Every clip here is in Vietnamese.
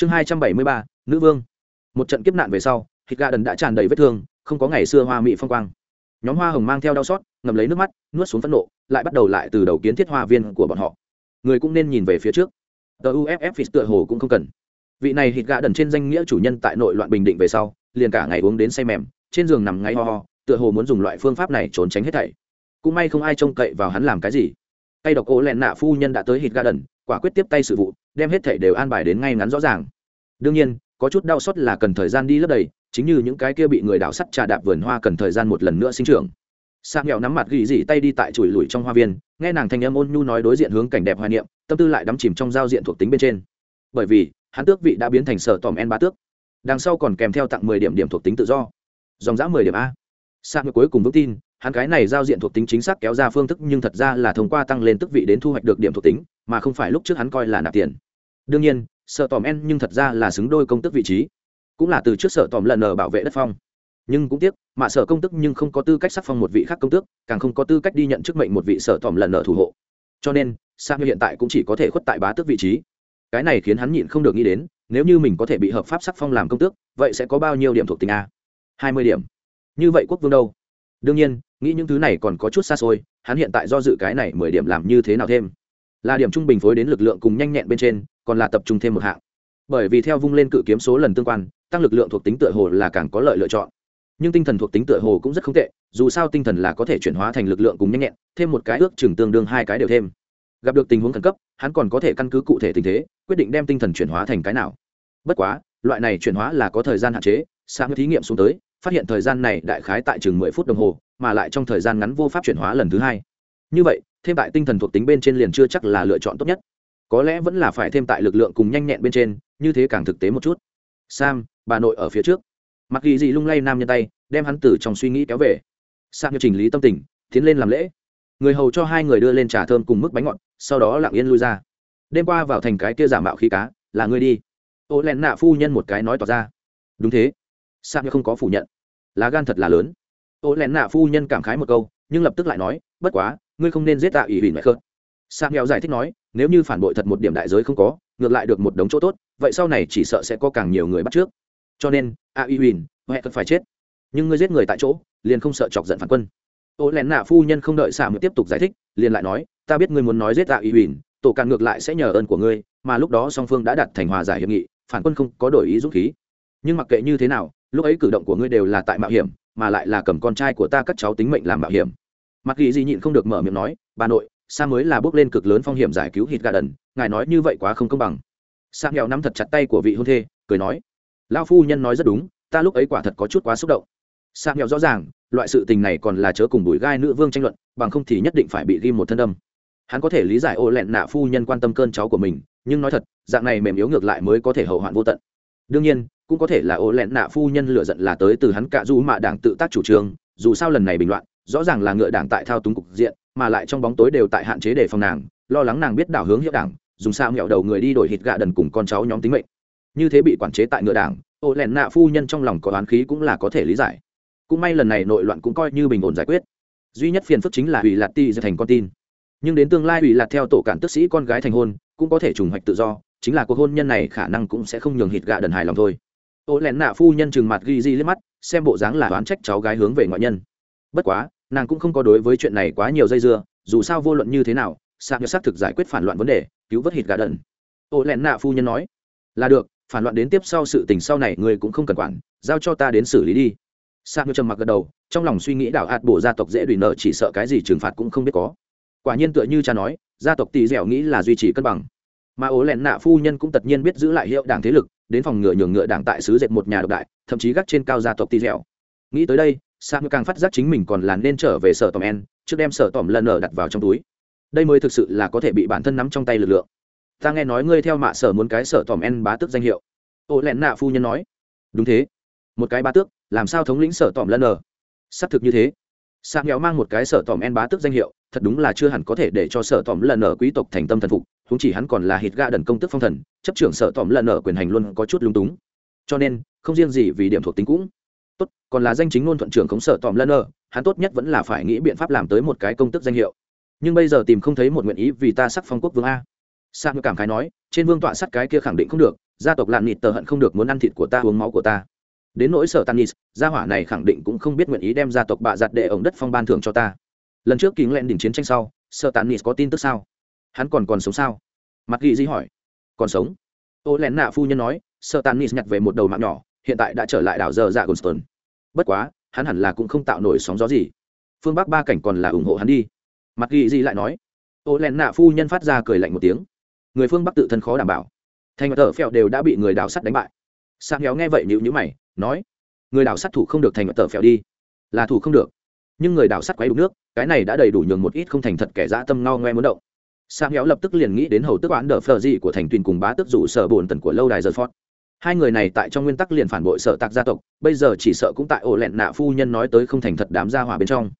chương hai trăm bảy mươi ba, nữ vương. Một trận kiếp nạn về sau thịt gà đần đã tràn đầy vết thương, không có ngày xưa hoa mỹ phong quang. Nhóm hoa hồng mang theo đau xót ngầm lấy nước mắt, nuốt xuống phẫn nộ, lại bắt đầu lại từ đầu kiến thiết hoa viên của bọn họ. Người cũng nên nhìn về phía trước. Tờ uff phí tựa hồ cũng không cần. Vị này thịt gà đần trên danh nghĩa chủ nhân tại nội loạn bình định về sau, liền cả ngày uống đến say mềm, trên giường nằm ngáy ho ho, tựa hồ muốn dùng loại phương pháp này trốn tránh hết thảy. Cũng may không ai trông cậy vào hắn làm cái gì. Tay độc ô lẹn nạ phu nhân đã tới hít ga đần, quả quyết tiếp tay sự vụ đem hết thảy đều an bài đến ngay ngắn rõ ràng. Đương nhiên, có chút đau xót là cần thời gian đi lấp đầy, chính như những cái kia bị người đảo sắt trà đạp vườn hoa cần thời gian một lần nữa sinh trưởng. Sa nghèo nắm mặt gỉ gì tay đi tại chùi lùi trong hoa viên, nghe nàng thanh âm ôn nhu nói đối diện hướng cảnh đẹp hoài niệm, tâm tư lại đắm chìm trong giao diện thuộc tính bên trên. Bởi vì, hắn tước vị đã biến thành sở tòm en ba tước. Đằng sau còn kèm theo tặng mười điểm điểm thuộc tính tự do. Dòng giã mười điểm a. Sa nghèo cuối cùng vững tin, hắn cái này giao diện thuộc tính chính xác kéo ra phương thức nhưng thật ra là thông qua tăng lên tước vị đến thu hoạch được điểm thuộc tính, mà không phải lúc trước hắn coi là nạp tiền đương nhiên, sợ tòm en nhưng thật ra là xứng đôi công tức vị trí. Cũng là từ trước sợ tòm lần ở bảo vệ đất phong. Nhưng cũng tiếc mạ sở công tức nhưng không có tư cách sắc phong một vị khác công tước, càng không có tư cách đi nhận chức mệnh một vị sở tòm lần ở thủ hộ. Cho nên sang hiện tại cũng chỉ có thể khuất tại bá tước vị trí. Cái này khiến hắn nhịn không được nghĩ đến, nếu như mình có thể bị hợp pháp sắc phong làm công tước, vậy sẽ có bao nhiêu điểm thuộc tính a? Hai mươi điểm. Như vậy quốc vương đâu? Đương nhiên, nghĩ những thứ này còn có chút xa xôi, hắn hiện tại do dự cái này mười điểm làm như thế nào thêm? Là điểm trung bình phối đến lực lượng cùng nhanh nhẹn bên trên còn là tập trung thêm một hạng. Bởi vì theo vung lên cự kiếm số lần tương quan, tăng lực lượng thuộc tính tựa hồ là càng có lợi lựa chọn. Nhưng tinh thần thuộc tính tựa hồ cũng rất không tệ, dù sao tinh thần là có thể chuyển hóa thành lực lượng cùng nhanh nhẹn, thêm một cái ước chừng tương đương hai cái đều thêm. Gặp được tình huống khẩn cấp, hắn còn có thể căn cứ cụ thể tình thế, quyết định đem tinh thần chuyển hóa thành cái nào. Bất quá, loại này chuyển hóa là có thời gian hạn chế, sáng thí nghiệm xuống tới, phát hiện thời gian này đại khái tại chừng mười phút đồng hồ, mà lại trong thời gian ngắn vô pháp chuyển hóa lần thứ hai. Như vậy, thêm tại tinh thần thuộc tính bên trên liền chưa chắc là lựa chọn tốt nhất có lẽ vẫn là phải thêm tại lực lượng cùng nhanh nhẹn bên trên, như thế càng thực tế một chút. Sam, bà nội ở phía trước. Mặc ghi dị lung lay nam nhân tay, đem hắn từ trong suy nghĩ kéo về. Sam như trình lý tâm tình, tiến lên làm lễ. Người hầu cho hai người đưa lên trà thơm cùng mức bánh ngọt, sau đó lặng yên lui ra. Đêm qua vào thành cái kia giả mạo khí cá, là ngươi đi. Ô len nạ phu nhân một cái nói tỏ ra. Đúng thế. Sam như không có phủ nhận. Lá gan thật là lớn. Ô len nạ phu nhân cảm khái một câu, nhưng lập tức lại nói, bất quá, ngươi không nên giết tạ ủy huỳnh mẹ khớt sang nghèo giải thích nói nếu như phản bội thật một điểm đại giới không có, ngược lại được một đống chỗ tốt, vậy sau này chỉ sợ sẽ có càng nhiều người bắt trước. Cho nên, a ủy huỳnh huệ thật phải chết. Nhưng ngươi giết người tại chỗ, liền không sợ chọc giận phản quân. Ô lén nạ phu nhân không đợi xả mới tiếp tục giải thích, liền lại nói, ta biết ngươi muốn nói giết A ủy huỳnh, tổ càng ngược lại sẽ nhờ ơn của ngươi, mà lúc đó song phương đã đặt thành hòa giải hiệp nghị, phản quân không có đổi ý dũng khí. Nhưng mặc kệ như thế nào, lúc ấy cử động của ngươi đều là tại mạo hiểm, mà lại là cầm con trai của ta các cháu tính mệnh làm mạo hiểm. Mặc ghi gì nhịn không được mở miệng nói, bà nội sa mới là bước lên cực lớn phong hiểm giải cứu hít gà đần, ngài nói như vậy quá không công bằng. Sa nghèo nắm thật chặt tay của vị hôn thê, cười nói lao phu nhân nói rất đúng, ta lúc ấy quả thật có chút quá xúc động. Sa nghèo rõ ràng, loại sự tình này còn là chớ cùng bùi gai nữ vương tranh luận, bằng không thì nhất định phải bị ghi một thân đâm hắn có thể lý giải ô lẹn nạ phu nhân quan tâm cơn cháu của mình, nhưng nói thật, dạng này mềm yếu ngược lại mới có thể hậu hoạn vô tận. Đương nhiên, cũng có thể là ô lẹn nạ phu nhân lựa giận là tới từ hắn cạ du mạ đảng tự tác chủ trương, dù sao lần này bình loạn, rõ ràng là ngựa đảng tại thao túng cục diện mà lại trong bóng tối đều tại hạn chế để phòng nàng, lo lắng nàng biết đảo hướng hiệu đảng, dùng sao nghẹo đầu người đi đổi hít gạ đần cùng con cháu nhóm tính mệnh. Như thế bị quản chế tại ngựa đảng, ô lẹn nạ phu nhân trong lòng có oán khí cũng là có thể lý giải. Cũng may lần này nội loạn cũng coi như bình ổn giải quyết. Duy nhất phiền phức chính là ủy lạt ti ra thành con tin. Nhưng đến tương lai ủy lạt theo tổ cản tức sĩ con gái thành hôn, cũng có thể trùng hoạch tự do, chính là cuộc hôn nhân này khả năng cũng sẽ không nhường hít gạ đần hài lòng thôi. Ô lẹn nạ phu nhân trừng mặt ghi di liếc mắt, xem bộ dáng là oán trách cháu gái hướng về ngoại nhân. Bất quá nàng cũng không có đối với chuyện này quá nhiều dây dưa, dù sao vô luận như thế nào, sạc nhật xác thực giải quyết phản loạn vấn đề, cứu vớt hít gà đần. Ô lẹn nạ phu nhân nói, là được, phản loạn đến tiếp sau sự tình sau này người cũng không cần quản, giao cho ta đến xử lý đi. Sạc nhật trầm mặc gật đầu, trong lòng suy nghĩ đảo hạt bổ gia tộc dễ đùi nợ chỉ sợ cái gì trừng phạt cũng không biết có. Quả nhiên tựa như cha nói, gia tộc tỳ dẻo nghĩ là duy trì cân bằng. Mà ố lẹn nạ phu nhân cũng tất nhiên biết giữ lại hiệu đảng thế lực, đến phòng ngựa nhường ngựa đảng tại xứ dệt một nhà độc đại, thậm chí gác trên cao gia tộc tỳ dẻo. Nghĩ tới đây sang càng phát giác chính mình còn là nên trở về sở tòm en, trước đem sở tòm lần ở đặt vào trong túi. Đây mới thực sự là có thể bị bản thân nắm trong tay lực lượng. Ta nghe nói ngươi theo mạ sở muốn cái sở tòm en bá tước danh hiệu. Ô lẹn nạ phu nhân nói. Đúng thế. Một cái bá tước, làm sao thống lĩnh sở tòm lần ở? Xác thực như thế. Sang nghèo mang một cái sở tòm en bá tước danh hiệu, thật đúng là chưa hẳn có thể để cho sở tòm lần ở quý tộc thành tâm thần phục chúng chỉ hắn còn là hít ga đần công tức phong thần, chấp trưởng sở tòm lần ở quyền hành luôn có chút lung túng. Cho nên, không riêng gì vì điểm thuộc tính cũng tốt, còn là danh chính ngôn thuận trưởng khống sở tòm lân ở hắn tốt nhất vẫn là phải nghĩ biện pháp làm tới một cái công tức danh hiệu. Nhưng bây giờ tìm không thấy một nguyện ý vì ta sắc phong quốc vương a. Sa ngư cảm khái nói, trên vương tọa sắt cái kia khẳng định không được, gia tộc lạn nịt tờ hận không được muốn ăn thịt của ta, uống máu của ta. Đến nỗi sở tanis gia hỏa này khẳng định cũng không biết nguyện ý đem gia tộc bạ giặt đệ ổng đất phong ban thưởng cho ta. Lần trước kính lẹn đỉnh chiến tranh sau, sở tanis có tin tức sao? Hắn còn còn sống sao? Mặt ghi di hỏi. Còn sống. Ô lẹn nạ phu nhân nói, sở tanis nhặt về một đầu mạng nhỏ hiện tại đã trở lại đảo giờ dạ gonston bất quá, hắn hẳn là cũng không tạo nổi sóng gió gì. Phương bắc ba cảnh còn là ủng hộ hắn đi. Mặt ghi di lại nói. Ô lẹn nạ phu nhân phát ra cười lạnh một tiếng. Người phương bắc tự thân khó đảm bảo. Thành tờ phèo đều đã bị người đảo sắt đánh bại. Sang héo nghe vậy nhữ nhữ mày, nói, người đảo sắt thủ không được thành tờ phèo đi. Là thủ không được. Nhưng người đảo sắt quấy đục nước, cái này đã đầy đủ nhường một ít không thành thật kẻ dã tâm ngao ngoe muốn động. Sang héo lập tức liền nghĩ đến hầu tức oán đờ phờ gì của thành tuyền cùng bá tức rủ sở bổn tần của lâu đài giờ phót hai người này tại trong nguyên tắc liền phản bội sở tạc gia tộc, bây giờ chỉ sợ cũng tại ổ lẹn nạ phu nhân nói tới không thành thật đám gia hỏa bên trong.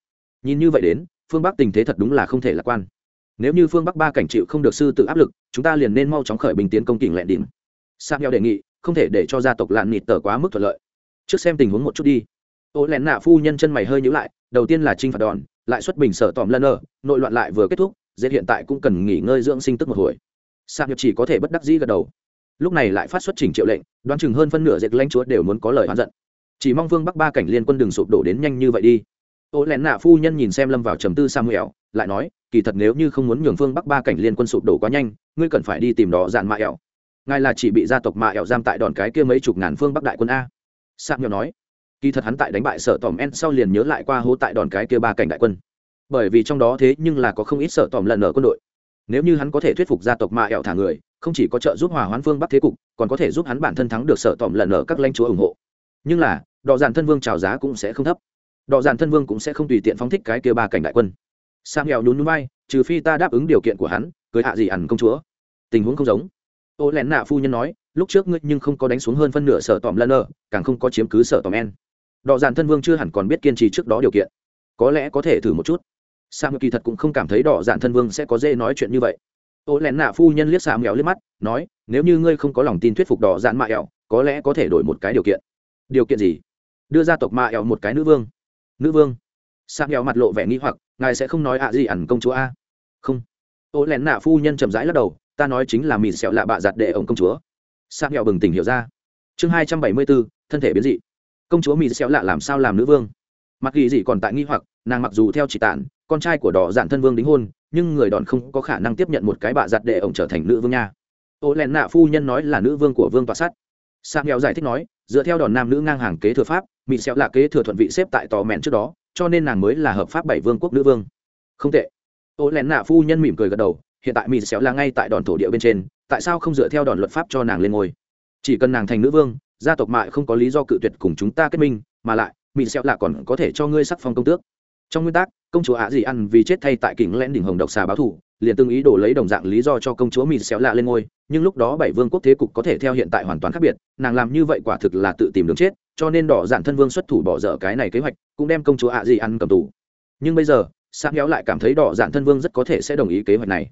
Nhìn như vậy đến, phương bắc tình thế thật đúng là không thể lạc quan. Nếu như phương bắc ba cảnh chịu không được sư tự áp lực, chúng ta liền nên mau chóng khởi bình tiến công kỉnh lẹn đỉnh. Sang heo đề nghị, không thể để cho gia tộc lạn nịt tờ quá mức thuận lợi. Trước xem tình huống một chút đi. Ô lẹn nạ phu nhân chân mày hơi nhữ lại, đầu tiên là trinh phạt đòn, lại xuất bình sở tòm lân ở nội loạn lại vừa kết thúc dễ hiện tại cũng cần nghỉ ngơi dưỡng sinh tức một hồi. Sang hiệp chỉ có thể bất đắc dĩ gật đầu lúc này lại phát xuất trình triệu lệnh, đoán chừng hơn phân nửa dệt lãnh chúa đều muốn có lời oán giận. Chỉ mong vương bắc ba cảnh liên quân đừng sụp đổ đến nhanh như vậy đi. Ô lén nạ phu nhân nhìn xem lâm vào trầm tư samuel, lại nói, kỳ thật nếu như không muốn nhường phương bắc ba cảnh liên quân sụp đổ quá nhanh, ngươi cần phải đi tìm đỏ dạn mạ ẹo ngài là chỉ bị gia tộc mạ ẹo giam tại đòn cái kia mấy chục ngàn phương bắc đại quân a. Samuel nói, kỳ thật hắn tại đánh bại sở tòm en sau liền nhớ lại qua hố tại đòn cái kia ba cảnh đại quân. Bởi vì trong đó thế nhưng là có không ít sở tòm lần ở quân đội. Nếu như hắn có thể thuyết phục gia tộc mạ ẹo thả người không chỉ có trợ giúp hòa hoãn phương bắc thế cục, còn có thể giúp hắn bản thân thắng được sở tòm lần ở các lãnh chúa ủng hộ. Nhưng là đỏ dàn thân vương trào giá cũng sẽ không thấp. Đỏ dàn thân vương cũng sẽ không tùy tiện phóng thích cái kia ba cảnh đại quân. Sang nghèo nhún núi bay trừ phi ta đáp ứng điều kiện của hắn, cưới hạ gì ẩn công chúa. Tình huống không giống. Ô lén nạ phu nhân nói, lúc trước ngươi nhưng không có đánh xuống hơn phân nửa sở tòm lần ở, càng không có chiếm cứ sở tòm en. Đỏ dàn thân vương chưa hẳn còn biết kiên trì trước đó điều kiện. Có lẽ có thể thử một chút. Sang kỳ thật cũng không cảm thấy đỏ dàn thân vương sẽ có dễ nói chuyện như vậy ô lén nạ phu nhân liếc xà mèo liếc mắt, nói, nếu như ngươi không có lòng tin thuyết phục đỏ dạn mạ ẹo có lẽ có thể đổi một cái điều kiện. Điều kiện gì? Đưa ra tộc mạ ẹo một cái nữ vương. Nữ vương? Xà nghèo mặt lộ vẻ nghĩ hoặc, ngài sẽ không nói ạ gì ẩn công chúa a? Không. Ô lén nạ phu nhân chậm rãi lắc đầu, ta nói chính là mì sẹo lạ bạ giặt đệ ổng công chúa. Xà nghèo bừng tỉnh hiểu ra. Chương hai trăm bảy mươi bốn, thân thể biến dị. Công chúa mì sẹo lạ làm sao làm nữ vương? Mặc ghi gì còn tại nghi hoặc, nàng mặc dù theo chỉ tản, con trai của đỏ dạn thân vương đính hôn nhưng người đòn không có khả năng tiếp nhận một cái bạ giặt để ổng trở thành nữ vương nha. Ô lén nạ phu nhân nói là nữ vương của vương tọa sắt sang nghèo giải thích nói, dựa theo đòn nam nữ ngang hàng kế thừa pháp mỹ xẹo là kế thừa thuận vị xếp tại tò mẹn trước đó, cho nên nàng mới là hợp pháp bảy vương quốc nữ vương. Không tệ. Ô lén nạ phu nhân mỉm cười gật đầu, hiện tại mỹ xẹo là ngay tại đòn thổ địa bên trên, tại sao không dựa theo đòn luật pháp cho nàng lên ngôi? Chỉ cần nàng thành nữ vương, gia tộc mại không có lý do cự tuyệt cùng chúng ta kết minh, mà lại mỹ xẹo là còn có thể cho ngươi sắc phong công tước trong nguyên tắc, công chúa ạ dị ăn vì chết thay tại kỉnh lẽn đỉnh hồng độc xà báo thủ liền tương ý đổ lấy đồng dạng lý do cho công chúa mỹ xéo lạ lên ngôi, nhưng lúc đó bảy vương quốc thế cục có thể theo hiện tại hoàn toàn khác biệt, nàng làm như vậy quả thực là tự tìm đường chết, cho nên đỏ dạng thân vương xuất thủ bỏ dở cái này kế hoạch, cũng đem công chúa ạ dị ăn cầm tù. Nhưng bây giờ sang héo lại cảm thấy đỏ dạng thân vương rất có thể sẽ đồng ý kế hoạch này.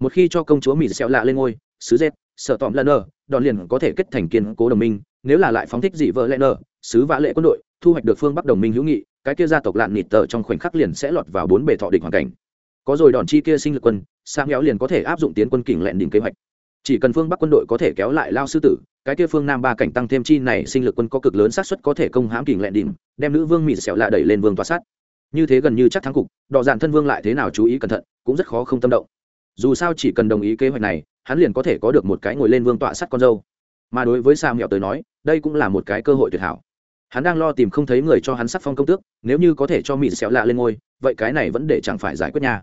Một khi cho công chúa mỹ xéo lạ lên ngôi, sứ dệt sợ tòm lần nờ, đòn liền có thể kết thành kiên cố đồng minh, nếu là lại phóng thích dị vợ lẽ nờ, sứ vã lệ quân đội thu hoạch được phương bắc đồng minh hữu nghị, cái kia gia tộc lạn nịt tờ trong khoảnh khắc liền sẽ lọt vào bốn bề thọ địch hoàn cảnh. Có rồi đòn chi kia sinh lực quân sang héo liền có thể áp dụng tiến quân kỉnh lẹn đỉnh kế hoạch. Chỉ cần phương bắc quân đội có thể kéo lại lao sư tử, cái kia phương nam ba cảnh tăng thêm chi này sinh lực quân có cực lớn xác suất có thể công hãm kình lẹn đỉnh, đem nữ vương mịt xẻo lạ đẩy lên vương tòa sát. Như thế gần như chắc thắng cục đọ dạn thân vương lại thế nào chú ý cẩn thận, cũng rất khó không tâm động. Dù sao chỉ cần đồng ý kế hoạch này, hắn liền có thể có được một cái ngồi lên vương tọa sắt con dâu. Mà đối với sa nghèo tới nói, đây cũng là một cái cơ hội tuyệt hảo hắn đang lo tìm không thấy người cho hắn sắc phong công tước, nếu như có thể cho mỹ xẹo lạ lên ngôi, vậy cái này vẫn để chẳng phải giải quyết nhà.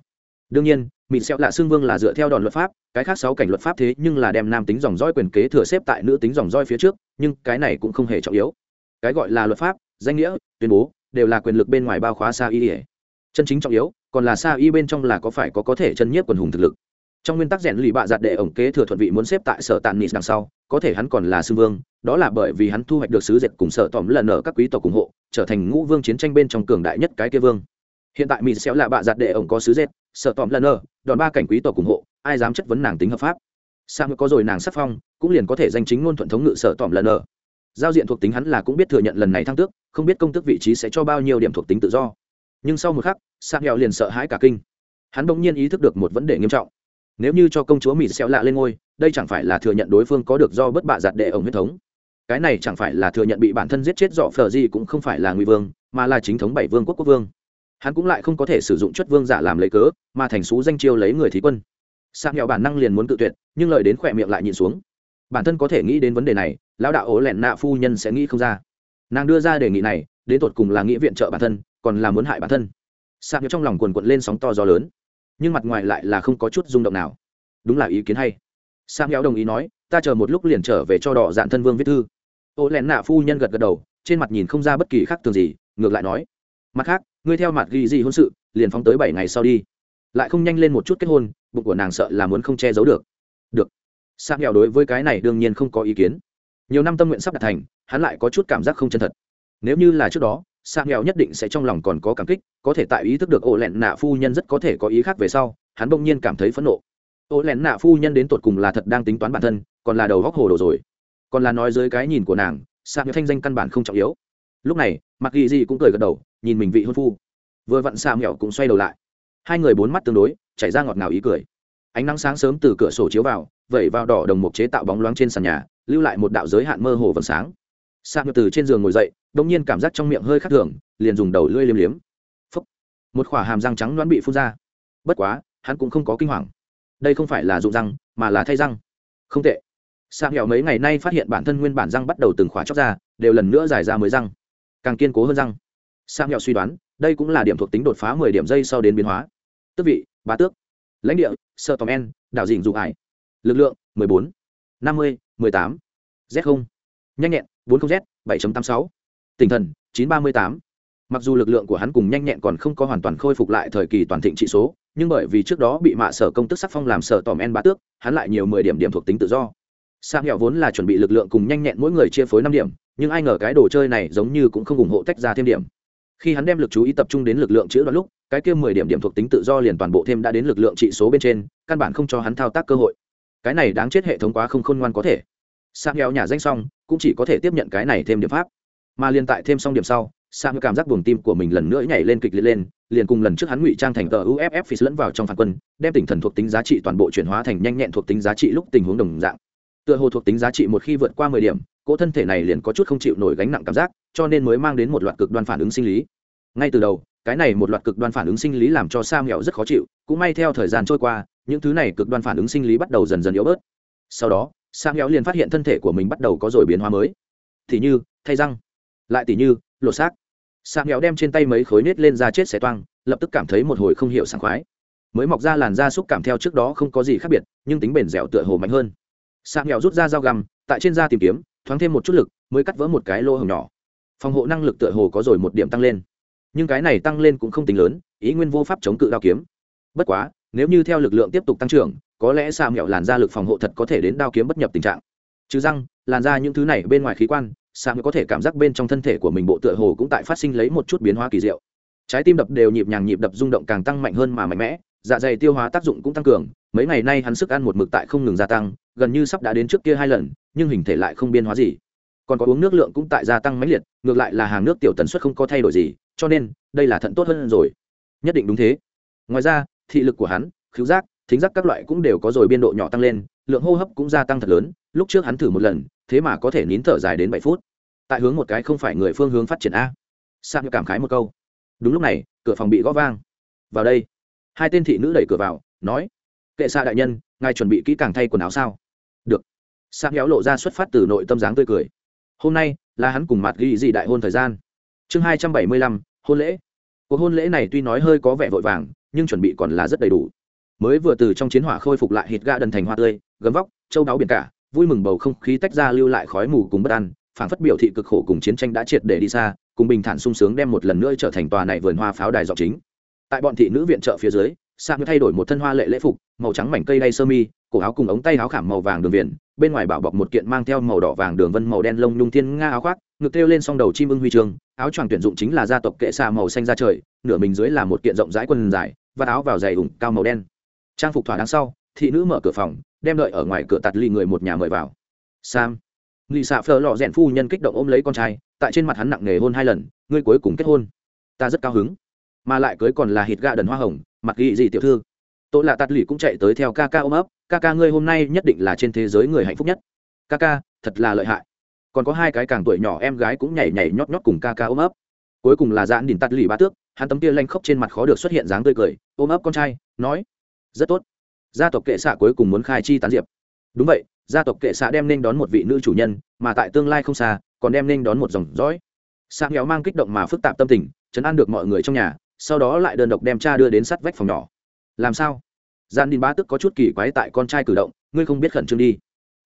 đương nhiên mỹ xẹo lạ xương vương là dựa theo đòn luật pháp, cái khác sáu cảnh luật pháp thế nhưng là đem nam tính dòng roi quyền kế thừa xếp tại nữ tính dòng roi phía trước, nhưng cái này cũng không hề trọng yếu. Cái gọi là luật pháp, danh nghĩa, tuyên bố, đều là quyền lực bên ngoài bao khóa sa y chân chính trọng yếu, còn là sa y bên trong là có phải có có thể chân nhiếp quần hùng thực lực trong nguyên tắc rèn lì bạ giặt đệ ổng kế thừa thuận vị muốn xếp tại sở tàn nịt đằng sau, có thể hắn còn là sư vương, đó là bởi vì hắn thu hoạch được sứ dệt cùng sở tòm lần ở các quý tộc ủng hộ, trở thành ngũ vương chiến tranh bên trong cường đại nhất cái kia vương. Hiện tại mỹ xéo là bạ giặt đệ ổng có sứ dệt, sở tòm lần ở, đòn ba cảnh quý tộc ủng hộ, ai dám chất vấn nàng tính hợp pháp? Sang có rồi nàng sắc phong, cũng liền có thể danh chính ngôn thuận thống ngự sở tòm lần ở. Giao diện thuộc tính hắn là cũng biết thừa nhận lần này thăng tước, không biết công tước vị trí sẽ cho bao nhiêu điểm thuộc tính tự do. Nhưng sau một khắc, sang nghèo liền sợ hãi cả kinh. Hắn bỗng nhiên ý thức được một vấn đề nghiêm trọng nếu như cho công chúa mỹ xéo lạ lên ngôi, đây chẳng phải là thừa nhận đối phương có được do bất bạ giặt đệ ổng huyết thống. Cái này chẳng phải là thừa nhận bị bản thân giết chết dọ phờ gì cũng không phải là nguy vương, mà là chính thống bảy vương quốc quốc vương. Hắn cũng lại không có thể sử dụng chất vương giả làm lấy cớ, mà thành xú danh chiêu lấy người thí quân. Sạc nghèo bản năng liền muốn cự tuyệt, nhưng lời đến khỏe miệng lại nhìn xuống. Bản thân có thể nghĩ đến vấn đề này, lão đạo ố lẹn nạ phu nhân sẽ nghĩ không ra. Nàng đưa ra đề nghị này, đến tột cùng là nghĩ viện trợ bản thân, còn là muốn hại bản thân. Sạc nghèo trong lòng quần quận lên sóng to gió lớn nhưng mặt ngoài lại là không có chút rung động nào. Đúng là ý kiến hay. Sang héo đồng ý nói, ta chờ một lúc liền trở về cho đỏ dạn thân vương viết thư. Ô lẹn nạ phu nhân gật gật đầu, trên mặt nhìn không ra bất kỳ khác thường gì, ngược lại nói, mặt khác, ngươi theo mặt ghi gì hôn sự, liền phóng tới bảy ngày sau đi. Lại không nhanh lên một chút kết hôn, bụng của nàng sợ là muốn không che giấu được. Được. Sang héo đối với cái này đương nhiên không có ý kiến. Nhiều năm tâm nguyện sắp đặt thành, hắn lại có chút cảm giác không chân thật. Nếu như là trước đó sang nghèo nhất định sẽ trong lòng còn có cảm kích, có thể tại ý thức được ổ lẹn nạ phu nhân rất có thể có ý khác về sau, hắn bỗng nhiên cảm thấy phẫn nộ. Ổ lẹn nạ phu nhân đến tột cùng là thật đang tính toán bản thân, còn là đầu góc hồ đồ rồi. Còn là nói dưới cái nhìn của nàng sang nghèo thanh danh căn bản không trọng yếu. Lúc này mặc ghi gì cũng cười gật đầu, nhìn mình vị hôn phu. Vừa vặn sang nghèo cũng xoay đầu lại. Hai người bốn mắt tương đối, chảy ra ngọt ngào ý cười. Ánh nắng sáng sớm từ cửa sổ chiếu vào, vẩy vào đỏ đồng mục chế tạo bóng loáng trên sàn nhà, lưu lại một đạo giới hạn mơ hồ vầng sáng sang từ trên giường ngồi dậy đông nhiên cảm giác trong miệng hơi khắc thường, liền dùng đầu lưỡi liếm liếm. Phúc. một khỏa hàm răng trắng đoán bị phun ra. Bất quá, hắn cũng không có kinh hoàng. Đây không phải là dụng răng, mà là thay răng. Không tệ. Sang nghèo mấy ngày nay phát hiện bản thân nguyên bản răng bắt đầu từng khỏa chóc ra, đều lần nữa giải ra mới răng. Càng kiên cố hơn răng. Sang nghèo suy đoán, đây cũng là điểm thuộc tính đột phá mười điểm dây sau đến biến hóa. Tức vị, bá tước. Lãnh địa, sơ tòm en, đảo dình dụng ải lực lượng, mười bốn, năm mươi, mười tám. Z không. Nhanh nhẹn bốn không z, bảy tám sáu. Tinh thần, chín ba mươi tám. Mặc dù lực lượng của hắn cùng nhanh nhẹn còn không có hoàn toàn khôi phục lại thời kỳ toàn thịnh trị số, nhưng bởi vì trước đó bị mạ sở công tức sắc phong làm sở tòm en bá tước, hắn lại nhiều mười điểm điểm thuộc tính tự do. Sang nghèo vốn là chuẩn bị lực lượng cùng nhanh nhẹn mỗi người chia phối năm điểm, nhưng ai ngờ cái đồ chơi này giống như cũng không ủng hộ tách ra thêm điểm. Khi hắn đem lực chú ý tập trung đến lực lượng chữ đoạn lúc, cái kia mười điểm điểm thuộc tính tự do liền toàn bộ thêm đã đến lực lượng trị số bên trên, căn bản không cho hắn thao tác cơ hội. Cái này đáng chết hệ thống quá không khôn ngoan có thể sang nghèo nhà danh xong cũng chỉ có thể tiếp nhận cái này thêm điểm pháp. Mà liên tại thêm xong điểm sau sang cảm giác buồng tim của mình lần nữa nhảy lên kịch liệt lên, liền cùng lần trước hắn ngụy trang thành tờ uff phí lẫn vào trong phản quân, đem tinh thần thuộc tính giá trị toàn bộ chuyển hóa thành nhanh nhẹn thuộc tính giá trị lúc tình huống đồng dạng. Tựa hồ thuộc tính giá trị một khi vượt qua mười điểm, cỗ thân thể này liền có chút không chịu nổi gánh nặng cảm giác, cho nên mới mang đến một loạt cực đoan phản ứng sinh lý. Ngay từ đầu, cái này một loạt cực đoan phản ứng sinh lý làm cho sa mẹo rất khó chịu, cũng may theo thời gian trôi qua, những thứ này cực đoan phản ứng sinh lý bắt đầu dần dần yếu bớt. Sau đó sa héo liền phát hiện thân thể của mình bắt đầu có rồi biến hóa mới. Thì như, thay răng. Lại tỉ như, lột xác. Sa héo đem trên tay mấy khối nết lên da chết xé toang, lập tức cảm thấy một hồi không hiểu sảng khoái. Mới mọc ra làn da xúc cảm theo trước đó không có gì khác biệt, nhưng tính bền dẻo tựa hồ mạnh hơn. Sa héo rút ra dao găm, tại trên da tìm kiếm, thoáng thêm một chút lực, mới cắt vỡ một cái lỗ hồng nhỏ. Phòng hộ năng lực tựa hồ có rồi một điểm tăng lên. Nhưng cái này tăng lên cũng không tính lớn, ý nguyên vô pháp chống cự đao kiếm. Bất quá, nếu như theo lực lượng tiếp tục tăng trưởng có lẽ xa mẹo làn da lực phòng hộ thật có thể đến đao kiếm bất nhập tình trạng. Chứ răng, làn da những thứ này bên ngoài khí quan xa mẹo có thể cảm giác bên trong thân thể của mình bộ tựa hồ cũng tại phát sinh lấy một chút biến hóa kỳ diệu. Trái tim đập đều nhịp nhàng nhịp đập rung động càng tăng mạnh hơn mà mạnh mẽ dạ dày tiêu hóa tác dụng cũng tăng cường, mấy ngày nay hắn sức ăn một mực tại không ngừng gia tăng, gần như sắp đã đến trước kia hai lần, nhưng hình thể lại không biên hóa gì. Còn có uống nước lượng cũng tại gia tăng mãnh liệt, ngược lại là hàng nước tiểu tần suất không có thay đổi gì, cho nên, đây là thận tốt hơn rồi. Nhất định đúng thế. Ngoài ra, thị lực của hắn, khứu giác thính giác các loại cũng đều có rồi biên độ nhỏ tăng lên, lượng hô hấp cũng gia tăng thật lớn, lúc trước hắn thử một lần, thế mà có thể nín thở dài đến bảy phút. Tại hướng một cái không phải người phương hướng phát triển a. Sang cảm khái một câu. Đúng lúc này, cửa phòng bị gõ vang. Vào đây. Hai tên thị nữ đẩy cửa vào, nói, kệ xa đại nhân, ngài chuẩn bị kỹ càng thay quần áo sao? Được. Sang héo lộ ra xuất phát từ nội tâm dáng tươi cười. Hôm nay là hắn cùng mặt ghi dị đại hôn thời gian. Chương hai trăm bảy mươi lăm, hôn lễ. Cuộc hôn lễ này tuy nói hơi có vẻ vội vàng, nhưng chuẩn bị còn là rất đầy đủ mới vừa từ trong chiến hỏa khôi phục lại hít ga đần thành hoa tươi, gấm vóc, châu đáo biển cả, vui mừng bầu không khí tách ra lưu lại khói mù cùng bất an phản phất biểu thị cực khổ cùng chiến tranh đã triệt để đi xa, cùng bình thản sung sướng đem một lần nữa trở thành tòa này vườn hoa pháo đài dọc chính. Tại bọn thị nữ viện trợ phía dưới sang thay đổi một thân hoa lệ lễ phục, màu trắng mảnh cây đay sơ mi, cổ áo cùng ống tay áo khảm màu vàng đường viền, bên ngoài bảo bọc một kiện mang theo màu đỏ vàng đường vân màu đen lông nhung thiên nga áo khoác, ngực thêu lên song đầu chim ưng huy chương, áo choàng tuyển dụng chính là gia tộc kệ xa màu xanh da trời, nửa mình dưới là một kiện rộng rãi quần dài, và áo vào giày ủng cao màu đen trang phục thỏa đáng sau, thị nữ mở cửa phòng, đem đợi ở ngoài cửa tạt ly người một nhà mời vào. Sam. Lì xạ phờ lọ rèn phu nhân kích động ôm lấy con trai, tại trên mặt hắn nặng nề hôn hai lần, ngươi cuối cùng kết hôn. Ta rất cao hứng. Mà lại cưới còn là hít gà đần hoa hồng mặt ghi gì tiểu thư. Tổ lạ tạt lì cũng chạy tới theo ca ca ôm ấp, ca ca ngươi hôm nay nhất định là trên thế giới người hạnh phúc nhất. Ca ca, thật là lợi hại. Còn có hai cái càng tuổi nhỏ em gái cũng nhảy nhảy nhót nhót cùng ca ca ôm ấp. Cuối cùng là dạn đỉnh tạt lì ba tước, hắn tấm kia lanh khóc trên mặt khó được xuất hiện dáng tươi cười, ôm ấp con trai, nói rất tốt. Gia tộc kệ xạ cuối cùng muốn khai chi tán diệp. Đúng vậy, gia tộc kệ xạ đem nên đón một vị nữ chủ nhân, mà tại tương lai không xa, còn đem nên đón một dòng dõi. Sa nghèo mang kích động mà phức tạp tâm tình chấn an được mọi người trong nhà, sau đó lại đơn độc đem cha đưa đến sắt vách phòng nhỏ. Làm sao? Gian đình bá tức có chút kỳ quái tại con trai cử động, ngươi không biết khẩn trương đi.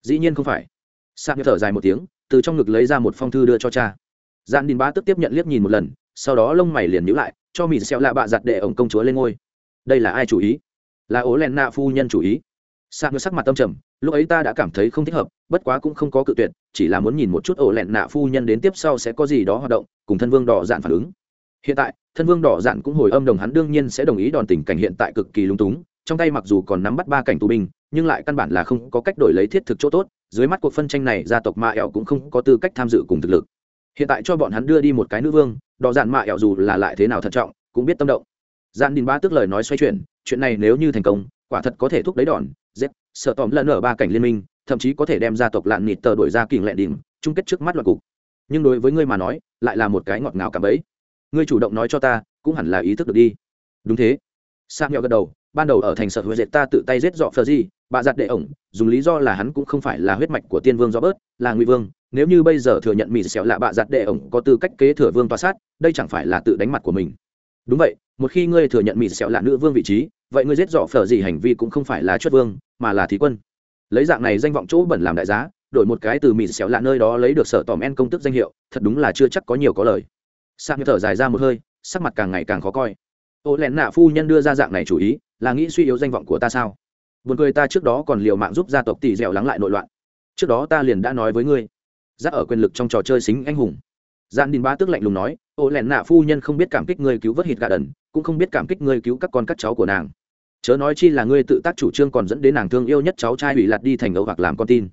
Dĩ nhiên không phải. Sa nghèo thở dài một tiếng, từ trong ngực lấy ra một phong thư đưa cho cha. Gian đình bá tức tiếp nhận liếc nhìn một lần, sau đó lông mày liền nhíu lại, cho mìn xẹo lạ bạ giặt để ổng công chúa lên ngôi. Đây là ai chủ ý? Là ố len nạ phu nhân chủ ý. Sa ngược sắc mặt tâm trầm, lúc ấy ta đã cảm thấy không thích hợp, bất quá cũng không có cự tuyệt, chỉ là muốn nhìn một chút ổ lẹn nạ phu nhân đến tiếp sau sẽ có gì đó hoạt động, cùng thân vương đỏ dạn phản ứng. Hiện tại, thân vương đỏ dạn cũng hồi âm đồng hắn đương nhiên sẽ đồng ý đòn tình cảnh hiện tại cực kỳ lung túng, trong tay mặc dù còn nắm bắt ba cảnh tù binh, nhưng lại căn bản là không có cách đổi lấy thiết thực chỗ tốt, dưới mắt cuộc phân tranh này gia tộc mạ ẹo cũng không có tư cách tham dự cùng thực lực. Hiện tại cho bọn hắn đưa đi một cái nữ vương, đỏ dạn mạ ẹo dù là lại thế nào thận trọng, cũng biết tâm động. Dạn đình ba tức lời nói xoay chuyển chuyện này nếu như thành công, quả thật có thể thúc đẩy đòn z sợ tóm lần ở ba cảnh liên minh, thậm chí có thể đem gia tộc lạn nịt tờ đổi ra kình lẹ đỉnh, chung kết trước mắt loạt cục. Nhưng đối với ngươi mà nói, lại là một cái ngọt ngào cảm ấy ngươi chủ động nói cho ta, cũng hẳn là ý thức được đi. Đúng thế. Sang nhỏ gật đầu, ban đầu ở thành sở huệ dệt ta tự tay giết dọ phờ gì, bà giặt đệ ổng, dùng lý do là hắn cũng không phải là huyết mạch của tiên vương do bớt là ngụy vương, nếu như bây giờ thừa nhận mỹ xẻo là bạ giặt đệ ổng có tư cách kế thừa vương tòa sát, đây chẳng phải là tự đánh mặt của mình. Đúng vậy, một khi ngươi thừa nhận mỹ xẻo là nữ vương vị trí vậy ngươi giết dọ phở gì hành vi cũng không phải là chuất vương, mà là thí quân. Lấy dạng này danh vọng chỗ bẩn làm đại giá, đổi một cái từ mịt xẻo lạ nơi đó lấy được sở tòm en công tức danh hiệu, thật đúng là chưa chắc có nhiều có lời. Sang thở dài ra một hơi, sắc mặt càng ngày càng khó coi. Ô lẹn nạ phu nhân đưa ra dạng này chủ ý, là nghĩ suy yếu danh vọng của ta sao? Buồn cười ta trước đó còn liều mạng giúp gia tộc tỷ dẻo lắng lại nội loạn. Trước đó ta liền đã nói với ngươi. Giác ở quyền lực trong trò chơi xính anh hùng. Gian đình ba tức lạnh lùng nói, ô lẹn nạ phu nhân không biết cảm kích ngươi cứu vớt hít gà đần, cũng không biết cảm kích ngươi cứu các con các cháu của nàng chớ nói chi là ngươi tự tác chủ trương còn dẫn đến nàng thương yêu nhất cháu trai hủy lạt đi thành ấu hoặc làm con tin.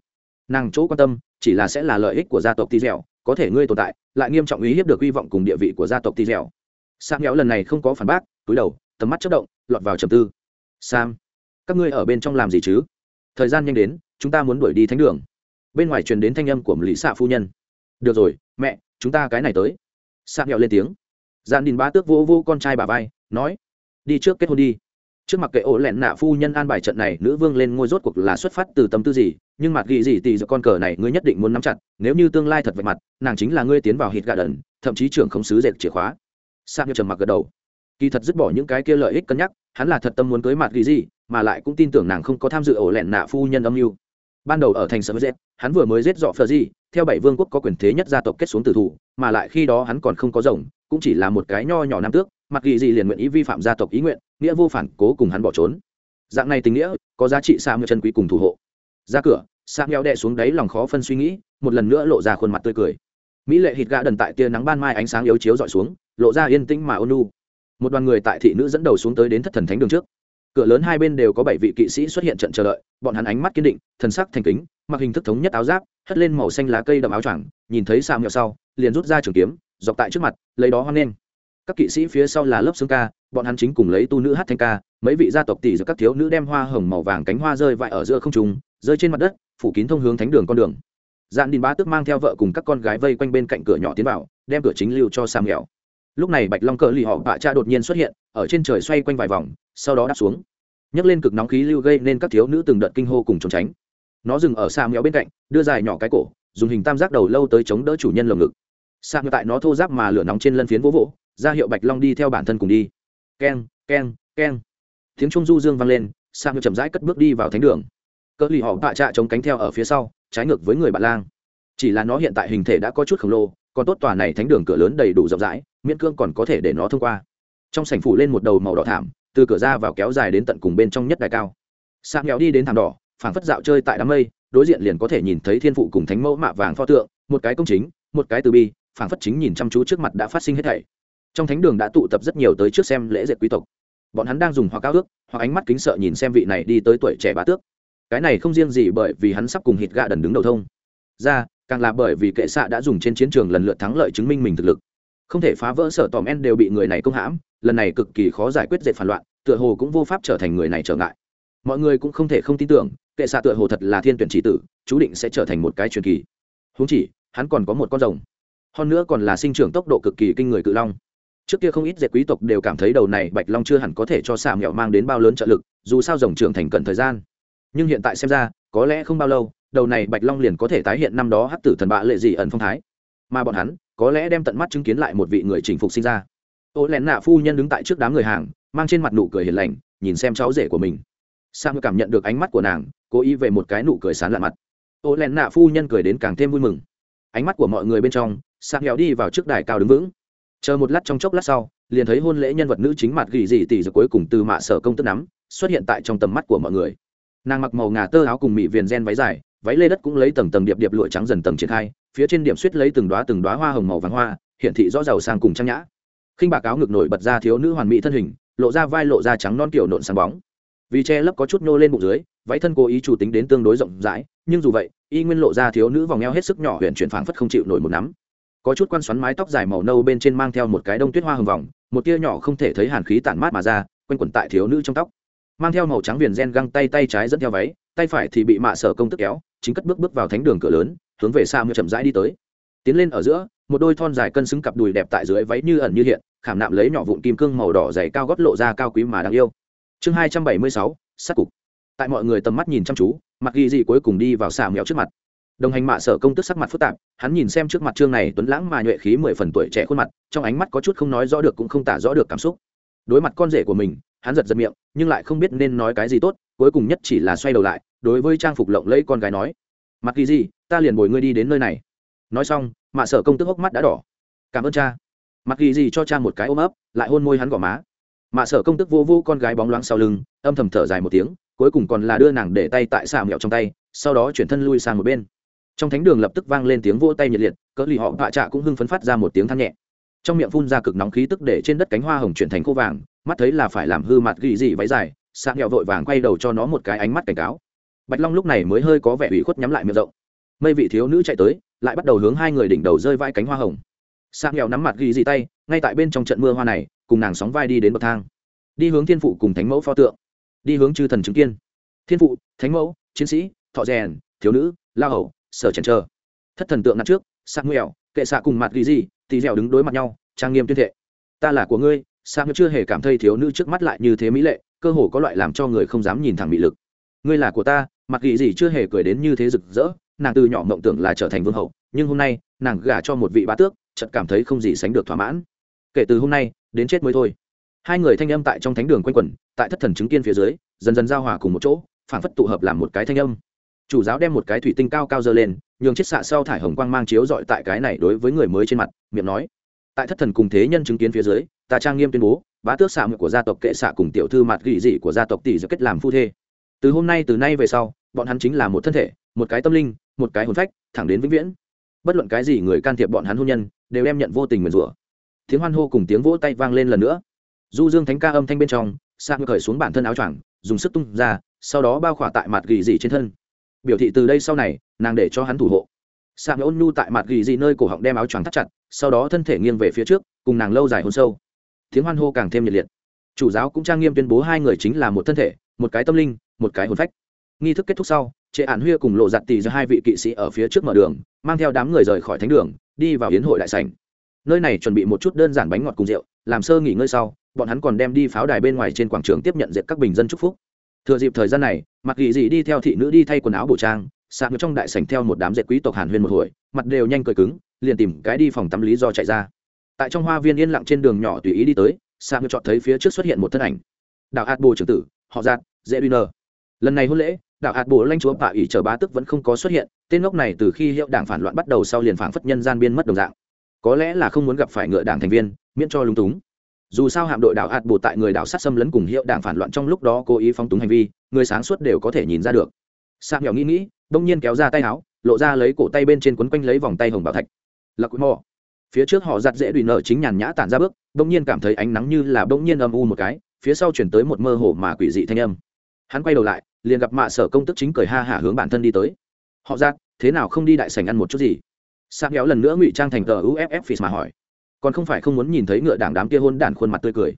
Nàng chỗ quan tâm, chỉ là sẽ là lợi ích của gia tộc tì dẻo, có thể ngươi tồn tại, lại nghiêm trọng ý hiếp được hy vọng cùng địa vị của gia tộc tì dẻo. Sam nhéo lần này không có phản bác, túi đầu, tầm mắt chất động, lọt vào trầm tư. Sam, các ngươi ở bên trong làm gì chứ? Thời gian nhanh đến, chúng ta muốn đuổi đi thánh đường. Bên ngoài truyền đến thanh âm của lý xạ phu nhân. Được rồi, mẹ, chúng ta cái này tới. Sam nhéo lên tiếng. Gian đình ba tước vô vô con trai bà vai, nói, đi trước kết hôn đi trước mặt kệ ổ lẹn nạ phu nhân an bài trận này, nữ vương lên ngôi rốt cuộc là xuất phát từ tâm tư gì? Nhưng mặt ghi gì thì giờ con cờ này ngươi nhất định muốn nắm chặt, nếu như tương lai thật vạch mặt, nàng chính là ngươi tiến vào hít gà đần, thậm chí trưởng không sứ dệt chìa khóa. Sang như trầm mặc gật đầu. Kỳ thật dứt bỏ những cái kia lợi ích cân nhắc, hắn là thật tâm muốn cưới mặt ghi gì, mà lại cũng tin tưởng nàng không có tham dự ổ lẹn nạ phu nhân âm mưu. Ban đầu ở thành sở z hắn vừa mới giết dọ phờ gì, theo bảy vương quốc có quyền thế nhất gia tộc kết xuống tử thủ, mà lại khi đó hắn còn không có rồng, cũng chỉ là một cái nho nhỏ nam tước, mặt ghi gì liền nguyện ý vi phạm gia tộc ý nguyện nghĩa vô phản cố cùng hắn bỏ trốn. Dạng này tình nghĩa, có giá trị xa mưa chân quý cùng thủ hộ. Ra cửa sang nghèo đệ xuống đáy lòng khó phân suy nghĩ, một lần nữa lộ ra khuôn mặt tươi cười. Mỹ lệ hít gã đần tại tia nắng ban mai ánh sáng yếu chiếu dọi xuống, lộ ra yên tĩnh mà ôn nu một đoàn người tại thị nữ dẫn đầu xuống tới đến thất thần thánh đường trước. Cửa lớn hai bên đều có bảy vị kỵ sĩ xuất hiện trận chờ đợi, bọn hắn ánh mắt kiên định, thần sắc thành kính, mặc hình thức thống nhất áo giáp, hất lên màu xanh lá cây đậm áo choàng, nhìn thấy sam nghèo sau, liền rút ra trường kiếm, dọc tại trước mặt, lấy đó hoang lên các kỵ sĩ phía sau là lớp xương ca bọn hắn chính cùng lấy tu nữ hát thanh ca, mấy vị gia tộc tỷ giữa các thiếu nữ đem hoa hồng màu vàng cánh hoa rơi vãi ở giữa không trùng rơi trên mặt đất, phủ kín thông hướng thánh đường con đường. Dạn đình bá tức mang theo vợ cùng các con gái vây quanh bên cạnh cửa nhỏ tiến vào, đem cửa chính lưu cho sam nghèo. Lúc này bạch long cờ lì họ bạ cha đột nhiên xuất hiện, ở trên trời xoay quanh vài vòng, sau đó đáp xuống. Nhấc lên cực nóng khí lưu gây nên các thiếu nữ từng đợt kinh hô cùng trốn tránh. Nó dừng ở sam nghèo bên cạnh, đưa dài nhỏ cái cổ, dùng hình tam giác đầu lâu tới chống đỡ chủ nhân lồng ngực. Sam tại nó thô giáp mà lửa nóng trên lân phiến vỗ vỗ, ra hiệu bạch long đi theo bản thân cùng đi keng keng keng. Tiếng trung du dương vang lên sang chậm rãi cất bước đi vào thánh đường. Cỡ lì họ bạ trạ chống cánh theo ở phía sau, trái ngược với người bạn lang. Chỉ là nó hiện tại hình thể đã có chút khổng lồ, còn tốt tòa này thánh đường cửa lớn đầy đủ rộng rãi, miễn cương còn có thể để nó thông qua. Trong sảnh phủ lên một đầu màu đỏ thảm, từ cửa ra vào kéo dài đến tận cùng bên trong nhất đài cao. Sam nghèo đi đến thảm đỏ, phảng phất dạo chơi tại đám mây, đối diện liền có thể nhìn thấy thiên phụ cùng thánh mẫu mạ vàng pho tượng, một cái công chính, một cái từ bi, phảng phất chính nhìn chăm chú trước mặt đã phát sinh hết thảy trong thánh đường đã tụ tập rất nhiều tới trước xem lễ dệt quý tộc. Bọn hắn đang dùng hoặc cao ước, hoặc ánh mắt kính sợ nhìn xem vị này đi tới tuổi trẻ bá tước. Cái này không riêng gì bởi vì hắn sắp cùng hít gạ đần đứng đầu thông. Ra, càng là bởi vì kệ xạ đã dùng trên chiến trường lần lượt thắng lợi chứng minh mình thực lực. Không thể phá vỡ sở tòm en đều bị người này công hãm, lần này cực kỳ khó giải quyết dệt phản loạn, tựa hồ cũng vô pháp trở thành người này trở ngại. Mọi người cũng không thể không tin tưởng, kệ xạ tựa hồ thật là thiên tuyển chỉ tử, chú định sẽ trở thành một cái truyền kỳ. Húng chỉ, hắn còn có một con rồng. Hơn nữa còn là sinh trưởng tốc độ cực kỳ kinh người cự long trước kia không ít dệt quý tộc đều cảm thấy đầu này bạch long chưa hẳn có thể cho xà mẹo mang đến bao lớn trợ lực, dù sao rồng trưởng thành cần thời gian. Nhưng hiện tại xem ra, có lẽ không bao lâu, đầu này bạch long liền có thể tái hiện năm đó hắc tử thần bạ lệ dị ẩn phong thái. Mà bọn hắn, có lẽ đem tận mắt chứng kiến lại một vị người chinh phục sinh ra. Ô lén nạ phu nhân đứng tại trước đám người hàng, mang trên mặt nụ cười hiền lành, nhìn xem cháu rể của mình. Sam cảm nhận được ánh mắt của nàng, cố ý về một cái nụ cười sán lạ mặt. Ô lén nạ phu nhân cười đến càng thêm vui mừng. Ánh mắt của mọi người bên trong sam nghèo đi vào trước đài cao đứng vững chờ một lát trong chốc lát sau, liền thấy hôn lễ nhân vật nữ chính mặt gỉ dị tỷ rồi cuối cùng từ mạ sở công tức nắm, xuất hiện tại trong tầm mắt của mọi người. Nàng mặc màu ngà tơ áo cùng mị viền gen váy dài, váy lê đất cũng lấy tầng tầng điệp điệp lụa trắng dần tầng triển khai, phía trên điểm suýt lấy từng đoá từng đoá hoa hồng màu vàng hoa hiện thị rõ giàu sang cùng trang nhã. Khinh bạc áo ngực nổi bật ra thiếu nữ hoàn mỹ thân hình, lộ ra vai lộ ra trắng non kiểu nộn sáng bóng. Vì che lấp có chút nô lên bụng dưới, váy thân cố ý chủ tính đến tương đối rộng rãi, nhưng dù vậy, y nguyên lộ ra thiếu nữ vòng eo hết sức nhỏ huyện chuyển phảng phất không chịu nổi một nắm có chút quan xoắn mái tóc dài màu nâu bên trên mang theo một cái đông tuyết hoa hồng vòng, một tia nhỏ không thể thấy hàn khí tản mát mà ra, quanh quẩn tại thiếu nữ trong tóc. Mang theo màu trắng viền gen găng tay tay trái dẫn theo váy, tay phải thì bị mạ sở công tức kéo, chính cất bước bước vào thánh đường cửa lớn, hướng về xa mưa chậm rãi đi tới. Tiến lên ở giữa, một đôi thon dài cân xứng cặp đùi đẹp tại dưới váy như ẩn như hiện, khảm nạm lấy nhỏ vụn kim cương màu đỏ dày cao gót lộ ra cao quý mà đáng yêu. Chương hai trăm bảy mươi sáu, sát cục. Tại mọi người tầm mắt nhìn chăm chú, mặc ghi dị cuối cùng đi vào xà mèo trước mặt đồng hành mạ sở công tức sắc mặt phức tạp, hắn nhìn xem trước mặt trương này tuấn lãng mà nhuệ khí mười phần tuổi trẻ khuôn mặt, trong ánh mắt có chút không nói rõ được cũng không tả rõ được cảm xúc. Đối mặt con rể của mình, hắn giật giật miệng, nhưng lại không biết nên nói cái gì tốt, cuối cùng nhất chỉ là xoay đầu lại, đối với trang phục lộng lẫy con gái nói, mặc kỳ gì, ta liền bồi ngươi đi đến nơi này. Nói xong, mạ sở công tức hốc mắt đã đỏ. Cảm ơn cha. Mặc kỳ gì cho cha một cái ôm ấp, lại hôn môi hắn gò má. Mạ sở công tức vô vô con gái bóng loáng sau lưng, âm thầm thở dài một tiếng, cuối cùng còn là đưa nàng để tay tại xà mẹo trong tay, sau đó chuyển thân lui sang một bên trong thánh đường lập tức vang lên tiếng vỗ tay nhiệt liệt, cỡ lì họ vạ trạ cũng hưng phấn phát ra một tiếng than nhẹ. Trong miệng phun ra cực nóng khí tức để trên đất cánh hoa hồng chuyển thành khô vàng, mắt thấy là phải làm hư mặt ghi gì váy dài xạ nghèo vội vàng quay đầu cho nó một cái ánh mắt cảnh cáo. Bạch long lúc này mới hơi có vẻ ủy khuất nhắm lại miệng rộng. Mây vị thiếu nữ chạy tới, lại bắt đầu hướng hai người đỉnh đầu rơi vai cánh hoa hồng. Xạ nghèo nắm mặt ghi gì tay, ngay tại bên trong trận mưa hoa này, cùng nàng sóng vai đi đến bậc thang. Đi hướng thiên phụ cùng thánh mẫu pho tượng. Đi hướng chư thần chứng kiên thiên phụ, thánh mẫu, chiến sĩ, thọ rèn, thiếu nữ la hầu sở chèn trờ thất thần tượng nặng trước sạc nguẹo kệ xạ cùng mặt ghi gì tì dẻo đứng đối mặt nhau, trang nghiêm tuyên thệ. Ta là của ngươi sạc chưa hề cảm thấy thiếu nữ trước mắt lại như thế mỹ lệ, cơ hồ có loại làm cho người không dám nhìn thẳng mỹ lực. Ngươi là của ta, mặt ghi gì chưa hề cười đến như thế rực rỡ, nàng từ nhỏ mộng tưởng là trở thành vương hậu, nhưng hôm nay, nàng gả cho một vị bá tước, chợt cảm thấy không gì sánh được thỏa mãn. Kể từ hôm nay, đến chết mới thôi. Hai người thanh âm tại trong thánh đường quanh quẩn, tại thất thần chứng kiên phía dưới, dần dần giao hòa cùng một chỗ phản phất tụ hợp làm một cái thanh âm chủ giáo đem một cái thủy tinh cao cao dơ lên, nhường chiếc xạ sau thải hồng quang mang chiếu dọi tại cái này đối với người mới trên mặt, miệng nói, tại thất thần cùng thế nhân chứng kiến phía dưới, ta trang nghiêm tuyên bố, bá tước xạ mượn của gia tộc kệ xạ cùng tiểu thư mặt gỉ dị của gia tộc tỷ dự kết làm phu thê. Từ hôm nay từ nay về sau, bọn hắn chính là một thân thể, một cái tâm linh, một cái hồn phách, thẳng đến vĩnh viễn. Bất luận cái gì người can thiệp bọn hắn hôn nhân, đều đem nhận vô tình nguyền rủa. Tiếng hoan hô cùng tiếng vỗ tay vang lên lần nữa. Du dương thánh ca âm thanh bên trong sa ngược khởi xuống bản thân áo choàng, dùng sức tung ra, sau đó bao khỏa tại mặt gỉ dị trên thân biểu thị từ đây sau này, nàng để cho hắn thủ hộ. Sa ôn nhu tại mặt gỉ dị nơi cổ họng đem áo choàng thắt chặt, sau đó thân thể nghiêng về phía trước, cùng nàng lâu dài hôn sâu. Tiếng hoan hô càng thêm nhiệt liệt. Chủ giáo cũng trang nghiêm tuyên bố hai người chính là một thân thể, một cái tâm linh, một cái hồn phách. Nghi thức kết thúc sau, trệ ản huya cùng lộ giặt tì giữa hai vị kỵ sĩ ở phía trước mở đường, mang theo đám người rời khỏi thánh đường, đi vào hiến hội đại sảnh. Nơi này chuẩn bị một chút đơn giản bánh ngọt cùng rượu, làm sơ nghỉ ngơi sau, bọn hắn còn đem đi pháo đài bên ngoài trên quảng trường tiếp nhận diện các bình dân chúc phúc thừa dịp thời gian này mặc gì dị đi theo thị nữ đi thay quần áo bổ trang, sạc trong đại sảnh theo một đám dệt quý tộc hàn huyên một hồi, mặt đều nhanh cười cứng, liền tìm cái đi phòng tắm lý do chạy ra. Tại trong hoa viên yên lặng trên đường nhỏ tùy ý đi tới, sạc chọn thấy phía trước xuất hiện một thân ảnh. Đạo hạt bồ trưởng tử, họ giạt, dễ uy nờ. Lần này hôn lễ đạo hạt bồ lanh chúa bà ỷ chờ bá tức vẫn không có xuất hiện, tên ngốc này từ khi hiệu đảng phản loạn bắt đầu sau liền phảng phất nhân gian biên mất đồng dạng. Có lẽ là không muốn gặp phải ngựa đảng thành viên, miễn cho lúng túng dù sao hạm đội đảo hạt bồ tại người đảo sát xâm lấn cùng hiệu đảng phản loạn trong lúc đó cố ý phóng túng hành vi, người sáng suốt đều có thể nhìn ra được. Sạc nhỏ nghĩ nghĩ, đông nhiên kéo ra tay áo, lộ ra lấy cổ tay bên trên quấn quanh lấy vòng tay hồng bảo thạch. Là quý mò. Phía trước họ giặt dễ đùi nợ chính nhàn nhã tản ra bước, đông nhiên cảm thấy ánh nắng như là đông nhiên âm u một cái, phía sau chuyển tới một mơ hồ mà quỷ dị thanh âm. Hắn quay đầu lại, liền gặp mạ sở công tức chính cười ha hả hướng bản thân đi tới. Họ giặt, thế nào không đi đại sành ăn một chút gì? Sạc nhỏ lần nữa ngụy trang thành tờ uff phì mà hỏi còn không phải không muốn nhìn thấy ngựa đảng đám kia hôn đản khuôn mặt tươi cười.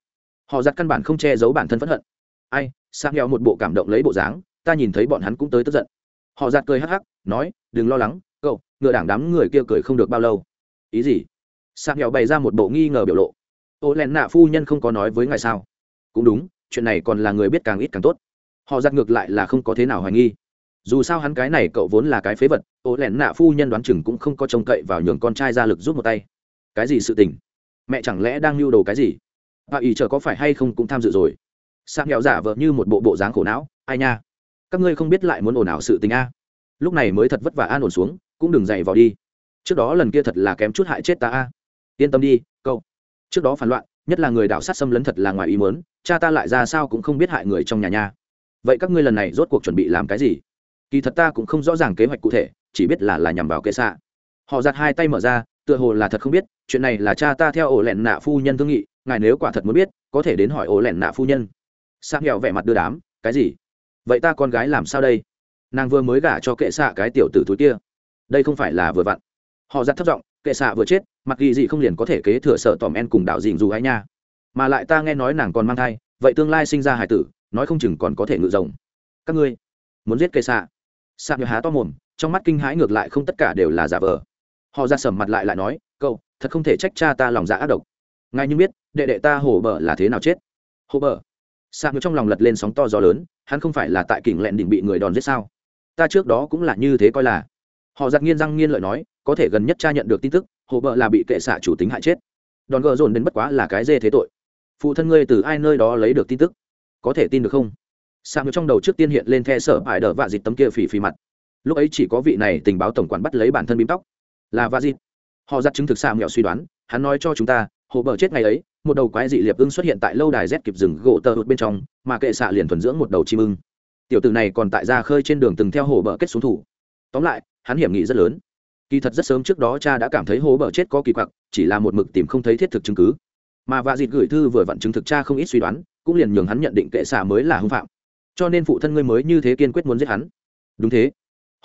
Họ giặt căn bản không che giấu bản thân phẫn hận. Ai sang nghèo một bộ cảm động lấy bộ dáng, ta nhìn thấy bọn hắn cũng tới tức giận. Họ giặt cười hắc hắc, nói, đừng lo lắng, cậu, ngựa đảng đám người kia cười không được bao lâu. Ý gì? Sang nghèo bày ra một bộ nghi ngờ biểu lộ. Ô len nạ phu nhân không có nói với ngài sao? Cũng đúng, chuyện này còn là người biết càng ít càng tốt. Họ giặt ngược lại là không có thế nào hoài nghi. Dù sao hắn cái này cậu vốn là cái phế vật, ô lẹn nạ phu nhân đoán chừng cũng không có trông cậy vào nhường con trai ra lực giúp một tay cái gì sự tình? Mẹ chẳng lẽ đang lưu đồ cái gì? Bà ý chờ có phải hay không cũng tham dự rồi. Sạm nghèo giả vợ như một bộ bộ dáng khổ não, ai nha? Các ngươi không biết lại muốn ồn ào sự tình a. Lúc này mới thật vất vả an ổn xuống, cũng đừng dậy vào đi. Trước đó lần kia thật là kém chút hại chết ta a. Yên tâm đi câu trước đó phản loạn, nhất là người đảo sát xâm lấn thật là ngoài ý muốn, cha ta lại ra sao cũng không biết hại người trong nhà nha. Vậy các ngươi lần này rốt cuộc chuẩn bị làm cái gì? Kỳ thật ta cũng không rõ ràng kế hoạch cụ thể, chỉ biết là là nhằm vào kệ xạ. Họ giặt hai tay mở ra tựa hồ là thật không biết, chuyện này là cha ta theo ổ lẹn nạ phu nhân thương nghị, ngài nếu quả thật muốn biết, có thể đến hỏi ổ lẹn nạ phu nhân. Sang nghèo vẻ mặt đưa đám, cái gì? Vậy ta con gái làm sao đây? Nàng vừa mới gả cho kệ xạ cái tiểu tử túi kia. Đây không phải là vừa vặn. Họ giặt thất giọng, kệ xạ vừa chết, mặc ghi gì không liền có thể kế thừa sở tòm en cùng đạo dình dù hay nha. Mà lại ta nghe nói nàng còn mang thai, vậy tương lai sinh ra hải tử, nói không chừng còn có thể ngự rồng. Các ngươi, muốn giết kệ xạ? Sạc há to mồm, trong mắt kinh hãi ngược lại không tất cả đều là giả vờ họ ra sầm mặt lại lại nói, cậu, thật không thể trách cha ta lòng dạ ác độc. Ngay như biết, đệ đệ ta hổ bờ là thế nào chết? Hổ bờ sạc trong lòng lật lên sóng to gió lớn, hắn không phải là tại kỉnh lẹn đỉnh bị người đòn giết sao? Ta trước đó cũng là như thế coi là. Họ giặc nghiên răng nghiên lợi nói, có thể gần nhất cha nhận được tin tức, hổ bờ là bị kệ xạ chủ tính hại chết. Đòn gờ dồn đến bất quá là cái dê thế tội. Phụ thân ngươi từ ai nơi đó lấy được tin tức? Có thể tin được không? Sang trong đầu trước tiên hiện lên the sở ải đờ vạ dịt tấm kia phì phì mặt. Lúc ấy chỉ có vị này tình báo tổng quản bắt lấy bản thân bím tóc là va dịt họ giặt chứng thực xa mẹo suy đoán, hắn nói cho chúng ta, hồ bờ chết ngày ấy, một đầu quái dị liệp ưng xuất hiện tại lâu đài rét kịp rừng gỗ tờ hụt bên trong, mà kệ xạ liền thuần dưỡng một đầu chim ưng. Tiểu tử này còn tại ra khơi trên đường từng theo hồ bờ kết xuống thủ. Tóm lại, hắn hiểm nghị rất lớn. Kỳ thật rất sớm trước đó cha đã cảm thấy hồ bờ chết có kỳ quặc, chỉ là một mực tìm không thấy thiết thực chứng cứ. Mà vạ dịt gửi thư vừa vặn chứng thực cha không ít suy đoán, cũng liền nhường hắn nhận định kệ xạ mới là hưng phạm. Cho nên phụ thân ngươi mới như thế kiên quyết muốn giết hắn. Đúng thế.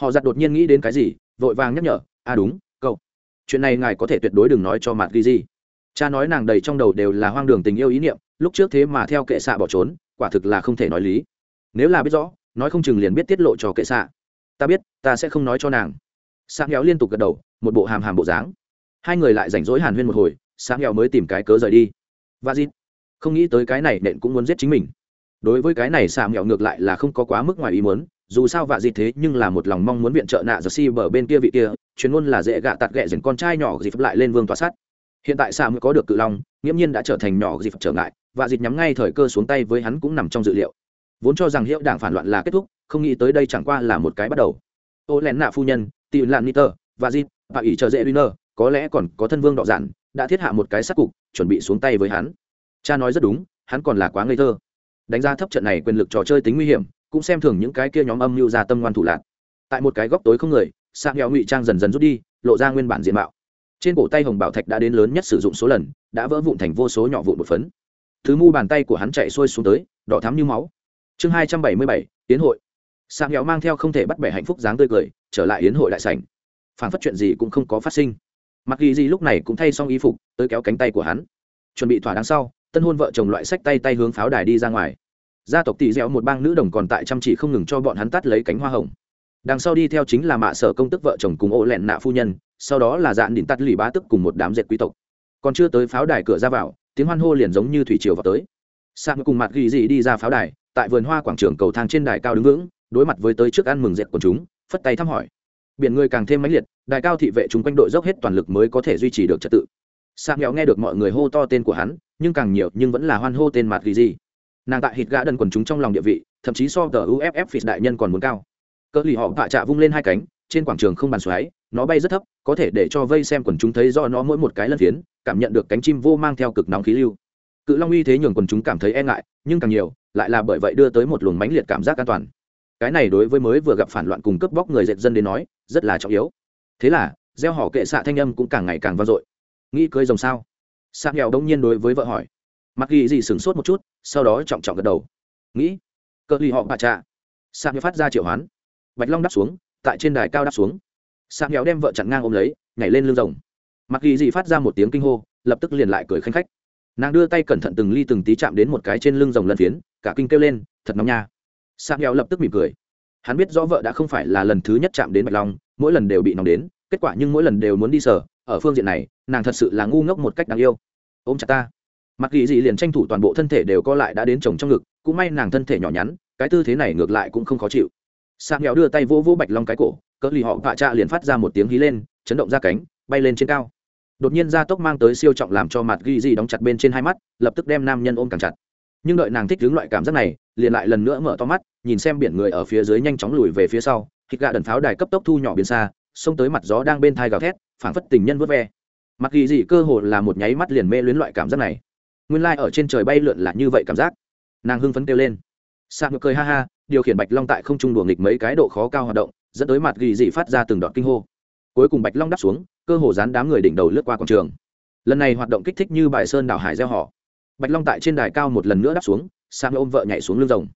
Họ giặt đột nhiên nghĩ đến cái gì, vội vàng nhắc nhở à đúng chuyện này ngài có thể tuyệt đối đừng nói cho mặt ghi gì cha nói nàng đầy trong đầu đều là hoang đường tình yêu ý niệm, lúc trước thế mà theo kệ xạ bỏ trốn, quả thực là không thể nói lý. Nếu là biết rõ, nói không chừng liền biết tiết lộ cho kệ xạ. Ta biết, ta sẽ không nói cho nàng. Sáng nghèo liên tục gật đầu, một bộ hàm hàm bộ dáng. Hai người lại rảnh rỗi hàn huyên một hồi sáng nghèo mới tìm cái cớ rời đi. Và dịp không nghĩ tới cái này nện cũng muốn giết chính mình. Đối với cái này xạ nghèo ngược lại là không có quá mức ngoài ý muốn, dù sao vạ gì thế nhưng là một lòng mong muốn viện trợ nạ giật si bờ bên kia vị kia chuyên ngôn là dễ gạ tạt ghẹ dần con trai nhỏ dịp lại lên vương tòa sát. Hiện tại xạ mới có được cự long, nghiễm nhiên đã trở thành nhỏ dịp trở ngại, và dịp nhắm ngay thời cơ xuống tay với hắn cũng nằm trong dự liệu. Vốn cho rằng hiệu đảng phản loạn là kết thúc, không nghĩ tới đây chẳng qua là một cái bắt đầu. Ô lén nạ phu nhân tị lạn niter và dịp, và ỷ chờ dễ winner có lẽ còn có thân vương đọ giản, đã thiết hạ một cái sắc cục, chuẩn bị xuống tay với hắn. Cha nói rất đúng, hắn còn là quá ngây thơ. Đánh giá thấp trận này quyền lực trò chơi tính nguy hiểm, cũng xem thường những cái kia nhóm âm mưu ra tâm ngoan thủ lạc. Tại một cái góc tối không người sang nghèo ngụy trang dần dần rút đi, lộ ra nguyên bản diện mạo. Trên cổ tay hồng bảo thạch đã đến lớn nhất sử dụng số lần, đã vỡ vụn thành vô số nhỏ vụn một phấn. Thứ mu bàn tay của hắn chạy xuôi xuống tới, đỏ thắm như máu. Chương hai trăm bảy mươi bảy tiến hội. Sang nghèo mang theo không thể bắt bẻ hạnh phúc dáng tươi cười, trở lại yến hội đại sảnh. Phản phất chuyện gì cũng không có phát sinh. Mặc ghi gì lúc này cũng thay xong y phục, tới kéo cánh tay của hắn. Chuẩn bị thỏa đáng sau, tân hôn vợ chồng loại sách tay tay hướng pháo đài đi ra ngoài. Gia tộc tỷ dẻo một bang nữ đồng còn tại chăm chỉ không ngừng cho bọn hắn tắt lấy cánh hoa hồng đằng sau đi theo chính là mạ sở công tức vợ chồng cùng ô lẹn nạ phu nhân, sau đó là dạn đỉnh tắt lì bá tức cùng một đám dệt quý tộc. Còn chưa tới pháo đài cửa ra vào, tiếng hoan hô liền giống như thủy triều vào tới. Sang cùng mặt ghi dị đi ra pháo đài, tại vườn hoa quảng trường cầu thang trên đài cao đứng vững, đối mặt với tới trước ăn mừng dệt của chúng, phất tay thăm hỏi. Biển người càng thêm mãnh liệt, đài cao thị vệ chúng quanh đội dốc hết toàn lực mới có thể duy trì được trật tự. Sang nghèo nghe được mọi người hô to tên của hắn, nhưng càng nhiều nhưng vẫn là hoan hô tên mặt ghi dị. Nàng tại hít gã đần quần chúng trong lòng địa vị, thậm chí so tờ uff phịt đại nhân còn muốn cao cỡ lì họ vạ trạ vung lên hai cánh, trên quảng trường không bàn xoáy, nó bay rất thấp, có thể để cho vây xem quần chúng thấy do nó mỗi một cái lân phiến, cảm nhận được cánh chim vô mang theo cực nóng khí lưu. Cự long uy thế nhường quần chúng cảm thấy e ngại, nhưng càng nhiều, lại là bởi vậy đưa tới một luồng mãnh liệt cảm giác an toàn. Cái này đối với mới vừa gặp phản loạn cùng cướp bóc người dệt dân đến nói, rất là trọng yếu. Thế là, gieo họ kệ xạ thanh âm cũng càng ngày càng vang dội. Nghĩ cưới rồng sao? Sa nghèo đông nhiên đối với vợ hỏi. Mặc ghi gì sửng sốt một chút, sau đó trọng trọng gật đầu. Nghĩ cờ ly họ bà trà sa nghèo phát ra triệu hoán bạch long đáp xuống, tại trên đài cao đáp xuống. Sạc nghèo đem vợ chặn ngang ôm lấy, nhảy lên lưng rồng. Mặc ghi Dị phát ra một tiếng kinh hô, lập tức liền lại cười khanh khách. Nàng đưa tay cẩn thận từng ly từng tí chạm đến một cái trên lưng rồng lần phiến, cả kinh kêu lên, thật nóng nha. Sạc nghèo lập tức mỉm cười. Hắn biết rõ vợ đã không phải là lần thứ nhất chạm đến bạch long, mỗi lần đều bị nóng đến, kết quả nhưng mỗi lần đều muốn đi sở ở phương diện này, nàng thật sự là ngu ngốc một cách đáng yêu. Ôm chặt ta. Mặc ghi dị liền tranh thủ toàn bộ thân thể đều co lại đã đến chồng trong ngực, cũng may nàng thân thể nhỏ nhắn, cái tư thế này ngược lại cũng không khó chịu sa nghèo đưa tay vỗ vỗ bạch long cái cổ, cỡ lì họ vạ trạ liền phát ra một tiếng hí lên, chấn động ra cánh, bay lên trên cao. Đột nhiên gia tốc mang tới siêu trọng làm cho mặt ghi dị đóng chặt bên trên hai mắt, lập tức đem nam nhân ôm càng chặt. Nhưng đợi nàng thích đứng loại cảm giác này, liền lại lần nữa mở to mắt, nhìn xem biển người ở phía dưới nhanh chóng lùi về phía sau, thịt gà đần pháo đài cấp tốc thu nhỏ biến xa, xông tới mặt gió đang bên thai gào thét, phảng phất tình nhân vớt ve. Mặt ghi dị cơ hồ là một nháy mắt liền mê luyến loại cảm giác này. Nguyên lai、like、ở trên trời bay lượn là như vậy cảm giác. Nàng hưng phấn kêu lên. Sạc ngược cười ha ha điều khiển bạch long tại không trung đùa nghịch mấy cái độ khó cao hoạt động, dẫn tới mặt ghi dị phát ra từng đoạn kinh hô. Cuối cùng bạch long đáp xuống, cơ hồ dán đám người đỉnh đầu lướt qua quảng trường. Lần này hoạt động kích thích như bài sơn đảo hải gieo họ. Bạch long tại trên đài cao một lần nữa đáp xuống sang ôm vợ nhảy xuống lưng rồng.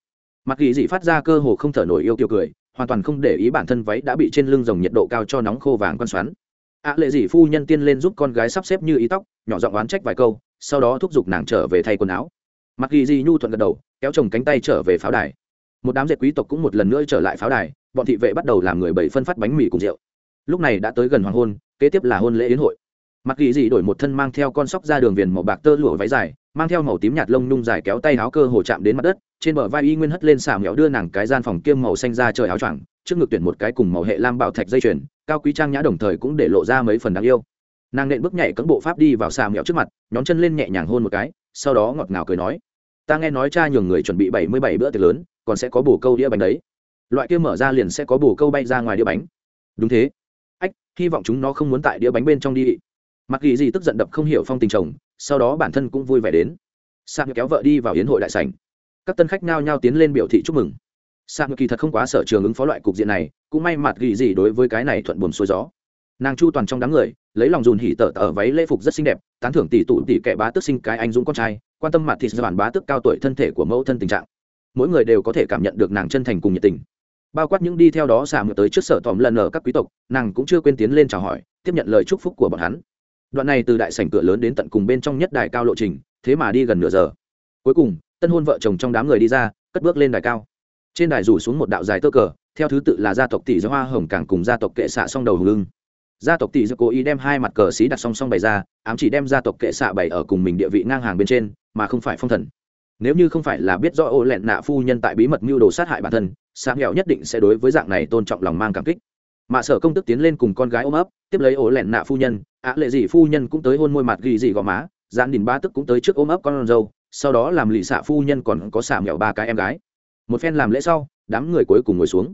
Mặt ghi dị phát ra cơ hồ không thở nổi yêu kiều cười, hoàn toàn không để ý bản thân váy đã bị trên lưng rồng nhiệt độ cao cho nóng khô vàng quan xoắn. Ạ lệ dị phu nhân tiên lên giúp con gái sắp xếp như ý tóc, nhỏ giọng oán trách vài câu, sau đó thúc giục nàng trở về thay quần áo. Mặc ghi dị nhu thuận gật đầu, kéo chồng cánh tay trở về pháo đài một đám dệt quý tộc cũng một lần nữa trở lại pháo đài, bọn thị vệ bắt đầu làm người bảy phân phát bánh mì cùng rượu. Lúc này đã tới gần hoàng hôn, kế tiếp là hôn lễ yến hội. Mặc kỳ dị đổi một thân mang theo con sóc ra đường viền màu bạc tơ lụa váy dài, mang theo màu tím nhạt lông nhung dài kéo tay áo cơ hồ chạm đến mặt đất, trên bờ vai y nguyên hất lên xà mèo đưa nàng cái gian phòng kiêm màu xanh ra trời áo choàng, trước ngực tuyển một cái cùng màu hệ lam bảo thạch dây chuyền, cao quý trang nhã đồng thời cũng để lộ ra mấy phần đáng yêu. Nàng nện bước nhảy cấm bộ pháp đi vào xà mèo trước mặt, nhón chân lên nhẹ nhàng hôn một cái, sau đó ngọt ngào cười nói, ta nghe nói cha nhường người chuẩn bị bảy mươi bảy bữa tiệc lớn còn sẽ có bổ câu đĩa bánh đấy. Loại kia mở ra liền sẽ có bổ câu bay ra ngoài đĩa bánh. Đúng thế. Ách, hy vọng chúng nó không muốn tại đĩa bánh bên trong đi. Mặc ghi gì tức giận đập không hiểu phong tình chồng, sau đó bản thân cũng vui vẻ đến. Sang kéo vợ đi vào yến hội đại sảnh. Các tân khách nao nhao tiến lên biểu thị chúc mừng. Sang kỳ thật không quá sở trường ứng phó loại cục diện này, cũng may mặt ghi gì đối với cái này thuận buồm xuôi gió. Nàng chu toàn trong đám người, lấy lòng dùn hỉ tở tở váy lễ phục rất xinh đẹp, tán thưởng tỷ tụ tỷ kẻ bá tức sinh cái anh dũng con trai, quan tâm mặt thịt bản bá tức cao tuổi thân thể của mẫu thân tình trạng mỗi người đều có thể cảm nhận được nàng chân thành cùng nhiệt tình. Bao quát những đi theo đó xà tới trước sở tòm lần ở các quý tộc, nàng cũng chưa quên tiến lên chào hỏi, tiếp nhận lời chúc phúc của bọn hắn. Đoạn này từ đại sảnh cửa lớn đến tận cùng bên trong nhất đài cao lộ trình, thế mà đi gần nửa giờ. Cuối cùng, tân hôn vợ chồng trong đám người đi ra, cất bước lên đài cao. Trên đài rủ xuống một đạo dài tơ cờ, theo thứ tự là gia tộc tỷ do hoa hồng càng cùng gia tộc kệ xạ song đầu hồng lưng gia tộc tỷ do cố ý đem hai mặt cờ xí đặt song song bày ra, ám chỉ đem gia tộc kệ xạ bày ở cùng mình địa vị ngang hàng bên trên, mà không phải phong thần nếu như không phải là biết rõ ô lẹn nạ phu nhân tại bí mật mưu đồ sát hại bản thân sáng nghèo nhất định sẽ đối với dạng này tôn trọng lòng mang cảm kích. Mạ sở công tức tiến lên cùng con gái ôm ấp, tiếp lấy ổ lẹn nạ phu nhân, ạ lệ dị phu nhân cũng tới hôn môi mặt ghi dị gò má giãn đình ba tức cũng tới trước ôm ấp con dâu, sau đó làm lì xạ phu nhân còn có xả mẹo ba cái em gái. Một phen làm lễ sau, đám người cuối cùng ngồi xuống.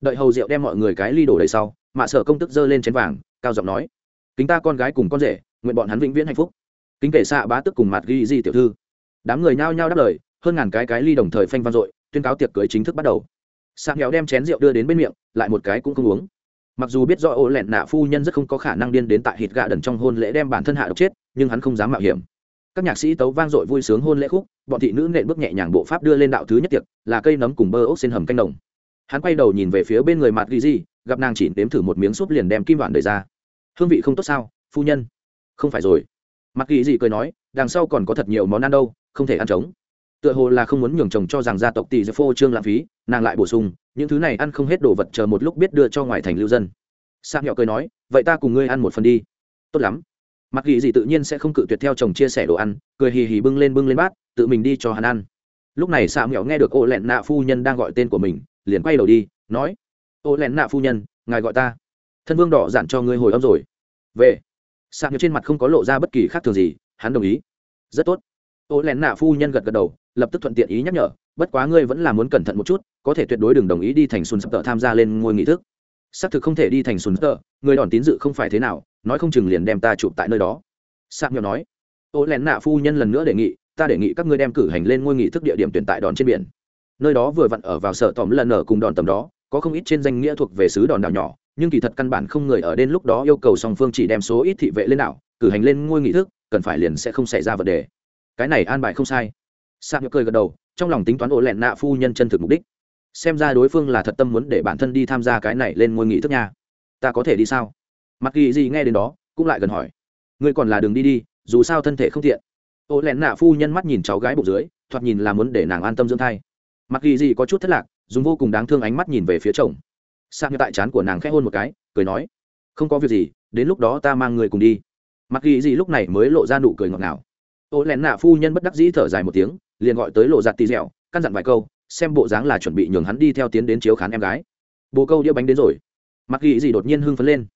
Đợi hầu rượu đem mọi người cái ly đổ đầy sau mạ sở công tức giơ lên chén vàng, cao giọng nói, kính ta con gái cùng con rể, nguyện bọn hắn vĩnh viễn hạnh phúc. Kính kể xạ bá tức cùng mặt ghi dị tiểu thư đám người nhao nhao đáp lời, hơn ngàn cái cái ly đồng thời phanh vang dội, tuyên cáo tiệc cưới chính thức bắt đầu. Sạc nghèo đem chén rượu đưa đến bên miệng, lại một cái cũng không uống. Mặc dù biết do ô lẹn nạ phu nhân rất không có khả năng điên đến tại hít gạ đần trong hôn lễ đem bản thân hạ độc chết, nhưng hắn không dám mạo hiểm. Các nhạc sĩ tấu vang dội vui sướng hôn lễ khúc, bọn thị nữ nện bước nhẹ nhàng bộ pháp đưa lên đạo thứ nhất tiệc, là cây nấm cùng bơ ốc xin hầm canh đồng. Hắn quay đầu nhìn về phía bên người mặt ghi di gặp nàng chỉ nếm thử một miếng súp liền đem kim đoạn đời ra. Hương vị không tốt sao, phu nhân? Không phải rồi. Mặt ghi di cười nói, đằng sau còn có thật nhiều món ăn đâu không thể ăn trống. Tựa hồ là không muốn nhường chồng cho rằng gia tộc tỷ giơ phô trương lãng phí, nàng lại bổ sung, những thứ này ăn không hết đồ vật chờ một lúc biết đưa cho ngoài thành lưu dân. Sang nhỏ cười nói, vậy ta cùng ngươi ăn một phần đi. Tốt lắm. Mặc ghi gì tự nhiên sẽ không cự tuyệt theo chồng chia sẻ đồ ăn, cười hì hì bưng lên bưng lên bát, tự mình đi cho hắn ăn. Lúc này xạ mẹo nghe được ô lẹn nạ phu nhân đang gọi tên của mình, liền quay đầu đi, nói, ô lẹn nạ phu nhân, ngài gọi ta. Thân vương đỏ dặn cho ngươi hồi âm rồi. Về. Xạ mẹo trên mặt không có lộ ra bất kỳ khác thường gì, hắn đồng ý. Rất tốt ô lén nạ phu nhân gật gật đầu, lập tức thuận tiện ý nhắc nhở, bất quá ngươi vẫn là muốn cẩn thận một chút, có thể tuyệt đối đừng đồng ý đi thành sùn sập tợ tham gia lên ngôi nghị thức. Xác thực không thể đi thành sùn tợ người đòn tín dự không phải thế nào, nói không chừng liền đem ta chụp tại nơi đó. Sạc nhỏ nói. Ô lén nạ phu nhân lần nữa đề nghị, ta đề nghị các ngươi đem cử hành lên ngôi nghị thức địa điểm tuyển tại đòn trên biển. Nơi đó vừa vặn ở vào sở tòm lần ở cùng đòn tầm đó, có không ít trên danh nghĩa thuộc về xứ đòn đảo nhỏ, nhưng kỳ thật căn bản không người ở đến lúc đó yêu cầu song phương chỉ đem số ít thị vệ lên đảo, cử hành lên ngôi nghị thức, cần phải liền sẽ không xảy ra vấn đề cái này an bài không sai. Sạc cười gật đầu, trong lòng tính toán ổ lẹn nạ phu nhân chân thực mục đích. Xem ra đối phương là thật tâm muốn để bản thân đi tham gia cái này lên ngôi nghị thức nhà. ta có thể đi sao? Mặc kỳ gì nghe đến đó, cũng lại gần hỏi. Ngươi còn là đường đi đi, dù sao thân thể không tiện. Ô lẹn nạ phu nhân mắt nhìn cháu gái bụng dưới, thoạt nhìn là muốn để nàng an tâm dưỡng thai. Mặc kỳ gì có chút thất lạc, dùng vô cùng đáng thương ánh mắt nhìn về phía chồng. Sang như tại chán của nàng khẽ hôn một cái, cười nói, không có việc gì, đến lúc đó ta mang người cùng đi. Mặc kỳ gì lúc này mới lộ ra nụ cười ngọt ngào ô lẹn nạ phu nhân bất đắc dĩ thở dài một tiếng, liền gọi tới lộ giặt tì dẻo, căn dặn vài câu, xem bộ dáng là chuẩn bị nhường hắn đi theo tiến đến chiếu khán em gái. Bồ câu đĩa bánh đến rồi. Mặc ghi gì đột nhiên hưng phấn lên.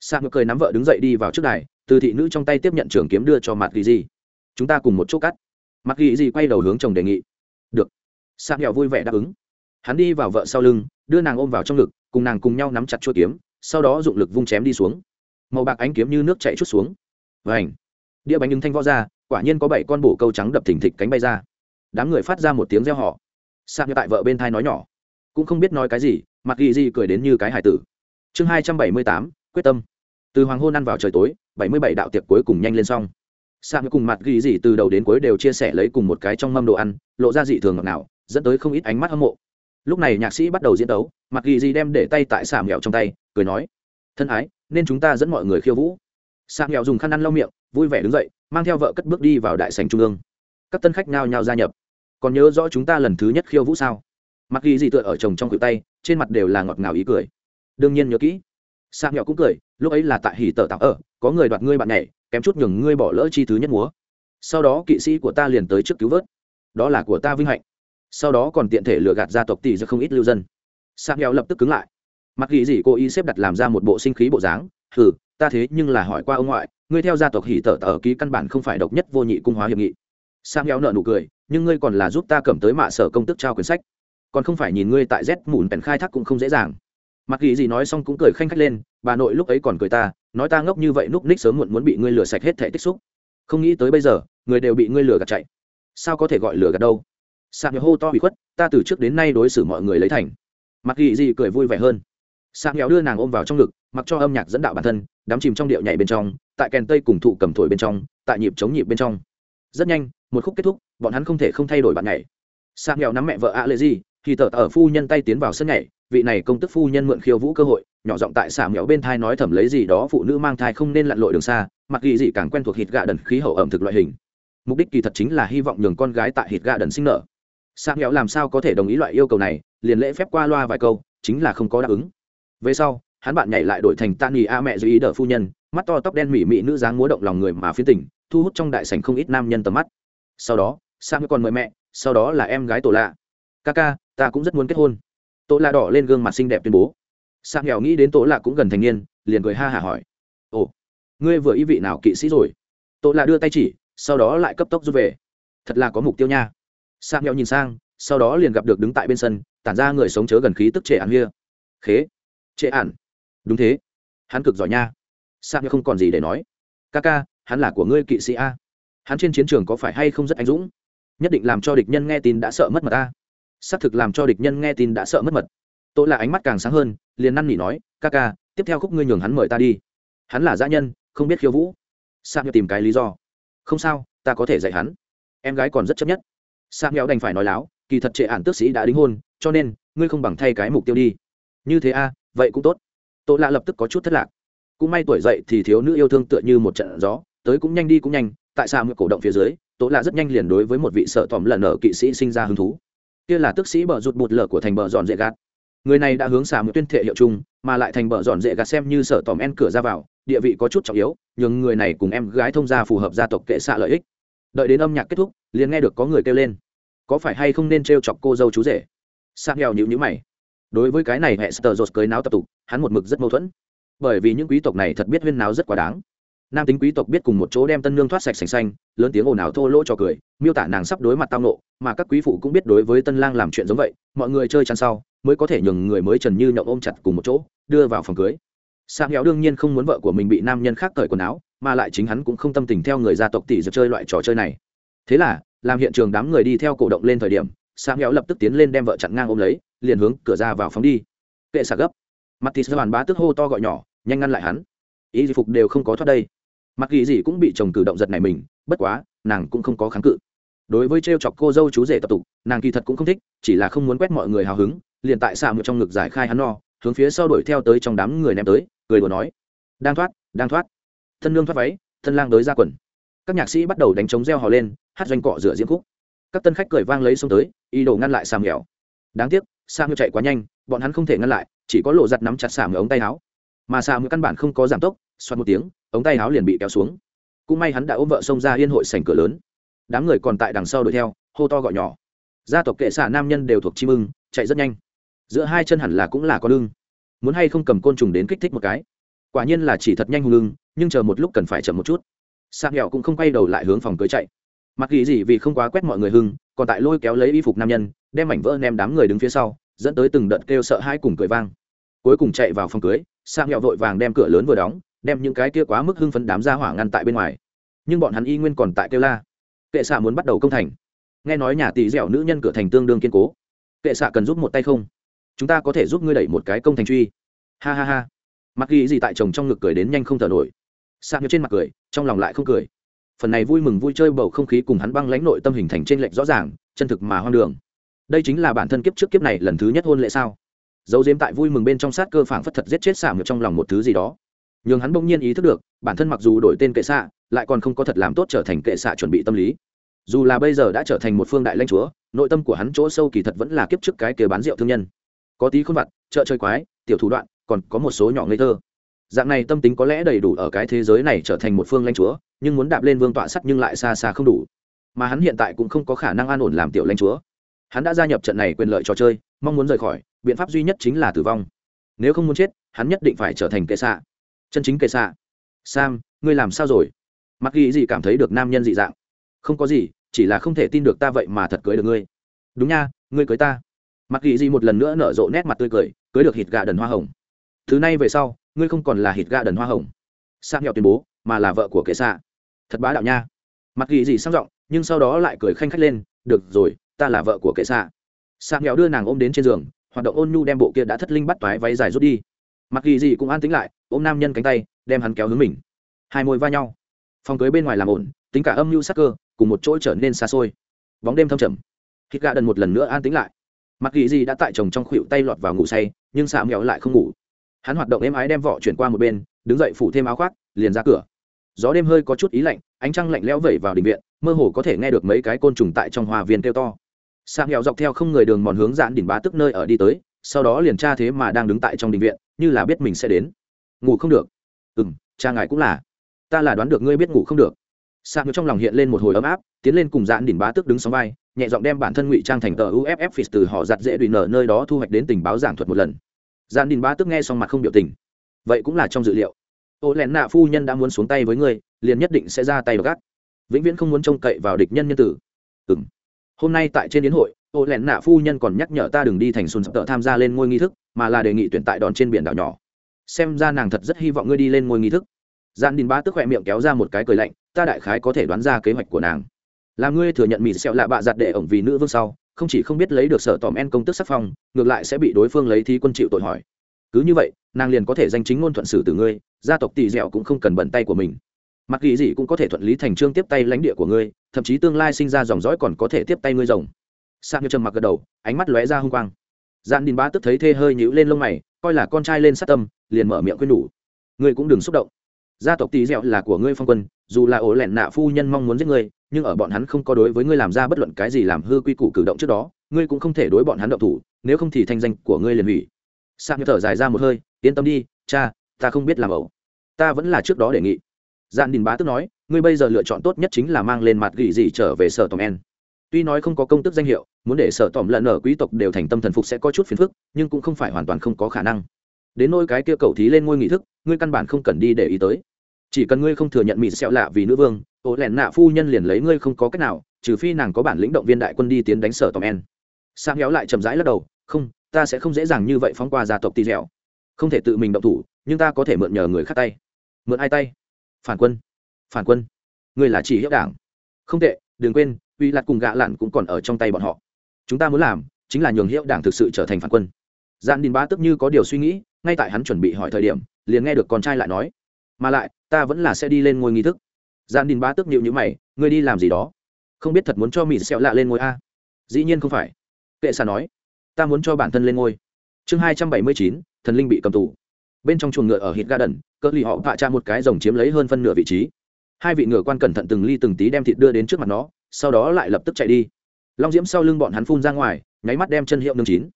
Sang ngược cười nắm vợ đứng dậy đi vào trước đài, từ thị nữ trong tay tiếp nhận trường kiếm đưa cho mặt ghi gì. Chúng ta cùng một chỗ cắt. Mặc ghi gì quay đầu hướng chồng đề nghị. Được. Sang nghèo vui vẻ đáp ứng. Hắn đi vào vợ sau lưng, đưa nàng ôm vào trong ngực, cùng nàng cùng nhau nắm chặt chuôi kiếm, sau đó dụng lực vung chém đi xuống. Màu bạc ánh kiếm như nước chạy chút xuống. Vảnh đĩa bánh đứng thanh võ ra quả nhiên có bảy con bổ câu trắng đập thình thịch cánh bay ra. Đám người phát ra một tiếng reo họ sang tại vợ bên thai nói nhỏ. Cũng không biết nói cái gì, mặc ghi di cười đến như cái hải tử. Chương hai trăm bảy mươi tám, quyết tâm. Từ hoàng hôn ăn vào trời tối, bảy mươi bảy đạo tiệc cuối cùng nhanh lên xong. Sang cùng mặt ghi di từ đầu đến cuối đều chia sẻ lấy cùng một cái trong mâm đồ ăn, lộ ra dị thường ngọt nào dẫn tới không ít ánh mắt hâm mộ. Lúc này nhạc sĩ bắt đầu diễn tấu mặt ghi di đem để tay tại xà mẹo trong tay, cười nói, thân ái, nên chúng ta dẫn mọi người khiêu vũ. Xà mẹo dùng khăn ăn lau miệng vui vẻ đứng dậy, mang theo vợ cất bước đi vào đại sành trung ương. Các tân khách nhao nhao gia nhập. Còn nhớ rõ chúng ta lần thứ nhất khiêu vũ sao? Mặc ghi gì tựa ở chồng trong cự tay, trên mặt đều là ngọt ngào ý cười. Đương nhiên nhớ kỹ. Sạc nhỏ cũng cười, lúc ấy là tại hỉ tờ tạo ở, có người đoạt ngươi bạn nhảy, kém chút nhường ngươi bỏ lỡ chi thứ nhất múa. Sau đó kỵ sĩ của ta liền tới trước cứu vớt. Đó là của ta vinh hạnh. Sau đó còn tiện thể lừa gạt gia tộc tỷ ra không ít lưu dân. Sạc nhỏ lập tức cứng lại. Mặc ghi gì cô ý xếp đặt làm ra một bộ sinh khí bộ dáng. Thử ta thế nhưng là hỏi qua ông ngoại ngươi theo gia tộc hỉ Tở Tở ký căn bản không phải độc nhất vô nhị cung hóa hiệp nghị. Sang nghèo nợ nụ cười, nhưng ngươi còn là giúp ta cầm tới mạ sở công tức trao quyển sách. Còn không phải nhìn ngươi tại z mùn bèn khai thác cũng không dễ dàng. Mặc ghi gì nói xong cũng cười khanh khách lên, bà nội lúc ấy còn cười ta, nói ta ngốc như vậy núp ních sớm muộn muốn bị ngươi lừa sạch hết thể tích xúc. Không nghĩ tới bây giờ, người đều bị ngươi lừa gạt chạy. Sao có thể gọi lừa gạt đâu? Sạc hô to bị khuất, ta từ trước đến nay đối xử mọi người lấy thành. Mặc ghi gì cười vui vẻ hơn sạc nghèo đưa nàng ôm vào trong ngực, mặc cho âm nhạc dẫn đạo bản thân, đắm chìm trong điệu nhảy bên trong, tại kèn tây cùng thụ cầm thổi bên trong, tại nhịp chống nhịp bên trong. Rất nhanh, một khúc kết thúc, bọn hắn không thể không thay đổi bạn nhảy. Sạm nghèo nắm mẹ vợ ạ lệ gì thì tờ ở phu nhân tay tiến vào sân nhảy, vị này công tức phu nhân mượn khiêu vũ cơ hội, nhỏ giọng tại sạm nghèo bên thai nói thầm lấy gì đó phụ nữ mang thai không nên lặn lội đường xa, mặc ghi gì càng quen thuộc hít gạ đần khí hậu ẩm thực loại hình. Mục đích kỳ thật chính là hy vọng nhường con gái tại hít gạ đần sinh nở. Sạm nghèo làm sao có thể đồng ý loại yêu cầu này, liền lễ phép qua loa vài câu, chính là không có đáp ứng về sau, hắn bạn nhảy lại đổi thành tan nghỉ a mẹ dưới ý đỡ phu nhân, mắt to tóc đen mỹ mỹ nữ dáng múa động lòng người mà phiến tình, thu hút trong đại sảnh không ít nam nhân tầm mắt. Sau đó sang còn mời mẹ, sau đó là em gái tổ lạ. Ca ca, ta cũng rất muốn kết hôn. Tổ lạ đỏ lên gương mặt xinh đẹp tuyên bố. Sang nghèo nghĩ đến tổ lạ cũng gần thành niên, liền cười ha hả hỏi. Ồ, ngươi vừa ý vị nào kỵ sĩ rồi? Tổ lạ đưa tay chỉ, sau đó lại cấp tốc rút về. Thật là có mục tiêu nha. Sang nghèo nhìn sang, sau đó liền gặp được đứng tại bên sân, tản ra người sống chớ gần khí tức trẻ ăn hia. Khế trệ ản. Đúng thế. Hắn cực giỏi nha. Sao như không còn gì để nói. Ca ca, hắn là của ngươi kỵ sĩ a. Hắn trên chiến trường có phải hay không rất anh dũng? Nhất định làm cho địch nhân nghe tin đã sợ mất mật ta xác thực làm cho địch nhân nghe tin đã sợ mất mật. Tôi là ánh mắt càng sáng hơn, liền năn nỉ nói, ca ca, tiếp theo khúc ngươi nhường hắn mời ta đi. Hắn là dã nhân, không biết khiêu vũ. Sam tìm cái lý do. Không sao, ta có thể dạy hắn. Em gái còn rất chấp nhất. Sam đành phải nói láo, kỳ thật trệ ản tước sĩ đã đính hôn, cho nên ngươi không bằng thay cái mục tiêu đi. Như thế a vậy cũng tốt. Tổ lạ lập tức có chút thất lạc. Cũng may tuổi dậy thì thiếu nữ yêu thương tựa như một trận gió, tới cũng nhanh đi cũng nhanh, tại sao một cổ động phía dưới tố lạ rất nhanh liền đối với một vị sợ tòm lần ở kỵ sĩ sinh ra hứng thú. Kia là tức sĩ bờ rụt bụt lở của thành bờ giòn dễ gạt. Người này đã hướng xả một tuyên thệ hiệu chung, mà lại thành bờ giòn dễ gạt xem như sợ tòm en cửa ra vào, địa vị có chút trọng yếu, nhưng người này cùng em gái thông gia phù hợp gia tộc kệ xạ lợi ích. Đợi đến âm nhạc kết thúc, liền nghe được có người kêu lên. Có phải hay không nên t chọc cô dâu chú rể? Sang nghèo nhịu nhữ mày đối với cái này hệ sờ dột cưới náo tập tục, hắn một mực rất mâu thuẫn. Bởi vì những quý tộc này thật biết huyên náo rất quá đáng. Nam tính quý tộc biết cùng một chỗ đem tân nương thoát sạch sành xanh, lớn tiếng ồn ào thô lỗ cho cười, miêu tả nàng sắp đối mặt tao nộ mà các quý phụ cũng biết đối với tân lang làm chuyện giống vậy, mọi người chơi chăn sau, mới có thể nhường người mới trần như nhậu ôm chặt cùng một chỗ, đưa vào phòng cưới. Sang héo đương nhiên không muốn vợ của mình bị nam nhân khác cởi quần áo, mà lại chính hắn cũng không tâm tình theo người gia tộc tỷ giật chơi loại trò chơi này. Thế là, làm hiện trường đám người đi theo cổ động lên thời điểm sang héo lập tức tiến lên đem vợ chặn ngang ôm lấy, liền hướng cửa ra vào phóng đi. Kệ xả gấp. Mặt thịt hoàn bá tức hô to gọi nhỏ, nhanh ngăn lại hắn. Ý phục đều không có thoát đây. Mặc kỳ gì cũng bị chồng cử động giật này mình, bất quá, nàng cũng không có kháng cự. Đối với t chọc cô dâu chú rể tập tục, nàng kỳ thật cũng không thích, chỉ là không muốn quét mọi người hào hứng, liền tại xạ một trong ngực giải khai hắn no, hướng phía sau đuổi theo tới trong đám người ném tới, cười đùa nói, đang thoát đang thoát. Thân lương thoát váy, thân lang đới ra quần. Các nhạc sĩ bắt đầu đánh trống reo hò lên, hát doanh cọ rửa diễm khúc các tân khách cười vang lấy xông tới, ý đồ ngăn lại sam nghèo đáng tiếc sam nghèo chạy quá nhanh, bọn hắn không thể ngăn lại, chỉ có lộ giặt nắm chặt sam ống tay áo. Mà sam căn bản không có giảm tốc, xoát một tiếng, ống tay áo liền bị kéo xuống. Cũng may hắn đã ôm vợ xông ra yên hội sảnh cửa lớn. Đám người còn tại đằng sau đuổi theo, hô to gọi nhỏ. Gia tộc kệ xạ nam nhân đều thuộc chim ưng, chạy rất nhanh. Giữa hai chân hẳn là cũng là con lưng muốn hay không cầm côn trùng đến kích thích một cái. Quả nhiên là chỉ thật nhanh hùng lưng nhưng chờ một lúc cần phải chậm một chút. Sạc nghèo cũng không quay đầu lại hướng phòng cưới chạy mặc ghi gì vì không quá quét mọi người hưng, còn tại lôi kéo lấy y phục nam nhân, đem mảnh vỡ ném đám người đứng phía sau, dẫn tới từng đợt kêu sợ hai cùng cười vang. Cuối cùng chạy vào phòng cưới sang nghèo vội vàng đem cửa lớn vừa đóng, đem những cái kia quá mức hưng phấn đám ra hỏa ngăn tại bên ngoài. Nhưng bọn hắn y nguyên còn tại kêu la. Kệ xạ muốn bắt đầu công thành. Nghe nói nhà tỷ dẻo nữ nhân cửa thành tương đương kiên cố. Kệ xạ cần giúp một tay không? Chúng ta có thể giúp ngươi đẩy một cái công thành truy. Ha ha ha. Mặc ghi gì tại chồng trong ngực cười đến nhanh không thở nổi. Sạc như trên mặt cười, trong lòng lại không cười phần này vui mừng vui chơi bầu không khí cùng hắn băng lãnh nội tâm hình thành trên lệch rõ ràng, chân thực mà hoang đường. Đây chính là bản thân kiếp trước kiếp này lần thứ nhất hôn lễ sao? Dấu diếm tại vui mừng bên trong sát cơ phảng phất thật giết chết xả ngược trong lòng một thứ gì đó. Nhưng hắn bỗng nhiên ý thức được, bản thân mặc dù đổi tên kệ xạ, lại còn không có thật làm tốt trở thành kệ xạ chuẩn bị tâm lý. Dù là bây giờ đã trở thành một phương đại lãnh chúa, nội tâm của hắn chỗ sâu kỳ thật vẫn là kiếp trước cái kia bán rượu thương nhân. Có tí khuôn vặt, chợ chơi quái, tiểu thủ đoạn, còn có một số nhỏ ngây thơ. Dạng này tâm tính có lẽ đầy đủ ở cái thế giới này trở thành một phương lãnh chúa nhưng muốn đạp lên vương tọa sắt nhưng lại xa xa không đủ. Mà hắn hiện tại cũng không có khả năng an ổn làm tiểu lãnh chúa. Hắn đã gia nhập trận này quyền lợi trò chơi, mong muốn rời khỏi, biện pháp duy nhất chính là tử vong. Nếu không muốn chết, hắn nhất định phải trở thành kệ xạ. Chân chính kệ xạ. Sam, ngươi làm sao rồi? Mặc ghi gì cảm thấy được nam nhân dị dạng? Không có gì, chỉ là không thể tin được ta vậy mà thật cưới được ngươi. Đúng nha, ngươi cưới ta. Mặc ghi gì một lần nữa nở rộ nét mặt tươi cười, cưới được hít gà đần hoa hồng. Thứ này về sau, ngươi không còn là hít gà đần hoa hồng. Sang nghèo tuyên bố, mà là vợ của kệ xạ thật bá đạo nha. Mặc ghi gì sang giọng, nhưng sau đó lại cười khanh khách lên, được rồi, ta là vợ của kệ xạ. Xạ nghèo đưa nàng ôm đến trên giường, hoạt động ôn nhu đem bộ kia đã thất linh bắt toái váy dài rút đi. Mặc ghi gì cũng an tính lại, ôm nam nhân cánh tay, đem hắn kéo hướng mình. Hai môi va nhau. Phòng cưới bên ngoài làm ổn, tính cả âm mưu sắc cơ, cùng một chỗ trở nên xa xôi. Bóng đêm thâm trầm. Hít gà đần một lần nữa an tính lại. Mặc ghi gì đã tại chồng trong khuỵu tay lọt vào ngủ say, nhưng xạ nghèo lại không ngủ. Hắn hoạt động êm ái đem vỏ chuyển qua một bên, đứng dậy phủ thêm áo khoác, liền ra cửa gió đêm hơi có chút ý lạnh, ánh trăng lạnh lẽo vẩy vào đình viện, mơ hồ có thể nghe được mấy cái côn trùng tại trong hòa viên kêu to. Sang hẹo dọc theo không người đường mòn hướng dạn đỉnh bá tức nơi ở đi tới, sau đó liền tra thế mà đang đứng tại trong đình viện, như là biết mình sẽ đến. Ngủ không được. Ừ m cha ngài cũng là. Ta là đoán được ngươi biết ngủ không được. Sang trong lòng hiện lên một hồi ấm áp, tiến lên cùng dạn đỉnh bá tức đứng sóng vai, nhẹ giọng đem bản thân ngụy trang thành tờ uff phis từ họ giặt dễ đùi nở nơi đó thu hoạch đến tình báo giảng thuật một lần. Dạn đỉnh bá tức nghe xong mặt không biểu tình. Vậy cũng là trong dự liệu ô lẹn nạ phu nhân đã muốn xuống tay với ngươi, liền nhất định sẽ ra tay gắt. Vĩnh viễn không muốn trông cậy vào địch nhân nhân tử. Ừ m hôm nay tại trên đến hội, ô lẹn nạ phu nhân còn nhắc nhở ta đừng đi thành sùn sập tợ tham gia lên ngôi nghi thức, mà là đề nghị tuyển tại đòn trên biển đảo nhỏ. Xem ra nàng thật rất hy vọng ngươi đi lên ngôi nghi thức. Gian đình ba tức khỏe miệng kéo ra một cái cười lạnh, ta đại khái có thể đoán ra kế hoạch của nàng. Là ngươi thừa nhận mỹ sẹo lạ bạ giặt để ổng vì nữ vương sau, không chỉ không biết lấy được sở tòm en công tức sắc phong, ngược lại sẽ bị đối phương lấy thi quân chịu tội hỏi. Cứ như vậy nàng liền có thể danh chính ngôn thuận xử từ ngươi, gia tộc tỷ dẻo cũng không cần bận tay của mình. Mặc kỳ gì cũng có thể thuận lý thành trương tiếp tay lãnh địa của ngươi, thậm chí tương lai sinh ra dòng dõi còn có thể tiếp tay ngươi rồng. Sang như trầm mặc gật đầu, ánh mắt lóe ra hung quang. Gian đình bá tức thấy thê hơi nhíu lên lông mày, coi là con trai lên sát tâm, liền mở miệng khuyên đủ. ngươi cũng đừng xúc động. Gia tộc tỷ dẻo là của ngươi phong quân, dù là ổ lẹn nạ phu nhân mong muốn giết ngươi, nhưng ở bọn hắn không có đối với ngươi làm ra bất luận cái gì làm hư quy củ cử động trước đó, ngươi cũng không thể đối bọn hắn động thủ, nếu không thì thanh danh của ngươi liền hủy sang như thở dài ra một hơi, yên tâm đi, cha, ta không biết làm ẩu. Ta vẫn là trước đó đề nghị. Dạn đình bá tức nói, ngươi bây giờ lựa chọn tốt nhất chính là mang lên mặt gỉ gì trở về sở tòm en. Tuy nói không có công tức danh hiệu, muốn để sở tòm lợn ở quý tộc đều thành tâm thần phục sẽ có chút phiền phức, nhưng cũng không phải hoàn toàn không có khả năng. Đến nôi cái kia cầu thí lên ngôi nghị thức, ngươi căn bản không cần đi để ý tới. Chỉ cần ngươi không thừa nhận mỹ sẹo lạ vì nữ vương ổ lẹn nạ phu nhân liền lấy ngươi không có cách nào, trừ phi nàng có bản lĩnh động viên đại quân đi tiến đánh sở tòm en. Sang héo lại chậm rãi lắc đầu, không ta sẽ không dễ dàng như vậy phóng qua gia tộc tì dẻo. Không thể tự mình động thủ, nhưng ta có thể mượn nhờ người khác tay. Mượn ai tay? Phản quân. Phản quân. Người là chỉ hiệu đảng. Không tệ, đừng quên, uy lạt cùng gạ lặn cũng còn ở trong tay bọn họ. Chúng ta muốn làm chính là nhường hiệu đảng thực sự trở thành phản quân. Gian đình bá tức như có điều suy nghĩ, ngay tại hắn chuẩn bị hỏi thời điểm, liền nghe được con trai lại nói, mà lại, ta vẫn là sẽ đi lên ngôi nghi thức. Gian đình bá tức nhịu nhữ mày, ngươi đi làm gì đó? Không biết thật muốn cho mỹ xẹo lạ lên ngôi a? Dĩ nhiên không phải. Kệ xà nói ta muốn cho bản thân lên ngôi. Chương hai trăm bảy mươi chín, thần linh bị cầm tù. Bên trong chuồng ngựa ở hít ga đần cỡ lì họ vạ cha một cái rồng chiếm lấy hơn phân nửa vị trí. Hai vị ngựa quan cẩn thận từng ly từng tí đem thịt đưa đến trước mặt nó, sau đó lại lập tức chạy đi. Long diễm sau lưng bọn hắn phun ra ngoài, nháy mắt đem chân hiệu nương chín.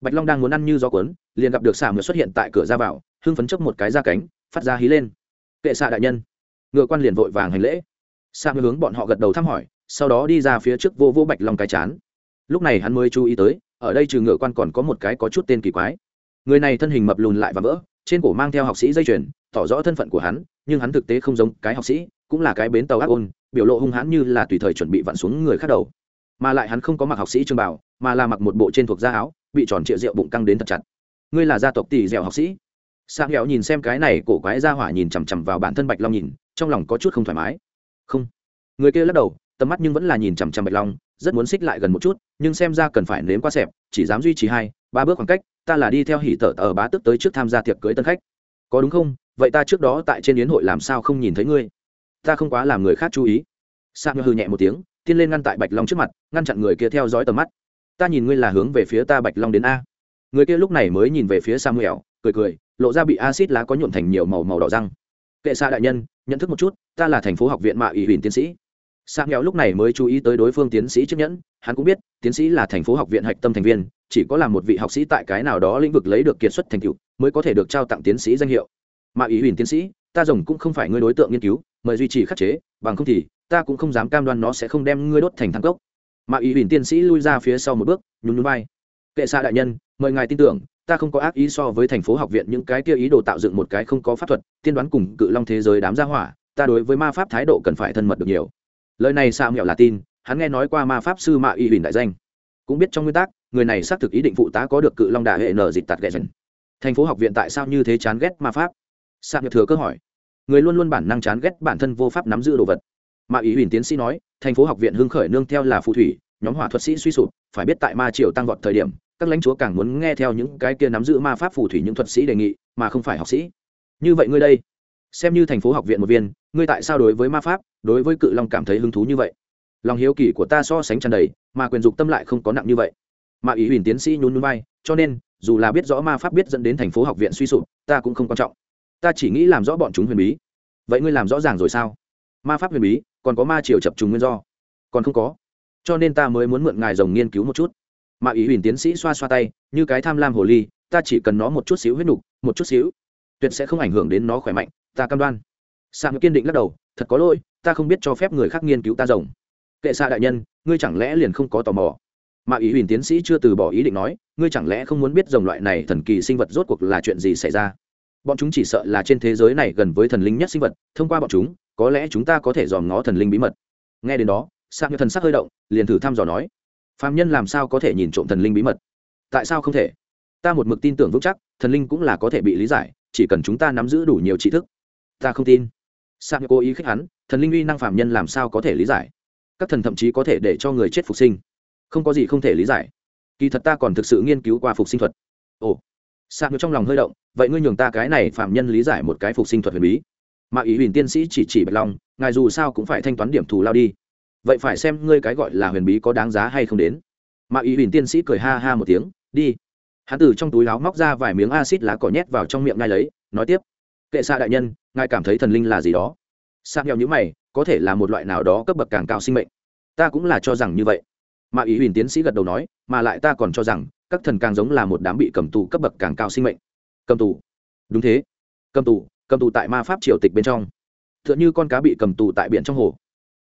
Bạch long đang muốn ăn như gió cuốn, liền gặp được xà ngựa xuất hiện tại cửa ra vào, hưng phấn chấp một cái ra cánh, phát ra hí lên. Kệ xạ đại nhân. Ngựa quan liền vội vàng hành lễ. Xà ngựa hướng bọn họ gật đầu thăm hỏi, sau đó đi ra phía trước vô vô bạch long cái chán. Lúc này hắn mới chú ý tới ở đây trừ ngựa quan còn có một cái có chút tên kỳ quái. Người này thân hình mập lùn lại và vỡ, trên cổ mang theo học sĩ dây chuyền, tỏ rõ thân phận của hắn, nhưng hắn thực tế không giống cái học sĩ, cũng là cái bến tàu ác ôn, biểu lộ hung hãn như là tùy thời chuẩn bị vặn xuống người khác đầu. Mà lại hắn không có mặc học sĩ trường bảo mà là mặc một bộ trên thuộc da áo, bị tròn trịa rượu bụng căng đến thật chặt. Ngươi là gia tộc tỷ dẻo học sĩ. Sang hẹo nhìn xem cái này, cổ quái ra hỏa nhìn chằm chằm vào bản thân bạch long nhìn, trong lòng có chút không thoải mái. Không. Người kia lắc đầu, tầm mắt nhưng vẫn là nhìn chằm chằm bạch long rất muốn xích lại gần một chút, nhưng xem ra cần phải nếm qua xẹp, chỉ dám duy trì hai, ba bước khoảng cách, ta là đi theo hỉ tở ở bá tức tới trước tham gia tiệc cưới tân khách. Có đúng không? Vậy ta trước đó tại trên yến hội làm sao không nhìn thấy ngươi? Ta không quá làm người khác chú ý. Sa ngư hư nhẹ một tiếng tiên lên ngăn tại bạch long trước mặt, ngăn chặn người kia theo dõi tầm mắt. Ta nhìn ngươi là hướng về phía ta bạch long đến a. Người kia lúc này mới nhìn về phía samuel, cười cười, lộ ra bị acid lá có nhuộn thành nhiều màu màu đỏ răng. Kệ xa đại nhân, nhận thức một chút, ta là thành phố học viện mạ ủy huỳnh tiến sĩ samuel lúc này mới chú ý tới đối phương tiến sĩ chiếc nhẫn, hắn cũng biết, tiến sĩ là thành phố học viện hạch tâm thành viên, chỉ có là một vị học sĩ tại cái nào đó lĩnh vực lấy được kiệt xuất thành tựu, mới có thể được trao tặng tiến sĩ danh hiệu. Mà ý huỳnh tiến sĩ, ta rồng cũng không phải ngươi đối tượng nghiên cứu, mời duy trì khắc chế, bằng không thì, ta cũng không dám cam đoan nó sẽ không đem ngươi đốt thành thang cốc. Mà ý huỳnh tiến sĩ lui ra phía sau một bước, nhún nhún vai. Kệ xa đại nhân, mời ngài tin tưởng, ta không có ác ý so với thành phố học viện những cái kia ý đồ tạo dựng một cái không có pháp thuật, tiên đoán cùng cự long thế giới đám gia hỏa, ta đối với ma pháp thái độ cần phải thân mật được nhiều lời này xạ nghèo là tin, hắn nghe nói qua ma pháp sư mạ y huỳnh đại danh. Cũng biết trong nguyên tắc, người này xác thực ý định phụ tá có được cự long đà hệ nở dịch tạt ghẹ dần thành phố học viện tại sao như thế chán ghét ma pháp? Sạc nhật thừa cơ hỏi. Người luôn luôn bản năng chán ghét bản thân vô pháp nắm giữ đồ vật. Mà ý huỳnh tiến sĩ nói, thành phố học viện hưng khởi nương theo là phù thủy, nhóm hỏa thuật sĩ suy sụp, phải biết tại ma triều tăng vọt thời điểm, các lãnh chúa càng muốn nghe theo những cái kia nắm giữ ma pháp phù thủy những thuật sĩ đề nghị, mà không phải học sĩ. Như vậy ngươi đây, xem như thành phố học viện một viên ngươi tại sao đối với ma pháp, đối với cự long cảm thấy hứng thú như vậy? Lòng hiếu kỳ của ta so sánh tràn đầy, mà quyền dục tâm lại không có nặng như vậy. Mà ý huỳnh tiến sĩ nhún núi bay cho nên, dù là biết rõ ma pháp biết dẫn đến thành phố học viện suy sụp, ta cũng không quan trọng. Ta chỉ nghĩ làm rõ bọn chúng huyền bí. Vậy ngươi làm rõ ràng rồi sao? Ma pháp huyền bí, còn có ma triều chập trùng nguyên do. Còn không có. Cho nên ta mới muốn mượn ngài rồng nghiên cứu một chút. Mà ý huỳnh tiến sĩ xoa xoa tay, như cái tham lam hồ ly, ta chỉ cần nó một chút xíu huyết nục, một chút xíu, tuyệt sẽ không ảnh hưởng đến nó khỏe mạnh, ta cam đoan sang kiên định lắc đầu, thật có lỗi, ta không biết cho phép người khác nghiên cứu ta rồng. Kệ xạ đại nhân, ngươi chẳng lẽ liền không có tò mò? Mà ý huỳnh tiến sĩ chưa từ bỏ ý định nói, ngươi chẳng lẽ không muốn biết rồng loại này thần kỳ sinh vật rốt cuộc là chuyện gì xảy ra? Bọn chúng chỉ sợ là trên thế giới này gần với thần linh nhất sinh vật, thông qua bọn chúng, có lẽ chúng ta có thể dòm ngó thần linh bí mật. Nghe đến đó sang như thần sắc hơi động, liền thử thăm dò nói phạm nhân làm sao có thể nhìn trộm thần linh bí mật? Tại sao không thể? Ta một mực tin tưởng vững chắc, thần linh cũng là có thể bị lý giải, chỉ cần chúng ta nắm giữ đủ nhiều tri thức. Ta không tin sạc cố ý khích hắn, thần linh uy năng phạm nhân làm sao có thể lý giải? Các thần thậm chí có thể để cho người chết phục sinh. Không có gì không thể lý giải. Kỳ thật ta còn thực sự nghiên cứu qua phục sinh thuật. Ồ. Sạc trong lòng hơi động, vậy ngươi nhường ta cái này phạm nhân lý giải một cái phục sinh thuật huyền bí. Mà ý huỳnh tiên sĩ chỉ chỉ bạch long, ngài dù sao cũng phải thanh toán điểm thù lao đi. Vậy phải xem ngươi cái gọi là huyền bí có đáng giá hay không đến. Mà ý huỳnh tiên sĩ cười ha ha một tiếng, đi. Hắn từ trong túi áo móc ra vài miếng acid lá cỏ nhét vào trong miệng ngay lấy, nói tiếp kệ xa đại nhân, ngài cảm thấy thần linh là gì đó? Sang nghèo như mày, có thể là một loại nào đó cấp bậc càng cao sinh mệnh. Ta cũng là cho rằng như vậy. Mà ý huỳnh tiến sĩ gật đầu nói, mà lại ta còn cho rằng, các thần càng giống là một đám bị cầm tù cấp bậc càng cao sinh mệnh. Cầm tù? Đúng thế. Cầm tù cầm tù tại ma pháp triều tịch bên trong. T h ư ợ n h ư con cá bị cầm tù tại biển trong hồ.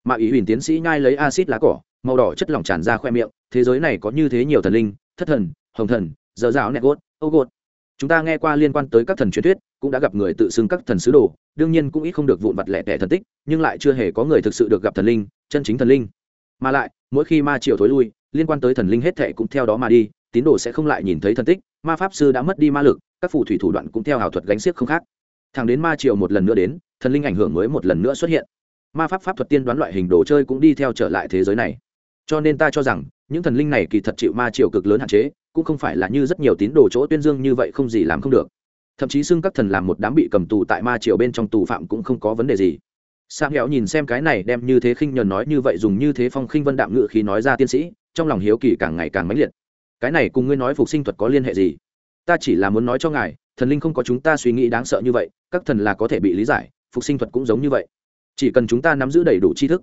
Mà ý huỳnh tiến sĩ nhai lấy acid lá cỏ, màu đỏ chất lỏng tràn ra khoe miệng, thế giới này có như thế nhiều thần linh, thất thần, hồng thần, dở dạo nẹt gốt âu gốt chúng ta nghe qua liên quan tới các thần truyền thuyết, cũng đã gặp người tự xưng các thần sứ đồ, đương nhiên cũng ít không được vụn vặt lẻ tẻ thần tích, nhưng lại chưa hề có người thực sự được gặp thần linh, chân chính thần linh. Mà lại, mỗi khi ma triều thối lui, liên quan tới thần linh hết thệ cũng theo đó mà đi, tín đồ sẽ không lại nhìn thấy thần tích, ma pháp sư đã mất đi ma lực, các phù thủy thủ đoạn cũng theo ảo thuật gánh xiếc không khác. Thẳng đến ma triều một lần nữa đến, thần linh ảnh hưởng mới một lần nữa xuất hiện. Ma pháp pháp thuật tiên đoán loại hình đồ chơi cũng đi theo trở lại thế giới này. Cho nên ta cho rằng, những thần linh này kỳ thật chịu ma triều cực lớn hạn chế cũng không phải là như rất nhiều tín đồ chỗ tuyên dương như vậy không gì làm không được. Thậm chí xưng các thần làm một đám bị cầm tù tại ma triều bên trong tù phạm cũng không có vấn đề gì. Sang hẹo nhìn xem cái này đem như thế khinh nhờn nói như vậy dùng như thế phong khinh vân đạm ngự khí nói ra tiên sĩ, trong lòng hiếu kỳ càng ngày càng mãnh liệt. Cái này cùng ngươi nói phục sinh thuật có liên hệ gì? Ta chỉ là muốn nói cho ngài, thần linh không có chúng ta suy nghĩ đáng sợ như vậy, các thần là có thể bị lý giải, phục sinh thuật cũng giống như vậy. Chỉ cần chúng ta nắm giữ đầy đủ tri thức.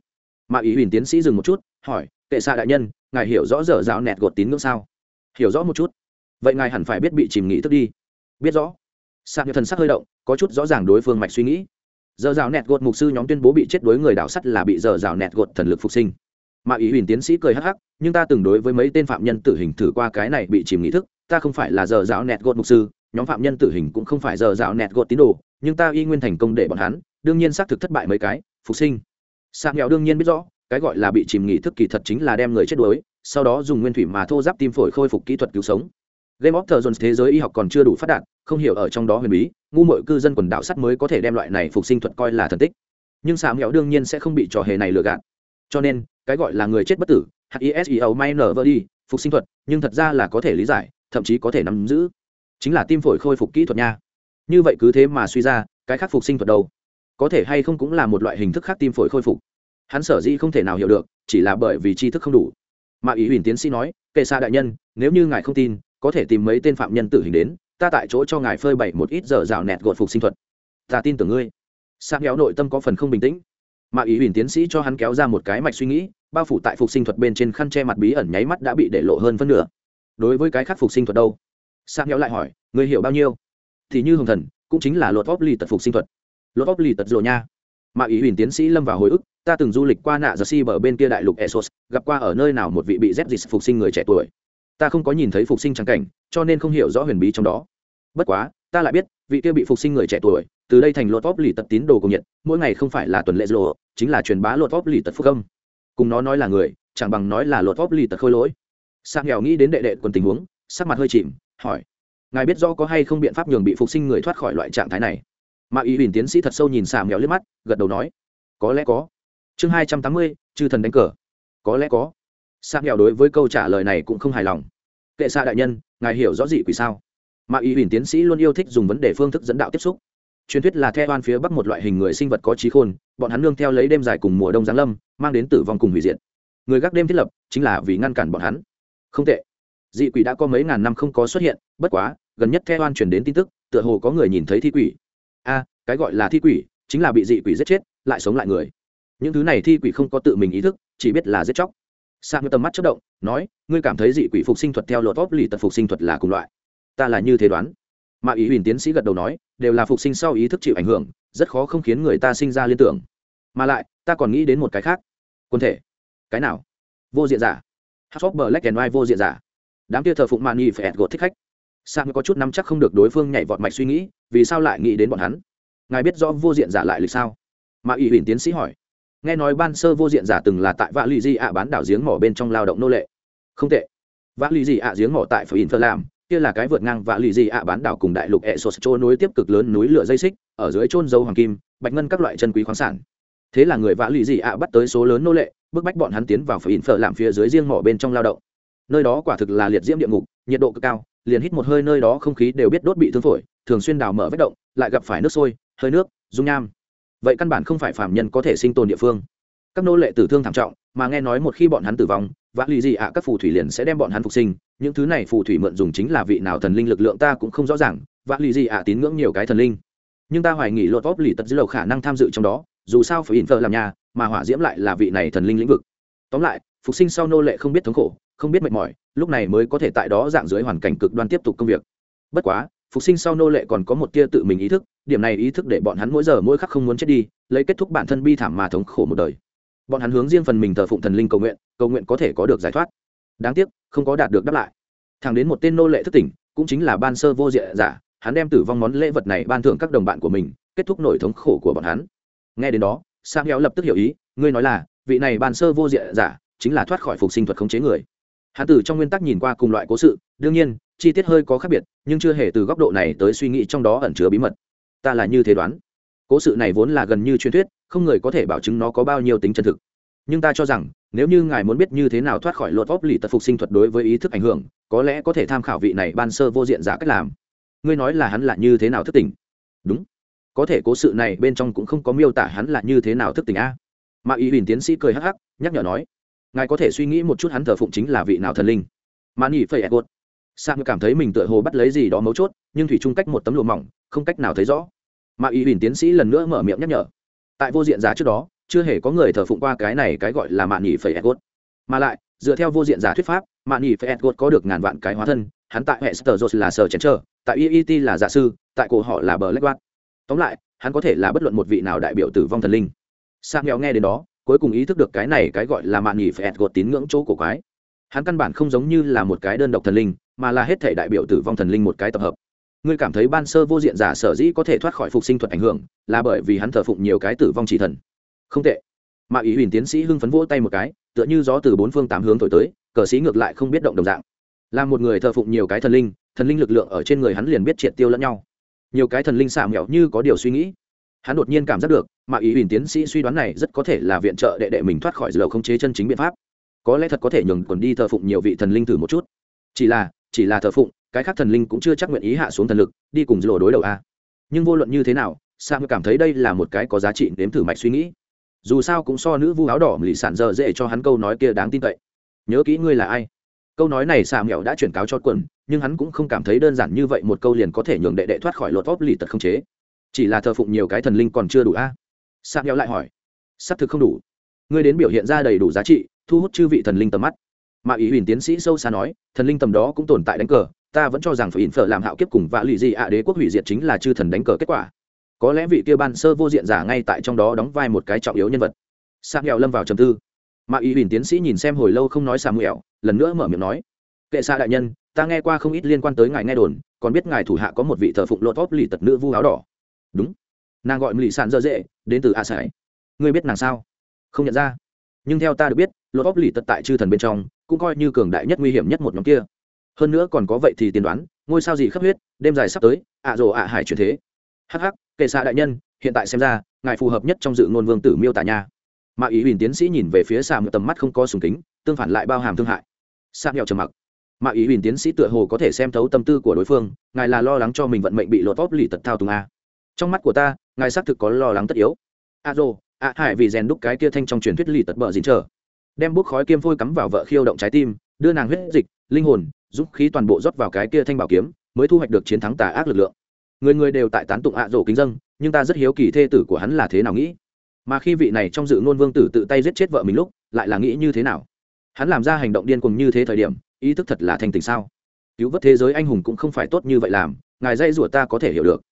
Mà ý huỳnh tiến sĩ dừng một chút, hỏi, kệ xạ đại nhân, ngài hiểu rõ dở dạo nẹt gột tín ngưỡng sao? Hiểu rõ một chút. Vậy ngài hẳn phải biết bị chìm nghĩ thức đi. Biết rõ. Sạc như thần sắc hơi động, có chút rõ ràng đối phương mạch suy nghĩ. Giờ rào nẹt gột mục sư nhóm tuyên bố bị chết đối người đảo sắt là bị giờ rào nẹt gột thần lực phục sinh. Mà ý huỳnh tiến sĩ cười hắc hắc, nhưng ta từng đối với mấy tên phạm nhân tử hình thử qua cái này bị chìm nghĩ thức, ta không phải là giờ rào nẹt gột mục sư, nhóm phạm nhân tử hình cũng không phải giờ rào nẹt gột tín đồ, nhưng ta y nguyên thành công để bọn hắn, đương nhiên xác thực thất bại mấy cái, phục sinh. Sạc nghèo đương nhiên biết rõ cái gọi là bị chìm nghỉ thức kỳ thật chính là đem người chết đuối, sau đó dùng nguyên thủy mà thô giáp tim phổi khôi phục kỹ thuật cứu sống. Game of thrones thế giới y học còn chưa đủ phát đạt, không hiểu ở trong đó huyền bí, ngu mội cư dân quần đảo sắt mới có thể đem loại này phục sinh thuật coi là thần tích. Nhưng xà mẹo đương nhiên sẽ không bị trò hề này lừa gạt. Cho nên, cái gọi là người chết bất tử hiseo may nở vỡ đi phục sinh thuật, nhưng thật ra là có thể lý giải, thậm chí có thể nắm giữ. Chính là tim phổi khôi phục kỹ thuật nha. Như vậy cứ thế mà suy ra, cái khác phục sinh thuật đâu? Có thể hay không cũng là một loại hình thức khác tim phổi khôi phục hắn sở dĩ không thể nào hiểu được, chỉ là bởi vì tri thức không đủ. Mà ý huỳnh tiến sĩ nói, kệ xa đại nhân, nếu như ngài không tin, có thể tìm mấy tên phạm nhân tử hình đến, ta tại chỗ cho ngài phơi bày một ít giờ rào nẹt gột phục sinh thuật. Ta tin tưởng ngươi. Sang kéo nội tâm có phần không bình tĩnh. Mà ý huỳnh tiến sĩ cho hắn kéo ra một cái mạch suy nghĩ, bao phủ tại phục sinh thuật bên trên khăn che mặt bí ẩn nháy mắt đã bị để lộ hơn phân nửa. Đối với cái khác phục sinh thuật đâu? Sang kéo lại hỏi, ngươi hiểu bao nhiêu? Thì như hồng thần, cũng chính là lột vóc lì tật phục sinh thuật. Lột vóc lì tật rồi nha. Mà ý huỳnh tiến sĩ lâm vào hồi ức ta từng du lịch qua nạ giờ si bờ bên kia đại lục esos gặp qua ở nơi nào một vị bị dép dịch phục sinh người trẻ tuổi. Ta không có nhìn thấy phục sinh trắng cảnh, cho nên không hiểu rõ huyền bí trong đó. Bất quá, ta lại biết, vị kia bị phục sinh người trẻ tuổi, từ đây thành lột pháp lì tật tín đồ cùng nhiệt mỗi ngày không phải là tuần lễ lộ chính là truyền bá lột pháp lì tật phúc âm. Cùng nó nói là người, chẳng bằng nói là lột pháp lì tật khôi lỗi. Sang nghèo nghĩ đến đệ đệ quần tình huống, sắc mặt hơi chìm, hỏi, ngài biết rõ có hay không biện pháp nhường bị phục sinh người thoát khỏi loại trạng thái này? Mà ý huỳnh tiến sĩ thật sâu nhìn xà nghèo liếc mắt, gật đầu nói, có lẽ có chương hai trăm tám mươi, chư thần đánh cờ. Có lẽ có. Xà mèo đối với câu trả lời này cũng không hài lòng. Kệ xạ đại nhân, ngài hiểu rõ gì quỷ sao? Mà ý huỳnh tiến sĩ luôn yêu thích dùng vấn đề phương thức dẫn đạo tiếp xúc. Truyền thuyết là theo oan phía bắc một loại hình người sinh vật có trí khôn, bọn hắn nương theo lấy đêm dài cùng mùa đông giáng lâm, mang đến tử vong cùng hủy diệt. Người gác đêm thiết lập, chính là vì ngăn cản bọn hắn. Không tệ. Dị quỷ đã có mấy ngàn năm không có xuất hiện, bất quá, gần nhất theo oan truyền đến tin tức, tựa hồ có người nhìn thấy thi quỷ. A, cái gọi là thi quỷ, chính là bị dị quỷ giết chết, lại sống lại người những thứ này thi quỷ không có tự mình ý thức, chỉ biết là giết chóc. Sang tầm mắt chất động, nói, ngươi cảm thấy dị quỷ phục sinh thuật theo lột vóc lì tật phục sinh thuật là cùng loại. Ta là như thế đoán. Mà ý huỳnh tiến sĩ gật đầu nói, đều là phục sinh sau ý thức chịu ảnh hưởng, rất khó không khiến người ta sinh ra liên tưởng. Mà lại, ta còn nghĩ đến một cái khác. Quân thể. Cái nào? Vô diện giả. Hot black and white vô diện giả. Đám kia thờ phụng mạn nghi phải gột thích khách. Sang có chút nắm chắc không được đối phương nhảy vọt mạch suy nghĩ, vì sao lại nghĩ đến bọn hắn? Ngài biết rõ vô diện giả lại lịch sao? Mà ủy huỳnh tiến sĩ hỏi nghe nói ban sơ vô diện giả từng là tại vạ lì di ạ bán đảo giếng mỏ bên trong lao động nô lệ. Không tệ. Vạ lì di ạ giếng mỏ tại phải in thơ làm, kia là cái vượt ngang vạ lì di ạ bán đảo cùng đại lục ẹ sột trôi nối tiếp cực lớn núi lửa dây xích, ở dưới trôn dấu hoàng kim, bạch ngân các loại chân quý khoáng sản. Thế là người vạ lì di ạ bắt tới số lớn nô lệ, bức bách bọn hắn tiến vào phải in phở làm phía dưới riêng mỏ bên trong lao động. Nơi đó quả thực là liệt diễm địa ngục, nhiệt độ cực cao, liền hít một hơi nơi đó không khí đều biết đốt bị thương phổi, thường xuyên đào mở vết động, lại gặp phải nước sôi, hơi nước, dung nham vậy căn bản không phải phạm nhân có thể sinh tồn địa phương. Các nô lệ tử thương thảm trọng, mà nghe nói một khi bọn hắn tử vong vã lì gì ạ, các phù thủy liền sẽ đem bọn hắn phục sinh. Những thứ này phù thủy mượn dùng chính là vị nào thần linh lực lượng ta cũng không rõ ràng vã lì gì ạ tín ngưỡng nhiều cái thần linh. Nhưng ta hoài nghỉ lột vóp lì tật dưới lầu khả năng tham dự trong đó, dù sao phải in phờ làm nhà, mà hỏa diễm lại là vị này thần linh lĩnh vực. Tóm lại, phục sinh sau nô lệ không biết thống khổ, không biết mệt mỏi, lúc này mới có thể tại đó dạng dưới hoàn cảnh cực đoan tiếp tục công việc. Bất quá phục sinh sau nô lệ còn có một tia tự mình ý thức, điểm này ý thức để bọn hắn mỗi giờ mỗi khắc không muốn chết đi, lấy kết thúc bản thân bi thảm mà thống khổ một đời. Bọn hắn hướng riêng phần mình thờ phụng thần linh cầu nguyện cầu nguyện có thể có được giải thoát. Đáng tiếc, không có đạt được đáp lại. Thẳng đến một tên nô lệ thức tỉnh, cũng chính là ban sơ vô diện giả, hắn đem tử vong món lễ vật này ban thưởng các đồng bạn của mình, kết thúc nổi thống khổ của bọn hắn. Nghe đến đó sang héo lập tức hiểu ý, ngươi nói là, vị này ban sơ vô diện giả, chính là thoát khỏi phục sinh thuật khống chế người hắn tử trong nguyên tắc nhìn qua cùng loại cố sự, đương nhiên, chi tiết hơi có khác biệt, nhưng chưa hề từ góc độ này tới suy nghĩ trong đó ẩn chứa bí mật. Ta là như thế đoán. Cố sự này vốn là gần như truyền thuyết, không người có thể bảo chứng nó có bao nhiêu tính chân thực. Nhưng ta cho rằng, nếu như ngài muốn biết như thế nào thoát khỏi luật vóc lì tật phục sinh thuật đối với ý thức ảnh hưởng, có lẽ có thể tham khảo vị này ban sơ vô diện giả cách làm. Ngươi nói là hắn là như thế nào thức tỉnh? Đúng. Có thể cố sự này bên trong cũng không có miêu tả hắn là như thế nào thức tỉnh a. Mà ý huỳnh tiến sĩ cười hắc hắc, nhắc nhở nói ngài có thể suy nghĩ một chút hắn thờ phụng chính là vị nào thần linh? Mà nghỉ phẩy ẹt sang cảm thấy mình tựa hồ bắt lấy gì đó mấu chốt, nhưng thủy chung cách một tấm lụa mỏng, không cách nào thấy rõ. Mà ý huỳnh tiến sĩ lần nữa mở miệng nhắc nhở. Tại vô diện giả trước đó, chưa hề có người thờ phụng qua cái này cái gọi là mạn nhị phẩy edward mà lại, dựa theo vô diện giả thuyết pháp mạn nhị phẩy edward có được ngàn vạn cái hóa thân, hắn tại hệ sở là sở chén trơ tại iet là giả sư, tại cổ họ là bờ lách tóm lại, hắn có thể là bất luận một vị nào đại biểu tử vong thần linh. Sang nghèo nghe đến đó cuối cùng ý thức được cái này cái gọi là mạn nhị phẹt gột tín ngưỡng chỗ của quái. Hắn căn bản không giống như là một cái đơn độc thần linh, mà là hết thể đại biểu tử vong thần linh một cái tập hợp. Ngươi cảm thấy ban sơ vô diện giả sở dĩ có thể thoát khỏi phục sinh thuật ảnh hưởng là bởi vì hắn thờ phụng nhiều cái tử vong chỉ thần. Không tệ. Mà ý huỳnh tiến sĩ hưng phấn vỗ tay một cái, tựa như gió từ bốn phương tám hướng thổi tới, cờ sĩ ngược lại không biết động đồng dạng. Là một người thờ phụng nhiều cái thần linh thần linh lực lượng ở trên người hắn liền biết triệt tiêu lẫn nhau. Nhiều cái thần linh xả mẹo như có điều suy nghĩ hắn đột nhiên cảm giác được, mà ý huỳnh tiến sĩ suy đoán này rất có thể là viện trợ đệ đệ mình thoát khỏi dầu không chế chân chính biện pháp. Có lẽ thật có thể nhường quần đi thờ phụng nhiều vị thần linh thử một chút. Chỉ là chỉ là thờ phụng, cái khác thần linh cũng chưa chắc nguyện ý hạ xuống thần lực, đi cùng dồ đối đầu a. Nhưng vô luận như thế nào sam cảm thấy đây là một cái có giá trị nếm thử mạch suy nghĩ. Dù sao cũng so nữ vu áo đỏ lì sản dở dễ cho hắn câu nói kia đáng tin cậy. Nhớ kỹ ngươi là ai. Câu nói này xà mẹo đã chuyển cáo cho quần, nhưng hắn cũng không cảm thấy đơn giản như vậy một câu liền có thể nhường đệ đệ thoát khỏi lột vóp lì tật không chế chỉ là thờ phụng nhiều cái thần linh còn chưa đủ a. À? xà nhau lại hỏi. Xác thực không đủ. Ngươi đến biểu hiện ra đầy đủ giá trị, thu hút chư vị thần linh tầm mắt. Mà ý huỳnh tiến sĩ sâu xa nói, thần linh tầm đó cũng tồn tại đánh cờ, ta vẫn cho rằng phải in phở làm hạo kiếp cùng vạ lụy gì ạ, đế quốc hủy diệt chính là chư thần đánh cờ kết quả. Có lẽ vị kia ban sơ vô diện giả ngay tại trong đó đóng vai một cái trọng yếu nhân vật. Sang nghèo lâm vào trầm tư. Mà ý huỳnh tiến sĩ nhìn xem hồi lâu không nói xà mẹo lần nữa mở miệng nói. Kệ xa đại nhân, ta nghe qua không ít liên quan tới ngài nghe đồn, còn biết ngài thủ hạ có một vị thờ phụng lột tốt lì tật nữ vu áo đỏ đúng. Nàng gọi mỹ sản dơ dễ đến từ a sải. Ngươi biết nàng sao? Không nhận ra. Nhưng theo ta được biết, lột óc lì tật tại chư thần bên trong, cũng coi như cường đại nhất, nguy hiểm nhất một nhóm kia. Hơn nữa còn có vậy thì tiên đoán, ngôi sao gì khắp huyết, đêm dài sắp tới, ạ rồ ạ hải chuyển thế. Hh kệ xạ đại nhân, hiện tại xem ra, ngài phù hợp nhất trong dự ngôn vương tử miêu tả nha. Mà ý huỳnh tiến sĩ nhìn về phía xa một tầm mắt không có sùng kính, tương phản lại bao hàm thương hại. Sa mẹo trầm mặc. Mà ý huỳnh tiến sĩ tựa hồ có thể xem thấu tâm tư của đối phương, ngài là lo lắng cho mình vận mệnh bị lột vóp lì tật thao tùng a trong mắt của ta, ngài xác thực có lo lắng tất yếu. A dô, a hải vì rèn đúc cái kia thanh trong truyền thuyết lì tật bờ dính trở đem bút khói kiêm phôi cắm vào vợ khiêu động trái tim, đưa nàng huyết dịch, linh hồn giúp khí toàn bộ rót vào cái kia thanh bảo kiếm, mới thu hoạch được chiến thắng tà ác lực lượng. Người người đều tại tán tụng ạ rổ kính dân nhưng ta rất hiếu kỳ thê tử của hắn là thế nào nghĩ. Mà khi vị này trong dự ngôn vương tử tự tay giết chết vợ mình lúc, lại là nghĩ như thế nào? Hắn làm ra hành động điên cuồng như thế thời điểm, ý thức thật là thành tình sao? Cứu vớt thế giới anh hùng cũng không phải tốt như vậy làm, ngài dây rủa ta có thể hiểu được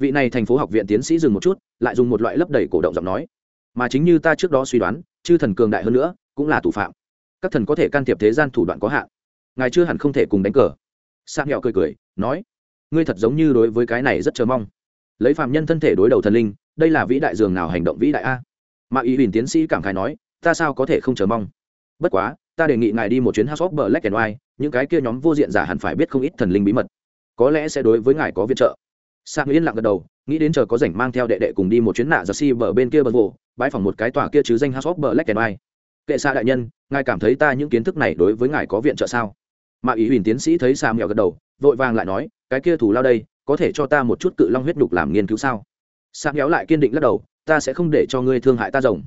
vị này thành phố học viện tiến sĩ dừng một chút, lại dùng một loại lấp đầy cổ động giọng nói. Mà chính như ta trước đó suy đoán, chư thần cường đại hơn nữa, cũng là thủ phạm. Các thần có thể can thiệp thế gian thủ đoạn có hạn. Ngài chưa hẳn không thể cùng đánh cờ. Sang nghèo cười cười, nói, ngươi thật giống như đối với cái này rất chờ mong. Lấy phạm nhân thân thể đối đầu thần linh, đây là vĩ đại dường nào hành động vĩ đại a? Mà ý huỳnh tiến sĩ cảm khai nói, ta sao có thể không chờ mong? Bất quá, ta đề nghị ngài đi một chuyến house of black and white, những cái kia nhóm vô diện giả hẳn phải biết không ít thần linh bí mật. Có lẽ sẽ đối với ngài có viện trợ sạc yên lặng gật đầu, nghĩ đến chờ có rảnh mang theo đệ đệ cùng đi một chuyến nạ giặc si bờ bên kia bờ vụ bãi phòng một cái tòa kia chứ danh house of black and white. Kệ xa đại nhân, ngài cảm thấy ta những kiến thức này đối với ngài có viện trợ sao? Mà ý huỳnh tiến sĩ thấy Sam mèo gật đầu, vội vàng lại nói, cái kia thủ lao đây, có thể cho ta một chút cự long huyết nhục làm nghiên cứu sao? Sam méo lại kiên định lắc đầu, ta sẽ không để cho ngươi thương hại ta rồng.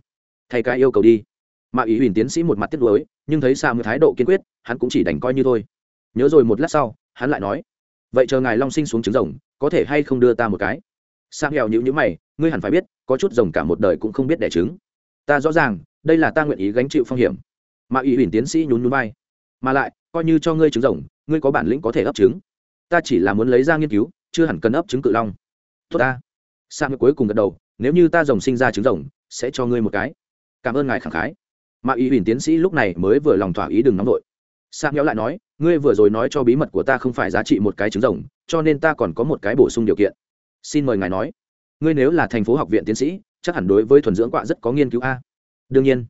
Thay cái yêu cầu đi. Mà ý huỳnh tiến sĩ một mặt tiếc nuối, nhưng thấy Sam mèo thái độ kiên quyết, hắn cũng chỉ đành coi như thôi. Nhớ rồi một lát sau, hắn lại nói vậy chờ ngài long sinh xuống trứng rồng, có thể hay không đưa ta một cái? Sa nghèo nhữ nhữ mày, ngươi hẳn phải biết, có chút rồng cả một đời cũng không biết đẻ trứng. Ta rõ ràng, đây là ta nguyện ý gánh chịu phong hiểm. Mà ủy huỳnh tiến sĩ nhún nhún vai. Mà lại, coi như cho ngươi trứng rồng, ngươi có bản lĩnh có thể ấp trứng. Ta chỉ là muốn lấy ra nghiên cứu, chưa hẳn cần ấp trứng cự long. Tốt ta. Sa ngựa cuối cùng gật đầu, nếu như ta rồng sinh ra trứng rồng, sẽ cho ngươi một cái. Cảm ơn ngài khẳng khái. Mà ủy huỳnh tiến sĩ lúc này mới vừa lòng thỏa ý đừng nóng vội. Sa nghèo lại nói ngươi vừa rồi nói cho bí mật của ta không phải giá trị một cái trứng rồng, cho nên ta còn có một cái bổ sung điều kiện. Xin mời ngài nói. Ngươi nếu là thành phố học viện tiến sĩ, chắc hẳn đối với thuần dưỡng quạ rất có nghiên cứu a. Đương nhiên.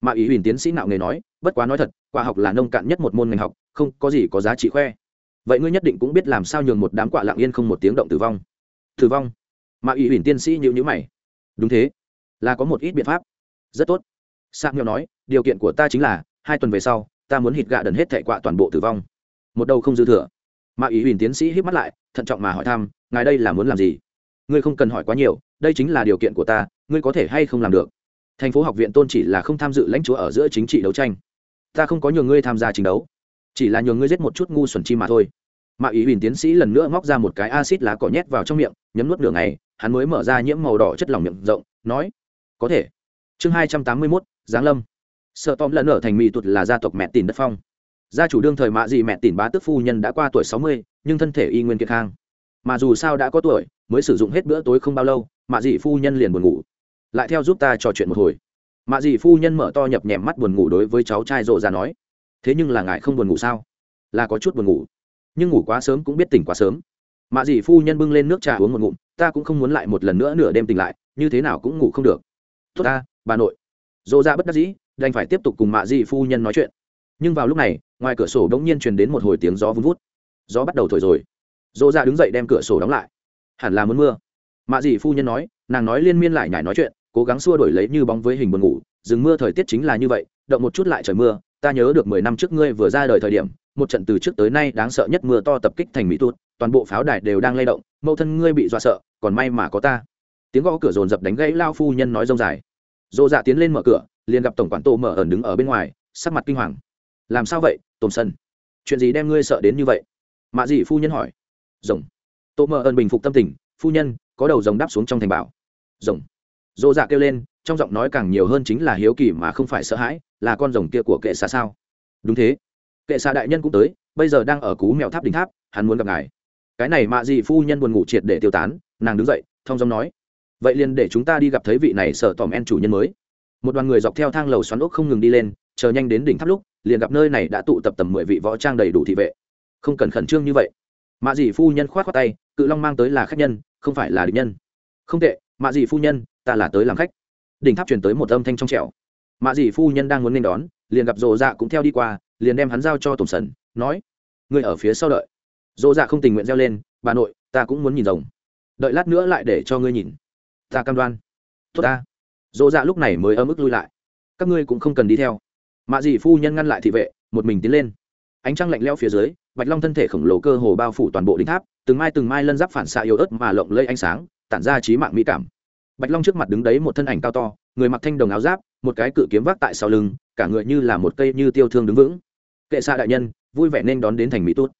Mà ý huỳnh tiến sĩ nạo nghề nói, bất quá nói thật, quạ học là nông cạn nhất một môn ngành học, không có gì có giá trị khoe. Vậy ngươi nhất định cũng biết làm sao nhường một đám quạ lặng yên không một tiếng động tử vong. Tử vong? Mà Ý huỳnh tiến sĩ nhữ nhữ mày. Đúng thế. Là có một ít biện pháp. Rất tốt. Sang nghèo nói, điều kiện của ta chính là, hai tuần về sau ta muốn hít gạ đần hết thệ quạ toàn bộ tử vong. Một đầu không dư thừa. Mà Ý huỳnh tiến sĩ hít mắt lại, thận trọng mà hỏi thăm, ngài đây là muốn làm gì? Ngươi không cần hỏi quá nhiều, đây chính là điều kiện của ta, ngươi có thể hay không làm được? Thành phố học viện tôn chỉ là không tham dự lãnh chúa ở giữa chính trị đấu tranh. Ta không có nhường ngươi tham gia chiến đấu, chỉ là nhường ngươi giết một chút ngu xuẩn chi mà thôi. Mà ý huỳnh tiến sĩ lần nữa móc ra một cái acid lá cỏ nhét vào trong miệng, nhấm nuốt đường này hắn mới mở ra nhiễm màu đỏ chất lỏng miệng rộng, nói, có thể. Chương hai trăm tám mươi mốt, giáng lâm sợ tóm lần ở thành mỹ tụt là gia tộc mẹ tìm đất phong. Gia chủ đương thời mạ gì mẹ tìm bá tức phu nhân đã qua tuổi sáu mươi, nhưng thân thể y nguyên kiệt khang. Mà dù sao đã có tuổi, mới sử dụng hết bữa tối không bao lâu, mạ dị phu nhân liền buồn ngủ. Lại theo giúp ta trò chuyện một hồi. Mạ dị phu nhân mở to nhập nhèm mắt buồn ngủ đối với cháu trai rộ ra nói, thế nhưng là ngài không buồn ngủ sao? Là có chút buồn ngủ. Nhưng ngủ quá sớm cũng biết tỉnh quá sớm. Mạ dị phu nhân bưng lên nước trà uống một ngụm, ta cũng không muốn lại một lần nữa nửa đêm tỉnh lại, như thế nào cũng ngủ không được. Tốt ta, bà nội. Dỗ ra bất đắc dĩ đành phải tiếp tục cùng mạ dị phu nhân nói chuyện. Nhưng vào lúc này, ngoài cửa sổ đ ỗ n g nhiên truyền đến một hồi tiếng gió vun vút. Gió bắt đầu thổi rồi. Dỗ ra dạ đứng dậy đem cửa sổ đóng lại. Hẳn là muốn mưa. Mạ dị phu nhân nói, nàng nói liên miên lại nhải nói chuyện, cố gắng xua đổi lấy như bóng với hình buồn ngủ. Dừng mưa thời tiết chính là như vậy, động một chút lại trời mưa. Ta nhớ được mười năm trước ngươi vừa ra đời thời điểm, một trận từ trước tới nay đáng sợ nhất mưa to tập kích thành mỹ tuột toàn bộ pháo đài đều đang lay động, mẫu thân ngươi bị dọa sợ, còn may mà có ta. Tiếng gõ cửa rồn dập đánh gãy lao phu nhân nói rông dài. Dô dạ tiến lên mở cửa, liền gặp tổng quản tô mở ẩn đứng ở bên ngoài, sắc mặt kinh hoàng. Làm sao vậy tôm sân chuyện gì đem ngươi sợ đến như vậy? Mạ dị phu nhân hỏi. Rồng. Tô mở ẩn bình phục tâm tình, phu nhân, có đầu rồng đáp xuống trong thành bảo. Rồng. Dô dạ kêu lên, trong giọng nói càng nhiều hơn chính là hiếu kỳ mà không phải sợ hãi, là con rồng kia của kệ xạ sao? Đúng thế. Kệ xạ đại nhân cũng tới, bây giờ đang ở cú mèo tháp đỉnh tháp, hắn muốn gặp ngài. Cái này mạ dị phu nhân buồn ngủ triệt để tiêu tán, nàng đứng dậy thong giọng nói vậy liền để chúng ta đi gặp thấy vị này sở tòm en chủ nhân mới. Một đoàn người dọc theo thang lầu xoắn ốc không ngừng đi lên, chờ nhanh đến đỉnh tháp lúc, liền gặp nơi này đã tụ tập tầm mười vị võ trang đầy đủ thị vệ. Không cần khẩn trương như vậy. Mạ dì phu nhân k h o á t tay, cự long mang tới là khách nhân, không phải là địch nhân. Không tệ, mạ dì phu nhân, ta là tới làm khách. Đỉnh tháp chuyển tới một âm thanh trong trẻo. Mạ dì phu nhân đang muốn nên đón, liền gặp rộ dạ cũng theo đi qua, liền đem hắn giao cho tổng sần nói người ở phía sau đợi. Rộ dạ không tình nguyện reo lên, bà nội, ta cũng muốn nhìn rồng. Đợi lát nữa lại để cho ngươi nhìn ta cam đoan. Tốt ta. Dỗ dạ lúc này mới ấm ức lui lại. Các ngươi cũng không cần đi theo. Mạ dì phu nhân ngăn lại thị vệ, một mình tiến lên. Ánh trăng lạnh leo phía dưới, bạch long thân thể khổng lồ cơ hồ bao phủ toàn bộ đỉnh tháp, từng mai từng mai lân giáp phản xạ yếu ớt mà lộng lây ánh sáng, tản ra trí mạng mỹ cảm. Bạch long trước mặt đứng đấy một thân ảnh cao to, người mặc thanh đồng áo giáp, một cái cự kiếm vác tại sau lưng, cả người như là một cây như tiêu thương đứng vững. Kệ xa đại nhân, vui vẻ nên đón đến thành mỹ tốt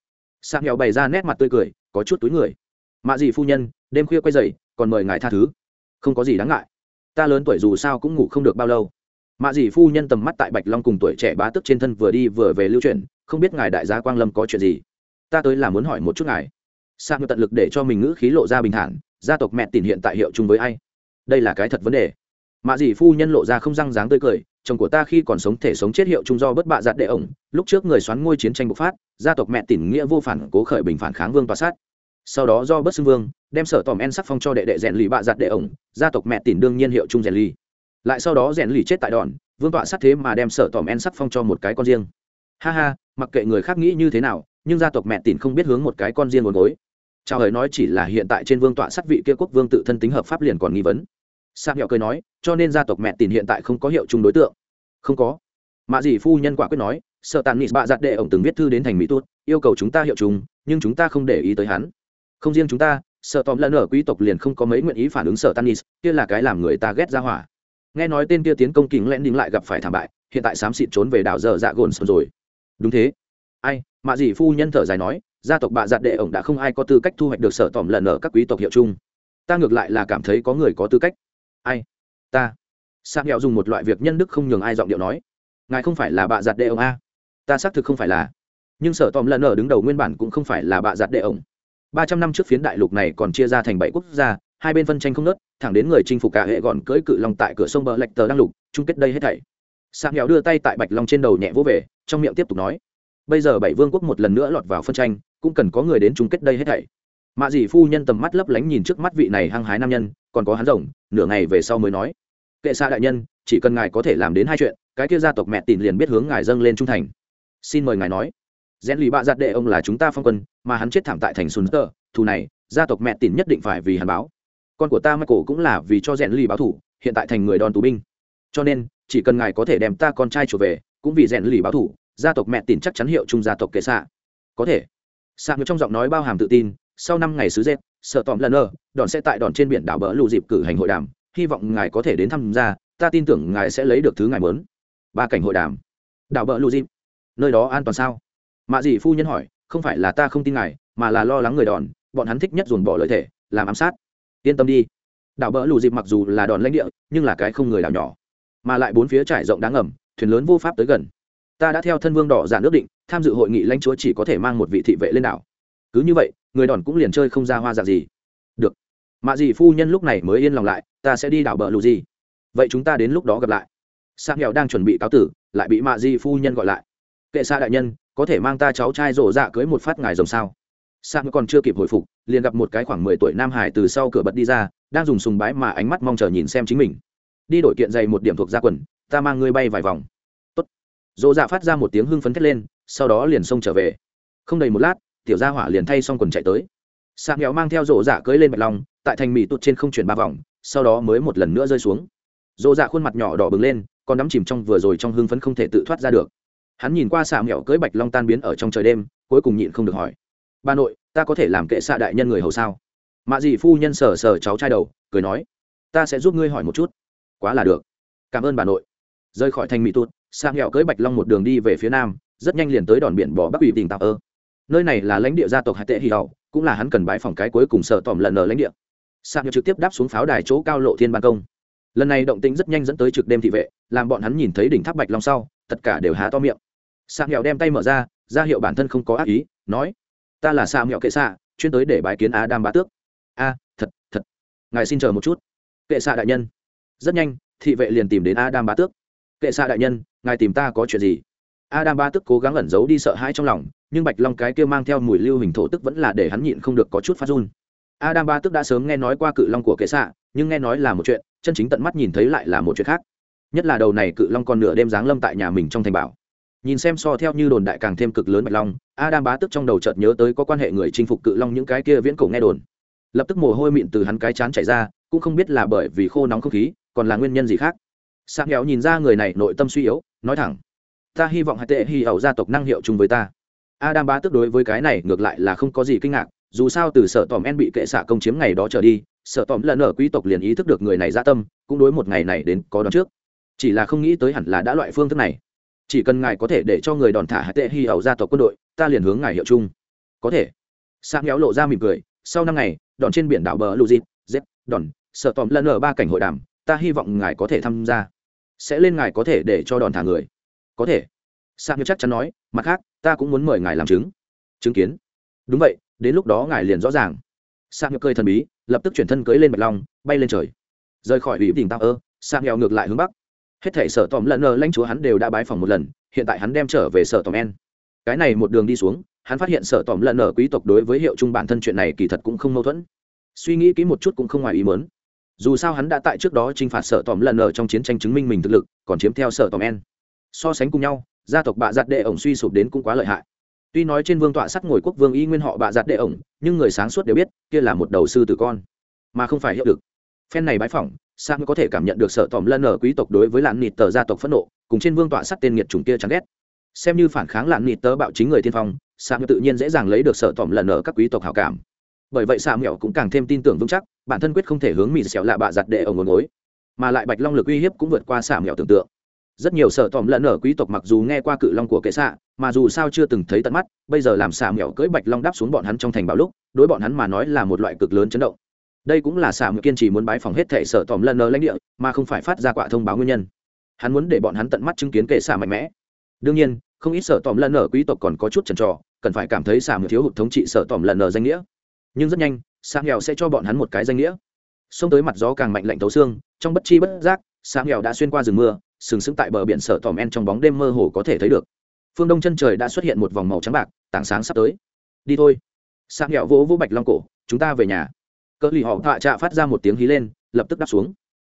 sang nghèo bày ra nét mặt tươi cười, có chút túi người. Mạ dì phu nhân, đêm khuya quay dậy, còn mời ngài tha thứ không có gì đáng ngại. Ta lớn tuổi dù sao cũng ngủ không được bao lâu. Mạ dì phu nhân tầm mắt tại bạch long cùng tuổi trẻ bá tức trên thân vừa đi vừa về lưu truyền không biết ngài đại gia quang lâm có chuyện gì. Ta tới là muốn hỏi một chút ngài. Sao ngư tận lực để cho mình ngữ khí lộ ra bình thản, gia tộc mẹ tìm hiện tại hiệu chung với ai? Đây là cái thật vấn đề. Mạ dì phu nhân lộ ra không răng dáng tươi cười, chồng của ta khi còn sống thể sống chết hiệu chung do bất bạ giặt đệ ổng, lúc trước người xoắn ngôi chiến tranh bộc phát, gia tộc mẹ tìm nghĩa vô phản, cố khởi bình phản kháng vương tòa sát sau đó do bất xưng vương, đem sở tòm en sắc phong cho đệ đệ rèn lì bạ giặt đệ ổng, gia tộc mẹ tìm đương nhiên hiệu chung rèn lì. Lại sau đó rèn lì chết tại đòn, vương tọa sát thế mà đem sở tòm en sắc phong cho một cái con riêng. Ha ha, mặc kệ người khác nghĩ như thế nào, nhưng gia tộc mẹ tìm không biết hướng một cái con riêng nguồn gối. Chào hời nói chỉ là hiện tại trên vương tọa sát vị kia quốc vương tự thân tính hợp pháp liền còn nghi vấn. Sao nhỏ cười nói, cho nên gia tộc mẹ tìm hiện tại không có hiệu chung đối tượng. Không có. Mạ dì phu nhân quả quyết nói sợ tàn nịt bạ giặt đệ ổng từng viết thư đến thành mỹ tuốt, yêu cầu chúng ta hiệu chung, nhưng chúng ta không để ý tới hắn không riêng chúng ta, sợ tòm lần ở quý tộc liền không có mấy nguyện ý phản ứng sợ tanis kia là cái làm người ta ghét ra hỏa. Nghe nói tên kia tiến công kính lẽn đính lại gặp phải thảm bại, hiện tại xám xịt trốn về đảo dở dạ gồn rồi. Đúng thế. Ai, mạ dì phu nhân thở dài nói, gia tộc bạ dạt đệ ổng đã không ai có tư cách thu hoạch được sở tòm lần ở các quý tộc hiệu chung. Ta ngược lại là cảm thấy có người có tư cách. Ai? Ta. Sang nghèo dùng một loại việc nhân đức không nhường ai giọng điệu nói. Ngài không phải là bạ giặt đệ ông a à? ta xác thực không phải là. Nhưng sở tòm lần ở đứng đầu nguyên bản cũng không phải là bạ giặt đệ ông ba trăm năm trước phiến đại lục này còn chia ra thành bảy quốc gia, hai bên phân tranh không nớt thẳng đến người chinh phục cả hệ gọn cưỡi cự long tại cửa sông bờ lạch tờ đang lục, chung kết đây hết thảy. Sang nghèo đưa tay tại bạch long trên đầu nhẹ vỗ về, trong miệng tiếp tục nói, bây giờ bảy vương quốc một lần nữa lọt vào phân tranh, cũng cần có người đến chung kết đây hết thảy. Mạ dì phu nhân tầm mắt lấp lánh nhìn trước mắt vị này hăng hái nam nhân, còn có hắn rồng, nửa ngày về sau mới nói, kệ xa đại nhân, chỉ cần ngài có thể làm đến hai chuyện, cái kia gia tộc mẹ tìm liền biết hướng ngài dâng lên trung thành. Xin mời ngài nói rèn lì bạ giặt đệ ông là chúng ta phong quân, mà hắn chết thảm tại thành sùn tơ. Thù này, gia tộc mẹ tìm nhất định phải vì hắn báo. Con của ta michael cũng là vì cho rèn lì báo thủ hiện tại thành người đòn tù binh. Cho nên, chỉ cần ngài có thể đem ta con trai trở về, cũng vì rèn lì báo thủ gia tộc mẹ tìm chắc chắn hiệu chung gia tộc kệ xạ. Có thể. Xạ ngược trong giọng nói bao hàm tự tin, sau năm ngày sứ dệt sợ tòm lần ơ đòn sẽ tại đòn trên biển đảo bờ lù dịp cử hành hội đàm, hy vọng ngài có thể đến tham gia, ta tin tưởng ngài sẽ lấy được thứ ngài muốn. Ba cảnh hội đàm. Đảo bờ lù dịp. Nơi đó an toàn sao? Mạ dị phu nhân hỏi, không phải là ta không tin ngài, mà là lo lắng người đòn, bọn hắn thích nhất dồn bỏ lợi thể, làm ám sát. Yên tâm đi. Đảo bờ lù dịp mặc dù là đòn lãnh địa, nhưng là cái không người đảo nhỏ. Mà lại bốn phía trải rộng đáng ngầm, thuyền lớn vô pháp tới gần. Ta đã theo thân vương đỏ giả nước định, tham dự hội nghị lãnh chúa chỉ có thể mang một vị thị vệ lên đảo. Cứ như vậy, người đòn cũng liền chơi không ra hoa dạng gì. Được. Mạ Dị phu nhân lúc này mới yên lòng lại, ta sẽ đi đảo bờ lù gì vậy chúng ta đến lúc đó gặp lại. Sa nghèo đang chuẩn bị cáo tử, lại bị mạ Dị phu nhân gọi lại. Kệ xa đại nhân có thể mang ta cháu trai rộ dạ cưới một phát ngài rồng sao? Sang còn chưa kịp hồi phục, liền gặp một cái khoảng mười tuổi nam hải từ sau cửa bật đi ra, đang dùng sùng bái mà ánh mắt mong chờ nhìn xem chính mình. Đi đổi kiện giày một điểm thuộc gia quần, ta mang ngươi bay vài vòng. Tốt. Rộ dạ phát ra một tiếng hưng phấn thét lên, sau đó liền xông trở về. Không đầy một lát, tiểu gia hỏa liền thay xong quần chạy tới. Sang nghèo mang theo rộ dạ cưới lên bạch long, tại thành mì tụt trên không chuyển ba vòng, sau đó mới một lần nữa rơi xuống. Rộ dạ khuôn mặt nhỏ đỏ bừng lên còn đắm chìm trong vừa rồi trong hưng phấn không thể tự thoát ra được hắn nhìn qua xà mẹo cưới bạch long tan biến ở trong trời đêm, cuối cùng nhịn không được hỏi. Bà nội, ta có thể làm kệ xạ đại nhân người hầu sao? Mạ dị phu nhân sờ sờ cháu trai đầu, cười nói, ta sẽ giúp ngươi hỏi một chút. Quá là được. Cảm ơn bà nội. Rời khỏi thành mỹ tụt sang hẹo cưới bạch long một đường đi về phía nam, rất nhanh liền tới đòn biển bỏ bắc ủy tỉnh tạp ơ. Nơi này là lãnh địa gia tộc hải tệ hy hậu, cũng là hắn cần bãi phòng cái cuối cùng sợ tỏm lần ở lãnh địa. Sang hẹo trực tiếp đáp xuống pháo đài chỗ cao lộ thiên ban công. Lần này động tĩnh rất nhanh dẫn tới trực đêm thị vệ, làm bọn hắn nhìn thấy đỉnh tháp bạch long sau, tất cả đều há to miệng sang hẹo đem tay mở ra ra hiệu bản thân không có ác ý, nói, ta là sa nghèo kệ xạ chuyên tới để bái kiến a đam bá tước. A, thật thật, ngài xin chờ một chút. Kệ xạ đại nhân. Rất nhanh, thị vệ liền tìm đến a đam bá tước. Kệ xạ đại nhân, ngài tìm ta có chuyện gì? A đam bá tước cố gắng ẩn giấu đi sợ hãi trong lòng, nhưng bạch long cái kia mang theo mùi lưu hình thổ tức vẫn là để hắn nhịn không được có chút phát run. A đam bá tước đã sớm nghe nói qua cự long của kệ xạ nhưng nghe nói là một chuyện, chân chính tận mắt nhìn thấy lại là một chuyện khác. Nhất là đầu này cự long còn nửa đêm giáng lâm tại nhà mình trong thành bảo nhìn xem so theo như đồn đại càng thêm cực lớn bạch long, adam bá tức trong đầu chợt nhớ tới có quan hệ người chinh phục cự long những cái kia viễn cổ nghe đồn. Lập tức mồ hôi mịn từ hắn cái chán chảy ra, cũng không biết là bởi vì khô nóng không khí, còn là nguyên nhân gì khác. Sang nghèo nhìn ra người này nội tâm suy yếu, nói thẳng, ta hy vọng hai tệ hy ẩu gia tộc năng hiệu chung với ta. Adam bá tức đối với cái này ngược lại là không có gì kinh ngạc, dù sao từ sở tòm en bị kệ xạ công chiếm ngày đó trở đi, sở tòm lần ở quý tộc liền ý thức được người này gia tâm, cũng đối một ngày này đến có đón trước. Chỉ là không nghĩ tới hẳn là đã loại phương thức này chỉ cần ngài có thể để cho người đòn thả hạ tệ hy ẩu gia tộc quân đội, ta liền hướng ngài hiệu chung. Có thể. Sáng kéo lộ ra mỉm cười, sau năm ngày, đòn trên biển đảo bờ luzit z đòn sợ tòm lần ở ba cảnh hội đàm, ta hy vọng ngài có thể tham gia. Sẽ lên ngài có thể để cho đòn thả người. Có thể. Sáng chắc chắn nói, mặt khác, ta cũng muốn mời ngài làm chứng. Chứng kiến. Đúng vậy, đến lúc đó ngài liền rõ ràng. Sang cười thần bí, lập tức chuyển thân cưới lên bạch long, bay lên trời. Rời khỏi ủy đình tạm ơ sang nghèo ngược lại hướng bắc hết thể sở tòm lần ở lãnh chúa hắn đều đã bái phòng một lần, hiện tại hắn đem trở về sở tòm en. Cái này một đường đi xuống, hắn phát hiện sở tòm lần ở quý tộc đối với hiệu chung bản thân chuyện này kỳ thật cũng không mâu thuẫn. Suy nghĩ kỹ một chút cũng không ngoài ý mớn dù sao hắn đã tại trước đó t r i n h phạt sở tòm lần ở trong chiến tranh chứng minh mình thực lực, còn chiếm theo sở tòm en. So sánh cùng nhau, gia tộc bạ giặt đệ ổng suy sụp đến cũng quá lợi hại. Tuy nói trên vương tọa sắt ngồi quốc vương y nguyên họ bạ giặt đệ ổng, nhưng người sáng suốt đều biết, kia là một đầu sư tử con, mà không phải hiệu lực. Phen này bãi phỏng sang có thể cảm nhận được sở tòm lân ở quý tộc đối với lạn nịt tờ gia tộc phẫn nộ cùng trên vương tọa sắt tên nghiệt chủng kia chán ghét. Xem như phản kháng lạn nịt tờ bạo chính người tiên phong sang tự nhiên dễ dàng lấy được sở tòm lân ở các quý tộc hảo cảm. Bởi vậy xạ mẹo cũng càng thêm tin tưởng vững chắc bản thân quyết không thể hướng mì xẻo lạ bạ giặt đệ ở ngồi ngối, mà lại bạch long lực uy hiếp cũng vượt qua xạ mẹo tưởng tượng. Rất nhiều sở tòm lần ở quý tộc mặc dù nghe qua cự long của kệ xạ mà dù sao chưa từng thấy tận mắt bây giờ làm xạ mẹo cưỡi bạch long đáp xuống bọn hắn trong thành bảo lúc đối bọn hắn mà nói là một loại cực lớn chấn động đây cũng là xạ mượn kiên trì muốn bái phòng hết thể sở tòm lần nờ lãnh địa, mà không phải phát ra quả thông báo nguyên nhân. Hắn muốn để bọn hắn tận mắt chứng kiến kệ xạ mạnh mẽ. Đương nhiên, không ít sở tòm lần nờ quý tộc còn có chút trần trò cần phải cảm thấy xạ mượn thiếu hụt thống trị sở tòm lần nờ danh nghĩa. Nhưng rất nhanh xạ nghèo sẽ cho bọn hắn một cái danh nghĩa. Xông tới mặt gió càng mạnh lạnh tấu xương, trong bất chi bất giác xạ nghèo đã xuyên qua rừng mưa, sừng sững tại bờ biển sở tòm en trong bóng đêm mơ hồ có thể thấy được. Phương đông chân trời đã xuất hiện một vòng màu trắng bạc, tảng sáng sắp tới. Đi thôi. Xạ nghèo vỗ vỗ bạch long cổ, chúng ta về nhà cỡ lì họ thọa trạ phát ra một tiếng hí lên, lập tức đáp xuống.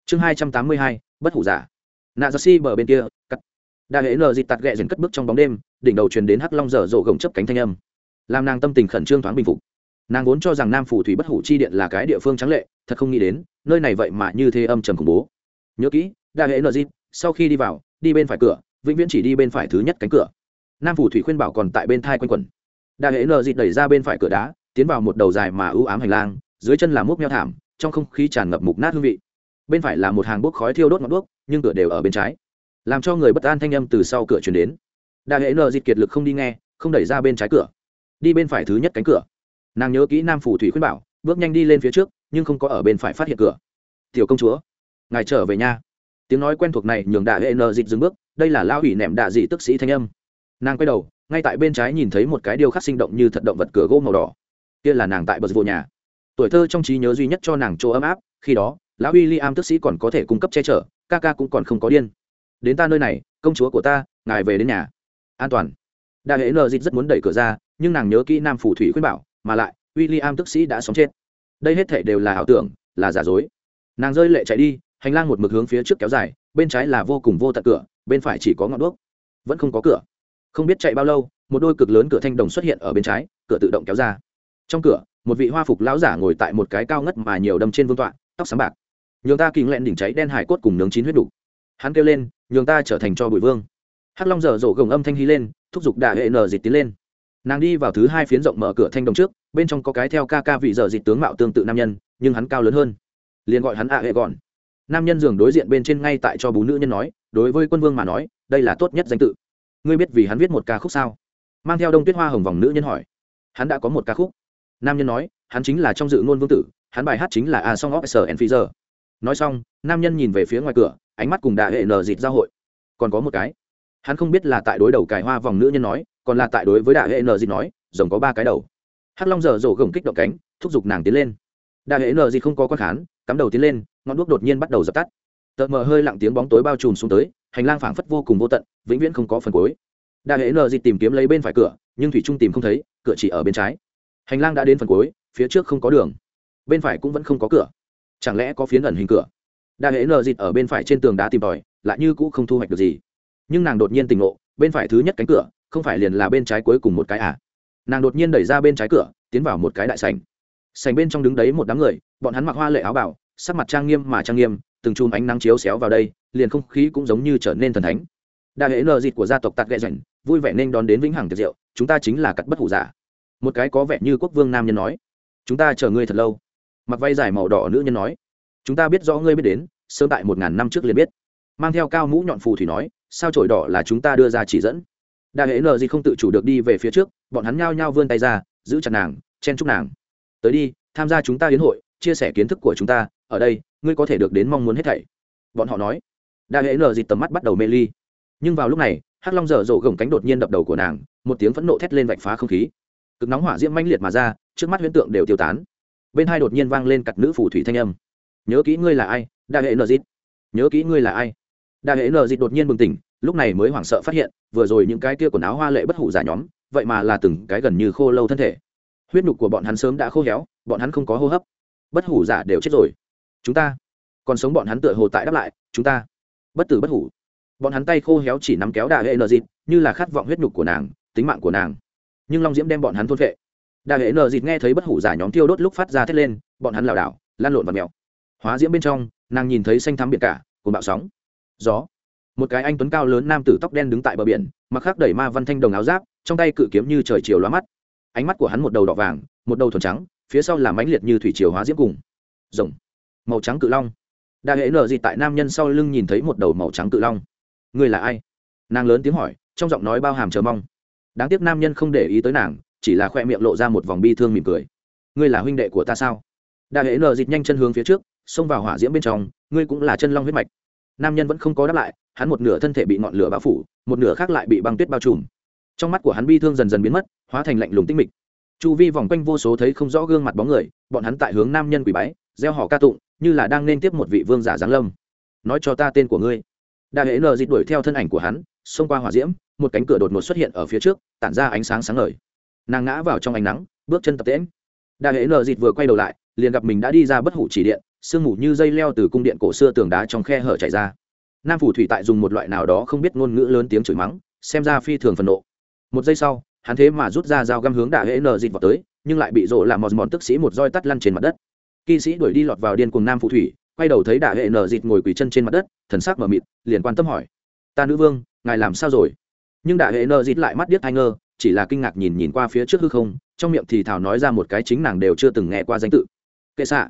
Chương hai trăm tám mươi hai, bất hủ giả. Nạ giơ si bờ bên kia, cắt. Đại hệ nờ dịt tạt ghẹ dần cất bước trong bóng đêm, đỉnh đầu truyền đến hắc long dở dộ gồng chấp cánh thanh âm. Làm nàng tâm tình khẩn trương thoáng bình phục. Nàng vốn cho rằng nam phủ thủy bất hủ chi điện là cái địa phương trắng lệ, thật không nghĩ đến, nơi này vậy mà như thế âm trầm khủng bố. Nhớ kỹ đại hệ nờ dịt, sau khi đi vào, đi bên phải cửa, vĩnh viễn chỉ đi bên phải thứ nhất cánh cửa. Nam phủ thủy khuyên bảo còn tại bên thai quanh quẩn. Đại hệ nờ dịt đẩy ra bên phải cửa đá, tiến vào một đầu dài mà ưu ám hành lang dưới chân là múc meo thảm, trong không khí tràn ngập mục nát hương vị. Bên phải là một hàng bốc khói thiêu đốt ngọn đuốc, nhưng cửa đều ở bên trái, làm cho người bất an thanh âm từ sau cửa chuyển đến. Đại hệ nợ dịt kiệt lực không đi nghe, không đẩy ra bên trái cửa, đi bên phải thứ nhất cánh cửa. Nàng nhớ kỹ nam phủ thủy khuyên bảo, bước nhanh đi lên phía trước, nhưng không có ở bên phải phát hiện cửa. Tiểu công chúa, ngài trở về nhà tiếng nói quen thuộc này nhường đại hệ nờ dịt dừng bước, đây là lao hủy nẹm đạ dị tức sĩ thanh âm. Nàng quay đầu, ngay tại bên trái nhìn thấy một cái điêu khắc sinh động như thật động vật cửa gỗ màu đỏ. Kia là nàng tại bờ vô nhà tuổi thơ trong trí nhớ duy nhất cho nàng chỗ ấm áp, khi đó, lão w i l l i am tức sĩ còn có thể cung cấp che chở, ca ca cũng còn không có điên. Đến ta nơi này, công chúa của ta, ngài về đến nhà. An toàn. Đại hệ nờ dịt rất muốn đẩy cửa ra, nhưng nàng nhớ kỹ nam phù thủy khuyên bảo, mà lại w i l l i am tức sĩ đã sống chết. Đây hết thể đều là ảo tưởng, là giả dối. Nàng rơi lệ chạy đi, hành lang một mực hướng phía trước kéo dài, bên trái là vô cùng vô tận cửa, bên phải chỉ có ngọn đuốc. Vẫn không có cửa. Không biết chạy bao lâu, một đôi cực lớn cửa thanh đồng xuất hiện ở bên trái, cửa tự động kéo ra trong cửa, một vị hoa phục lão giả ngồi tại một cái cao ngất mà nhiều đâm trên vương tọa, tóc sáng bạc. Nhường ta kình lẹn đỉnh cháy đen hải cốt cùng nướng chín huyết đủ. hắn kêu lên, nhường ta trở thành cho bụi vương. Hắc long dở dỗ gồng âm thanh hí lên, thúc giục đà hệ nở dịt tiến lên. Nàng đi vào thứ hai phiến rộng mở cửa thanh đồng trước, bên trong có cái theo ca ca vị dở dịt tướng mạo tương tự nam nhân, nhưng hắn cao lớn hơn. Liền gọi hắn ạ hệ gọn. Nam nhân giường đối diện bên trên ngay tại cho bú nữ nhân nói, đối với quân vương mà nói, đây là tốt nhất danh tự. Ngươi biết vì hắn viết một ca khúc sao? Mang theo đông tuyết hoa hồng vòng nữ nhân hỏi. Hắn đã có một ca khúc nam nhân nói, hắn chính là trong dự ngôn vương tử, hắn bài hát chính là a song of s and pfizer nói xong, nam nhân nhìn về phía ngoài cửa, ánh mắt cùng đại hệ nờ dịt giao hội. Còn có một cái. Hắn không biết là tại đối đầu cài hoa vòng nữ nhân nói, còn là tại đối với đại hệ nờ dịt nói, rồng có ba cái đầu. Hắc long dở dỗ gồng kích động cánh, thúc giục nàng tiến lên. Đại hệ nờ dịt không có quan khán, cắm đầu tiến lên, ngọn đuốc đột nhiên bắt đầu dập tắt. Tợt mờ hơi lặng tiếng bóng tối bao trùm xuống tới, hành lang phảng phất vô cùng vô tận, vĩnh viễn không có phần cuối. Đại hệ nờ dịt tìm kiếm lấy bên phải cửa, nhưng thủy trung tìm không thấy, cửa chỉ ở bên trái hành lang đã đến phần cuối, phía trước không có đường. Bên phải cũng vẫn không có cửa. Chẳng lẽ có phiến ẩn hình cửa? Đại hễ nờ dịt ở bên phải trên tường đá tìm tòi, lại như cũ không thu hoạch được gì. Nhưng nàng đột nhiên tỉnh ngộ, bên phải thứ nhất cánh cửa, không phải liền là bên trái cuối cùng một cái à? Nàng đột nhiên đẩy ra bên trái cửa, tiến vào một cái đại sành sành bên trong đứng đấy một đám người, bọn hắn mặc hoa lệ áo bảo sắc mặt trang nghiêm mà trang nghiêm, từng chùm ánh nắng chiếu xéo vào đây, liền không khí cũng giống như trở nên thần thánh. Đại hệ nờ dịt của gia tộc tạt ghẹ rảnh vui vẻ nên đón đến vĩnh hằng tiệc rượu, chúng ta chính là cắt bất hủ giả một cái có vẻ như quốc vương nam nhân nói, chúng ta chờ ngươi thật lâu. Mặc vay dài màu đỏ nữ nhân nói, chúng ta biết rõ ngươi biết đến, sớm tại một ngàn năm trước liền biết. Mang theo cao mũ nhọn phù thủy nói, sao trổi đỏ là chúng ta đưa ra chỉ dẫn? Đại hệ nờ gì không tự chủ được đi về phía trước, bọn hắn nhao nhao vươn tay ra, giữ chặt nàng, chen chúc nàng. Tới đi, tham gia chúng ta hiến hội, chia sẻ kiến thức của chúng ta, ở đây, ngươi có thể được đến mong muốn hết thảy. Bọn họ nói. Đại hệ nờ gì tầm mắt bắt đầu mê ly. Nhưng vào lúc này, hắc long dở dỗ gồng cánh đột nhiên đập đầu của nàng, một tiếng phẫn nộ thét lên vạch phá không khí cực nóng hỏa diễm manh liệt mà ra, trước mắt huyễn tượng đều tiêu tán. Bên hai đột nhiên vang lên cặp nữ phù thủy thanh âm. Nhớ kỹ ngươi là ai, đa hệ nờ dịt. Nhớ kỹ ngươi là ai. Đa hệ nờ dịt đột nhiên bừng tỉnh, lúc này mới hoảng sợ phát hiện, vừa rồi những cái kia quần áo hoa lệ bất hủ giả nhóm, vậy mà là từng cái gần như khô lâu thân thể. Huyết nhục của bọn hắn sớm đã khô héo, bọn hắn không có hô hấp. Bất hủ giả đều chết rồi. Chúng ta, còn sống bọn hắn tựa hồ tại đáp lại, chúng ta, bất tử bất hủ. Bọn hắn tay khô héo chỉ nắm kéo đà hệ nờ dịt, như là khát vọng huyết nhục của nàng, tính mạng của nàng nhưng long diễm đem bọn hắn thôn vệ Đa hệ nờ dịt nghe thấy bất hủ giả nhóm tiêu đốt lúc phát ra thét lên bọn hắn lảo đảo lan lộn và mèo hóa diễm bên trong nàng nhìn thấy xanh thắm biển cả cùng bạo sóng gió một cái anh tuấn cao lớn nam tử tóc đen đứng tại bờ biển mặc khắc đẩy ma văn thanh đồng áo giáp trong tay cự kiếm như trời chiều lóa mắt ánh mắt của hắn một đầu đỏ vàng một đầu thuần trắng phía sau là mãnh liệt như thủy chiều hóa diễm cùng rồng màu trắng cự long đại hệ nở gì tại nam nhân sau lưng nhìn thấy một đầu màu trắng cự long người là ai nàng lớn tiếng hỏi trong giọng nói bao hàm chờ mong đáng tiếc nam nhân không để ý tới nàng, chỉ là khoe miệng lộ ra một vòng bi thương mỉm cười. Ngươi là huynh đệ của ta sao? Đại hệ nờ dịt nhanh chân hướng phía trước, xông vào hỏa diễm bên trong, ngươi cũng là chân long huyết mạch. Nam nhân vẫn không có đáp lại, hắn một nửa thân thể bị ngọn lửa bao phủ, một nửa khác lại bị băng tuyết bao trùm. Trong mắt của hắn bi thương dần dần biến mất, hóa thành lạnh lùng tinh mịch. Chu vi vòng quanh vô số thấy không rõ gương mặt bóng người, bọn hắn tại hướng nam nhân quỷ bái, gieo họ ca tụng, như là đang nên tiếp một vị vương giả giáng lâm. Nói cho ta tên của ngươi. Đại hệ nờ dịt đuổi theo thân ảnh của hắn, xông qua hỏa diễm một cánh cửa đột ngột xuất hiện ở phía trước, tản ra ánh sáng sáng ngời. Nàng ngã vào trong ánh nắng, bước chân tập tễm đại hệ nờ dịt vừa quay đầu lại, liền gặp mình đã đi ra bất hủ chỉ điện, sương mù như dây leo từ cung điện cổ xưa tường đá trong khe hở chạy ra. Nam phủ thủy tại dùng một loại nào đó không biết ngôn ngữ lớn tiếng chửi mắng, xem ra phi thường phần nộ. Một giây sau, hắn thế mà rút ra dao găm hướng đạ hễ nờ dịt vào tới, nhưng lại bị rộ làm mòn mòn tức sĩ một roi tắt lăn trên mặt đất. Kỵ sĩ đuổi đi lọt vào điên cùng nam phủ thủy, quay đầu thấy đạ hệ nờ dịt ngồi quỳ chân trên mặt đất, thần sắc mờ mịt, liền quan tâm hỏi, ta nữ vương, ngài làm sao rồi? Nhưng đại hệ nơ dịt lại mắt điếc ai ngơ chỉ là kinh ngạc nhìn nhìn qua phía trước hư không, trong miệng thì thảo nói ra một cái chính nàng đều chưa từng nghe qua danh tự. Kệ xạ.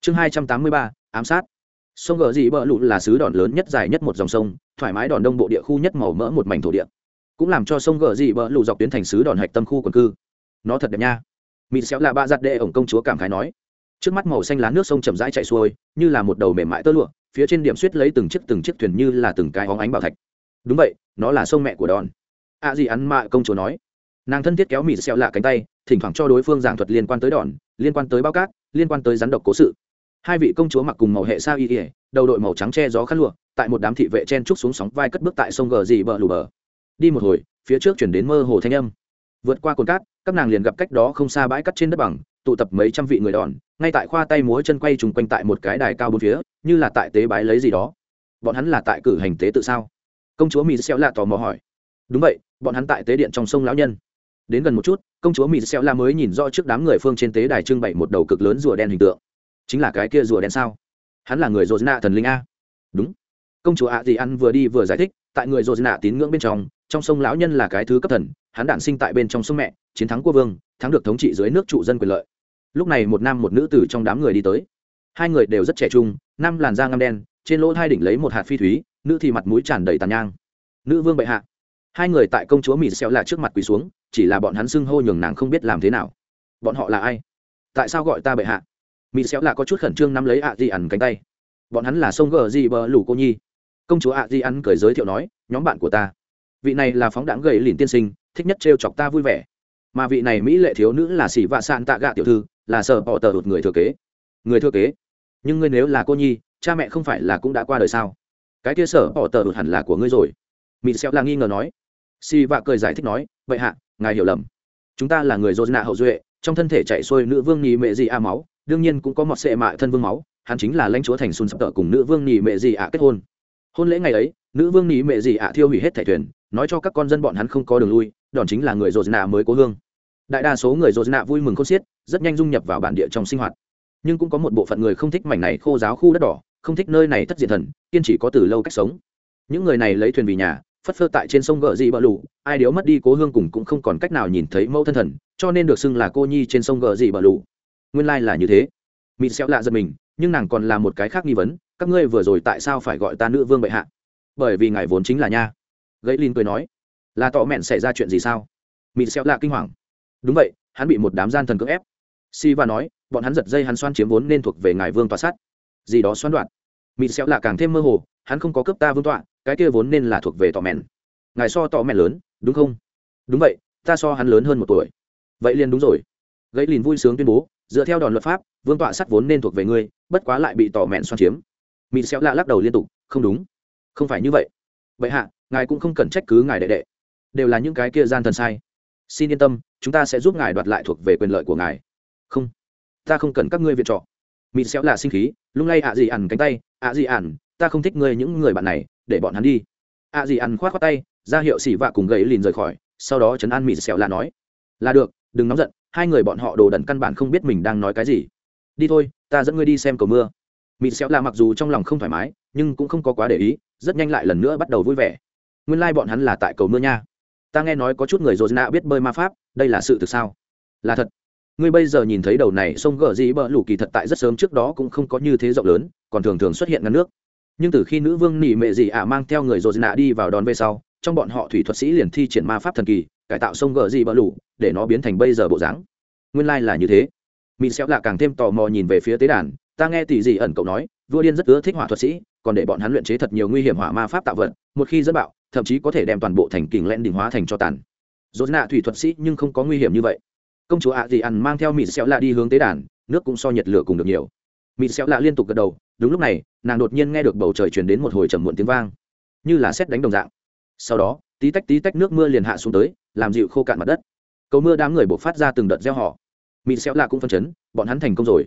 Chương hai trăm tám mươi ba, ám sát. Sông gờ dị bờ lụ là xứ đòn lớn nhất dài nhất một dòng sông, thoải mái đòn đông bộ địa khu nhất màu mỡ một mảnh thổ địa. Cũng làm cho sông gờ dị bờ lụ dọc tuyến thành xứ đòn hạch tâm khu quần cư. Nó thật đẹp nha. Mỹ xéo là ba giặt đệ ổng công chúa cảm khái nói. Trước mắt màu xanh lá nước sông chậm rãi chạy xuôi, như là một đầu mềm mại tơ lụa, phía trên điểm suýt lấy từng chiếc từng chiếc thuyền như là từng cái hóng ánh bảo thạch đúng vậy, nó là sông mẹ của đòn. Ạ gì ăn mạ công chúa nói. Nàng thân thiết kéo mịt xẹo lạ cánh tay, thỉnh thoảng cho đối phương giảng thuật liên quan tới đòn, liên quan tới bao cát, liên quan tới rắn độc cố sự. Hai vị công chúa mặc cùng màu hệ sao y ỉa đầu đội màu trắng che gió khát lụa, tại một đám thị vệ chen trúc xuống sóng vai cất bước tại sông gờ dì bờ lù bờ. Đi một hồi, phía trước chuyển đến mơ hồ thanh âm. Vượt qua cồn cát, các nàng liền gặp cách đó không xa bãi cắt trên đất bằng, tụ tập mấy trăm vị người đòn, ngay tại khoa tay múa chân quay trùng quanh tại một cái đài cao bốn phía, như là tại tế bái lấy gì đó. Bọn hắn là tại cử hành tế tự sao? Công chúa mỹ xéo lạ tò mò hỏi. Đúng vậy, bọn hắn tại tế điện trong sông lão nhân. Đến gần một chút, công chúa mỹ xéo lạ mới nhìn rõ trước đám người phương trên tế đài trưng bày một đầu cực lớn rùa đen hình tượng. Chính là cái kia rùa đen sao? Hắn là người dồn nạ thần linh a. Đúng. Công chúa ạ gì ăn vừa đi vừa giải thích, tại người dồn nạ tín ngưỡng bên trong trong sông lão nhân là cái thứ cấp thần, hắn đản sinh tại bên trong sông mẹ, chiến thắng quốc vương, thắng được thống trị dưới nước trụ dân quyền lợi. Lúc này một nam một nữ từ trong đám người đi tới. Hai người đều rất trẻ trung, nam làn da ngăm đen, trên lỗ hai đỉnh lấy một hạt phi thúy nữ thì mặt mũi tràn đầy tàn nhang. Nữ vương bệ hạ. Hai người tại công chúa mỹ xéo là trước mặt quỳ xuống, chỉ là bọn hắn xưng hô nhường nàng không biết làm thế nào. Bọn họ là ai? Tại sao gọi ta bệ hạ? Mỹ xéo là có chút khẩn trương nắm lấy ạ di ẩn cánh tay. Bọn hắn là sông gờ di bờ lủ cô nhi. Công chúa ạ di ẩn cười giới thiệu nói, nhóm bạn của ta. Vị này là phóng đãng gầy lìn tiên sinh, thích nhất trêu chọc ta vui vẻ. Mà vị này mỹ lệ thiếu nữ là xỉ vạ sạn tạ gạ tiểu thư, là sợ bỏ tờ đột người thừa kế. Người thừa kế? Nhưng ngươi nếu là cô nhi, cha mẹ không phải là cũng đã qua đời sao? Cái kia sở bỏ tờ đột hẳn là của ngươi rồi. Mỹ xéo là nghi ngờ nói. Si vạ cười giải thích nói, vậy hạ, ngài hiểu lầm. Chúng ta là người dô nạ hậu duệ, trong thân thể chạy xuôi nữ vương nhì mệ gì a máu, đương nhiên cũng có một sệ mạ thân vương máu, hắn chính là lãnh chúa thành xuân sập tợ cùng nữ vương nhì mệ gì ạ kết hôn. Hôn lễ ngày ấy, nữ vương nhì mệ gì ạ thiêu hủy hết thẻ thuyền, nói cho các con dân bọn hắn không có đường lui, đòn chính là người dô nạ mới cố hương. Đại đa số người dô nạ vui mừng khôn xiết, rất nhanh dung nhập vào bản địa trong sinh hoạt. Nhưng cũng có một bộ phận người không thích mảnh này khô giáo khu đất đỏ không thích nơi này thất diệt thần, kiên chỉ có từ lâu cách sống. Những người này lấy thuyền vì nhà, phất phơ tại trên sông gợ dị bờ lù, ai điếu mất đi cố hương cùng cũng không còn cách nào nhìn thấy mẫu thân thần, cho nên được xưng là cô nhi trên sông gợ dị bờ lù. Nguyên lai、like、là như thế. Mỹ xéo lạ giật mình, nhưng nàng còn là một cái khác nghi vấn, các ngươi vừa rồi tại sao phải gọi ta nữ vương bệ hạ? Bởi vì ngài vốn chính là nha. Gãy linh cười nói, là tọ mẹn xảy ra chuyện gì sao? Mỹ xéo lạ kinh hoàng. Đúng vậy, hắn bị một đám gian thần cưỡng ép. Si va nói, bọn hắn giật dây hắn xoan chiếm vốn nên thuộc về ngài vương tòa sát gì đó xoắn đoạn. Mỹ xéo lạ càng thêm mơ hồ, hắn không có cấp ta vương tọa, cái kia vốn nên là thuộc về tò mèn ngài so tò mèn lớn, đúng không? Đúng vậy, ta so hắn lớn hơn một tuổi. Vậy liền đúng rồi. Gãy lìn vui sướng tuyên bố, dựa theo đòn luật pháp, vương tọa sắt vốn nên thuộc về ngươi, bất quá lại bị tò mèn xoan chiếm. Mỹ xéo lạ lắc đầu liên tục, không đúng. Không phải như vậy. Vậy hạ, ngài cũng không cần trách cứ ngài đệ đệ. Đều là những cái kia gian thần sai. Xin yên tâm, chúng ta sẽ giúp ngài đoạt lại thuộc về quyền lợi của ngài. Không. Ta không cần các ngươi viện trọ mỹ xéo là sinh khí, lung lay ạ gì ẩn cánh tay, ạ gì ẩn, ta không thích ngươi những người bạn này, để bọn hắn đi. Ạ gì ẩn khoát khoát tay, ra hiệu xỉ vạ cùng gầy lìn rời khỏi, sau đó trấn an mỹ xéo là nói. Là được, đừng nóng giận, hai người bọn họ đồ đần căn bản không biết mình đang nói cái gì. Đi thôi, ta dẫn ngươi đi xem cầu mưa. Mỹ xéo là mặc dù trong lòng không thoải mái, nhưng cũng không có quá để ý, rất nhanh lại lần nữa bắt đầu vui vẻ. Nguyên lai、like、bọn hắn là tại cầu mưa nha. Ta nghe nói có chút người dồn nạ biết bơi ma pháp, đây là sự thực sao? Là thật ngươi bây giờ nhìn thấy đầu này sông gờ dĩ bờ lũ kỳ thật tại rất sớm trước đó cũng không có như thế rộng lớn, còn thường thường xuất hiện ngăn nước. Nhưng từ khi nữ vương nỉ mệ dị ả mang theo người dồn nạ đi vào đòn về sau, trong bọn họ thủy thuật sĩ liền thi triển ma pháp thần kỳ, cải tạo sông gờ dĩ bờ lũ, để nó biến thành bây giờ bộ dáng. Nguyên lai、like、là như thế. Mình xéo là càng thêm tò mò nhìn về phía tế đàn, ta nghe tỷ dị ẩn cậu nói, vua điên rất ưa thích hỏa thuật sĩ, còn để bọn hắn luyện chế thật nhiều nguy hiểm hỏa ma pháp tạo vật, một khi dẫn bạo, thậm chí có thể đem toàn bộ thành kình len đỉnh hóa thành cho tàn. Dồn nạ thủy thuật sĩ nhưng không có nguy hiểm như vậy công chúa ạ gì ăn mang theo mỹ xéo lạ đi hướng tế đàn, nước cũng so nhiệt lửa cùng được nhiều. Mỹ xéo lạ liên tục gật đầu, đúng lúc này, nàng đột nhiên nghe được bầu trời truyền đến một hồi trầm muộn tiếng vang. Như là xét đánh đồng dạng. Sau đó, tí tách tí tách nước mưa liền hạ xuống tới, làm dịu khô cạn mặt đất. Cầu mưa đám người buộc phát ra từng đợt gieo họ. Mỹ xéo lạ cũng phân chấn, bọn hắn thành công rồi.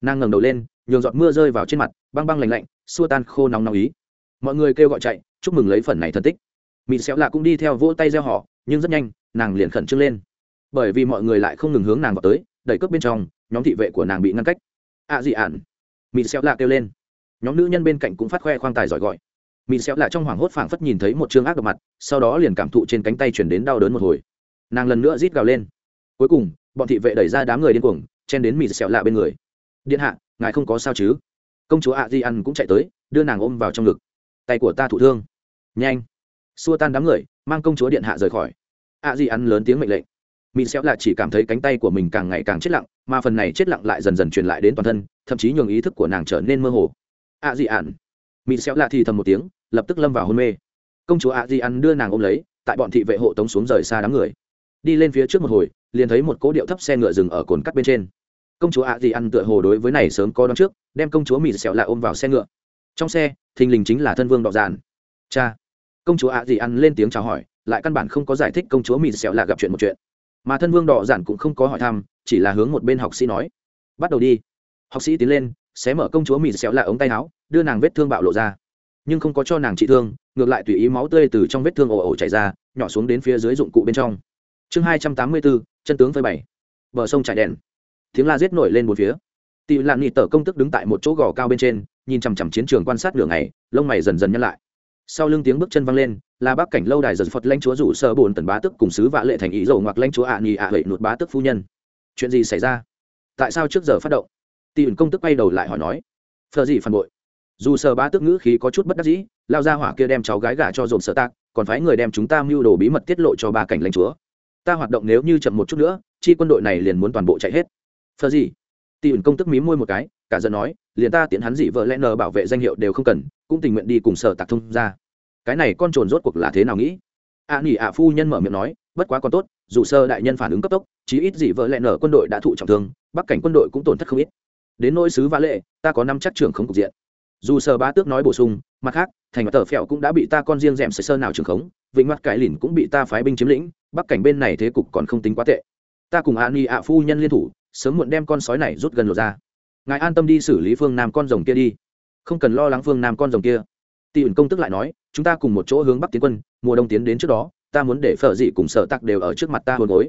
Nàng ngẩng đầu lên, nhường giọt mưa rơi vào trên mặt, băng băng lạnh lạnh, xua tan khô nóng nóng ý. Mọi người kêu gọi chạy, chúc mừng lấy phần này thân tích. Mỹ xéo lạ cũng đi theo vỗ tay gieo họ, nhưng rất nhanh, nàng liền khẩn trương lên bởi vì mọi người lại không ngừng hướng nàng vào tới, đẩy cướp bên trong, nhóm thị vệ của nàng bị ngăn cách. Ạ à gì ạn mỹ xéo lạ kêu lên. Nhóm nữ nhân bên cạnh cũng phát khoe khoang tài giỏi gọi. Mỹ xéo lạ trong hoảng hốt phảng phất nhìn thấy một chương ác độc mặt, sau đó liền cảm thụ trên cánh tay chuyển đến đau đớn một hồi. Nàng lần nữa rít gào lên. Cuối cùng, bọn thị vệ đẩy ra đám người điên cuồng, chen đến mỹ xéo lạ bên người. Điện hạ, ngài không có sao chứ? Công chúa ạ di ăn cũng chạy tới, đưa nàng ôm vào trong ngực. Tay của ta thụ thương. Nhanh. Xua tan đám người, mang công chúa điện hạ rời khỏi. Ạ di ăn lớn tiếng mệnh lệnh mỹ xéo là chỉ cảm thấy cánh tay của mình càng ngày càng chết lặng, mà phần này chết lặng lại dần dần truyền lại đến toàn thân, thậm chí nhường ý thức của nàng trở nên mơ hồ. A di ạn mỹ xéo là thì thầm một tiếng, lập tức lâm vào hôn mê. Công chúa a di ạn đưa nàng ôm lấy, tại bọn thị vệ hộ tống xuống rời xa đám người. Đi lên phía trước một hồi, liền thấy một cỗ điệu thấp xe ngựa dừng ở cồn cắt bên trên. Công chúa a di ạn tựa hồ đối với này sớm có đón trước, đem công chúa mỹ xéo là ôm vào xe ngựa. Trong xe, thình lình chính là thân vương đọ giàn cha. Công chúa a di ạn lên tiếng chào hỏi, lại căn bản không có giải thích công chúa mỹ xéo là gặp chuyện một chuyện mà thân vương đỏ giản cũng không có hỏi thăm, chỉ là hướng một bên học sĩ nói, bắt đầu đi. Học sĩ tiến lên, xé mở công chúa mì xéo lại ống tay áo, đưa nàng vết thương bạo lộ ra. Nhưng không có cho nàng trị thương, ngược lại tùy ý máu tươi từ trong vết thương ồ ồ chảy ra, nhỏ xuống đến phía dưới dụng cụ bên trong. Chương hai trăm tám mươi bốn, chân tướng phơi bảy bờ sông trải đèn. Tiếng la giết nổi lên một phía. Tị lạn nghị tở công tức đứng tại một chỗ gò cao bên trên, nhìn chằm chằm chiến trường quan sát nửa ngày, lông mày dần dần nhăn lại. Sau lưng tiếng bước chân văng lên là bác cảnh lâu đài giật phật lãnh chúa rủ sơ bồn tần bá tức cùng sứ vạ lệ thành ý dầu ngoặc lãnh chúa ạ à ạ hậy nụt bá tức phu nhân. Chuyện gì xảy ra? Tại sao trước giờ phát động? Tỷ ẩn công tức quay đầu lại hỏi nói. Phờ gì phản bội? Dù sơ bá tức ngữ khí có chút bất đắc dĩ, lao ra hỏa kia đem cháu gái gả cho dồn sợ tạc, còn phải người đem chúng ta mưu đồ bí mật tiết lộ cho ba cảnh lãnh chúa. Ta hoạt động nếu như chậm một chút nữa, chi quân đội này liền muốn toàn bộ chạy hết. Phờ gì? Tỷ ẩn công tức mí môi một cái, cả giận nói, liền ta tiện hắn dị vợ lẽ nờ bảo vệ danh hiệu đều không cần, cũng tình nguyện đi cùng sở tạc thông ra cái này con trồn rốt cuộc là thế nào nghĩ? Ạ à, nghỉ ạ phu nhân mở miệng nói bất quá còn tốt dù sơ đại nhân phản ứng cấp tốc chí ít gì vợ lẹ nở quân đội đã thụ trọng thương bắc cảnh quân đội cũng tổn thất không ít. Đến nỗi sứ vã lệ ta có năm chắc trưởng không cục diện. Dù sơ bá tước nói bổ sung mặt khác thành và tờ phèo cũng đã bị ta con riêng rèm sơ sơ nào trưởng khống vịnh mặt cải lìn cũng bị ta phái binh chiếm lĩnh bắc cảnh bên này thế cục còn không tính quá tệ. Ta cùng ạ nghỉ ạ phu nhân liên thủ sớm muộn đem con sói này rút gần lột ra. Ngài an tâm đi xử lý phương nam con rồng kia đi. Không cần lo lắng phương nam con rồng kia tỷ ẩn công tức lại nói chúng ta cùng một chỗ hướng bắc tiến quân mùa đông tiến đến trước đó ta muốn để phở dị cùng sở tặc đều ở trước mặt ta hôn gối.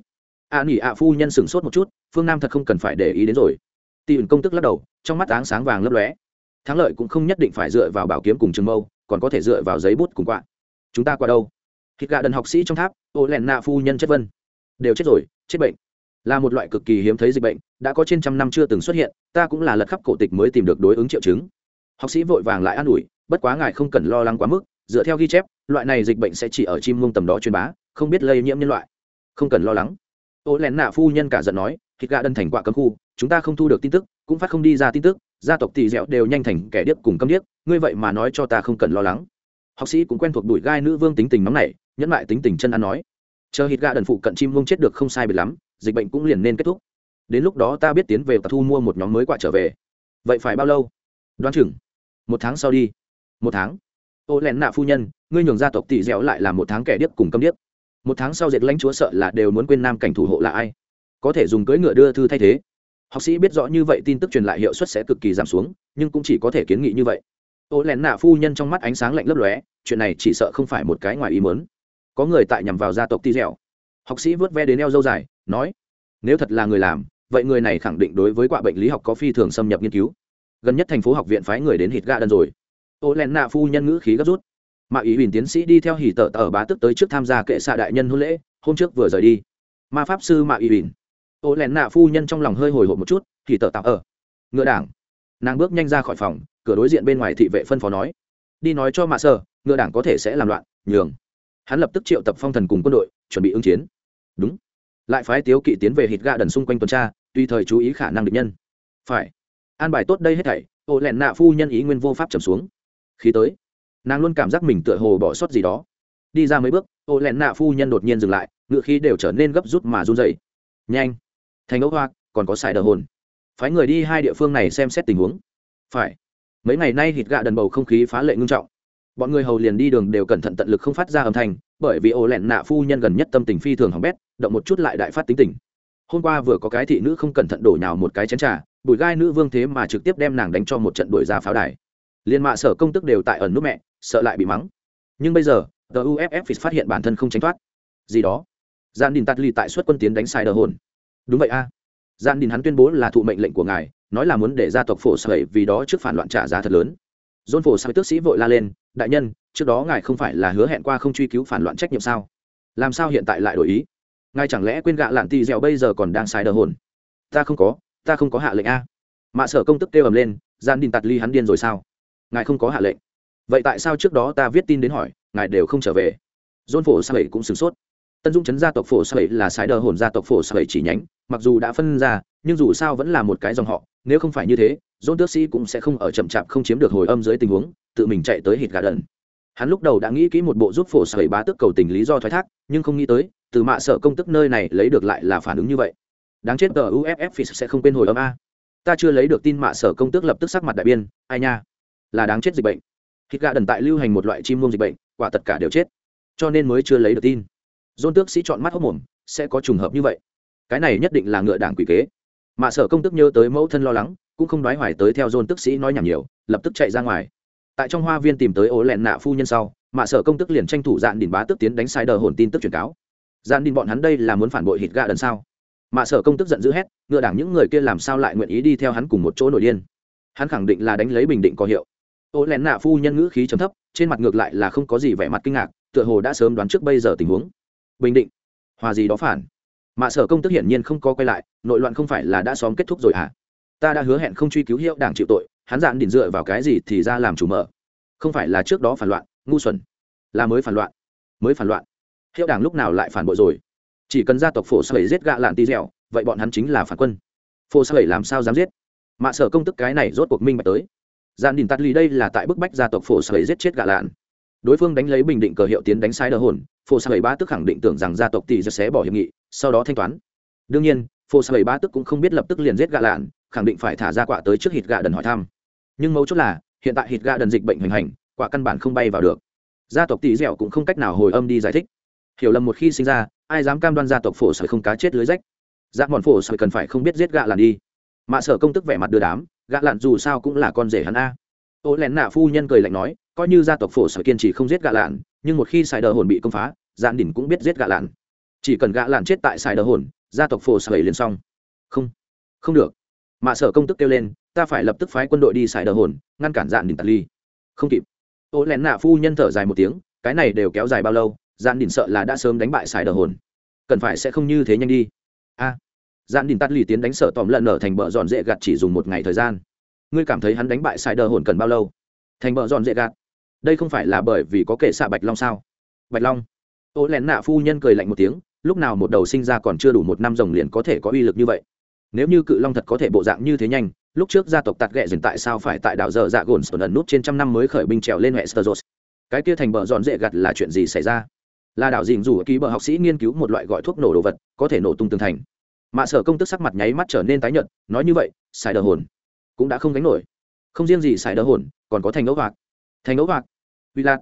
A à, nghỉ ạ phu nhân sửng sốt một chút phương nam thật không cần phải để ý đến rồi. Tỷ ẩn công tức lắc đầu trong mắt áng sáng vàng lấp lóe. Thắng lợi cũng không nhất định phải dựa vào bảo kiếm cùng trường mâu còn có thể dựa vào giấy bút cùng quạ. Chúng ta qua đâu? Thịt gà đần học sĩ trong tháp ô lẹn nạ phu nhân chất vân. Đều chết rồi chết bệnh. Là một loại cực kỳ hiếm thấy dịch bệnh đã có trên trăm năm chưa từng xuất hiện ta cũng là lật khắp cổ tịch mới tìm được đối ứng triệu chứng. Học sĩ vội vàng lại an ủi bất quá ngài không cần lo lắng quá mức, dựa theo ghi chép, loại này dịch bệnh sẽ chỉ ở chim mông tầm đó truyền bá, không biết lây nhiễm nhân loại. Không cần lo lắng. Ô lén nạ phu nhân cả giận nói, thịt gà đân thành quạ cấm khu, chúng ta không thu được tin tức, cũng phát không đi ra tin tức, gia tộc tỳ dẻo đều nhanh thành kẻ điếc cùng câm điếc, ngươi vậy mà nói cho ta không cần lo lắng. Học sĩ cũng quen thuộc đuổi gai nữ vương tính tình nóng này nhẫn lại tính tình chân ăn nói, chờ hít gà đần phụ cận chim mông chết được không sai biệt lắm, dịch bệnh cũng liền nên kết thúc. Đến lúc đó ta biết tiến về và thu mua một nhóm mới quạ trở về. Vậy phải bao lâu? Đoán chừng, một tháng sau đi một tháng. Ô lẹn nạ phu nhân, ngươi nhường gia tộc tỷ dẻo lại là một tháng kẻ điếc cùng câm điếc. Một tháng sau dệt lãnh chúa sợ là đều muốn quên nam cảnh thủ hộ là ai. Có thể dùng cưỡi ngựa đưa thư thay thế. Học sĩ biết rõ như vậy tin tức truyền lại hiệu suất sẽ cực kỳ giảm xuống, nhưng cũng chỉ có thể kiến nghị như vậy. Ô lẹn nạ phu nhân trong mắt ánh sáng lạnh lấp lóe, chuyện này chỉ sợ không phải một cái ngoài ý mớn có người tại nhằm vào gia tộc tỷ dẻo. Học sĩ vớt ve đến eo dâu dài, nói, nếu thật là người làm, vậy người này khẳng định đối với quả bệnh lý học có phi thường xâm nhập nghiên cứu. Gần nhất thành phố học viện phái người đến hít ga đần rồi ô len nạ phu nhân ngữ khí gấp rút. Mạ ý huỳnh tiến sĩ đi theo hỉ tợ tờ bá tức tới trước tham gia kệ xạ đại nhân hôn lễ, hôm trước vừa rời đi. Ma pháp sư mạ ý huỳnh ô len nạ phu nhân trong lòng hơi hồi hộp một chút, hỉ tợ tạo ở ngựa đảng. Nàng bước nhanh ra khỏi phòng, cửa đối diện bên ngoài thị vệ phân phó nói. Đi nói cho mạ sơ, ngựa đảng có thể sẽ làm loạn, nhường. Hắn lập tức triệu tập phong thần cùng quân đội, chuẩn bị ứng chiến. Đúng. Lại phái tiếu kỵ tiến về hít ga đần xung quanh tuần tra, tùy thời chú ý khả năng địch nhân. Phải. An bài tốt đây hết thảy, ô lẹn nạ phu nhân ý nguyên vô pháp trầm xuống khi tới. Nàng luôn cảm giác mình tựa hồ bỏ sót gì đó. Đi ra mấy bước, ô lẹn nạ phu nhân đột nhiên dừng lại, ngựa khí đều trở nên gấp rút mà run dậy nhanh. Thành ốc hoa còn có xài đờ hồn. Phái người đi hai địa phương này xem xét tình huống. Phải. Mấy ngày nay thịt gạ đần bầu không khí phá lệ ngưng trọng. Bọn người hầu liền đi đường đều cẩn thận tận lực không phát ra âm thanh, bởi vì ô lẹn nạ phu nhân gần nhất tâm tình phi thường hỏng bét, động một chút lại đại phát tính tình. Hôm qua vừa có cái thị nữ không cẩn thận đổ nhào một cái chén trà bụi gai nữ vương thế mà trực tiếp đem nàng đánh cho một trận đuổi ra pháo đài liên mạ sở công tức đều tại ẩn nút mẹ, sợ lại bị mắng. Nhưng bây giờ the uff phát hiện bản thân không tránh thoát. Gì đó? Gian đình tắt ly tại suất quân tiến đánh sai đờ hồn. Đúng vậy a. À. gian đình hắn tuyên bố là thụ mệnh lệnh của ngài, nói là muốn để gia tộc phổ sợi vì đó trước phản loạn trả giá thật lớn. Dôn phổ sợi tước sĩ vội la lên, đại nhân, trước đó ngài không phải là hứa hẹn qua không truy cứu phản loạn trách nhiệm sao? Làm sao hiện tại lại đổi ý? Ngài chẳng lẽ quên gạ lạn tì dẻo bây giờ còn đang sai đờ hồn? Ta không có, ta không có hạ lệnh a. Mạ sở công tức kêu ầm lên gian đình tạt ly hắn điên rồi sao? Ngài không có hạ lệnh. Vậy tại sao trước đó ta viết tin đến hỏi, ngài đều không trở về? Dôn phổ sa bảy cũng sửng sốt. Tân dung chấn gia tộc phổ sẩy là sái đờ hồn gia tộc phổ sẩy chỉ nhánh, mặc dù đã phân ra, nhưng dù sao vẫn là một cái dòng họ, nếu không phải như thế dôn tước sĩ cũng sẽ không ở chậm chạp không chiếm được hồi âm dưới tình huống, tự mình chạy tới hít gà đần. Hắn lúc đầu đã nghĩ kỹ một bộ giúp phổ sẩy bá tước cầu tình lý do thoái thác, nhưng không nghĩ tới, từ mạ sở công tức nơi này lấy được lại là phản ứng như vậy. Đáng chết tờ uff sẽ không quên hồi âm a. Ta chưa lấy được tin mạ sở công tước lập tức sắc mặt đại biên ai nha? Là đáng chết dịch bệnh. Thịt gà đần tại lưu hành một loại chim muông dịch bệnh, quả tất cả đều chết. Cho nên mới chưa lấy được tin. Dôn tước sĩ chọn mắt hốc mồm, sẽ có trùng hợp như vậy. Cái này nhất định là ngựa đảng quỷ kế. Mạ sở công tức nhớ tới mẫu thân lo lắng, cũng không đoái hoài tới theo dôn tước sĩ nói nhảm nhiều, lập tức chạy ra ngoài. Tại trong hoa viên tìm tới ố lẹn nạ phu nhân sau mạ sở công tức liền tranh thủ dạn đình bá tức tiến đánh sai đờ hồn tin tức truyền cáo. Dạn đình bọn hắn đây là muốn phản bội hít gà đần sao? Mạ sở công tức giận dữ hét, ngựa đảng những người kia làm sao lại nguyện ý đi theo hắn cùng một chỗ nổi điên? Hắn khẳng định là đánh lấy bình định có hiệu ô lén nạ phu nhân ngữ khí chấm thấp, trên mặt ngược lại là không có gì vẻ mặt kinh ngạc, tựa hồ đã sớm đoán trước bây giờ tình huống. Bình định. Hòa gì đó phản. Mạ sở công tức hiển nhiên không có quay lại, nội loạn không phải là đã xóm kết thúc rồi à ta đã hứa hẹn không truy cứu hiệu đảng chịu tội, hắn dạn đỉnh dựa vào cái gì thì ra làm chủ mở. Không phải là trước đó phản loạn, ngu xuẩn. Là mới phản loạn. Mới phản loạn. Hiệu đảng lúc nào lại phản bội rồi? Chỉ cần gia tộc phổ sẩy giết gạ lạn tí dẻo, vậy bọn hắn chính là phản quân. Phổ sẩy làm sao dám giết? Mạ sở công tức cái này rốt cuộc minh bạch tới gian đình tắt lì đây là tại bức bách gia tộc phổ sẩy giết chết gạ lạn. Đối phương đánh lấy bình định cờ hiệu tiến đánh sai đờ hồn, phổ sẩy ba tức khẳng định tưởng rằng gia tộc tỷ sẽ xé bỏ hiệp nghị, sau đó thanh toán. Đương nhiên, phổ sẩy ba tức cũng không biết lập tức liền giết gạ lạn, khẳng định phải thả ra quả tới trước hít gạ đần hỏi thăm. Nhưng mấu chốt là, hiện tại hít gạ đần dịch bệnh hoành hành, quả căn bản không bay vào được. Gia tộc tỷ dẻo cũng không cách nào hồi âm đi giải thích. Hiểu lầm một khi sinh ra, ai dám cam đoan gia tộc phổ sợi không cá chết lưới rách? Dạ bọn phổ sợi cần phải không biết giết gạ làn đi. Mạ sở công tức vẻ mặt đưa đám gạ lạn dù sao cũng là con rể hắn a. Ô lén nạ phu nhân cười lạnh nói coi như gia tộc phổ sở kiên trì không giết gạ lạn nhưng một khi xài đờ hồn bị công phá dạn đỉnh cũng biết giết gạ lạn chỉ cần gạ lạn chết tại xài đờ hồn gia tộc phổ sở liền xong. Không không được. Mạ sở công tức kêu lên ta phải lập tức phái quân đội đi xài đờ hồn ngăn cản dạn đỉnh tạt ly. Không kịp. Ô lén nạ phu nhân thở dài một tiếng cái này đều kéo dài bao lâu dạn đỉnh sợ là đã sớm đánh bại xài đờ hồn. Cần phải sẽ không như thế nhanh đi. A. à, dạn đình tắt lì tiến đánh sợ tòm lợn nở thành bờ giòn dễ gạt chỉ dùng một ngày thời gian. Ngươi cảm thấy hắn đánh bại sai đờ hồn cần bao lâu? Thành bờ giòn dễ gạt. Đây không phải là bởi vì có kể xạ bạch long sao? Bạch long. Ô lén nạ phu nhân cười lạnh một tiếng, lúc nào một đầu sinh ra còn chưa đủ một năm rồng liền có thể có uy lực như vậy? Nếu như cự long thật có thể bộ dạng như thế nhanh, lúc trước gia tộc tạt ghẹ dừng tại sao phải tại đảo dở dạ gồn sờn ẩn nút trên trăm năm mới khởi binh trèo lên hệ sơ cái kia thành bờ giòn dễ gặt là chuyện gì xảy ra? Là đảo dình dù ký bờ học sĩ nghiên cứu một loại gọi thuốc nổ đồ vật, có thể nổ tung tường thành mạ sở công tức sắc mặt nháy mắt trở nên tái nhợt, nói như vậy xài đờ hồn cũng đã không gánh nổi. Không riêng gì xài đờ hồn, còn có thành ấu hoạt thành ấu hoạt uy lạc.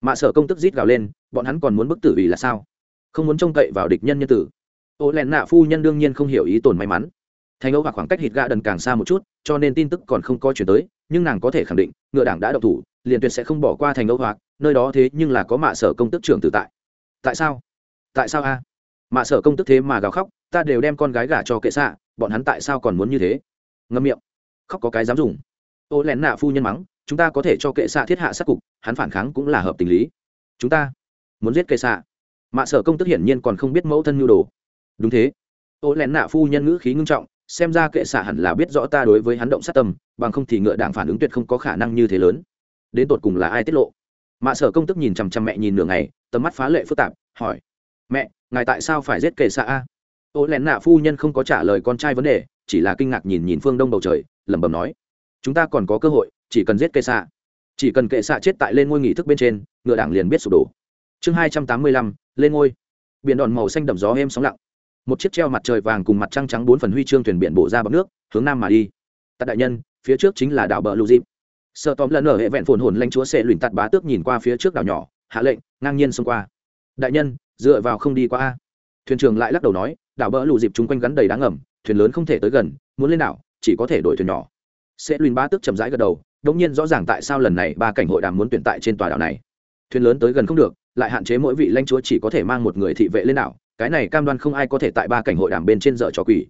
Mạ sở công tức rít gào lên, bọn hắn còn muốn bức tử vì là sao? Không muốn trông cậy vào địch nhân nhân tử. Ô lẹn nạ phu nhân đương nhiên không hiểu ý tồn may mắn. Thành ấu hoạt khoảng cách hít gà đần càng xa một chút, cho nên tin tức còn không có chuyển tới, nhưng nàng có thể khẳng định, ngựa đảng đã độc thủ, liền tuyệt sẽ không bỏ qua thành ấu hoạt nơi đó thế nhưng là có mạ sở công tức trưởng tự tại. Tại sao? Tại sao a? Mạ sở công tức thế mà gào khóc ta đều đem con gái gả cho kệ xạ, bọn hắn tại sao còn muốn như thế? Ngâm miệng. Khóc có cái dám dùng. Ô lén nạ phu nhân mắng, chúng ta có thể cho kệ xạ thiết hạ sát cục, hắn phản kháng cũng là hợp tình lý. Chúng ta muốn giết kệ xạ. Mạ sở công tức hiển nhiên còn không biết mẫu thân nhu đồ. Đúng thế. Ô lén nạ phu nhân ngữ khí ngưng trọng, xem ra kệ xạ hẳn là biết rõ ta đối với hắn động sát tâm, bằng không thì ngựa đảng phản ứng tuyệt không có khả năng như thế lớn. Đến tột cùng là ai tiết lộ? Mạ sở công tức nhìn chằm chằm mẹ nhìn nửa ngày, tầm mắt phá lệ phức tạp, hỏi. Mẹ, ngài tại sao phải giết kệ xạ a? Ô lén nạ phu nhân không có trả lời con trai vấn đề, chỉ là kinh ngạc nhìn nhìn phương đông bầu trời, lẩm bẩm nói, chúng ta còn có cơ hội, chỉ cần giết kệ xạ. Chỉ cần kệ xạ chết tại lên ngôi nghỉ thức bên trên, ngựa đảng liền biết sụp đổ. Chương hai trăm tám mươi lăm, lên ngôi. Biển đòn màu xanh đậm gió êm sóng lặng. Một chiếc treo mặt trời vàng cùng mặt trăng trắng bốn phần huy chương thuyền biển bổ ra bằng nước, hướng nam mà đi. Tạ đại nhân, phía trước chính là đảo bờ lù dịp. Sợ tóm lần ở hệ vẹn phồn hồn lanh chúa sẽ luyện tạt bá tước nhìn qua phía trước đảo nhỏ, hạ lệnh, ngang nhiên xông qua. Đại nhân, dựa vào không đi qua a. Thuyền trưởng lại lắc đầu nói đảo bỡ lù dịp chung quanh gắn đầy đá ngầm, thuyền lớn không thể tới gần, muốn lên đảo, chỉ có thể đổi thuyền nhỏ. Sẽ luyện bá tước chậm rãi gật đầu, đống nhiên rõ ràng tại sao lần này ba cảnh hội đàm muốn tuyển tại trên tòa đảo này. Thuyền lớn tới gần không được, lại hạn chế mỗi vị lãnh chúa chỉ có thể mang một người thị vệ lên đảo, cái này cam đoan không ai có thể tại ba cảnh hội đàm bên trên dở trò quỷ.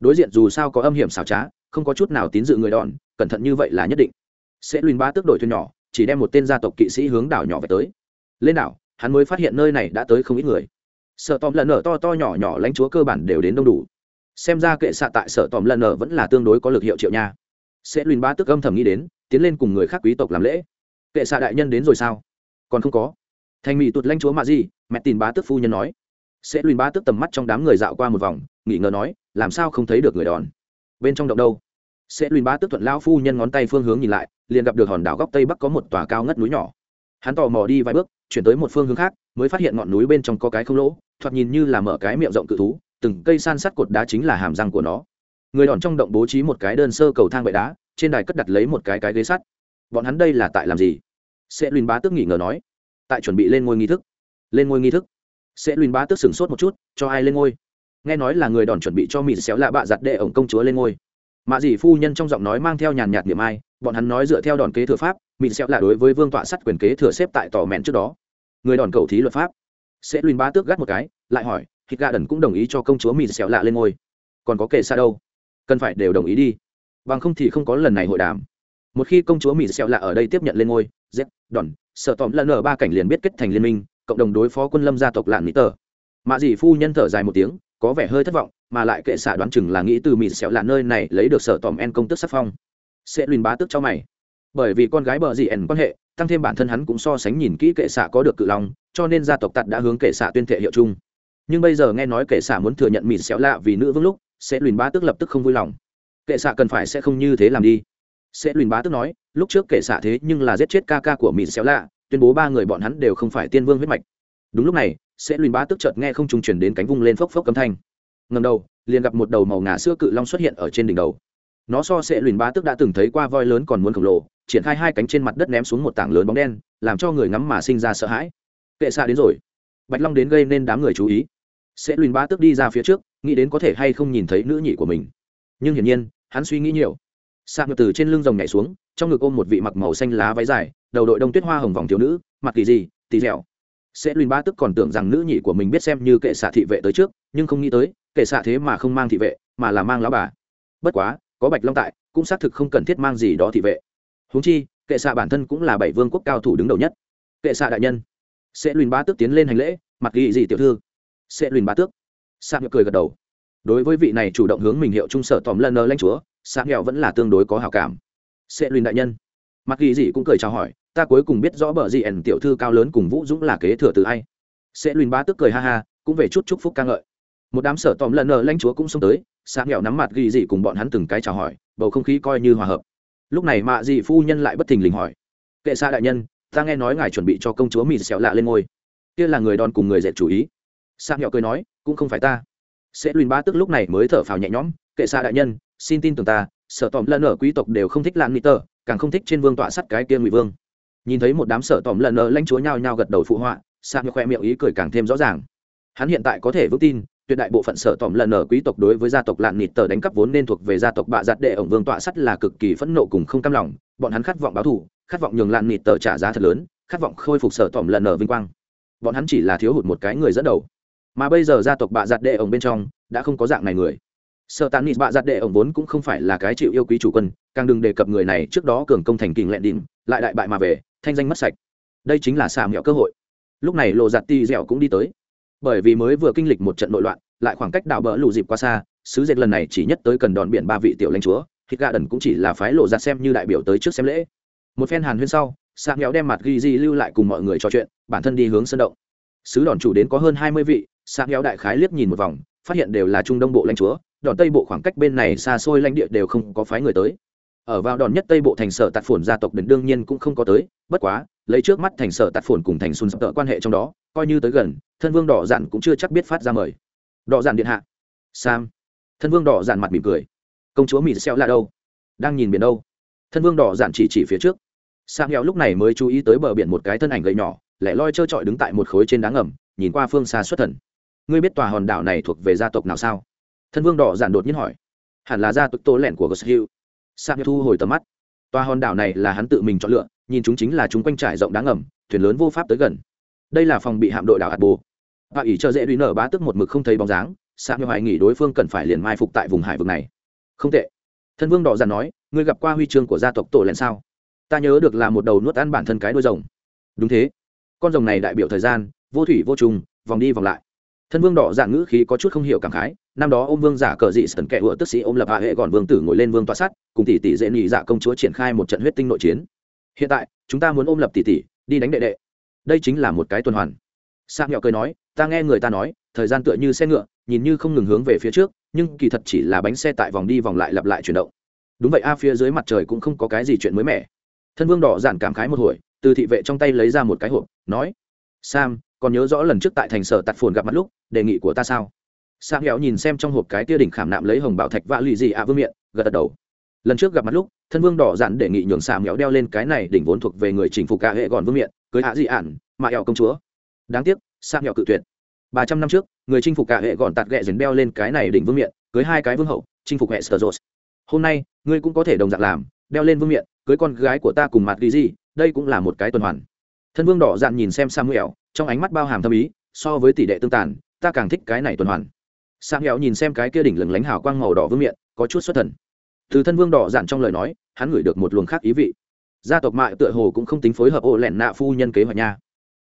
Đối diện dù sao có âm hiểm xảo trá, không có chút nào tín dự người đòn, cẩn thận như vậy là nhất định. Sẽ luyện ba tước đổi thuyền nhỏ, chỉ đem một tên gia tộc kỵ sĩ hướng đảo nhỏ về tới. Lên đảo, hắn mới phát hiện nơi này đã tới không ít người sợ tòm lần nở to to nhỏ nhỏ lãnh chúa cơ bản đều đến đông đủ. Xem ra kệ xạ tại sở tòm lần nở vẫn là tương đối có lực hiệu triệu nha. Sẽ luyện ba tức âm thầm nghĩ đến, tiến lên cùng người khác quý tộc làm lễ. Kệ xạ đại nhân đến rồi sao? Còn không có. Thành mỹ tụt lãnh chúa mạ gì mẹ tin bá tức phu nhân nói. Sẽ luyên bá tức tầm mắt trong đám người dạo qua một vòng, nghỉ ngờ nói, làm sao không thấy được người đòn? Bên trong động đâu? Sẽ luyên bá tức thuận lao phu nhân ngón tay phương hướng nhìn lại, liền gặp được hòn đảo góc tây bắc có một tòa cao ngất núi nhỏ. Hắn tò mò đi vài bước, chuyển tới một phương hướng khác mới phát hiện ngọn núi bên trong có cái không lỗ, thoạt nhìn như là mở cái miệng rộng cự thú, từng cây san sắt cột đá chính là hàm răng của nó. Người đòn trong động bố trí một cái đơn sơ cầu thang bệ đá, trên đài cất đặt lấy một cái cái ghế sắt. Bọn hắn đây là tại làm gì? Sẽ Luyện bá tức nghỉ ngờ nói. Tại chuẩn bị lên ngôi nghi thức. Lên ngôi nghi thức. Sẽ Luyện bá tức sửng sốt một chút, cho ai lên ngôi? Nghe nói là người đòn chuẩn bị cho mỹ xéo lạ bạ giặt đệ ổng công chúa lên ngôi. Mạ dì phu nhân trong giọng nói mang theo nhàn nhạt niệm ai, bọn hắn nói dựa theo đòn kế thừa pháp mỹ xéo lạ đối với vương tọa sắt quyền kế thừa xếp tại tỏ mẹn trước đó người đòn cầu thí luật pháp. Sẽ luyên bá tước gắt một cái, lại hỏi thịt gà đần cũng đồng ý cho công chúa mỹ xẹo lạ lên ngôi. Còn có kể xa đâu? Cần phải đều đồng ý đi. Bằng không thì không có lần này hội đàm. Một khi công chúa mỹ xẹo lạ ở đây tiếp nhận lên ngôi z đòn sợ tóm lần ở ba cảnh liền biết kết thành liên minh, cộng đồng đối phó quân lâm gia tộc lạn mỹ tờ. Mạ dì phu nhân thở dài một tiếng, có vẻ hơi thất vọng, mà lại kệ xả đoán chừng là nghĩ từ mỹ xẹo lạ nơi này lấy được sở tòm en công tức sắc phong. Sẽ luyên bá tức cho mày. Bởi vì con gái bờ dị ẩn quan hệ tăng thêm bản thân hắn cũng so sánh nhìn kỹ kệ xạ có được cự long, cho nên gia tộc tạt đã hướng kệ xạ tuyên thệ hiệu chung. Nhưng bây giờ nghe nói kệ xạ muốn thừa nhận mịn xéo lạ vì nữ vương lúc, sẽ lùn bá tức lập tức không vui lòng. Kệ xạ cần phải sẽ không như thế làm đi. Sẽ lùn bá tức nói, lúc trước kệ xạ thế nhưng là giết chết ca ca của mịn xéo lạ, tuyên bố ba người bọn hắn đều không phải tiên vương huyết mạch. Đúng lúc này, sẽ lùn bá tức chợt nghe không trung chuyển đến cánh vung lên phốc phốc cấm thanh. Ngầm đầu, liền gặp một đầu màu ngà sữa cự long xuất hiện ở trên đỉnh đầu. Nó so sẽ lùn bá tức đã từng thấy qua voi lớn còn muốn khổng lồ triển khai hai cánh trên mặt đất ném xuống một tảng lớn bóng đen, làm cho người ngắm mà sinh ra sợ hãi. Kệ xạ đến rồi. Bạch long đến gây nên đám người chú ý. Sẽ lùn ba tức đi ra phía trước, nghĩ đến có thể hay không nhìn thấy nữ nhị của mình. Nhưng hiển nhiên, hắn suy nghĩ nhiều. Sạc ngược từ trên lưng rồng nhảy xuống, trong ngực ôm một vị mặc màu xanh lá váy dài, đầu đội đông tuyết hoa hồng vòng thiếu nữ, mặc kỳ gì tì dẻo. Sẽ lùn ba tức còn tưởng rằng nữ nhị của mình biết xem như kệ xạ thị vệ tới trước, nhưng không nghĩ tới, kệ xạ thế mà không mang thị vệ, mà là mang lão bà. Bất quá, có bạch long tại, cũng xác thực không cần thiết mang gì đó thị vệ huống chi, kệ xạ bản thân cũng là bảy vương quốc cao thủ đứng đầu nhất. Kệ xạ đại nhân sẽ luyện bá tước tiến lên hành lễ, mặt ghi gì tiểu thư? Sẽ luyện bá tước. Sa nhược cười gật đầu. Đối với vị này chủ động hướng mình hiệu trung sở tòm lần nơ lanh chúa sa nghèo vẫn là tương đối có hào cảm. Sẽ luyện đại nhân, mặt ghi gì cũng cười chào hỏi, ta cuối cùng biết rõ bờ gì ẩn tiểu thư cao lớn cùng vũ dũng là kế thừa từ ai. Sẽ luyện bá tước cười ha ha, cũng về chút chúc phúc ca ngợi. Một đám sở tòm lần nơ lanh chúa cũng xông tới sa nghèo nắm mặt ghi gì cùng bọn hắn từng cái chào hỏi, bầu không khí coi như hòa hợp lúc này mạ dị phu nhân lại bất thình lình hỏi, kệ xa đại nhân, ta nghe nói ngài chuẩn bị cho công chúa mì xẹo lạ lên ngôi. Kia là người đòn cùng người dệt chủ ý. Sa nhỏ cười nói, cũng không phải ta. Sẽ lùn ba tức lúc này mới thở phào nhẹ nhõm, kệ xa đại nhân, xin tin tưởng ta, sở tòm lần ở quý tộc đều không thích lan nị tờ, càng không thích trên vương tọa sắt cái kia ngụy vương. Nhìn thấy một đám sở tòm lần ở lãnh chúa nhao nhao gật đầu phụ họa sa nhỏ khoe miệng ý cười càng thêm rõ ràng. Hắn hiện tại có thể vững tin tuyệt đại bộ phận sở tòm lần ở quý tộc đối với gia tộc lạn nịt tờ đánh cắp vốn nên thuộc về gia tộc bạ giặt đệ ổng vương tọa sắt là cực kỳ phẫn nộ cùng không cam lòng. Bọn hắn khát vọng báo thù, khát vọng nhường lạn nịt tờ trả giá thật lớn, khát vọng khôi phục sở tòm lần ở vinh quang. Bọn hắn chỉ là thiếu hụt một cái người dẫn đầu. Mà bây giờ gia tộc bạ giặt đệ ổng bên trong đã không có dạng này người. Sở tàn nịt bạ giặt đệ ổng vốn cũng không phải là cái chịu yêu quý chủ quân, càng đừng đề cập người này, trước đó cường công thành kình lẹn đỉnh, lại đại bại mà về, thanh danh mất sạch. Đây chính là xà mẹo cơ hội. Lúc này lộ giặt ti dẻo cũng đi tới bởi vì mới vừa kinh lịch một trận nội loạn, lại khoảng cách đảo bờ lù dịp qua xa, sứ dệt lần này chỉ nhất tới cần đòn biển ba vị tiểu lãnh chúa hít gà đần cũng chỉ là phái lộ ra xem như đại biểu tới trước xem lễ. Một phen hàn huyên sau, sạc nghèo đem mặt ghi di lưu lại cùng mọi người trò chuyện, bản thân đi hướng sân động. Sứ đòn chủ đến có hơn hai mươi vị, sạc nghèo đại khái liếc nhìn một vòng, phát hiện đều là trung đông bộ lãnh chúa, đòn tây bộ khoảng cách bên này xa xôi lãnh địa đều không có phái người tới. Ở vào đòn nhất tây bộ thành sở tạt phồn gia tộc đến đương nhiên cũng không có tới, bất quá, lấy trước mắt thành sở tạt phồn cùng thành xuân sập quan hệ trong đó coi như tới gần, thân vương đỏ dạn cũng chưa chắc biết phát ra mời. Đỏ dạn điện hạ. Sam. Thân vương đỏ dạn mặt mỉm cười. Công chúa mỹ xeo là đâu? Đang nhìn biển đâu? Thân vương đỏ dạn chỉ chỉ phía trước. Sam nghèo lúc này mới chú ý tới bờ biển một cái thân ảnh gầy nhỏ, lẻ loi trơ trọi đứng tại một khối trên đá ngầm, nhìn qua phương xa xuất thần. Ngươi biết tòa hòn đảo này thuộc về gia tộc nào sao? Thân vương đỏ giản đột nhiên hỏi. Hẳn là gia tộc tô lẻn của gos hill sam thu hồi tầm mắt. Tòa hòn đảo này là hắn tự mình chọn lựa, nhìn chúng chính là chúng quanh trải rộng đá ngầm, thuyền lớn vô pháp tới gần đây là phòng bị hạm đội đảo hạt bồ. Và ỷ chờ dễ đuổi nở bá tức một mực không thấy bóng dáng sa như hoài nghỉ đối phương cần phải liền mai phục tại vùng hải vực này. Không tệ. Thân vương đỏ giàn nói, ngươi gặp qua huy chương của gia tộc tổ lẹn sao? Ta nhớ được là một đầu nuốt ăn bản thân cái đuôi rồng. Đúng thế. Con rồng này đại biểu thời gian, vô thủy vô trùng, vòng đi vòng lại. Thân vương đỏ dạng ngữ khí có chút không hiểu cảm khái, năm đó ông vương giả cờ dị sần kẹ vựa tức sĩ ôm lập hạ hệ gọn vương tử ngồi lên vương tọa sắt cùng tỷ tỷ dễ nhị dạ công chúa triển khai một trận huyết tinh nội chiến. Hiện tại, chúng ta muốn ôm lập tỷ tỷ, đi đánh đệ đệ đây chính là một cái tuần hoàn. Sạc nhọ cười nói, ta nghe người ta nói, thời gian tựa như xe ngựa, nhìn như không ngừng hướng về phía trước, nhưng kỳ thật chỉ là bánh xe tại vòng đi vòng lại lặp lại chuyển động. Đúng vậy a, phía dưới mặt trời cũng không có cái gì chuyện mới mẻ. Thân vương đỏ giản cảm khái một hồi, từ thị vệ trong tay lấy ra một cái hộp, nói, sam, còn nhớ rõ lần trước tại thành sở tạt phồn gặp mặt lúc, đề nghị của ta sao? Sam héo nhìn xem trong hộp cái tia đỉnh khảm nạm lấy hồng bảo thạch vạ lụy gì ạ, vương miệng, gật đầu. Lần trước gặp mặt lúc, thân vương đỏ giản đề nghị nhường sam méo đeo lên cái này đỉnh vốn thuộc về người chỉnh phục cả hệ gòn vương miện cưới hạ dị ản, mà ẻo công chúa. Đáng tiếc sang mẹo cự tuyệt. Ba trăm năm trước, người chinh phục cả hệ gọn tạt ghẹ dền beo lên cái này đỉnh vương miện, cưới hai cái vương hậu, chinh phục hệ sờ hôm nay, ngươi cũng có thể đồng dạng làm đeo lên vương miện, cưới con gái của ta cùng mặt ghi gì, đây cũng là một cái tuần hoàn. Thân vương đỏ dạn nhìn xem samuel trong ánh mắt bao hàm thâm ý, so với tỷ đệ tương tàn, ta càng thích cái này tuần hoàn. Samuel nhìn xem cái kia đỉnh lừng lánh hào quang màu đỏ vương miện, có chút xuất thần. Từ thân vương đỏ dạn trong lời nói, hắn gửi được một luồng khác ý vị gia tộc mại tựa hồ cũng không tính phối hợp ô lẻn nạ phu nhân kế hoạch nha.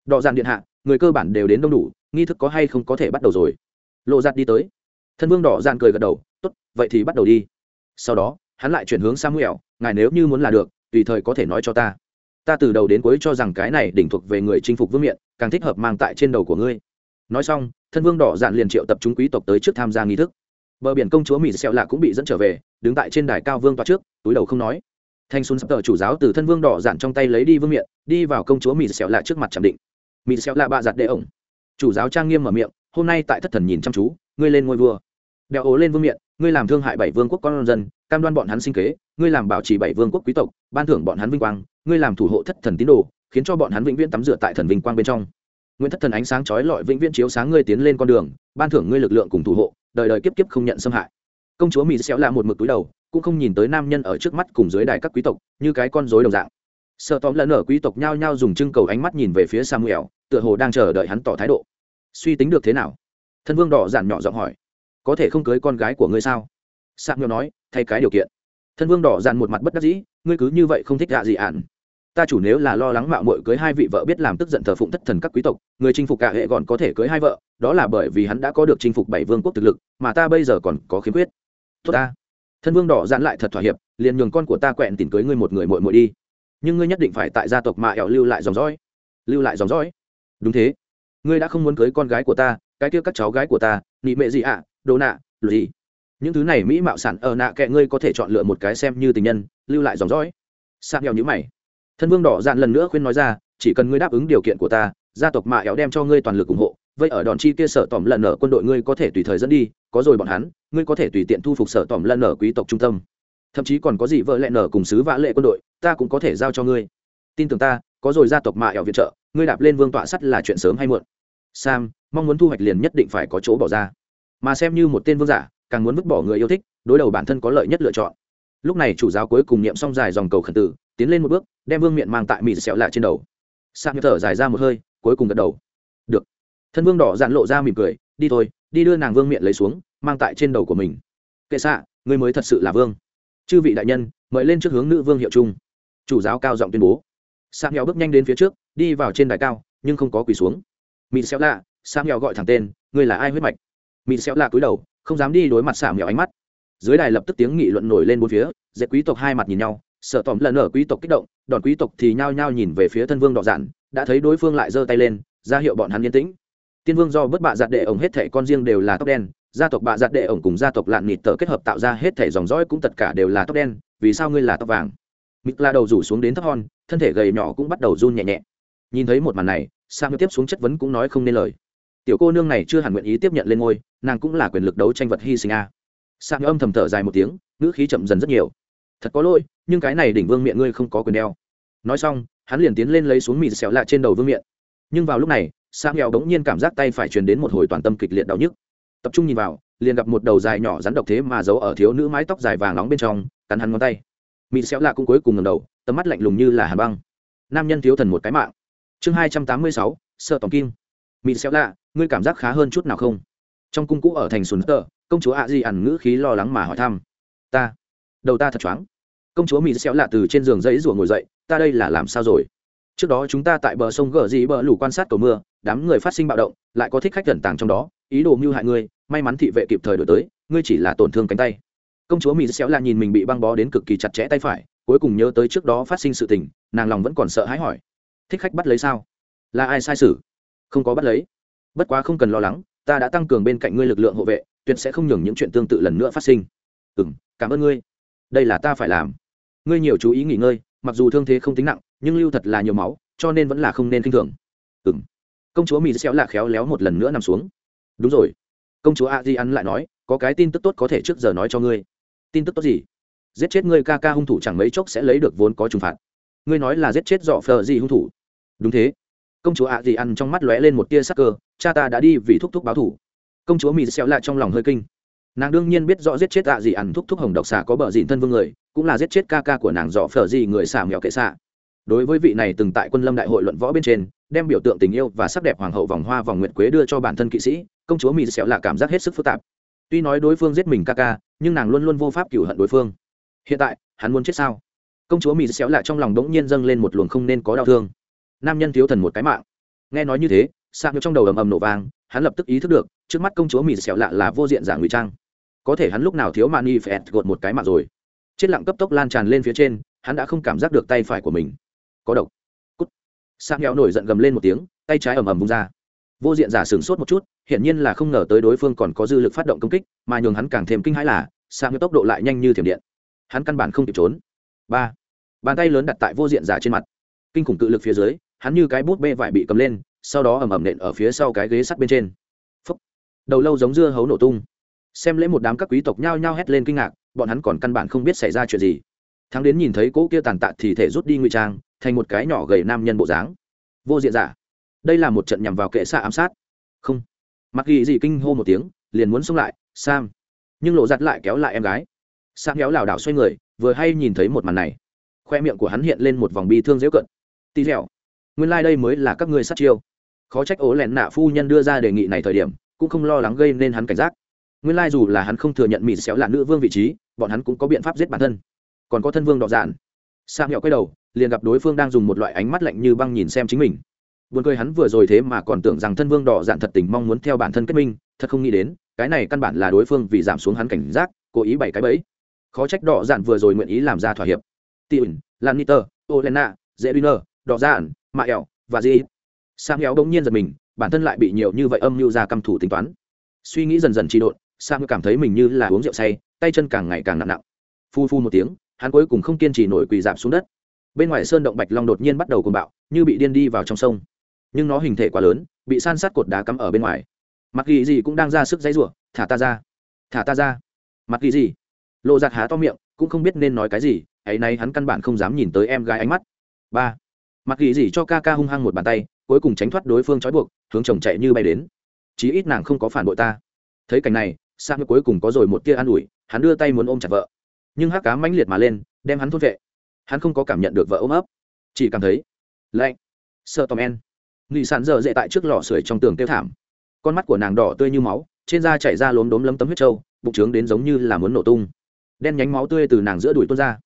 Đỏ dạn điện hạ, người cơ bản đều đến đông đủ, nghi thức có hay không có thể bắt đầu rồi. Lộ giặt đi tới. Thân vương đỏ dạn cười gật đầu, tốt, vậy thì bắt đầu đi. Sau đó, hắn lại chuyển hướng samuel, ngài nếu như muốn là được, tùy thời có thể nói cho ta. Ta từ đầu đến cuối cho rằng cái này đỉnh thuộc về người chinh phục vương miện, càng thích hợp mang tại trên đầu của ngươi. Nói xong, thân vương đỏ dạn liền triệu tập chúng quý tộc tới trước tham gia nghi thức. Bờ biển công chúa mỹ xẹo lạ cũng bị dẫn trở về, đứng tại trên đài cao vương toa trước, túi đầu không nói thanh xuân sắp tờ chủ giáo từ thân vương đỏ dạn trong tay lấy đi vương miệng đi vào công chúa mỹ xẹo lạ trước mặt chạm định. Mỹ xẹo lạ bạ giặt đệ ổng. Chủ giáo trang nghiêm mở miệng, hôm nay tại thất thần nhìn chăm chú, ngươi lên ngôi vua. Đeo ố lên vương miệng ngươi làm thương hại bảy vương quốc con dân, cam đoan bọn hắn sinh kế, ngươi làm bảo trì bảy vương quốc quý tộc, ban thưởng bọn hắn vinh quang, ngươi làm thủ hộ thất thần tín đồ, khiến cho bọn hắn vĩnh viễn tắm rửa tại thần vinh quang bên trong. Nguyễn thất thần ánh sáng chói lọi vĩnh viễn chiếu sáng ngươi tiến lên con đường, ban thưởng ngươi lực lượng cùng thủ hộ, đời đời kiếp kiếp không nhận xâm hại. Công chúa mỹ xéo là một mực túi đầu cũng không nhìn tới nam nhân ở trước mắt cùng dưới đài các quý tộc, như cái con rối đồng dạng. Sợ tóm lần ở quý tộc nhao nhao dùng trưng cầu ánh mắt nhìn về phía samuel, tựa hồ đang chờ đợi hắn tỏ thái độ. Suy tính được thế nào? Thân vương đỏ giản nhỏ giọng hỏi. Có thể không cưới con gái của ngươi sao? Samuel nói, thay cái điều kiện. Thân vương đỏ giản một mặt bất đắc dĩ, ngươi cứ như vậy không thích gạ gì ạn. Ta chủ nếu là lo lắng mạo muội cưới hai vị vợ biết làm tức giận thờ phụng thất thần các quý tộc, người chinh phục cả hệ còn có thể cưới hai vợ, đó là bởi vì hắn đã có được chinh phục bảy vương quốc thực lực, mà ta bây giờ còn có khiếm khuyết. Tốt ta thân vương đỏ giãn lại thật thỏa hiệp liền nhường con của ta quẹn tìm cưới ngươi một người mội mội đi. Nhưng ngươi nhất định phải tại gia tộc mạ ẻo lưu lại dòng dõi. Lưu lại dòng dõi? Đúng thế. Ngươi đã không muốn cưới con gái của ta cái kia các cháu gái của ta nị mẹ gì ạ à, đồ nạ lụy gì? Những thứ này mỹ mạo sản ở nạ kệ ngươi có thể chọn lựa một cái xem như tình nhân lưu lại dòng dõi. Sang nghèo như mày. Thân vương đỏ dạn lần nữa khuyên nói ra chỉ cần ngươi đáp ứng điều kiện của ta gia tộc mạ éo đem cho ngươi toàn lực ủng hộ vậy ở đòn chi kia sở tòm lần ở quân đội ngươi có thể tùy thời dẫn đi, có rồi bọn hắn, ngươi có thể tùy tiện thu phục sở tòm lần ở quý tộc trung tâm. Thậm chí còn có gì vợ lẽ nở cùng sứ vã lệ quân đội, ta cũng có thể giao cho ngươi. Tin tưởng ta, có rồi gia tộc mạ éo viện trợ, ngươi đạp lên vương tọa sắt là chuyện sớm hay muộn. Sam, mong muốn thu hoạch liền nhất định phải có chỗ bỏ ra. Mà xem như một tên vương giả, càng muốn vứt bỏ người yêu thích, đối đầu bản thân có lợi nhất lựa chọn. Lúc này chủ giáo cuối cùng niệm xong dài dòng cầu khẩn tử, tiến lên một bước, đem vương miện mang tại mì xẹo lạ trên đầu. Sam thở dài ra một hơi, cuối cùng gật đầu thân vương đỏ dạn lộ ra mỉm cười, đi thôi, đi đưa nàng vương miện lấy xuống, mang tại trên đầu của mình. Kệ xạ, ngươi mới thật sự là vương. Chư vị đại nhân, mời lên trước hướng nữ vương hiệu trung. Chủ giáo cao giọng tuyên bố. Sang nghèo bước nhanh đến phía trước, đi vào trên đài cao, nhưng không có quỳ xuống. Mịn xéo lạ sang nghèo gọi thẳng tên, ngươi là ai huyết mạch? Mịn xéo lạ cúi đầu, không dám đi đối mặt xả nghèo ánh mắt. Dưới đài lập tức tiếng nghị luận nổi lên bốn phía dễ quý tộc hai mặt nhìn nhau, sợ tòm lần ở quý tộc kích động, đòn quý tộc thì nhao nhao nhìn về phía thân vương đỏ dạn, đã thấy đối phương lại giơ tay lên, ra hiệu bọn hắn yên tĩnh tiên vương do bất bạ giặt đệ ổng hết thẻ con riêng đều là tóc đen, gia tộc bạ giặt đệ ổng cùng gia tộc lạn nịt tờ kết hợp tạo ra hết thẻ dòng dõi cũng tất cả đều là tóc đen, vì sao ngươi là tóc vàng? Mịt la đầu rủ xuống đến thấp hon, thân thể gầy nhỏ cũng bắt đầu run nhẹ nhẹ. Nhìn thấy một màn này sang tiếp xuống chất vấn cũng nói không nên lời. Tiểu cô nương này chưa hẳn nguyện ý tiếp nhận lên ngôi, nàng cũng là quyền lực đấu tranh vật hy sinh a. À. sang âm thầm thở dài một tiếng, ngữ khí chậm dần rất nhiều. Thật có lỗi, nhưng cái này đỉnh vương miệng ngươi không có quyền đeo. Nói xong, hắn liền tiến lên lấy xuống mịt xẻo lạ trên đầu vương miệng. Nhưng vào lúc này sang nghèo bỗng nhiên cảm giác tay phải truyền đến một hồi toàn tâm kịch liệt đau nhức. Tập trung nhìn vào, liền gặp một đầu dài nhỏ rắn độc thế mà giấu ở thiếu nữ mái tóc dài vàng nóng bên trong, cắn hắn ngón tay. Mịt xéo lạ cũng cuối cùng ngầm đầu, tầm mắt lạnh lùng như là hà băng. Nam nhân thiếu thần một cái mạng. Chương hai trăm tám mươi sáu, sợ tòng kim. Mịt xéo lạ, ngươi cảm giác khá hơn chút nào không? Trong cung cũ ở thành sùn tờ công chúa ạ di ẩn ngữ khí lo lắng mà hỏi thăm. Ta, đầu ta thật choáng. Công chúa mỹ xéo lạ từ trên giường dãy rủa ngồi dậy, ta đây là làm sao rồi? Trước đó chúng ta tại bờ sông gờ dị bờ lủ quan sát cầu mưa đám người phát sinh bạo động, lại có thích khách gần tàng trong đó, ý đồ mưu hại ngươi, may mắn thị vệ kịp thời đổi tới, ngươi chỉ là tổn thương cánh tay. Công chúa mỹ xéo la nhìn mình bị băng bó đến cực kỳ chặt chẽ tay phải, cuối cùng nhớ tới trước đó phát sinh sự tình, nàng lòng vẫn còn sợ hãi hỏi, thích khách bắt lấy sao? Là ai sai sử không có bắt lấy. Bất quá không cần lo lắng, ta đã tăng cường bên cạnh ngươi lực lượng hộ vệ, tuyệt sẽ không nhường những chuyện tương tự lần nữa phát sinh. Ừ m cảm ơn ngươi. Đây là ta phải làm. Ngươi nhiều chú ý nghỉ ngơi, mặc dù thương thế không tính nặng, nhưng lưu thật là nhiều máu, cho nên vẫn là không nên k i n h thường. Ừ m công chúa mỹ xéo lạ khéo léo một lần nữa nằm xuống. Đúng rồi. Công chúa a di ăn lại nói, có cái tin tức tốt có thể trước giờ nói cho ngươi. Tin tức tốt gì? Giết chết ngươi ca ca hung thủ chẳng mấy chốc sẽ lấy được vốn có trừng phạt. Ngươi nói là giết chết dọ phờ gì hung thủ. Đúng thế. Công chúa ạ gì ăn trong mắt lóe lên một tia sắc cơ, cha ta đã đi vì thúc thúc báo thủ. Công chúa mỹ xẹo lại trong lòng hơi kinh. Nàng đương nhiên biết rõ giết chết ạ gì ăn thúc thúc hồng độc xà có bờ dịn thân vương người, cũng là giết chết ca ca của nàng dọ phở gì người xả mèo kệ xạ đối với vị này từng tại quân lâm đại hội luận võ bên trên, đem biểu tượng tình yêu và sắc đẹp hoàng hậu vòng hoa vòng nguyệt quế đưa cho bản thân kỵ sĩ, công chúa mỹ xẹo là cảm giác hết sức phức tạp. Tuy nói đối phương giết mình ca ca, nhưng nàng luôn luôn vô pháp cửu hận đối phương. Hiện tại, hắn muốn chết sao? Công chúa mỹ xéo là trong lòng đống nhiên dâng lên một luồng không nên có đau thương. Nam nhân thiếu thần một cái mạng. Nghe nói như thế, sạc trong đầu ầm ầm nổ vang, hắn lập tức ý thức được, trước mắt công chúa mỹ sẹo lạ là vô diện giả ngụy trang. Có thể hắn lúc nào thiếu mani phải gột một cái mạng rồi. Chết lặng cấp tốc lan tràn lên phía trên, hắn đã không cảm giác được tay phải của mình có độc. Cút. Sạc nghèo nổi giận gầm lên một tiếng, tay trái ầm ầm vung ra. Vô diện giả sửng sốt một chút, hiển nhiên là không ngờ tới đối phương còn có dư lực phát động công kích, mà nhường hắn càng thêm kinh hãi là sạc tốc độ lại nhanh như thiểm điện. Hắn căn bản không kịp trốn. Ba. Bàn tay lớn đặt tại vô diện giả trên mặt. Kinh khủng cự lực phía dưới, hắn như cái bút bê vải bị cầm lên, sau đó ầm ầm nện ở phía sau cái ghế sắt bên trên. Phúc. đầu lâu giống dưa hấu nổ tung. Xem lễ một đám các quý tộc nhao nhao hét lên kinh ngạc, bọn hắn còn căn bản không biết xảy ra chuyện gì. Thắng đến nhìn thấy cỗ kia tàn tạ thì thể rút đi ngụy trang thành một cái nhỏ gầy nam nhân bộ dáng. Vô diện giả. Đây là một trận nhằm vào kệ xạ ám sát. Không. Mặc ghi gì kinh hô một tiếng, liền muốn xông lại, sam. Nhưng lộ giặt lại kéo lại em gái. Sam kéo lảo đảo xoay người, vừa hay nhìn thấy một màn này. Khoe miệng của hắn hiện lên một vòng bi thương dễu cận. Tí dẻo. Nguyên lai、like、đây mới là các ngươi sát chiêu. Khó trách ố lẹn nạ phu nhân đưa ra đề nghị này thời điểm, cũng không lo lắng gây nên hắn cảnh giác. Nguyên lai、like、dù là hắn không thừa nhận mỹ xéo là nữ vương vị trí, bọn hắn cũng có biện pháp giết bản thân. Còn có thân vương đọ dạn. Sang nhỏ quay đầu liền gặp đối phương đang dùng một loại ánh mắt lạnh như băng nhìn xem chính mình. Buồn cười hắn vừa rồi thế mà còn tưởng rằng thân vương đỏ dạn thật tình mong muốn theo bản thân kết minh, thật không nghĩ đến, cái này căn bản là đối phương vì giảm xuống hắn cảnh giác, cố ý bày cái bẫy. Khó trách đỏ dạn vừa rồi nguyện ý làm ra thỏa hiệp. tỉn lan niter Olena, Zediner, đỏ dạn, mạ ẻo và di sam éo bỗng nhiên giật mình bản thân lại bị nhiều như vậy âm mưu ra căm thủ tính toán. Suy nghĩ dần dần trị độn sam cảm thấy mình như là uống rượu say tay chân càng ngày càng nặng nặng. Phu phu một tiếng hắn cuối cùng không kiên trì nổi quỳ giảm xuống đất bên ngoài sơn động bạch long đột nhiên bắt đầu cuồng bạo, như bị điên đi vào trong sông. Nhưng nó hình thể quá lớn, bị san sát cột đá cắm ở bên ngoài. Mặc ghi gì cũng đang ra sức dãy rủa, thả ta ra! Thả ta ra! Mặc ghi gì. Lộ giặt há to miệng, cũng không biết nên nói cái gì, ấy nay hắn căn bản không dám nhìn tới em gái ánh mắt. Ba. Mặc ghi gì cho ca ca hung hăng một bàn tay, cuối cùng tránh thoát đối phương trói buộc, hướng chồng chạy như bay đến. Chí ít nàng không có phản bội ta. Thấy cảnh này sang cuối cùng có rồi một tia an ủi, hắn đưa tay muốn ôm chặt vợ. Nhưng hắc cá mãnh liệt mà lên, đem hắn thốt vệ hắn không có cảm nhận được vợ ôm ấp, chỉ cảm thấy lạnh, sợ tòm en. Nghị sàn dở dậy tại trước lò sưởi trong tường tiêu thảm. Con mắt của nàng đỏ tươi như máu, trên da chảy ra lốm đốm lấm tấm huyết trâu, bụng trướng đến giống như là muốn nổ tung. Đen nhánh máu tươi từ nàng giữa đùi tuôn ra.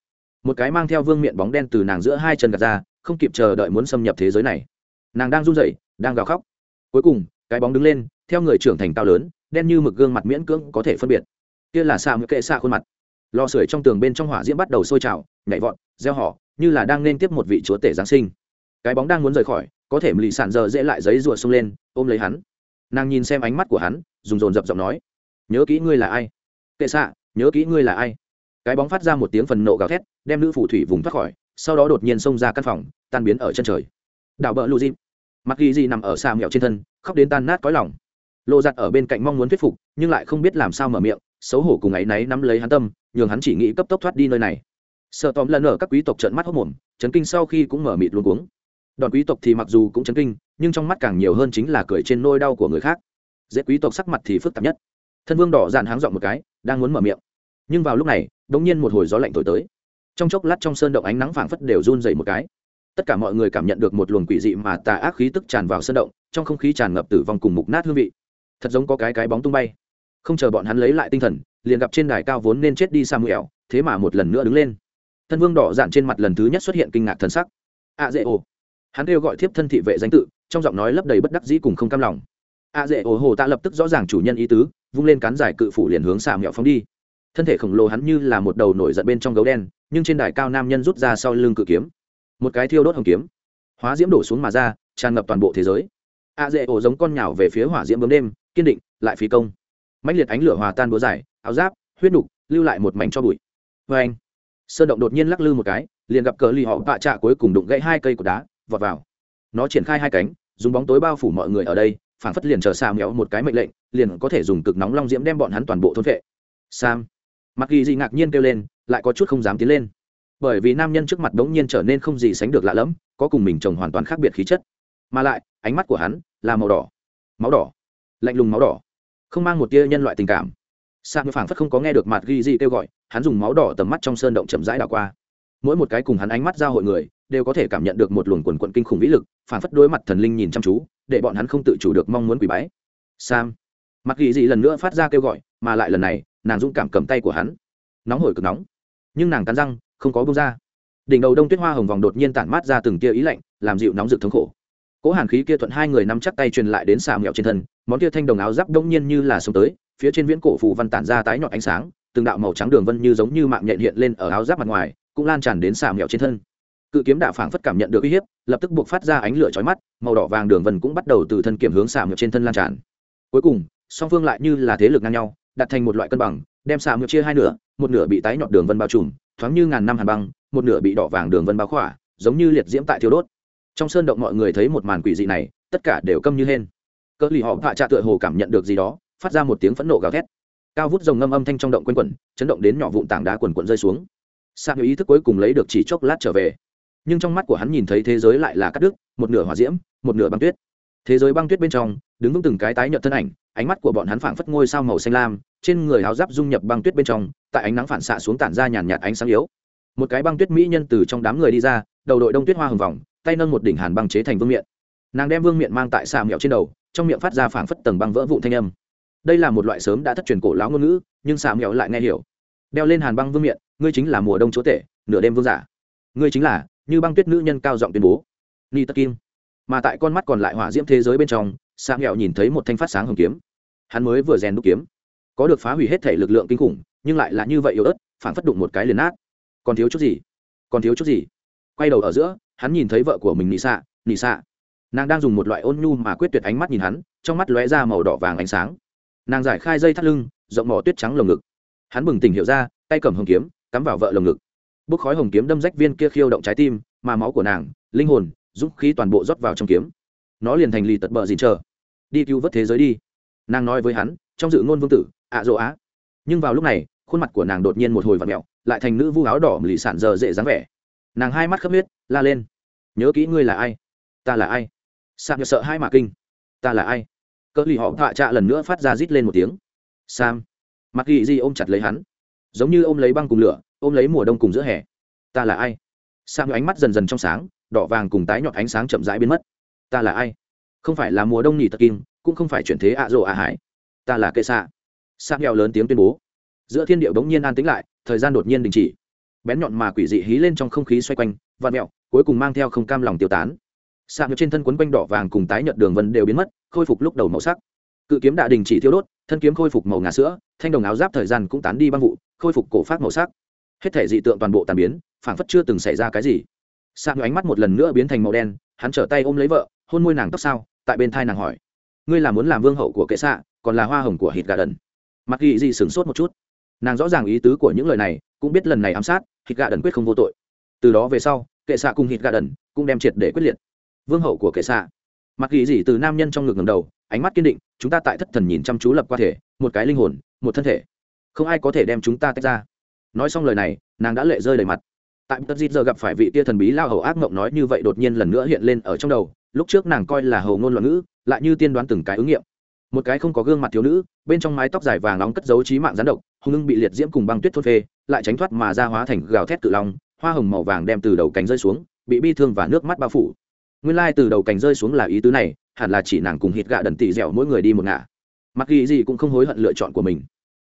Một cái mang theo vương miệng bóng đen từ nàng giữa hai chân gạt ra, không kịp chờ đợi muốn xâm nhập thế giới này. Nàng đang run rẩy, đang gào khóc. Cuối cùng, cái bóng đứng lên, theo người trưởng thành cao lớn, đen như mực gương mặt miễn cưỡng có thể phân biệt. Kia là xạ mực kệ xạ khuôn mặt lò sưởi trong tường bên trong hỏa diễm bắt đầu sôi trào, nhảy vọt, gieo họ, như là đang nên tiếp một vị chúa tể giáng sinh. Cái bóng đang muốn rời khỏi, có thể lì sản giờ dễ lại giấy rùa xông lên, ôm lấy hắn. Nàng nhìn xem ánh mắt của hắn, dùng dồn dập giọng nói, nhớ kỹ ngươi là ai. Kệ xạ, nhớ kỹ ngươi là ai. Cái bóng phát ra một tiếng phần nộ gào thét, đem nữ phù thủy vùng thoát khỏi, sau đó đột nhiên xông ra căn phòng, tan biến ở chân trời. Đảo bờ lù dịp. Mặc ghi gì nằm ở xa mẹo trên thân, khóc đến tan nát cõi lòng. Lộ giặt ở bên cạnh mong muốn thuyết phục, nhưng lại không biết làm sao mở miệng xấu hổ cùng ấy náy nắm lấy hắn tâm, nhường hắn chỉ nghĩ cấp tốc thoát đi nơi này. Sợ tóm lần ở các quý tộc trợn mắt hốc mồm, chấn kinh sau khi cũng mở mịt luôn cuống. Đòn quý tộc thì mặc dù cũng chấn kinh, nhưng trong mắt càng nhiều hơn chính là cười trên nôi đau của người khác. Dễ quý tộc sắc mặt thì phức tạp nhất. Thân vương đỏ dạn háng dọn một cái, đang muốn mở miệng. Nhưng vào lúc này đ ỗ n g nhiên một hồi gió lạnh thổi tới. Trong chốc lát trong sơn động ánh nắng phảng phất đều run dày một cái. Tất cả mọi người cảm nhận được một luồng quỷ dị mà tà ác khí tức tràn vào sơn động, trong không khí tràn ngập tử vong cùng mục nát hương vị. Thật giống có cái cái bóng tung bay không chờ bọn hắn lấy lại tinh thần, liền gặp trên đài cao vốn nên chết đi samuel, thế mà một lần nữa đứng lên. Thân vương đỏ dạn trên mặt lần thứ nhất xuất hiện kinh ngạc thần sắc. A dễ ồ. Hắn kêu gọi thiếp thân thị vệ danh tự, trong giọng nói lấp đầy bất đắc dĩ cùng không cam lòng. A dễ ồ hồ ta lập tức rõ ràng chủ nhân ý tứ, vung lên cán giải cự phủ liền hướng xà mẹo phóng đi. Thân thể khổng lồ hắn như là một đầu nổi giận bên trong gấu đen, nhưng trên đài cao nam nhân rút ra sau lưng cự kiếm. Một cái thiêu đốt hồng kiếm. Hóa diễm đổ xuống mà ra, tràn ngập toàn bộ thế giới. A dễ ổ giống con nhào về phía hỏa diễm bấm đêm, kiên định, lại phí công mãnh liệt ánh lửa hòa tan búa dài, áo giáp, huyết nục, lưu lại một mảnh cho bụi. Vê anh, sơn động đột nhiên lắc lư một cái, liền gặp cờ lì họ vạ trạ cuối cùng đụng gãy hai cây cột đá, vọt vào. Nó triển khai hai cánh, dùng bóng tối bao phủ mọi người ở đây phản phất liền chờ xa méo một cái mệnh lệnh, liền có thể dùng cực nóng long diễm đem bọn hắn toàn bộ thôn vệ. Sam, mặc ghi gì ngạc nhiên kêu lên, lại có chút không dám tiến lên. Bởi vì nam nhân trước mặt đống nhiên trở nên không gì sánh được lạ lẫm, có cùng mình chồng hoàn toàn khác biệt khí chất. Mà lại, ánh mắt của hắn là màu đỏ. Máu đỏ. Lạnh lùng máu đỏ không mang một tia nhân loại tình cảm. Sa mới phảng phất không có nghe được mặt ghi gì kêu gọi, hắn dùng máu đỏ tầm mắt trong sơn động chậm rãi đảo qua. Mỗi một cái cùng hắn ánh mắt giao hội người, đều có thể cảm nhận được một luồng quần quận kinh khủng vĩ lực, phảng phất đối mặt thần linh nhìn chăm chú, để bọn hắn không tự chủ được mong muốn quỳ bái. Sam. Mặc ghi gì lần nữa phát ra kêu gọi, mà lại lần này, nàng dũng cảm cầm tay của hắn. Nóng hổi cực nóng. Nhưng nàng cắn răng, không có bông ra. Đỉnh đầu đông tuyết hoa hồng vòng đột nhiên tản mát ra từng tia ý lạnh, làm dịu nóng rực thống khổ cố hàn khí kia thuận hai người nắm chắc tay truyền lại đến xà mẹo trên thân, món kia thanh đồng áo giáp đông nhiên như là sống tới, phía trên viễn cổ phù văn tản ra tái nhọn ánh sáng, từng đạo màu trắng đường vân như giống như mạng nhện hiện lên ở áo giáp mặt ngoài, cũng lan tràn đến xà mẹo trên thân. Cự kiếm đạo phảng phất cảm nhận được uy hiếp, lập tức buộc phát ra ánh lửa chói mắt, màu đỏ vàng đường vân cũng bắt đầu từ thân kiểm hướng xà mẹo trên thân lan tràn. Cuối cùng, song phương lại như là thế lực ngang nhau, đặt thành một loại cân bằng, đem xà mẹo chia hai nửa, một nửa bị tái nhọn đường vân bao trùm, thoáng như ngàn năm hàn băng, một nửa bị đỏ vàng đường vân bao khỏa, giống như liệt diễm tại thiêu đốt trong sơn động mọi người thấy một màn quỷ dị này, tất cả đều câm như hên. Cỡ lì họ hạ trạ tựa hồ cảm nhận được gì đó, phát ra một tiếng phẫn nộ gào thét. Cao vút dòng ngâm âm thanh trong động quanh quẩn, chấn động đến nhỏ vụn tảng đá quần quận rơi xuống. Sang ý thức cuối cùng lấy được chỉ chốc lát trở về. Nhưng trong mắt của hắn nhìn thấy thế giới lại là cắt đứt, một nửa hòa diễm, một nửa băng tuyết. Thế giới băng tuyết bên trong, đứng vững từng cái tái nhợt thân ảnh, ánh mắt của bọn hắn phảng phất ngôi sao màu xanh lam, trên người áo giáp dung nhập băng tuyết bên trong, tại ánh nắng phản xạ xuống tản ra nhàn nhạt ánh sáng yếu. Một cái băng tuyết mỹ nhân từ trong đám người đi ra, đầu đội đông tuyết hoa hồng vòng tay nâng một đỉnh hàn băng chế thành vương miện. Nàng đem vương miện mang tại xà mẹo trên đầu, trong miệng phát ra phảng phất tầng băng vỡ vụn thanh âm. Đây là một loại sớm đã thất truyền cổ lão ngôn ngữ, nhưng xà mẹo lại nghe hiểu. Đeo lên hàn băng vương miện, ngươi chính là mùa đông chúa tể, nửa đêm vương giả. Ngươi chính là, như băng tuyết nữ nhân cao giọng tuyên bố. Ni tất kim. Mà tại con mắt còn lại hỏa diễm thế giới bên trong, xà mẹo nhìn thấy một thanh phát sáng hồng kiếm. Hắn mới vừa rèn đúc kiếm. Có được phá hủy hết thể lực lượng kinh khủng, nhưng lại là như vậy yếu ớt, phảng phất đụng một cái liền nát. Còn thiếu chút gì? Còn thiếu chút gì? Quay đầu ở giữa hắn nhìn thấy vợ của mình nị xạ nị xạ. Nàng đang dùng một loại ôn nhu mà quyết tuyệt ánh mắt nhìn hắn, trong mắt lóe ra màu đỏ vàng ánh sáng. Nàng giải khai dây thắt lưng, rộng mỏ tuyết trắng lồng ngực. Hắn bừng tỉnh hiểu ra, tay cầm hồng kiếm, cắm vào vợ lồng ngực. Bốc khói hồng kiếm đâm rách viên kia khiêu động trái tim, mà máu của nàng, linh hồn, dũng khí toàn bộ rót vào trong kiếm. Nó liền thành lì tật bờ dịn chờ. Đi cứu vớt thế giới đi. Nàng nói với hắn, trong dự ngôn vương tử, ạ à dỗ á. Nhưng vào lúc này, khuôn mặt của nàng đột nhiên một hồi vặn mẹo, lại thành nữ vu áo đỏ lì sản giờ dễ dáng vẻ nàng hai mắt khắp huyết, la lên. Nhớ kỹ ngươi là ai? Ta là ai? Sam sợ hai mà kinh. Ta là ai? Cỡ lì họ thọa trạ lần nữa phát ra rít lên một tiếng. Sam. Mặc ghi di ôm chặt lấy hắn. Giống như ôm lấy băng cùng lửa, ôm lấy mùa đông cùng giữa hè. Ta là ai? Sam ánh mắt dần dần trong sáng, đỏ vàng cùng tái nhọt ánh sáng chậm rãi biến mất. Ta là ai? Không phải là mùa đông nhỉ tật kim cũng không phải chuyển thế ạ rộ ạ hải. Ta là kệ xạ sam nghèo lớn tiếng tuyên bố. Giữa thiên điệu bỗng nhiên an tĩnh lại, thời gian đột nhiên đình chỉ bén nhọn mà quỷ dị hí lên trong không khí xoay quanh và mẹo, cuối cùng mang theo không cam lòng tiêu tán. Sạc nhựa trên thân quấn quanh đỏ vàng cùng tái nhợt đường vân đều biến mất, khôi phục lúc đầu màu sắc. Cự kiếm đạ đình chỉ thiêu đốt, thân kiếm khôi phục màu ngà sữa, thanh đồng áo giáp thời gian cũng tán đi băng vụ, khôi phục cổ phát màu sắc. Hết thể dị tượng toàn bộ tàn biến, phảng phất chưa từng xảy ra cái gì. Sạc ánh mắt một lần nữa biến thành màu đen, hắn trở tay ôm lấy vợ, hôn môi nàng tóc sao tại bên thai nàng hỏi, ngươi là muốn làm vương hậu của kệ xạ, còn là hoa hồng của hít gà đần? Mặc ghi gì sửng sốt một chút. Nàng rõ ràng ý tứ của những lời này, cũng biết lần này ám sát hít gà đần quyết không vô tội. Từ đó về sau, kệ xạ cùng hít gà đần cũng đem triệt để quyết liệt. Vương hậu của kệ xạ. Mặc ghi gì từ nam nhân trong ngực ngầm đầu, ánh mắt kiên định, chúng ta tại thất thần nhìn chăm chú lập qua thể, một cái linh hồn, một thân thể. Không ai có thể đem chúng ta tách ra. Nói xong lời này, nàng đã lệ rơi đầy mặt. Tại tất dịt giờ gặp phải vị tia thần bí lao hầu ác mộng nói như vậy đột nhiên lần nữa hiện lên ở trong đầu, lúc trước nàng coi là hầu ngôn loạn ngữ, lại như tiên đoán từng cái ứng nghiệm. Một cái không có gương mặt thiếu nữ, bên trong mái tóc dài vàng nóng cất dấu trí mạng rắn độc hùng ưng bị liệt diễm cùng băng tuyết thôn phê lại tránh thoát mà ra hóa thành gào thét cự long, hoa hồng màu vàng đem từ đầu cánh rơi xuống, bị bi thương và nước mắt bao phủ. Nguyên lai từ đầu cánh rơi xuống là ý tứ này, hẳn là chỉ nàng cùng hít gạ đần tị dẻo mỗi người đi một ngả. Mặc ghi gì cũng không hối hận lựa chọn của mình.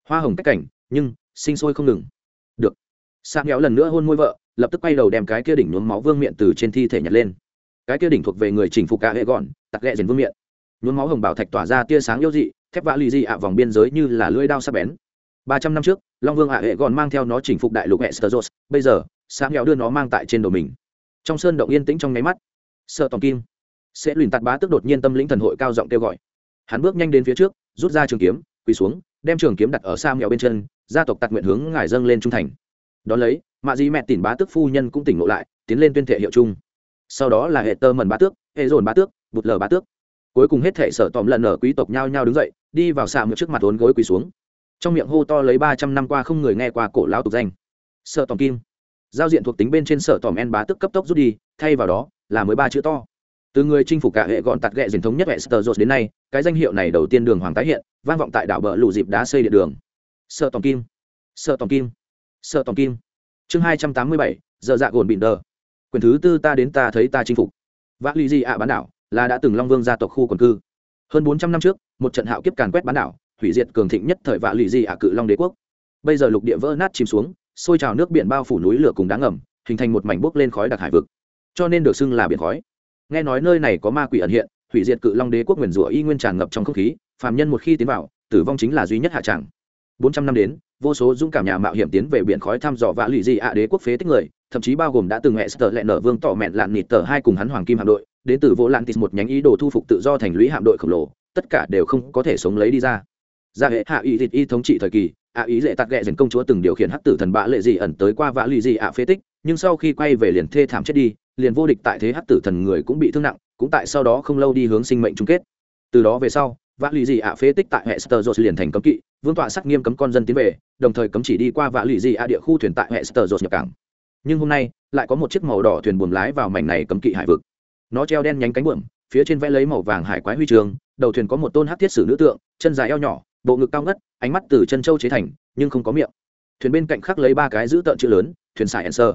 Hoa hồng cách cảnh, nhưng, sinh sôi không ngừng. Được. Sang kéo lần nữa hôn môi vợ, lập tức quay đầu đem cái kia đỉnh nhuốm máu vương miệng từ trên thi thể nhặt lên. Cái kia đỉnh thuộc về người chỉnh phục cả hệ gọn, tặc ghẹ dền vương miệng. Nhuốm máu hồng bảo thạch tỏa ra tia sáng yêu dị, thép vã lì dị ạ vòng biên giới như là lưỡi đao sắc bén ba trăm năm trước, long vương ạ hệ gọn mang theo nó chinh phục đại lục hệ bây giờ sáng nghèo đưa nó mang tại trên đầu mình. Trong sơn động yên tĩnh trong nháy mắt, sợ tòng kim sẽ luyện tạt bá tức đột nhiên tâm lĩnh thần hội cao giọng kêu gọi. Hắn bước nhanh đến phía trước, rút ra trường kiếm, quỳ xuống, đem trường kiếm đặt ở xa mèo bên chân, gia tộc tặc nguyện hướng ngài dâng lên trung thành. Đón lấy, mạ dĩ mẹ tìm bá tước phu nhân cũng tỉnh ngộ lại, tiến lên tuyên thệ hiệu chung. Sau đó là hệ tơ mần bá tước, hệ dồn bá tước, bụt lờ bá tước. Cuối cùng hết thể sở tòm lần ở quý tộc nhao nhao đứng dậy, đi vào xạ ngược trước mặt ốn gối quỳ xuống trong miệng hô to lấy ba trăm năm qua không người nghe qua cổ lão tục danh. Sợ tòm kim. Giao diện thuộc tính bên trên sở tòm en bá tức cấp tốc rút đi, thay vào đó là mới ba chữ to. Từ người chinh phục cả hệ gọn tạt ghẹ truyền thống nhất hệ sờ đến nay, cái danh hiệu này đầu tiên đường hoàng tái hiện, vang vọng tại đảo bờ lù dịp đá xây điện đường. Sợ tòm kim. Sợ tòm kim. Sợ tòm kim. Chương hai trăm tám mươi bảy, giờ dạ gồn bịn đờ. Quyền thứ tư ta đến ta thấy ta chinh phục. Vác ly di ạ bán đảo, là đã từng long vương gia tộc khu quần cư. Hơn bốn trăm năm trước, một trận hạo kiếp càn quét bán đảo hủy diệt cường thịnh nhất thời vạ lụy di ạ cự long đế quốc. Bây giờ lục địa vỡ nát chìm xuống xôi trào nước biển bao phủ núi lửa cùng đá ngầm, hình thành một mảnh bốc lên khói đặc hải vực. Cho nên được xưng là biển khói. Nghe nói nơi này có ma quỷ ẩn hiện, hủy diệt cự long đế quốc nguyền rủa y nguyên tràn ngập trong không khí, phàm nhân một khi tiến vào, tử vong chính là duy nhất hạ tràng bốn trăm năm đến, vô số dũng cảm nhà mạo hiểm tiến về biển khói thăm dò vã lụy di ạ đế quốc phế tích người, thậm chí bao gồm đã từng mẹ sờ lẹ nở vương tỏ mẹn lạn nịt tờ hai cùng hắn hoàng kim hạm đội, đến từ vô lạn tịt một nhánh ý đồ thu phục tự do thành lũy hạm đội khổng lồ, tất cả đều không có thể sống lấy đi ra ra hệ hạ y thịt y thống trị thời kỳ, ạ ý lệ tạt ghẹ dành công chúa từng điều khiển hắc tử thần bạ lệ dị ẩn tới qua vã lụy dị ạ phế tích, nhưng sau khi quay về liền thê thảm chết đi, liền vô địch tại thế hắc tử thần người cũng bị thương nặng, cũng tại sau đó không lâu đi hướng sinh mệnh chung kết. Từ đó về sau, vã lụy dị ạ phế tích tại hệ sơ liền thành cấm kỵ, vương tọa sắc nghiêm cấm con dân tiến về, đồng thời cấm chỉ đi qua vã lụy dị ạ địa khu thuyền tại hệ sơ nhập cảng. Nhưng hôm nay, lại có một chiếc màu đỏ thuyền buồm lái vào mảnh này cấm kỵ hải vực. Nó treo đen nhánh cánh buồm, phía trên vẽ lấy màu vàng hải quái huy trường, đầu thuyền có một tôn hắc thiết sử nữ tượng, chân dài eo nhỏ bộ ngực cao ngất, ánh mắt từ chân châu chế thành, nhưng không có miệng. Thuyền bên cạnh khắc lấy ba cái giữ tợn chữ lớn, thuyền xài ẩn sơ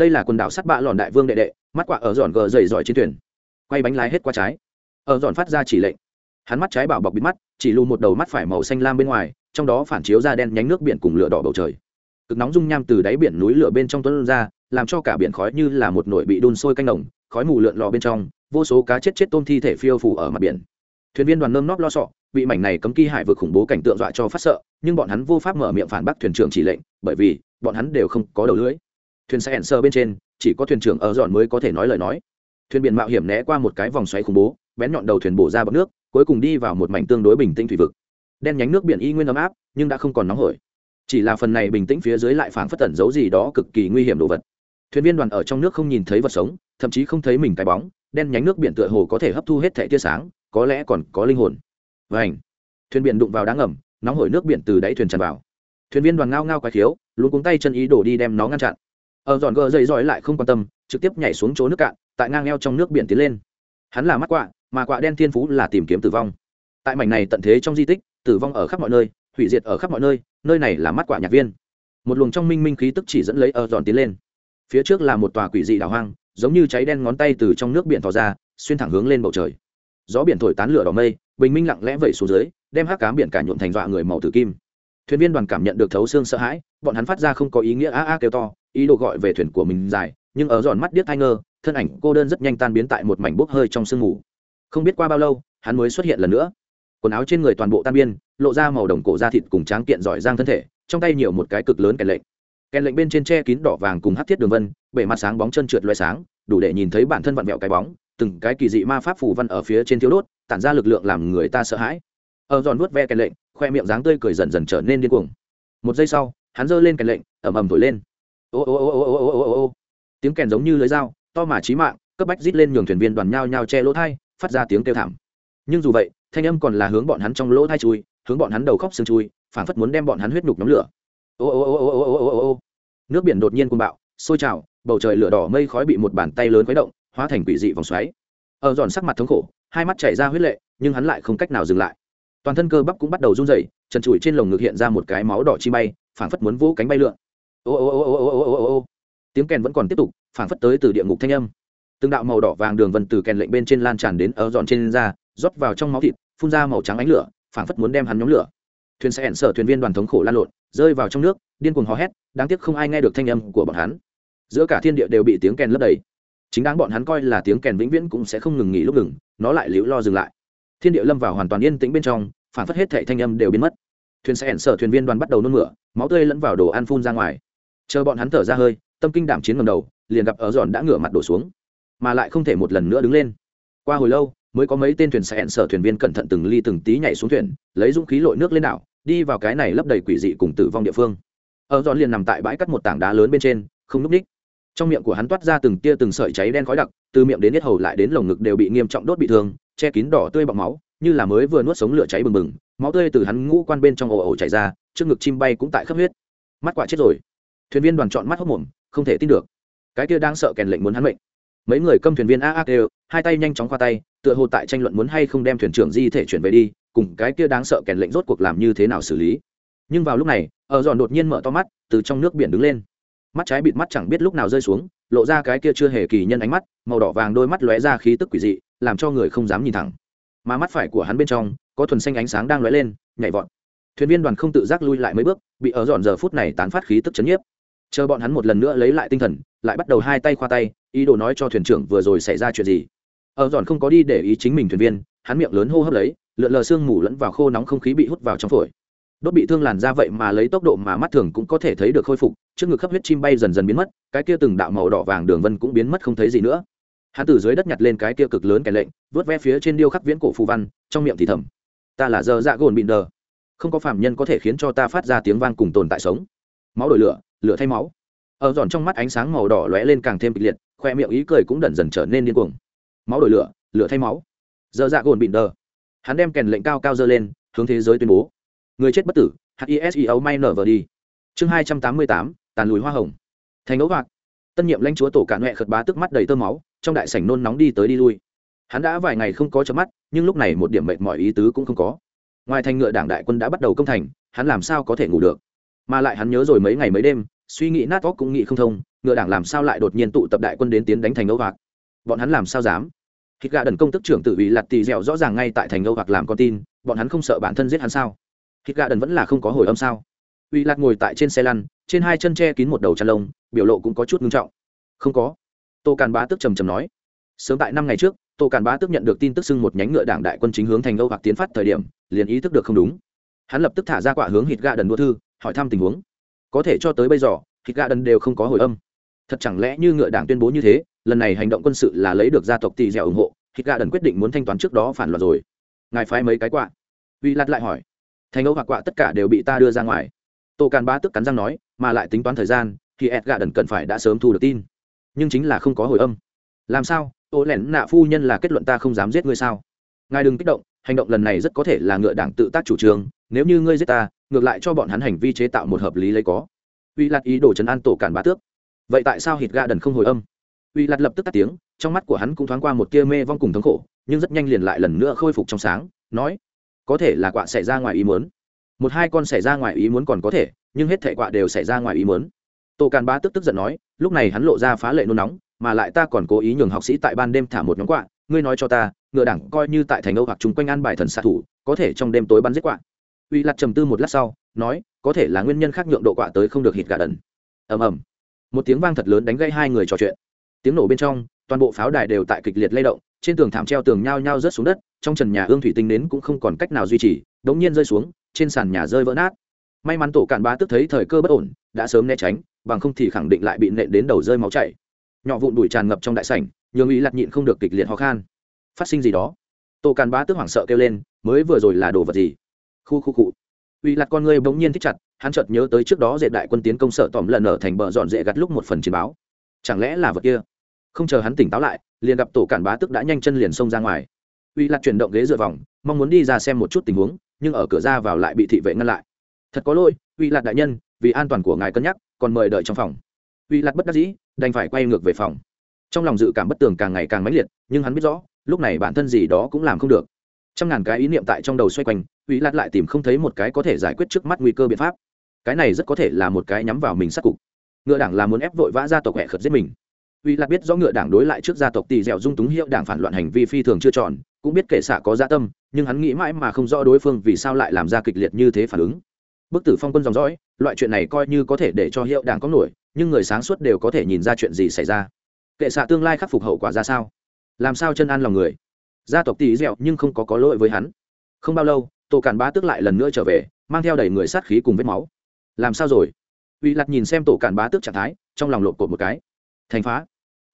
đây là quần đảo sắt bạ lòn đại vương đệ đệ, mắt quạ ở giòn gờ dày giỏi trên thuyền. Quay bánh lái hết qua trái. Ở giòn phát ra chỉ lệnh. Hắn mắt trái bảo bọc bịt mắt, chỉ lù một đầu mắt phải màu xanh lam bên ngoài, trong đó phản chiếu ra đen nhánh nước biển cùng lửa đỏ bầu trời. Cực nóng dung nham từ đáy biển núi lửa bên trong tuấn ra, làm cho cả biển khói như là một nồi bị đun sôi canh đồng khói mù lượn lò bên trong, vô số cá chết chết tôm thi thể phiêu phủ ở mặt biển. Thuyền viên đoàn nơm nóp lo sọ bị mảnh này cấm kỳ hải vực khủng bố cảnh tượng dọa cho phát sợ, nhưng bọn hắn vô pháp mở miệng phản bác thuyền trưởng chỉ lệnh, bởi vì bọn hắn đều không có đầu lưỡi. Thuyền sẽ hẹn sơ bên trên, chỉ có thuyền trưởng ở dọn mới có thể nói lời nói. Thuyền biển mạo hiểm né qua một cái vòng xoáy khủng bố, bén nhọn đầu thuyền bổ ra bọc nước, cuối cùng đi vào một mảnh tương đối bình tĩnh thủy vực. Đen nhánh nước biển y nguyên ấm áp, nhưng đã không còn nóng hổi. Chỉ là phần này bình tĩnh phía dưới lại phảng phất tẩn giấu gì đó cực kỳ nguy hiểm đồ vật. Thuyền viên đoàn ở trong nước không nhìn thấy vật sống, thậm chí không thấy mình cái bóng, đen nhánh nước biển tựa hồ có thể hấp thu hết thẻ tia sáng, có lẽ còn có linh hồn vảnh thuyền biển đụng vào đá ngầm, nóng hổi nước biển từ đáy thuyền tràn vào. Thuyền viên đoàn ngao ngao quái khiếu, luôn cuống tay chân ý đổ đi đem nó ngăn chặn. Ở giòn gờ dậy dõi lại không quan tâm, trực tiếp nhảy xuống chỗ nước cạn, tại ngang eo trong nước biển tiến lên. Hắn là mắt quạ, mà quạ đen thiên phú là tìm kiếm tử vong. Tại mảnh này tận thế trong di tích, tử vong ở khắp mọi nơi, hủy diệt ở khắp mọi nơi nơi này là mắt quạ nhạc viên. Một luồng trong minh minh khí tức chỉ dẫn lấy ở giòn tiến lên. Phía trước là một tòa quỷ dị đảo hoang, giống như cháy đen ngón tay từ trong nước biển tỏ ra, xuyên thẳng hướng lên bầu trời gió biển thổi tán lửa đỏ mây, bình minh lặng lẽ vẩy xuống dưới, đem hát cám biển cả nhuộm thành dọa người màu tử kim. Thuyền viên đoàn cảm nhận được thấu xương sợ hãi, bọn hắn phát ra không có ý nghĩa a a kêu to, ý đồ gọi về thuyền của mình dài, nhưng ở giòn mắt điếc thai ngơ, thân ảnh cô đơn rất nhanh tan biến tại một mảnh bốc hơi trong sương mù. Không biết qua bao lâu, hắn mới xuất hiện lần nữa. Quần áo trên người toàn bộ tan biên lộ ra màu đồng cổ da thịt cùng tráng kiện giỏi giang thân thể, trong tay nhiều một cái cực lớn kèn lệnh. Kèn lệnh bên trên che kín đỏ vàng cùng hát thiết đường vân bể mặt sáng bóng chân trượt loay sáng, đủ để nhìn thấy bản thân vặn vẹo cái bóng từng cái kỳ dị ma pháp phủ văn ở phía trên thiếu đốt tản ra lực lượng làm người ta sợ hãi ở giòn vuốt ve kèn lệnh khoe miệng dáng tươi cười dần dần trở nên điên cuồng một giây sau hắn giơ lên kèn lệnh ầm ầm thổi lên ô ô ô ô ô ô ô ô tiếng kèn giống như lưới dao to mà chí mạng cấp bách rít lên nhường thuyền viên đoàn nhao nhao che lỗ thai phát ra tiếng kêu thảm nhưng dù vậy thanh âm còn là hướng bọn hắn trong lỗ thai chui hướng bọn hắn đầu khóc xương chui phản phất muốn đem bọn hắn huyết nhục nóng lửa ô ô ô ô ô ô ô ô nước biển đột nhiên cuồng bạo sôi trào bầu trời lửa đỏ mây khói bị một bàn tay lớn khuấy động hóa thành quỷ dị vòng xoáy. Ở giòn sắc mặt thống khổ, hai mắt chảy ra huyết lệ, nhưng hắn lại không cách nào dừng lại. Toàn thân cơ bắp cũng bắt đầu run rẩy, trần trụi trên lồng ngực hiện ra một cái máu đỏ chi bay, phảng phất muốn vỗ cánh bay lượn. Ô ô ô ô ô ô ô ô ô. Tiếng kèn vẫn còn tiếp tục, phảng phất tới từ địa ngục thanh âm. Từng đạo màu đỏ vàng đường vân từ kèn lệnh bên trên lan tràn đến ở giòn trên da, rót vào trong máu thịt, phun ra màu trắng ánh lửa, phảng phất muốn đem hắn nhóm lửa. Thuyền sẽ ẩn sở thuyền viên đoàn thống khổ lan lộn, rơi vào trong nước, điên cuồng hò hét, đáng tiếc không ai nghe được thanh âm của bọn hắn. Giữa cả thiên địa đều bị tiếng kèn lấp đầy chính đáng bọn hắn coi là tiếng kèn vĩnh viễn cũng sẽ không ngừng nghỉ lúc ngừng, nó lại liễu lo dừng lại. Thiên địa lâm vào hoàn toàn yên tĩnh bên trong, phản phất hết thệ thanh âm đều biến mất. Thuyền xe ẩn sở thuyền viên đoàn bắt đầu nôn mửa, máu tươi lẫn vào đồ ăn phun ra ngoài. Chờ bọn hắn thở ra hơi, tâm kinh đảm chiến ngầm đầu, liền gặp ở giòn đã ngửa mặt đổ xuống, mà lại không thể một lần nữa đứng lên. Qua hồi lâu, mới có mấy tên thuyền xe ẩn sở thuyền viên cẩn thận từng ly từng tí nhảy xuống thuyền, lấy dũng khí lội nước lên đảo, đi vào cái này lấp đầy quỷ dị cùng tử vong địa phương. Ở giòn liền nằm tại bãi cắt một tảng đá lớn bên trên, không núp ních trong miệng của hắn toát ra từng tia từng sợi cháy đen khói đặc, từ miệng đến hết hầu lại đến lồng ngực đều bị nghiêm trọng đốt bị thương, che kín đỏ tươi bọc máu, như là mới vừa nuốt sống lửa cháy bừng bừng, máu tươi từ hắn ngũ quan bên trong ồ ồ chảy ra, trước ngực chim bay cũng tại khắp huyết. Mắt quả chết rồi. Thuyền viên đoàn chọn mắt hốc mồm, không thể tin được. Cái kia đang sợ kèn lệnh muốn hắn mệnh. Mấy người câm thuyền viên a a đều hai tay nhanh chóng qua tay, tựa hồ tại tranh luận muốn hay không đem thuyền trưởng di thể chuyển về đi, cùng cái kia đáng sợ kèn lệnh rốt cuộc làm như thế nào xử lý. Nhưng vào lúc này, ở giòn đột nhiên mở to mắt, từ trong nước biển đứng lên mắt trái bịt mắt chẳng biết lúc nào rơi xuống, lộ ra cái kia chưa hề kỳ nhân ánh mắt, màu đỏ vàng đôi mắt lóe ra khí tức quỷ dị, làm cho người không dám nhìn thẳng. Mà mắt phải của hắn bên trong, có thuần xanh ánh sáng đang lóe lên, nhảy vọt. Thuyền viên đoàn không tự giác lui lại mấy bước, bị ở dọn giờ phút này tán phát khí tức chấn nhiếp. Chờ bọn hắn một lần nữa lấy lại tinh thần, lại bắt đầu hai tay khoa tay, ý đồ nói cho thuyền trưởng vừa rồi xảy ra chuyện gì. Ở dọn không có đi để ý chính mình thuyền viên, hắn miệng lớn hô hấp lấy, lượn lờ sương mù lẫn vào khô nóng không khí bị hút vào trong phổi đốt bị thương làn ra vậy mà lấy tốc độ mà mắt thường cũng có thể thấy được khôi phục, trước ngực khắp huyết chim bay dần dần biến mất, cái kia từng đạo màu đỏ vàng đường vân cũng biến mất không thấy gì nữa. Hắn từ dưới đất nhặt lên cái kia cực lớn kèn lệnh, vớt ve phía trên điêu khắc viễn cổ phù văn, trong miệng thì thầm, ta là giờ dạ gồn bị đờ không có phạm nhân có thể khiến cho ta phát ra tiếng vang cùng tồn tại sống. Máu đổi lửa lửa thay máu. Ở giòn trong mắt ánh sáng màu đỏ lóe lên càng thêm kịch liệt, khoe miệng ý cười cũng dần dần trở nên điên cuồng. Máu đổi lửa lửa thay máu. Giờ dạ gồn bị đờ hắn đem kèn lệnh cao cao dơ lên, hướng thế giới tuyên bố người chết bất tử hiseo may nở vờ đi. Chương hai trăm tám mươi tám, tàn lùi hoa hồng. Thành ấu hoạt tân nhiệm lãnh chúa tổ cạn huệ khật bá tức mắt đầy tơ máu, trong đại sảnh nôn nóng đi tới đi lui. Hắn đã vài ngày không có chớp mắt, nhưng lúc này một điểm mệt mỏi ý tứ cũng không có. Ngoài thành ngựa đảng đại quân đã bắt đầu công thành, hắn làm sao có thể ngủ được? Mà lại hắn nhớ rồi mấy ngày mấy đêm, suy nghĩ nát óc cũng nghĩ không thông, ngựa đảng làm sao lại đột nhiên tụ tập đại quân đến tiến đánh thành âu hoạt bọn hắn làm sao dám? Hít gà đần công tức trưởng tự vì lặt tì dẻo rõ ràng ngay tại thành âu hoặc làm con tin, bọn hắn không sợ bản thân giết hắn sao? Hít gà đần vẫn là không có hồi âm sao? Uy lạc ngồi tại trên xe lăn, trên hai chân che kín một đầu chăn lông, biểu lộ cũng có chút ngưng trọng. Không có. Tô càn bá tức trầm trầm nói. Sớm tại năm ngày trước, tô càn bá tức nhận được tin tức xưng một nhánh ngựa đảng đại quân chính hướng thành âu hoặc tiến phát thời điểm, liền ý thức được không đúng. Hắn lập tức thả ra quả hướng hít gà đần đua thư, hỏi thăm tình huống. Có thể cho tới bây giờ hít gà đần đều không có hồi âm. Thật chẳng lẽ như ngựa đảng tuyên bố như thế, lần này hành động quân sự là lấy được gia tộc tỷ dẻo ủng hộ hít gà đần quyết định muốn thanh toán trước đó phản loạn rồi. Ngài phái mấy cái quạ? Uy lạt lại hỏi thành âu hoặc quạ tất cả đều bị ta đưa ra ngoài. Tô càn bá tức cắn răng nói, mà lại tính toán thời gian, thì ed gà đần cần phải đã sớm thu được tin. Nhưng chính là không có hồi âm. Làm sao? Ô lẻn nạ phu nhân là kết luận ta không dám giết ngươi sao? Ngài đừng kích động, hành động lần này rất có thể là ngựa đảng tự tác chủ trương. Nếu như ngươi giết ta, ngược lại cho bọn hắn hành vi chế tạo một hợp lý lấy có. Uy lạt ý đồ chấn an tổ cản bá tước. Vậy tại sao hít gà đần không hồi âm? Uy lạt lập tức tắt tiếng, trong mắt của hắn cũng thoáng qua một tia mê vong cùng thống khổ, nhưng rất nhanh liền lại lần nữa khôi phục trong sáng, nói có thể là quạ xảy ra ngoài ý muốn. Một hai con xảy ra ngoài ý muốn còn có thể, nhưng hết thể quạ đều xảy ra ngoài ý muốn. Tô càn bá tức tức giận nói, lúc này hắn lộ ra phá lệ nôn nóng, mà lại ta còn cố ý nhường học sĩ tại ban đêm thả một nhóm quạ, ngươi nói cho ta, ngựa đảng coi như tại thành âu hoặc chung quanh an bài thần xạ thủ, có thể trong đêm tối bắn giết quạ. Uy lặt trầm tư một lát sau, nói, có thể là nguyên nhân khác nhượng độ quạ tới không được hít gà đần. Ầm ầm. Một tiếng vang thật lớn đánh gây hai người trò chuyện. Tiếng nổ bên trong, toàn bộ pháo đài đều tại kịch liệt lay động trên tường thảm treo tường nhao nhao rớt xuống đất, trong trần nhà ương thủy tinh đến cũng không còn cách nào duy trì, đống nhiên rơi xuống, trên sàn nhà rơi vỡ nát. May mắn tổ cản bá tức thấy thời cơ bất ổn, đã sớm né tránh, bằng không thì khẳng định lại bị nện đến đầu rơi máu chảy. Nhỏ vụn đùi tràn ngập trong đại sảnh, nhường ý lặt nhịn không được kịch liệt ho khan. Phát sinh gì đó? Tổ cản bá tức hoảng sợ kêu lên, mới vừa rồi là đồ vật gì? Khu khu cụ uy lặt con người bỗng nhiên thích chặt, hắn chợt nhớ tới trước đó dệt đại quân tiến công sở tỏm lần ở thành bờ dọn dễ gặt lúc một phần chiến báo. Chẳng lẽ là vật kia? Không chờ hắn tỉnh táo lại, liền gặp tổ cản bá tức đã nhanh chân liền xông ra ngoài. Uy lạt chuyển động ghế dựa vòng, mong muốn đi ra xem một chút tình huống, nhưng ở cửa ra vào lại bị thị vệ ngăn lại. Thật có lỗi, uy lạt đại nhân, vì an toàn của ngài cân nhắc, còn mời đợi trong phòng. Uy lạt bất đắc dĩ, đành phải quay ngược về phòng. Trong lòng dự cảm bất tường càng ngày càng mãnh liệt, nhưng hắn biết rõ, lúc này bản thân gì đó cũng làm không được. Trăm ngàn cái ý niệm tại trong đầu xoay quanh, uy lạt lại tìm không thấy một cái có thể giải quyết trước mắt nguy cơ biện pháp. Cái này rất có thể là một cái nhắm vào mình sát cục. Ngựa đảng là muốn ép vội vã ra tộc hẹ khật giết mình uy lạc biết rõ ngựa đảng đối lại trước gia tộc tỷ dẻo dung túng hiệu đảng phản loạn hành vi phi thường chưa tròn, cũng biết kệ xạ có gia tâm, nhưng hắn nghĩ mãi mà không rõ đối phương vì sao lại làm ra kịch liệt như thế phản ứng. Bức tử phong quân dòng dõi, loại chuyện này coi như có thể để cho hiệu đảng có nổi, nhưng người sáng suốt đều có thể nhìn ra chuyện gì xảy ra. Kệ xạ tương lai khắc phục hậu quả ra sao? Làm sao chân an lòng người? Gia tộc tỷ dẻo nhưng không có có lỗi với hắn. Không bao lâu tổ cản bá tức lại lần nữa trở về, mang theo đầy người sát khí cùng vết máu. Làm sao rồi? Uy lạc nhìn xem tổ cản bá tước trạng thái, trong lòng lộp cột một cái thành phá.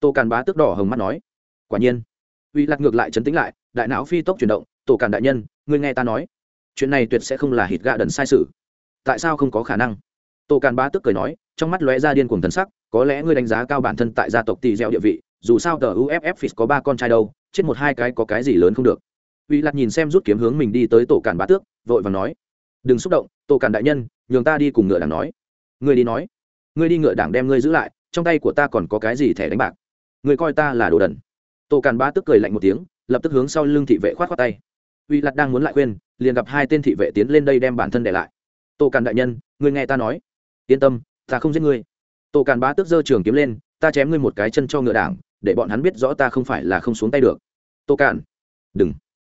Tổ càn bá tước đỏ hồng mắt nói, quả nhiên. Uy lạc ngược lại chấn tĩnh lại, đại não phi tốc chuyển động, tổ càn đại nhân, ngươi nghe ta nói, chuyện này tuyệt sẽ không là hít gạ đần sai sự. Tại sao không có khả năng? Tô càn bá tức cười nói, trong mắt lóe ra điên cuồng thần sắc, có lẽ ngươi đánh giá cao bản thân tại gia tộc tỳ gieo địa vị, dù sao tờ uff có ba con trai đâu, chết một hai cái có cái gì lớn không được. Uy lạc nhìn xem rút kiếm hướng mình đi tới tổ càn bá tước, vội và nói, đừng xúc động, tổ càn đại nhân, nhường ta đi cùng ngựa đảng nói. Ngươi đi nói. Ngươi đi ngựa đảng đem ngươi giữ lại trong tay của ta còn có cái gì thẻ đánh bạc? Người coi ta là đồ đần. Tổ càn bá tức cười lạnh một tiếng, lập tức hướng sau lưng thị vệ khoát khoát tay. Uy lạt đang muốn lại khuyên, liền gặp hai tên thị vệ tiến lên đây đem bản thân để lại. Tổ càn đại nhân, người nghe ta nói. Yên tâm, ta không giết ngươi tổ càn bá tức giơ trường kiếm lên, ta chém ngươi một cái chân cho ngựa đảng, để bọn hắn biết rõ ta không phải là không xuống tay được. Tô càn. Đừng.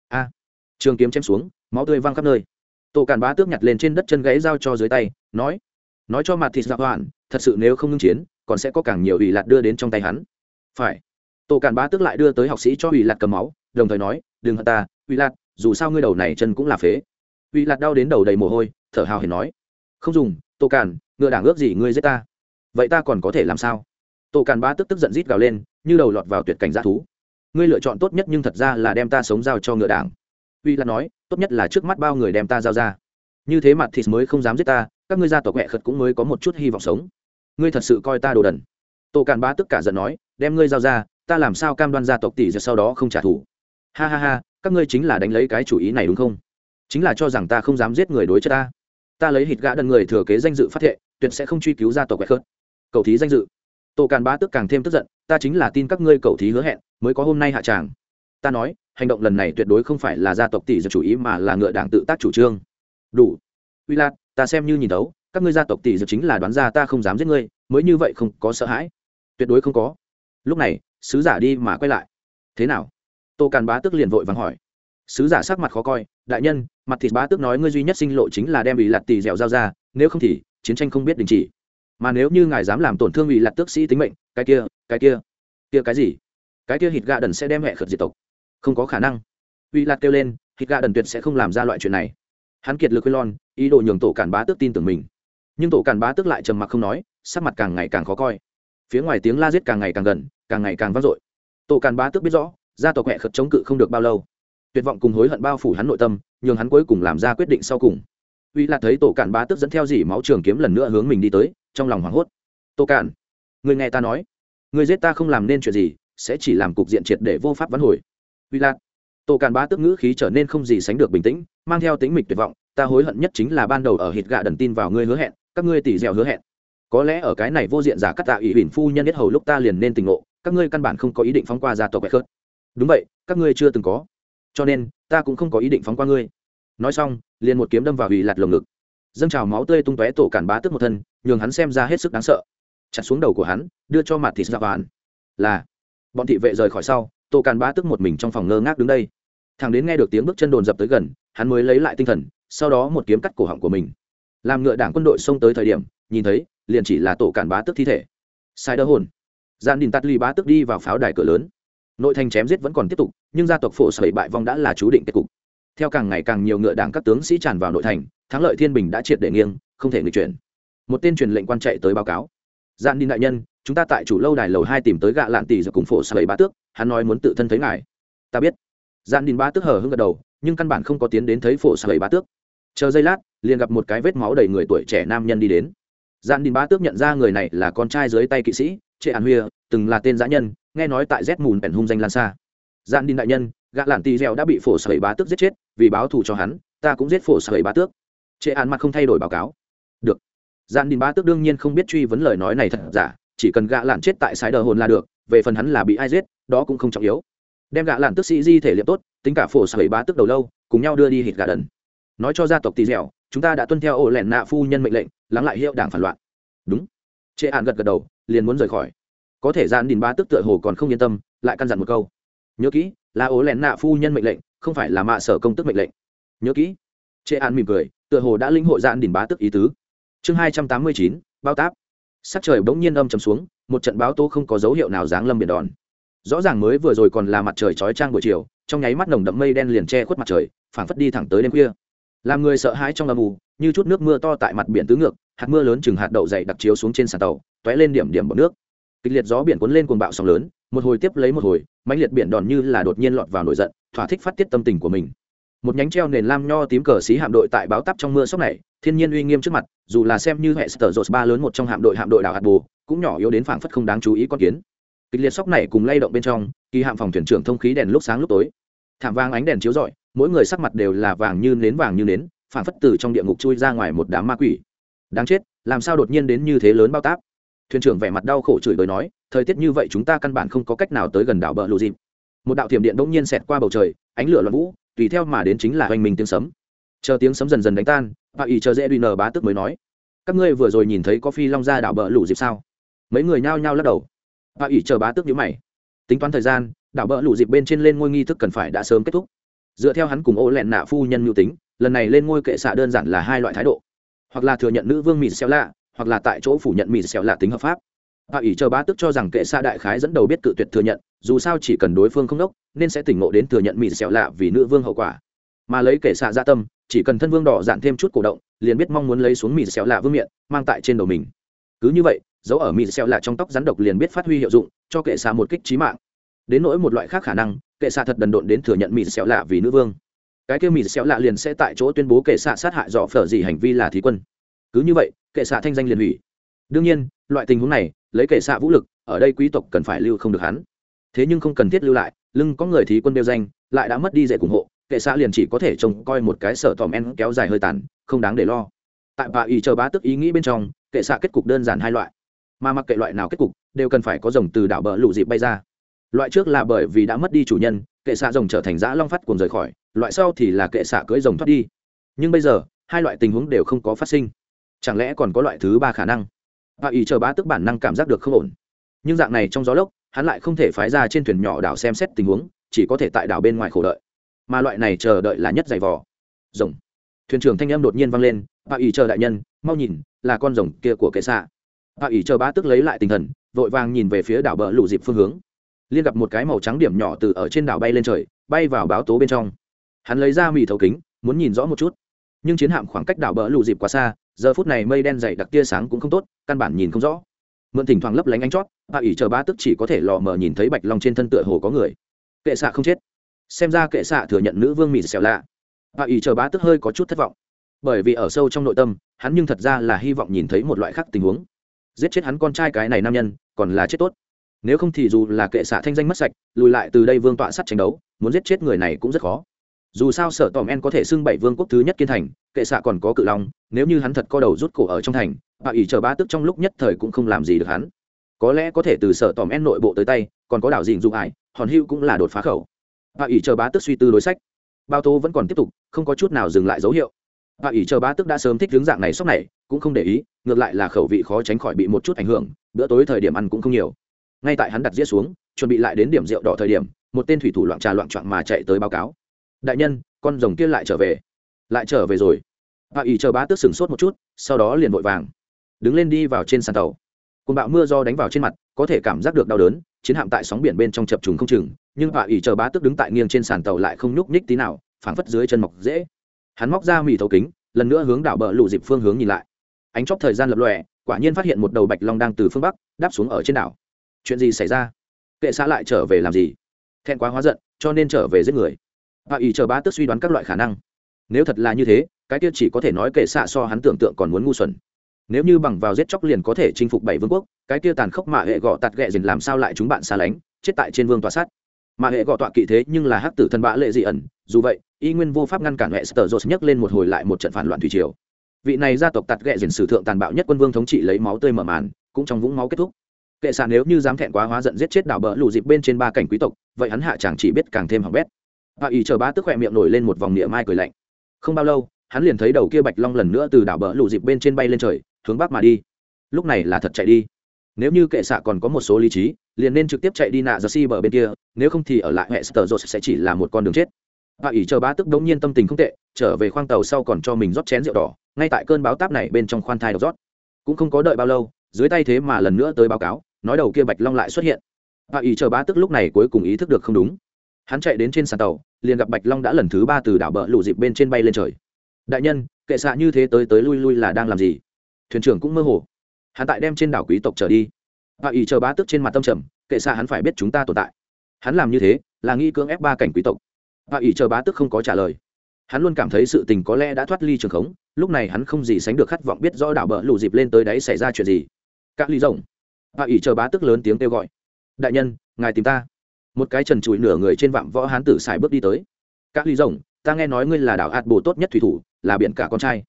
A. Trường kiếm chém xuống, máu tươi văng khắp nơi. Tô càn bá tước nhặt lên trên đất chân gãy dao cho dưới tay, nói. Nói cho mặt thịt dạ hoàn thật sự nếu không ngưng chiến còn sẽ có càng nhiều ủy lạt đưa đến trong tay hắn. Phải. Tổ càn bá tức lại đưa tới học sĩ cho ủy lạt cầm máu, đồng thời nói, đừng hận ta, ủy lạt, dù sao ngươi đầu này chân cũng là phế. Ủy lạt đau đến đầu đầy mồ hôi, thở hào hiền nói, không dùng, tổ càn ngựa đảng ước gì ngươi giết ta? Vậy ta còn có thể làm sao? Tổ càn bá tức tức giận rít gào lên, như đầu lọt vào tuyệt cảnh g thú. Ngươi lựa chọn tốt nhất nhưng thật ra là đem ta sống giao cho ngựa đảng. Uy là nói, tốt nhất là trước mắt bao người đem ta giao ra. Như thế mặt thịt mới không dám giết ta, các ngươi gia tộc mẹ khật cũng mới có một chút hy vọng sống ngươi thật sự coi ta đồ đần. Tổ càn bá tức cả giận nói, đem ngươi giao ra, ta làm sao cam đoan gia tộc tỷ giờ sau đó không trả thù? Ha ha ha, các ngươi chính là đánh lấy cái chủ ý này đúng không? Chính là cho rằng ta không dám giết người đối chất ta. Ta lấy hít gã đần người thừa kế danh dự phát thệ, tuyệt sẽ không truy cứu gia tộc quẹt khớt. Cầu thí danh dự. Tổ càn bá tức càng thêm tức giận, ta chính là tin các ngươi cầu thí hứa hẹn, mới có hôm nay hạ tràng. Ta nói, hành động lần này tuyệt đối không phải là gia tộc tỷ giật chủ ý mà là ngựa đảng tự tác chủ trương. Đủ. Uy lạc ta xem như nhìn đấu các ngươi gia tộc tỷ dược chính là đoán ra ta không dám giết ngươi, mới như vậy không có sợ hãi. Tuyệt đối không có. Lúc này, sứ giả đi mà quay lại. Thế nào? Tô càn bá tức liền vội vàng hỏi. Sứ giả sắc mặt khó coi, đại nhân, mặt thịt bá tước nói ngươi duy nhất sinh lộ chính là đem bị lạt tỷ dẻo giao ra, nếu không thì, chiến tranh không biết đình chỉ. Mà nếu như ngài dám làm tổn thương bị lạt tước sĩ tính mệnh, cái kia cái kia kia cái gì? Cái kia hít gạ đần sẽ đem hẹ khật diệt tộc. Không có khả năng. Uy lạt kêu lên hít gạ đần tuyệt sẽ không làm ra loại chuyện này. Hắn kiệt lực quên lon, ý đồ nhường tổ cản bá tước tin tưởng mình nhưng tổ cản bá tức lại trầm mặc không nói, sắc mặt càng ngày càng khó coi. Phía ngoài tiếng la giết càng ngày càng gần, càng ngày càng vang dội. Tổ cản bá tức biết rõ, gia tộc hẹ khật chống cự không được bao lâu. Tuyệt vọng cùng hối hận bao phủ hắn nội tâm, nhường hắn cuối cùng làm ra quyết định sau cùng. Uy lạt thấy tổ cản bá tức dẫn theo dỉ máu trường kiếm lần nữa hướng mình đi tới, trong lòng hoảng hốt. Tổ cản người nghe ta nói, người giết ta không làm nên chuyện gì, sẽ chỉ làm cục diện triệt để vô pháp vãn hồi. Uy lạc, tổ càn bá tức ngữ khí trở nên không gì sánh được bình tĩnh, mang theo tính mịch tuyệt vọng, ta hối hận nhất chính là ban đầu ở hít gạ đần tin vào ngươi hứa hẹn các ngươi tỉ dẻo hứa hẹn. Có lẽ ở cái này vô diện giả cắt tạ ủy huỳnh phu nhân nhất hầu lúc ta liền nên tình ngộ, các ngươi căn bản không có ý định phóng qua gia tộc bạch khớt. Đúng vậy, các ngươi chưa từng có. Cho nên, ta cũng không có ý định phóng qua ngươi. Nói xong, liền một kiếm đâm vào ủy lạt lồng ngực. Dâng trào máu tươi tung tóe tổ cản bá tức một thân, nhường hắn xem ra hết sức đáng sợ. Chặt xuống đầu của hắn, đưa cho mặt thịt dạ ra bàn. là, bọn thị vệ rời khỏi sau, tổ càn bá tức một mình trong phòng ngơ ngác đứng đây. Thằng đến nghe được tiếng bước chân đồn dập tới gần, hắn mới lấy lại tinh thần, sau đó một kiếm cắt cổ họng của mình làm ngựa đảng quân đội xông tới thời điểm, nhìn thấy, liền chỉ là tổ cản bá tức thi thể. Sai đỡ hồn. Gian đình tắt ly bá tức đi vào pháo đài cửa lớn. Nội thành chém giết vẫn còn tiếp tục, nhưng gia tộc phổ sẩy bại vong đã là chú định kết cục. Theo càng ngày càng nhiều ngựa đảng các tướng sĩ tràn vào nội thành, thắng lợi thiên bình đã triệt để nghiêng, không thể nghịch chuyển. Một tên truyền lệnh quan chạy tới báo cáo. Gian đình đại nhân, chúng ta tại chủ lâu đài lầu hai tìm tới gạ lạn tỷ rồi cùng phổ sẩy bá tước, hắn nói muốn tự thân thấy ngài. Ta biết. Gian đình bá tước hờ hững gật đầu, nhưng căn bản không có tiến đến thấy phổ sẩy bá tước. Chờ giây lát liền gặp một cái vết máu đầy người tuổi trẻ nam nhân đi đến. Gian đình bá tước nhận ra người này là con trai dưới tay kỵ sĩ trệ an huya từng là tên giã nhân, nghe nói tại z mùn bèn hung danh lan xa gian đình đại nhân gạ lạn Tì dẻo đã bị phổ sẩy bá tước giết chết, vì báo thù cho hắn, ta cũng giết phổ sẩy bá tước. Trệ an mặt không thay đổi báo cáo. Được. Gian đình bá tước đương nhiên không biết truy vấn lời nói này thật giả, chỉ cần gạ lạn chết tại sái đờ hồn là được, về phần hắn là bị ai giết, đó cũng không trọng yếu. Đem gạ lạn tức sĩ di thể liệm tốt, tính cả phổ sẩy bá tước đầu lâu, cùng nhau đưa đi hít gà đần. Nói cho gia tộc Tì dẻo chúng ta đã tuân theo ổ lẻn nạ phu nhân mệnh lệnh, lắng lại hiệu đảng phản loạn. Đúng. Chệ ạn gật gật đầu, liền muốn rời khỏi. Có thể gian đình ba tức tựa hồ còn không yên tâm, lại căn dặn một câu. Nhớ kỹ, là ổ lẻn nạ phu nhân mệnh lệnh, không phải là mạ sở công tức mệnh lệnh. Nhớ kỹ. Chệ ạn mỉm cười, tựa hồ đã linh hội gian đình bá tức ý tứ. Chương hai trăm tám mươi chín, bao táp. Sắc trời bỗng nhiên âm chầm xuống, một trận báo tố không có dấu hiệu nào giáng lâm biển đòn. Rõ ràng mới vừa rồi còn là mặt trời chói trang buổi chiều, trong nháy mắt nồng đậm mây đen liền che khuất mặt trời, phảng phất đi thẳng tới đêm khuya làm người sợ hãi trong âm mù như chút nước mưa to tại mặt biển tứ ngược, hạt mưa lớn chừng hạt đậu dày đặc chiếu xuống trên sàn tàu, t ó é lên điểm điểm bọc nước. Kịch liệt gió biển cuốn lên cuồng bạo sóng lớn, một hồi tiếp lấy một hồi, mãnh liệt biển đòn như là đột nhiên lọt vào nổi giận, thỏa thích phát tiết tâm tình của mình. Một nhánh treo nền lam nho tím cờ xí hạm đội tại báo tắp trong mưa sốc này, thiên nhiên uy nghiêm trước mặt, dù là xem như hệ sở dột ba lớn một trong hạm đội hạm đội đảo hạt bù, cũng nhỏ yếu đến phảng phất không đáng chú ý con kiến. Kịch liệt sóc này cùng lay động bên trong, kỳ hạm phòng thuyền trưởng thông khí đèn lúc sáng lúc tối. Thảm vang ánh đèn chiếu rọi mỗi người sắc mặt đều là vàng như nến vàng như nến phản phất từ trong địa ngục chui ra ngoài một đám ma quỷ. Đáng chết, làm sao đột nhiên đến như thế lớn bao táp? Thuyền trưởng vẻ mặt đau khổ chửi đời nói, thời tiết như vậy chúng ta căn bản không có cách nào tới gần đảo bờ lù dịp. Một đạo thiểm điện bỗng nhiên xẹt qua bầu trời, ánh lửa loạn vũ, tùy theo mà đến chính là hoành mình tiếng sấm. Chờ tiếng sấm dần dần đánh tan bà ý chờ dễ đuôi nờ bá tức mới nói, các ngươi vừa rồi nhìn thấy có phi long ra đảo bờ lù dịp sao? Mấy người nhao nhao lắc đầu. Bà ý chờ bá tức nhíu mày. Tính toán thời gian, đảo bờ lù dịp bên trên lên ngôi nghi thức cần phải đã sớm kết thúc dựa theo hắn cùng ô lẹn nạ phu nhân mưu tính, lần này lên ngôi kệ xạ đơn giản là hai loại thái độ. Hoặc là thừa nhận nữ vương mỹ xéo lạ, hoặc là tại chỗ phủ nhận mỹ xéo lạ tính hợp pháp. Và ỉ chờ bá tức cho rằng kệ xạ đại khái dẫn đầu biết cự tuyệt thừa nhận, dù sao chỉ cần đối phương không đốc, nên sẽ tỉnh ngộ đến thừa nhận mỹ xéo lạ vì nữ vương hậu quả. Mà lấy kệ xạ gia tâm, chỉ cần thân vương đỏ dạn thêm chút cổ động, liền biết mong muốn lấy xuống mỹ xéo lạ vương miệng mang tại trên đầu mình. Cứ như vậy, dấu ở mỹ xéo lạ trong tóc rắn độc liền biết phát huy hiệu dụng, cho kệ xạ một kích trí mạng. Đến nỗi một loại khác khả năng kệ xạ thật đần độn đến thừa nhận mỹ xẻo lạ vì nữ vương. Cái kia mỹ xẻo lạ liền sẽ tại chỗ tuyên bố kệ xạ sát hại dọ phở gì hành vi là thí quân. Cứ như vậy, kệ xạ thanh danh liền hủy. Đương nhiên, loại tình huống này, lấy kệ xạ vũ lực, ở đây quý tộc cần phải lưu không được hắn. Thế nhưng không cần thiết lưu lại, lưng có người thí quân đeo danh, lại đã mất đi dạy ủng hộ, kệ xạ liền chỉ có thể trông coi một cái sở tòm en kéo dài hơi tàn, không đáng để lo. Tại bà ý chờ bá tức ý nghĩ bên trong, kệ xạ kết cục đơn giản hai loại. Mà mặc kệ loại nào kết cục, đều cần phải có dòng từ đảo bờ lũ dịp bay ra loại trước là bởi vì đã mất đi chủ nhân, kệ xạ rồng trở thành dã long phát cuồng rời khỏi, loại sau thì là kệ xạ cưỡi rồng thoát đi. Nhưng bây giờ, hai loại tình huống đều không có phát sinh. Chẳng lẽ còn có loại thứ ba khả năng? Và ý chờ bá tức bản năng cảm giác được không ổn. Nhưng dạng này trong gió lốc, hắn lại không thể phái ra trên thuyền nhỏ đảo xem xét tình huống, chỉ có thể tại đảo bên ngoài khổ đợi. Mà loại này chờ đợi là nhất dày vò. Rồng. Thuyền trưởng thanh âm đột nhiên vang lên bà ý chờ đại nhân, mau nhìn, là con rồng kia của kệ xạ. Bà ý chờ bá tức lấy lại tinh thần, vội vàng nhìn về phía đảo bờ lụ dịp phương hướng liên gặp một cái màu trắng điểm nhỏ từ ở trên đảo bay lên trời, bay vào báo tố bên trong. Hắn lấy ra mì thấu kính, muốn nhìn rõ một chút. Nhưng chiến hạm khoảng cách đảo bờ lù dịp quá xa, giờ phút này mây đen dày đặc tia sáng cũng không tốt, căn bản nhìn không rõ. Mượn thỉnh thoảng lấp lánh ánh chót bà ỉ chờ bá tức chỉ có thể lò mờ nhìn thấy bạch long trên thân tựa hồ có người. Kệ xạ không chết. Xem ra kệ xạ thừa nhận nữ vương mì xẻo lạ. Bà ỉ chờ bá tức hơi có chút thất vọng. Bởi vì ở sâu trong nội tâm, hắn nhưng thật ra là hy vọng nhìn thấy một loại khác tình huống. Giết chết hắn con trai cái này nam nhân, còn là chết tốt nếu không thì dù là kệ xạ thanh danh mất sạch, lùi lại từ đây vương tọa sắt tranh đấu, muốn giết chết người này cũng rất khó. Dù sao sở tòm en có thể xưng bảy vương quốc thứ nhất kiên thành, kệ xạ còn có cự long, nếu như hắn thật co đầu rút cổ ở trong thành, bà ỉ chờ ba tức trong lúc nhất thời cũng không làm gì được hắn. Có lẽ có thể từ sở tòm en nội bộ tới tay, còn có đảo dình dụng ải, hòn hưu cũng là đột phá khẩu. Bà ỉ chờ bá tức suy tư đối sách. Bao tố vẫn còn tiếp tục, không có chút nào dừng lại dấu hiệu. Bà ỉ chờ bá tức đã sớm thích hướng dạng này sốc này, cũng không để ý, ngược lại là khẩu vị khó tránh khỏi bị một chút ảnh hưởng, bữa tối thời điểm ăn cũng không nhiều ngay tại hắn đặt dĩa xuống, chuẩn bị lại đến điểm rượu đỏ thời điểm, một tên thủy thủ loạn trà loạn trọn mà chạy tới báo cáo. Đại nhân, con rồng kia lại trở về. Lại trở về rồi. Bà ỉ chờ bá tước sửng sốt một chút, sau đó liền vội vàng, đứng lên đi vào trên sàn tàu cùng bạo mưa do đánh vào trên mặt, có thể cảm giác được đau đớn, chiến hạm tại sóng biển bên trong chập trùng không chừng, nhưng bà ỉ chờ bá tước đứng tại nghiêng trên sàn tàu lại không nhúc nhích tí nào, phảng phất dưới chân mọc dễ. Hắn móc ra mì thấu kính, lần nữa hướng đảo bờ lụ dịp phương hướng nhìn lại. Ánh chóp thời gian lập lòe, quả nhiên phát hiện một đầu bạch long đang từ phương bắc đáp xuống ở trên đảo chuyện gì xảy ra? Kệ xã lại trở về làm gì? Thẹn quá hóa giận, cho nên trở về giết người. Bà ý chờ bá tức suy đoán các loại khả năng. Nếu thật là như thế, cái kia chỉ có thể nói kệ xạ so hắn tưởng tượng còn muốn ngu xuẩn. Nếu như bằng vào giết chóc liền có thể chinh phục bảy vương quốc, cái kia tàn khốc mạ hệ gọ tạt ghẹ dình làm sao lại chúng bạn xa lánh, chết tại trên vương tòa sát. Mà hệ gọ tọa kỵ thế nhưng là hắc tử thân bã lệ dị ẩn, dù vậy, y nguyên vô pháp ngăn cản hệ sờ dột nhấc lên một hồi lại một trận phản loạn thủy triều. Vị này gia tộc tạt ghẹ dình sử thượng tàn bạo nhất quân vương thống trị lấy máu tươi mở màn, cũng trong vũng máu kết thúc kệ xạ nếu như dám thẹn quá hóa giận giết chết đảo bờ lù dịp bên trên ba cảnh quý tộc, vậy hắn hạ chẳng chỉ biết càng thêm hỏng bét. Bà ý chờ bá tức khỏe miệng nổi lên một vòng niệm mai cười lạnh. Không bao lâu, hắn liền thấy đầu kia bạch long lần nữa từ đảo bờ lù dịp bên trên bay lên trời, hướng bắc mà đi. Lúc này là thật chạy đi. Nếu như kệ xạ còn có một số lý trí, liền nên trực tiếp chạy đi nạ giờ si bờ bên kia, nếu không thì ở lại hệ sờ sẽ chỉ là một con đường chết. Bà ý chờ bá tức đống nhiên tâm tình không tệ, trở về khoang tàu sau còn cho mình rót chén rượu đỏ, ngay tại cơn báo táp này bên trong khoan thai đọc rót. Cũng không có đợi bao lâu, dưới tay thế mà lần nữa tới báo cáo nói đầu kia bạch long lại xuất hiện. Và ý chờ bá tức lúc này cuối cùng ý thức được không đúng. Hắn chạy đến trên sàn tàu, liền gặp bạch long đã lần thứ ba từ đảo bờ lụ dịp bên trên bay lên trời. Đại nhân, kệ xạ như thế tới tới lui lui là đang làm gì? Thuyền trưởng cũng mơ hồ. Hắn tại đem trên đảo quý tộc trở đi. Và ý chờ bá tức trên mặt tâm trầm, kệ xạ hắn phải biết chúng ta tồn tại. Hắn làm như thế, là nghi cưỡng ép ba cảnh quý tộc. Và ý chờ bá tức không có trả lời. Hắn luôn cảm thấy sự tình có lẽ đã thoát ly trường khống, lúc này hắn không gì sánh được khát vọng biết rõ đảo bờ lù dịp lên tới đấy xảy ra chuyện gì. Các ly rồng bà ỷ chờ bá tức lớn tiếng kêu gọi. Đại nhân, ngài tìm ta. Một cái trần trụi nửa người trên vạm võ hán tử xài bước đi tới. Các ly rồng, ta nghe nói ngươi là đảo hạt bồ tốt nhất thủy thủ, là biển cả con trai.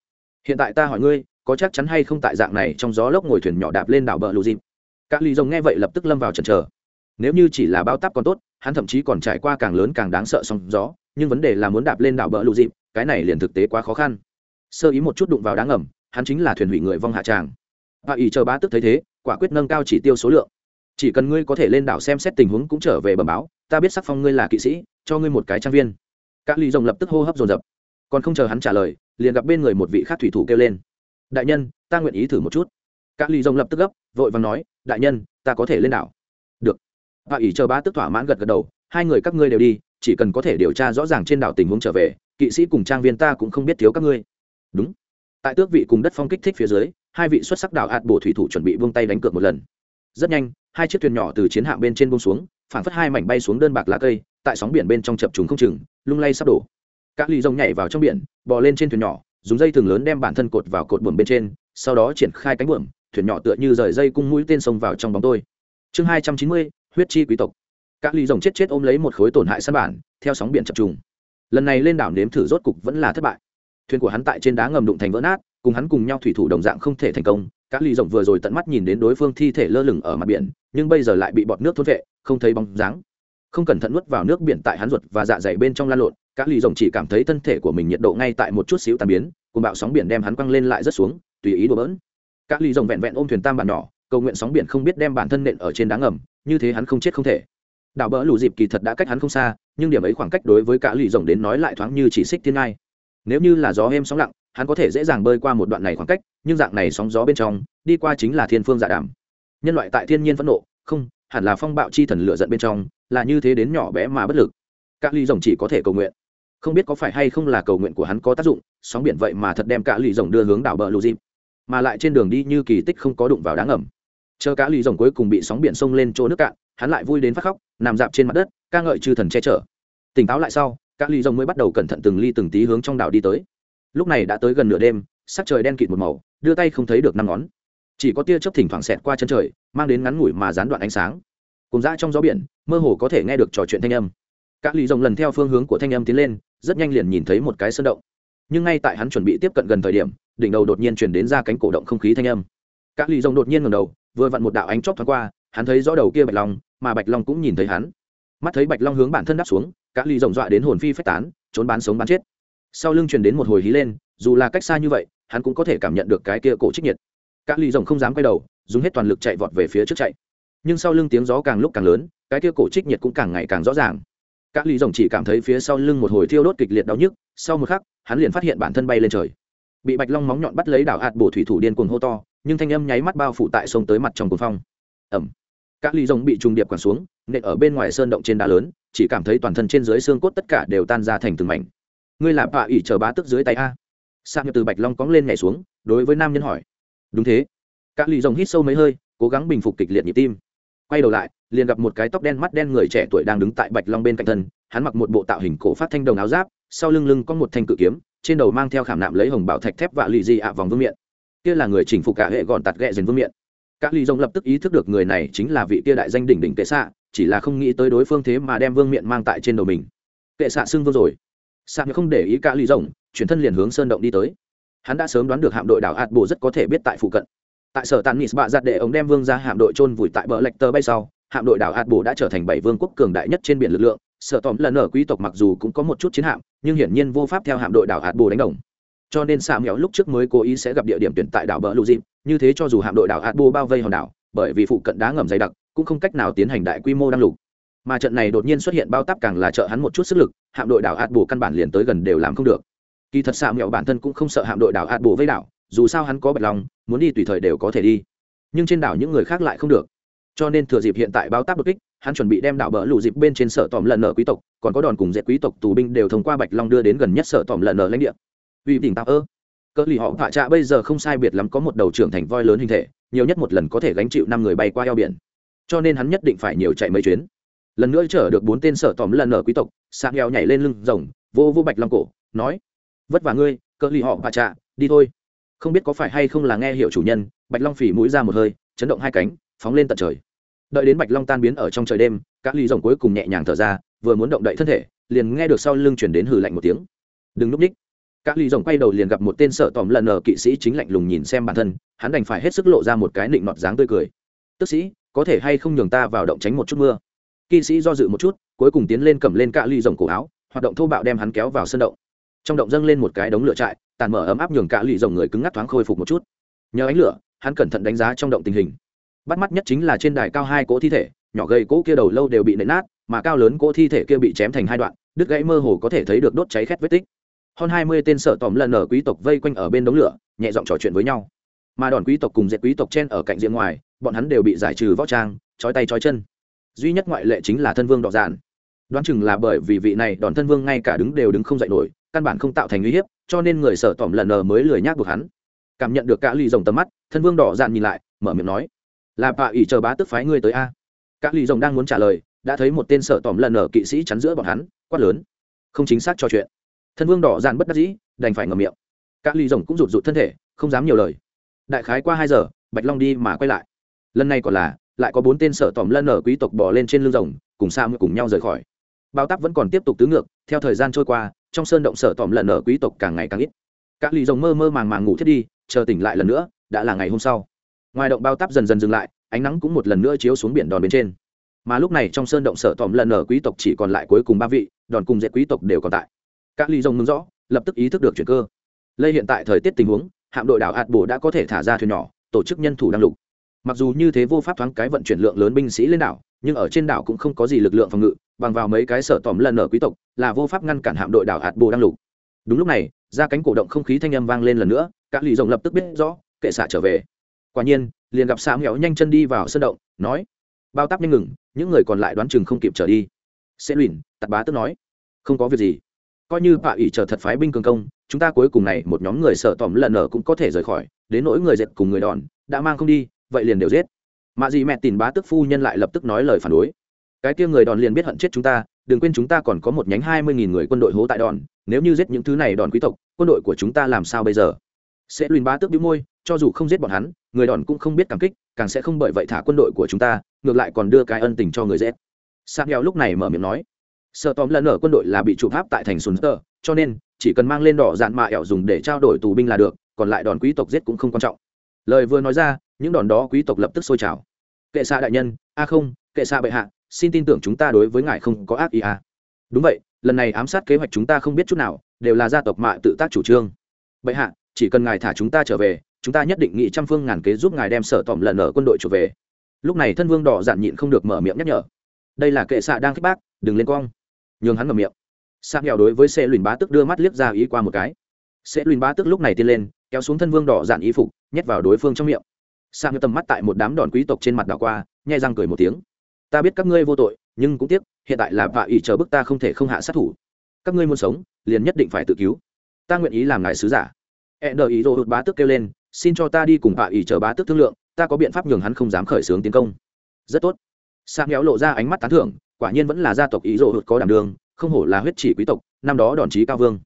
Hiện tại ta hỏi ngươi, có chắc chắn hay không tại dạng này trong gió lốc ngồi thuyền nhỏ đạp lên đảo bờ lù dịp? Các ly rồng nghe vậy lập tức lâm vào trần trờ nếu như chỉ là bao táp còn tốt, hắn thậm chí còn trải qua càng lớn càng đáng sợ sóng gió, nhưng vấn đề là muốn đạp lên đảo bờ lù dịp, cái này liền thực tế quá khó khăn. Sơ ý một chút đụng vào đá ngầm, hắn chính là thuyền hủy người vong hạ tràng. Bà ỷ chờ bá tức thấy thế quả quyết nâng cao chỉ tiêu số lượng. Chỉ cần ngươi có thể lên đảo xem xét tình huống cũng trở về bờ báo, ta biết sắc phong ngươi là kỵ sĩ, cho ngươi một cái trang viên. Các ly rồng lập tức hô hấp dồn dập. Còn không chờ hắn trả lời, liền gặp bên người một vị khác thủy thủ kêu lên. Đại nhân, ta nguyện ý thử một chút. Các ly rồng lập tức gấp, vội và nói, đại nhân, ta có thể lên đảo. Được. Bà ỉ chờ ba tức thỏa mãn gật gật đầu, hai người các ngươi đều đi, chỉ cần có thể điều tra rõ ràng trên đảo tình huống trở về, kỵ sĩ cùng trang viên ta cũng không biết thiếu các ngươi. Đúng. Tại tước vị cùng đất phong kích thích phía dưới hai vị xuất sắc đảo hạt bổ thủy thủ chuẩn bị buông tay đánh cược một lần. Rất nhanh, hai chiếc thuyền nhỏ từ chiến hạm bên trên buông xuống, phản phất hai mảnh bay xuống đơn bạc lá cây, tại sóng biển bên trong chập trùng không chừng, lung lay sắp đổ. Các ly rồng nhảy vào trong biển, bò lên trên thuyền nhỏ, dùng dây thừng lớn đem bản thân cột vào cột buồm bên trên, sau đó triển khai cánh buồm, thuyền nhỏ tựa như rời dây cung mũi tên sông vào trong bóng tôi. Chương hai trăm chín mươi, huyết chi quý tộc. Các ly rồng chết chết ôm lấy một khối tổn hại sân bản, theo sóng biển chập trùng. Lần này lên đảo nếm thử rốt cục vẫn là thất bại. Thuyền của hắn tại trên đá ngầm đụng thành vỡ nát cùng hắn cùng nhau thủy thủ đồng dạng không thể thành công các ly rộng vừa rồi tận mắt nhìn đến đối phương thi thể lơ lửng ở mặt biển, nhưng bây giờ lại bị bọt nước thốt vệ, không thấy bóng dáng. Không cẩn thận nuốt vào nước biển tại hắn ruột và dạ dày bên trong lan lộn các ly rộng chỉ cảm thấy thân thể của mình nhiệt độ ngay tại một chút xíu tàn biến cùng bạo sóng biển đem hắn quăng lên lại rất xuống, tùy ý đổ bỡn. Các ly rộng vẹn vẹn ôm thuyền tam bản nhỏ, cầu nguyện sóng biển không biết đem bản thân nện ở trên đá ngầm, như thế hắn không chết không thể. Đảo bỡ lù dịp kỳ thật đã cách hắn không xa, nhưng điểm ấy khoảng cách đối với cả lì rồng đến nói lại thoáng như chỉ xích thiên ngai. Nếu như là gió êm sóng lặng hắn có thể dễ dàng bơi qua một đoạn này khoảng cách, nhưng dạng này sóng gió bên trong, đi qua chính là thiên phương giả đàm. Nhân loại tại thiên nhiên phẫn nộ, không, hẳn là phong bạo chi thần lựa giận bên trong, là như thế đến nhỏ bé mà bất lực. Cả lì rồng chỉ có thể cầu nguyện. Không biết có phải hay không là cầu nguyện của hắn có tác dụng, sóng biển vậy mà thật đem cả lì rồng đưa hướng đảo bờ lù dịp, mà lại trên đường đi như kỳ tích không có đụng vào đáng ẩm. chờ cả lì rồng cuối cùng bị sóng biển sông lên chỗ nước cạn, hắn lại vui đến phát khóc, nằm dạp trên mặt đất, ca ngợi chư thần che chở. Tỉnh táo lại sau các ly rồng mới bắt đầu cẩn thận từng ly từng tí hướng trong đảo đi tới lúc này đã tới gần nửa đêm, sắc trời đen kịt một màu, đưa tay không thấy được năm ngón. Chỉ có tia chớp thỉnh thoảng xẹt qua chân trời, mang đến ngắn ngủi mà gián đoạn ánh sáng. Cùng ra trong gió biển, mơ hồ có thể nghe được trò chuyện thanh âm. Các lì rồng lần theo phương hướng của thanh âm tiến lên, rất nhanh liền nhìn thấy một cái sơn động. Nhưng ngay tại hắn chuẩn bị tiếp cận gần thời điểm, đỉnh đầu đột nhiên chuyển đến ra cánh cổ động không khí thanh âm. Các lì rồng đột nhiên ngầm đầu, vừa vặn một đạo ánh chóp thoáng qua, hắn thấy rõ đầu kia bạch long, mà bạch long cũng nhìn thấy hắn. Mắt thấy bạch long hướng bản thân đáp xuống các lì rồng dọa đến hồn phi phách tán, trốn bán sống bán chết sau lưng truyền đến một hồi hí lên, dù là cách xa như vậy, hắn cũng có thể cảm nhận được cái kia cổ trích nhiệt. Các ly rồng không dám quay đầu, dùng hết toàn lực chạy vọt về phía trước chạy. Nhưng sau lưng tiếng gió càng lúc càng lớn, cái kia cổ trích nhiệt cũng càng ngày càng rõ ràng. Các ly rồng chỉ cảm thấy phía sau lưng một hồi thiêu đốt kịch liệt đau nhức, sau một khắc, hắn liền phát hiện bản thân bay lên trời. Bị bạch long móng nhọn bắt lấy đảo hạt bổ thủy thủ điên cuồng hô to, nhưng thanh âm nháy mắt bao phủ tại sông tới mặt trong cuồng phong. Ẩm các ly rồng bị trùng điệp quẳng xuống, nện ở bên ngoài sơn động trên đá lớn, chỉ cảm thấy toàn thân trên dưới xương cốt tất cả đều tan ra thành từng mảnh ngươi là bạ ỉ chờ bá tức dưới tay a. Sang từ bạch long cóng lên nhảy xuống, đối với nam nhân hỏi. Đúng thế. Các lì rồng hít sâu mấy hơi, cố gắng bình phục kịch liệt nhịp tim. Quay đầu lại, liền gặp một cái tóc đen mắt đen người trẻ tuổi đang đứng tại bạch long bên cạnh thân, hắn mặc một bộ tạo hình cổ phát thanh đồng áo giáp, sau lưng lưng có một thanh cự kiếm, trên đầu mang theo khảm nạm lấy hồng bảo thạch thép và lì di ạ vòng vương miện. Kia là người chỉnh phục cả hệ gọn tạt ghẹ dền vương miện. Các lì rồng lập tức ý thức được người này chính là vị kia đại danh đỉnh đỉnh kệ xạ, chỉ là không nghĩ tới đối phương thế mà đem vương miện mang tại trên đầu mình. Kệ xạ xưng vương rồi xạ không để ý cả lì rồng chuyển thân liền hướng sơn động đi tới. Hắn đã sớm đoán được hạm đội đảo hạt bộ rất có thể biết tại phụ cận. Tại sở tàn nis bạ giặt để ống đem vương ra hạm đội trôn vùi tại bờ lệch tơ bay sau, hạm đội đảo hạt bộ đã trở thành bảy vương quốc cường đại nhất trên biển lực lượng. Sở tóm lần ở quý tộc mặc dù cũng có một chút chiến hạm, nhưng hiển nhiên vô pháp theo hạm đội đảo hạt bộ đánh đồng. Cho nên xạ mèo lúc trước mới cố ý sẽ gặp địa điểm tuyển tại đảo bờ lù dịp, như thế cho dù hạm đội đảo hạt bộ bao vây hòn đảo, bởi vì phụ cận đá ngầm dày đặc, cũng không cách nào tiến hành đại quy mô đăng lục. Mà trận này đột nhiên xuất hiện bao tắp càng là trợ hắn một chút sức lực hạm đội đảo hạt Bù căn bản liền tới gần đều làm không được. Kỳ thật xạ mẹo bản thân cũng không sợ hạm đội đảo hạt Bù vây đảo, dù sao hắn có bạch lòng muốn đi tùy thời đều có thể đi. Nhưng trên đảo những người khác lại không được. Cho nên thừa dịp hiện tại bao táp đột kích, hắn chuẩn bị đem đảo bờ lù dịp bên trên sở tòm lần nợ quý tộc, còn có đòn cùng dẹp quý tộc tù binh đều thông qua bạch long đưa đến gần nhất sở tòm lần nợ lãnh địa. Uy tỉnh tạo ơ, cỡ lì họ phạ trạ bây giờ không sai biệt lắm có một đầu trưởng thành voi lớn hình thể, nhiều nhất một lần có thể gánh chịu năm người bay qua eo biển. Cho nên hắn nhất định phải nhiều chạy mấy chuyến lần nữa chở được bốn tên sở tòm lần ở quý tộc sang eo nhảy lên lưng rồng, vô vô bạch long cổ, nói, vất vả ngươi, cỡ lì họ bà trạ, đi thôi. Không biết có phải hay không là nghe hiệu chủ nhân, bạch long phỉ mũi ra một hơi, chấn động hai cánh, phóng lên tận trời. Đợi đến bạch long tan biến ở trong trời đêm các ly rồng cuối cùng nhẹ nhàng thở ra, vừa muốn động đậy thân thể, liền nghe được sau lưng chuyển đến hừ lạnh một tiếng. Đừng núp ních các ly rồng quay đầu liền gặp một tên sợ tòm lần ở kỵ sĩ chính lạnh lùng nhìn xem bản thân, hắn đành phải hết sức lộ ra một cái nịnh nọt dáng tươi cười. Tức sĩ, có thể hay không nhường ta vào động tránh một chút mưa? Kỵ sĩ do dự một chút, cuối cùng tiến lên cầm lên cạ ly rồng cổ áo, hoạt động thô bạo đem hắn kéo vào sân động. Trong động dâng lên một cái đống lửa trại, tàn mở ấm áp nhường cạ ly rồng người cứng ngắc thoáng khôi phục một chút. Nhờ ánh lửa, hắn cẩn thận đánh giá trong động tình hình. Bắt mắt nhất chính là trên đài cao hai cỗ thi thể, nhỏ gầy cỗ kia đầu lâu đều bị nện nát, mà cao lớn cỗ thi thể kia bị chém thành hai đoạn, đứt gãy mơ hồ có thể thấy được đốt cháy khét vết tích. Hơn hai mươi tên sợ tòm lần ở quý tộc vây quanh ở bên đống lửa, nhẹ giọng trò chuyện với nhau. Mà đòn quý tộc cùng dệt quý tộc trên ở cạnh diện ngoài, bọn hắn đều bị giải trừ võ trang, trói tay trói chân duy nhất ngoại lệ chính là thân vương đỏ giản. Đoán chừng là bởi vì vị này đòn thân vương ngay cả đứng đều đứng không dậy nổi, căn bản không tạo thành uy hiếp, cho nên người sở tỏm lần nờ mới lười nhác buộc hắn. Cảm nhận được cả ly rồng tầm mắt, thân vương đỏ dạn nhìn lại, mở miệng nói, là bà ỷ chờ bá tức phái ngươi tới a. Cả ly rồng đang muốn trả lời, đã thấy một tên sở tỏm lần nờ kỵ sĩ chắn giữa bọn hắn, quát lớn, không chính xác cho chuyện. Thân vương đỏ dạn bất đắc dĩ, đành phải ngậm miệng. Cả ly rồng cũng rụt rụt thân thể, không dám nhiều lời. Đại khái qua hai giờ, bạch long đi mà quay lại. Lần này còn là lại có bốn tên sợ tòm lân ở quý tộc bỏ lên trên lưng rồng, cùng sa mưa cùng nhau rời khỏi. Bao tắc vẫn còn tiếp tục tứ ngược, theo thời gian trôi qua, trong sơn động sợ tòm lân ở quý tộc càng ngày càng ít. Các lì rồng mơ mơ màng màng ngủ thiết đi, chờ tỉnh lại lần nữa, đã là ngày hôm sau. Ngoài động bao tắp dần dần dừng lại, ánh nắng cũng một lần nữa chiếu xuống biển đòn bên trên. Mà lúc này trong sơn động sở tòm lần ở quý tộc chỉ còn lại cuối cùng ba vị, đòn cùng dễ quý tộc đều còn tại. Các ly rồng ngưng rõ, lập tức ý thức được chuyện cơ. Lây hiện tại thời tiết tình huống, hạm đội đảo hạt bổ đã có thể thả ra thuyền nhỏ, tổ chức nhân thủ đăng lục mặc dù như thế vô pháp thoáng cái vận chuyển lượng lớn binh sĩ lên đảo, nhưng ở trên đảo cũng không có gì lực lượng phòng ngự, bằng vào mấy cái sở tòm lần ở quý tộc, là vô pháp ngăn cản hạm đội đảo hạt bồ đang lục. Đúng lúc này, ra cánh cổ động không khí thanh âm vang lên lần nữa các lì rồng lập tức biết rõ, kệ xạ trở về. Quả nhiên, liền gặp xạ nghèo nhanh chân đi vào sân động, nói, bao tắp nhanh ngừng, những người còn lại đoán chừng không kịp trở đi. Sẽ lùn tạt bá tức nói, không có việc gì. Coi như bạ ủy chờ thật phái binh cường công, chúng ta cuối cùng này một nhóm người sở tòm lần ở cũng có thể rời khỏi, đến nỗi người dệt cùng người đòn, đã mang không đi vậy liền đều giết. Mạ gì mẹ tìm bá tức phu nhân lại lập tức nói lời phản đối. Cái kia người đòn liền biết hận chết chúng ta, đừng quên chúng ta còn có một nhánh hai mươi nghìn người quân đội hố tại đòn, nếu như giết những thứ này đòn quý tộc, quân đội của chúng ta làm sao bây giờ? Sẽ lùn bá tước đĩu môi, cho dù không giết bọn hắn, người đòn cũng không biết cảm kích, càng sẽ không bởi vậy thả quân đội của chúng ta, ngược lại còn đưa cái ân tình cho người dễ sang nghèo lúc này mở miệng nói, sợ tóm lần ở quân đội là bị chụp áp tại thành sùn tơ, cho nên chỉ cần mang lên đỏ dạn mạ ẻo dùng để trao đổi tù binh là được, còn lại đòn quý tộc giết cũng không quan trọng. Lời vừa nói ra những đòn đó quý tộc lập tức sôi trào. Kệ xa đại nhân, a không, kệ xa bệ hạ, xin tin tưởng chúng ta đối với ngài không có ác ý à. đúng vậy, lần này ám sát kế hoạch chúng ta không biết chút nào, đều là gia tộc mạ tự tác chủ trương. Bệ hạ, chỉ cần ngài thả chúng ta trở về, chúng ta nhất định nghị trăm phương ngàn kế giúp ngài đem sở tỏm lần ở quân đội trở về. Lúc này thân vương đỏ dạn nhịn không được mở miệng nhắc nhở. Đây là kệ xạ đang khích bác, đừng lên cong. Nhường hắn mở miệng. Sa nghèo đối với xe lùn bá tức đưa mắt liếc ra ý qua một cái. Xe lùn bá tức lúc này tiên lên, kéo xuống thân vương đỏ dạn ý phục, nhét vào đối phương trong miệng. Sang tầm mắt tại một đám đòn quý tộc trên mặt đảo qua, nhai răng cười một tiếng. Ta biết các ngươi vô tội, nhưng cũng tiếc, hiện tại là vạ ỷ chờ bức ta không thể không hạ sát thủ. Các ngươi muốn sống, liền nhất định phải tự cứu. Ta nguyện ý làm ngài sứ giả. E nờ ý đồ bá tức kêu lên, xin cho ta đi cùng vạ ỷ chờ bá tức thương lượng, ta có biện pháp nhường hắn không dám khởi xướng tiến công. Rất tốt. Sang kéo lộ ra ánh mắt tán thưởng, quả nhiên vẫn là gia tộc ý đồ hụt có đảm đường không hổ là huyết chỉ quý tộc, năm đó đòn trí cao vương.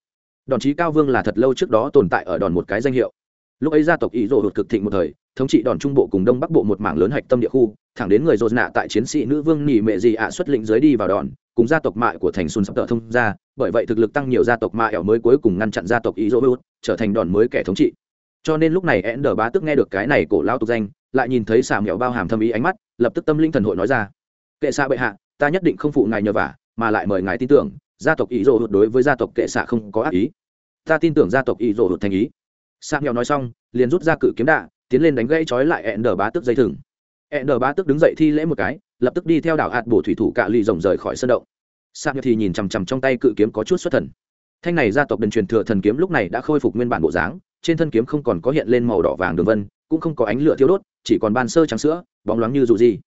Đòn trí cao vương là thật lâu trước đó tồn tại ở đòn một cái danh hiệu. Lúc ấy gia tộc ý đồ hụt cực thịnh một thời thống trị đòn trung bộ cùng đông bắc bộ một mảng lớn hạch tâm địa khu, thẳng đến người dồn nạ tại chiến sĩ nữ vương nỉ mệ gì ạ xuất lĩnh dưới đi vào đòn, cùng gia tộc mại của thành xuân sắp tợ thông ra, bởi vậy thực lực tăng nhiều gia tộc mại ẻo mới cuối cùng ngăn chặn gia tộc ý dỗ bút trở thành đòn mới kẻ thống trị. Cho nên lúc này én đờ bá tức nghe được cái này cổ lao tục danh, lại nhìn thấy xà mẹo bao hàm thâm ý ánh mắt, lập tức tâm linh thần hội nói ra, kệ xạ bệ hạ, ta nhất định không phụ ngài nhờ vả, mà lại mời ngài tin tưởng, gia tộc ý dỗ hụt đối với gia tộc kệ xạ không có ác ý. Ta tin tưởng gia tộc ý dỗ hụt thành ý. Sang nghèo nói xong, liền rút ra cự kiếm đạ tiến lên đánh gãy trói lại ẹn đờ bá tức dây thừng. Ẹn đờ bá tức đứng dậy thi lễ một cái, lập tức đi theo đảo hạt bổ thủy thủ cạ lì rồng rời khỏi sân động. Sạc nghèo thì nhìn chằm chằm trong tay cự kiếm có chút xuất thần. Thanh này gia tộc đền truyền thừa thần kiếm lúc này đã khôi phục nguyên bản bộ dáng, trên thân kiếm không còn có hiện lên màu đỏ vàng đường vân, cũng không có ánh lửa thiêu đốt, chỉ còn ban sơ trắng sữa, bóng loáng như dù gì.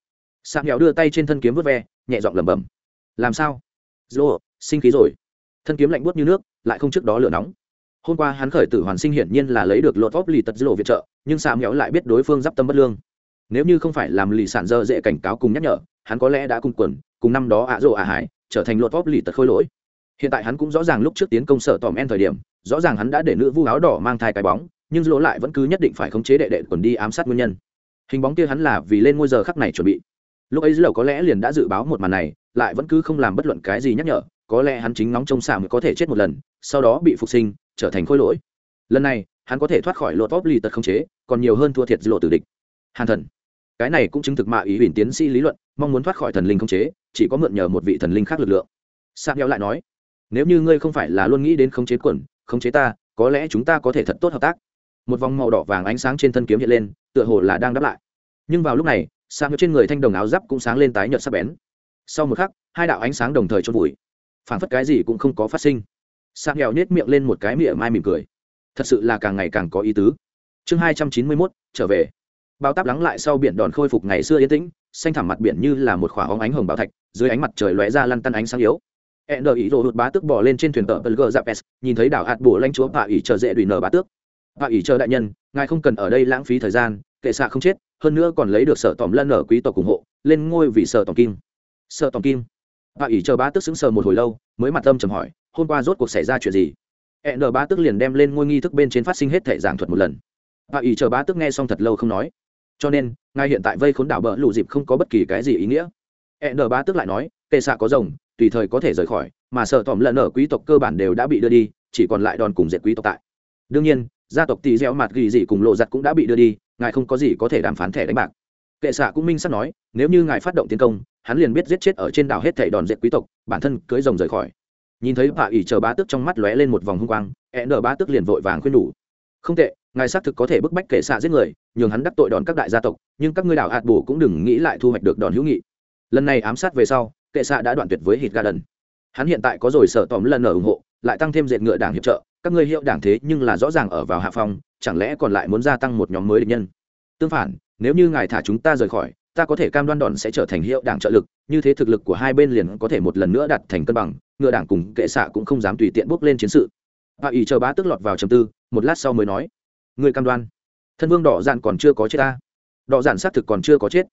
Sạc nghèo đưa tay trên thân kiếm vớt ve, nhẹ giọng lẩm bẩm. Làm sao? Dô sinh khí rồi. Thân kiếm lạnh buốt như nước, lại không trước đó lửa nóng hôm qua hắn khởi tử hoàn sinh hiển nhiên là lấy được lột vóc lì tật lộ viện trợ, nhưng xà méo lại biết đối phương d i p tâm bất lương. Nếu như không phải làm lì sản dơ dễ cảnh cáo cùng nhắc nhở, hắn có lẽ đã cùng quần, cùng năm đó ạ rộ ạ hải, trở thành lột vóc lì tật khôi lỗi. Hiện tại hắn cũng rõ ràng lúc trước tiến công sở tòm en thời điểm, rõ ràng hắn đã để nữ vu áo đỏ mang thai cái bóng, nhưng lỗ lại vẫn cứ nhất định phải khống chế đệ đệ quần đi ám sát nguyên nhân. Hình bóng kia hắn là vì lên ngôi giờ khắc này chuẩn bị. Lúc ấy dầu có lẽ liền đã dự báo một màn này, lại vẫn cứ không làm bất luận cái gì nhắc nhở, có lẽ hắn chính nóng trông xả mới có thể chết một lần, sau đó bị phục sinh trở thành khôi lỗi. Lần này, hắn có thể thoát khỏi lột vóp lì tật khống chế, còn nhiều hơn thua thiệt lộ tử địch. Hàn thần. Cái này cũng chứng thực mạ ý huyền tiến sĩ lý luận, mong muốn thoát khỏi thần linh khống chế, chỉ có mượn nhờ một vị thần linh khác lực lượng. Sa nghèo lại nói, nếu như ngươi không phải là luôn nghĩ đến khống chế quần, khống chế ta, có lẽ chúng ta có thể thật tốt hợp tác. Một vòng màu đỏ vàng ánh sáng trên thân kiếm hiện lên, tựa hồ là đang đáp lại. Nhưng vào lúc này sa nghèo trên người thanh đồng áo giáp cũng sáng lên tái nhợt sắc bén. Sau một khắc, hai đạo ánh sáng đồng thời chôn vùi. Phản phất cái gì cũng không có phát sinh sạc nghèo nết miệng lên một cái miệng mai mỉm cười. Thật sự là càng ngày càng có ý tứ. Chương hai trăm chín mươi mốt, trở về. Bao táp lắng lại sau biển đòn khôi phục ngày xưa yên tĩnh, xanh thẳm mặt biển như là một khỏa hóng ánh hồng bảo thạch, dưới ánh mặt trời lóe ra lăn tăn ánh sáng yếu. E nờ ý đồ hụt bá tước bỏ lên trên thuyền tờ bờ gờ s nhìn thấy đảo hạt bổ lanh chúa bà ỉ chờ dễ đùi nở bá tước. Bà ỉ chờ đại nhân, ngài không cần ở đây lãng phí thời gian, kệ xạ không chết, hơn nữa còn lấy được sở tòm lân ở quý tộc ủng hộ, lên ngôi vì sở tòm kim sở tòm kim bà ỉ chờ bá tước sững sờ một hồi lâu, mới mặt tâm trầm hỏi hôm qua rốt cuộc xảy ra chuyện gì? E N ba tức liền đem lên ngôi nghi thức bên trên phát sinh hết thể giảng thuật một lần. Bà ý chờ ba tức nghe xong thật lâu không nói. Cho nên, ngay hiện tại vây khốn đảo bờ lụ dịp không có bất kỳ cái gì ý nghĩa. E n ba tức lại nói, kệ xạ có rồng, tùy thời có thể rời khỏi, mà sợ tỏm lần ở quý tộc cơ bản đều đã bị đưa đi, chỉ còn lại đòn cùng diệt quý tộc tại. Đương nhiên, gia tộc tì gieo mặt ghi dị cùng lộ giặt cũng đã bị đưa đi, ngài không có gì có thể đàm phán thẻ đánh bạc. Kệ xạ cũng minh sắp nói, nếu như ngài phát động tiến công, hắn liền biết giết chết ở trên đảo hết thảy đòn diệt quý tộc, bản thân cưới rồng rời khỏi nhìn thấy bà ỉ chờ bá Tước trong mắt lóe lên một vòng hung quang e n Bá Tước liền vội vàng khuyên đủ. Không tệ, ngài xác thực có thể bức bách kệ xạ giết người, nhường hắn đắc tội đòn các đại gia tộc, nhưng các ngươi đảo hạt bù cũng đừng nghĩ lại thu hoạch được đòn hữu nghị. Lần này ám sát về sau kệ xạ đã đoạn tuyệt với hít garden. Hắn hiện tại có rồi sở tòm lần ở ủng hộ, lại tăng thêm dệt ngựa đảng hiệp trợ, các ngươi hiệu đảng thế nhưng là rõ ràng ở vào hạ phong, chẳng lẽ còn lại muốn gia tăng một nhóm mới địch nhân? Tương phản, nếu như ngài thả chúng ta rời khỏi, ta có thể cam đoan đòn sẽ trở thành hiệu đảng trợ lực, như thế thực lực của hai bên liền có thể một lần nữa đạt thành cân bằng ngựa đảng cùng kệ xạ cũng không dám tùy tiện bước lên chiến sự. Bà ỷ chờ bá tức lọt vào trầm tư, một lát sau mới nói người cam đoan, thân vương đỏ dạn còn chưa có chết ta. Đỏ dạn xác thực còn chưa có chết.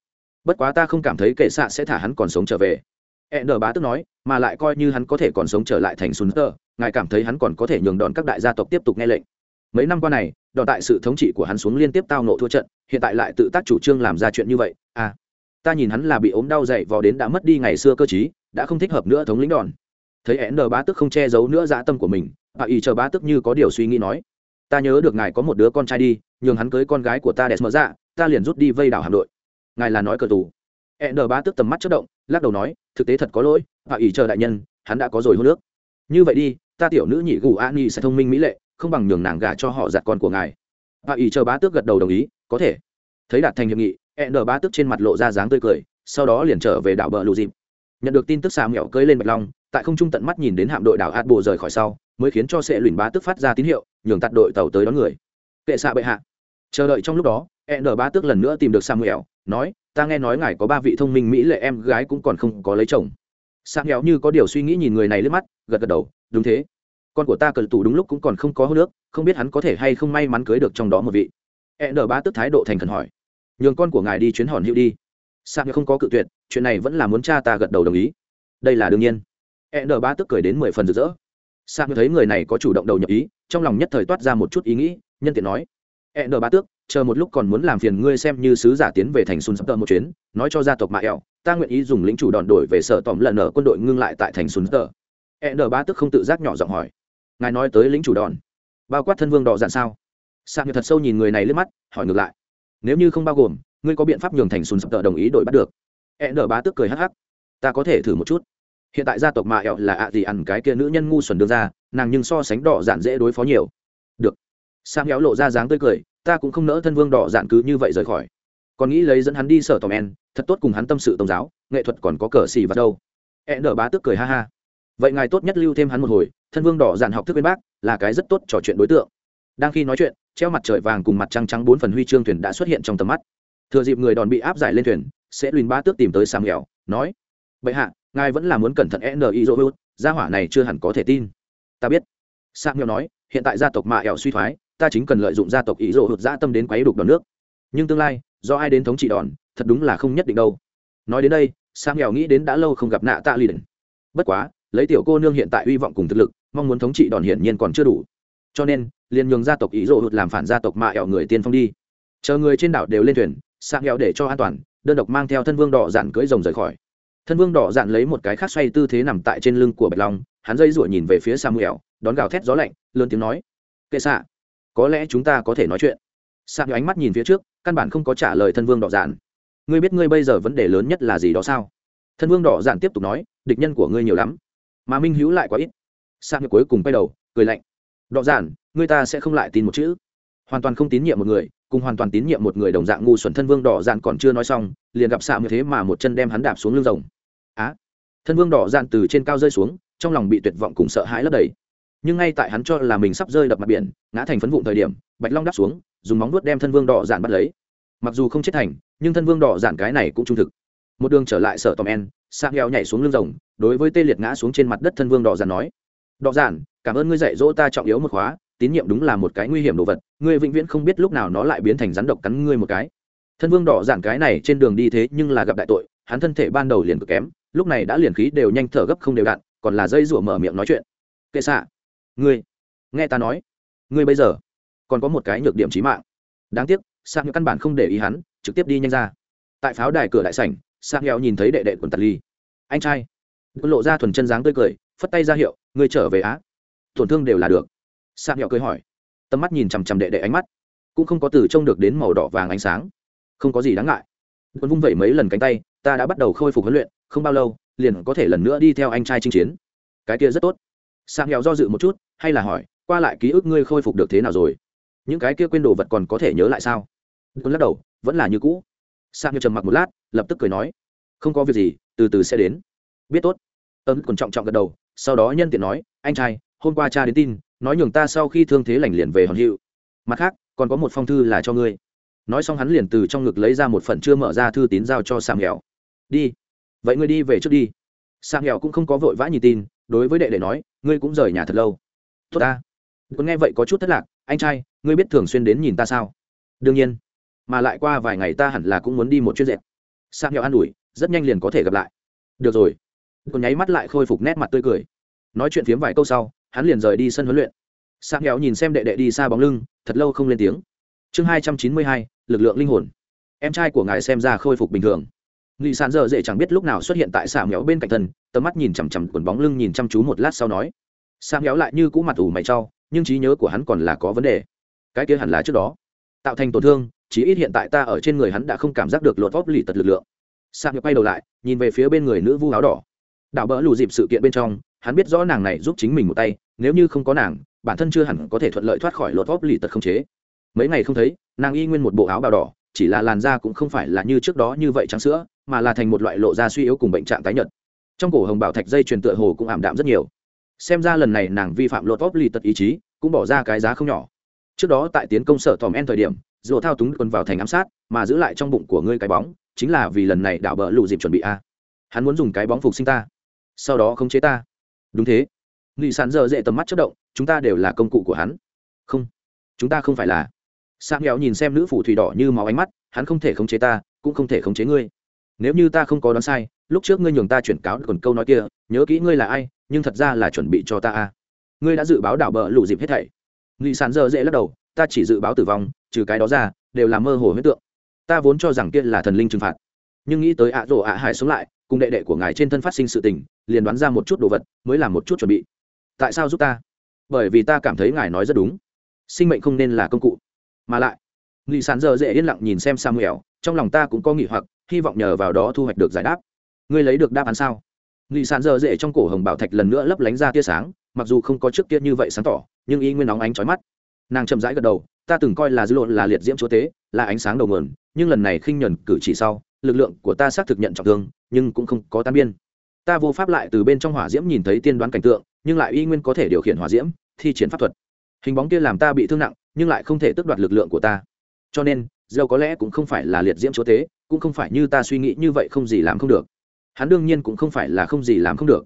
Bất quá ta không cảm thấy kệ xạ sẽ thả hắn còn sống trở về. E n bá tức nói, mà lại coi như hắn có thể còn sống trở lại thành sùn tơ, ngài cảm thấy hắn còn có thể nhường đòn các đại gia tộc tiếp tục nghe lệnh. Mấy năm qua này, đòn tại sự thống trị của hắn xuống liên tiếp tao nộ thua trận, hiện tại lại tự tác chủ trương làm ra chuyện như vậy à. Ta nhìn hắn là bị ốm đau dậy vò đến đã mất đi ngày xưa cơ chí đã không thích hợp nữa thống lĩnh đòn thấy e n bá tức không che giấu nữa dã tâm của mình, bà ý chờ bá tức như có điều suy nghĩ nói, ta nhớ được ngài có một đứa con trai đi, nhường hắn cưới con gái của ta đẹp mở ra ta liền rút đi vây đảo hạm đội. Ngài là nói cờ tù. E n bá tức tầm mắt chất động, lắc đầu nói, thực tế thật có lỗi, bà ý chờ đại nhân, hắn đã có rồi hôn nước như vậy đi, ta tiểu nữ nhị gù an nhi sẽ thông minh mỹ lệ, không bằng nhường nàng gả cho họ giặt con của ngài. Bà ý chờ bá tước gật đầu đồng ý, có thể. Thấy đạt thành hiệp nghị e n bá tước trên mặt lộ ra dáng tươi cười, sau đó liền trở về đảo bờ lù dịp. Nhận được tin tức xà mẹo cưới lên bạch long tại không trung tận mắt nhìn đến hạm đội đảo át bộ rời khỏi sau, mới khiến cho sệ luyện bá tức phát ra tín hiệu, nhường tạt đội tàu tới đón người. Kệ xạ bệ hạ. Chờ đợi trong lúc đó e n bá tức lần nữa tìm được samuel, nói, ta nghe nói ngài có ba vị thông minh mỹ lệ em gái cũng còn không có lấy chồng. Samuel như có điều suy nghĩ nhìn người này lướt mắt, gật gật đầu, đúng thế. Con của ta cờ tù đúng lúc cũng còn không có hô nước không biết hắn có thể hay không may mắn cưới được trong đó một vị. E n bá tức thái độ thành khẩn hỏi, nhường con của ngài đi chuyến hòn hữu đi. Samuel không có cự tuyệt, chuyện này vẫn là muốn cha ta gật đầu đồng ý. Đây là đương nhiên e n ba tức cười đến mười phần rực rỡ. Sa thấy người này có chủ động đầu nhập ý, trong lòng nhất thời toát ra một chút ý nghĩ, nhân tiện nói. E n ba tước, chờ một lúc còn muốn làm phiền ngươi xem như sứ giả tiến về thành xuân sắp tơ một chuyến, nói cho gia tộc mạ ẹo ta nguyện ý dùng lính chủ đòn đổi về sở tỏm lần ở quân đội ngưng lại tại thành xuân tơ e n ba tước không tự giác nhỏ giọng hỏi. Ngài nói tới lính chủ đòn. Bao quát thân vương đỏ dạn sao? Sa thật sâu nhìn người này lướt mắt, hỏi ngược lại. Nếu như không bao gồm, ngươi có biện pháp nhường thành xuân sắp tơ đồng ý đổi bắt được. E n ba tước cười hắc hắc. Ta có thể thử một chút hiện tại gia tộc mạ ẹo là ạ gì ăn cái kia nữ nhân ngu xuẩn đương ra, nàng nhưng so sánh đỏ dạn dễ đối phó nhiều. Được. Sam éo lộ ra dáng tươi cười, ta cũng không nỡ thân vương đỏ dạn cứ như vậy rời khỏi. Còn nghĩ lấy dẫn hắn đi sở tòm en, thật tốt cùng hắn tâm sự tôn giáo, nghệ thuật còn có cờ xì vào đâu. Ẹn nở bá tức cười ha ha. Vậy ngài tốt nhất lưu thêm hắn một hồi, thân vương đỏ dạn học thức bên bác, là cái rất tốt trò chuyện đối tượng. Đang khi nói chuyện, treo mặt trời vàng cùng mặt trăng trắng bốn phần huy chương thuyền đã xuất hiện trong tầm mắt. Thừa dịp người đòn bị áp giải lên thuyền, sẽ lùn ba tước tìm tới sam nghèo nói, bệ hạ ngài vẫn là muốn cẩn thận ni dô hữu gia hỏa này chưa hẳn có thể tin. Ta biết. Sam nghèo nói, hiện tại gia tộc mạ ẻo suy thoái, ta chính cần lợi dụng gia tộc ý dỗ hụt dã tâm đến quấy đục đòn nước. Nhưng tương lai, do ai đến thống trị đòn, thật đúng là không nhất định đâu. Nói đến đây sam nghèo nghĩ đến đã lâu không gặp nạ tạ lì đỉnh. Bất quá, lấy tiểu cô nương hiện tại hy vọng cùng thực lực, mong muốn thống trị đòn hiển nhiên còn chưa đủ. Cho nên, liền nhường gia tộc ý dỗ hụt làm phản gia tộc mạ ẹo người tiên phong đi. Chờ người trên đảo đều lên thuyền sang nghèo để cho an toàn, đơn độc mang theo thân vương đỏ dạn cưỡi rồng rời khỏi thân vương đỏ dạn lấy một cái khác xoay tư thế nằm tại trên lưng của bạch long, hắn dây rủa nhìn về phía samuel, đón gào thét gió lạnh, lớn tiếng nói, kệ xạ có lẽ chúng ta có thể nói chuyện. Samuel ánh mắt nhìn phía trước, căn bản không có trả lời thân vương đỏ dạn. Ngươi biết ngươi bây giờ vấn đề lớn nhất là gì đó sao? Thân vương đỏ dạn tiếp tục nói, địch nhân của ngươi nhiều lắm, mà minh hữu lại quá ít. Samuel cuối cùng quay đầu, cười lạnh, đỏ dạn, ngươi ta sẽ không lại tin một chữ. Hoàn toàn không tín nhiệm một người, cùng hoàn toàn tín nhiệm một người đồng dạng ngu xuẩn thân vương đỏ dạn còn chưa nói xong, liền gặp xạ như thế mà một chân đem hắn đạp xuống lưng rồng á. Thân vương đỏ dạn từ trên cao rơi xuống, trong lòng bị tuyệt vọng cùng sợ hãi lấp đầy. Nhưng ngay tại hắn cho là mình sắp rơi đập mặt biển, ngã thành phấn vụn thời điểm, bạch long đáp xuống, dùng móng vuốt đem thân vương đỏ dạn bắt lấy. Mặc dù không chết thành, nhưng thân vương đỏ dạn cái này cũng trung thực. Một đường trở lại sở tòm en sang heo nhảy xuống lưng rồng, đối với tê liệt ngã xuống trên mặt đất thân vương đỏ dạn nói. Đỏ dạn, cảm ơn ngươi dạy dỗ ta trọng yếu một khóa, tín nhiệm đúng là một cái nguy hiểm đồ vật, ngươi vĩnh viễn không biết lúc nào nó lại biến thành rắn độc cắn ngươi một cái. Thân vương đỏ giản cái này trên đường đi thế nhưng là gặp đại tội, hắn thân thể ban đầu liền cực kém lúc này đã liền khí đều nhanh thở gấp không đều đặn, còn là dây rủa mở miệng nói chuyện. Kệ xạ, ngươi, nghe ta nói, ngươi bây giờ còn có một cái nhược điểm trí mạng. Đáng tiếc, sạc những căn bản không để ý hắn, trực tiếp đi nhanh ra. Tại pháo đài cửa đại sảnh, sạc nghèo nhìn thấy đệ đệ quần tật ly. Anh trai. Lộ ra thuần chân dáng tươi cười, phất tay ra hiệu, ngươi trở về á. Tổn thương đều là được. Sạc nghèo cười hỏi. Tầm mắt nhìn chằm chằm đệ đệ ánh mắt, cũng không có từ trông được đến màu đỏ vàng ánh sáng. Không có gì đáng ngại. Quân vung vẩy mấy lần cánh tay ta đã bắt đầu khôi phục huấn luyện, không bao lâu, liền có thể lần nữa đi theo anh trai chinh chiến. Cái kia rất tốt. Sang nghèo do dự một chút, hay là hỏi, qua lại ký ức ngươi khôi phục được thế nào rồi? Những cái kia quên đồ vật còn có thể nhớ lại sao? Tôi lắc đầu, vẫn là như cũ. Sang nghèo trầm mặc một lát, lập tức cười nói, không có việc gì, từ từ sẽ đến. Biết tốt. Ấm còn trọng trọng gật đầu, sau đó nhân tiện nói, anh trai, hôm qua cha đến tin, nói nhường ta sau khi thương thế lành liền về hòn hiệu. Mặt khác, còn có một phong thư là cho ngươi. Nói xong hắn liền từ trong ngực lấy ra một phần chưa mở ra thư tín giao cho sam nghèo đi. Vậy ngươi đi về trước đi. Sang nghèo cũng không có vội vã nhìn tin, đối với đệ đệ nói, ngươi cũng rời nhà thật lâu. Tốt ta. Còn nghe vậy có chút thất lạc, anh trai, ngươi biết thường xuyên đến nhìn ta sao? Đương nhiên. Mà lại qua vài ngày ta hẳn là cũng muốn đi một chuyến dẹp sang nghèo an ủi, rất nhanh liền có thể gặp lại. Được rồi. Còn nháy mắt lại khôi phục nét mặt tươi cười. Nói chuyện phiếm vài câu sau, hắn liền rời đi sân huấn luyện. Sang nghèo nhìn xem đệ đệ đi xa bóng lưng, thật lâu không lên tiếng. Chương hai trăm chín mươi hai, lực lượng linh hồn. Em trai của ngài xem ra khôi phục bình thường nghị sàn dở dễ chẳng biết lúc nào xuất hiện tại xà méo bên cạnh thân, tầm mắt nhìn chằm chằm quần bóng lưng nhìn chăm chú một lát sau nói. Sang méo lại như cũ mặt ủ mày trau nhưng trí nhớ của hắn còn là có vấn đề. Cái kia hẳn là trước đó. Tạo thành tổn thương, chí ít hiện tại ta ở trên người hắn đã không cảm giác được lột vóp lì tật lực lượng. Sang méo quay đầu lại, nhìn về phía bên người nữ vu áo đỏ. Đảo bỡ lù dịp sự kiện bên trong, hắn biết rõ nàng này giúp chính mình một tay, nếu như không có nàng, bản thân chưa hẳn có thể thuận lợi thoát khỏi lột vóp lì tật không chế. Mấy ngày không thấy, nàng y nguyên một bộ áo bào đỏ, chỉ là làn da cũng không phải là như trước đó như vậy trắng sữa mà là thành một loại lộ ra suy yếu cùng bệnh trạng tái nhợt. Trong cổ hồng bảo thạch dây truyền tựa hồ cũng ảm đạm rất nhiều. Xem ra lần này nàng vi phạm lột pháp lì tật ý chí, cũng bỏ ra cái giá không nhỏ. Trước đó tại tiến công sở tòm en thời điểm dồ thao túng quân vào thành ám sát, mà giữ lại trong bụng của ngươi cái bóng, chính là vì lần này đảo bờ lụ dịp chuẩn bị a. Hắn muốn dùng cái bóng phục sinh ta, sau đó khống chế ta. Đúng thế. Nghị sàn giờ dễ tầm mắt chất động, chúng ta đều là công cụ của hắn. Không, chúng ta không phải là. Sang nghèo nhìn xem nữ phủ thủy đỏ như máu ánh mắt, hắn không thể khống chế ta, cũng không thể khống chế ngươi nếu như ta không có đoán sai, lúc trước ngươi nhường ta chuyển cáo còn câu nói kia, nhớ kỹ ngươi là ai, nhưng thật ra là chuẩn bị cho ta a. Ngươi đã dự báo đảo bờ lụ dịp hết thảy. Nghị sàn giờ dễ lắc đầu, ta chỉ dự báo tử vong, trừ cái đó ra, đều là mơ hồ huyết tượng. Ta vốn cho rằng kia là thần linh trừng phạt. Nhưng nghĩ tới ạ rổ ạ hải sống lại, cùng đệ đệ của ngài trên thân phát sinh sự tình, liền đoán ra một chút đồ vật, mới làm một chút chuẩn bị. Tại sao giúp ta? Bởi vì ta cảm thấy ngài nói rất đúng. Sinh mệnh không nên là công cụ. Mà lại nghị sán giờ dễ yên lặng nhìn xem samuel trong lòng ta cũng có nghỉ hoặc, hy vọng nhờ vào đó thu hoạch được giải đáp. Ngươi lấy được đáp án sao? Nghị sán giờ dễ trong cổ hồng bảo thạch lần nữa lấp lánh ra tia sáng, mặc dù không có trước kia như vậy sáng tỏ, nhưng y nguyên nóng ánh trói mắt. Nàng chậm rãi gật đầu, ta từng coi là dư luận là liệt diễm chúa tế là ánh sáng đầu nguồn, nhưng lần này khinh nhuần cử chỉ sau, lực lượng của ta xác thực nhận trọng thương, nhưng cũng không có tan biên. Ta vô pháp lại từ bên trong hỏa diễm nhìn thấy tiên đoán cảnh tượng, nhưng lại y nguyên có thể điều khiển hỏa diễm, thi triển pháp thuật. Hình bóng kia làm ta bị thương nặng, nhưng lại không thể tước đoạt lực lượng của ta. Cho nên dầu có lẽ cũng không phải là liệt diễm chúa tế, cũng không phải như ta suy nghĩ như vậy không gì làm không được. Hắn đương nhiên cũng không phải là không gì làm không được.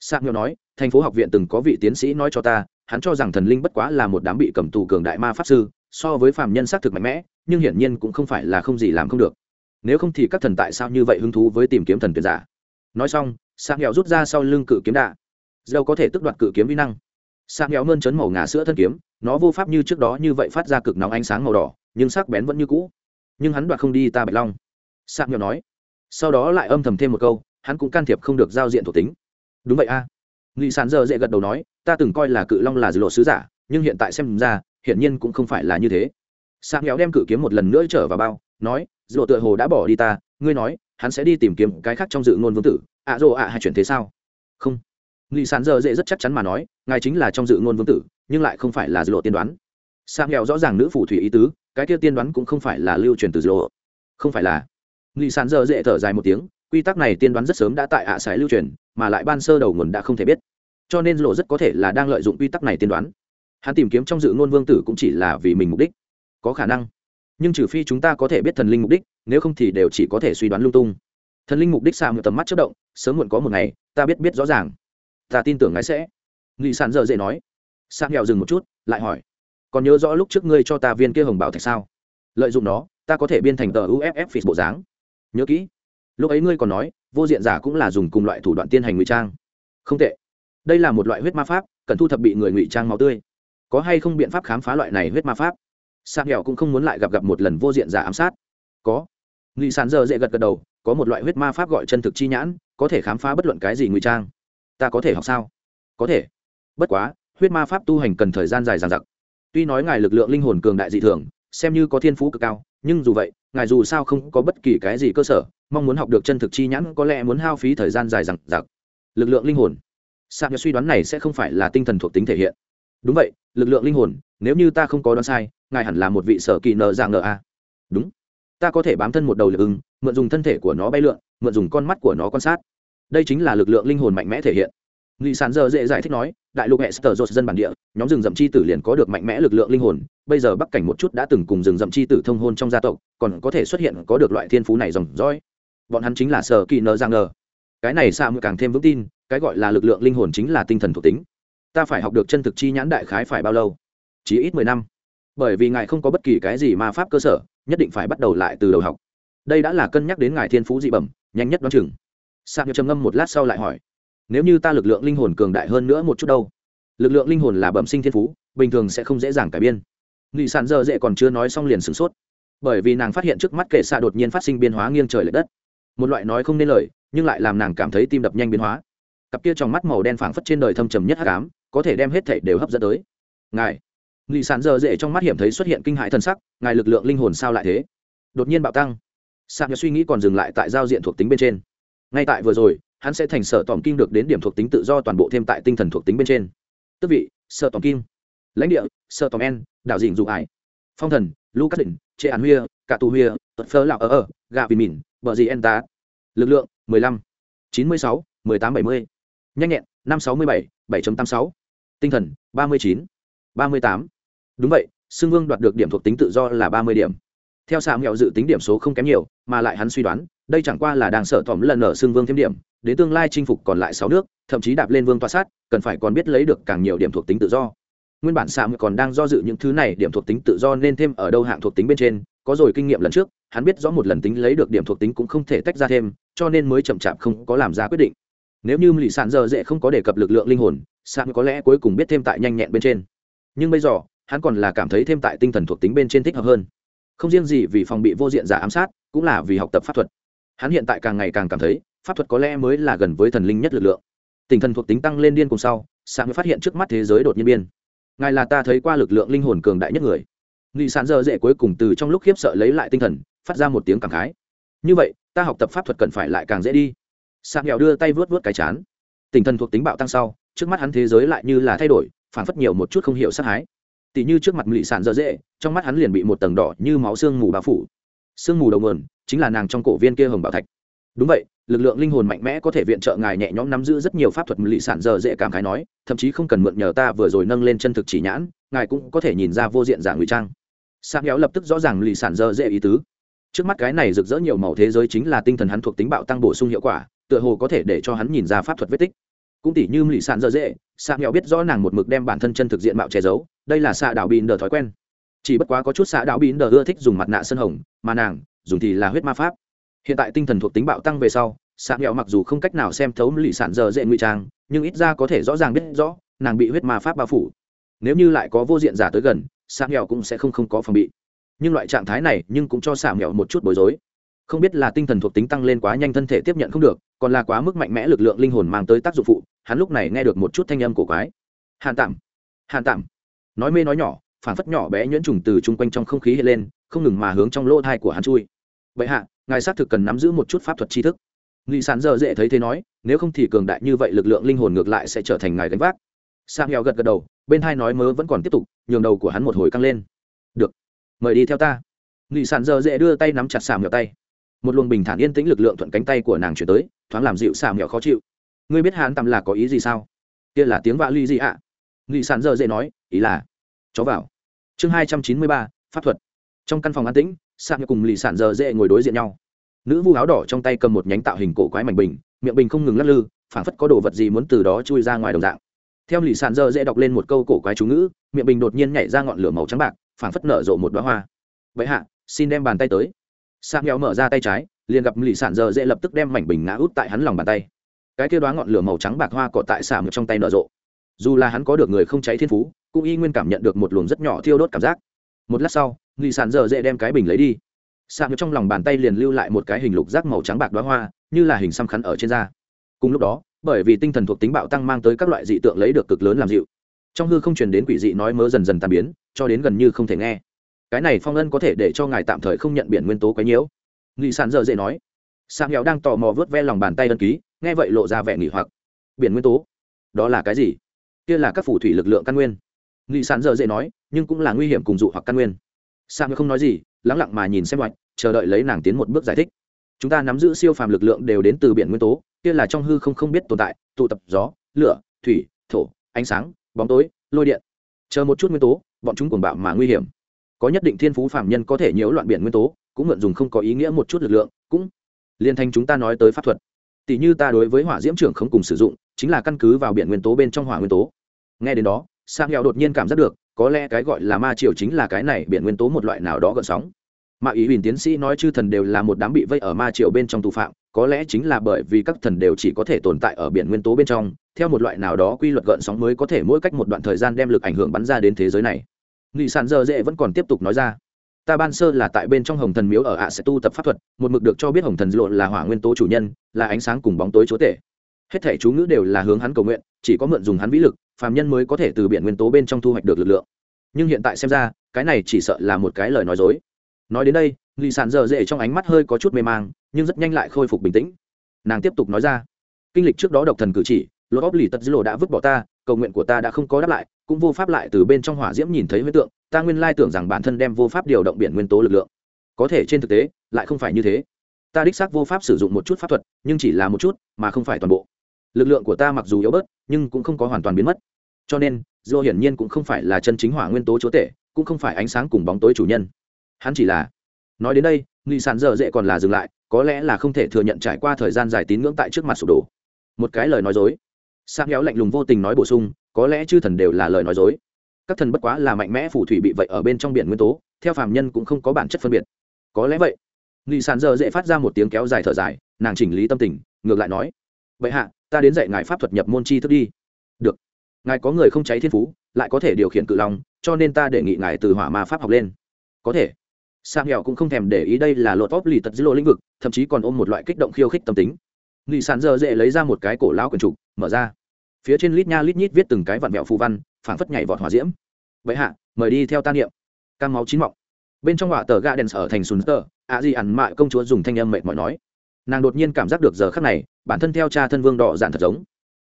Sạc nghèo nói, thành phố học viện từng có vị tiến sĩ nói cho ta, hắn cho rằng thần linh bất quá là một đám bị cầm tù cường đại ma pháp sư, so với phàm nhân xác thực mạnh mẽ, nhưng hiển nhiên cũng không phải là không gì làm không được. Nếu không thì các thần tại sao như vậy hứng thú với tìm kiếm thần tuyệt giả? Nói xong sang nghèo rút ra sau lưng cự kiếm đạ. Dâu có thể tức đoạt cự kiếm vi năng. Sạc nghèo mơn trấn màu ngà sữa thân kiếm, nó vô pháp như trước đó như vậy phát ra cực nóng ánh sáng màu đỏ nhưng sắc bén vẫn như cũ. Nhưng hắn đoạt không đi ta bạch long. Sạc nghèo nói. Sau đó lại âm thầm thêm một câu, hắn cũng can thiệp không được giao diện thuộc tính. Đúng vậy a. À. nghị sàn giờ dễ gật đầu nói, ta từng coi là cự long là dư lộ sứ giả, nhưng hiện tại xem ra, hiển nhiên cũng không phải là như thế. Sạc nghèo đem cự kiếm một lần nữa trở vào bao, nói dư lộ tựa hồ đã bỏ đi ta, ngươi nói, hắn sẽ đi tìm kiếm cái khác trong dự ngôn vương tử, ạ à ạ hay chuyển thế sao? Không. Nghị sàn giờ dễ rất chắc chắn mà nói, ngài chính là trong dự ngôn vương tử, nhưng lại không phải là dư lộ tiên đoán sang nghèo rõ ràng nữ phù thủy ý tứ, cái kia tiên đoán cũng không phải là lưu truyền từ dư lộ. Không phải là. Nghị sàn giờ dễ thở dài một tiếng, quy tắc này tiên đoán rất sớm đã tại ạ à lưu truyền, mà lại ban sơ đầu nguồn đã không thể biết. Cho nên lộ rất có thể là đang lợi dụng quy tắc này tiên đoán. Hắn tìm kiếm trong dự ngôn vương tử cũng chỉ là vì mình mục đích. Có khả năng. Nhưng trừ phi chúng ta có thể biết thần linh mục đích, nếu không thì đều chỉ có thể suy đoán lung tung. Thần linh mục đích sao một tầm mắt chất động, sớm muộn có một ngày, ta biết biết rõ ràng. Ta tin tưởng ngài sẽ. Nghị sản giờ dễ nói. Sang nghèo dừng một chút, lại hỏi còn nhớ rõ lúc trước ngươi cho ta viên kia hồng bảo thạch sao? Lợi dụng nó, ta có thể biên thành tờ uff phỉ bộ dáng. Nhớ kỹ. Lúc ấy ngươi còn nói, vô diện giả cũng là dùng cùng loại thủ đoạn tiên hành ngụy trang. Không tệ. Đây là một loại huyết ma pháp, cần thu thập bị người ngụy trang máu tươi. Có hay không biện pháp khám phá loại này huyết ma pháp? Sang nghèo cũng không muốn lại gặp gặp một lần vô diện giả ám sát. Có. Nghị sản giờ dễ gật gật đầu, có một loại huyết ma pháp gọi chân thực chi nhãn, có thể khám phá bất luận cái gì ngụy trang. Ta có thể học sao? Có thể. Bất quá, huyết ma pháp tu hành cần thời gian dài dằng dặc tuy nói ngài lực lượng linh hồn cường đại dị thường, xem như có thiên phú cực cao, nhưng dù vậy, ngài dù sao không có bất kỳ cái gì cơ sở, mong muốn học được chân thực chi nhãn có lẽ muốn hao phí thời gian dài dằng dặc. Lực lượng linh hồn. Sạc suy đoán này sẽ không phải là tinh thần thuộc tính thể hiện. Đúng vậy, lực lượng linh hồn, nếu như ta không có đoán sai, ngài hẳn là một vị sở kỳ nờ dạng nờ a. Đúng. Ta có thể bám thân một đầu lực ưng, mượn dùng thân thể của nó bay lượn, mượn dùng con mắt của nó quan sát. Đây chính là lực lượng linh hồn mạnh mẽ thể hiện nghị sản giờ dễ giải thích nói, đại lục hester sở dột dân bản địa, nhóm rừng rậm chi tử liền có được mạnh mẽ lực lượng linh hồn. Bây giờ bắc cảnh một chút đã từng cùng rừng rậm chi tử thông hôn trong gia tộc, còn có thể xuất hiện có được loại thiên phú này dòng dõi bọn hắn chính là sở kỳ nơ giang nơ cái này xa mượn càng thêm vững tin, cái gọi là lực lượng linh hồn chính là tinh thần thuộc tính. Ta phải học được chân thực chi nhãn đại khái phải bao lâu? Chỉ ít mười năm. Bởi vì ngài không có bất kỳ cái gì ma pháp cơ sở, nhất định phải bắt đầu lại từ đầu học. Đây đã là cân nhắc đến ngài thiên phú dị bẩm, nhanh nhất đoán chừng. Sạc nhập trầm ngâm một lát sau lại hỏi nếu như ta lực lượng linh hồn cường đại hơn nữa một chút đâu. Lực lượng linh hồn là bẩm sinh thiên phú, bình thường sẽ không dễ dàng cải biên. Nghị sản dơ dễ còn chưa nói xong liền sửng sốt. Bởi vì nàng phát hiện trước mắt kệ xạ đột nhiên phát sinh biên hóa nghiêng trời l ệ đất. Một loại nói không nên lời, nhưng lại làm nàng cảm thấy tim đập nhanh biến hóa. Cặp kia trong mắt màu đen phảng phất trên đời thâm trầm nhất hát cám có thể đem hết thảy đều hấp dẫn tới. Ngài, nghị sản dơ dễ trong mắt hiểm thấy xuất hiện kinh hại thân sắc, ngài lực lượng linh hồn sao lại thế? Đột nhiên bạo tăng. Sạc suy nghĩ còn dừng lại tại giao diện thuộc tính bên trên. Ngay tại vừa rồi hắn sẽ thành sở tòm kim được đến điểm thuộc tính tự do toàn bộ thêm tại tinh thần thuộc tính bên trên. Tức vị, sở tòm kim. Lãnh địa, sở tòm en đạo dình dụ ải. Phong thần lucas định chế án huya cả tù huya tật phơ lạo ở ở gà vì mìn, bờ gì en tá. Lực lượng, mười lăm, chín mươi sáu, mười tám, bảy mươi. Nhanh nhẹn, năm sáu mươi bảy bảy tám sáu. Tinh thần, ba mươi chín, ba mươi tám. Đúng vậy xưng vương đoạt được điểm thuộc tính tự do là ba mươi điểm theo xạ mẹo dự tính điểm số không kém nhiều, mà lại hắn suy đoán, đây chẳng qua là đang sợ tỏm lần ở xương vương thêm điểm, đến tương lai chinh phục còn lại sáu nước, thậm chí đạp lên vương toa sát, cần phải còn biết lấy được càng nhiều điểm thuộc tính tự do. Nguyên bản xạ mẹo còn đang do dự những thứ này, điểm thuộc tính tự do nên thêm ở đâu hạng thuộc tính bên trên, có rồi kinh nghiệm lần trước, hắn biết rõ một lần tính lấy được điểm thuộc tính cũng không thể tách ra thêm, cho nên mới chậm chạp không có làm ra quyết định. Nếu như lì sản giờ dễ không có đề cập lực lượng linh hồn sạn có lẽ cuối cùng biết thêm tại nhanh nhẹn bên trên. Nhưng bây giờ, hắn còn là cảm thấy thêm tại tinh thần thuộc tính bên trên thích hợp hơn không riêng gì vì phòng bị vô diện giả ám sát, cũng là vì học tập pháp thuật. Hắn hiện tại càng ngày càng cảm thấy, pháp thuật có lẽ mới là gần với thần linh nhất lực lượng. Tinh thần thuộc tính tăng lên điên cùng sau sáng mới phát hiện trước mắt thế giới đột nhiên biên ngài là ta thấy qua lực lượng linh hồn cường đại nhất người. Nghị sản dơ dễ cuối cùng từ trong lúc khiếp sợ lấy lại tinh thần, phát ra một tiếng cảm khái. Như vậy, ta học tập pháp thuật cần phải lại càng dễ đi. Sạc nghèo đưa tay vớt vớt cái chán. Tinh thần thuộc tính bạo tăng sau, trước mắt hắn thế giới lại như là thay đổi, phản phất nhiều một chút không hiểu sát hái tỉ như trước mặt lị sản dở dễ, trong mắt hắn liền bị một tầng đỏ như máu xương mù bao phủ. Sương mù đầu nguồn chính là nàng trong cổ viên kia hồng bảo thạch. Đúng vậy, lực lượng linh hồn mạnh mẽ có thể viện trợ ngài nhẹ nhõm nắm giữ rất nhiều pháp thuật lị sản dở dễ cảm khái nói, thậm chí không cần mượn nhờ ta vừa rồi nâng lên chân thực chỉ nhãn, ngài cũng có thể nhìn ra vô diện giả ngụy trang. Sang kéo lập tức rõ ràng lì sản dơ dễ ý tứ. Trước mắt cái này rực rỡ nhiều màu thế giới chính là tinh thần hắn thuộc tính bạo tăng bổ sung hiệu quả, tựa hồ có thể để cho hắn nhìn ra pháp thuật vết tích. Cũng tỉ như lì sản dơ dễ sang kéo biết rõ nàng một mực đem bản thân chân thực diện mạo che giấu đây là xạ đạo bìn đờ thói quen. Chỉ bất quá có chút xạ đạo bìn đờ ưa thích dùng mặt nạ sân hồng, mà nàng dùng thì là huyết ma pháp. Hiện tại tinh thần thuộc tính bạo tăng về sau sạc nghèo mặc dù không cách nào xem thấu lì sản giờ dễ ngụy trang, nhưng ít ra có thể rõ ràng biết rõ, nàng bị huyết ma pháp bao phủ. Nếu như lại có vô diện giả tới gần sạc nghèo cũng sẽ không không có phòng bị. Nhưng loại trạng thái này nhưng cũng cho sạc nghèo một chút bối rối. Không biết là tinh thần thuộc tính tăng lên quá nhanh thân thể tiếp nhận không được, còn là quá mức mạnh mẽ lực lượng linh hồn mang tới tác dụng phụ, hắn lúc này nghe được một chút thanh âm cổ quái. Hàn tạm hàn tạm nói mê nói nhỏ phản phất nhỏ bé nhuyễn trùng từ chung quanh trong không khí hiện lên, không ngừng mà hướng trong lỗ thai của hắn chui. Vậy hạ, ngài xác thực cần nắm giữ một chút pháp thuật tri thức. Nghị sản dơ dễ thấy thế nói, nếu không thì cường đại như vậy lực lượng linh hồn ngược lại sẽ trở thành ngài gánh vác. Sang heo gật gật đầu, bên hai nói mớ vẫn còn tiếp tục, nhường đầu của hắn một hồi căng lên. Được, mời đi theo ta. Nghị sản dơ dễ đưa tay nắm chặt xàm heo tay. Một luồng bình thản yên tĩnh lực lượng thuận cánh tay của nàng chuyển tới, thoáng làm dịu xàm heo khó chịu. Ngươi biết hắn tạm là có ý gì sao? Kia là tiếng vạ ly gì ạ? à? Nghị sản dơ dễ nói, ý là, chó vào. Chương hai trăm chín mươi ba, pháp thuật. Trong căn phòng an tĩnh sạc cùng lì sản dơ dễ ngồi đối diện nhau. Nữ vu áo đỏ trong tay cầm một nhánh tạo hình cổ quái mảnh bình, miệng bình không ngừng lắc lư, phảng phất có đồ vật gì muốn từ đó chui ra ngoài đồng dạng. Theo lì sản dơ dễ đọc lên một câu cổ quái chú ngữ, miệng bình đột nhiên nhảy ra ngọn lửa màu trắng bạc, phảng phất nở rộ một đoá hoa. Vậy hạ, xin đem bàn tay tới. Sạc nghèo mở ra tay trái, liền gặp lì sản dơ dễ lập tức đem mảnh bình ngã út tại hắn lòng bàn tay. Cái kia đoá ngọn lửa màu trắng bạc hoa cọ tại xả trong tay nở rộ dù là hắn có được người không cháy thiên phú, cũng y nguyên cảm nhận được một luồng rất nhỏ thiêu đốt cảm giác. Một lát sau lì sản dở dễ đem cái bình lấy đi. Sạc trong lòng bàn tay liền lưu lại một cái hình lục rác màu trắng bạc đoá hoa, như là hình xăm khắn ở trên da. Cùng lúc đó, bởi vì tinh thần thuộc tính bạo tăng mang tới các loại dị tượng lấy được cực lớn làm dịu. Trong hư không truyền đến quỷ dị nói mớ dần dần tàn biến, cho đến gần như không thể nghe. Cái này phong ân có thể để cho ngài tạm thời không nhận biển nguyên tố quấy nhiễu. Nghị sản dở dễ nói. Sạc nghèo đang tò mò vớt ve lòng bàn tay ân ký, nghe vậy lộ ra vẻ nghỉ hoặc. Biển nguyên tố? Đó là cái gì? Kia là các phù thủy lực lượng căn nguyên. Nghị sản dở dễ nói, nhưng cũng là nguy hiểm cùng dụ hoặc căn nguyên. Sang không nói gì, lắng lặng mà nhìn xem bạch chờ đợi lấy nàng tiến một bước giải thích. Chúng ta nắm giữ siêu phàm lực lượng đều đến từ biển nguyên tố, kia là trong hư không không biết tồn tại, tụ tập gió, lửa, thủy, thổ, ánh sáng, bóng tối, lôi điện. Chờ một chút nguyên tố, bọn chúng cuồng bạo mà nguy hiểm. Có nhất định thiên phú phàm nhân có thể nhiễu loạn biển nguyên tố, cũng mượn dùng không có ý nghĩa một chút lực lượng, cũng liên thanh chúng ta nói tới pháp thuật. Tỷ như ta đối với hỏa diễm trưởng không cùng sử dụng chính là căn cứ vào biển nguyên tố bên trong hỏa nguyên tố. Nghe đến đó sang hẹo đột nhiên cảm giác được, có lẽ cái gọi là ma triều chính là cái này biển nguyên tố một loại nào đó gợn sóng. Mà ý huỳnh tiến sĩ nói chư thần đều là một đám bị vây ở ma triều bên trong tù phạm, có lẽ chính là bởi vì các thần đều chỉ có thể tồn tại ở biển nguyên tố bên trong, theo một loại nào đó quy luật gợn sóng mới có thể mỗi cách một đoạn thời gian đem lực ảnh hưởng bắn ra đến thế giới này. Nghị sản dơ dễ vẫn còn tiếp tục nói ra, ta ban sơ là tại bên trong hồng thần miếu ở ạ sẽ tu tập pháp thuật, một mực được cho biết hồng thần lộn là hỏa nguyên tố chủ nhân, là ánh sáng cùng bóng tối chúa tể hết thể chú ngữ đều là hướng hắn cầu nguyện, chỉ có mượn dùng hắn vĩ lực, phàm nhân mới có thể từ biển nguyên tố bên trong thu hoạch được lực lượng. Nhưng hiện tại xem ra, cái này chỉ sợ là một cái lời nói dối. Nói đến đây lì sản dở dễ trong ánh mắt hơi có chút mê mang, nhưng rất nhanh lại khôi phục bình tĩnh. Nàng tiếp tục nói ra, kinh lịch trước đó độc thần cử chỉ lột óp lì tật dữ lộ đã vứt bỏ ta, cầu nguyện của ta đã không có đáp lại, cũng vô pháp lại từ bên trong hỏa diễm nhìn thấy huyết tượng, ta nguyên lai tưởng rằng bản thân đem vô pháp điều động biển nguyên tố lực lượng. Có thể trên thực tế, lại không phải như thế. Ta đích xác vô pháp sử dụng một chút pháp thuật, nhưng chỉ là một chút, mà không phải toàn bộ lực lượng của ta mặc dù yếu bớt, nhưng cũng không có hoàn toàn biến mất. Cho nên, dô hiển nhiên cũng không phải là chân chính hỏa nguyên tố chúa tể, cũng không phải ánh sáng cùng bóng tối chủ nhân. Hắn chỉ là, nói đến đây nghị sản dở dễ còn là dừng lại, có lẽ là không thể thừa nhận trải qua thời gian dài tín ngưỡng tại trước mặt sụp đổ. Một cái lời nói dối. Sang héo lạnh lùng vô tình nói bổ sung, có lẽ chư thần đều là lời nói dối. Các thần bất quá là mạnh mẽ phù thủy bị vậy ở bên trong biển nguyên tố, theo phàm nhân cũng không có bản chất phân biệt. Có lẽ vậy. Nghị sản dở dễ phát ra một tiếng kéo dài thở dài, nàng chỉnh lý tâm tình, ngược lại nói vậy hạ, ta đến dạy ngài pháp thuật nhập môn chi thức đi. Được. Ngài có người không cháy thiên phú, lại có thể điều khiển cự long, cho nên ta đề nghị ngài từ hỏa ma pháp học lên. Có thể. Sang hẹo cũng không thèm để ý đây là lột tóp lì tật dữ lộ lĩnh vực, thậm chí còn ôm một loại kích động khiêu khích tâm tính. Lì sàn dơ dễ lấy ra một cái cổ lão quyển trục, mở ra. Phía trên lít nha lít nhít viết từng cái vạn mẹo phù văn, phảng phất nhảy vọt hỏa diễm. Vậy hạ, mời đi theo ta niệm. Cam máu chín mọng. Bên trong họa tờ ga đèn sở thành sùn tờ ạ gì ẩn mại công chúa dùng thanh âm mệt mỏi nói. Nàng đột nhiên cảm giác được giờ khắc này bản thân theo cha thân vương đỏ dạn thật giống.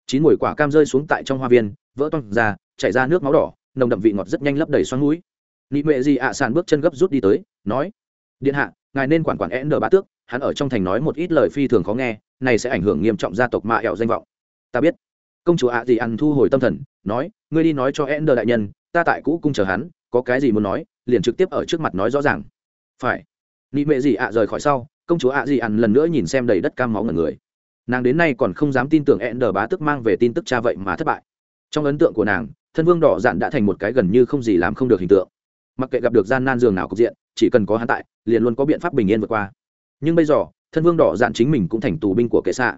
Chín mùi quả cam rơi xuống tại trong hoa viên, vỡ toang ra, chảy ra nước máu đỏ, nồng đậm vị ngọt rất nhanh lấp đầy xoắn mũi. Nị mệ gì ạ, sàn bước chân gấp rút đi tới, nói, điện hạ, ngài nên quản quản én n bá tước, hắn ở trong thành nói một ít lời phi thường khó nghe, này sẽ ảnh hưởng nghiêm trọng gia tộc mạ ẹo danh vọng. Ta biết. Công chúa ạ gì ăn thu hồi tâm thần, nói, ngươi đi nói cho én n đại nhân, ta tại cũ cung chờ hắn, có cái gì muốn nói, liền trực tiếp ở trước mặt nói rõ ràng. Phải. Nị mệ gì ạ rời khỏi sau, công chúa ạ gì ăn lần nữa nhìn xem đầy đất cam máu ngần người nàng đến nay còn không dám tin tưởng e n bá tức mang về tin tức cha vậy mà thất bại. Trong ấn tượng của nàng, thân vương đỏ dạn đã thành một cái gần như không gì làm không được hình tượng. Mặc kệ gặp được gian nan giường nào cục diện, chỉ cần có hắn tại, liền luôn có biện pháp bình yên vượt qua. Nhưng bây giờ, thân vương đỏ dạn chính mình cũng thành tù binh của kệ xạ.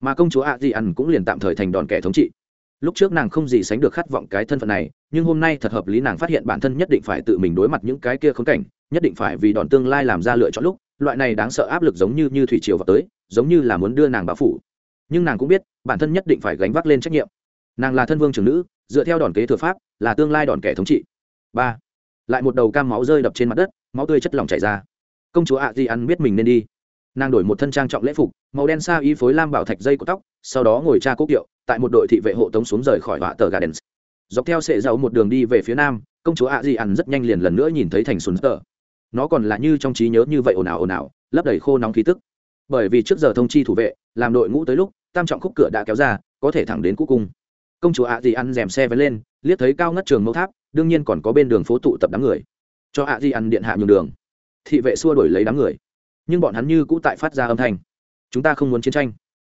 Mà công chúa ạ di ăn cũng liền tạm thời thành đòn kẻ thống trị. Lúc trước nàng không gì sánh được khát vọng cái thân phận này, nhưng hôm nay thật hợp lý nàng phát hiện bản thân nhất định phải tự mình đối mặt những cái kia khốn cảnh, nhất định phải vì đòn tương lai làm ra lựa chọn lúc, loại này đáng sợ áp lực giống như như thủy triều vào tới giống như là muốn đưa nàng báo phủ. Nhưng nàng cũng biết, bản thân nhất định phải gánh vác lên trách nhiệm. Nàng là thân vương trưởng nữ, dựa theo đòn kế thừa pháp, là tương lai đòn kẻ thống trị. Ba, lại một đầu cam máu rơi đập trên mặt đất, máu tươi chất lỏng chảy ra. Công chúa ạ di ăn biết mình nên đi. Nàng đổi một thân trang trọng lễ phục, màu đen xa y phối lam bảo thạch dây của tóc, sau đó ngồi tra cốc kiệu, tại một đội thị vệ hộ tống xuống rời khỏi họa tờ gardens. Dọc theo sệ dầu một đường đi về phía nam, công chúa ạ di ăn rất nhanh liền lần nữa nhìn thấy thành sùn tờ. Nó còn là như trong trí nhớ như vậy ồn ào ồn ào, lấp đầy khô nóng khí tức bởi vì trước giờ thông chi thủ vệ, làm đội ngũ tới lúc, tam trọng khúc cửa đã kéo ra, có thể thẳng đến cũ cung công chúa ạ di ăn rèm xe vén lên, liếc thấy cao ngất trường mẫu tháp, đương nhiên còn có bên đường phố tụ tập đám người. Cho ạ di ăn điện hạ nhường đường. Thị vệ xua đuổi lấy đám người. Nhưng bọn hắn như cũ tại phát ra âm thanh. Chúng ta không muốn chiến tranh.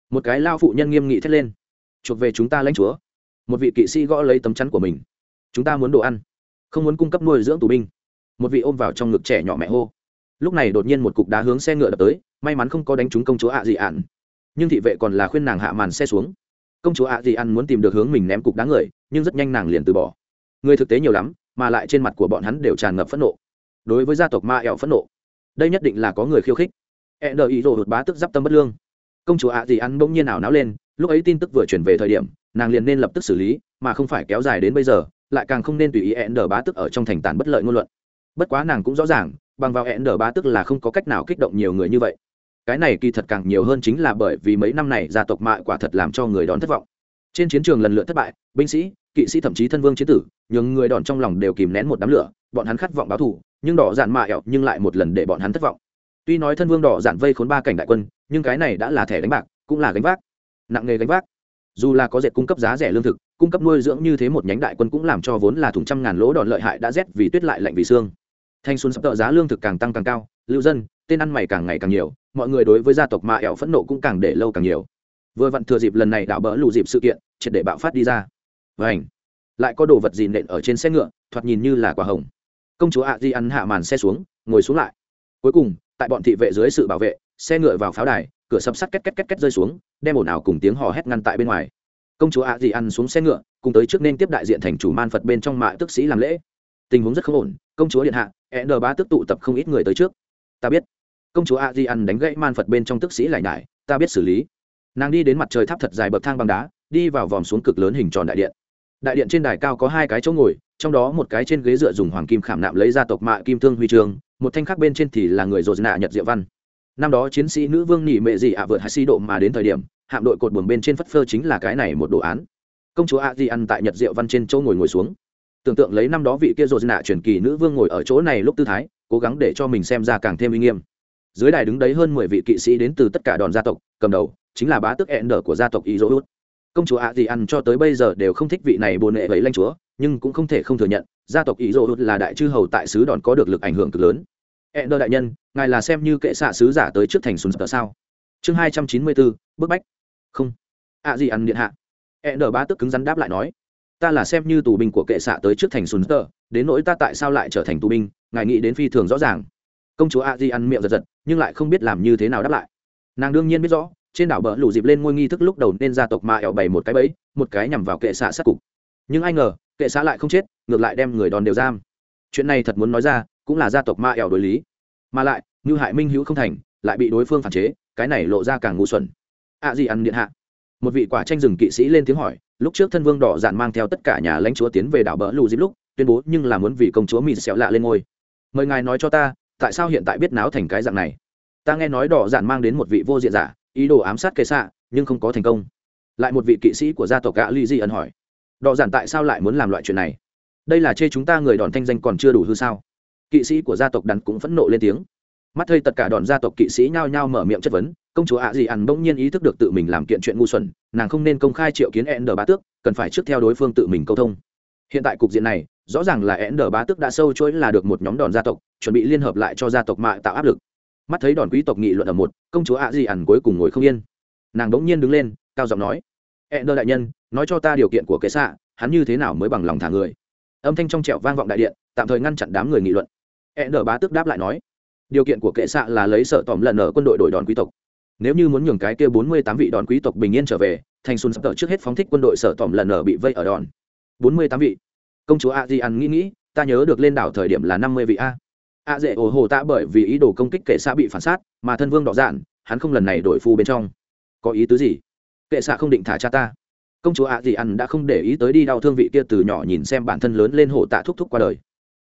Một cái lao phụ nhân nghiêm nghị thét lên. Chuộc về chúng ta lãnh chúa. Một vị kỵ sĩ gõ lấy tấm chắn của mình. Chúng ta muốn đồ ăn. Không muốn cung cấp nuôi dưỡng tù binh. Một vị ôm vào trong ngực trẻ nhỏ mẹ hô. Lúc này đột nhiên một cục đá hướng xe ngựa đập tới may mắn không có đánh trúng công chúa ạ dị ạn. Nhưng thị vệ còn là khuyên nàng hạ màn xe xuống. Công chúa ạ dị ạn muốn tìm được hướng mình ném cục đá người, nhưng rất nhanh nàng liền từ bỏ. Người thực tế nhiều lắm, mà lại trên mặt của bọn hắn đều tràn ngập phẫn nộ. Đối với gia tộc ma ẹo phẫn nộ, đây nhất định là có người khiêu khích. E đờ ý đồ hụt bá tức d tâm bất lương. Công chúa ạ dị ạn bỗng nhiên ảo náo lên, lúc ấy tin tức vừa chuyển về thời điểm, nàng liền nên lập tức xử lý, mà không phải kéo dài đến bây giờ, lại càng không nên tùy ý ẹn đờ bá tức ở trong thành tàn bất lợi ngôn luận. Bất quá nàng cũng rõ ràng, bằng vào ẹn đờ bá tức là không có cách nào kích động nhiều người như vậy cái này kỳ thật càng nhiều hơn chính là bởi vì mấy năm này gia tộc mạ quả thật làm cho người đón thất vọng. Trên chiến trường lần lượt thất bại, binh sĩ, kỵ sĩ thậm chí thân vương chiến tử, nhường người đòn trong lòng đều kìm nén một đám lửa, bọn hắn khát vọng báo thù, nhưng đỏ dạn mạ ẹo nhưng lại một lần để bọn hắn thất vọng. Tuy nói thân vương đỏ dạn vây khốn ba cảnh đại quân, nhưng cái này đã là thẻ đánh bạc, cũng là gánh vác, nặng nghề gánh vác. Dù là có dệt cung cấp giá rẻ lương thực, cung cấp nuôi dưỡng như thế một nhánh đại quân cũng làm cho vốn là thùng trăm ngàn lỗ đòn lợi hại đã rét vì tuyết lại lạnh vì xương. Thanh xuân sắp tợ giá lương thực càng tăng càng cao, lưu dân tên ăn mày càng ngày càng nhiều, mọi người đối với gia tộc mạ ẻo phẫn nộ cũng càng để lâu càng nhiều. Vừa vặn thừa dịp lần này đảo bỡ lù dịp sự kiện, triệt để bạo phát đi ra. Và ảnh lại có đồ vật gì nện ở trên xe ngựa, thoạt nhìn như là quả hồng. Công chúa ạ di ăn hạ màn xe xuống, ngồi xuống lại. Cuối cùng, tại bọn thị vệ dưới sự bảo vệ, xe ngựa vào pháo đài, cửa sập sắt két két két két rơi xuống, đem ồn ào cùng tiếng hò hét ngăn tại bên ngoài. Công chúa ạ di ăn xuống xe ngựa, cùng tới trước nên tiếp đại diện thành chủ man phật bên trong mạ tức sĩ làm lễ. Tình huống rất không ổn, công chúa điện hạ e n ba tức tụ tập không ít người tới trước. Ta biết công chúa a di ăn đánh gãy man phật bên trong tức sĩ lại nhải ta biết xử lý. Nàng đi đến mặt trời tháp thật dài bậc thang bằng đá, đi vào vòm xuống cực lớn hình tròn đại điện. Đại điện trên đài cao có hai cái chỗ ngồi, trong đó một cái trên ghế dựa dùng hoàng kim khảm nạm lấy ra tộc mạ kim thương huy trường, một thanh khác bên trên thì là người dồn nạ nhật diệu văn. Năm đó chiến sĩ nữ vương nỉ mệ gì ạ vượt hai si độ mà đến thời điểm, hạm đội cột buồng bên trên phất phơ chính là cái này một đồ án. Công chúa a di ăn tại nhật diệu văn trên chỗ ngồi ngồi xuống. Tưởng tượng lấy năm đó vị kia dồn nạ truyền kỳ nữ vương ngồi ở chỗ này lúc tư thái, cố gắng để cho mình xem ra càng thêm uy nghiêm dưới đài đứng đấy hơn mười vị kỵ sĩ đến từ tất cả đòn gia tộc, cầm đầu chính là bá tước ẹn đờ của gia tộc y dỗ hút công chúa ạ di ăn cho tới bây giờ đều không thích vị này bồn nệ vậy lanh chúa, nhưng cũng không thể không thừa nhận, gia tộc ý dỗ hút là đại chư hầu tại sứ đòn có được lực ảnh hưởng cực lớn. Ẹn đờ đại nhân, ngài là xem như kệ xạ sứ giả tới trước thành sùn tờ sao? Chương hai trăm chín mươi bốn bức bách. Không. Ạ gì ăn điện hạ. Ẹn đờ bá tức cứng rắn đáp lại nói, ta là xem như tù binh của kệ xạ tới trước thành sùn tờ đến nỗi ta tại sao lại trở thành tù binh, ngài nghĩ đến phi thường rõ ràng. Công chúa a di ăn miệng giật giật nhưng lại không biết làm như thế nào đáp lại. Nàng đương nhiên biết rõ, trên đảo bờ lù dịp lên ngôi nghi thức lúc đầu nên gia tộc ma ẻo bày một cái bẫy, một cái nhằm vào kệ xạ sát cục. Nhưng ai ngờ, kệ xạ lại không chết, ngược lại đem người đòn đều giam. Chuyện này thật muốn nói ra, cũng là gia tộc ma ẻo đối lý. Mà lại như hại minh hữu không thành, lại bị đối phương phản chế, cái này lộ ra càng ngu xuẩn. Ạ gì ăn điện hạ. Một vị quả tranh rừng kỵ sĩ lên tiếng hỏi, lúc trước thân vương đỏ dạn mang theo tất cả nhà lãnh chúa tiến về đảo bờ lù dịp lúc, tuyên bố nhưng là muốn vì công chúa mỹ xẹo lạ lên ngôi. Mời ngài nói cho ta tại sao hiện tại biết náo thành cái dạng này? Ta nghe nói đỏ dạn mang đến một vị vô diện giả, ý đồ ám sát kệ xạ, nhưng không có thành công. Lại một vị kỵ sĩ của gia tộc gã ly di ẩn hỏi, đỏ dạn tại sao lại muốn làm loại chuyện này? Đây là chê chúng ta người đòn thanh danh còn chưa đủ hư sao? Kỵ sĩ của gia tộc đắn cũng phẫn nộ lên tiếng. Mắt thấy tất cả đòn gia tộc kỵ sĩ nhao nhao mở miệng chất vấn, công chúa ạ gì ăn bỗng nhiên ý thức được tự mình làm kiện chuyện ngu xuẩn, nàng không nên công khai triệu kiến e n bá tước, cần phải trước theo đối phương tự mình câu thông. Hiện tại cục diện này rõ ràng là én đờ bá tước đã sâu chuỗi là được một nhóm đòn gia tộc, chuẩn bị liên hợp lại cho gia tộc mạ tạo áp lực. Mắt thấy đòn quý tộc nghị luận ở một, công chúa ạ gì ẩn cuối cùng ngồi không yên. Nàng bỗng nhiên đứng lên, cao giọng nói én đờ đại nhân, nói cho ta điều kiện của kế xạ, hắn như thế nào mới bằng lòng thả người? Âm thanh trong trẻo vang vọng đại điện, tạm thời ngăn chặn đám người nghị luận. Én đờ bá tước đáp lại nói, điều kiện của kệ xạ là lấy sợ tỏm lần ở quân đội đổi đòn quý tộc. Nếu như muốn nhường cái kia bốn mươi tám vị đòn quý tộc bình yên trở về, thành xuân sắp tờ trước hết phóng thích quân đội sợ tỏm lần ở bị vây ở đòn. bốn mươi tám vị công chúa a di ăn nghĩ nghĩ, ta nhớ được lên đảo thời điểm là năm mươi vị a. A dễ ổ hồ ta bởi vì ý đồ công kích kệ xạ bị phản sát, mà thân vương đỏ dạn, hắn không lần này đổi phu bên trong. Có ý tứ gì? Kệ xạ không định thả cha ta. Công chúa ạ gì ăn đã không để ý tới đi đau thương vị kia từ nhỏ nhìn xem bản thân lớn lên hồ tạ thúc thúc qua đời.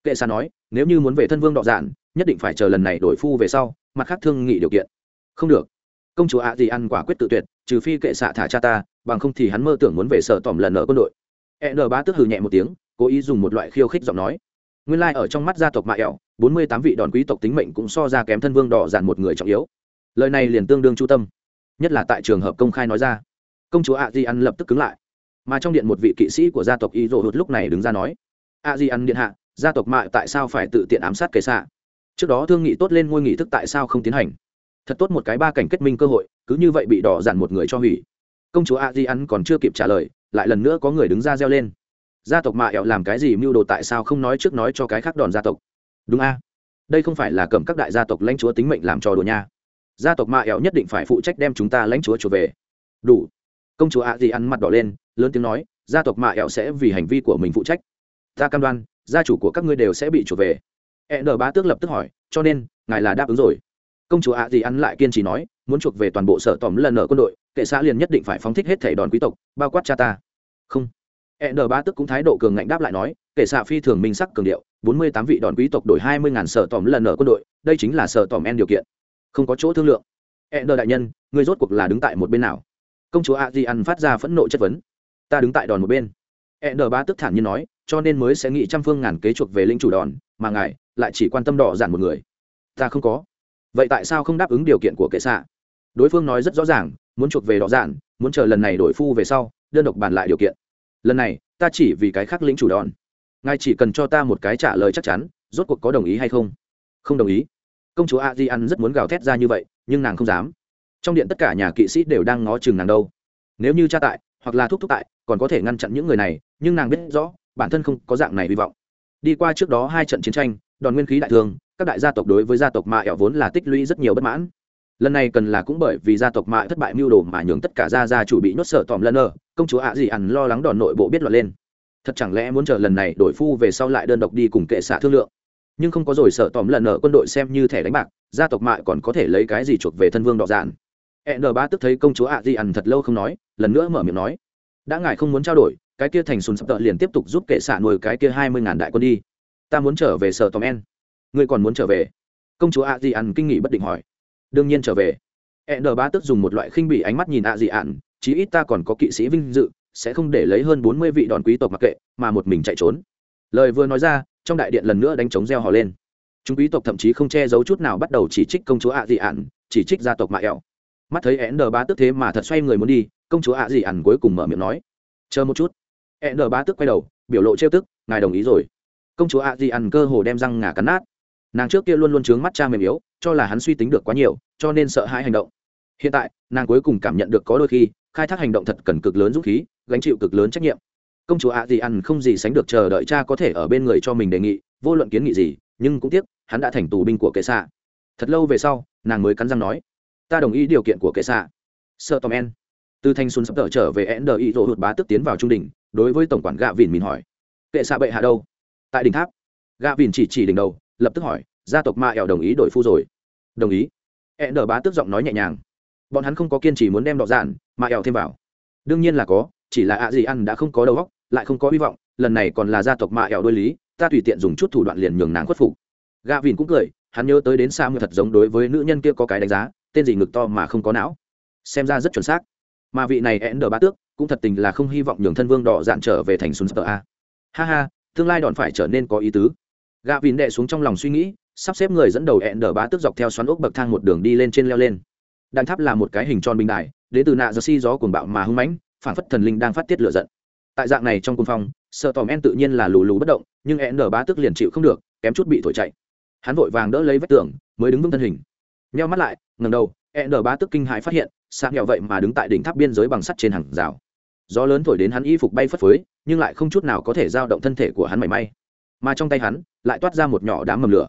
Kệ xạ nói, nếu như muốn về thân vương đỏ dạn, nhất định phải chờ lần này đổi phu về sau, mặt khác thương nghị điều kiện. Không được. Công chúa ạ gì ăn quả quyết tự tuyệt, trừ phi kệ xạ thả cha ta, bằng không thì hắn mơ tưởng muốn về sở tỏm lần ở quân đội. E n ba tức hừ nhẹ một tiếng cố ý dùng một loại khiêu khích giọng nói. Nguyên lai、like、ở trong mắt gia tộc mạ ẹo bốn mươi tám vị đòn quý tộc tính mệnh cũng so ra kém thân vương đỏ dạn một người trọng yếu. Lời này liền tương đương chu tâm. Nhất là tại trường hợp công khai nói ra. Công chúa a di ăn lập tức cứng lại. Mà trong điện một vị kỵ sĩ của gia tộc y dỗ hụt lúc này đứng ra nói, a di ăn điện hạ, gia tộc mạ tại sao phải tự tiện ám sát kệ xạ? Trước đó thương nghị tốt lên ngôi nghị thức tại sao không tiến hành? Thật tốt một cái ba cảnh kết minh cơ hội, cứ như vậy bị đỏ dàn một người cho hủy. Công chúa a di ăn còn chưa kịp trả lời, lại lần nữa có người đứng ra reo lên gia tộc mạ ẹo làm cái gì mưu đồ tại sao không nói trước nói cho cái khác đòn gia tộc? Đúng a. Đây không phải là cầm các đại gia tộc lãnh chúa tính mệnh làm trò đùa nha. Gia tộc mạ ẹo nhất định phải phụ trách đem chúng ta lãnh chúa trở về. Đủ. Công chúa ạ gì ăn mặt đỏ lên, lớn tiếng nói, gia tộc mạ ẹo sẽ vì hành vi của mình phụ trách. Ta cam đoan, gia chủ của các ngươi đều sẽ bị chuộc về. E n bá tước lập tức hỏi, cho nên, ngài là đáp ứng rồi. Công chúa ạ gì ăn lại kiên trì nói, muốn chuộc về toàn bộ sở tòm lần ở quân đội, kệ xã liền nhất định phải phóng thích hết thể đòn quý tộc, bao quát cha ta. Không e n bá tước cũng thái độ cường ngạnh đáp lại nói, kể xạ phi thường minh sắc cường điệu, bốn mươi tám vị đòn quý tộc đổi hai mươi ngàn sở tòm lần ở quân đội, đây chính là sở tòm en điều kiện. Không có chỗ thương lượng. E n đại nhân người rốt cuộc là đứng tại một bên nào? Công chúa a di ăn phát ra phẫn nộ chất vấn. Ta đứng tại đòn một bên. E n ba tức thản nhiên nói, cho nên mới sẽ nghĩ trăm phương ngàn kế chuộc về linh chủ đòn, mà ngài lại chỉ quan tâm đỏ giản một người. Ta không có. Vậy tại sao không đáp ứng điều kiện của kệ xạ? Đối phương nói rất rõ ràng, muốn chuộc về đỏ giản, muốn chờ lần này đổi phu về sau, đơn độc bàn lại điều kiện lần này, ta chỉ vì cái khác lĩnh chủ đòn. Ngài chỉ cần cho ta một cái trả lời chắc chắn, rốt cuộc có đồng ý hay không? Không đồng ý. Công chúa a di ăn rất muốn gào thét ra như vậy, nhưng nàng không dám. Trong điện tất cả nhà kỵ sĩ đều đang ngó chừng nàng đâu. Nếu như cha tại, hoặc là thúc thúc tại, còn có thể ngăn chặn những người này, nhưng nàng biết rõ, bản thân không có dạng này hy vọng. Đi qua trước đó hai trận chiến tranh, đòn nguyên khí đại thương các đại gia tộc đối với gia tộc mạ ẻo vốn là tích lũy rất nhiều bất mãn lần này cần là cũng bởi vì gia tộc mạ thất bại mưu đồ mà nhường tất cả gia gia chủ bị nhốt sợ tòm lần ở, công chúa ạ gì ẩn lo lắng đòn nội bộ biết loạn lên. Thật chẳng lẽ muốn chờ lần này đổi phu về sau lại đơn độc đi cùng kệ xạ thương lượng? Nhưng không có rồi sợ tòm lần ở quân đội xem như thẻ đánh bạc, gia tộc mạ còn có thể lấy cái gì chuộc về thân vương đỏ dạn? N ba tức thấy công chúa ạ di ẩn thật lâu không nói, lần nữa mở miệng nói. Đã ngài không muốn trao đổi, cái kia thành sùn sập tợ liền tiếp tục giúp kệ xạ nuôi cái kia hai mươi ngàn đại quân đi. Ta muốn trở về sở tòm en ngươi còn muốn trở về? Công chúa ạ di ẩn kinh nghị bất định hỏi đương nhiên trở về. E n ba tức dùng một loại khinh bị ánh mắt nhìn ạ dị ạn, chí ít ta còn có kỵ sĩ vinh dự sẽ không để lấy hơn bốn mươi vị đòn quý tộc mặc kệ mà một mình chạy trốn. Lời vừa nói ra trong đại điện lần nữa đánh trống reo hò lên. Chúng quý tộc thậm chí không che giấu chút nào bắt đầu chỉ trích công chúa ạ dị ạn chỉ trích gia tộc mạ ẹo mắt thấy e n ba tức thế mà thật xoay người muốn đi công chúa ạ dị ạn cuối cùng mở miệng nói chờ một chút. E n ba tức quay đầu biểu lộ trêu tức ngài đồng ý rồi. Công chúa ạ dị ạn cơ hồ đem răng ngà cắn nát nàng trước kia luôn luôn trướng mắt cha mềm yếu, cho là hắn suy tính được quá nhiều, cho nên sợ hãi hành động. Hiện tại, nàng cuối cùng cảm nhận được có đôi khi, khai thác hành động thật cần cực lớn dũng khí, gánh chịu cực lớn trách nhiệm. Công chúa ạ gì ăn không gì sánh được chờ đợi cha có thể ở bên người cho mình đề nghị, vô luận kiến nghị gì, nhưng cũng tiếc, hắn đã thành tù binh của kệ xạ. Thật lâu về sau, nàng mới cắn răng nói, ta đồng ý điều kiện của kệ xạ. Sợ tòm en, từ thanh xuân sắp tở trở về nd ý rộ hụt bá tức tiến vào trung đỉnh, đối với tổng quản gạ vìn mìn hỏi, kệ xạ bệ hạ đâu? Tại đỉnh tháp. Gạ vìn chỉ chỉ đỉnh đầu lập tức hỏi, gia tộc ma ẻo đồng ý đổi phu rồi. Đồng ý. Nd bá tức giọng nói nhẹ nhàng. Bọn hắn không có kiên trì muốn đem đọ dạn, ma ẻo thêm vào. Đương nhiên là có, chỉ là ạ gì ăn đã không có đầu óc, lại không có hy vọng, lần này còn là gia tộc mạ ẻo đôi lý, ta tùy tiện dùng chút thủ đoạn liền nhường nàng khuất phục. Gạ vìn cũng cười, hắn nhớ tới đến xa mưa thật giống đối với nữ nhân kia có cái đánh giá, tên gì ngực to mà không có não. Xem ra rất chuẩn xác. Mà vị này én đờ ba tước cũng thật tình là không hy vọng nhường thân vương đỏ dạn trở về thành xuân sợ a. Ha ha, tương lai đòn phải trở nên có ý tứ gạ vìn đệ xuống trong lòng suy nghĩ, sắp xếp người dẫn đầu hẹn đờ bá tức dọc theo xoắn ốc bậc thang một đường đi lên trên leo lên. Đàn tháp là một cái hình tròn bình đài, đến từ nạ giơ si gió cuồng bạo mà hưng mãnh, phản phất thần linh đang phát tiết lửa giận. Tại dạng này trong cung phong, sợ tòm en tự nhiên là lù lù bất động, nhưng en bá tức liền chịu không được, kém chút bị thổi chạy. Hắn vội vàng đỡ lấy vách tường, mới đứng vững thân hình. Nheo mắt lại ngầm đầu en bá tức kinh hãi phát hiện, sạc nghèo vậy mà đứng tại đỉnh tháp biên giới bằng sắt trên hàng rào. Gió lớn thổi đến hắn y phục bay phất phới, nhưng lại không chút nào có thể giao động thân thể của hắn mảy may mà trong tay hắn lại toát ra một nhỏ đám mầm lửa.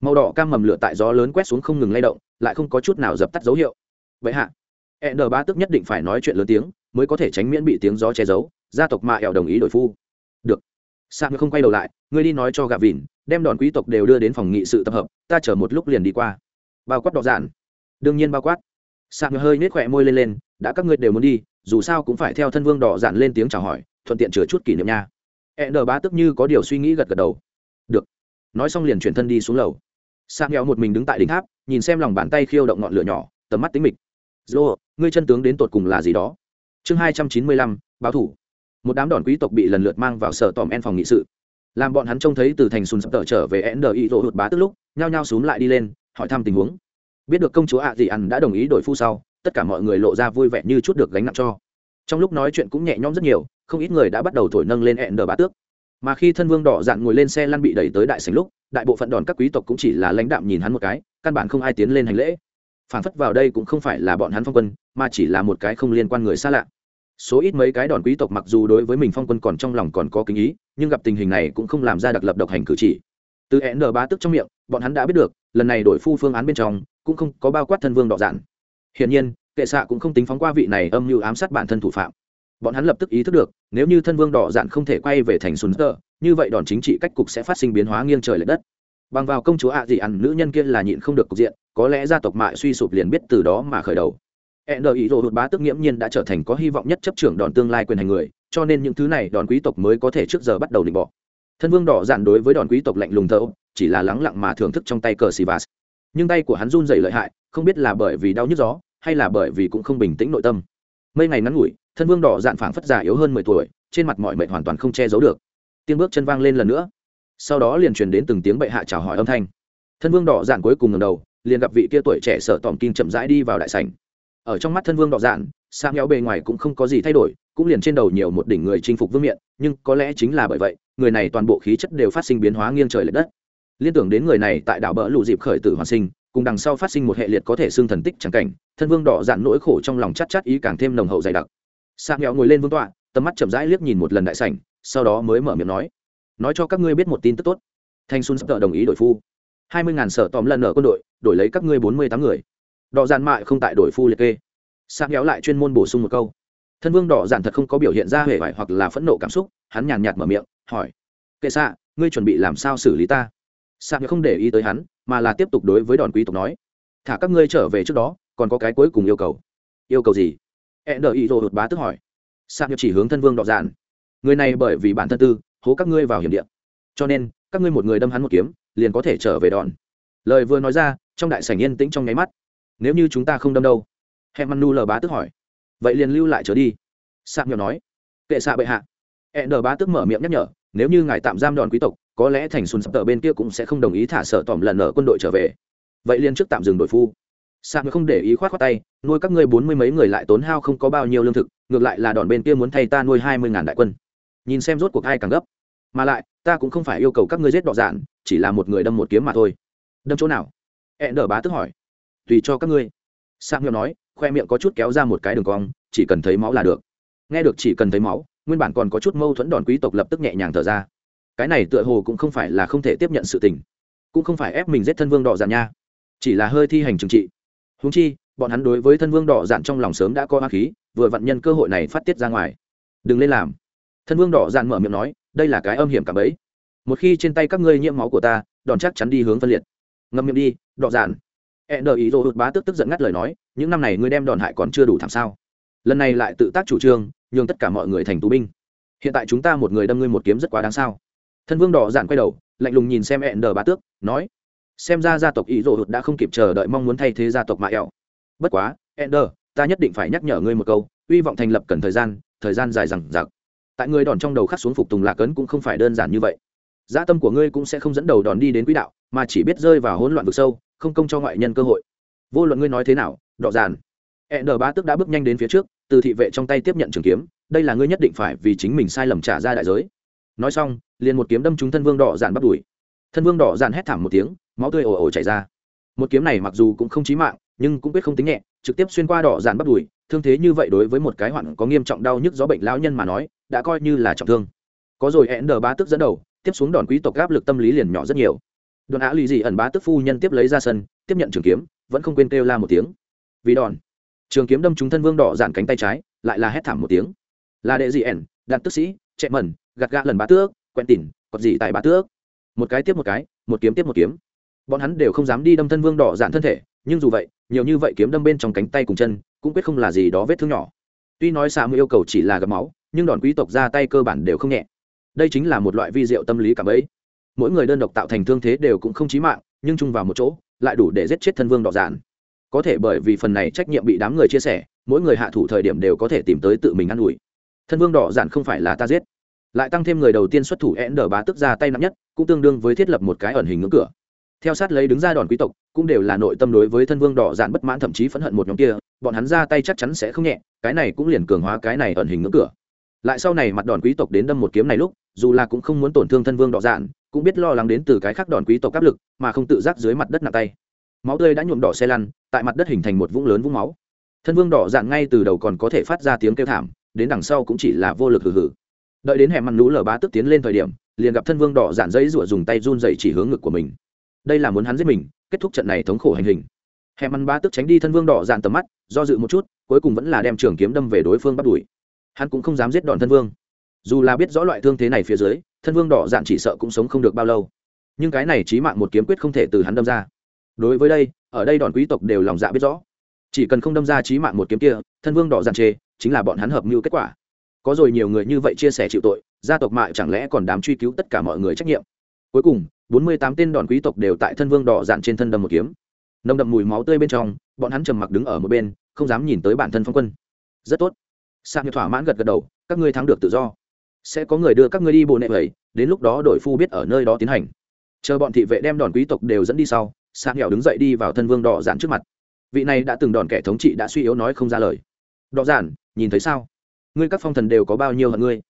Màu đỏ cam mầm lửa tại gió lớn quét xuống không ngừng lay động, lại không có chút nào dập tắt dấu hiệu. Vậy hạ e n ba tức nhất định phải nói chuyện lớn tiếng, mới có thể tránh miễn bị tiếng gió che giấu, gia tộc mạ ẻo đồng ý đổi phu. Được. Sang không quay đầu lại, ngươi đi nói cho gà vìn đem đòn quý tộc đều đưa đến phòng nghị sự tập hợp, ta chở một lúc liền đi qua. Bao quát đỏ dạn đương nhiên bao quát. Sang hơi nết khỏe môi lên lên, đã các ngươi đều muốn đi, dù sao cũng phải theo thân vương đỏ dạn lên tiếng chào hỏi, thuận tiện chứa chút kỷ niệm nha e n ba tức như có điều suy nghĩ gật gật đầu. Được. Nói xong liền chuyển thân đi xuống lầu. Sang nghèo một mình đứng tại đỉnh tháp, nhìn xem lòng bàn tay khiêu động ngọn lửa nhỏ, tầm mắt tính mịch. Dô ngươi chân tướng đến tột cùng là gì đó? Chương hai trăm chín mươi lăm, báo thủ. Một đám đòn quý tộc bị lần lượt mang vào sở tòm en phòng nghị sự. Làm bọn hắn trông thấy từ thành sùn sập tờ trở về ndi rộ hụt bá tức lúc, nhao nhao xúm lại đi lên, hỏi thăm tình huống. Biết được công chúa ạ dị ăn đã đồng ý đổi phu sau, tất cả mọi người lộ ra vui vẻ như chút được gánh nặng cho trong lúc nói chuyện cũng nhẹ nhõm rất nhiều, không ít người đã bắt đầu thổi nâng lên hẹn đờ bá tước. Mà khi thân vương đỏ dạn ngồi lên xe lăn bị đẩy tới đại sành lúc, đại bộ phận đòn các quý tộc cũng chỉ là lãnh đạm nhìn hắn một cái, căn bản không ai tiến lên hành lễ. Phản phất vào đây cũng không phải là bọn hắn phong quân, mà chỉ là một cái không liên quan người xa lạ. Số ít mấy cái đòn quý tộc mặc dù đối với mình phong quân còn trong lòng còn có kính ý, nhưng gặp tình hình này cũng không làm ra đặc lập độc hành cử chỉ. Từ hẹn đờ bá tức trong miệng, bọn hắn đã biết được, lần này đổi phu phương án bên trong, cũng không có bao quát thân vương đỏ dạn. Hiển nhiên kệ xạ cũng không tính phóng qua vị này âm mưu ám sát bản thân thủ phạm. Bọn hắn lập tức ý thức được, nếu như thân vương đỏ dạn không thể quay về thành sùn tơ, như vậy đòn chính trị cách cục sẽ phát sinh biến hóa nghiêng trời l ệ đất. Bằng vào công chúa ạ à gì ăn nữ nhân kia là nhịn không được cục diện, có lẽ gia tộc mại suy sụp liền biết từ đó mà khởi đầu. E nờ ý đồ hụt bá tức nghiễm nhiên đã trở thành có hy vọng nhất chấp trưởng đòn tương lai quyền hành người, cho nên những thứ này đòn quý tộc mới có thể trước giờ bắt đầu định bỏ thân vương đỏ dạn đối với đòn quý tộc lạnh lùng thơ chỉ là lắng lặng mà thưởng thức trong tay cờ sivas. Nhưng tay của hắn run dày lợi hại, không biết là bởi vì đau nhức gió hay là bởi vì cũng không bình tĩnh nội tâm. Mấy ngày ngắn ngủi, thân vương đỏ dạn phảng phất già yếu hơn mười tuổi, trên mặt mọi mệnh hoàn toàn không che giấu được. Tiếng bước chân vang lên lần nữa. Sau đó liền truyền đến từng tiếng bệ hạ chào hỏi âm thanh. Thân vương đỏ dạn cuối cùng ngầm đầu, liền gặp vị kia tuổi trẻ sợ tòm kim chậm rãi đi vào đại sảnh. Ở trong mắt thân vương đỏ dạn sang nghèo bề ngoài cũng không có gì thay đổi, cũng liền trên đầu nhiều một đỉnh người chinh phục vương miện, nhưng có lẽ chính là bởi vậy, người này toàn bộ khí chất đều phát sinh biến hóa nghiêng trời l ệ đất. Liên tưởng đến người này tại đảo bỡ lụ dịp khởi tử hoàn sinh cùng đằng sau phát sinh một hệ liệt có thể xương thần tích chẳng cảnh, thân vương đỏ dạn nỗi khổ trong lòng chắc chắc ý càng thêm nồng hậu dày đặc. Sa nghèo ngồi lên vương tọa, tầm mắt chậm rãi liếc nhìn một lần đại sảnh, sau đó mới mở miệng nói nói cho các ngươi biết một tin tức tốt. Thanh xuân sắp đồng ý đổi phu. Hai mươi ngàn sở tòm lần ở quân đội, đổi lấy các ngươi bốn mươi tám người. Đỏ dạn mại không tại đổi phu liệt kê. Sa kéo lại chuyên môn bổ sung một câu. Thân vương đỏ dạn thật không có biểu hiện ra hề vải hoặc là phẫn nộ cảm xúc, hắn nhàn nhạt mở miệng, hỏi, kệ xạ ngươi chuẩn bị làm sao xử lý ta? Sạc không để ý tới hắn, mà là tiếp tục đối với đòn quý tộc nói, thả các ngươi trở về trước đó, còn có cái cuối cùng yêu cầu. Yêu cầu gì? E đờ ý rồ đột bá tức hỏi. Sạc chỉ hướng thân vương đỏ dạn người này bởi vì bản thân tư, hố các ngươi vào hiểm điện cho nên, các ngươi một người đâm hắn một kiếm, liền có thể trở về đòn. Lời vừa nói ra, trong đại sảnh yên tĩnh trong nháy mắt. Nếu như chúng ta không đâm đâu? Hẹn manu lờ bá tức hỏi. Vậy liền lưu lại trở đi. Sạc nhỏ nói. Kệ xạ bệ hạ. Hẹn đờ bá tức mở miệng nhắc nhở. Nếu như ngài tạm giam đòn quý tộc có lẽ thành xuân sập tờ bên kia cũng sẽ không đồng ý thả sợ tỏm lần ở quân đội trở về. Vậy liền trước tạm dừng đội phu. Sạc không để ý khoát khoát tay, nuôi các ngươi bốn mươi mấy người lại tốn hao không có bao nhiêu lương thực, ngược lại là đòn bên kia muốn thay ta nuôi hai mươi ngàn đại quân. Nhìn xem rốt cuộc ai càng gấp. Mà lại, ta cũng không phải yêu cầu các ngươi giết đọ dạn, chỉ là một người đâm một kiếm mà thôi. Đâm chỗ nào? E đờ bá tức hỏi. Tùy cho các ngươi. Sang hiệu nói, khoe miệng có chút kéo ra một cái đường cong, chỉ cần thấy máu là được. Nghe được chỉ cần thấy máu, nguyên bản còn có chút mâu thuẫn đòn quý tộc lập tức nhẹ nhàng thở ra cái này tựa hồ cũng không phải là không thể tiếp nhận sự tình, cũng không phải ép mình giết thân vương đỏ dạn nha, chỉ là hơi thi hành trừng trị. Húng chi, bọn hắn đối với thân vương đỏ dạn trong lòng sớm đã có hoa khí, vừa vặn nhân cơ hội này phát tiết ra ngoài. Đừng lên làm. Thân vương đỏ dạn mở miệng nói, đây là cái âm hiểm cả bấy. Một khi trên tay các ngươi nhiễm máu của ta, đòn chắc chắn đi hướng phân liệt. Ngâm miệng đi, đỏ dạn. E đợi ý rô hụt bá tức tức giận ngắt lời nói, những năm này ngươi đem đòn hại còn chưa đủ thảm sao. Lần này lại tự tác chủ trương, nhường tất cả mọi người thành tù binh. Hiện tại chúng ta một người đâm ngươi một kiếm rất quá đáng sao thân vương đỏ dạn quay đầu, lạnh lùng nhìn xem hẹn đờ bá tước, nói, xem ra gia tộc ý rô hụt đã không kịp chờ đợi mong muốn thay thế gia tộc mạ ẹo bất quá hẹn đờ ta nhất định phải nhắc nhở ngươi một câu, hy vọng thành lập cần thời gian thời gian dài rằng giặc tại ngươi đòn trong đầu khắc xuống phục tùng lạc ấn cũng không phải đơn giản như vậy. Gia tâm của ngươi cũng sẽ không dẫn đầu đòn đi đến quỹ đạo, mà chỉ biết rơi vào hỗn loạn vực sâu, không công cho ngoại nhân cơ hội. Vô luận ngươi nói thế nào đọ giàn hẹn đờ bá tước đã bước nhanh đến phía trước, từ thị vệ trong tay tiếp nhận trường kiếm, đây là ngươi nhất định phải vì chính mình sai lầm trả ra đại giới nói xong, liền một kiếm đâm trúng thân vương đỏ dàn bắt đùi. Thân vương đỏ dàn hét thảm một tiếng, máu tươi ồ ồ chảy ra. Một kiếm này mặc dù cũng không chí mạng, nhưng cũng biết không tính nhẹ, trực tiếp xuyên qua đỏ dàn bắt đùi, thương thế như vậy đối với một cái hoạn có nghiêm trọng đau nhức gió bệnh lão nhân mà nói, đã coi như là trọng thương. Có rồi hẹn đờ ba tức dẫn đầu, tiếp xuống đòn quý tộc áp lực tâm lý liền nhỏ rất nhiều. Đoàn á lì dị ẩn bá tức phu nhân tiếp lấy ra sân, tiếp nhận trường kiếm, vẫn không quên kêu la một tiếng. Vì đòn, trường kiếm đâm trúng thân vương đỏ dạn cánh tay trái, lại là hét thảm một tiếng. Là đệ dị ẩn đạn tức sĩ chạy mẩn gạt gã lần bá tước quen tỉn còn gì tại bá tước. Một cái tiếp một cái, một kiếm tiếp một kiếm. Bọn hắn đều không dám đi đâm thân vương đỏ dạn thân thể, nhưng dù vậy, nhiều như vậy kiếm đâm bên trong cánh tay cùng chân, cũng quyết không là gì đó vết thương nhỏ. Tuy nói xạ mới yêu cầu chỉ là gặp máu, nhưng đòn quý tộc ra tay cơ bản đều không nhẹ. Đây chính là một loại vi diệu tâm lý cảm ấy. Mỗi người đơn độc tạo thành thương thế đều cũng không chí mạng, nhưng chung vào một chỗ, lại đủ để giết chết thân vương đỏ dạn. Có thể bởi vì phần này trách nhiệm bị đám người chia sẻ, mỗi người hạ thủ thời điểm đều có thể tìm tới tự mình ă n ủi. Thân vương đỏ dạn không phải là ta giết lại tăng thêm người đầu tiên xuất thủ én đờ bá tức ra tay nặng nhất, cũng tương đương với thiết lập một cái ẩn hình ngưỡng cửa. Theo sát lấy đứng ra đòn quý tộc, cũng đều là nội tâm đối với thân vương đỏ dạn bất mãn thậm chí phẫn hận một nhóm kia, bọn hắn ra tay chắc chắn sẽ không nhẹ, cái này cũng liền cường hóa cái này ẩn hình ngưỡng cửa. Lại sau này mặt đòn quý tộc đến đâm một kiếm này lúc, dù là cũng không muốn tổn thương thân vương đỏ dạn, cũng biết lo lắng đến từ cái khác đòn quý tộc áp lực, mà không tự giác dưới mặt đất nặng tay. Máu tươi đã nhuộm đỏ xe lăn, tại mặt đất hình thành một vũng lớn vũng máu. Thân vương đỏ dạn ngay từ đầu còn có thể phát ra tiếng kêu thảm, đến đằng sau cũng chỉ là vô lực hừ hừ đợi đến hẻm mặn lũ lở bá tức tiến lên thời điểm, liền gặp thân vương đỏ dạn dây rủa dùng tay run dậy chỉ hướng ngực của mình. Đây là muốn hắn giết mình, kết thúc trận này thống khổ hành hình. Hẻm mặn bá tức tránh đi thân vương đỏ dạn tầm mắt, do dự một chút, cuối cùng vẫn là đem trường kiếm đâm về đối phương bắt đuổi. Hắn cũng không dám giết đòn thân vương. Dù là biết rõ loại thương thế này phía dưới, thân vương đỏ dạn chỉ sợ cũng sống không được bao lâu. Nhưng cái này chí mạng một kiếm quyết không thể từ hắn đâm ra. Đối với đây, ở đây đòn quý tộc đều lòng dạ biết rõ. Chỉ cần không đâm ra chí mạng một kiếm kia, thân vương đỏ dạn chê chính là bọn hắn hợp mưu kết quả có rồi nhiều người như vậy chia sẻ chịu tội, gia tộc mại chẳng lẽ còn đám truy cứu tất cả mọi người trách nhiệm? Cuối cùng, bốn mươi tám tên đòn quý tộc đều tại thân vương đỏ dạn trên thân đâm một kiếm. Nồng đậm mùi máu tươi bên trong, bọn hắn trầm mặc đứng ở một bên, không dám nhìn tới bản thân phong quân. Rất tốt. Sạc như thỏa mãn gật gật đầu, các ngươi thắng được tự do. Sẽ có người đưa các ngươi đi bộ nệ vậy, đến lúc đó đội phu biết ở nơi đó tiến hành. Chờ bọn thị vệ đem đòn quý tộc đều dẫn đi sau, sạc nghèo đứng dậy đi vào thân vương đỏ dạn trước mặt. Vị này đã từng đòn kẻ thống trị đã suy yếu nói không ra lời. Đỏ dạn, nhìn thấy sao? Ngươi các phong thần đều có bao nhiêu hận ngươi?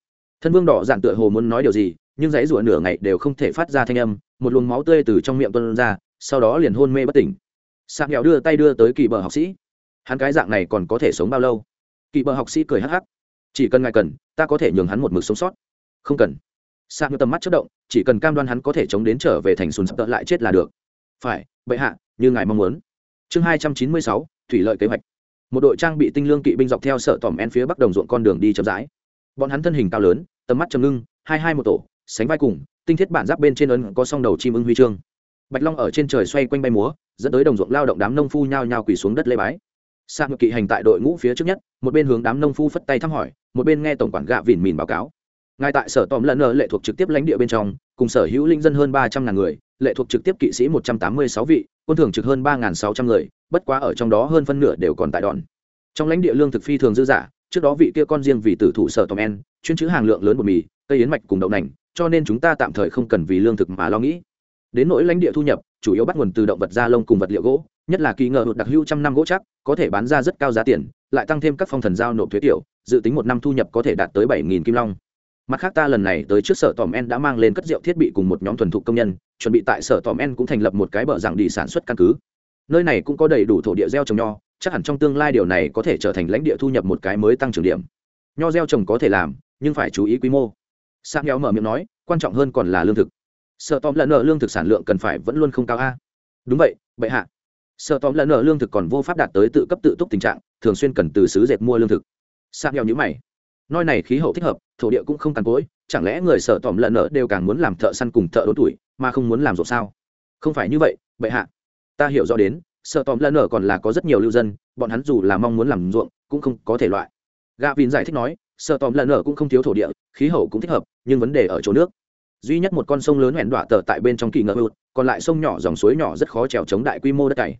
Thân vương đỏ dạn tựa hồ muốn nói điều gì, nhưng dãy rủa nửa ngày đều không thể phát ra thanh âm, một luồng máu tươi từ trong miệng tuân ra, sau đó liền hôn mê bất tỉnh. Sạc nghèo đưa tay đưa tới kỳ bờ học sĩ. Hắn cái dạng này còn có thể sống bao lâu? Kỳ bờ học sĩ cười hắc hắc. Chỉ cần ngài cần, ta có thể nhường hắn một mực sống sót. Không cần. Sạc nghèo tầm mắt chất động, chỉ cần cam đoan hắn có thể chống đến trở về thành sùn sắp tợ lại chết là được. Phải, bệ hạ, như ngài mong muốn. Chương hai trăm chín mươi sáu, thủy lợi kế hoạch một đội trang bị tinh lương kỵ binh dọc theo sở tòm en phía bắc đồng ruộng con đường đi chậm rãi. Bọn hắn thân hình cao lớn, tầm mắt chầm ngưng, hai hai một tổ, sánh vai cùng, tinh thiết bản giáp bên trên ấn có song đầu chim ưng huy chương. Bạch long ở trên trời xoay quanh bay múa, dẫn tới đồng ruộng lao động đám nông phu nhao nhao quỳ xuống đất lê bái. Sa ngự kỵ hành tại đội ngũ phía trước nhất, một bên hướng đám nông phu phất tay thăm hỏi, một bên nghe tổng quản gạ vỉn mìn báo cáo. Ngài tại sở tòm lần lệ thuộc trực tiếp lãnh địa bên trong, cùng sở hữu linh dân hơn ba trăm ngàn người lệ thuộc trực tiếp kỵ sĩ một trăm tám mươi sáu vị, quân thường trực hơn ba ngàn sáu trăm người, bất quá ở trong đó hơn phân nửa đều còn tại đòn. Trong lãnh địa lương thực phi thường dư dả, trước đó vị kia con riêng vì tử thủ sở tòm en, chuyên chữ hàng lượng lớn bột mì, cây yến mạch cùng đậu nành, cho nên chúng ta tạm thời không cần vì lương thực mà lo nghĩ. Đến nỗi lãnh địa thu nhập, chủ yếu bắt nguồn từ động vật da lông cùng vật liệu gỗ, nhất là kỳ ngờ hụt đặc hữu trăm năm gỗ chắc, có thể bán ra rất cao giá tiền, lại tăng thêm các phong thần giao nộp thuế tiểu, dự tính một năm thu nhập có thể đạt tới bảy nghìn kim long mặt khác ta lần này tới trước sở tòm en đã mang lên cất rượu thiết bị cùng một nhóm thuần thục công nhân, chuẩn bị tại sở tòm en cũng thành lập một cái bờ giảng đi sản xuất căn cứ. Nơi này cũng có đầy đủ thổ địa gieo trồng nho, chắc hẳn trong tương lai điều này có thể trở thành lãnh địa thu nhập một cái mới tăng trưởng điểm. Nho gieo trồng có thể làm, nhưng phải chú ý quy mô. Sang nghèo mở miệng nói, quan trọng hơn còn là lương thực. Sợ tóm lần nợ lương thực sản lượng cần phải vẫn luôn không cao a. Đúng vậy, bệ hạ. Sợ tóm lần nợ lương thực còn vô pháp đạt tới tự cấp tự túc tình trạng, thường xuyên cần từ xứ dệt mua lương thực. Sang nghèo nhữ mày nơi này khí hậu thích hợp, thổ địa cũng không tàn cối chẳng lẽ người sở tòm lợn nợ đều càng muốn làm thợ săn cùng thợ đốn tuổi, mà không muốn làm ruộng sao? Không phải như vậy, bệ hạ. Ta hiểu rõ đến, Sở tòm lợn nợ còn là có rất nhiều lưu dân, bọn hắn dù là mong muốn làm ruộng, cũng không có thể loại. Gạ vin giải thích nói, sở tòm lợn nợ cũng không thiếu thổ địa, khí hậu cũng thích hợp, nhưng vấn đề ở chỗ nước. Duy nhất một con sông lớn hẹn đọa tờ tại bên trong kỳ ngợ hụt, còn lại sông nhỏ dòng suối nhỏ rất khó trèo chống đại quy mô đất cày.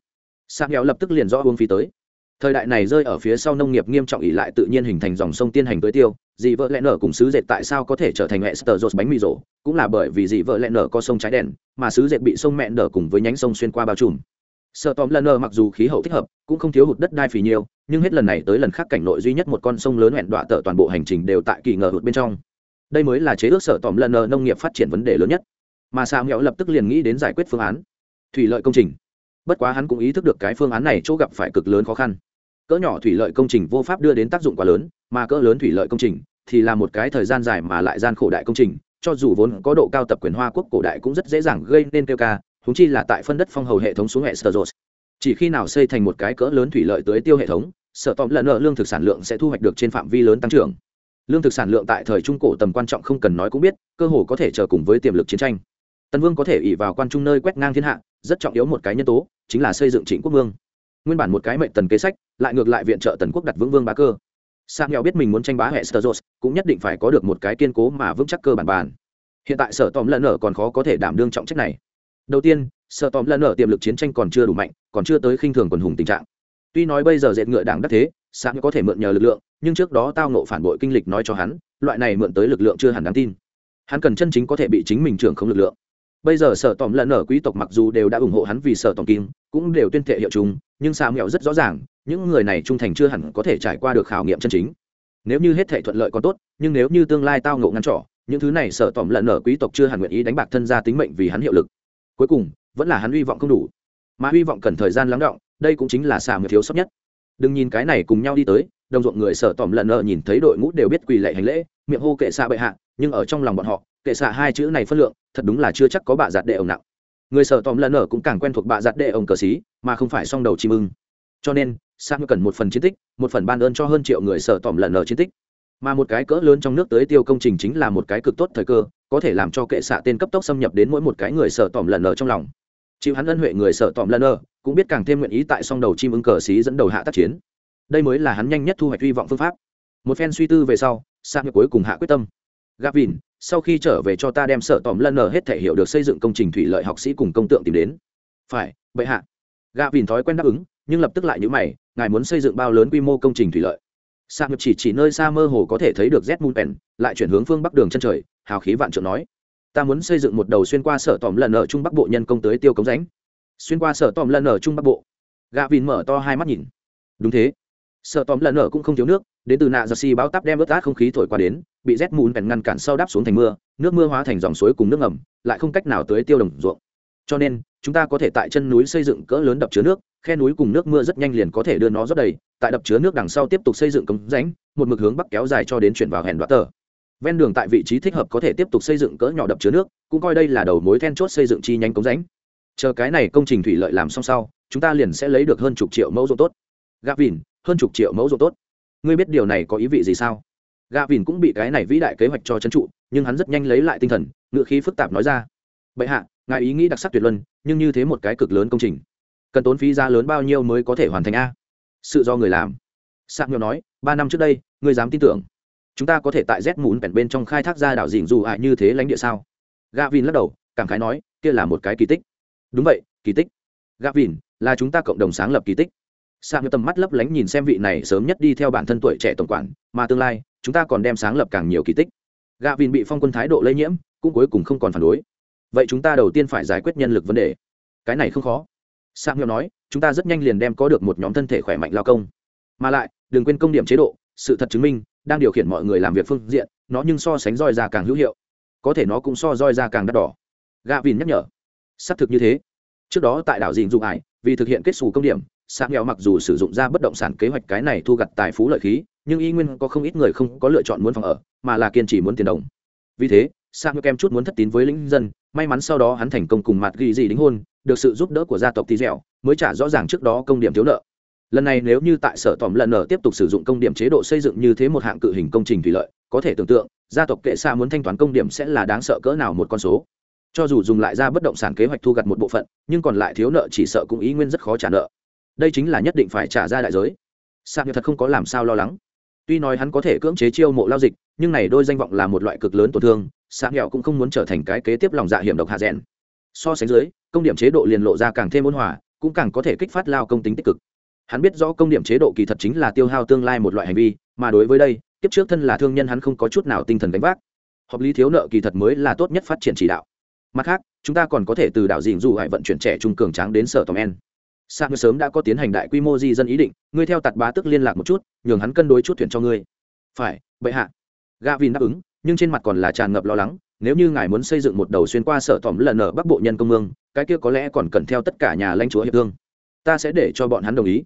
Sang nghèo lập tức liền rõ uống phí tới thời đại này rơi ở phía sau nông nghiệp nghiêm trọng ỉ lại tự nhiên hình thành dòng sông tiên hành tới tiêu dì vợ lẽ nở cùng sứ dệt tại sao có thể trở thành hệ sờ dột bánh mì rổ, cũng là bởi vì dì vợ lẽ nở có sông trái đèn, mà sứ dệt bị sông mẹ nở cùng với nhánh sông xuyên qua bao trùm. Sợ tóm lần nở mặc dù khí hậu thích hợp, cũng không thiếu hụt đất đai phì nhiều nhưng hết lần này tới lần khác cảnh nội duy nhất một con sông lớn hẹn đọa tợ toàn bộ hành trình đều tại kỳ ngờ hụt bên trong. Đây mới là chế ước sở tòm lần nở nông nghiệp phát triển vấn đề lớn nhất. Mà sao nghèo lập tức liền nghĩ đến giải quyết phương án. Thủy lợi công trình. Bất quá hắn cũng ý thức được cái phương án này chỗ gặp phải cực lớn khó khăn cỡ nhỏ thủy lợi công trình vô pháp đưa đến tác dụng quá lớn, mà cỡ lớn thủy lợi công trình thì là một cái thời gian dài mà lại gian khổ đại công trình, cho dù vốn có độ cao tập quyền hoa quốc cổ đại cũng rất dễ dàng gây nên kêu ca húng chi là tại phân đất phong hầu hệ thống xuống hệ sơ chỉ khi nào xây thành một cái cỡ lớn thủy lợi tới tiêu hệ thống, sở tòm lần nợ lương thực sản lượng sẽ thu hoạch được trên phạm vi lớn tăng trưởng. Lương thực sản lượng tại thời trung cổ tầm quan trọng không cần nói cũng biết, cơ hồ có thể chờ cùng với tiềm lực chiến tranh. Tần vương có thể ỉ vào quan trung nơi quét ngang thiên hạ, rất trọng yếu một cái nhân tố, chính là xây dựng chính quốc vương. Nguyên bản một cái mệnh tần kế sách lại ngược lại viện trợ tần quốc đặt vững vương bá cơ. Sang nghèo biết mình muốn tranh bá hệ sơ cũng nhất định phải có được một cái kiên cố mà vững chắc cơ bản bản hiện tại sở tòm lần ở còn khó có thể đảm đương trọng trách này. Đầu tiên, sở tòm lần ở tiềm lực chiến tranh còn chưa đủ mạnh, còn chưa tới khinh thường quần hùng tình trạng. Tuy nói bây giờ dệt ngựa đảng đắc thế sáng có thể mượn nhờ lực lượng, nhưng trước đó tao nộ phản bội kinh lịch nói cho hắn, loại này mượn tới lực lượng chưa hẳn đáng tin. Hắn cần chân chính có thể bị chính mình trưởng không lực lượng. Bây giờ sở tòm lần ở quý tộc mặc dù đều đã ủng hộ hắn vì sở tòm kim cũng đều tuyên thệ hiệu chúng, nhưng sao mẹo rất rõ ràng những người này trung thành chưa hẳn có thể trải qua được khảo nghiệm chân chính. Nếu như hết thể thuận lợi còn tốt, nhưng nếu như tương lai tao ngộ ngăn trỏ những thứ này sợ tỏm lợn nở quý tộc chưa hẳn nguyện ý đánh bạc thân ra tính mệnh vì hắn hiệu lực. Cuối cùng, vẫn là hắn hy vọng không đủ. Mà hy vọng cần thời gian lắng động, đây cũng chính là xà người thiếu sót nhất. Đừng nhìn cái này cùng nhau đi tới, đồng ruộng người sở tỏm lợn nợ nhìn thấy đội ngũ đều biết quỳ lệ hành lễ, miệng hô kệ xạ bệ hạ, nhưng ở trong lòng bọn họ, kệ xạ hai chữ này phân lượng, thật đúng là chưa chắc có bạ giặt đệ ông nặng. Người sở tòm lần ở cũng càng quen thuộc bạ giặt đệ ông cờ xí mà không phải song đầu chim ưng cho nên sang cần một phần chiến tích, một phần ban ơn cho hơn triệu người sợ tòm lần lờ chiến tích. Mà một cái cỡ lớn trong nước tới tiêu công trình chính là một cái cực tốt thời cơ, có thể làm cho kệ xạ tên cấp tốc xâm nhập đến mỗi một cái người sợ tòm lần lờ trong lòng. Chịu hắn ân huệ người sợ tòm lần lờ cũng biết càng thêm nguyện ý tại song đầu chim ưng cờ xí dẫn đầu hạ tác chiến. Đây mới là hắn nhanh nhất thu hoạch hy vọng phương pháp. Một phen suy tư về sau sa cuối cùng hạ quyết tâm. Gavin, sau khi trở về cho ta đem sợ tòm lần lờ hết thể hiểu được xây dựng công trình thủy lợi học sĩ cùng công tượng tìm đến. Phải, bệ hạ. Gavin thói quen đáp ứng nhưng lập tức lại nhữ mày, ngài muốn xây dựng bao lớn quy mô công trình thủy lợi? Sa ngược chỉ chỉ nơi xa mơ hồ có thể thấy được z moon lại chuyển hướng phương bắc đường chân trời, hào khí vạn trượng nói. Ta muốn xây dựng một đầu xuyên qua sở tòm lần ở trung bắc bộ nhân công tới tiêu cống ránh xuyên qua sở tòm lần ở trung bắc bộ. Gavin mở to hai mắt nhìn. Đúng thế. Sở tòm lần ở cũng không thiếu nước, đến từ nạ giật xì báo táp đem ướt át không khí thổi qua đến, bị rét mùn bèn ngăn cản sau đáp xuống thành mưa, nước mưa hóa thành dòng suối cùng nước ngầm, lại không cách nào tới tiêu đồng ruộng. Cho nên chúng ta có thể tại chân núi xây dựng cỡ lớn đập chứa nước, khe núi cùng nước mưa rất nhanh liền có thể đưa nó rót đầy, tại đập chứa nước đằng sau tiếp tục xây dựng cống rãnh, một mực hướng bắc kéo dài cho đến chuyển vào hẻn đoạt tờ. Ven đường tại vị trí thích hợp có thể tiếp tục xây dựng cỡ nhỏ đập chứa nước, cũng coi đây là đầu mối then chốt xây dựng chi nhánh cống rãnh. Chờ cái này công trình thủy lợi làm xong sau, chúng ta liền sẽ lấy được hơn chục triệu mẫu ruộng tốt. Gavin hơn chục triệu mẫu ruộng tốt. Ngươi biết điều này có ý vị gì sao? Gà vìn cũng bị cái này vĩ đại kế hoạch cho trấn trụ, nhưng hắn rất nhanh lấy lại tinh thần, ngựa khí phức tạp nói ra bệ hạ, ngài ý nghĩ đặc sắc tuyệt luân, nhưng như thế một cái cực lớn công trình, cần tốn phí ra lớn bao nhiêu mới có thể hoàn thành a? Sự do người làm. Sạc nhiều nói, ba năm trước đây, ngươi dám tin tưởng, chúng ta có thể tại z mún bèn bên trong khai thác ra đảo dìn dù hại như thế lãnh địa sao? Gavin lắc đầu, cảm khái nói, kia là một cái kỳ tích. Đúng vậy, kỳ tích. Gavin là chúng ta cộng đồng sáng lập kỳ tích. Sang như tầm mắt lấp lánh nhìn xem vị này sớm nhất đi theo bản thân tuổi trẻ tổng quản, mà tương lai, chúng ta còn đem sáng lập càng nhiều kỳ tích. Gạ vìn bị phong quân thái độ lây nhiễm, cũng cuối cùng không còn phản đối vậy chúng ta đầu tiên phải giải quyết nhân lực vấn đề. Cái này không khó. Sang hiệu nói, chúng ta rất nhanh liền đem có được một nhóm thân thể khỏe mạnh lao công. Mà lại, đừng quên công điểm chế độ, sự thật chứng minh, đang điều khiển mọi người làm việc phương diện, nó nhưng so sánh roi ra càng hữu hiệu. Có thể nó cũng so roi ra càng đắt đỏ. Gạ vìn nhắc nhở. Xác thực như thế. Trước đó tại đảo dìn dụng ải vì thực hiện kết xù công điểm sáng nghèo mặc dù sử dụng ra bất động sản kế hoạch cái này thu gặt tài phú lợi khí, nhưng y nguyên có không ít người không có lựa chọn muốn phòng ở, mà là kiên trì muốn tiền đồng. Vì thế sang nghèo kem chút muốn thất tín với lĩnh dân may mắn sau đó hắn thành công cùng mặt ghi gì đính hôn, được sự giúp đỡ của gia tộc tí dẻo, mới trả rõ ràng trước đó công điểm thiếu nợ. Lần này nếu như tại sở tòm lần nở tiếp tục sử dụng công điểm chế độ xây dựng như thế một hạng cự hình công trình thủy lợi, có thể tưởng tượng, gia tộc kệ xa muốn thanh toán công điểm sẽ là đáng sợ cỡ nào một con số. Cho dù dùng lại ra bất động sản kế hoạch thu gặt một bộ phận, nhưng còn lại thiếu nợ chỉ sợ cũng ý nguyên rất khó trả nợ. Đây chính là nhất định phải trả ra đại giới. Sạc thật không có làm sao lo lắng tuy nói hắn có thể cưỡng chế chiêu mộ lao dịch, nhưng này đôi danh vọng là một loại cực lớn tổn thương, sạc nghèo cũng không muốn trở thành cái kế tiếp lòng dạ hiểm độc hạ rẽn so sánh dưới, công điểm chế độ liền lộ ra càng thêm ôn hòa, cũng càng có thể kích phát lao công tính tích cực. Hắn biết rõ công điểm chế độ kỳ thật chính là tiêu hao tương lai một loại hành vi, mà đối với đây, tiếp trước thân là thương nhân hắn không có chút nào tinh thần đánh vác. Hợp lý thiếu nợ kỳ thật mới là tốt nhất phát triển chỉ đạo. Mặt khác, chúng ta còn có thể từ đảo dình dù hải vận chuyển trẻ trung cường tráng đến sở tòm en sang sớm đã có tiến hành đại quy mô di dân ý định, ngươi theo tạt bá tức liên lạc một chút, nhường hắn cân đối chút thuyền cho ngươi. Phải, bệ hạ. Gavin đáp ứng, nhưng trên mặt còn là tràn ngập lo lắng, nếu như ngài muốn xây dựng một đầu xuyên qua sở tòm lần ở bắc bộ nhân công mương, cái kia có lẽ còn cần theo tất cả nhà lãnh chúa hiệp thương. Ta sẽ để cho bọn hắn đồng ý.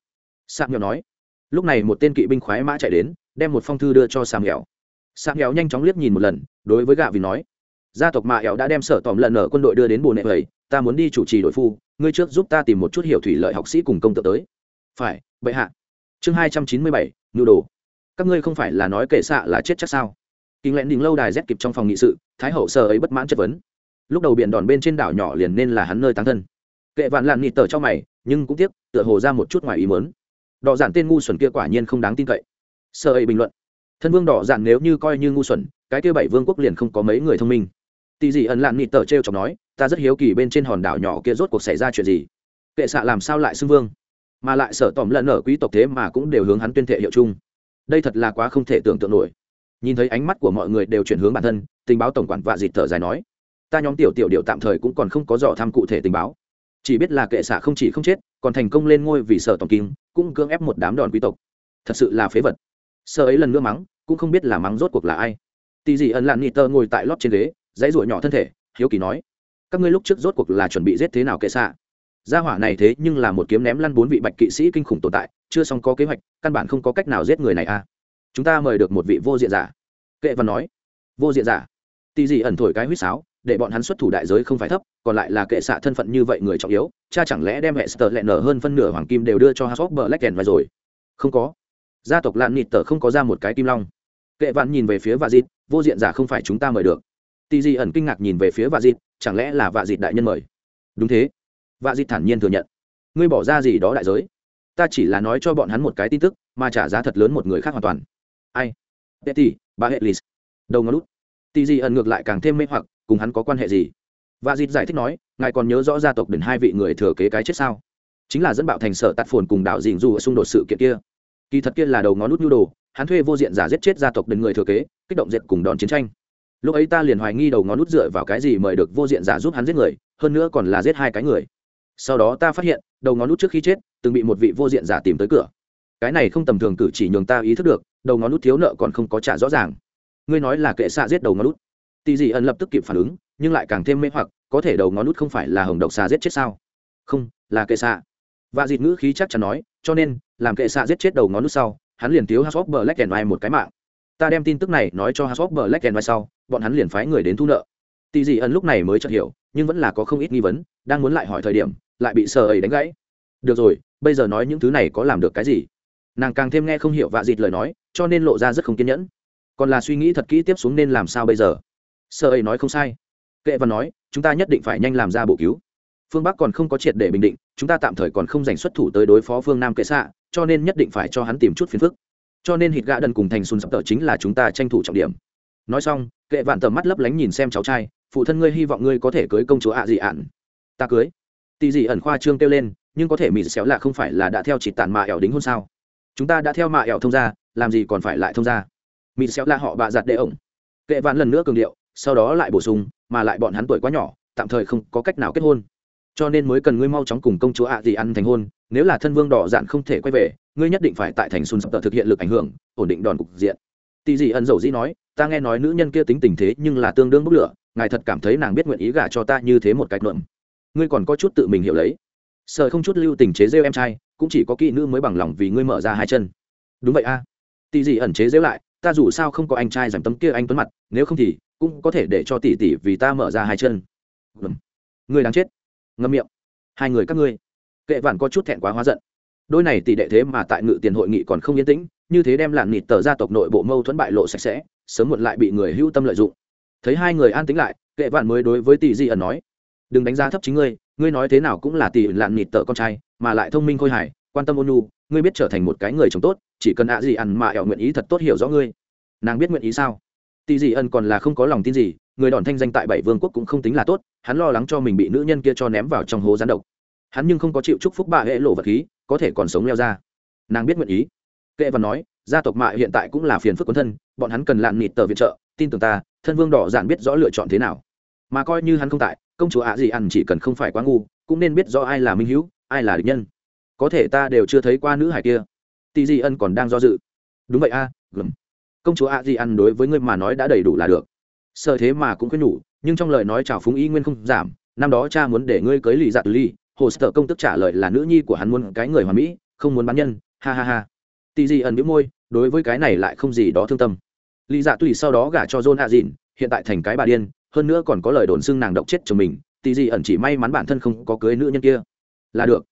Sang nghèo nói. Lúc này một tên kỵ binh khoái mã chạy đến, đem một phong thư đưa cho sang nghèo sang nghèo nhanh chóng liếc nhìn một lần, đối với gạ vì nói gia tộc mạ ẻo đã đem sở tòm lần ở quân đội đưa đến bồ nệ vậy ta muốn đi chủ trì đội phu, ngươi trước giúp ta tìm một chút hiểu thủy lợi học sĩ cùng công tự tới. Phải, bệ hạ. Chương hai trăm chín mươi bảy, nhu đồ. Các ngươi không phải là nói kệ xạ là chết chắc sao? Kinh lẽn đình lâu đài rét kịp trong phòng nghị sự, thái hậu sở ấy bất mãn chất vấn. Lúc đầu biển đòn bên trên đảo nhỏ liền nên là hắn nơi tán thân. Kệ vạn lạn nghị tờ cho mày, nhưng cũng tiếc, tựa hồ ra một chút ngoài ý mớn đỏ giản tên ngu xuẩn kia quả nhiên không đáng tin cậy. Sở ấy bình luận. Thân vương đỏ giản nếu như coi như ngu xuẩn, cái kia bảy vương quốc liền không có mấy người thông minh tì dị ẩn lạn nịt tờ t r e o chọc nói, ta rất hiếu kỳ bên trên hòn đảo nhỏ kia rốt cuộc xảy ra chuyện gì. Kệ xạ làm sao lại xưng vương? Mà lại sở tỏm lẫn ở quý tộc thế mà cũng đều hướng hắn tuyên thệ hiệu chung. Đây thật là quá không thể tưởng tượng nổi. Nhìn thấy ánh mắt của mọi người đều chuyển hướng bản thân, tình báo tổng quản vạ dịt thở dài nói, ta nhóm tiểu tiểu điệu tạm thời cũng còn không có dò tham cụ thể tình báo. Chỉ biết là kệ xạ không chỉ không chết, còn thành công lên ngôi vì sở tổng kim cũng cưỡng ép một đám đòn quý tộc. Thật sự là phế vật. Sợ ấy lần nữa mắng, cũng không biết là mắng rốt cuộc là ai. Tì dị ẩn lặn nị tơ ngồi tại lót trên ghế dãy ruổi nhỏ thân thể, hiếu kỳ nói, các ngươi lúc trước rốt cuộc là chuẩn bị giết thế nào kệ xạ? Gia hỏa này thế nhưng là một kiếm ném lăn bốn vị bạch kỵ sĩ kinh khủng tồn tại, chưa xong có kế hoạch, căn bản không có cách nào giết người này à. Chúng ta mời được một vị vô diện giả. Kệ văn nói, vô diện giả? Tì gì ẩn thổi cái huýt sáo, để bọn hắn xuất thủ đại giới không phải thấp, còn lại là kệ xạ thân phận như vậy người trọng yếu, cha chẳng lẽ đem hệ sờ lẹ nở hơn phân nửa hoàng kim đều đưa cho hasop black and rồi? Không có. Gia tộc lạn nịt tờ không có ra một cái kim long. Kệ vạn nhìn về phía vạ dịt, vô diện giả không phải chúng ta mời được tì di ẩn kinh ngạc nhìn về phía vạ dịt chẳng lẽ là vạ dịt đại nhân mời? Đúng thế. Vạ dịt thản nhiên thừa nhận. Ngươi bỏ ra gì đó đại giới? Ta chỉ là nói cho bọn hắn một cái tin tức mà trả giá thật lớn một người khác hoàn toàn. Ai? Betty, bà hệ lì đầu ngón lút tì di ẩn ngược lại càng thêm mê hoặc cùng hắn có quan hệ gì? Và dịt giải thích nói ngài còn nhớ rõ gia tộc đền hai vị người thừa kế cái chết sao? Chính là dẫn bạo thành sở tạt phồn cùng đạo dình dù ở xung đột sự kiện kia. Kỳ thật kia là đầu ngón nút nhu đồ hắn thuê vô diện giả giết chết gia tộc đền người thừa kế kích động diện cùng đòn chiến tranh lúc ấy ta liền hoài nghi đầu ngón nút dựa vào cái gì mời được vô diện giả giúp hắn giết người, hơn nữa còn là giết hai cái người. Sau đó ta phát hiện, đầu ngón nút trước khi chết, từng bị một vị vô diện giả tìm tới cửa. Cái này không tầm thường cử chỉ nhường ta ý thức được, đầu ngón nút thiếu nợ còn không có trả rõ ràng. Ngươi nói là kệ xạ giết đầu ngón nút tỷ dị ẩn lập tức kịp phản ứng, nhưng lại càng thêm mê hoặc, có thể đầu ngón nút không phải là hồng độc xà giết chết sao? Không, là kệ xạ. Và dịt ngữ khí chắc chắn nói, cho nên, làm kệ xạ giết chết đầu ngón nút sau, hắn liền thiếu hasop black and white một cái mạng. Ta đem tin tức này nói cho hasop black and white sau bọn hắn liền phái người đến thu nợ. Tỷ dị ẩn lúc này mới chợt hiểu, nhưng vẫn là có không ít nghi vấn, đang muốn lại hỏi thời điểm, lại bị sờ ấy đánh gãy. Được rồi, bây giờ nói những thứ này có làm được cái gì? Nàng càng thêm nghe không hiểu vạ dịt lời nói, cho nên lộ ra rất không kiên nhẫn. Còn là suy nghĩ thật kỹ tiếp xuống nên làm sao bây giờ? Sơ ấy nói không sai. Kệ và nói, chúng ta nhất định phải nhanh làm ra bổ cứu. Phương bắc còn không có triệt để bình định, chúng ta tạm thời còn không dành xuất thủ tới đối phó phương nam kệ xạ cho nên nhất định phải cho hắn tìm chút phiền phức. Cho nên hít gã đần cùng thành xuân sắp tờ chính là chúng ta tranh thủ trọng điểm nói xong, kệ vạn tầm mắt lấp lánh nhìn xem cháu trai, phụ thân ngươi hy vọng ngươi có thể cưới công chúa ạ dị ạn. Ta cưới. Tì dị ẩn khoa trương kêu lên, nhưng có thể mỹ xéo là không phải là đã theo chỉ tàn mạ ẻo đính hôn sao? Chúng ta đã theo mạ ẻo thông ra làm gì còn phải lại thông ra mỹ xéo là họ bạ giặt đệ ổng. Kệ vạn lần nữa cường điệu, sau đó lại bổ sung, mà lại bọn hắn tuổi quá nhỏ, tạm thời không có cách nào kết hôn. Cho nên mới cần ngươi mau chóng cùng công chúa ạ dị ăn thành hôn, nếu là thân vương đỏ dạn không thể quay về, ngươi nhất định phải tại thành xuân sập tờ thực hiện lực ảnh hưởng, ổn định đòn cục diện. Tì dị ẩn dầu dĩ nói ta nghe nói nữ nhân kia tính tình thế nhưng là tương đương bốc lửa, ngài thật cảm thấy nàng biết nguyện ý gả cho ta như thế một cách luận ngươi còn có chút tự mình hiểu lấy. Sợ không chút lưu tình chế rêu em trai, cũng chỉ có kỹ nữ mới bằng lòng vì ngươi mở ra hai chân. Đúng vậy a. À. tỷ gì ẩn chế rêu lại, ta dù sao không có anh trai giảm tấm kia anh tuấn mặt, nếu không thì cũng có thể để cho tỷ tỷ vì ta mở ra hai chân. Ngươi đáng chết. Ngâm miệng. Hai người các ngươi. Kệ vạn có chút thẹn quá hóa giận. Đôi này tỷ đệ thế mà tại ngự tiền hội nghị còn không yên tĩnh, như thế đem làn nịt tờ gia tộc nội bộ mâu thuẫn bại lộ sạch sẽ sớm muộn lại bị người hữu tâm lợi dụng. Thấy hai người an tĩnh lại, kệ vạn mới đối với tỷ di ẩn nói, đừng đánh giá thấp chính ngươi ngươi nói thế nào cũng là tỷ lạn nịt tợ con trai, mà lại thông minh khôi hài, quan tâm ôn nhu, ngươi biết trở thành một cái người chồng tốt, chỉ cần ạ gì ăn mà ẻo nguyện ý thật tốt hiểu rõ ngươi. Nàng biết nguyện ý sao? Tỷ dị ân còn là không có lòng tin gì, người đòn thanh danh tại bảy vương quốc cũng không tính là tốt, hắn lo lắng cho mình bị nữ nhân kia cho ném vào trong hố gián độc. Hắn nhưng không có chịu chúc phúc bà hệ lộ vật khí, có thể còn sống leo ra. Nàng biết nguyện ý. Kệ và nói gia tộc mạ hiện tại cũng là phiền phức quân thân bọn hắn cần lạn nịt tờ viện trợ tin tưởng ta thân vương đỏ dạn biết rõ lựa chọn thế nào. Mà coi như hắn không tại công chúa ạ gì ăn chỉ cần không phải quá ngu cũng nên biết rõ ai là minh hữu ai là địch nhân. Có thể ta đều chưa thấy qua nữ hải kia. Tỷ di ân còn đang do dự. Đúng vậy a à, công chúa a di ăn đối với ngươi mà nói đã đầy đủ là được. Sợ thế mà cũng khuyên nhủ nhưng trong lời nói chào phúng y nguyên không giảm năm đó cha muốn để ngươi cưới lì dạ từ ly hồ sơ công tức trả lời là nữ nhi của hắn muốn cái người hoàn mỹ không muốn bán nhân ha ha ha tì Dị ẩn biếu môi, đối với cái này lại không gì đó thương tâm. Lý dạ tùy sau đó gả cho john a dìn, hiện tại thành cái bà điên, hơn nữa còn có lời đồn xưng nàng độc chết chồng mình tỷ dị ẩn chỉ may mắn bản thân không có cưới nữ nhân kia. Là được.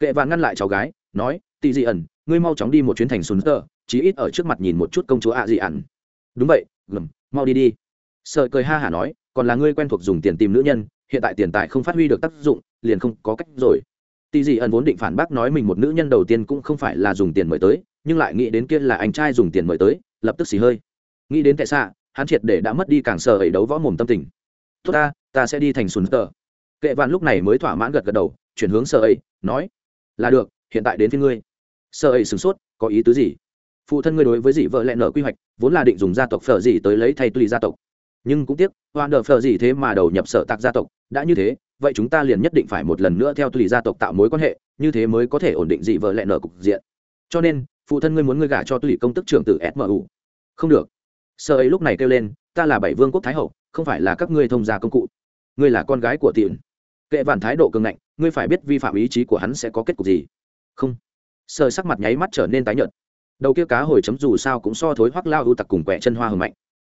Kệ vạn ngăn lại cháu gái, nói tỷ dị ẩn, ngươi mau chóng đi một chuyến thành sùn tơ, chí ít ở trước mặt nhìn một chút công chúa a dị ẩn. Đúng vậy gầm mau đi đi. Sợ cười ha hả nói, còn là ngươi quen thuộc dùng tiền tìm nữ nhân, hiện tại tiền tài không phát huy được tác dụng, liền không có cách rồi. Tỷ dị ẩn vốn định phản bác nói mình một nữ nhân đầu tiên cũng không phải là dùng tiền mời tới nhưng lại nghĩ đến kia là anh trai dùng tiền mời tới, lập tức xì hơi. Nghĩ đến tại xạ, hắn triệt để đã mất đi càng sợ ấy đấu võ mồm tâm tình. Tốt ta ta sẽ đi thành sùn tờ. Kệ vạn lúc này mới thỏa mãn gật gật đầu, chuyển hướng sợ ấy, nói, là được, hiện tại đến phía ngươi. Sợ ấy sửng sốt, có ý tứ gì? Phụ thân ngươi đối với dị vợ lẹ nở quy hoạch, vốn là định dùng gia tộc phở dị tới lấy thay tùy gia tộc. Nhưng cũng tiếc hoàn đờ phở dị thế mà đầu nhập sở tạc gia tộc, đã như thế, vậy chúng ta liền nhất định phải một lần nữa theo tùy gia tộc tạo mối quan hệ, như thế mới có thể ổn định dị vợ lẹ nở cục diện. Cho nên phụ thân ngươi muốn ngươi gả cho tùy công tức trưởng tử smu không được. Sơ ấy lúc này kêu lên, ta là bảy vương quốc thái hậu, không phải là các ngươi thông gia công cụ. Ngươi là con gái của tiện kệ vạn thái độ cường ngạnh, ngươi phải biết vi phạm ý chí của hắn sẽ có kết cục gì. Không. Sơ sắc mặt nháy mắt trở nên tái nhợt. Đầu kia cá hồi chấm dù sao cũng so thối hoắc lao ưu tặc cùng quẹ chân hoa hầm mạnh.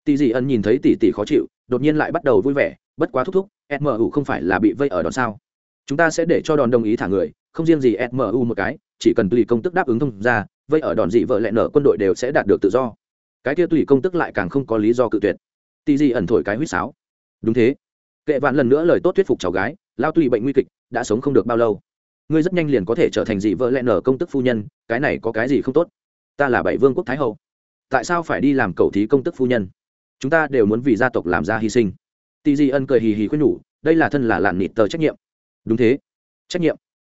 Tỷ dị ân nhìn thấy tỷ tỷ khó chịu, đột nhiên lại bắt đầu vui vẻ, bất quá thúc thúc smu không phải là bị vây ở đòn sao? Chúng ta sẽ để cho đòn đồng ý thả người, không riêng gì smu một cái, chỉ cần tùy công tức đáp ứng thông ra vậy ở đòn dị vợ lẽ nở quân đội đều sẽ đạt được tự do. Cái kia tùy công tức lại càng không có lý do cự tuyệt. Tỷ dị ẩn thổi cái huýt sáo. Đúng thế. Kệ vạn lần nữa lời tốt thuyết phục cháu gái, lao tùy bệnh nguy kịch, đã sống không được bao lâu. Ngươi rất nhanh liền có thể trở thành dị vợ lẽ nở công tức phu nhân, cái này có cái gì không tốt? Ta là bảy vương quốc thái hậu. Tại sao phải đi làm cầu thí công tức phu nhân? Chúng ta đều muốn vì gia tộc làm ra hy sinh. Tỷ dị ân cười hì hì khuyên nhủ, đây là thân là làn nịt tờ trách nhiệm. Đúng thế. Trách nhiệm.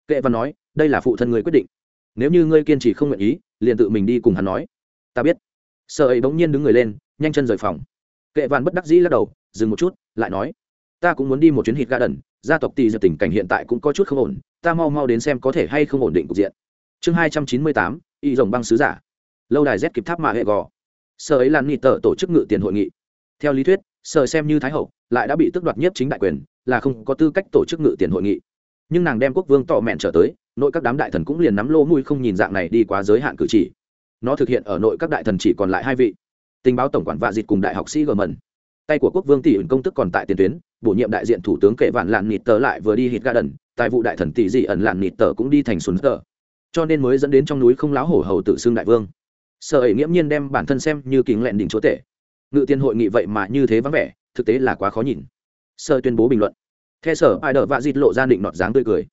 Kệ văn nói, đây là phụ thân người quyết định nếu như ngươi kiên trì không nguyện ý, liền tự mình đi cùng hắn nói. Ta biết. Sợ ấy bỗng nhiên đứng người lên, nhanh chân rời phòng. Kệ vạn bất đắc dĩ lắc đầu, dừng một chút, lại nói, ta cũng muốn đi một chuyến hít ga đần gia tộc tì dập tình cảnh hiện tại cũng có chút không ổn, ta mau mau đến xem có thể hay không ổn định cục diện. Chương hai trăm chín mươi tám, y rồng băng sứ giả. Lâu đài z kịp tháp mạ hệ gò. Sở ấy lan nghị tờ tổ chức ngự tiền hội nghị. Theo lý thuyết sở xem như thái hậu, lại đã bị tước đoạt nhất chính đại quyền, là không có tư cách tổ chức ngự tiền hội nghị nhưng nàng đem quốc vương tọ mẹn trở tới, nội các đám đại thần cũng liền nắm lô mùi không nhìn dạng này đi quá giới hạn cử chỉ. Nó thực hiện ở nội các đại thần chỉ còn lại hai vị. Tình báo tổng quản vạ dịch cùng đại học sĩ gờ mần tay của quốc vương tỷ ẩn công tức còn tại tiền tuyến, bổ nhiệm đại diện thủ tướng kệ vạn lạn nịt tờ lại vừa đi hít ga đần tại vụ đại thần tỷ dị ẩn lạn nịt tờ cũng đi thành xuân tờ. Cho nên mới dẫn đến trong núi không láo hổ hầu tự xưng đại vương. Sợ ấy nghiễm nhiên đem bản thân xem như kính lẹn đỉnh chúa tể. Ngự tiên hội nghị vậy mà như thế vắng vẻ, thực tế là quá khó nhìn. Sơ tuyên bố bình luận theo sở ai đờ vạ dịt lộ ra định nọt dáng tươi cười.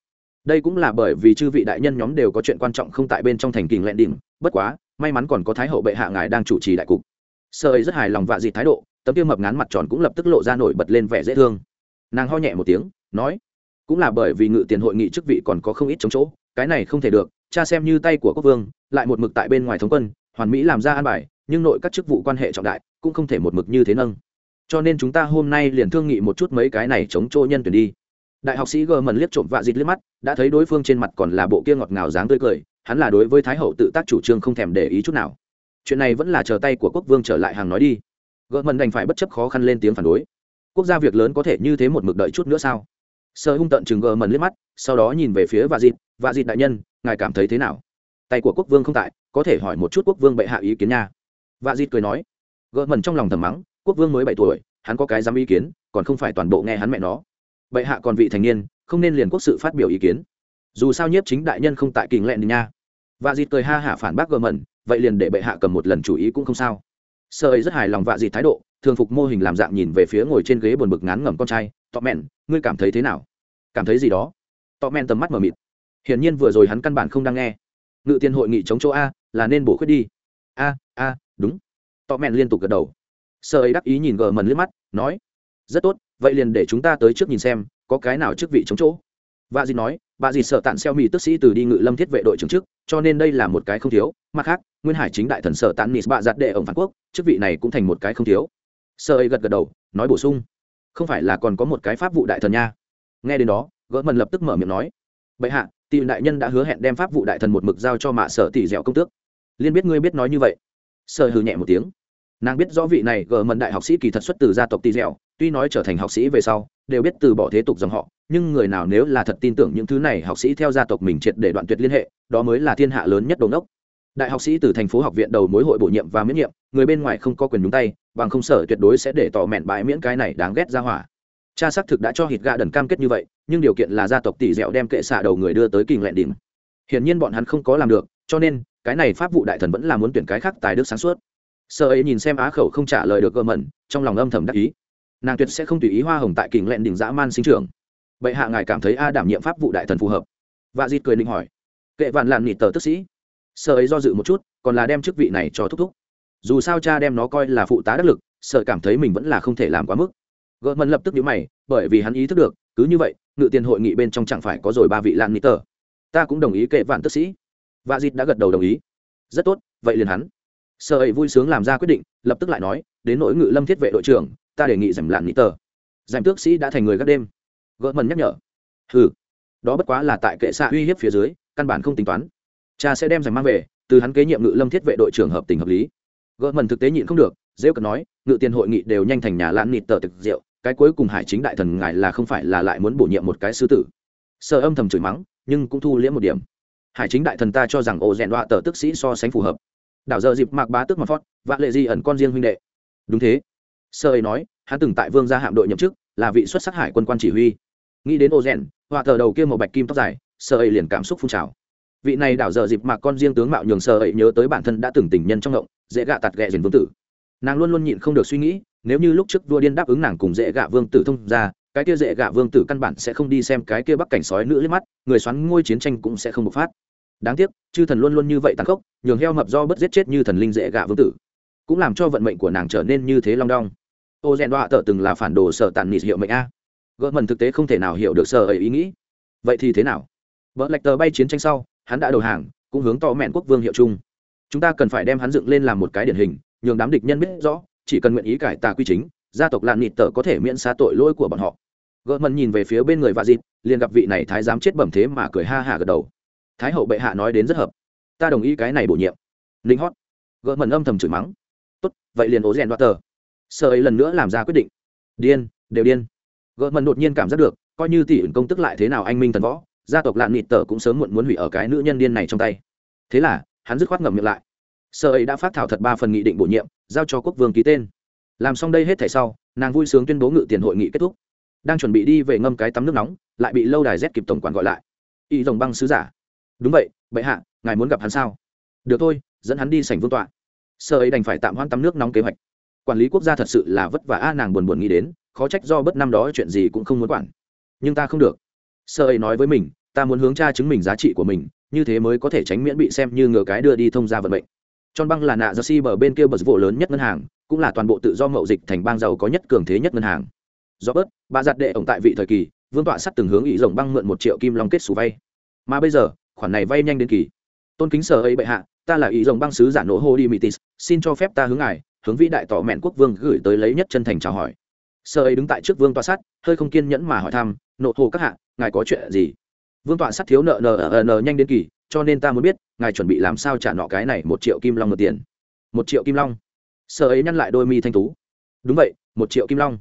Đây cũng là bởi vì chư vị đại nhân nhóm đều có chuyện quan trọng không tại bên trong thành kình lẹn đỉnh, bất quá, may mắn còn có thái hậu bệ hạ ngài đang chủ trì đại cục. Sợ ấy rất hài lòng vạ dịt thái độ, tấm tiêu mập ngán mặt tròn cũng lập tức lộ ra nổi bật lên vẻ dễ thương. Nàng ho nhẹ một tiếng, nói, cũng là bởi vì ngự tiền hội nghị chức vị còn có không ít chống chỗ, cái này không thể được, cha xem như tay của quốc vương, lại một mực tại bên ngoài thống quân, hoàn mỹ làm ra an bài, nhưng nội các chức vụ quan hệ trọng đại, cũng không thể một mực như thế nâng cho nên chúng ta hôm nay liền thương nghị một chút mấy cái này chống chỗ nhân tuyển đi. Đại học sĩ gờ mần liếc trộm vạ dịt liếc mắt, đã thấy đối phương trên mặt còn là bộ kia ngọt ngào dáng tươi cười, hắn là đối với thái hậu tự tác chủ trương không thèm để ý chút nào. Chuyện này vẫn là chờ tay của quốc vương trở lại hàng nói đi. Gờ mần đành phải bất chấp khó khăn lên tiếng phản đối. Quốc gia việc lớn có thể như thế một mực đợi chút nữa sao? Sơ hung tận chừng gờ mần liếc mắt, sau đó nhìn về phía vạ dịt vạ dịt đại nhân, ngài cảm thấy thế nào? Tay của quốc vương không tại, có thể hỏi một chút quốc vương bệ hạ ý kiến nha. Vạ dịt cười nói. Gỡ mần trong lòng thầm mắng quốc vương mới bảy tuổi, hắn có cái dám ý kiến, còn không phải toàn bộ nghe hắn mẹ nó. Bệ hạ còn vị thành niên, không nên liền quốc sự phát biểu ý kiến. Dù sao nhiếp chính đại nhân không tại kình lẹn nha. Vạ dịt cười ha hả phản bác gờ mẩn, vậy liền để bệ hạ cầm một lần chủ ý cũng không sao. Sợ ấy rất hài lòng vạ dịt thái độ, thường phục mô hình làm dạng nhìn về phía ngồi trên ghế buồn bực ngán ngẩm con trai, tọ mẹn, ngươi cảm thấy thế nào? Cảm thấy gì đó? Tọ mẹn tầm mắt mờ mịt. Hiển nhiên vừa rồi hắn căn bản không đang nghe. Ngự tiền hội nghị chống chỗ a, là nên bổ khuyết đi. A a, đúng. Tọ mẹn liên tục gật đầu sợ ấy đắc ý nhìn gờ mần liếc mắt, nói, rất tốt, vậy liền để chúng ta tới trước nhìn xem, có cái nào chức vị chống chỗ? Và dì nói bà dì sợ tản xeo mỹ tức sĩ từ đi ngự lâm thiết vệ đội trưởng chức, cho nên đây là một cái không thiếu, mặt khác, nguyên hải chính đại thần sợ tản nis bạ giặt đệ ổng phản quốc, chức vị này cũng thành một cái không thiếu. Sợ ấy gật gật đầu, nói bổ sung, không phải là còn có một cái pháp vụ đại thần nha. Nghe đến đó gỡ mần lập tức mở miệng nói, bệ hạ tỷ đại nhân đã hứa hẹn đem pháp vụ đại thần một mực giao cho mạ sở tỷ dẻo công tước. Liên biết ngươi biết nói như vậy. Sợ hừ nhẹ một tiếng nàng biết rõ vị này gờ mần đại học sĩ kỳ thật xuất từ gia tộc tỷ dẻo, tuy nói trở thành học sĩ về sau, đều biết từ bỏ thế tục dòng họ, nhưng người nào nếu là thật tin tưởng những thứ này, học sĩ theo gia tộc mình triệt để đoạn tuyệt liên hệ, đó mới là thiên hạ lớn nhất đồn đốc đại học sĩ từ thành phố học viện đầu mối hội bổ nhiệm và miễn nhiệm, người bên ngoài không có quyền nhúng tay, bằng không sở tuyệt đối sẽ để tỏ mẹn bãi miễn cái này đáng ghét ra hỏa. Cha xác thực đã cho hít gà đần cam kết như vậy, nhưng điều kiện là gia tộc tỷ dẻo đem kệ xạ đầu người đưa tới kinh lẹn đỉnh. Hiển nhiên bọn hắn không có làm được, cho nên, cái này pháp vụ đại thần vẫn là muốn tuyển cái khác tài đức sáng suốt sợ ấy nhìn xem á khẩu không trả lời được gơ mẩn, trong lòng âm thầm đắc ý. Nàng tuyệt sẽ không tùy ý hoa hồng tại kình lẹn đỉnh dã man sinh trưởng. Vậy hạ ngài cảm thấy a đảm nhiệm pháp vụ đại thần phù hợp. Và dịt cười định hỏi. Kệ vạn làn nịt tờ tức sĩ. Sợ ấy do dự một chút, còn là đem chức vị này cho thúc thúc. Dù sao cha đem nó coi là phụ tá đắc lực, sợ cảm thấy mình vẫn là không thể làm quá mức. Gợ mần lập tức nhíu mày, bởi vì hắn ý thức được, cứ như vậy, ngự tiền hội nghị bên trong chẳng phải có rồi ba vị lan nít tờ. Ta cũng đồng ý kệ vạn tức sĩ. Và dịt đã gật đầu đồng ý. Rất tốt, vậy liền hắn sợ ấy vui sướng làm ra quyết định, lập tức lại nói, đến nỗi ngự lâm thiết vệ đội trưởng, ta đề nghị giảm lạn nghĩ tờ. Giảm tước sĩ đã thành người gác đêm. Gợ mần nhắc nhở. Ừ đó bất quá là tại kệ xạ uy hiếp phía dưới, căn bản không tính toán. Cha sẽ đem giành mang về, từ hắn kế nhiệm ngự lâm thiết vệ đội trưởng hợp tình hợp lý. Gợ mần thực tế nhịn không được dễ cần nói, ngự tiền hội nghị đều nhanh thành nhà lan nịt tờ thực rượu, cái cuối cùng hải chính đại thần ngài là không phải là lại muốn bổ nhiệm một cái sư tử. Sợ âm thầm chửi mắng, nhưng cũng thu liễm một điểm. Hải chính đại thần ta cho rằng ô rèn đọa tờ tức sĩ so sánh phù hợp đảo giờ dịp mạc bá tức mặt phót, vạ lệ di ẩn con riêng huynh đệ. Đúng thế. Sơ ấy nói, hắn từng tại vương gia hạm đội nhậm chức, là vị xuất sắc hải quân quan chỉ huy. Nghĩ đến ô rèn, họa thờ đầu kia màu bạch kim tóc dài, sơ ấy liền cảm xúc phun trào. Vị này đảo giờ dịp mạc con riêng tướng mạo nhường sơ ấy nhớ tới bản thân đã từng tình nhân trong ngộng, dễ gạ tạt ghẹ dền vương tử. Nàng luôn luôn nhịn không được suy nghĩ, nếu như lúc trước vua điên đáp ứng nàng cùng dễ gạ vương tử thông ra cái kia dễ gạ vương tử căn bản sẽ không đi xem cái kia bắc cảnh sói nữ liếc mắt, người xoắn ngôi chiến tranh cũng sẽ không bộc phát đáng tiếc, chư thần luôn luôn như vậy tàn khốc, nhường heo mập do bất giết chết như thần linh dễ gạ vương tử, cũng làm cho vận mệnh của nàng trở nên như thế long đong. Ô rèn đọa tợ từng là phản đồ sợ tàn nịt hiệu mệnh a. Gỡ mần thực tế không thể nào hiểu được sở ấy ý nghĩ. Vậy thì thế nào? Vợ lạch tờ bay chiến tranh sau, hắn đã đầu hàng, cũng hướng to mẹn quốc vương hiệu chung. Chúng ta cần phải đem hắn dựng lên làm một cái điển hình, nhường đám địch nhân biết rõ, chỉ cần nguyện ý cải tà quy chính, gia tộc lạn nịt tờ có thể miễn xa tội lỗi của bọn họ. Gỡ mần nhìn về phía bên người vạ dịt liền gặp vị này thái giám chết bẩm thế mà cười ha hả gật đầu thái hậu bệ hạ nói đến rất hợp. Ta đồng ý cái này bổ nhiệm. Linh hót. Gỡ mẩn âm thầm chửi mắng. Tốt, vậy liền ố rèn đoạt tờ. Sợ ấy lần nữa làm ra quyết định. Điên, đều điên. Gỡ mẩn đột nhiên cảm giác được, coi như tỷ ẩn công tức lại thế nào anh minh thần võ, gia tộc lạn nịt tờ cũng sớm muộn muốn hủy ở cái nữ nhân điên này trong tay. Thế là, hắn dứt khoát ngậm miệng lại. Sợ ấy đã phát thảo thật ba phần nghị định bổ nhiệm, giao cho quốc vương ký tên. Làm xong đây hết thảy sau, nàng vui sướng tuyên bố ngự tiền hội nghị kết thúc. Đang chuẩn bị đi về ngâm cái tắm nước nóng, lại bị lâu đài rét kịp tổng quản gọi lại. Y dòng băng sứ giả đúng vậy bệ hạ ngài muốn gặp hắn sao? Được thôi dẫn hắn đi sảnh vương tọa. Sơ ấy đành phải tạm hoãn tắm nước nóng kế hoạch. Quản lý quốc gia thật sự là vất vả a nàng buồn buồn nghĩ đến khó trách do bất năm đó chuyện gì cũng không muốn quản. Nhưng ta không được. Sơ ấy nói với mình ta muốn hướng tra chứng minh giá trị của mình như thế mới có thể tránh miễn bị xem như ngờ cái đưa đi thông gia vận mệnh. Tròn băng là nạ Jersey bờ bên kia bật vụ lớn nhất ngân hàng, cũng là toàn bộ tự do mậu dịch thành bang giàu có nhất cường thế nhất ngân hàng. Do bớt, bà giặt đệ ổng tại vị thời kỳ, vương tọa sắt từng hướng ý rồng băng mượn một triệu kim long kết sủ vay. Mà bây giờ, khoản này vay nhanh đến kỳ. Tôn kính sở ấy bệ hạ, ta là ý rồng băng sứ giả nổ hô đi Mitis, xin cho phép ta hướng ngài, hướng vĩ đại tỏ mẹn quốc vương gửi tới lấy nhất chân thành chào hỏi. Sở ấy đứng tại trước vương tọa sắt, hơi không kiên nhẫn mà hỏi thăm, nộ hồ các hạ, ngài có chuyện gì? Vương tọa sắt thiếu nợ nờ ờ, ờ, nờ nhanh đến kỳ, cho nên ta muốn biết ngài chuẩn bị làm sao trả nọ cái này một triệu kim long một tiền một triệu kim long sở ấy nhăn lại đôi mi thanh tú đúng vậy một triệu kim long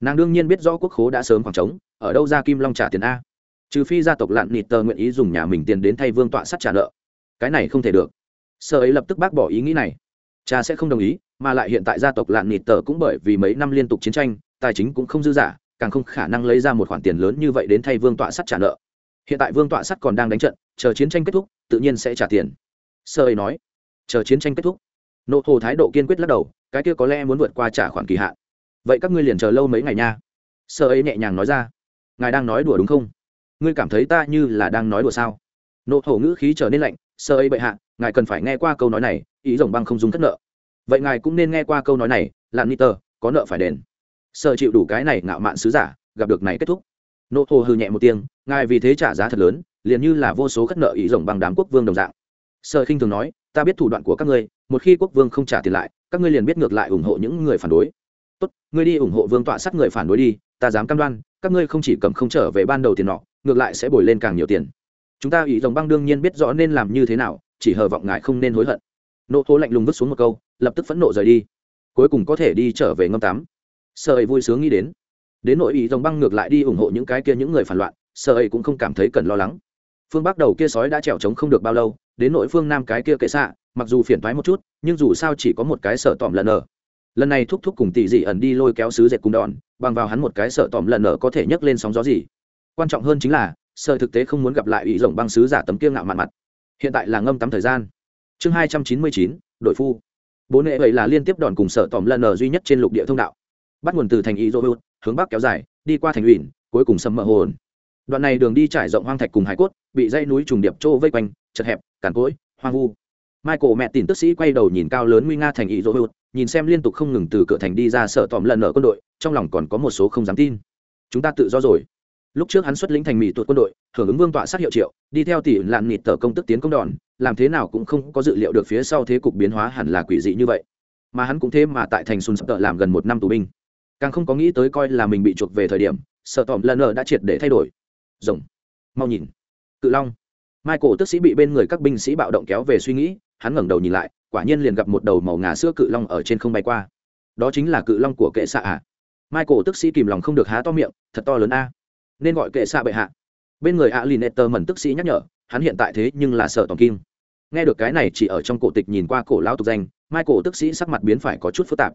nàng đương nhiên biết rõ quốc khố đã sớm khoảng trống ở đâu ra kim long trả tiền a trừ phi gia tộc lạn nịt tờ nguyện ý dùng nhà mình tiền đến thay vương tọa sắt trả nợ. Cái này không thể được. Sợ ấy lập tức bác bỏ ý nghĩ này. Cha sẽ không đồng ý, mà lại hiện tại gia tộc lạn nịt tờ cũng bởi vì mấy năm liên tục chiến tranh, tài chính cũng không dư giả càng không khả năng lấy ra một khoản tiền lớn như vậy đến thay vương tọa sắt trả nợ. Hiện tại vương tọa sắt còn đang đánh trận, chờ chiến tranh kết thúc, tự nhiên sẽ trả tiền. Sơ ấy nói. Chờ chiến tranh kết thúc. Nộ hồ thái độ kiên quyết lắc đầu, cái kia có lẽ muốn vượt qua trả khoản kỳ hạn. Vậy các ngươi liền chờ lâu mấy ngày nha. Sơ ấy nhẹ nhàng nói ra. Ngài đang nói đùa đúng không? Ngươi cảm thấy ta như là đang nói đùa sao? Nộ thổ ngữ khí trở nên lạnh, sơ ấy bệ hạ, ngài cần phải nghe qua câu nói này, ý rồng băng không dùng thất nợ. Vậy ngài cũng nên nghe qua câu nói này là niter có nợ phải đền. Sợ chịu đủ cái này ngạo mạn sứ giả, gặp được này kết thúc. Nộ hồ hư nhẹ một tiếng, ngài vì thế trả giá thật lớn, liền như là vô số khất nợ ý rồng bằng đám quốc vương đồng dạng. Sợ khinh thường nói, ta biết thủ đoạn của các ngươi, một khi quốc vương không trả tiền lại, các ngươi liền biết ngược lại ủng hộ những người phản đối. Tốt, ngươi đi ủng hộ vương tọa sát người phản đối đi, ta dám cam đoan, các ngươi không chỉ cầm không trở về ban đầu tiền nọ ngược lại sẽ bồi lên càng nhiều tiền. Chúng ta ý dòng băng đương nhiên biết rõ nên làm như thế nào, chỉ hờ vọng ngài không nên hối hận. Nộ thố lạnh lùng vứt xuống một câu, lập tức phẫn nộ rời đi. Cuối cùng có thể đi trở về ngâm tắm. Sợ ấy vui sướng nghĩ đến. Đến nội ý dòng băng ngược lại đi ủng hộ những cái kia những người phản loạn sợ ấy cũng không cảm thấy cần lo lắng. Phương bắc đầu kia sói đã trèo trống không được bao lâu, đến nội phương nam cái kia kệ xạ, mặc dù phiền thoái một chút, nhưng dù sao chỉ có một cái sợ tỏm lần ở lần này thúc thúc cùng tỷ dị ẩn đi lôi kéo sứ dệt cùng đòn, bằng vào hắn một cái sợ tỏm lần ở có thể nhấc lên sóng gió gì quan trọng hơn chính là sợ thực tế không muốn gặp lại ủy rồng băng sứ giả tấm kiêng ngạo mạn mặt. Hiện tại là ngâm tắm thời gian. Chương hai trăm chín mươi chín, đội phu. Bố nệ vậy là liên tiếp đòn cùng sợ tòm lần ở duy nhất trên lục địa thông đạo. Bắt nguồn từ thành ý dô hướng bắc kéo dài, đi qua thành ủy cuối cùng sầm mỡ hồn. Đoạn này đường đi trải rộng hoang thạch cùng hải cốt, bị dãy núi trùng điệp trô vây quanh, chật hẹp, càn cỗi, hoang vu. Michael mẹ tìm tức sĩ quay đầu nhìn cao lớn nguy nga thành ý dỗ hữu nhìn xem liên tục không ngừng từ cửa thành đi ra sợ tòm lần ở quân đội, trong lòng còn có một số không dám tin. Chúng ta tự do rồi lúc trước hắn xuất lĩnh thành mỹ tuột quân đội, hưởng ứng vương tọa sát hiệu triệu, đi theo tỷ lạn nịt tờ công tức tiến công đòn, làm thế nào cũng không có dự liệu được phía sau thế cục biến hóa hẳn là quỷ dị như vậy. Mà hắn cũng thế mà tại thành sùn sập tợ làm gần một năm tù binh. Càng không có nghĩ tới coi là mình bị chuộc về thời điểm, sợ tòm lần ở đã triệt để thay đổi. Rồng. Mau nhìn. Cự long. Michael tức sĩ bị bên người các binh sĩ bạo động kéo về suy nghĩ, hắn ngẩng đầu nhìn lại, quả nhiên liền gặp một đầu màu ngà sữa cự long ở trên không bay qua. Đó chính là cự long của kệ xạ à. michael tức sĩ kìm lòng không được há to miệng, thật to lớn a nên gọi kệ xạ bệ hạ. Bên người a lineter mẩn tức sĩ nhắc nhở, hắn hiện tại thế nhưng là sợ tòng kim. Nghe được cái này chỉ ở trong cổ tịch nhìn qua cổ lao tục danh, michael tức sĩ sắc mặt biến phải có chút phức tạp.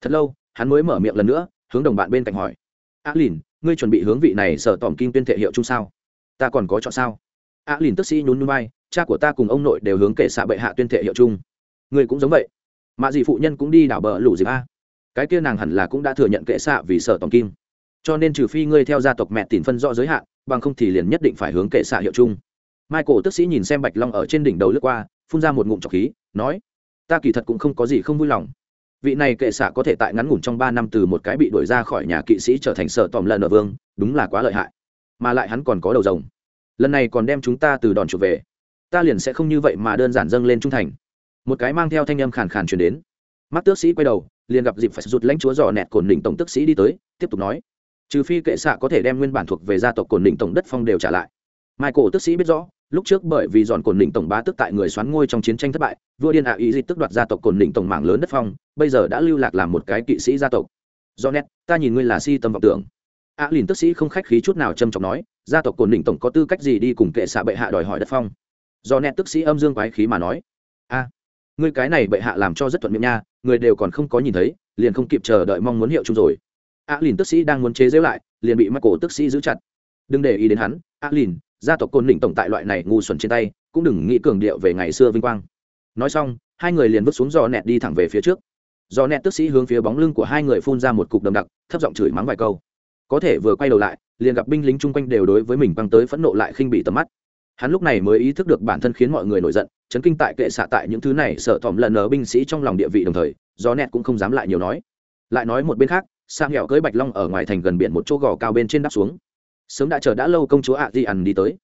Thật lâu, hắn mới mở miệng lần nữa, hướng đồng bạn bên cạnh hỏi. A lin ngươi chuẩn bị hướng vị này sợ tòm kim tuyên thể hiệu chung sao? Ta còn có chọn sao? A lìn tức sĩ nhún núi bay cha của ta cùng ông nội đều hướng kệ xạ bệ hạ tuyên thể hiệu chung. Người cũng giống vậy. Mạ dị phụ nhân cũng đi đảo bờ lũ dịp a. Cái kia nàng hẳn là cũng đã thừa nhận kệ xạ vì sợ tòng kim cho nên trừ phi ngươi theo gia tộc mẹ tìm phân rõ giới hạn, bằng không thì liền nhất định phải hướng kệ xạ hiệu chung. Michael tức sĩ nhìn xem bạch long ở trên đỉnh đầu lướt qua, phun ra một ngụm trọc khí, nói, ta kỳ thật cũng không có gì không vui lòng. Vị này kệ xạ có thể tại ngắn ngủn trong ba năm từ một cái bị đuổi ra khỏi nhà kỵ sĩ trở thành sợ tòm lần ở vương, đúng là quá lợi hại. Mà lại hắn còn có đầu rồng. Lần này còn đem chúng ta từ đòn chuột về. Ta liền sẽ không như vậy mà đơn giản dâng lên trung thành. Một cái mang theo thanh âm khàn khàn chuyển đến. Mắt tước sĩ quay đầu, liền gặp dịp phải rụt lãnh chúa dò nẹt cồn đỉnh tổng tước sĩ đi tới, tiếp tục nói trừ phi kệ xạ có thể đem nguyên bản thuộc về gia tộc cồn đỉnh tổng đất phong đều trả lại. Michael tước sĩ biết rõ, lúc trước bởi vì dọn cồn đỉnh tổng bá tức tại người xoán ngôi trong chiến tranh thất bại, vua điên ạ ý dịch tức đoạt gia tộc cồn đỉnh tổng mạng lớn đất phong, bây giờ đã lưu lạc làm một cái kỵ sĩ gia tộc. Do nét ta nhìn ngươi là si tâm vọng tưởng. A à, lìn tức sĩ không khách khí chút nào trầm trọng nói, gia tộc cồn đỉnh tổng có tư cách gì đi cùng kệ xạ bệ hạ đòi hỏi đất phong? Do nét tức sĩ âm dương quái khí mà nói. A ngươi cái này bệ hạ làm cho rất thuận miệng nha, người đều còn không có nhìn thấy, liền không kịp chờ đợi mong muốn hiệu chung rồi a lìn tức sĩ đang muốn chế giễu lại, liền bị mắc cổ tức sĩ giữ chặt. Đừng để ý đến hắn a lìn gia tộc côn đỉnh tổng tại loại này ngu xuẩn trên tay, cũng đừng nghĩ cường điệu về ngày xưa vinh quang. Nói xong, hai người liền vứt xuống giò nẹt đi thẳng về phía trước. Giò nẹt tức sĩ hướng phía bóng lưng của hai người phun ra một cục đầm đặc, thấp giọng chửi mắng vài câu. Có thể vừa quay đầu lại, liền gặp binh lính chung quanh đều đối với mình băng tới phẫn nộ lại khinh bị tầm mắt. Hắn lúc này mới ý thức được bản thân khiến mọi người nổi giận, chấn kinh tại kệ xạ tại những thứ này sợ thỏm lần ở binh sĩ trong lòng địa vị đồng thời gió nẹt cũng không dám lại nhiều nói. Lại nói một bên khác sang hẹo cưới bạch long ở ngoài thành gần biển một chỗ gò cao bên trên đắp xuống. Sớm đã chờ đã lâu công chúa ạ di ẩn đi tới.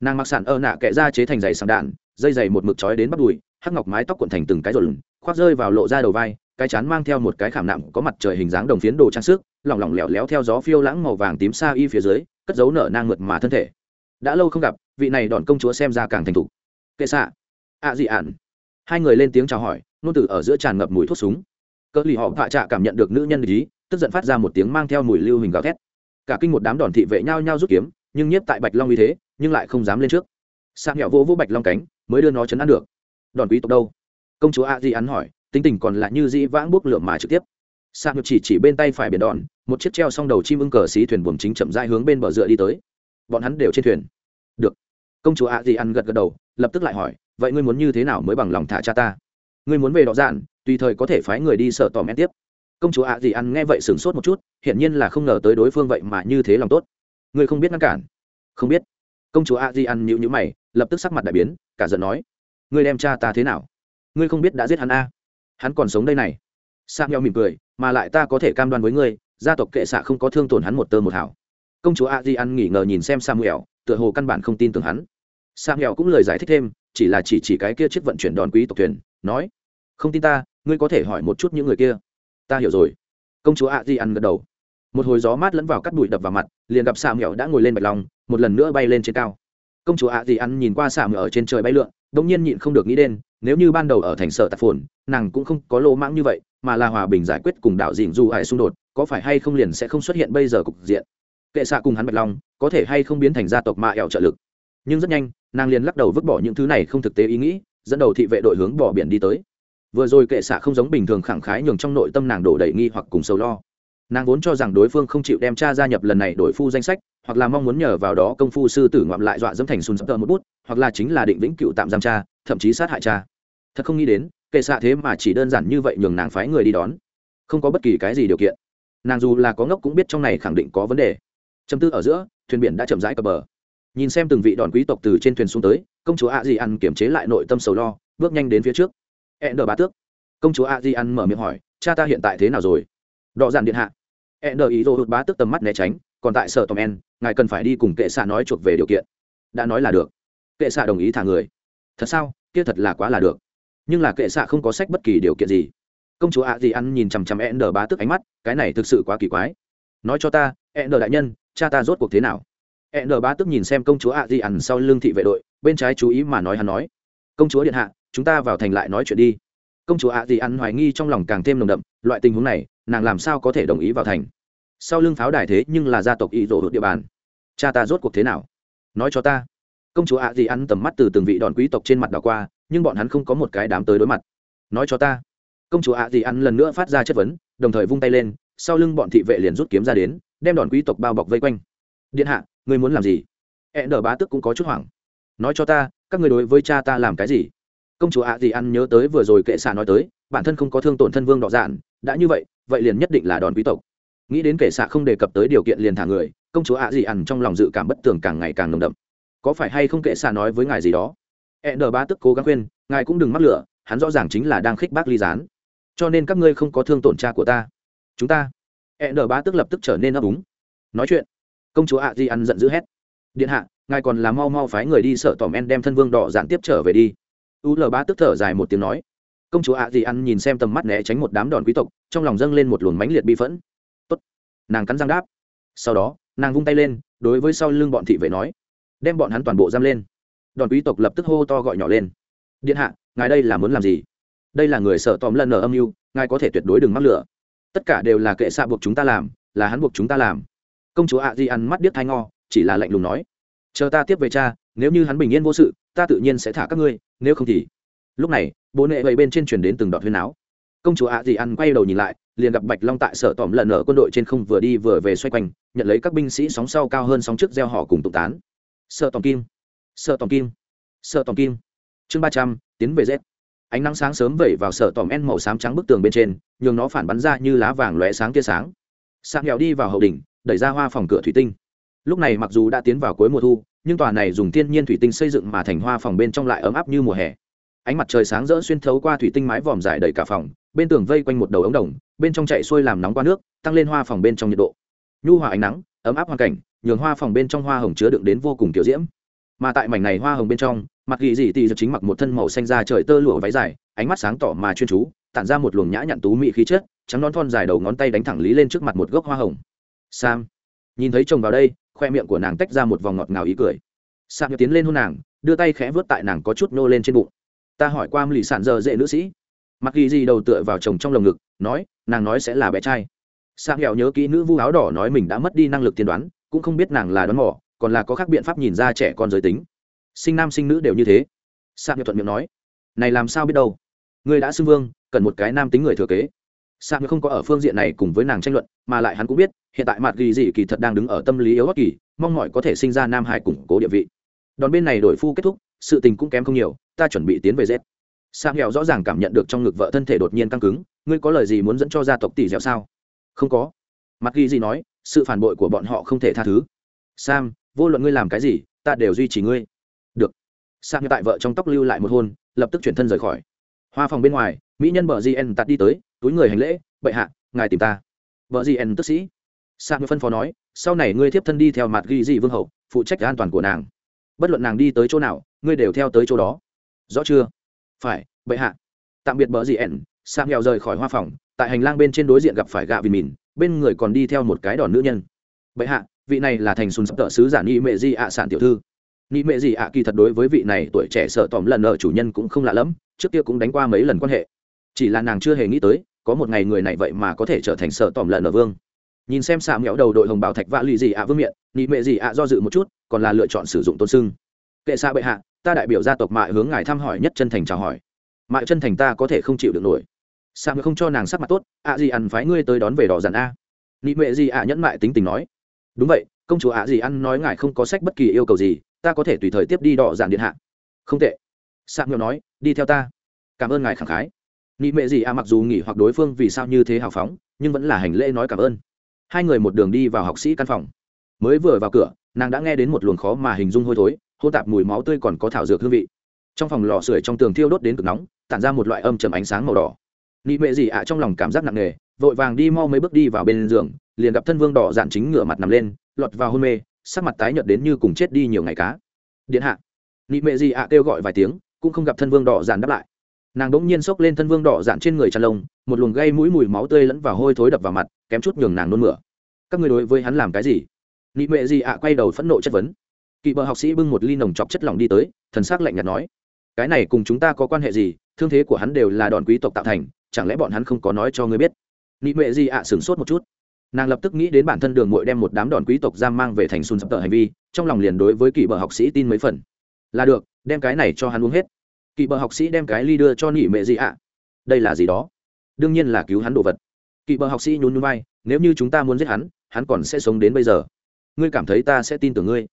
Nàng mặc sản ơ nạ kệ ra chế thành giày sàng đạn, dây dày một mực trói đến bắt đùi, hắc ngọc mái tóc cuộn thành từng cái rồn khoác rơi vào lộ ra đầu vai, cái chán mang theo một cái khảm nặng có mặt trời hình dáng đồng phiến đồ trang sức, lỏng lỏng lẻo léo theo gió phiêu lãng màu vàng tím xa y phía dưới, cất dấu nở nang mượt mà thân thể. Đã lâu không gặp, vị này đòn công chúa xem ra càng thành thục. Kệ xạ, ạ dị ạn hai người lên tiếng chào hỏi, nôn tử ở giữa tràn ngập mùi thuốc súng. Cỡ lì họ vạ trạ cảm nhận được nữ nhân ý tức giận phát ra một tiếng mang theo mùi lưu hình gào thét. Cả kinh một đám đòn thị vệ nhau nhau rút kiếm, nhưng nhiếp tại bạch long uy thế, nhưng lại không dám lên trước. Sang nhẹ vô vô bạch long cánh, mới đưa nó chấn ăn được. Đòn quý tộc đâu? Công chúa a di ăn hỏi, tính tình còn lại như dĩ vãng bước lượm mà trực tiếp. Sang nhược chỉ chỉ bên tay phải biển đòn, một chiếc treo xong đầu chim ưng cờ xí thuyền buồm chính chậm rãi hướng bên bờ dựa đi tới. Bọn hắn đều trên thuyền. Được. Công chúa a di ăn gật gật đầu, lập tức lại hỏi, vậy ngươi muốn như thế nào mới bằng lòng thả cha ta? Ngươi muốn về đọ dạn tùy thời có thể phái người đi sở tỏ men tiếp công chúa ạ, gì ăn nghe vậy sửng sốt một chút hiển nhiên là không ngờ tới đối phương vậy mà như thế lòng tốt. Ngươi không biết ngăn cản. Không biết. Công chúa a di ăn nhịu nhữ mày lập tức sắc mặt đại biến cả giận nói ngươi đem cha ta thế nào? Ngươi không biết đã giết hắn a? Hắn còn sống đây này. Sa nhau mỉm cười mà lại ta có thể cam đoan với ngươi gia tộc kệ xạ không có thương tổn hắn một tơ một hảo công chúa a di ăn nghỉ ngờ nhìn xem samuel tựa hồ căn bản không tin tưởng hắn. Samuel cũng lời giải thích thêm chỉ là chỉ chỉ cái kia chiếc vận chuyển đòn quý tộc thuyền nói không tin ta ngươi có thể hỏi một chút những người kia ta hiểu rồi. Công chúa a di ăn gật đầu. Một hồi gió mát lẫn vào cắt đùi đập vào mặt liền gặp xà mẹo đã ngồi lên bạch long, một lần nữa bay lên trên cao. Công chúa ạ di ăn nhìn qua xà mẹo ở trên trời bay lượn đông nhiên nhịn không được nghĩ đến nếu như ban đầu ở thành sở tạp phồn nàng cũng không có lỗ mãng như vậy mà là hòa bình giải quyết cùng đạo dịnh du hải xung đột có phải hay không liền sẽ không xuất hiện bây giờ cục diện? Kệ xạ cùng hắn bạch long có thể hay không biến thành gia tộc mạ ẻo trợ lực? Nhưng rất nhanh nàng liền lắc đầu vứt bỏ những thứ này không thực tế ý nghĩ dẫn đầu thị vệ đội hướng bỏ biển đi tới vừa rồi kệ xạ không giống bình thường khẳng khái nhường trong nội tâm nàng đổ đầy nghi hoặc cùng sầu lo. Nàng vốn cho rằng đối phương không chịu đem cha gia nhập lần này đổi phu danh sách, hoặc là mong muốn nhờ vào đó công phu sư tử ngoạm lại dọa dẫm thành sùn sập tờ một bút, hoặc là chính là định vĩnh cựu tạm giam cha, thậm chí sát hại cha. Thật không nghĩ đến, kệ xạ thế mà chỉ đơn giản như vậy nhường nàng phái người đi đón. Không có bất kỳ cái gì điều kiện. Nàng dù là có ngốc cũng biết trong này khẳng định có vấn đề. Châm tư ở giữa, thuyền biển đã chậm rãi cập bờ. Nhìn xem từng vị đòn quý tộc từ trên thuyền xuống tới, công chúa ạ gì ăn kiểm chế lại nội tâm sầu lo, bước nhanh đến phía trước ẹn đờ bá tước. Công chúa a di ăn mở miệng hỏi, cha ta hiện tại thế nào rồi? Đọ dàn điện hạ. Ẹn đờ ý đồ hụt bá tước tầm mắt né tránh, còn tại sở tòm en, ngài cần phải đi cùng kệ xạ nói chuộc về điều kiện. Đã nói là được. Kệ xạ đồng ý thả người. Thật sao? Kia thật là quá là được. Nhưng là kệ xạ không có sách bất kỳ điều kiện gì. Công chúa ạ gì ăn nhìn chằm chằm e n bá tức ánh mắt, cái này thực sự quá kỳ quái. Nói cho ta e n đại nhân, cha ta rốt cuộc thế nào? E n bá tức nhìn xem công chúa ạ gì ăn sau lưng thị vệ đội, bên trái chú ý mà nói hắn nói, công chúa điện hạ chúng ta vào thành lại nói chuyện đi. Công chúa ạ gì ăn hoài nghi trong lòng càng thêm nồng đậm, loại tình huống này, nàng làm sao có thể đồng ý vào thành? Sau lưng pháo đài thế nhưng là gia tộc ý rỗ hữu địa bàn. Cha ta rốt cuộc thế nào? Nói cho ta. Công chúa ạ gì ăn tầm mắt từ từng vị đòn quý tộc trên mặt đảo qua, nhưng bọn hắn không có một cái đám tới đối mặt. Nói cho ta. Công chúa ạ gì ăn lần nữa phát ra chất vấn, đồng thời vung tay lên, sau lưng bọn thị vệ liền rút kiếm ra đến, đem đòn quý tộc bao bọc vây quanh. Điện hạ, ngươi muốn làm gì? E nở bá tức cũng có chút hoảng. Nói cho ta, các người đối với cha ta làm cái gì? Công chúa ạ gì ăn nhớ tới vừa rồi kệ xạ nói tới, bản thân không có thương tổn thân vương đỏ dạn đã như vậy vậy liền nhất định là đòn quý tộc. Nghĩ đến kệ xạ không đề cập tới điều kiện liền thả người, công chúa ạ gì ăn trong lòng dự cảm bất tường càng ngày càng nồng đậm. Có phải hay không kệ xạ nói với ngài gì đó? E nở bá tức cố gắng khuyên, ngài cũng đừng mắc lửa, hắn rõ ràng chính là đang khích bác ly gián. Cho nên các ngươi không có thương tổn cha của ta. Chúng ta. E nở bá tức lập tức trở nên ấp úng. Nói chuyện. Công chúa ạ di ăn giận dữ hét. Điện hạ, ngài còn là mau mau phái người đi sợ tỏm en đem thân vương đỏ dạn tiếp trở về đi u l Ba tức thở dài một tiếng nói. Công chúa ạ di ăn nhìn xem tầm mắt né tránh một đám đòn quý tộc trong lòng dâng lên một luồng mãnh liệt bi phẫn. Tốt. nàng cắn răng đáp. Sau đó nàng vung tay lên đối với sau lưng bọn thị vệ nói. Đem bọn hắn toàn bộ giam lên. Đòn quý tộc lập tức hô to gọi nhỏ lên. Điện hạ ngài đây là muốn làm gì? Đây là người sợ tòm lần ở âm mưu ngài có thể tuyệt đối đừng mắc lửa. Tất cả đều là kệ xạ buộc chúng ta làm là hắn buộc chúng ta làm. Công chúa ạ di ăn mắt điếc thai ngò, chỉ là lạnh lùng nói. Chờ ta tiếp về cha nếu như hắn bình yên vô sự ta tự nhiên sẽ thả các ngươi, nếu không thì lúc này, bố nệ vậy bên trên truyền đến từng đọt huyên áo công chúa ạ di ăn quay đầu nhìn lại, liền gặp bạch long tại sở tỏm lần ở quân đội trên không vừa đi vừa về xoay quanh, nhận lấy các binh sĩ sóng sau cao hơn sóng trước gieo họ cùng tụ tán. Sợ tòm kim sợ tòm kim sợ tòm kim. Chương ba trăm, tiến về z. Ánh nắng sáng sớm vẩy vào sở tòm en màu xám trắng bức tường bên trên, nhường nó phản bắn ra như lá vàng lóe sáng tia sáng. Sang nghèo đi vào hậu đỉnh, đẩy ra hoa phòng cửa thủy tinh. Lúc này mặc dù đã tiến vào cuối mùa thu nhưng tòa này dùng thiên nhiên thủy tinh xây dựng mà thành hoa phòng bên trong lại ấm áp như mùa hè. Ánh mặt trời sáng rỡ xuyên thấu qua thủy tinh mái vòm dài đầy cả phòng, bên tường vây quanh một đầu ống đồng, bên trong chạy xuôi làm nóng qua nước, tăng lên hoa phòng bên trong nhiệt độ. Nhu hòa ánh nắng, ấm áp hoàn cảnh, nhường hoa phòng bên trong hoa hồng chứa đựng đến vô cùng kiểu diễm. Mà tại mảnh này hoa hồng bên trong, mặt ghi dị tì giật chính mặc một thân màu xanh da trời tơ lụa váy dài, ánh mắt sáng tỏ mà chuyên chú, tản ra một luồng nhã nhặn tú mị khí chất, trắng non thon dài đầu ngón tay đánh thẳng lý lên trước mặt một gốc hoa hồng. Sam, nhìn thấy chồng vào đây khoe miệng của nàng tách ra một vòng ngọt ngào ý cười. Sam tiến lên hôn nàng, đưa tay khẽ vớt tại nàng có chút nô lên trên bụng. Ta hỏi qua lì sản giờ dễ nữ sĩ. Mặc ghi gì đầu tựa vào chồng trong lồng ngực, nói, nàng nói sẽ là bé trai. Sang hẹo nhớ kỹ nữ vu áo đỏ nói mình đã mất đi năng lực tiên đoán, cũng không biết nàng là đoán mỏ còn là có khác biện pháp nhìn ra trẻ con giới tính. Sinh nam sinh nữ đều như thế. Sang hẹo thuận miệng nói, này làm sao biết đâu? Người đã xưng vương, cần một cái nam tính người thừa kế sang không có ở phương diện này cùng với nàng tranh luận, mà lại hắn cũng biết, hiện tại mặt ghi dị kỳ thật đang đứng ở tâm lý yếu bất kỳ, mong mỏi có thể sinh ra nam hải củng cố địa vị. Đòn bên này đổi phu kết thúc, sự tình cũng kém không nhiều, ta chuẩn bị tiến về z. Sang nghèo rõ ràng cảm nhận được trong ngực vợ thân thể đột nhiên căng cứng, ngươi có lời gì muốn dẫn cho gia tộc tỷ dẻo sao? Không có. Mặt ghi gì nói, sự phản bội của bọn họ không thể tha thứ. Sam vô luận ngươi làm cái gì, ta đều duy trì ngươi. Được. Sam tại vợ trong tóc lưu lại một hôn, lập tức chuyển thân rời khỏi. Hoa phòng bên ngoài, mỹ nhân bờ gn tạt đi tới túi người hành lễ, bệ hạ, ngài tìm ta. Vợ gn tức sĩ. Sam phân phó nói, sau này ngươi tiếp thân đi theo mặt ghi dị vương hậu, phụ trách an toàn của nàng. Bất luận nàng đi tới chỗ nào, ngươi đều theo tới chỗ đó. Rõ chưa? Phải, bệ hạ. Tạm biệt bờ dị ẩn sa nghèo rời khỏi hoa phòng, tại hành lang bên trên đối diện gặp phải gạ vì mìn, bên người còn đi theo một cái đòn nữ nhân. Bệ hạ, vị này là thành sùn sắp tợ sứ giả nghị mệ di ạ sản tiểu thư. Nghị mệ di ạ kỳ thật đối với vị này tuổi trẻ sợ tòm lần ở chủ nhân cũng không lạ lẫm, trước kia cũng đánh qua mấy lần quan hệ. Chỉ là nàng chưa hề nghĩ tới có một ngày người này vậy mà có thể trở thành sợ tòm lần ở vương. Nhìn xem xạ mẹo đầu đội hồng bảo thạch vạ lì gì ạ vương miệng, nị mệ gì ạ do dự một chút, còn là lựa chọn sử dụng tôn sưng. Kệ xa bệ hạ, ta đại biểu gia tộc mại hướng ngài thăm hỏi nhất chân thành chào hỏi. Mại chân thành ta có thể không chịu được nổi. Sao mẹo không cho nàng sắc mặt tốt, ạ gì ăn phái ngươi tới đón về đỏ dàn a. Nị mệ gì ạ nhẫn mại tính tình nói. Đúng vậy, công chúa ạ gì ăn nói ngài không có sách bất kỳ yêu cầu gì, ta có thể tùy thời tiếp đi đỏ dàn điện hạ. Không tệ. Sao mẹo nói, đi theo ta. Cảm ơn ngài khẳng khái nị mệ gì à mặc dù nghỉ hoặc đối phương vì sao như thế hào phóng, nhưng vẫn là hành lễ nói cảm ơn. Hai người một đường đi vào học sĩ căn phòng. Mới vừa vào cửa, nàng đã nghe đến một luồng khó mà hình dung hôi thối hô tạp mùi máu tươi còn có thảo dược hương vị. Trong phòng lò sưởi trong tường thiêu đốt đến cực nóng, tản ra một loại âm trầm ánh sáng màu đỏ. Nị mệ gì ạ trong lòng cảm giác nặng nề, vội vàng đi mau mấy bước đi vào bên giường, liền gặp thân vương đỏ dạn chính ngửa mặt nằm lên, lọt vào hôn mê, sắc mặt tái nhợt đến như cùng chết đi nhiều ngày cá. Điện hạ. Nị mệ gì ạ kêu gọi vài tiếng, cũng không gặp thân vương đỏ dạn đáp lại nàng đỗng nhiên xốc lên thân vương đỏ dạn trên người chăn lông một luồng gây mũi mùi máu tươi lẫn vào hôi thối đập vào mặt kém chút nhường nàng nôn mửa. Các người đối với hắn làm cái gì? Nị mệ gì ạ quay đầu phẫn nộ chất vấn. Kỵ bờ học sĩ bưng một ly nồng chọc chất lỏng đi tới thần s ắ c lạnh nhạt nói. Cái này cùng chúng ta có quan hệ gì? Thương thế của hắn đều là đòn quý tộc tạo thành chẳng lẽ bọn hắn không có nói cho ngươi biết? Nị mệ gì ạ à, sửng sốt một chút. Nàng lập tức nghĩ đến bản thân đường mội đem một đám đòn quý tộc giam mang về thành xùn sập tờ hành vi trong lòng liền đối với kỵ bờ học sĩ tin mấy phần. Là được đem cái này cho hắn uống hết kỳ bờ học sĩ đem cái ly đưa cho nỉ mệ gì ạ? Đây là gì đó? Đương nhiên là cứu hắn đồ vật. Kỳ bờ học sĩ nhún nhún vai, nếu như chúng ta muốn giết hắn hắn còn sẽ sống đến bây giờ. Ngươi cảm thấy ta sẽ tin tưởng ngươi.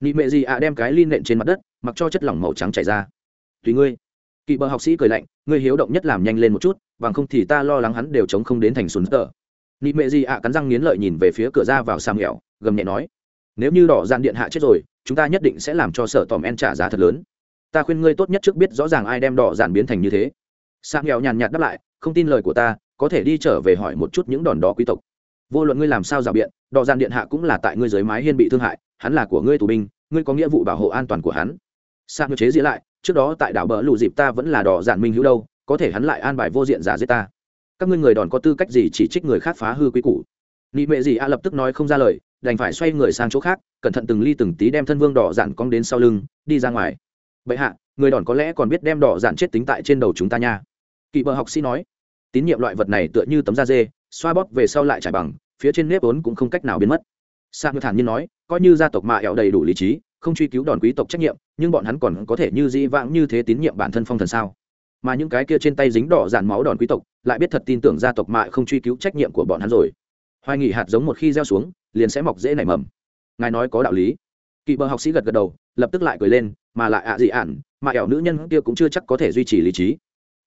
Nị mệ gì ạ đem cái ly nện trên mặt đất, mặc cho chất lỏng màu trắng chảy ra. Tùy ngươi. Kỳ bờ học sĩ cười lạnh, ngươi hiếu động nhất làm nhanh lên một chút, bằng không thì ta lo lắng hắn đều chống không đến thành sùn tờ. Nị mệ gì ạ cắn răng nghiến lợi nhìn về phía cửa ra vào sam nghèo gầm nhẹ nói, nếu như đỏ dạn điện hạ chết rồi, chúng ta nhất định sẽ làm cho sở tòm en trả giá thật lớn ta khuyên ngươi tốt nhất trước biết rõ ràng ai đem đỏ dạn biến thành như thế. Sang nghèo nhàn nhạt đáp lại, không tin lời của ta, có thể đi trở về hỏi một chút những đòn đó quý tộc. Vô luận ngươi làm sao rào biện, đỏ dạn điện hạ cũng là tại ngươi dưới mái hiên bị thương hại, hắn là của ngươi tù binh, ngươi có nghĩa vụ bảo hộ an toàn của hắn. Sang ngư chế dĩ lại, trước đó tại đảo bờ lù dịp ta vẫn là đỏ dạn minh hữu đâu, có thể hắn lại an bài vô diện giả giết ta. Các ngươi người đòn có tư cách gì chỉ trích người khác phá hư quý củ? Nị mệ gì a lập tức nói không ra lời, đành phải xoay người sang chỗ khác, cẩn thận từng ly từng tí đem thân vương đỏ dạn cong đến sau lưng, đi ra ngoài bệ hạ, người đòn có lẽ còn biết đem đỏ dạn chết tính tại trên đầu chúng ta nha. Kỵ bờ học sĩ nói. Tín nhiệm loại vật này tựa như tấm da dê, xoa bóp về sau lại trải bằng, phía trên nếp vốn cũng không cách nào biến mất. Sa ngư thản nhiên nói, coi như gia tộc mạ ẹo đầy đủ lý trí, không truy cứu đòn quý tộc trách nhiệm, nhưng bọn hắn còn có thể như di vãng như thế tín nhiệm bản thân phong thần sao? Mà những cái kia trên tay dính đỏ dàn máu đòn quý tộc, lại biết thật tin tưởng gia tộc mạ không truy cứu trách nhiệm của bọn hắn rồi. Hoài nghị hạt giống một khi gieo xuống, liền sẽ mọc dễ nảy mầm. Ngài nói có đạo lý kỳ bờ học sĩ gật gật đầu, lập tức lại cười lên, mà lại ạ à gì ạn mà ẻo nữ nhân kia cũng chưa chắc có thể duy trì lý trí.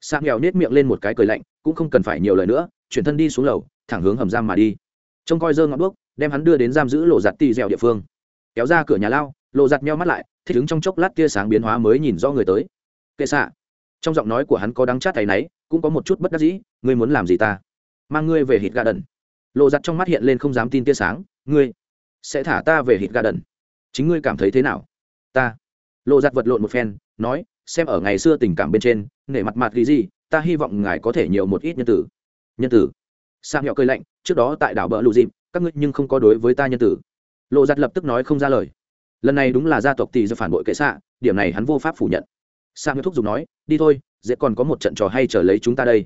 Sang nghèo nết miệng lên một cái cười lạnh, cũng không cần phải nhiều lời nữa, chuyển thân đi xuống lầu, thẳng hướng hầm giam mà đi. Trông coi dơ ngọn bước đem hắn đưa đến giam giữ lộ giặt tì dẻo địa phương. Kéo ra cửa nhà lao, lộ giặt meo mắt lại, thích ứng trong chốc lát tia sáng biến hóa mới nhìn rõ người tới. Kệ xạ trong giọng nói của hắn có đắng chát tay náy, cũng có một chút bất đắc dĩ, ngươi muốn làm gì ta? Mang ngươi về hít gà đần lộ giặt trong mắt hiện lên không dám tin tia sáng, ngươi sẽ thả ta về hít gà đần chính ngươi cảm thấy thế nào? Ta. Lộ giặt vật lộn một phen, nói, xem ở ngày xưa tình cảm bên trên, nể mặt mặt ghi gì, ta hy vọng ngài có thể nhiều một ít nhân tử. Nhân tử? Sang nhỏ cười lạnh, trước đó tại đảo bờ lụ dịp, các ngươi nhưng không có đối với ta nhân tử. Lộ giặt lập tức nói không ra lời. Lần này đúng là gia tộc tỷ do phản bội kệ xạ, điểm này hắn vô pháp phủ nhận. Sang thúc giục nói, đi thôi, dễ còn có một trận trò hay trở lấy chúng ta đây.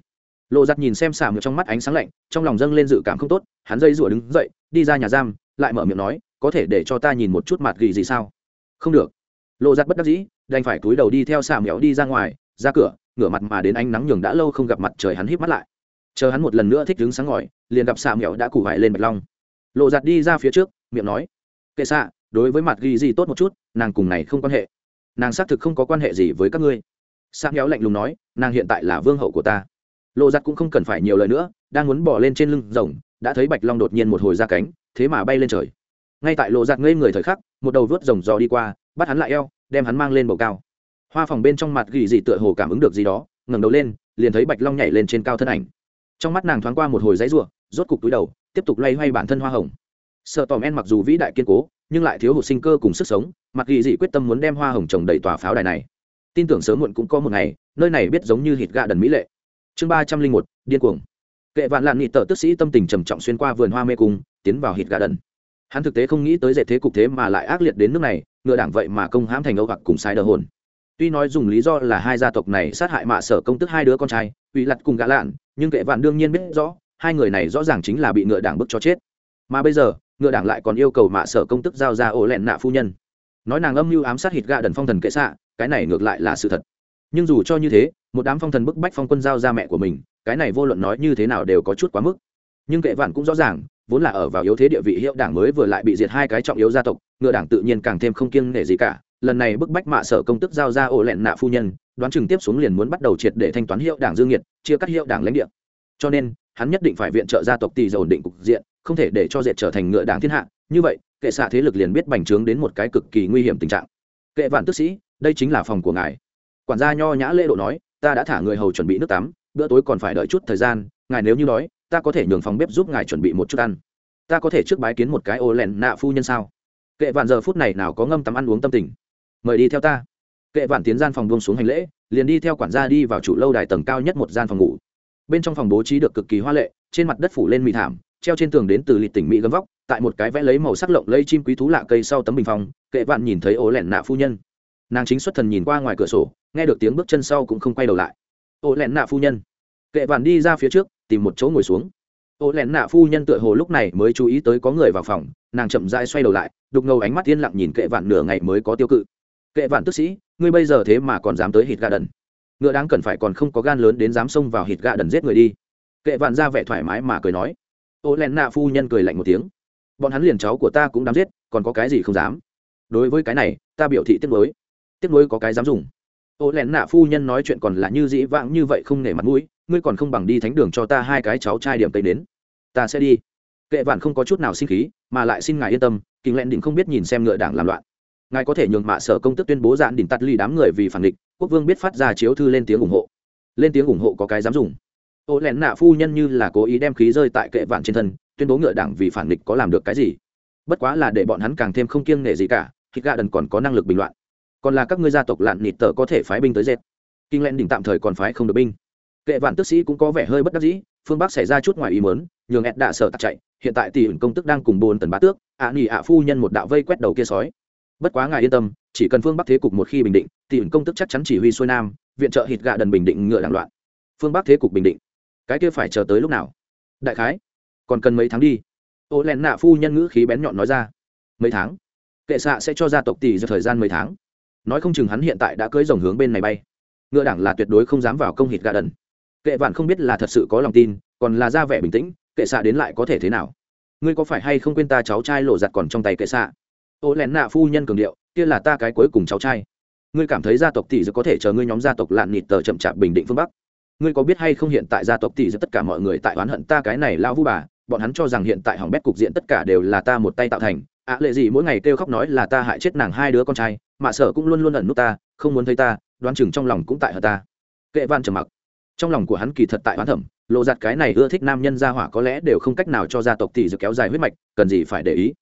Lộ giặt nhìn xem xà trong mắt ánh sáng lạnh, trong lòng dâng lên dự cảm không tốt, hắn dây rủa đứng dậy, đi ra nhà giam, lại mở miệng nói có thể để cho ta nhìn một chút mặt ghi gì sao? Không được. Lộ giặt bất đắc dĩ, đành phải túi đầu đi theo xà mèo đi ra ngoài, ra cửa, ngửa mặt mà đến ánh nắng nhường đã lâu không gặp mặt trời hắn híp mắt lại. Chờ hắn một lần nữa thích đứng sáng ngỏi liền gặp xà mèo đã củ vải lên bạch long. Lộ giặt đi ra phía trước, miệng nói, kệ xạ đối với mặt ghi gì tốt một chút, nàng cùng này không quan hệ. Nàng xác thực không có quan hệ gì với các ngươi. Xà mèo lạnh lùng nói, nàng hiện tại là vương hậu của ta. Lộ giặt cũng không cần phải nhiều lời nữa, đang muốn bỏ lên trên lưng rồng, đã thấy bạch long đột nhiên một hồi ra cánh, thế mà bay lên trời ngay tại lộ giặt ngây người thời khắc, một đầu vớt rồng giò đi qua, bắt hắn lại eo, đem hắn mang lên bầu cao. Hoa phòng bên trong mặt gỉ dị tựa hồ cảm ứng được gì đó, ngẩng đầu lên, liền thấy bạch long nhảy lên trên cao thân ảnh. Trong mắt nàng thoáng qua một hồi giấy ruộng rốt cục túi đầu, tiếp tục loay hoay bản thân hoa hồng. Sợ tòm en mặc dù vĩ đại kiên cố, nhưng lại thiếu hụt sinh cơ cùng sức sống mặc gỉ dị quyết tâm muốn đem hoa hồng trồng đầy tòa pháo đài này. Tin tưởng sớm muộn cũng có một ngày, nơi này biết giống như hít gạ đần mỹ lệ. Chương ba trăm linh một, điên cuồng. Kệ vạn lạn nghị tờ tức sĩ tâm tình trầm trọng xuyên qua vườn hoa mê cung, tiến vào hít gạ đần hắn thực tế không nghĩ tới dệt thế cục thế mà lại ác liệt đến nước này, ngựa đảng vậy mà công hãm thành âu hoặc cùng sai đờ hồn. Tuy nói dùng lý do là hai gia tộc này sát hại mạ sở công tức hai đứa con trai, uy lặt cùng gã lạn, nhưng kệ vạn đương nhiên biết rõ, hai người này rõ ràng chính là bị ngựa đảng bức cho chết. Mà bây giờ, ngựa đảng lại còn yêu cầu mạ sở công tức giao ra ổ lẹn nạ phu nhân. Nói nàng âm mưu ám sát hít gạ đần phong thần kệ xạ, cái này ngược lại là sự thật. Nhưng dù cho như thế, một đám phong thần bức bách phong quân giao ra mẹ của mình, cái này vô luận nói như thế nào đều có chút quá mức. Nhưng kệ vạn cũng rõ ràng vốn là ở vào yếu thế địa vị hiệu đảng mới vừa lại bị diệt hai cái trọng yếu gia tộc, ngựa đảng tự nhiên càng thêm không kiêng nể gì cả. Lần này bức bách mạ sở công tức giao ra ổ lẹn nạ phu nhân, đoán chừng tiếp xuống liền muốn bắt đầu triệt để thanh toán hiệu đảng dương nhiệt, chia cắt hiệu đảng lãnh địa. Cho nên, hắn nhất định phải viện trợ gia tộc tỷ dầu ổn định cục diện, không thể để cho diệt trở thành ngựa đảng thiên hạ. Như vậy, kệ xạ thế lực liền biết bành trướng đến một cái cực kỳ nguy hiểm tình trạng. Kệ vạn tức sĩ, đây chính là phòng của ngài. Quản gia nho nhã lễ độ nói, ta đã thả người hầu chuẩn bị nước tắm, bữa tối còn phải đợi chút thời gian, ngài nếu như đói ta có thể nhường phòng bếp giúp ngài chuẩn bị một chút ăn. Ta có thể trước bái kiến một cái ô lẹn nạ phu nhân sao? Kệ vạn giờ phút này nào có ngâm tắm ăn uống tâm tình. Mời đi theo ta. Kệ vạn tiến gian phòng buông xuống hành lễ, liền đi theo quản gia đi vào chủ lâu đài tầng cao nhất một gian phòng ngủ. Bên trong phòng bố trí được cực kỳ hoa lệ, trên mặt đất phủ lên mì thảm, treo trên tường đến từ lịt tỉnh mỹ gấm vóc, tại một cái vẽ lấy màu sắc lộng lây chim quý thú lạ cây sau tấm bình phòng kệ vạn nhìn thấy ố lẹn nạ phu nhân. Nàng chính xuất thần nhìn qua ngoài cửa sổ, nghe được tiếng bước chân sau cũng không quay đầu lại. Ố lẹn nạ phu nhân. Kệ vạn đi ra phía trước tìm một chỗ ngồi xuống. Ô lẹn nạ phu nhân tựa hồ lúc này mới chú ý tới có người vào phòng, nàng chậm dai xoay đầu lại, đục ngầu ánh mắt yên lặng nhìn kệ vạn nửa ngày mới có tiêu cự. Kệ vạn tức sĩ, ngươi bây giờ thế mà còn dám tới hít gà đần. Ngựa đáng cần phải còn không có gan lớn đến dám xông vào hít gà đần giết người đi. Kệ vạn ra vẻ thoải mái mà cười nói. Ô lẹn nạ phu nhân cười lạnh một tiếng. Bọn hắn liền cháu của ta cũng dám giết, còn có cái gì không dám? Đối với cái này, ta biểu thị tiếc nuối. Tiếc nuối có cái dám dùng. Ô lẹn nạ phu nhân nói chuyện còn là như dĩ vãng như vậy không nể mặt mũi ngươi còn không bằng đi thánh đường cho ta hai cái cháu trai điểm tây đến. Ta sẽ đi. Kệ vạn không có chút nào sinh khí, mà lại xin ngài yên tâm kinh lẹn định không biết nhìn xem ngựa đảng làm loạn. Ngài có thể nhường mạ sở công tức tuyên bố dạn đỉnh tắt ly đám người vì phản địch, quốc vương biết phát ra chiếu thư lên tiếng ủng hộ. Lên tiếng ủng hộ có cái dám dùng. Ô lẹn nạ phu nhân như là cố ý đem khí rơi tại kệ vạn trên thân, tuyên bố ngựa đảng vì phản địch có làm được cái gì? Bất quá là để bọn hắn càng thêm không kiêng nể gì cả khi gạ đần còn có năng lực bình loạn. Còn là các ngươi gia tộc lạn nịt tờ có thể phái binh tới dệt. Kinh lẹn đỉnh tạm thời còn phái không được binh kệ vạn tức sĩ cũng có vẻ hơi bất đắc dĩ phương bắc xảy ra chút ngoài ý mớn nhường ed đạ sở tặc chạy hiện tại tỷ ẩn công tức đang cùng bồn tần bá tước ạ à, nghỉ ạ phu nhân một đạo vây quét đầu kia sói. Bất quá ngài yên tâm chỉ cần phương bắc thế cục một khi bình định tỷ ẩn công tức chắc chắn chỉ huy xuôi nam viện trợ hít gạ đần bình định ngựa đảng loạn. Phương bắc thế cục bình định. Cái kia phải chờ tới lúc nào? Đại khái còn cần mấy tháng đi. Ô len nạ phu nhân ngữ khí bén nhọn nói ra. Mấy tháng? Kệ xạ sẽ cho gia tộc tỷ ra thời gian mấy tháng. Nói không chừng hắn hiện tại đã cưỡi dòng hướng bên này bay. Ngựa đảng là tuyệt đối không dám vào công hít gạ đần kệ vạn không biết là thật sự có lòng tin, còn là ra vẻ bình tĩnh, kệ xạ đến lại có thể thế nào? Ngươi có phải hay không quên ta cháu trai lộ giặt còn trong tay kệ xạ? Ô lén nạ phu nhân cường điệu, kia là ta cái cuối cùng cháu trai. Ngươi cảm thấy gia tộc tỷ dự có thể chờ ngươi nhóm gia tộc lạn nịt tờ chậm chạp bình định phương bắc? Ngươi có biết hay không hiện tại gia tộc tỷ dự tất cả mọi người tại oán hận ta cái này lao vu bà, bọn hắn cho rằng hiện tại hỏng bét cục diện tất cả đều là ta một tay tạo thành. Ạ lệ gì mỗi ngày kêu khóc nói là ta hại chết nàng hai đứa con trai mạ sở cũng luôn luôn ẩn nút ta, không muốn thấy ta, đoán chừng trong lòng cũng tại hờ ta. Kệ van trầm mặc trong lòng của hắn kỳ thật tại hoán thẩm, lộ giặt cái này ưa thích nam nhân gia hỏa có lẽ đều không cách nào cho gia tộc tỷ dự kéo dài huyết mạch, cần gì phải để ý.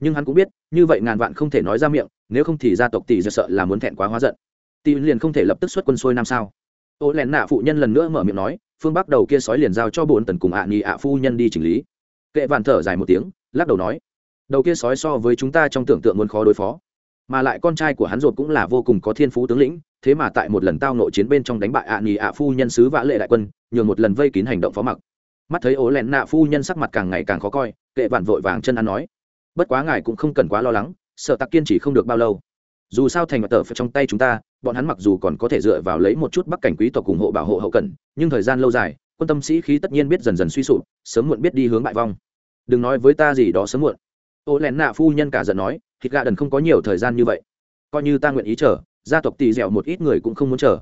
Nhưng hắn cũng biết, như vậy ngàn vạn không thể nói ra miệng, nếu không thì gia tộc tỷ dự sợ là muốn thẹn quá hóa giận. Tỷ liền không thể lập tức xuất quân xuôi nam sao. Ô lén nạ phụ nhân lần nữa mở miệng nói, phương bắc đầu kia sói liền giao cho bốn tần cùng ạ à nhì ạ phu nhân đi chỉnh lý. Kệ vạn thở dài một tiếng, lắc đầu nói, đầu kia sói so với chúng ta trong tưởng tượng muốn khó đối phó mà lại con trai của hắn ruột cũng là vô cùng có thiên phú tướng lĩnh, thế mà tại một lần tao nội chiến bên trong đánh bại ạ à ạ phu nhân sứ vã lệ đại quân, nhường một lần vây kín hành động phó mặc. Mắt thấy ố lẹn nạ phu nhân sắc mặt càng ngày càng khó coi, kệ vạn vội vàng chân ăn nói. Bất quá ngài cũng không cần quá lo lắng, sợ tặc kiên chỉ không được bao lâu. Dù sao thành mặt tờ phải trong tay chúng ta, bọn hắn mặc dù còn có thể dựa vào lấy một chút bắc cảnh quý tộc ủng hộ bảo hộ hậu cần, nhưng thời gian lâu dài, quân tâm sĩ khí tất nhiên biết dần dần suy sụp, sớm muộn biết đi hướng bại vong. Đừng nói với ta gì đó sớm muộn. Ô lén nạ phu nhân cả giận nói thịt gà đần không có nhiều thời gian như vậy. Coi như ta nguyện ý chờ, gia tộc tỳ dẻo một ít người cũng không muốn chờ.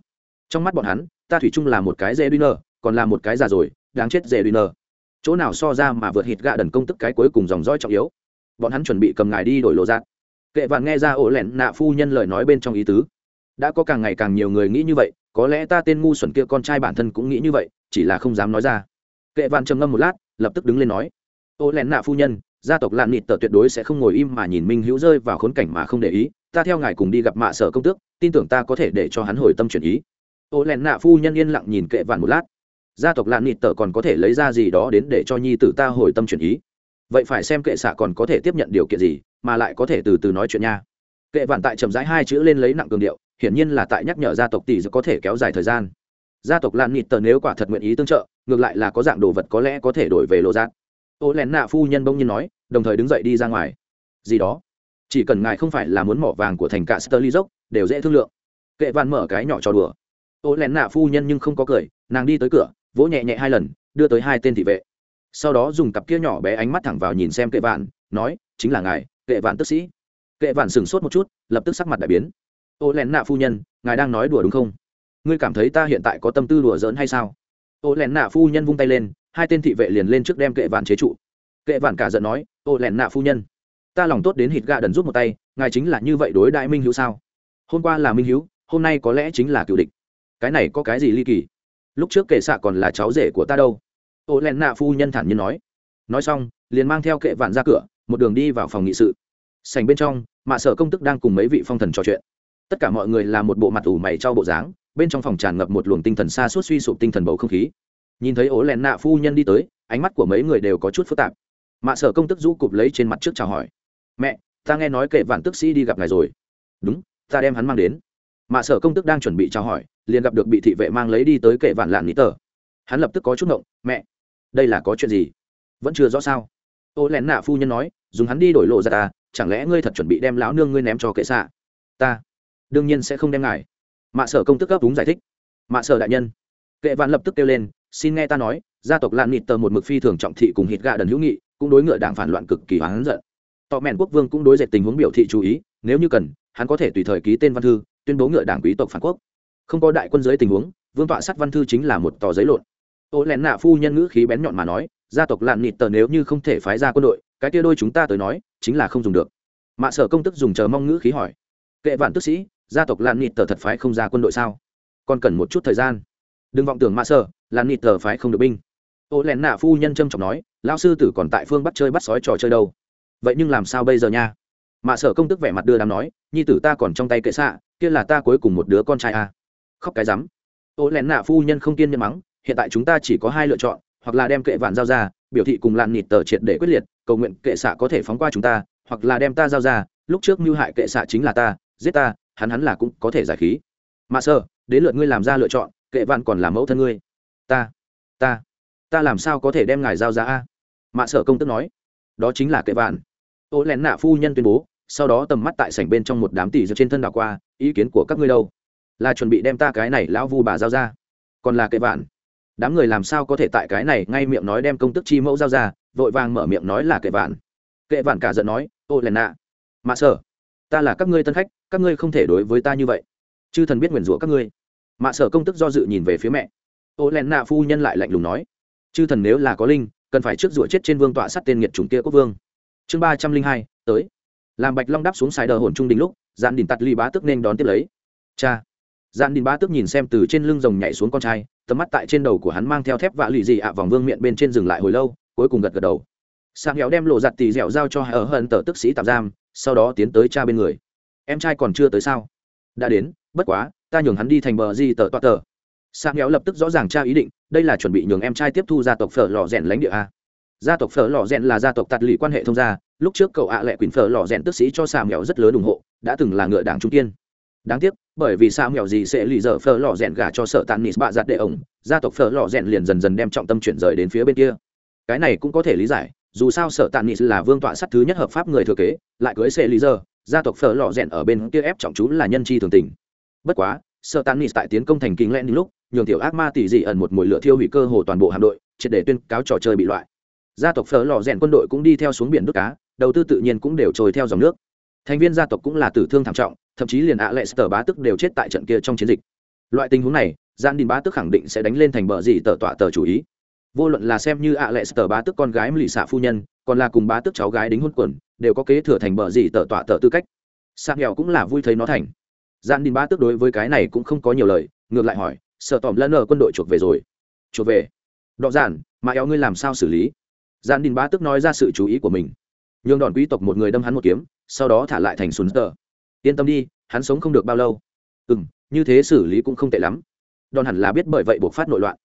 Trong mắt bọn hắn, ta thủy chung là một cái dê duy nơ còn là một cái già rồi, đáng chết dê duy nơ chỗ nào so ra mà vượt hít gà đần công tức cái cuối cùng dòng dõi trọng yếu. Bọn hắn chuẩn bị cầm ngài đi đổi lộ dạng. kệ vạn nghe ra ổ lẹn nạ phu nhân lời nói bên trong ý tứ. Đã có càng ngày càng nhiều người nghĩ như vậy, có lẽ ta tên ngu xuẩn kia con trai bản thân cũng nghĩ như vậy, chỉ là không dám nói ra. Kệ vạn trầm ngâm một lát, lập tức đứng lên nói. Ổ lẹn nạ phu nhân gia tộc lạn nịt tờ tuyệt đối sẽ không ngồi im mà nhìn minh hữu rơi vào khốn cảnh mà không để ý, ta theo ngài cùng đi gặp mạ sở công tước, tin tưởng ta có thể để cho hắn hồi tâm chuyển ý. Ô lẹn nạ phu nhân yên lặng nhìn kệ vạn một lát. Gia tộc lạn nịt tờ còn có thể lấy ra gì đó đến để cho nhi tử ta hồi tâm chuyển ý? Vậy phải xem kệ xạ còn có thể tiếp nhận điều kiện gì, mà lại có thể từ từ nói chuyện nha. Kệ vạn tại chậm rãi hai chữ lên lấy nặng cường điệu, hiển nhiên là tại nhắc nhở gia tộc tỷ có thể kéo dài thời gian. Gia tộc lan nịt tờ nếu quả thật nguyện ý tương trợ, ngược lại là có dạng đồ vật có lẽ có thể đổi về lộ dạng. Ô lén nạ phu nhân bỗng nhiên nói đồng thời đứng dậy đi ra ngoài. Gì đó. Chỉ cần ngài không phải là muốn mỏ vàng của thành cả sterly dốc đều dễ thương lượng. Kệ vạn mở cái nhỏ cho đùa. Ô lén nạ phu nhân nhưng không có cười, nàng đi tới cửa, vỗ nhẹ nhẹ hai lần, đưa tới hai tên thị vệ. Sau đó dùng cặp kia nhỏ bé ánh mắt thẳng vào nhìn xem kệ vạn, nói, chính là ngài, kệ vạn tức sĩ. Kệ vạn sửng sốt một chút, lập tức sắc mặt đại biến. Ô lén nạ phu nhân, ngài đang nói đùa đúng không? Ngươi cảm thấy ta hiện tại có tâm tư đùa giỡn hay sao? Ô lén nạ phu nhân vung tay lên, hai tên thị vệ liền lên trước đem kệ vạn chế trụ. Kệ vạn cả giận nói ô lẹn nạ phu nhân. Ta lòng tốt đến hít gà đần rút một tay, ngài chính là như vậy đối đại minh hữu sao? Hôm qua là minh hữu, hôm nay có lẽ chính là cựu địch. Cái này có cái gì ly kỳ? Lúc trước kệ xạ còn là cháu rể của ta đâu? Ô len nạ phu nhân thản nhiên nói. Nói xong, liền mang theo kệ vạn ra cửa, một đường đi vào phòng nghị sự. Sành bên trong, mạ sở công tức đang cùng mấy vị phong thần trò chuyện. Tất cả mọi người là một bộ mặt ủ mày trao bộ dáng, bên trong phòng tràn ngập một luồng tinh thần xa suốt suy sụp tinh thần bầu không khí. Nhìn thấy ố lẹn nạ phu nhân đi tới, ánh mắt của mấy người đều có chút phức tạp mạ sở công tức rũ cụp lấy trên mặt trước chào hỏi. Mẹ, ta nghe nói kệ vạn tức sĩ đi gặp ngài rồi. Đúng, ta đem hắn mang đến. Mạ sở công tức đang chuẩn bị chào hỏi, liền gặp được bị thị vệ mang lấy đi tới kệ vạn lạn nghĩ tờ. Hắn lập tức có chút ngộng, mẹ, đây là có chuyện gì? Vẫn chưa rõ sao? Ô lén nạ phu nhân nói, dùng hắn đi đổi lộ ra ta, chẳng lẽ ngươi thật chuẩn bị đem lão nương ngươi ném cho kệ xạ? Ta, đương nhiên sẽ không đem ngài. Mạ sở công tức gấp đúng giải thích. Mạ sở đại nhân. Kệ vạn lập tức kêu lên, xin nghe ta nói, gia tộc lạn nịt tờ một mực phi thường trọng thị cùng hít gạ đần hữu nghị cũng đối ngựa đảng phản loạn cực kỳ hoáng giận. Tọ mẹn quốc vương cũng đối dệt tình huống biểu thị chú ý, nếu như cần, hắn có thể tùy thời ký tên văn thư, tuyên bố ngựa đảng quý tộc phản quốc. Không có đại quân giới tình huống, vương tọa sắt văn thư chính là một tờ giấy lộn. Ô lén nạ phu nhân ngữ khí bén nhọn mà nói, gia tộc lạn nịt tờ nếu như không thể phái ra quân đội, cái kia đôi chúng ta tới nói, chính là không dùng được. Mạ sở công tức dùng chờ mong ngữ khí hỏi, kệ vạn tức sĩ, gia tộc lạn nịt tờ thật phái không ra quân đội sao? Còn cần một chút thời gian. Đừng vọng tưởng mạ sở, lạn nịt tờ phái không được binh. Ô lén nạ phu nhân trâm trọng nói lao sư tử còn tại phương bắt chơi bắt sói trò chơi đâu? Vậy nhưng làm sao bây giờ nha? Mạ sở công tức vẻ mặt đưa đám nói, nhi tử ta còn trong tay kệ xạ, kia là ta cuối cùng một đứa con trai à. khóc cái rắm. Ô lén nạ phu nhân không kiên nhẫn mắng, hiện tại chúng ta chỉ có hai lựa chọn, hoặc là đem kệ vạn giao ra, biểu thị cùng làn nịt tờ triệt để quyết liệt, cầu nguyện kệ xạ có thể phóng qua chúng ta, hoặc là đem ta giao ra, lúc trước mưu hại kệ xạ chính là ta, giết ta, hắn hắn là cũng có thể giải khí. Mà sơ đến lượt ngươi làm ra lựa chọn, kệ vạn còn là mẫu thân ngươi. Ta ta ta làm sao có thể đem ngài giao ra a? Mạ sở công tức nói, đó chính là kệ vạn. Ô lén nạ phu nhân tuyên bố, sau đó tầm mắt tại sảnh bên trong một đám tỷ trên thân đảo qua, ý kiến của các ngươi đâu? Là chuẩn bị đem ta cái này lão vu bà giao ra. Còn là kệ vạn. Đám người làm sao có thể tại cái này ngay miệng nói đem công tức chi mẫu giao ra, vội vàng mở miệng nói là kệ vạn. Kệ vạn cả giận nói, ô lèn nạ, mạ sở, ta là các ngươi tân khách, các ngươi không thể đối với ta như vậy. Chư thần biết nguyền rủa các ngươi. Mạ sở công tức do dự nhìn về phía mẹ. Ô lèn nạ phu nhân lại lạnh lùng nói, chư thần nếu là có linh cần phải trước rủa chết trên vương tọa sắt tên nghiệt chủng kia quốc vương. Chương ba trăm linh hai, tới. Làm bạch long đáp xuống sài đờ hồn trung đình lúc dạn đình tặt ly bá tức nên đón tiếp lấy. Cha. Dạn đình bá tức nhìn xem từ trên lưng rồng nhảy xuống con trai, tầm mắt tại trên đầu của hắn mang theo thép vạ lụy dị ạ vòng vương miệng bên trên dừng lại hồi lâu, cuối cùng gật gật đầu. Sang héo đem lộ giặt tì dẻo giao cho ở hận tờ tức sĩ tạm giam, sau đó tiến tới cha bên người. Em trai còn chưa tới sao? Đã đến, bất quá, ta nhường hắn đi thành bờ di tờ toa tờ sang héo lập tức rõ ràng tra ý định, đây là chuẩn bị nhường em trai tiếp thu gia tộc phở lò rèn lãnh địa a. Gia tộc phở lò rèn là gia tộc tạt lì quan hệ thông gia, lúc trước cậu ạ lệ quỷ phở lò rèn tức sĩ cho xà mèo rất lớn ủng hộ, đã từng là ngựa đảng trung kiên. Đáng tiếc, bởi vì sao mèo gì sẽ lì giờ phở lò rèn gả cho sở tàn nịt bạ giặt đệ ổng, gia tộc phở lò rèn liền dần dần đem trọng tâm chuyển rời đến phía bên kia. Cái này cũng có thể lý giải, dù sao sở tàn nịt là vương tọa sắt thứ nhất hợp pháp người thừa kế, lại cưới sẽ lì giờ, gia tộc phở lò rèn ở bên kia ép trọng chú là nhân chi thường tình. Bất quá sợ tàn nịt tại tiến công thành kinh đến lúc, nhường tiểu ác ma tỷ dị ẩn một mùi lửa thiêu hủy cơ hồ toàn bộ hạm đội, triệt để tuyên cáo trò chơi bị loại. Gia tộc phở lò rèn quân đội cũng đi theo xuống biển nước cá, đầu tư tự nhiên cũng đều trồi theo dòng nước. Thành viên gia tộc cũng là tử thương thảm trọng, thậm chí liền ạ lệ sờ bá tức đều chết tại trận kia trong chiến dịch. Loại tình huống này gian đình bá tức khẳng định sẽ đánh lên thành bờ gì tờ tọa tờ chủ ý. Vô luận là xem như ạ lệ sờ bá tức con gái lì xạ phu nhân, còn là cùng bá tức cháu gái đính hôn quần, đều có kế thừa thành bờ gì tờ tọa tờ tư cách. Sang nghèo cũng là vui thấy nó thành gian đình bá tức đối với cái này cũng không có nhiều lời, ngược lại hỏi sợ tòm lân ở quân đội chuộc về rồi? Chuộc về. Đọ giản, mà éo ngươi làm sao xử lý? Gian đình bá tức nói ra sự chú ý của mình. Nhường đòn quý tộc một người đâm hắn một kiếm, sau đó thả lại thành sùn tờ. Yên tâm đi, hắn sống không được bao lâu. Ừ như thế xử lý cũng không tệ lắm. Đòn hẳn là biết bởi vậy buộc phát nội loạn.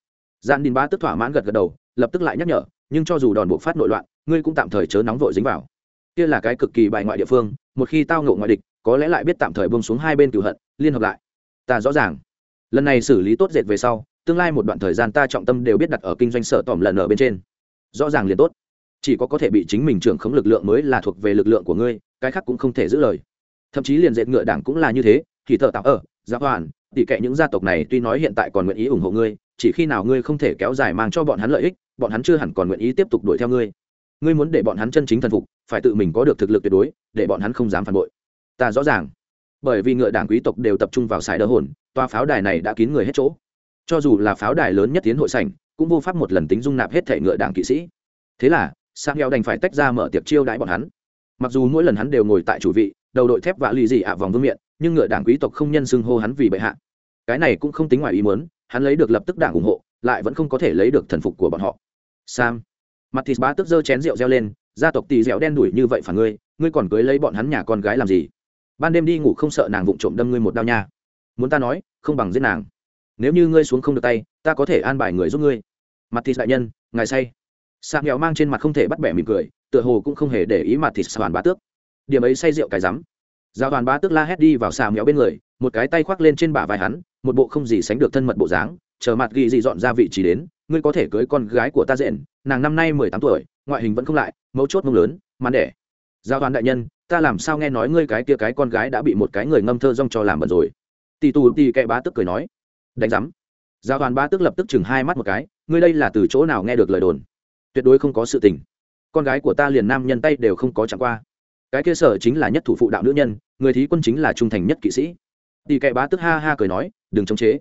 Gian đình bá tức thỏa mãn gật gật đầu, lập tức lại nhắc nhở, nhưng cho dù đòn buộc phát nội loạn, ngươi cũng tạm thời chớ nóng vội dính vào. Kia là cái cực kỳ bài ngoại địa phương, một khi tao ngộ ngoại địch có lẽ lại biết tạm thời bông xuống hai bên cửu hận, liên hợp lại. Ta rõ ràng. Lần này xử lý tốt dệt về sau, tương lai một đoạn thời gian ta trọng tâm đều biết đặt ở kinh doanh sở tỏm lần ở bên trên. Rõ ràng liền tốt. Chỉ có có thể bị chính mình trưởng khống lực lượng mới là thuộc về lực lượng của ngươi, cái khác cũng không thể giữ lời. Thậm chí liền dệt ngựa đảng cũng là như thế, thì thợ tạo ở giáp hoàn, tỉ kệ những gia tộc này tuy nói hiện tại còn nguyện ý ủng hộ ngươi, chỉ khi nào ngươi không thể kéo dài mang cho bọn hắn lợi ích, bọn hắn chưa hẳn còn nguyện ý tiếp tục đuổi theo ngươi. Ngươi muốn để bọn hắn chân chính thần phục, phải tự mình có được thực lực tuyệt đối, để bọn hắn không dám phản bội ta rõ ràng. Bởi vì ngựa đảng quý tộc đều tập trung vào sải đỡ hồn toa pháo đài này đã kín người hết chỗ. Cho dù là pháo đài lớn nhất tiến hội sảnh, cũng vô pháp một lần tính dung nạp hết thể ngựa đảng kỵ sĩ. Thế là sang heo đành phải tách ra mở tiệc chiêu đãi bọn hắn. Mặc dù mỗi lần hắn đều ngồi tại chủ vị, đầu đội thép vạ lì dị ạ vòng vương miện, nhưng ngựa đảng quý tộc không nhân xưng hô hắn vì bệ hạ. Cái này cũng không tính ngoài ý muốn, hắn lấy được lập tức đảng ủng hộ, lại vẫn không có thể lấy được thần phục của bọn họ. Sam mặt thịt bá tức giơ chén rượu reo lên, gia tộc tỳ dẻo đen đuổi như vậy phản ngươi ngươi còn cưới lấy bọn hắn nhà con gái làm gì? Ban đêm đi ngủ không sợ nàng vụng trộm đâm ngươi một đao nha. Muốn ta nói, không bằng giết nàng. Nếu như ngươi xuống không được tay, ta có thể an bài người giúp ngươi. Mặt thịt đại nhân, ngài say. Sạc nghèo mang trên mặt không thể bắt bẻ mỉm cười, tựa hồ cũng không hề để ý mặt thịt sàn bá tước. Điểm ấy say rượu cái rắm. Giao đoàn bá tước la hét đi vào xà mèo bên người, một cái tay khoác lên trên bả vai hắn, một bộ không gì sánh được thân mật bộ dáng, chờ mặt ghi dị dọn ra vị trí đến, ngươi có thể cưới con gái của ta dện, nàng năm nay mười tám tuổi, ngoại hình vẫn không lại, mấu chốt mông lớn, màn đẻ giao toán đại nhân, ta làm sao nghe nói ngươi cái kia cái con gái đã bị một cái người ngâm thơ rong cho làm bẩn rồi? Tỷ tù, tỷ kệ bá tức cười nói. Đánh giám. Giao toán bá tức lập tức chừng hai mắt một cái, ngươi đây là từ chỗ nào nghe được lời đồn? Tuyệt đối không có sự tình. Con gái của ta liền nam nhân tay đều không có chẳng qua. Cái kia sở chính là nhất thủ phụ đạo nữ nhân, người thí quân chính là trung thành nhất kỵ sĩ. Tỷ kệ bá tức ha ha cười nói, đừng chống chế.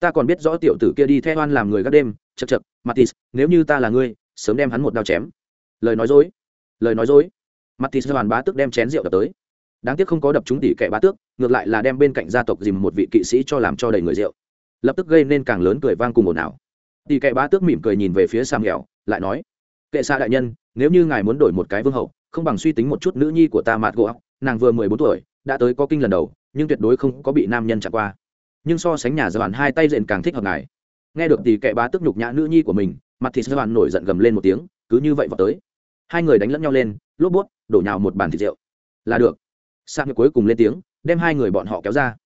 Ta còn biết rõ tiểu tử kia đi theo oan làm người gác đêm, chật chật matis nếu như ta là ngươi, sớm đem hắn một đao chém. Lời nói dối. Lời nói dối. Mặt thị sư hoàn bá tước đem chén rượu đập tới. Đáng tiếc không có đập chúng tỷ kệ bá tước, ngược lại là đem bên cạnh gia tộc dìm một vị kỵ sĩ cho làm cho đầy người rượu. Lập tức gây nên càng lớn cười vang cùng ồn ào. Tỷ kệ bá tước mỉm cười nhìn về phía sam nghèo, lại nói, kệ xa đại nhân, nếu như ngài muốn đổi một cái vương hậu, không bằng suy tính một chút nữ nhi của ta mạt gỗ nàng vừa mười bốn tuổi, đã tới có kinh lần đầu, nhưng tuyệt đối không có bị nam nhân chạm qua. Nhưng so sánh nhà giàn hai tay dện càng thích hợp ngài. Nghe được tỷ kệ bá tức nhục nhã nữ nhi của mình, mặt thì giàn nổi giận gầm lên một tiếng, cứ như vậy vào tới. Hai người đánh lẫn nhau lên lốp bốt đổ nhào một bàn thịt rượu. Là được. Sang cuối cùng lên tiếng đem hai người bọn họ kéo ra.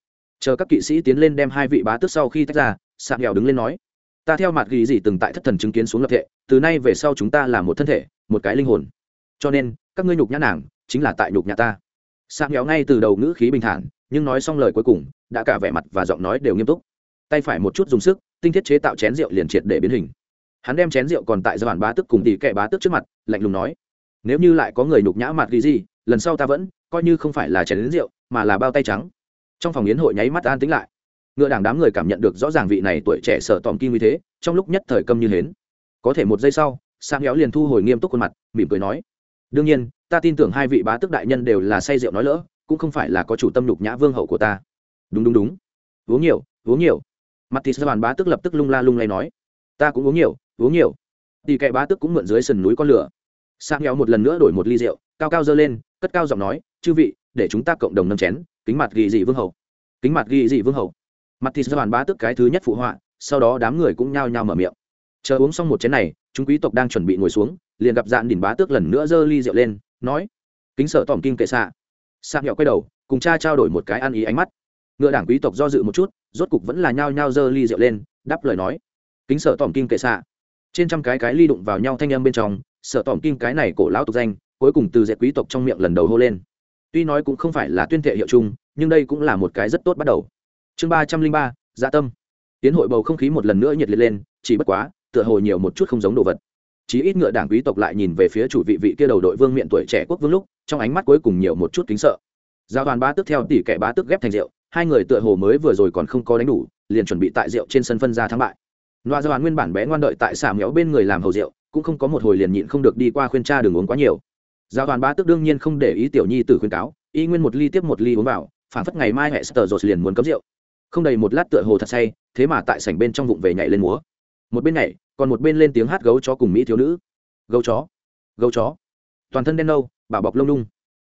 Chờ các kỵ sĩ tiến lên đem hai vị bá tước sau khi tách ra sạc nghèo đứng lên nói ta theo mặt ghi gì từng tại thất thần chứng kiến xuống lập thể, từ nay về sau chúng ta là một thân thể một cái linh hồn. Cho nên các ngươi nhục nhã nàng chính là tại nhục nhã ta. Sạc nghèo ngay từ đầu ngữ khí bình thản nhưng nói xong lời cuối cùng đã cả vẻ mặt và giọng nói đều nghiêm túc. Tay phải một chút dùng sức tinh thiết chế tạo chén rượu liền triệt để biến hình. Hắn đem chén rượu còn tại giai đoạn bá tức cùng tỷ kệ bá tức trước mặt lạnh lùng nói nếu như lại có người nhục nhã mặt ghi gì, lần sau ta vẫn, coi như không phải là chén rượu, mà là bao tay trắng. Trong phòng yến hội nháy mắt an tính lại. Ngựa đảng đám người cảm nhận được rõ ràng vị này tuổi trẻ sợ tòm kim như thế, trong lúc nhất thời câm như hến. Có thể một giây sau, sang héo liền thu hồi nghiêm túc khuôn mặt, mỉm cười nói, đương nhiên, ta tin tưởng hai vị bá tước đại nhân đều là say rượu nói lỡ, cũng không phải là có chủ tâm nhục nhã vương hậu của ta. Đúng đúng đúng. Uống nhiều uống nhiều. Mặt thịt bàn bá tước lập tức lung la lung lay nói, ta cũng uống nhiều uống nhiều. Tỷ kệ bá tước cũng mượn dưới sườn núi con lửa sang héo một lần nữa đổi một ly rượu, cao cao dơ lên, cất cao giọng nói, chư vị, để chúng ta cộng đồng nâng chén, kính mặt ghi dị vương hậu kính mặt ghi dị vương hậu mặt thịt bàn bá tức cái thứ nhất phụ họa, sau đó đám người cũng nhao nhao mở miệng. Chờ uống xong một chén này, chúng quý tộc đang chuẩn bị ngồi xuống, liền gặp dạn đỉnh bá tước lần nữa giơ ly rượu lên, nói, kính sợ tỏm kim kệ xạ. Sạc nhọ quay đầu, cùng cha trao đổi một cái ăn ý ánh mắt. Ngựa đảng quý tộc do dự một chút, rốt cục vẫn là nhao nhao giơ ly rượu lên, đáp lời nói, kính sợ tỏm kim kệ xạ. Trên trăm cái cái ly đụng vào nhau thanh âm bên trong sợ tỏm kim cái này cổ lão tục danh, cuối cùng từ dệt quý tộc trong miệng lần đầu hô lên. Tuy nói cũng không phải là tuyên thệ hiệu chung, nhưng đây cũng là một cái rất tốt bắt đầu. Chương ba trăm linh ba dạ tâm. Tiến hội bầu không khí một lần nữa nhiệt liệt lên, chỉ bất quá, tựa hồ nhiều một chút không giống đồ vật. Chí ít ngựa đảng quý tộc lại nhìn về phía chủ vị vị kia đầu đội vương miện tuổi trẻ quốc vương lúc, trong ánh mắt cuối cùng nhiều một chút kính sợ. Giao đoàn ba tức theo tỷ kẻ ba tức ghép thành rượu, hai người tựa hồ mới vừa rồi còn không có đánh đủ, liền chuẩn bị tại rượu trên sân phân ra thắng bại. Loa giao đoàn nguyên bản bé ngoan đợi tại xà méo bên người làm hầu rượu cũng không có một hồi liền nhịn không được đi qua khuyên cha đừng uống quá nhiều. Giáo đoàn bá tước đương nhiên không để ý tiểu nhi tử khuyên cáo, y nguyên một ly tiếp một ly uống vào, phản phất ngày mai hệ sờ rồi liền muốn cấm rượu. Không đầy một lát tựa hồ thật say, thế mà tại sảnh bên trong vụng về nhảy lên múa. Một bên nhảy, còn một bên lên tiếng hát gấu chó cùng mỹ thiếu nữ. Gấu chó gấu chó. Toàn thân đen nâu bảo bọc lông lung.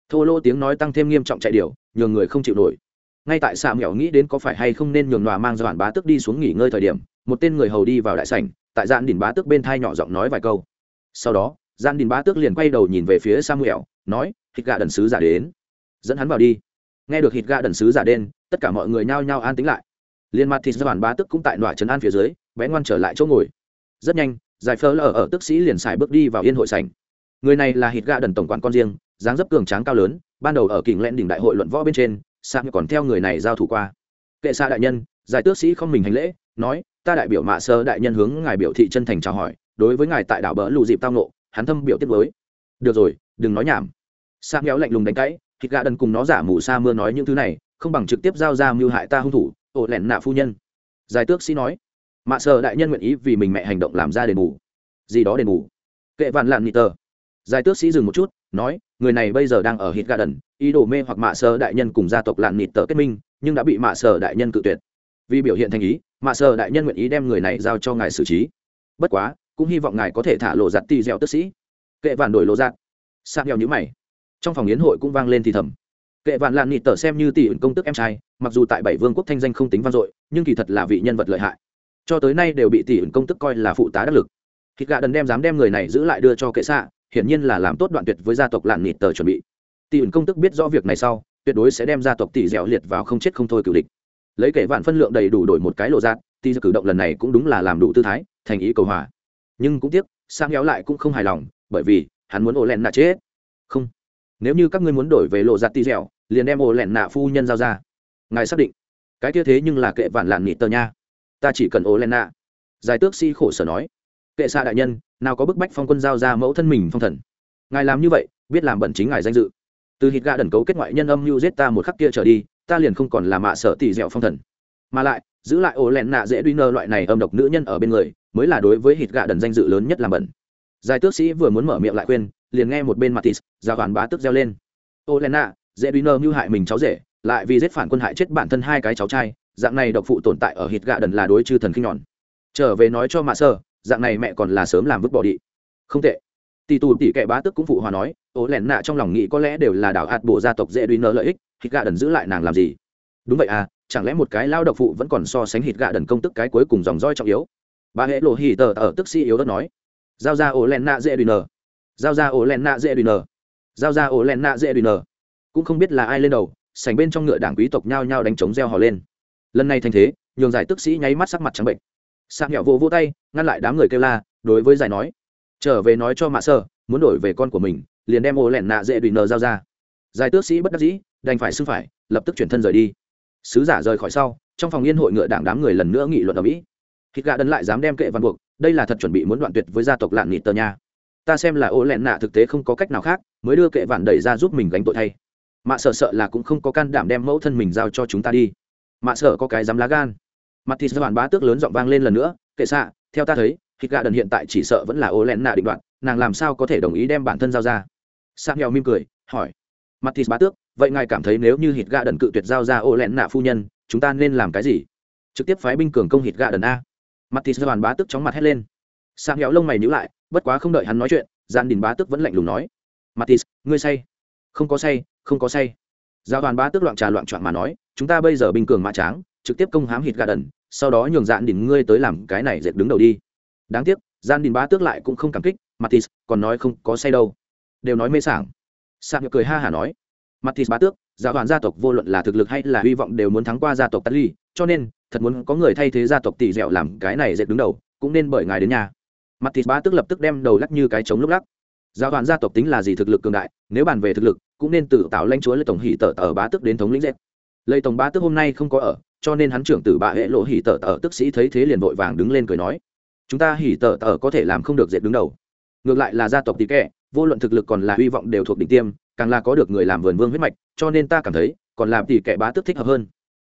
Thô lô tiếng nói tăng thêm nghiêm trọng chạy điều nhường người không chịu nổi. Ngay tại xạ mẹo nghĩ đến có phải hay không nên nhường nòa mang doạn bá tức đi xuống nghỉ ngơi thời điểm, một tên người hầu đi vào đại sảnh tại gian đình bá tước bên thai nhỏ giọng nói vài câu. Sau đó gian đình bá tước liền quay đầu nhìn về phía samuel, nói thịt gà đần sứ giả đến. Dẫn hắn vào đi. Nghe được thịt gà đần sứ giả đen tất cả mọi người nhao nhao an tính lại. Liên mặt thịt doản bá tước cũng tại nọa trấn an phía dưới, bé ngoan trở lại chỗ ngồi. Rất nhanh, giải phơ ở ở tức sĩ liền xài bước đi vào yên hội sảnh. Người này là hít gạ đần tổng quản con riêng, dáng dấp cường tráng cao lớn, ban đầu ở kình lẹn đỉnh đại hội luận võ bên trên sang còn theo người này giao thủ qua. Kệ xa đại nhân, giải tước sĩ không mình hành lễ, nói ta đại biểu mạ sơ đại nhân hướng ngài biểu thị chân thành chào hỏi, đối với ngài tại đảo bờ lù dịp tao nộ hắn thâm biểu tiết mới được rồi, đừng nói nhảm. Sang kéo lạnh lùng đánh cãi, thịt gà đần cùng nó giả mù sa mưa nói những thứ này, không bằng trực tiếp giao ra mưu hại ta hung thủ, ổ lẹn nạ phu nhân. Giải tước sĩ nói. Mạ sơ đại nhân nguyện ý vì mình mẹ hành động làm ra đền bù. Gì đó đền bù? Kệ vạn lạn nị tờ. Giải tước sĩ dừng một chút, nói, người này bây giờ đang ở hít gà đần, ý đồ mê hoặc mạ sơ đại nhân cùng gia tộc lạn nịt tờ kết minh, nhưng đã bị mạ sơ đại nhân cự tuyệt. Vì biểu hiện thành ý mạ sơ đại nhân nguyện ý đem người này giao cho ngài xử trí. Bất quá, cũng hy vọng ngài có thể thả lộ giặt tì dẻo tức sĩ. Kệ vạn đổi lộ giặt. Sạc nghèo nhữ mày. Trong phòng yến hội cũng vang lên thì thầm. Kệ vạn lạn nịt tở xem như tỷ ẩn công tức em trai, mặc dù tại bảy vương quốc thanh danh không tính vang dội, nhưng kỳ thật là vị nhân vật lợi hại. Cho tới nay đều bị tỷ ẩn công tức coi là phụ tá đắc lực. Thịt gạ đần đem dám đem người này giữ lại đưa cho kệ xạ, hiển nhiên là làm tốt đoạn tuyệt với gia tộc lạn nịt tờ chuẩn bị. Tỷ ẩn công tức biết rõ việc này sau, tuyệt đối sẽ đem gia tộc tỷ dẻo liệt vào không chết không thôi cựu địch lấy kể vạn phân lượng đầy đủ đổi một cái lộ giạt thì cử động lần này cũng đúng là làm đủ tư thái, thành ý cầu hòa. Nhưng cũng tiếc sang héo lại cũng không hài lòng, bởi vì, hắn muốn ổ lẹn nạ chết. Không. Nếu như các ngươi muốn đổi về lộ giặt ti dẻo, liền đem ổ lẹn nạ phu nhân giao ra. Ngài xác định. Cái kia thế nhưng là kệ vạn lạn nị tờ nha. Ta chỉ cần ổ lẹn nạ. Giải tước si khổ sở nói. Kệ xa đại nhân, nào có bức bách phong quân giao ra mẫu thân mình phong thần. Ngài làm như vậy, biết làm bẩn chính ngài danh dự. Từ hít gà đần cấu kết ngoại nhân âm mưu giết ta một khắc kia trở đi ta liền không còn là mạ sợ tỷ dẻo phong thần. Mà lại, giữ lại ổ lẹn nạ dễ duy nơ loại này âm độc nữ nhân ở bên người, mới là đối với hít gạ đần danh dự lớn nhất làm bẩn. Giải tước sĩ vừa muốn mở miệng lại khuyên, liền nghe một bên mặt tis ra hoàn bá tức reo lên. Ổ lẹn nạ, dễ duy nơ mưu hại mình cháu rể, lại vì giết phản quân hại chết bản thân hai cái cháu trai, dạng này độc phụ tồn tại ở hít gạ đần là đối chư thần khinh nhọn. Trở về nói cho mạ sơ dạng này mẹ còn là sớm làm vứt bỏ đi. Không tệ. Tỷ tù tỷ kệ bá tức cũng phụ hòa nói ố lẻn nạ trong lòng nghĩ có lẽ đều là đảo hạt bộ gia tộc dễ đuôi nợ lợi ích hít gạ đần giữ lại nàng làm gì? Đúng vậy à chẳng lẽ một cái lao độc phụ vẫn còn so sánh hít gạ đần công tức cái cuối cùng dòng roi trọng yếu? Bà hệ lộ hì tờ ở tức si yếu đất nói. Giao ra ổ len nạ dễ đùi nờ. Giao ra ổ len nạ dễ đùi nờ. Giao ra ổ len nạ dễ đùi nờ. Cũng không biết là ai lên đầu sành bên trong ngựa đảng quý tộc nhao nhao đánh trống reo hò lên. Lần này thành thế, nhường giải tức sĩ nháy mắt sắc mặt trắng bệnh. Sạc nhỏ vô vô tay, ngăn lại đám người kêu la, đối với giải nói. Trở về nói cho mạ sơ, muốn đổi về con của mình, liền đem ô lẹn nạ dễ đùi nờ giao ra. Giải tước sĩ bất đắc dĩ đành phải xưng phải, lập tức chuyển thân rời đi. Sứ giả rời khỏi sau, trong phòng yên hội ngựa đảng đám người lần nữa nghị luận ở mỹ. Thịt gà đần lại dám đem kệ văn buộc, đây là thật chuẩn bị muốn đoạn tuyệt với gia tộc lạn nghị tờ nha. Ta xem là ô lẹn nạ thực tế không có cách nào khác, mới đưa kệ vạn đẩy ra giúp mình gánh tội thay. Mạ sợ sợ là cũng không có can đảm đem mẫu thân mình giao cho chúng ta đi. Mạ sợ có cái dám lá gan. Mặt thịt bản bá tước lớn giọng vang lên lần nữa, kệ xạ, theo ta thấy thịt gà đần hiện tại chỉ sợ vẫn là ô lẹn nạ định đoạn, nàng làm sao có thể đồng ý đem bản thân giao ra? Sang nghèo mỉm cười, hỏi. Mặt thịt bá tước vậy ngài cảm thấy nếu như hít gạ đần cự tuyệt giao ra ô lẹn nạ phu nhân, chúng ta nên làm cái gì? Trực tiếp phái binh cường công hít gạ đần a. Mặt thịt hoàn bá tước chóng mặt hét lên. Sang héo lông mày nhíu lại, bất quá không đợi hắn nói chuyện gian đình bá tước vẫn lạnh lùng nói. Mặt thì, ngươi say. Không có say, không có say. Giao đoàn bá tước loạn trà loạn trọn mà nói, chúng ta bây giờ binh cường mã tráng, trực tiếp công hám hít gạ đần, sau đó nhường dạn đình ngươi tới làm cái này dệt đứng đầu đi. Đáng tiếc gian đình bá tước lại cũng không cảm kích matis còn nói không có say đâu. Đều nói mê sảng. Sạc cười ha hả nói matis bá tước, giáo đoàn gia tộc vô luận là thực lực hay là hy vọng đều muốn thắng qua gia tộc tali cho nên, thật muốn có người thay thế gia tộc tỷ dẻo làm cái này dệt đứng đầu, cũng nên bởi ngài đến nhà. Matis bá tước lập tức đem đầu lắc như cái trống lúc lắc. Giáo đoàn gia tộc tính là gì thực lực cường đại, nếu bàn về thực lực, cũng nên tự tạo lãnh chúa lê tổng hỷ tở tờ bá tước đến thống lĩnh dệt. Lê tổng bá tước hôm nay không có ở, cho nên hắn trưởng tử bà hệ lộ hỉ tở tờ tức sĩ thấy thế liền vội vàng đứng lên cười nói, chúng ta hỉ tở tờ có thể làm không được dệt đứng đầu ngược lại là gia tộc tỷ kệ vô luận thực lực còn là hy vọng đều thuộc đỉnh tiêm, càng là có được người làm vườn vương huyết mạch, cho nên ta cảm thấy, còn làm tỷ kệ bá tức thích hợp hơn.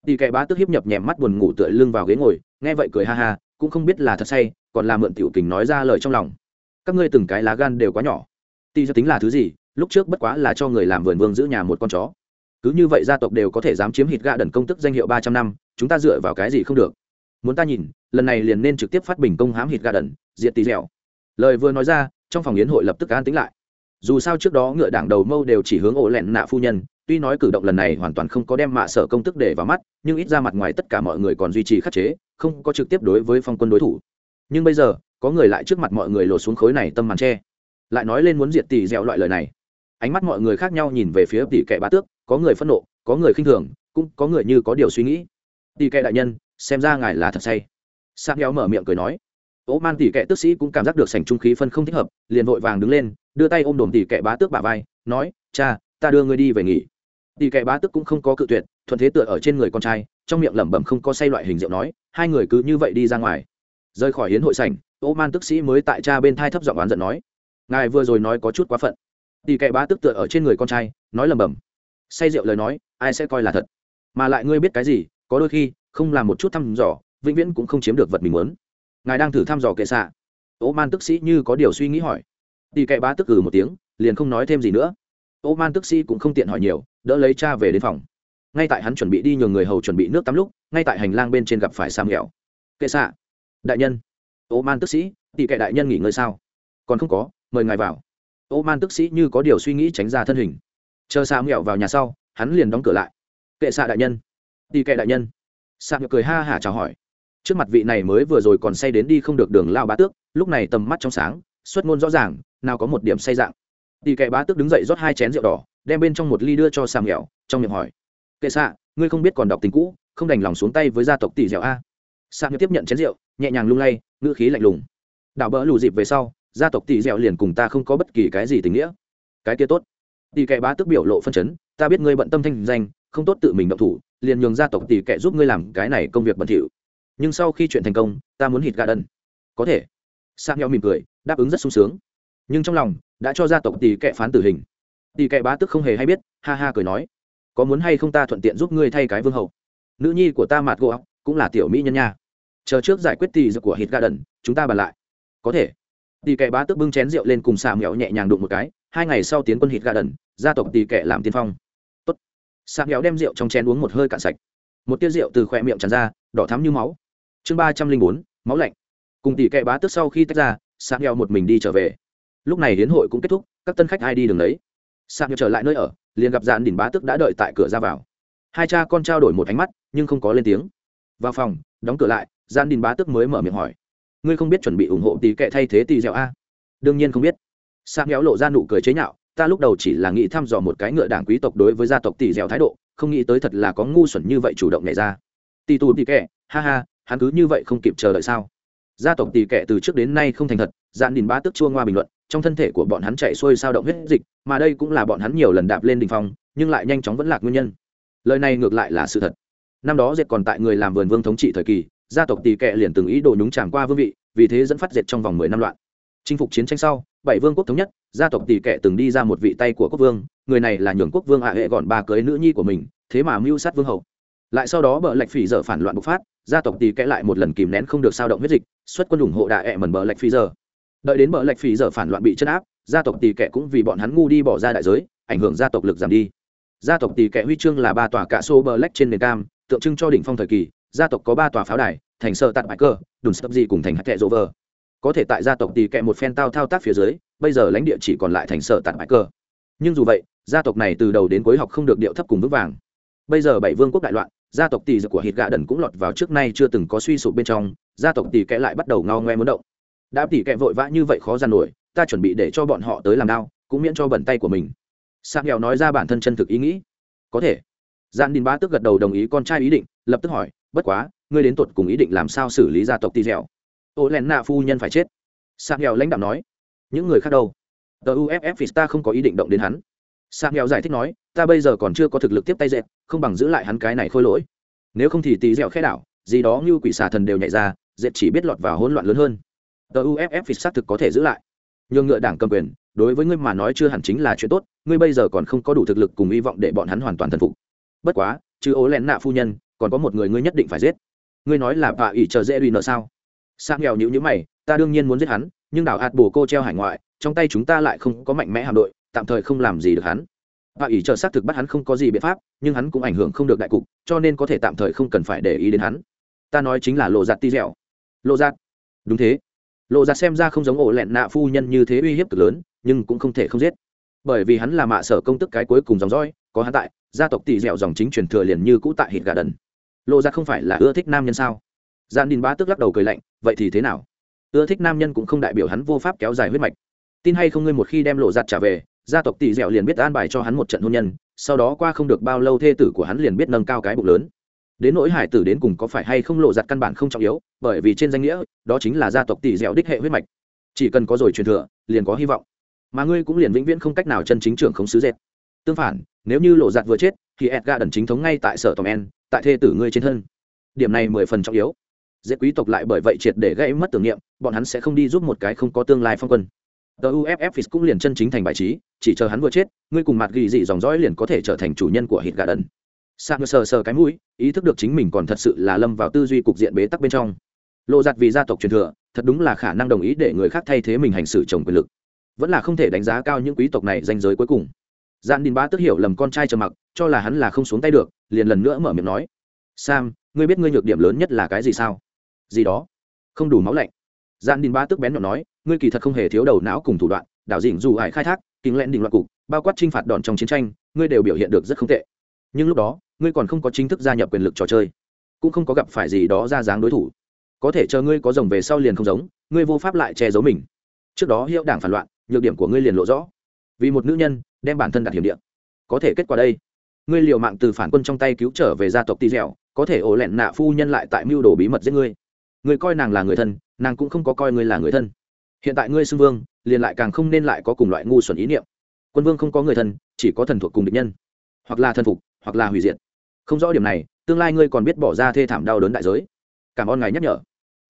Tỷ kệ bá tức hiếp nhập nhèm mắt buồn ngủ tựa lưng vào ghế ngồi, nghe vậy cười ha ha, cũng không biết là thật say, còn là mượn tiểu kình nói ra lời trong lòng. Các ngươi từng cái lá gan đều quá nhỏ. Tỷ cho tính là thứ gì, lúc trước bất quá là cho người làm vườn vương giữ nhà một con chó. Cứ như vậy gia tộc đều có thể dám chiếm hít gạ đần công tức danh hiệu ba trăm năm, chúng ta dựa vào cái gì không được? Muốn ta nhìn, lần này liền nên trực tiếp phát bình công hám hít gạ đần, diệt tì dẻo lời vừa nói ra, trong phòng yến hội lập tức an tính lại. Dù sao trước đó ngựa đảng đầu mâu đều chỉ hướng ổ lẹn nạ phu nhân, tuy nói cử động lần này hoàn toàn không có đem mạ sở công tức để vào mắt, nhưng ít ra mặt ngoài tất cả mọi người còn duy trì khắc chế, không có trực tiếp đối với phong quân đối thủ. Nhưng bây giờ, có người lại trước mặt mọi người lột xuống khối này tâm màn tre lại nói lên muốn diệt tỷ dẻo loại lời này. Ánh mắt mọi người khác nhau nhìn về phía tỷ kệ bá tước, có người phẫn nộ, có người khinh thường, cũng có người như có điều suy nghĩ. Tỷ kệ đại nhân, xem ra ngài là thật say. Sang héo mở miệng cười nói ố man tỷ kệ tức sĩ cũng cảm giác được sảnh trung khí phân không thích hợp, liền vội vàng đứng lên, đưa tay ôm đồm tỷ kệ bá tước bà vai, nói, cha, ta đưa ngươi đi về nghỉ. Tỷ kệ bá tước cũng không có cự tuyệt, thuận thế tựa ở trên người con trai, trong miệng lẩm bẩm không có say loại hình rượu nói, hai người cứ như vậy đi ra ngoài. Rời khỏi hiến hội sảnh ô man tức sĩ mới tại cha bên thai thấp giọng oán giận nói, ngài vừa rồi nói có chút quá phận. Tỷ kệ bá tức tựa ở trên người con trai, nói lẩm bẩm, say rượu lời nói, ai sẽ coi là thật? Mà lại ngươi biết cái gì, có đôi khi, không làm một chút thăm dò, vĩnh viễn cũng không chiếm được vật mình muốn ngài đang thử thăm dò kệ xạ. Ô man tức sĩ như có điều suy nghĩ hỏi. Tỷ kệ bá tức cử một tiếng, liền không nói thêm gì nữa. Ô man tức sĩ cũng không tiện hỏi nhiều, đỡ lấy cha về đến phòng. Ngay tại hắn chuẩn bị đi nhường người hầu chuẩn bị nước tắm lúc, ngay tại hành lang bên trên gặp phải sam nghèo. Kệ xạ. Đại nhân. Ô man tức sĩ, tỷ kệ đại nhân nghỉ ngơi sao? Còn không có, mời ngài vào. Ô man tức sĩ như có điều suy nghĩ tránh ra thân hình. Chờ sam nghèo vào nhà sau, hắn liền đóng cửa lại. Kệ xạ đại nhân. Tỷ kệ đại nhân. Sam nghèo cười ha hả chào hỏi trước mặt vị này mới vừa rồi còn say đến đi không được đường lao bá tước, lúc này tầm mắt trong sáng, xuất ngôn rõ ràng, nào có một điểm say dạng. Tỷ kệ bá tước đứng dậy rót hai chén rượu đỏ, đem bên trong một ly đưa cho sam nghèo, trong miệng hỏi, kệ xạ ngươi không biết còn đọc tình cũ, không đành lòng xuống tay với gia tộc tỷ dẻo a? Sam nghèo tiếp nhận chén rượu, nhẹ nhàng lung lay, ngữ khí lạnh lùng, đảo bỡ lù dịp về sau, gia tộc tỷ dẻo liền cùng ta không có bất kỳ cái gì tình nghĩa. Cái kia tốt. Tỷ kệ bá tước biểu lộ phân chấn, ta biết ngươi bận tâm thanh danh, không tốt tự mình động thủ, liền nhường gia tộc tỷ kệ giúp ngươi làm cái này công việc bẩn thỉu nhưng sau khi chuyện thành công, ta muốn hít gà đần. Có thể. Sang nhau mỉm cười, đáp ứng rất sung sướng. Nhưng trong lòng, đã cho gia tộc tỷ kệ phán tử hình. Tỷ kệ bá tức không hề hay biết, ha ha cười nói. Có muốn hay không ta thuận tiện giúp ngươi thay cái vương hậu nữ nhi của ta mạt gỗ cũng là tiểu mỹ nhân nha. Chờ trước giải quyết tỷ của hít gà đần, chúng ta bàn lại. Có thể. Tỷ kệ bá tức bưng chén rượu lên cùng xà mẹo nhẹ nhàng đụng một cái. Hai ngày sau tiến quân hít gà đần, gia tộc tỷ kệ làm tiên phong. Tốt. Xà mẹo đem rượu trong chén uống một hơi cạn sạch. Một tia rượu từ khoe miệng tràn ra, đỏ thắm như máu chương ba trăm linh bốn, máu lạnh. Cùng tỷ kệ bá tước sau khi tách ra, sạc nghèo một mình đi trở về. Lúc này hiến hội cũng kết thúc, các tân khách ai đi đường đấy sạc nghèo trở lại nơi ở, liền gặp dạn đỉnh bá tước đã đợi tại cửa ra vào. Hai cha con trao đổi một ánh mắt, nhưng không có lên tiếng. Vào phòng, đóng cửa lại gian đỉnh bá tước mới mở miệng hỏi. Ngươi không biết chuẩn bị ủng hộ tỷ kệ thay thế tỷ dẻo a? Đương nhiên không biết. Sạc nghèo lộ ra nụ cười chế nhạo, ta lúc đầu chỉ là nghĩ thăm dò một cái ngựa đảng quý tộc đối với gia tộc tỷ dẻo thái độ, không nghĩ tới thật là có ngu xuẩn như vậy chủ động nhảy ra. Tỷ tù tỷ kệ, ha ha hắn cứ như vậy không kịp chờ đợi sao? Gia tộc tỷ kệ từ trước đến nay không thành thật, dạn đình bá tức chua ngoa bình luận, trong thân thể của bọn hắn chạy xuôi sao động huyết dịch, mà đây cũng là bọn hắn nhiều lần đạp lên đình phong, nhưng lại nhanh chóng vẫn lạc nguyên nhân. Lời này ngược lại là sự thật. Năm đó dệt còn tại người làm vườn vương thống trị thời kỳ, gia tộc tỷ kệ liền từng ý đồ nhúng tràng qua vương vị, vì thế dẫn phát dệt trong vòng mười năm loạn. Chinh phục chiến tranh sau, bảy vương quốc thống nhất, gia tộc tỷ kệ từng đi ra một vị tay của quốc vương, người này là nhường quốc vương hạ hệ gọn ba cưới nữ nhi của mình, thế mà mưu sát vương hậu lại sau đó bờ lạch phỉ dở phản loạn bộc phát, gia tộc tì kẽ lại một lần kìm nén không được sao động huyết dịch, xuất quân ủng hộ đại ẹ mần bờ lạch phỉ dở. Đợi đến bờ lạch phỉ dở phản loạn bị chấn áp, gia tộc tì kẽ cũng vì bọn hắn ngu đi bỏ ra đại giới, ảnh hưởng gia tộc lực giảm đi. Gia tộc tì kẽ huy chương là ba tòa cả số bờ lạch trên nền cam, tượng trưng cho đỉnh phong thời kỳ, gia tộc có ba tòa pháo đài, thành sơ tạt bại cơ, đùn sấp gì cùng thành hạt kệ rô vờ. Có thể tại gia tộc tì kẽ một phen tao thao tác phía dưới, bây giờ lãnh địa chỉ còn lại thành sở tạt bại cơ. Nhưng dù vậy, gia tộc này từ đầu đến cuối học không được điệu thấp cùng vững vàng. Bây giờ bảy vương quốc đại loạn gia tộc tỷ của hít gạ đần cũng lọt vào trước nay chưa từng có suy sụp bên trong, gia tộc tỷ kẽ lại bắt đầu ngao ngoe muốn động. Đã tỷ kẽ vội vã như vậy khó gian nổi, ta chuẩn bị để cho bọn họ tới làm đao, cũng miễn cho bẩn tay của mình. Sang nghèo nói ra bản thân chân thực ý nghĩ. Có thể. Gian đình bá tức gật đầu đồng ý con trai ý định, lập tức hỏi, bất quá, ngươi đến tột cùng ý định làm sao xử lý gia tộc tỷ dẻo? Ô len nạ phu nhân phải chết. Sang nghèo lãnh đạo nói. Những người khác đâu? Tờ uff ta không có ý định động đến hắn. Sang nghèo giải thích nói ta bây giờ còn chưa có thực lực tiếp tay dẹp không bằng giữ lại hắn cái này khôi lỗi. Nếu không thì tí dẻo khe đảo, gì đó như quỷ xà thần đều nhảy ra dẹp chỉ biết lọt vào hỗn loạn lớn hơn. Tờ uff phịch xác thực có thể giữ lại. Nhường ngựa đảng cầm quyền, đối với ngươi mà nói chưa hẳn chính là chuyện tốt, ngươi bây giờ còn không có đủ thực lực cùng hy vọng để bọn hắn hoàn toàn thần phục. Bất quá chứ ố lén nạ phu nhân, còn có một người ngươi nhất định phải giết. Ngươi nói là bà ỷ chờ dễ đùi nợ sao? Sa nghèo nhữ nhữ mày, ta đương nhiên muốn giết hắn, nhưng đảo hạt bồ cô treo hải ngoại, trong tay chúng ta lại không có mạnh mẽ hạm đội, tạm thời không làm gì được hắn bà ỷ chờ xác thực bắt hắn không có gì biện pháp, nhưng hắn cũng ảnh hưởng không được đại cục, cho nên có thể tạm thời không cần phải để ý đến hắn. Ta nói chính là lộ giặt ti dẻo. Lộ giặt đúng thế. Lộ giặt xem ra không giống ổ lẹn nạ phu nhân như thế uy hiếp cực lớn, nhưng cũng không thể không giết. Bởi vì hắn là mạ sở công tức cái cuối cùng dòng dõi, có hắn tại, gia tộc tỷ dẻo dòng chính truyền thừa liền như cũ tại hít gà đần. Lộ giặt không phải là ưa thích nam nhân sao? Gian đình bá tức lắc đầu cười lạnh, vậy thì thế nào? Ưa thích nam nhân cũng không đại biểu hắn vô pháp kéo dài huyết mạch. Tin hay không ngươi một khi đem lộ giặt trả về gia tộc tỷ dẻo liền biết an bài cho hắn một trận hôn nhân, sau đó qua không được bao lâu thê tử của hắn liền biết nâng cao cái bụng lớn. Đến nỗi hải tử đến cùng có phải hay không lộ giặt căn bản không trọng yếu, bởi vì trên danh nghĩa, đó chính là gia tộc tỷ dẻo đích hệ huyết mạch. Chỉ cần có rồi truyền thừa, liền có hy vọng. Mà ngươi cũng liền vĩnh viễn không cách nào chân chính trưởng không sứ dệt. Tương phản, nếu như lộ giặt vừa chết, thì edga đần chính thống ngay tại sở tòm en, tại thê tử ngươi trên thân. Điểm này mười phần trọng yếu. Dễ quý tộc lại bởi vậy triệt để gây mất tưởng niệm, bọn hắn sẽ không đi giúp một cái không có tương lai phong quân tờ uff cũng liền chân chính thành bài trí, chỉ chờ hắn vừa chết, ngươi cùng mặt ghi dị dòng dõi liền có thể trở thành chủ nhân của hít gà đần. Sạc sờ sờ cái mũi, ý thức được chính mình còn thật sự là lâm vào tư duy cục diện bế tắc bên trong. Lộ giặt vì gia tộc truyền thừa, thật đúng là khả năng đồng ý để người khác thay thế mình hành xử chồng quyền lực. Vẫn là không thể đánh giá cao những quý tộc này danh giới cuối cùng. Gian đình Bá tức hiểu lầm con trai trầm mặc, cho là hắn là không xuống tay được, liền lần nữa mở miệng nói. Sam, ngươi biết ngươi nhược điểm lớn nhất là cái gì sao? Gì đó? Không đủ máu lạnh. Gian đình Bá tức bén nhọn nói ngươi kỳ thật không hề thiếu đầu não cùng thủ đoạn đảo dỉnh dù ải khai thác kính lẹn định loạt cục bao quát t r i n h phạt đòn trong chiến tranh ngươi đều biểu hiện được rất không tệ. Nhưng lúc đó ngươi còn không có chính thức gia nhập quyền lực trò chơi cũng không có gặp phải gì đó ra dáng đối thủ. Có thể chờ ngươi có rồng về sau liền không giống ngươi vô pháp lại che giấu mình. Trước đó hiệu đảng phản loạn nhược điểm của ngươi liền lộ rõ. Vì một nữ nhân đem bản thân đặt hiểm địa, có thể kết quả đây. Ngươi liều mạng từ phản quân trong tay cứu trở về gia tộc tì dẻo có thể ổ lẹn nạ phu nhân lại tại mưu đồ bí mật giết ngươi. Ngươi coi nàng là người thân nàng cũng không có coi ngươi là người thân hiện tại ngươi xưng vương, liền lại càng không nên lại có cùng loại ngu xuẩn ý niệm. Quân vương không có người thân, chỉ có thần thuộc cùng địch nhân. Hoặc là thần phục, hoặc là hủy diệt. Không rõ điểm này, tương lai ngươi còn biết bỏ ra thê thảm đau đớn đại giới. Cảm ơn ngài nhắc nhở.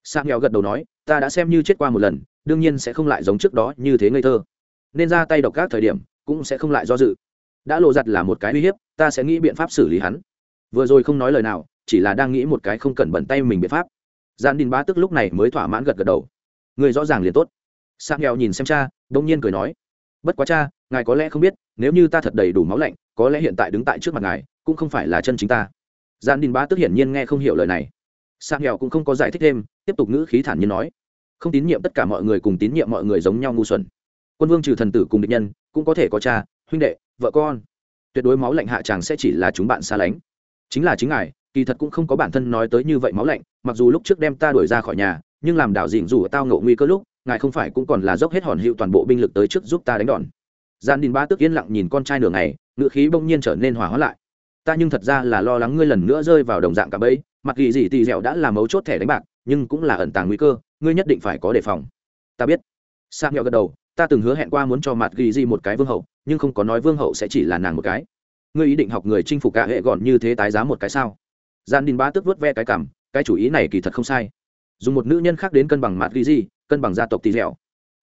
Sang nghèo gật đầu nói, ta đã xem như chết qua một lần, đương nhiên sẽ không lại giống trước đó như thế ngây thơ. Nên ra tay độc các thời điểm, cũng sẽ không lại do dự. Đã lộ giặt là một cái uy hiếp, ta sẽ nghĩ biện pháp xử lý hắn. Vừa rồi không nói lời nào, chỉ là đang nghĩ một cái không cần bẩn tay mình biện pháp. Gian đình bá tức lúc này mới thỏa mãn gật gật đầu. Người rõ ràng liền tốt sang nghèo nhìn xem cha đông nhiên cười nói, bất quá cha, ngài có lẽ không biết, nếu như ta thật đầy đủ máu lạnh, có lẽ hiện tại đứng tại trước mặt ngài, cũng không phải là chân chính ta. Gian đình bá tức hiển nhiên nghe không hiểu lời này. Sang nghèo cũng không có giải thích thêm, tiếp tục ngữ khí thản nhiên nói, không tín nhiệm tất cả mọi người cùng tín nhiệm mọi người giống nhau ngu xuẩn. Quân vương trừ thần tử cùng địch nhân, cũng có thể có cha, huynh đệ, vợ con. Tuyệt đối máu lạnh hạ chàng sẽ chỉ là chúng bạn xa lánh. Chính là chính ngài, kỳ thật cũng không có bản thân nói tới như vậy máu lạnh, mặc dù lúc trước đem ta đuổi ra khỏi nhà, nhưng làm đảo dịnh dù tao ngộ nguy cơ lúc ngài không phải cũng còn là dốc hết hòn hữu toàn bộ binh lực tới trước giúp ta đánh đòn. Gian đình ba tức yên lặng nhìn con trai nửa ngày ngự khí bỗng nhiên trở nên hòa hóa lại. Ta nhưng thật ra là lo lắng ngươi lần nữa rơi vào đồng dạng cả bẫy, mặc kỳ gì tì dẻo đã làm mấu chốt thẻ đánh bạc, nhưng cũng là ẩn tàng nguy cơ, ngươi nhất định phải có đề phòng. Ta biết. Sang nhọ gật đầu, ta từng hứa hẹn qua muốn cho mặt ghi gì một cái vương hậu, nhưng không có nói vương hậu sẽ chỉ là nàng một cái. Ngươi ý định học người chinh phục cả hệ gọn như thế tái giá một cái sao? Gian đình ba tức vớt ve cái cảm, cái chủ ý này kỳ thật không sai. Dùng một nữ nhân khác đến cân bằng mặt ghi gì cân bằng gia tộc tỳ dẻo.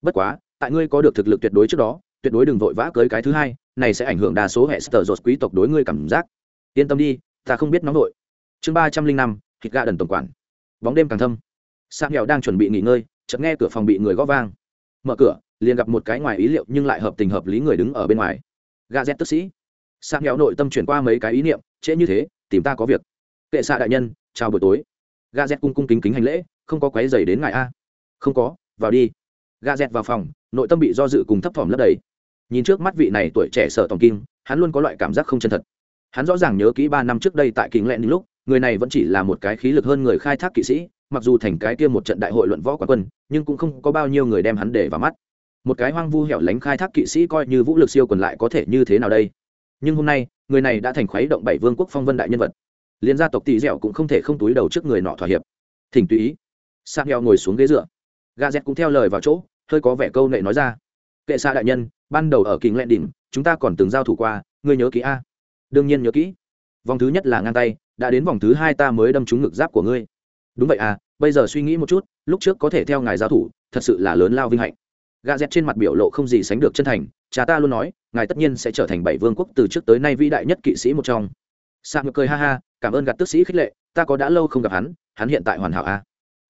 Bất quá, tại ngươi có được thực lực tuyệt đối trước đó, tuyệt đối đừng vội vã cưới cái thứ hai, này sẽ ảnh hưởng đa số hệ sở dột quý tộc đối ngươi cảm giác. Yên tâm đi, ta không biết nóng vội chương ba trăm linh năm, thịt gà đần tổng quản. Bóng đêm càng thâm. Sang nghèo đang chuẩn bị nghỉ ngơi, chợt nghe cửa phòng bị người gõ vang. Mở cửa, liền gặp một cái ngoài ý liệu nhưng lại hợp tình hợp lý người đứng ở bên ngoài. Gà z tức sĩ. Sang nghèo nội tâm chuyển qua mấy cái ý niệm, trễ như thế, tìm ta có việc. Kệ xạ đại nhân, chào buổi tối. Gà z cung cung kính kính hành lễ, không có quấy dày đến ngài a không có, vào đi. Gà dẹt vào phòng, nội tâm bị do dự cùng thấp thỏm lấp đầy. Nhìn trước mắt vị này tuổi trẻ sợ tòng kim hắn luôn có loại cảm giác không chân thật. Hắn rõ ràng nhớ kỹ ba năm trước đây tại kính lẹn lúc, người này vẫn chỉ là một cái khí lực hơn người khai thác kỵ sĩ, mặc dù thành cái kia một trận đại hội luận võ quán quân, nhưng cũng không có bao nhiêu người đem hắn để vào mắt. Một cái hoang vu hẻo lánh khai thác kỵ sĩ coi như vũ lực siêu quần lại có thể như thế nào đây? Nhưng hôm nay, người này đã thành khuấy động bảy vương quốc phong vân đại nhân vật. Liên gia tộc tỷ dẻo cũng không thể không túi đầu trước người nọ thỏa hiệp. Thỉnh tùy ý. Sang heo ngồi xuống ghế dựa gà dẹt cũng theo lời vào chỗ, hơi có vẻ câu nệ nói ra. Kệ xa đại nhân, ban đầu ở kính lẹn đỉnh, chúng ta còn từng giao thủ qua, ngươi nhớ kỹ a. Đương nhiên nhớ kỹ. Vòng thứ nhất là ngang tay, đã đến vòng thứ hai ta mới đâm trúng ngực giáp của ngươi. Đúng vậy à bây giờ suy nghĩ một chút, lúc trước có thể theo ngài giao thủ, thật sự là lớn lao vinh hạnh. Gà dẹt trên mặt biểu lộ không gì sánh được chân thành, cha ta luôn nói, ngài tất nhiên sẽ trở thành bảy vương quốc từ trước tới nay vĩ đại nhất kỵ sĩ một trong. Sa ngược cười ha ha, cảm ơn gạt tức sĩ khích lệ, ta có đã lâu không gặp hắn hắn hiện tại hoàn hảo a. À?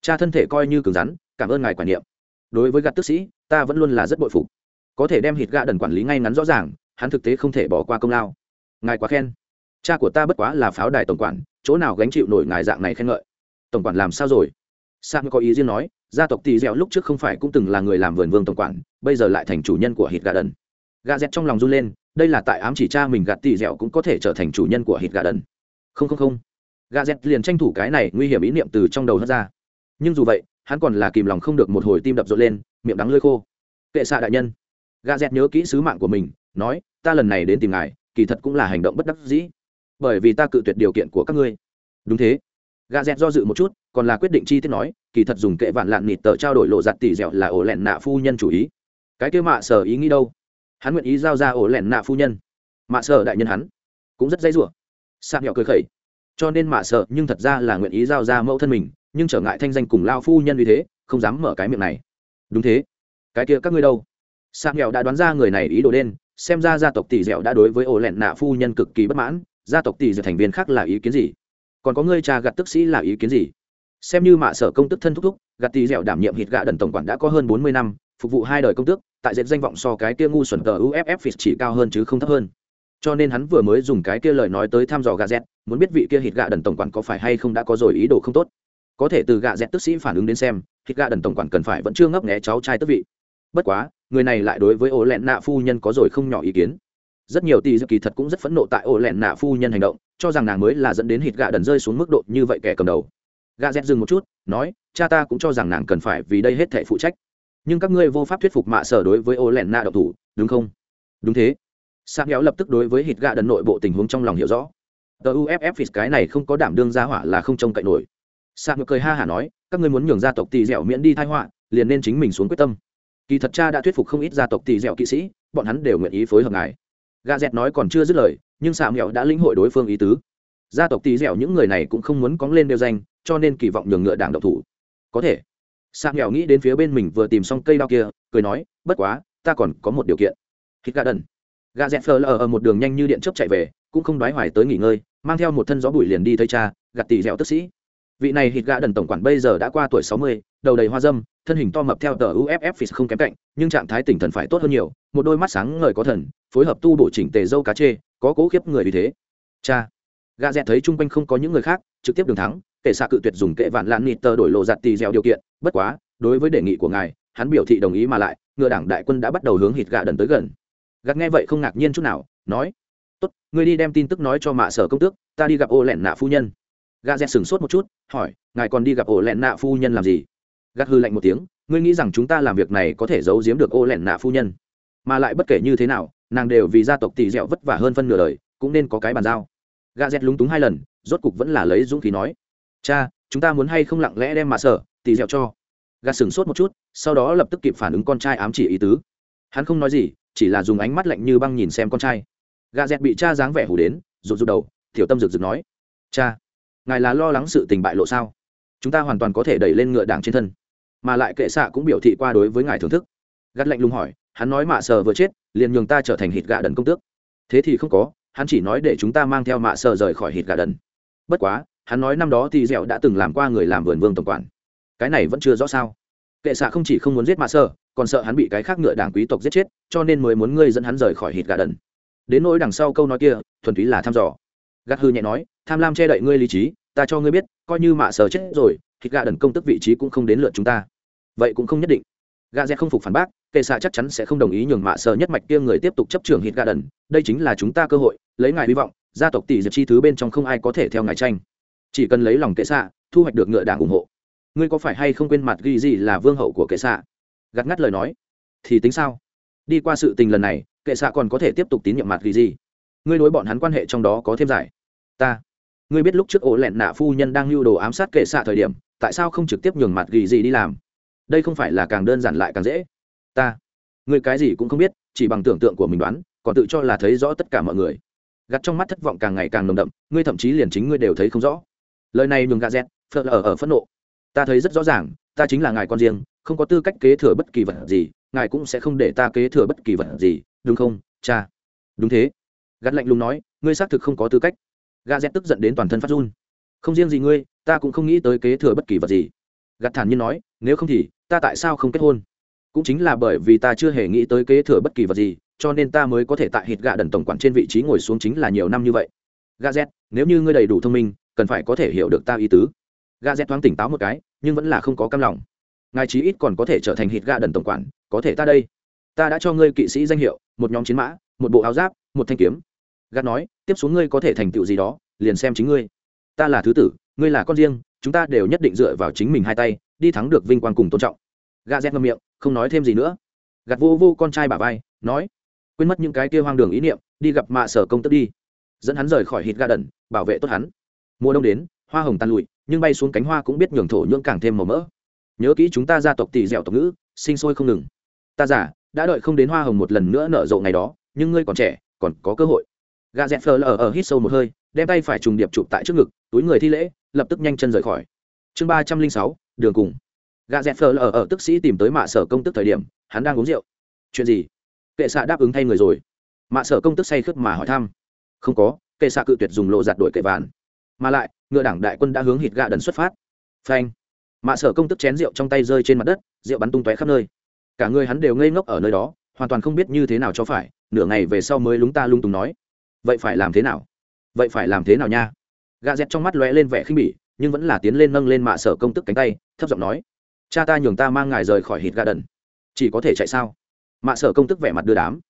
cha thân thể coi như cứng rắn cảm ơn ngài quản niệm. Đối với gạt tức sĩ, ta vẫn luôn là rất bội phục. Có thể đem hít gạ đần quản lý ngay ngắn rõ ràng, hắn thực tế không thể bỏ qua công lao. Ngài quá khen. Cha của ta bất quá là pháo đài tổng quản, chỗ nào gánh chịu nổi ngài dạng này khen ngợi? Tổng quản làm sao rồi? Sang có ý riêng nói, gia tộc tỳ dẻo lúc trước không phải cũng từng là người làm vườn vương tổng quản, bây giờ lại thành chủ nhân của hít gà đần. Gà dẹt trong lòng run lên, đây là tại ám chỉ cha mình gạt tỳ dẻo cũng có thể trở thành chủ nhân của hít gà đần. Không không không. Gà dẹt liền tranh thủ cái này nguy hiểm ý niệm từ trong đầu hất ra. Nhưng dù vậy hắn còn là kìm lòng không được một hồi tim đập rộn lên, miệng đắng lơi khô. Kệ xạ đại nhân. Gà dẹt nhớ kỹ sứ mạng của mình, nói, ta lần này đến tìm ngài, kỳ thật cũng là hành động bất đắc dĩ, bởi vì ta cự tuyệt điều kiện của các ngươi. Đúng thế. Gà dẹt do dự một chút, còn là quyết định chi tiết nói, kỳ thật dùng kệ vạn lạn nịt tờ trao đổi lộ giặt tỉ dẻo là ổ lẹn nạ phu nhân chủ ý. Cái kêu mạ sở ý nghĩ đâu? Hắn nguyện ý giao ra ổ lẹn nạ phu nhân. Mạ sợ đại nhân hắn cũng rất dây rủa. Sạc nhỏ cười khẩy. Cho nên mạ sợ nhưng thật ra là nguyện ý giao ra mẫu thân mình nhưng trở ngại thanh danh cùng lao phu nhân uy thế, không dám mở cái miệng này. Đúng thế. Cái kia các ngươi đâu? Sạc nghèo đã đoán ra người này ý đồ đen, xem ra gia tộc tỷ dẻo đã đối với ổ lẹn nạ phu nhân cực kỳ bất mãn. Gia tộc tỷ dẻo thành viên khác là ý kiến gì? Còn có ngươi cha gặt tức sĩ là ý kiến gì? Xem như mạ sở công tức thân thúc thúc gặt tỷ dẻo đảm nhiệm hít gạ đần tổng quản đã có hơn bốn mươi năm, phục vụ hai đời công tước, tại diện danh vọng so cái kia ngu xuẩn tờ uff chỉ cao hơn chứ không thấp hơn. Cho nên hắn vừa mới dùng cái kia lời nói tới thăm dò gà z muốn biết vị kia hít gạ đần tổng quản có phải hay không đã có rồi ý đồ không tốt có thể từ gạ dẹt tức sĩ phản ứng đến xem, thịt gạ đần tổng quản cần phải vẫn chưa ngấp nghé cháu trai tức vị. Bất quá, người này lại đối với ổ lẹn nạ phu nhân có rồi không nhỏ ý kiến. Rất nhiều tỷ kỳ thật cũng rất phẫn nộ tại ổ lẹn nạ phu nhân hành động, cho rằng nàng mới là dẫn đến hít gạ đần rơi xuống mức độ như vậy kẻ cầm đầu. Gạ dẹt dừng một chút, nói, cha ta cũng cho rằng nàng cần phải vì đây hết thể phụ trách. Nhưng các ngươi vô pháp thuyết phục mạ sở đối với ổ lẹn nạ độc thủ, đúng không? Đúng thế. Sang kéo lập tức đối với hít gạ đần nội bộ tình huống trong lòng hiểu rõ. Tờ uff cái này không có đảm đương ra hỏa là không trông cậy nổi sang cười ha hả nói, các ngươi muốn nhường gia tộc tỷ dẻo miễn đi thai họa, liền nên chính mình xuống quyết tâm. Kỳ thật cha đã thuyết phục không ít gia tộc tỷ dẻo kỵ sĩ, bọn hắn đều nguyện ý phối hợp ngài. Gà dẹt nói còn chưa dứt lời, nhưng sạc mẹo đã lĩnh hội đối phương ý tứ. Gia tộc tỷ dẻo những người này cũng không muốn cóng lên đeo danh, cho nên kỳ vọng nhường ngựa đảng độc thủ. Có thể. Sạc mẹo nghĩ đến phía bên mình vừa tìm xong cây đao kia, cười nói, bất quá, ta còn có một điều kiện. Hít gà đần. Gà dẹt phờ lờ ở một đường nhanh như điện chớp chạy về, cũng không đoái hoài tới nghỉ ngơi, mang theo một thân gió bụi liền đi thấy cha, gạt tỷ dẻo tức sĩ vị này hít gà đần tổng quản bây giờ đã qua tuổi sáu mươi, đầu đầy hoa dâm, thân hình to mập theo tờ uff phis không kém cạnh, nhưng trạng thái tỉnh thần phải tốt hơn nhiều, một đôi mắt sáng ngời có thần, phối hợp tu bổ chỉnh tề dâu cá chê, có cố khiếp người vì thế. Cha. Gà dẹt thấy chung quanh không có những người khác, trực tiếp đường thắng, kệ xạ cự tuyệt dùng kệ vạn lạn nịt tờ đổi lộ giặt tì dẻo điều kiện, bất quá, đối với đề nghị của ngài, hắn biểu thị đồng ý mà lại, ngựa đảng đại quân đã bắt đầu hướng hít gà đần tới gần. Gạt nghe vậy không ngạc nhiên chút nào, nói, tốt, ngươi đi đem tin tức nói cho mạ sở công tước, ta đi gặp ô Lẻn nạ phu nhân gà dẹt sửng sốt một chút, hỏi, ngài còn đi gặp ổ lẹn nạ phu nhân làm gì? Gắt hư lạnh một tiếng, ngươi nghĩ rằng chúng ta làm việc này có thể giấu giếm được ô lẹn nạ phu nhân? Mà lại bất kể như thế nào, nàng đều vì gia tộc tỷ dẹo vất vả hơn phân nửa đời, cũng nên có cái bàn giao. Gà dẹt lúng túng hai lần, rốt cục vẫn là lấy dũng khí nói, cha, chúng ta muốn hay không lặng lẽ đem mạ sở, tỷ dẹo cho? Gà sửng sốt một chút, sau đó lập tức kịp phản ứng con trai ám chỉ ý tứ. Hắn không nói gì, chỉ là dùng ánh mắt lạnh như băng nhìn xem con trai. Gà dẹt bị cha dáng vẻ hủ đến, rụt rụt đầu, tiểu tâm rực rực nói, cha ngài là lo lắng sự tình bại lộ sao? Chúng ta hoàn toàn có thể đẩy lên ngựa đảng trên thân. Mà lại kệ xạ cũng biểu thị qua đối với ngài thưởng thức. Gắt lạnh lùng hỏi, hắn nói mạ sờ vừa chết, liền nhường ta trở thành hít gà đần công tước. Thế thì không có, hắn chỉ nói để chúng ta mang theo mạ sờ rời khỏi hít gà đần. Bất quá, hắn nói năm đó thì dẻo đã từng làm qua người làm vườn vương tổng quản. Cái này vẫn chưa rõ sao. Kệ xạ không chỉ không muốn giết mạ sờ, còn sợ hắn bị cái khác ngựa đảng quý tộc giết chết, cho nên mới muốn ngươi dẫn hắn rời khỏi hít gà đần. Đến nỗi đằng sau câu nói kia, thuần túy là thăm dò. Gắt hư nhẹ nói, tham lam che đậy ngươi lý trí ta cho ngươi biết, coi như mạ sờ chết rồi, thịt gà đần công tức vị trí cũng không đến lượt chúng ta. Vậy cũng không nhất định. Gà dẹt không phục phản bác, kệ xạ chắc chắn sẽ không đồng ý nhường mạ sờ nhất mạch kia người tiếp tục chấp trường hít gà đần. Đây chính là chúng ta cơ hội, lấy ngài hy vọng, gia tộc tỷ diệp chi thứ bên trong không ai có thể theo ngài tranh. Chỉ cần lấy lòng kệ xạ, thu hoạch được ngựa đảng ủng hộ. Ngươi có phải hay không quên mặt ghi gì là vương hậu của kệ xạ? Gạt ngắt lời nói. Thì tính sao? Đi qua sự tình lần này, kệ xạ còn có thể tiếp tục tín nhiệm mặt ghi gì? Ngươi đối bọn hắn quan hệ trong đó có thêm giải. Ta ngươi biết lúc trước ổ lẹn nạ phu nhân đang lưu đồ ám sát kệ xạ thời điểm, tại sao không trực tiếp nhường mặt ghi gì đi làm? Đây không phải là càng đơn giản lại càng dễ. Ta, ngươi cái gì cũng không biết, chỉ bằng tưởng tượng của mình đoán, còn tự cho là thấy rõ tất cả mọi người. Gặt trong mắt thất vọng càng ngày càng nồng đậm, ngươi thậm chí liền chính ngươi đều thấy không rõ. Lời này nhường gà z phật ở ở phẫn nộ. Ta thấy rất rõ ràng, ta chính là ngài con riêng, không có tư cách kế thừa bất kỳ vật gì, ngài cũng sẽ không để ta kế thừa bất kỳ vật gì, đúng không, cha? Đúng thế. Gắt lạnh lùng nói, ngươi xác thực không có tư cách gà z tức giận đến toàn thân phát run. Không riêng gì ngươi, ta cũng không nghĩ tới kế thừa bất kỳ vật gì. Gạt thản nhiên nói, nếu không thì, ta tại sao không kết hôn? Cũng chính là bởi vì ta chưa hề nghĩ tới kế thừa bất kỳ vật gì, cho nên ta mới có thể tại hít gạ đần tổng quản trên vị trí ngồi xuống chính là nhiều năm như vậy. Gà z, nếu như ngươi đầy đủ thông minh, cần phải có thể hiểu được ta ý tứ. Gà z thoáng tỉnh táo một cái, nhưng vẫn là không có cam lòng. Ngài chí ít còn có thể trở thành hít gạ đần tổng quản, có thể ta đây. Ta đã cho ngươi kỵ sĩ danh hiệu, một nhóm chiến mã, một bộ áo giáp, một thanh kiếm gạt nói, tiếp xuống ngươi có thể thành tựu gì đó, liền xem chính ngươi. Ta là thứ tử, ngươi là con riêng, chúng ta đều nhất định dựa vào chính mình hai tay, đi thắng được vinh quang cùng tôn trọng. Gà rét ngâm miệng, không nói thêm gì nữa. Gạt vô vô con trai bà vai, nói, quên mất những cái kia hoang đường ý niệm, đi gặp mạ sở công tức đi. Dẫn hắn rời khỏi hít ga đần bảo vệ tốt hắn. Mùa đông đến, hoa hồng tan lụi, nhưng bay xuống cánh hoa cũng biết nhường thổ nhưỡng càng thêm màu mỡ. Nhớ kỹ chúng ta gia tộc tỷ dẻo tộc ngữ, sinh sôi không ngừng. Ta giả đã đợi không đến hoa hồng một lần nữa nở rộ ngày đó, nhưng ngươi còn trẻ, còn có cơ hội gà dẹt phờ lờ ở hít sâu một hơi, đem tay phải trùng điệp chụp tại trước ngực, túi người thi lễ, lập tức nhanh chân rời khỏi. Chương ba trăm linh sáu, đường cùng. Gà dẹt phờ lờ ở tức sĩ tìm tới mạ sở công tức thời điểm, hắn đang uống rượu. Chuyện gì? Kệ xạ đáp ứng thay người rồi. Mạ sở công tức say khướt mà hỏi thăm. Không có, kệ xạ cự tuyệt dùng lộ giặt đổi kệ vàn mà lại, ngựa đảng đại quân đã hướng hít gà đần xuất phát. Phanh. Mạ sở công tức chén rượu trong tay rơi trên mặt đất, rượu bắn tung tóe khắp nơi. Cả người hắn đều ngây ngốc ở nơi đó, hoàn toàn không biết như thế nào cho phải, nửa ngày về sau mới lúng ta lung tùng nói vậy phải làm thế nào? Vậy phải làm thế nào nha? Gà dẹt trong mắt lóe lên vẻ khinh bỉ, nhưng vẫn là tiến lên nâng lên mạ sở công tức cánh tay, thấp giọng nói, cha ta nhường ta mang ngài rời khỏi hít gà đần. Chỉ có thể chạy sao? Mạ sở công tức vẻ mặt đưa đám.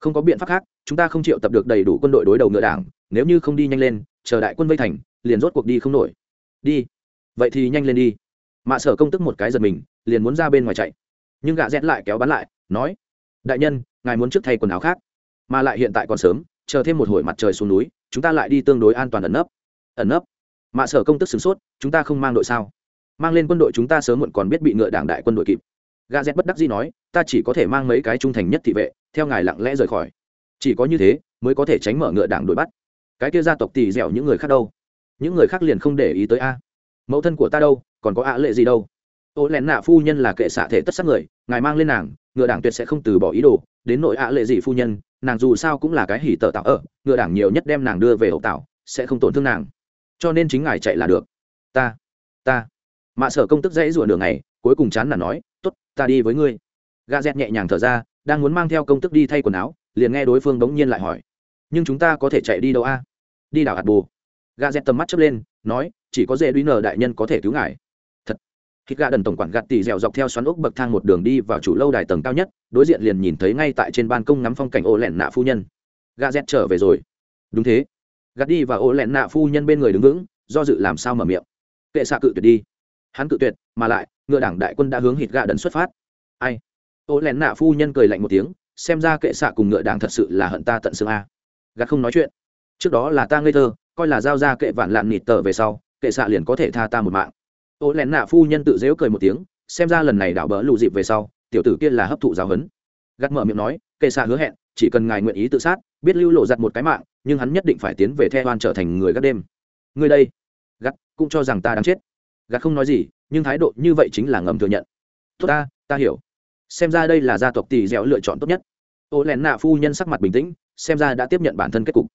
Không có biện pháp khác, chúng ta không chịu tập được đầy đủ quân đội đối đầu ngựa đảng, nếu như không đi nhanh lên, chờ đại quân vây thành, liền rốt cuộc đi không nổi. Đi. Vậy thì nhanh lên đi. Mạ sở công tức một cái giật mình, liền muốn ra bên ngoài chạy. Nhưng gạ rét lại kéo bắn lại, nói, đại nhân, ngài muốn trước thay quần áo khác, mà lại hiện tại còn sớm chờ thêm một hồi mặt trời xuống núi, chúng ta lại đi tương đối an toàn ẩn nấp. Ẩn nấp? Mạ sở công tức sửng sốt, chúng ta không mang đội sao? Mang lên quân đội chúng ta sớm muộn còn biết bị ngựa đảng đại quân đội kịp. Gà z bất đắc dĩ nói, ta chỉ có thể mang mấy cái trung thành nhất thị vệ, theo ngài lặng lẽ rời khỏi. Chỉ có như thế, mới có thể tránh mở ngựa đảng đuổi bắt. Cái kia gia tộc tỳ dẻo những người khác đâu? Những người khác liền không để ý tới a. Mẫu thân của ta đâu? Còn có ạ lệ gì đâu? Ô lẹn nạ phu nhân là kệ xạ thể tất sát người, ngài mang lên nàng ngựa đảng tuyệt sẽ không từ bỏ ý đồ, đến nội ạ lệ gì phu nhân, nàng dù sao cũng là cái hỉ tợ tạo ở, ngựa đảng nhiều nhất đem nàng đưa về hậu tạo, sẽ không tổn thương nàng. Cho nên chính ngài chạy là được. Ta ta. Mạ sở công tức dãy rủa đường này cuối cùng chán là nói t ố t ta đi với ngươi. Gà dẹt nhẹ nhàng thở ra, đang muốn mang theo công tức đi thay quần áo, liền nghe đối phương bỗng nhiên lại hỏi, nhưng chúng ta có thể chạy đi đâu a? Đi đảo hạt bù. Gà dẹt tầm mắt chớp lên, nói, chỉ có dễ đuý nờ đại nhân có thể cứu ngài hít gà đần tổng quản gạt tỉ dẻo dọc theo xoắn ốc bậc thang một đường đi vào chủ lâu đài tầng cao nhất, đối diện liền nhìn thấy ngay tại trên ban công ngắm phong cảnh ô lẹn nạ phu nhân. Gà dẹt trở về rồi. Đúng thế. Gạt đi và ô lẹn nạ phu nhân bên người đứng vững, do dự làm sao mở miệng. Kệ xạ cự tuyệt đi. Hắn cự tuyệt, mà lại, ngựa đảng đại quân đã hướng hít gà đần xuất phát. Ai? Ô lẹn nạ phu nhân cười lạnh một tiếng, xem ra kệ xạ cùng ngựa đảng thật sự là hận ta tận xương a. Gạt không nói chuyện. Trước đó là ta ngây thơ, coi là giao ra kệ vạn lạn nịt tờ về sau, kệ xạ liền có thể tha ta một mạng ô lén nạ phu nhân tự dễu cười một tiếng, xem ra lần này đảo bỡ lù dịp về sau, tiểu tử kia là hấp thụ giáo huấn. Gắt mở miệng nói, kệ xạ hứa hẹn, chỉ cần ngài nguyện ý tự sát, biết lưu lộ giặt một cái mạng, nhưng hắn nhất định phải tiến về the hoan trở thành người gác đêm. Người đây. Gắt cũng cho rằng ta đang chết. Gắt không nói gì, nhưng thái độ như vậy chính là ngầm thừa nhận. Tốt ta ta hiểu. Xem ra đây là gia tộc tỷ dẻo lựa chọn tốt nhất. Ô lén nạ phu nhân sắc mặt bình tĩnh, xem ra đã tiếp nhận bản thân kết cục.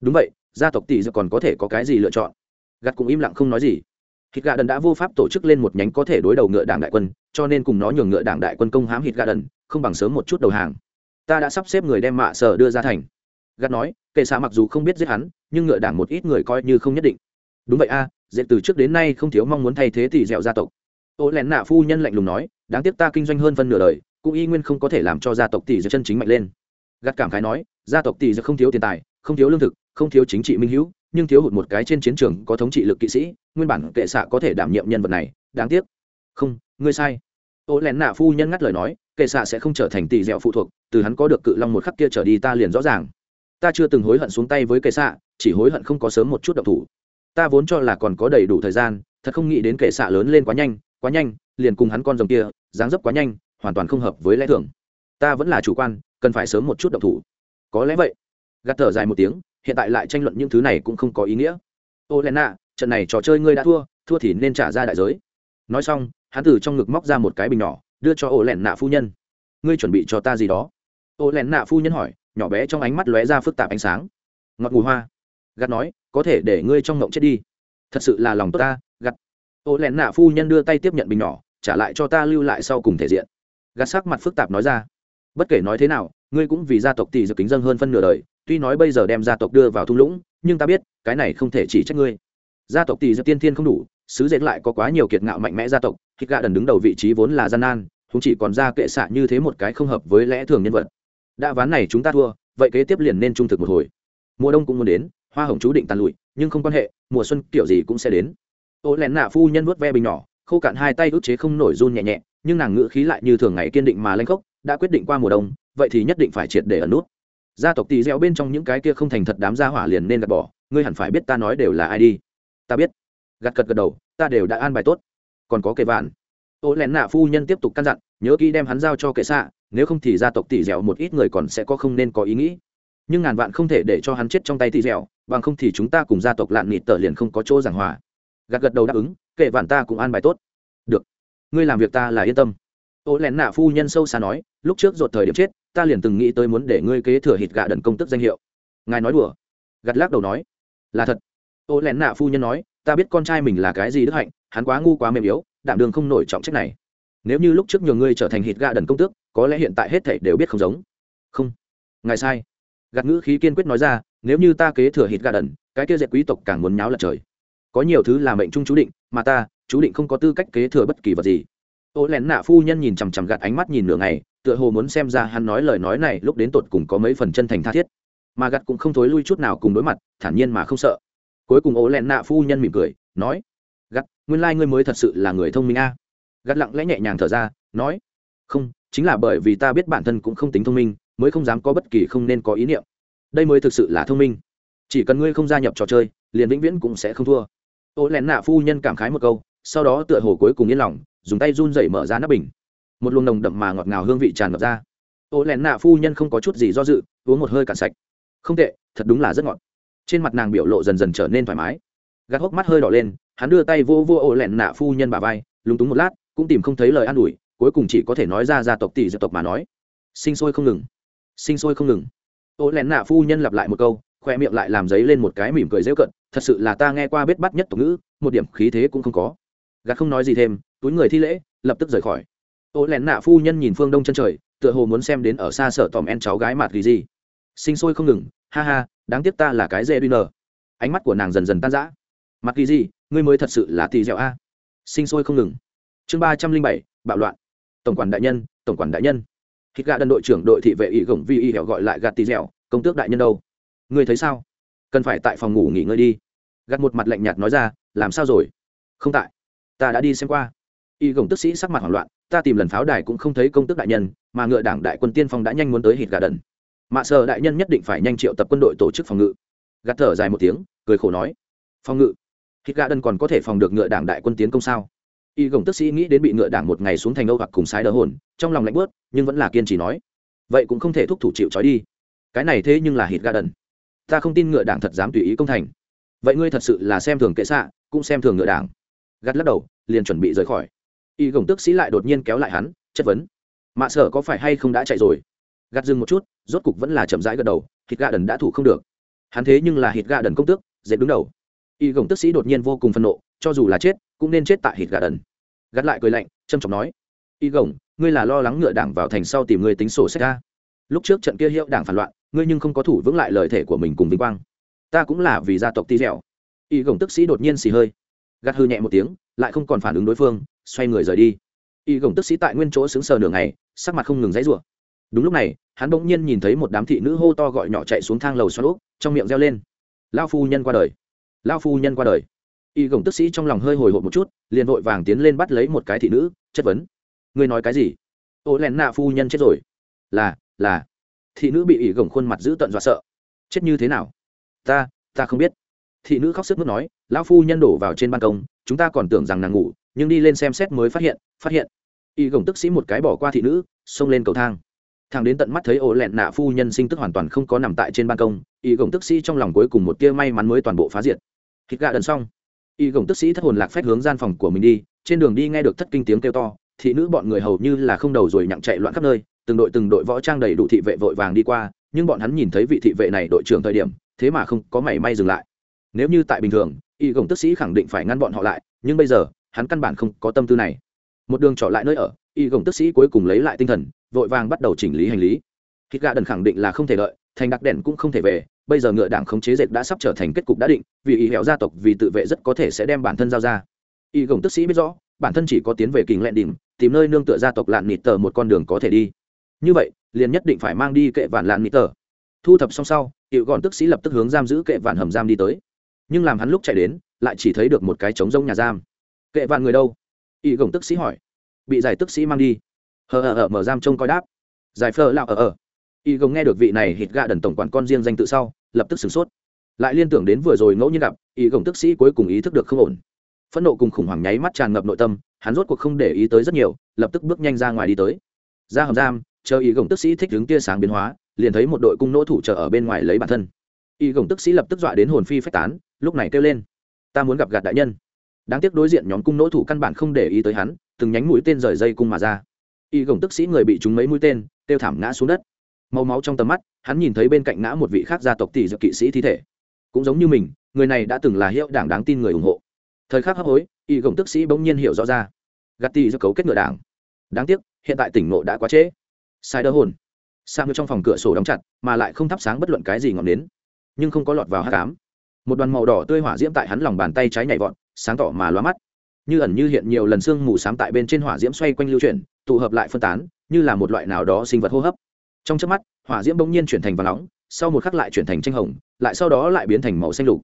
Đúng vậy, gia tộc tỷ dẻo còn có thể có cái gì lựa chọn? Gắt cũng im lặng không nói gì hít gà đần đã vô pháp tổ chức lên một nhánh có thể đối đầu ngựa đảng đại quân cho nên cùng nó nhường ngựa đảng đại quân công hãm hít gà đần không bằng sớm một chút đầu hàng. Ta đã sắp xếp người đem mạ sở đưa ra thành. Gắt nói kệ xạ mặc dù không biết giết hắn nhưng ngựa đảng một ít người coi như không nhất định. Đúng vậy a à, dễ từ trước đến nay không thiếu mong muốn thay thế tỷ dẻo gia tộc. Ô lén nạ phu nhân lạnh lùng nói đáng tiếc ta kinh doanh hơn phân nửa đời cũng y nguyên không có thể làm cho gia tộc tỷ dẻo chân chính mạnh lên. Gắt cảm khái nói gia tộc tỷ dẻo không thiếu tiền tài không thiếu lương thực không thiếu chính trị minh hữu nhưng thiếu hụt một cái trên chiến trường có thống trị lực kỵ sĩ, nguyên bản kệ xạ có thể đảm nhiệm nhân vật này, đáng tiếc. Không, ngươi sai. Ô lén nạ phu nhân ngắt lời nói, kệ xạ sẽ không trở thành tỷ dẻo phụ thuộc, từ hắn có được cự long một khắc kia trở đi ta liền rõ ràng. Ta chưa từng hối hận xuống tay với kệ xạ, chỉ hối hận không có sớm một chút độc thủ. Ta vốn cho là còn có đầy đủ thời gian, thật không nghĩ đến kệ xạ lớn lên quá nhanh quá nhanh, liền cùng hắn con rồng kia, dáng dấp quá nhanh, hoàn toàn không hợp với lẽ thường. Ta vẫn là chủ quan, cần phải sớm một chút độc thủ. Có lẽ vậy gạt thở dài một tiếng, hiện tại lại tranh luận những thứ này cũng không có ý nghĩa. Ô len nạ, trận này trò chơi ngươi đã thua thua thì nên trả ra đại giới. Nói xong, hắn từ trong ngực móc ra một cái bình nhỏ, đưa cho ô len nạ phu nhân. Ngươi chuẩn bị cho ta gì đó? Ô len nạ phu nhân hỏi, nhỏ bé trong ánh mắt lóe ra phức tạp ánh sáng. Ngọt mùi hoa. Gạt nói, có thể để ngươi trong ngộng chết đi. Thật sự là lòng tốt ta, gạt. Ô lẹn nạ phu nhân đưa tay tiếp nhận bình nhỏ, trả lại cho ta lưu lại sau cùng thể diện. Gạt sắc mặt phức tạp nói ra, bất kể nói thế nào, ngươi cũng vì gia tộc tỷ dự kính dân hơn phân nửa đời tuy nói bây giờ đem gia tộc đưa vào thung lũng, nhưng ta biết, cái này không thể chỉ trách ngươi. Gia tộc tỷ dập tiên thiên không đủ, sứ dệt lại có quá nhiều kiệt ngạo mạnh mẽ gia tộc, hít gạ đần đứng đầu vị trí vốn là gian nan chúng chỉ còn ra kệ xạ như thế một cái không hợp với lẽ thường nhân vật. Đã ván này chúng ta thua, vậy kế tiếp liền nên trung thực một hồi. Mùa đông cũng muốn đến, hoa hồng chú định tàn lụi, nhưng không quan hệ, mùa xuân kiểu gì cũng sẽ đến. Ô lén nạ phu nhân vuốt ve bình nhỏ, khô cạn hai tay ức chế không nổi run nhẹ nhẹ, nhưng nàng ngữ khí lại như thường ngày kiên định mà lanh khốc, đã quyết định qua mùa đông, vậy thì nhất định phải triệt để ẩn nút gia tộc tỳ gieo bên trong những cái kia không thành thật đám gia hỏa liền nên gạt bỏ, ngươi hẳn phải biết ta nói đều là ai đi. Ta biết. Gạt cật gật đầu, ta đều đã an bài tốt. Còn có kệ vạn. Ô lén nạ phu nhân tiếp tục căn dặn, nhớ kỹ đem hắn giao cho kệ xạ, nếu không thì gia tộc tỷ dẻo một ít người còn sẽ có không nên có ý nghĩ. Nhưng ngàn vạn không thể để cho hắn chết trong tay tỷ dẻo, bằng không thì chúng ta cùng gia tộc lạn nịt tờ liền không có chỗ giảng hòa. Gạt gật đầu đáp ứng kệ vạn ta cũng an bài tốt. Được. Ngươi làm việc ta là yên tâm. Ô lén nạ phu nhân sâu xa nói, lúc trước ruột thời điểm chết ta liền từng nghĩ tới muốn để ngươi kế thừa hít gạ đần công tức danh hiệu. Ngài nói đùa. Gạt lắc đầu nói. Là thật. Ô lén nạ phu nhân nói, ta biết con trai mình là cái gì đức hạnh, hắn quá ngu quá mềm yếu, đảm đường không nổi trọng trách này. Nếu như lúc trước nhường ngươi trở thành hít gạ đần công tước có lẽ hiện tại hết thảy đều biết không giống. Không. Ngài sai. Gạt ngữ khí kiên quyết nói ra, nếu như ta kế thừa hít gạ đần, cái kia dệt quý tộc càng muốn nháo lật trời. Có nhiều thứ là mệnh trung chú định, mà ta, chú định không có tư cách kế thừa bất kỳ vật gì ô lén nạ phu nhân nhìn chằm chằm gạt ánh mắt nhìn nửa ngày, tựa hồ muốn xem ra hắn nói lời nói này lúc đến tột cùng có mấy phần chân thành tha thiết. Mà gạt cũng không thối lui chút nào cùng đối mặt, thản nhiên mà không sợ. Cuối cùng ô lén nạ phu nhân mỉm cười, nói, gạt, nguyên lai、like、ngươi mới thật sự là người thông minh a. À. gạt lặng lẽ nhẹ nhàng thở ra, nói, không, chính là bởi vì ta biết bản thân cũng không tính thông minh, mới không dám có bất kỳ không nên có ý niệm. Đây mới thực sự là thông minh. Chỉ cần ngươi không gia nhập trò chơi, liền vĩnh viễn cũng sẽ không thua. Ô lén nạ phu nhân cảm khái một câu, sau đó tựa hồ cuối cùng yên lòng dùng tay run rẩy mở ra nắp bình. Một luồng nồng đậm mà ngọt ngào hương vị tràn ngập ra. Ô lẹn nạ phu nhân không có chút gì do dự, uống một hơi cạn sạch. Không tệ, thật đúng là rất ngọt. Trên mặt nàng biểu lộ dần dần trở nên thoải mái. Gạt hốc mắt hơi đỏ lên, hắn đưa tay vô vô ô lẹn nạ phu nhân bà vai, lúng túng một lát, cũng tìm không thấy lời an ủi, cuối cùng chỉ có thể nói ra gia tộc tỷ gia tộc mà nói. Sinh sôi không ngừng. Sinh sôi không ngừng. Ô lẹn nạ phu nhân lặp lại một câu, khoe miệng lại làm giấy lên một cái mỉm cười dễu cận thật sự là ta nghe qua bết bắt nhất tộc ngữ, một điểm khí thế cũng không có. Gạt không nói gì thêm túi người thi lễ, lập tức rời khỏi. Ô lẹn nạ phu nhân nhìn phương đông chân trời, tựa hồ muốn xem đến ở xa sở tòm en cháu gái mặt gì gì. Sinh sôi không ngừng, ha ha, đáng tiếc ta là cái dê nờ ánh mắt của nàng dần dần tan rã. Mặt gì gì, ngươi mới thật sự là tỳ dẻo a. Sinh sôi không ngừng. Chương ba trăm linh bảy, bạo loạn. Tổng quản đại nhân, tổng quản đại nhân. Hít gạ đần đội trưởng đội thị vệ ỷ gổng vi y hẻo gọi lại gạt tỳ dẻo, công tước đại nhân đâu? Ngươi thấy sao? Cần phải tại phòng ngủ nghỉ ngơi đi. Gạt một mặt lạnh nhạt nói ra, làm sao rồi? Không tại. Ta đã đi xem qua y gồng tức sĩ sắc mặt hoảng loạn, ta tìm lần pháo đài cũng không thấy công tức đại nhân, mà ngựa đảng đại quân tiên phong đã nhanh muốn tới hít gà đần. Mạ sợ đại nhân nhất định phải nhanh triệu tập quân đội tổ chức phòng ngự. Gạt thở dài một tiếng, cười khổ nói, phòng ngự? Hít gà đần còn có thể phòng được ngựa đảng đại quân tiến công sao? Y gồng tức sĩ nghĩ đến bị ngựa đảng một ngày xuống thành âu hoặc cùng sái đỡ hồn, trong lòng lạnh bớt nhưng vẫn là kiên trì nói, vậy cũng không thể thúc thủ chịu trói đi. Cái này thế nhưng là hít gà đần. Ta không tin ngựa đảng thật dám tùy ý công thành. Vậy ngươi thật sự là xem thường kệ xạ, cũng xem thường ngựa đảng. Gắt lắc đầu, liền chuẩn bị rời khỏi y gồng tức sĩ lại đột nhiên kéo lại hắn, chất vấn. Mạ sở có phải hay không đã chạy rồi? Gạt dừng một chút, rốt cục vẫn là chậm rãi gật đầu, thịt gà đần đã thủ không được. Hắn thế nhưng là thịt gà đần công tước, dệt đứng đầu. Y gồng tức sĩ đột nhiên vô cùng phân nộ, cho dù là chết, cũng nên chết tại thịt gà đần. Gắt lại cười lạnh trâm trọng nói, y gồng, ngươi là lo lắng ngựa đảng vào thành sau tìm ngươi tính sổ sách ra lúc trước trận kia hiệu đảng phản loạn, ngươi nhưng không có thủ vững lại lời thể của mình cùng vinh quang. Ta cũng là vì gia tộc ti dẻo. Y gồng tức sĩ đột nhiên xì hơi. Gắt hư nhẹ một tiếng, lại không còn phản ứng đối phương xoay người rời đi. Y gồng tức sĩ tại nguyên chỗ xứng sờ nửa ngày, sắc mặt không ngừng dãy rủa. Đúng lúc này, hắn bỗng nhiên nhìn thấy một đám thị nữ hô to gọi nhỏ chạy xuống thang lầu xoắn úp trong miệng reo lên. Lao phu nhân qua đời. Lao phu nhân qua đời. Y gồng tức sĩ trong lòng hơi hồi hộp một chút, liền vội vàng tiến lên bắt lấy một cái thị nữ, chất vấn. Ngươi nói cái gì? Ô len nạ phu nhân chết rồi. Là là. Thị nữ bị ỷ gồng khuôn mặt giữ tận dọa sợ. Chết như thế nào? Ta ta không biết. Thị nữ khóc sức mướt nói, lão phu nhân đổ vào trên ban công, chúng ta còn tưởng rằng nàng ngủ nhưng đi lên xem xét mới phát hiện phát hiện. Y gồng tức sĩ một cái bỏ qua thị nữ, xông lên cầu thang. Thằng đến tận mắt thấy ổ lẹn nạ phu nhân sinh tức hoàn toàn không có nằm tại trên ban công, y gồng tức sĩ trong lòng cuối cùng một tia may mắn mới toàn bộ phá diệt. Thịt gà đần xong. Y gồng tức sĩ thất hồn lạc phép hướng gian phòng của mình đi, trên đường đi nghe được thất kinh tiếng kêu to, thị nữ bọn người hầu như là không đầu rồi nhặng chạy loạn khắp nơi, từng đội từng đội võ trang đầy đủ thị vệ vội vàng đi qua, nhưng bọn hắn nhìn thấy vị thị vệ này đội trưởng thời điểm, thế mà không có mảy may dừng lại. Nếu như tại bình thường, y gồng tức sĩ khẳng định phải ngăn bọn họ lại, nhưng bây giờ hắn căn bản không có tâm tư này. Một đường trọ lại nơi ở, y gồng tức sĩ cuối cùng lấy lại tinh thần, vội vàng bắt đầu chỉnh lý hành lý. Thịt gà đần khẳng định là không thể đợi, thành đặc đèn cũng không thể về, bây giờ ngựa đảng khống chế dệt đã sắp trở thành kết cục đã định, vì y hẹo gia tộc vì tự vệ rất có thể sẽ đem bản thân giao ra. Y gồng tức sĩ biết rõ, bản thân chỉ có tiến về kình lẹn đỉnh, tìm nơi nương tựa gia tộc lạn nịt tờ một con đường có thể đi. Như vậy, liền nhất định phải mang đi kệ vạn lạn nịt tờ. Thu thập xong sau hiệu gọn tức sĩ lập tức hướng giam giữ kệ vạn hầm giam đi tới. Nhưng làm hắn lúc chạy đến, lại chỉ thấy được một cái trống rông nhà giam kệ vạn người đâu? Y gồng tức sĩ hỏi. Bị giải tức sĩ mang đi. Hờ hờ hờ, mở giam trông coi đáp. Giải phờ lạo ở ở y gồng nghe được vị này hít gạ đần tổng quản con riêng danh tự sau, lập tức sửng sốt. Lại liên tưởng đến vừa rồi ngẫu nhiên gặp, y gồng tức sĩ cuối cùng ý thức được không ổn. Phẫn nộ cùng khủng hoảng nháy mắt tràn ngập nội tâm, hắn rốt cuộc không để ý tới rất nhiều, lập tức bước nhanh ra ngoài đi tới. Ra hầm giam, chờ y gồng tức sĩ thích đứng tia sáng biến hóa, liền thấy một đội cung nỗ thủ chờ ở bên ngoài lấy bản thân. Y gồng tức sĩ lập tức dọa đến hồn phi phách tán, lúc này kêu lên, ta muốn gặp gạt đại nhân đáng tiếc đối diện nhóm cung nỗ thủ căn bản không để ý tới hắn, từng nhánh mũi tên rời dây cung mà ra. Y gồng tức sĩ người bị trúng mấy mũi tên tiêu thảm ngã xuống đất. Màu máu trong tầm mắt, hắn nhìn thấy bên cạnh ngã một vị khác gia tộc tỷ dược kỵ sĩ thi thể. Cũng giống như mình, người này đã từng là hiệu đảng đáng tin người ủng hộ. Thời khắc hấp hối, y gồng tức sĩ bỗng nhiên hiểu rõ ra. Gạt tỷ dược cấu kết ngựa đảng. Đáng tiếc, hiện tại tỉnh nộ đã quá trễ. Sai đỡ hồn. Sang trong phòng cửa sổ đóng chặt, mà lại không thắp sáng bất luận cái gì ngọn đến nhưng không có lọt vào hát cám một đoàn màu đỏ tươi hỏa diễm tại hắn lòng bàn tay trái nhảy vọt sáng tỏ mà loa mắt. Như ẩn như hiện nhiều lần sương mù sám tại bên trên hỏa diễm xoay quanh lưu chuyển, tụ hợp lại phân tán, như là một loại nào đó sinh vật hô hấp. Trong trước mắt, hỏa diễm bỗng nhiên chuyển thành và nóng, sau một khắc lại chuyển thành tranh hồng, lại sau đó lại biến thành màu xanh lục.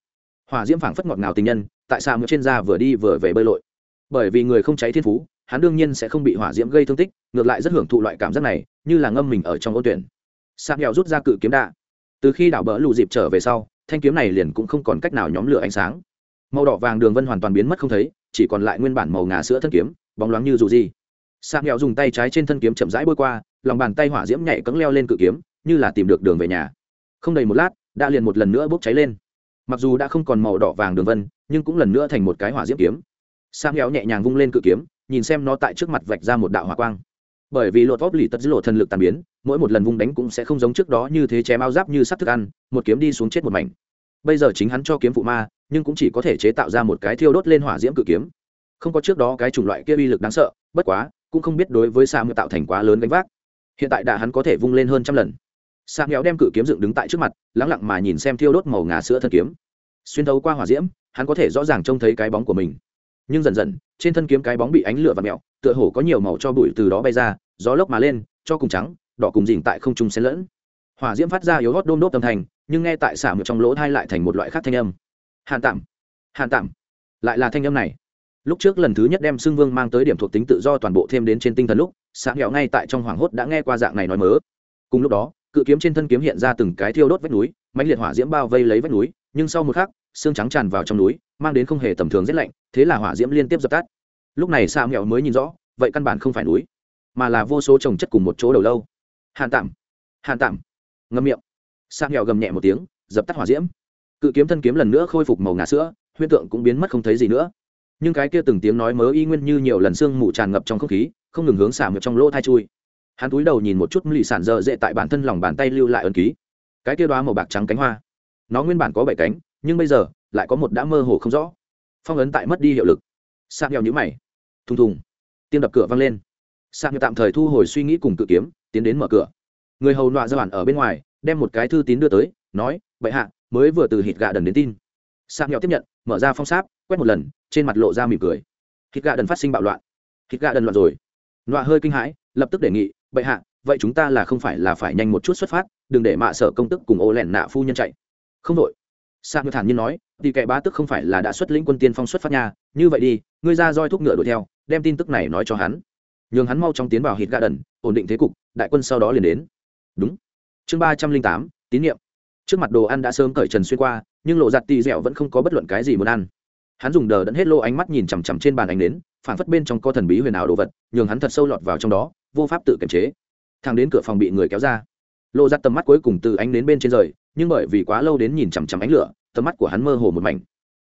Hỏa diễm phảng phất ngọt ngào tình nhân, tại sao trên da vừa đi vừa về bơi lội. Bởi vì người không cháy thiên phú, hắn đương nhiên sẽ không bị hỏa diễm gây thương tích, ngược lại rất hưởng thụ loại cảm giác này, như là ngâm mình ở trong ô tuyển. Sạc nghèo rút ra cự kiếm đạ. Từ khi đảo bỡ lù dịp trở về sau, thanh kiếm này liền cũng không còn cách nào nhóm lửa ánh sáng màu đỏ vàng đường vân hoàn toàn biến mất không thấy, chỉ còn lại nguyên bản màu ngà sữa thân kiếm, bóng loáng như dù gì. Sạc nghèo dùng tay trái trên thân kiếm chậm rãi bôi qua, lòng bàn tay hỏa diễm nhảy cẫng leo lên cự kiếm, như là tìm được đường về nhà. Không đầy một lát, đã liền một lần nữa bốc cháy lên. Mặc dù đã không còn màu đỏ vàng đường vân, nhưng cũng lần nữa thành một cái hỏa diễm kiếm. Sang nghèo nhẹ nhàng vung lên cự kiếm, nhìn xem nó tại trước mặt vạch ra một đạo hỏa quang. Bởi vì lột vóp lì tất giữ lộ thần lực tàn biến, mỗi một lần vung đánh cũng sẽ không giống trước đó như thế chém ao giáp như sắt thức ăn, một kiếm đi xuống chết một mảnh. Bây giờ chính hắn cho kiếm phụ ma nhưng cũng chỉ có thể chế tạo ra một cái thiêu đốt lên hỏa diễm cự kiếm. Không có trước đó cái chủng loại kia uy lực đáng sợ bất quá cũng không biết đối với sa mưa tạo thành quá lớn gánh vác. Hiện tại đã hắn có thể vung lên hơn trăm lần. Sa mèo đem cự kiếm dựng đứng tại trước mặt lắng lặng mà nhìn xem thiêu đốt màu ngà sữa thân kiếm. Xuyên thấu qua hỏa diễm hắn có thể rõ ràng trông thấy cái bóng của mình. Nhưng dần dần trên thân kiếm cái bóng bị ánh lửa và mèo, tựa hồ có nhiều màu cho bụi từ đó bay ra gió lốc mà lên cho cùng trắng đỏ cùng dình tại không trung xen lẫn. Hỏa diễm phát ra yếu hót đôm đốt âm thanh nhưng nghe tại xả ngược trong lỗ thai lại thành một loại khác thanh âm hàn tạm. Hàn tạm. Lại là thanh âm này. Lúc trước lần thứ nhất đem xưng vương mang tới điểm thuộc tính tự do toàn bộ thêm đến trên tinh thần lúc sáng nghèo ngay tại trong hoảng hốt đã nghe qua dạng này nói mớ. Cùng lúc đó, cự kiếm trên thân kiếm hiện ra từng cái thiêu đốt vách núi, mãnh liệt hỏa diễm bao vây lấy vách núi, nhưng sau một khắc, xương trắng tràn vào trong núi, mang đến không hề tầm thường rét lạnh, thế là hỏa diễm liên tiếp dập tắt. Lúc này sáng nghèo mới nhìn rõ, vậy căn bản không phải núi, mà là vô số trồng chất cùng một chỗ đầu lâu. Hàn tạm. Hàn tạm. Ngâm miệng. Sáng nghèo gầm nhẹ một tiếng, dập tắt hỏa diễm cự kiếm thân kiếm lần nữa khôi phục màu ngà sữa, huyễn tượng cũng biến mất không thấy gì nữa. Nhưng cái kia từng tiếng nói mớ y nguyên như nhiều lần sương mù tràn ngập trong không khí, không ngừng hướng xả ngược trong lỗ thai chui. Hắn túi đầu nhìn một chút lì sản dơ dễ tại bản thân lòng bàn tay lưu lại ẩn ký. Cái kia đoá màu bạc trắng cánh hoa. Nó nguyên bản có bảy cánh, nhưng bây giờ lại có một đã mơ hồ không rõ. Phong ấn tại mất đi hiệu lực. Sạc nghèo nhữ mày. Thùng thùng. Tiêm đập cửa văng lên. Sạc nghèo tạm thời thu hồi suy nghĩ cùng cự kiếm, tiến đến mở cửa. Người hầu nọa ra bản ở bên ngoài, đem một cái thư tín đưa tới, nói, bệ hạ mới vừa từ hít gạ đần đến tin. Sạm nhỏ tiếp nhận, mở ra phong sáp, quét một lần, trên mặt lộ ra mỉm cười. Hít gạ đần phát sinh bạo loạn. Hít gạ đần loạn rồi. Nọa hơi kinh hãi, lập tức đề nghị, bệ hạ, vậy chúng ta là không phải là phải nhanh một chút xuất phát, đừng để mạ sở công tức cùng ô lẻn nạ phu nhân chạy. Không đội. Sạm nhỏ thản nhiên nói thì kẻ bá tức không phải là đã xuất lĩnh quân tiên phong xuất phát nhà như vậy đi, ngươi ra roi thúc ngựa đuổi theo, đem tin tức này nói cho hắn. Nhường hắn mau chóng tiến vào hít gạ đần, ổn định thế cục, đại quân sau đó liền đến. Đúng. Chương ba trăm linh tám, tín nhiệm trước mặt đồ ăn đã sớm cởi trần xuyên qua, nhưng lộ giặt tì dẻo vẫn không có bất luận cái gì muốn ăn. Hắn dùng đờ đẫn hết lô ánh mắt nhìn chằm chằm trên bàn ánh đến phản phất bên trong có thần bí huyền ảo đồ vật, nhường hắn thật sâu lọt vào trong đó, vô pháp tự kiềm chế. Thang đến cửa phòng bị người kéo ra. Lộ giặt tầm mắt cuối cùng từ ánh đến bên trên rời, nhưng bởi vì quá lâu đến nhìn chằm chằm ánh lửa, tầm mắt của hắn mơ hồ một mảnh.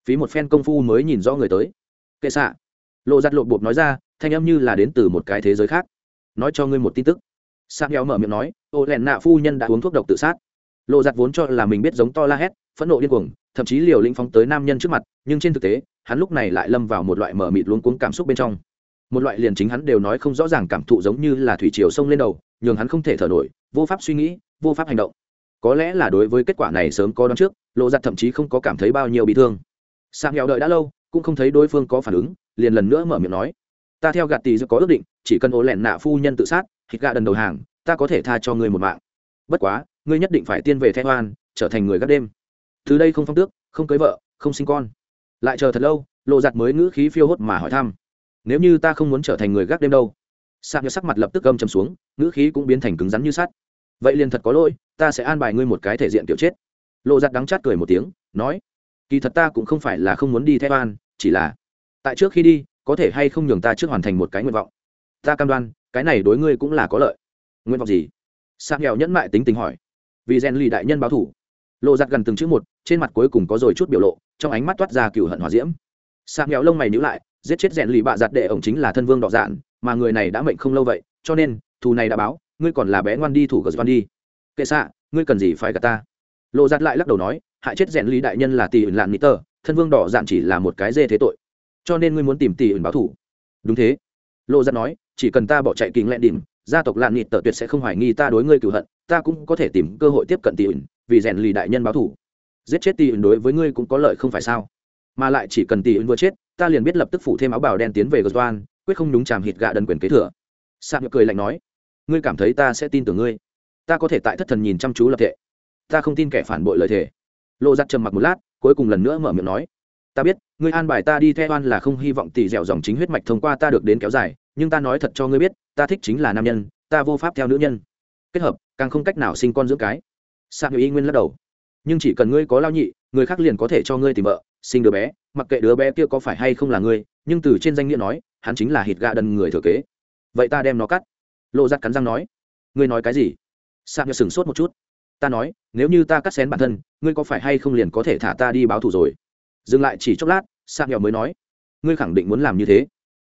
Phí một phen công phu mới nhìn rõ người tới. Kệ xạ. Lộ giặt lộ bột nói ra, thanh âm như là đến từ một cái thế giới khác. Nói cho ngươi một tin tức. Sa nghèo mở miệng nói, ô lẹn nạ phu nhân đã uống thuốc độc tự sát lộ giặt vốn cho là mình biết giống to la hét, phẫn nộ điên cuồng, thậm chí liều lĩnh phóng tới nam nhân trước mặt, nhưng trên thực tế, hắn lúc này lại lâm vào một loại mở mịt luống cuống cảm xúc bên trong. Một loại liền chính hắn đều nói không rõ ràng cảm thụ giống như là thủy triều sông lên đầu, nhường hắn không thể thở nổi, vô pháp suy nghĩ, vô pháp hành động. Có lẽ là đối với kết quả này sớm có đón trước, lộ giặt thậm chí không có cảm thấy bao nhiêu bị thương. Sang nghèo đợi đã lâu, cũng không thấy đối phương có phản ứng, liền lần nữa mở miệng nói, ta theo gạt tỷ có ước định, chỉ cần ố lẻn nạ phu nhân tự sát, thịt gạ đần đầu hàng, ta có thể tha cho người một mạng. Bất quá ngươi nhất định phải tiên về thẻ hoan, trở thành người gác đêm. Từ đây không phong tước, không cưới vợ, không sinh con. Lại chờ thật lâu, lộ giặt mới ngữ khí phiêu hốt mà hỏi thăm. Nếu như ta không muốn trở thành người gác đêm đâu? Sạc nhờ sắc mặt lập tức gâm chầm xuống, ngữ khí cũng biến thành cứng rắn như sắt. Vậy liền thật có lỗi, ta sẽ an bài ngươi một cái thể diện kiểu chết. Lộ giặt đắng chát cười một tiếng, nói, kỳ thật ta cũng không phải là không muốn đi theo an chỉ là, tại trước khi đi, có thể hay không nhường ta trước hoàn thành một cái nguyện vọng. Ta cam đoan, cái này đối ngươi cũng là có lợi. Nguyện vọng gì? Sạc nghèo nhẫn mại tính tình hỏi vì rèn lì đại nhân báo thủ. Lộ giặt gần từng chữ một, trên mặt cuối cùng có rồi chút biểu lộ, trong ánh mắt toát ra cựu hận hòa diễm. Sạc nghèo lông mày nhữ lại, giết chết rèn lì bạ giặt đệ ổng chính là thân vương đỏ dạn mà người này đã mệnh không lâu vậy, cho nên, thù này đã báo, ngươi còn là bé ngoan đi thủ gờ văn đi. Kệ xạ, ngươi cần gì phải gạt ta? Lộ giặt lại lắc đầu nói, hại chết rèn lì đại nhân là tỷ ẩn lạn mỹ tờ, thân vương đỏ dạn chỉ là một cái dê thế tội. Cho nên ngươi muốn tìm tỷ ẩn báo thủ. Đúng thế. Lộ giặt nói, chỉ cần ta bỏ chạy kính lẹn đỉm gia tộc lạn nịt tờ tuyệt sẽ không hoài nghi ta đối ngươi cửu hận ta cũng có thể tìm cơ hội tiếp cận tỷ ẩn vì rèn lì đại nhân báo thủ. Giết chết tỷ ẩn đối với ngươi cũng có lợi không phải sao? Mà lại chỉ cần tỷ ẩn vừa chết, ta liền biết lập tức phủ thêm áo bào đen tiến về gờ toan quyết không đúng chàm hít gạ đần quyền kế thừa. Sạc cười lạnh nói, ngươi cảm thấy ta sẽ tin tưởng ngươi? Ta có thể tại thất thần nhìn chăm chú lập thể. Ta không tin kẻ phản bội lời thề. Lộ giặt trầm mặc một lát, cuối cùng lần nữa mở miệng nói, ta biết, ngươi an bài ta đi theo oan là không hy vọng tỷ dẻo dòng chính huyết mạch thông qua ta được đến kéo dài, nhưng ta nói thật cho ngươi biết, ta thích chính là nam nhân, ta vô pháp theo nữ nhân kết hợp, càng không cách nào sinh con dưỡng cái. Sang người y nguyên lắc đầu. Nhưng chỉ cần ngươi có lao nhị, người khác liền có thể cho ngươi tìm vợ, sinh đứa bé, mặc kệ đứa bé kia có phải hay không là ngươi, nhưng từ trên danh nghĩa nói, hắn chính là hít gạ đần người thừa kế. Vậy ta đem nó cắt. Lộ giặt cắn răng nói. Ngươi nói cái gì? Sang người sửng sốt một chút. Ta nói, nếu như ta cắt xén bản thân, ngươi có phải hay không liền có thể thả ta đi báo thù rồi? Dừng lại chỉ chốc lát Sang nghèo mới nói. Ngươi khẳng định muốn làm như thế.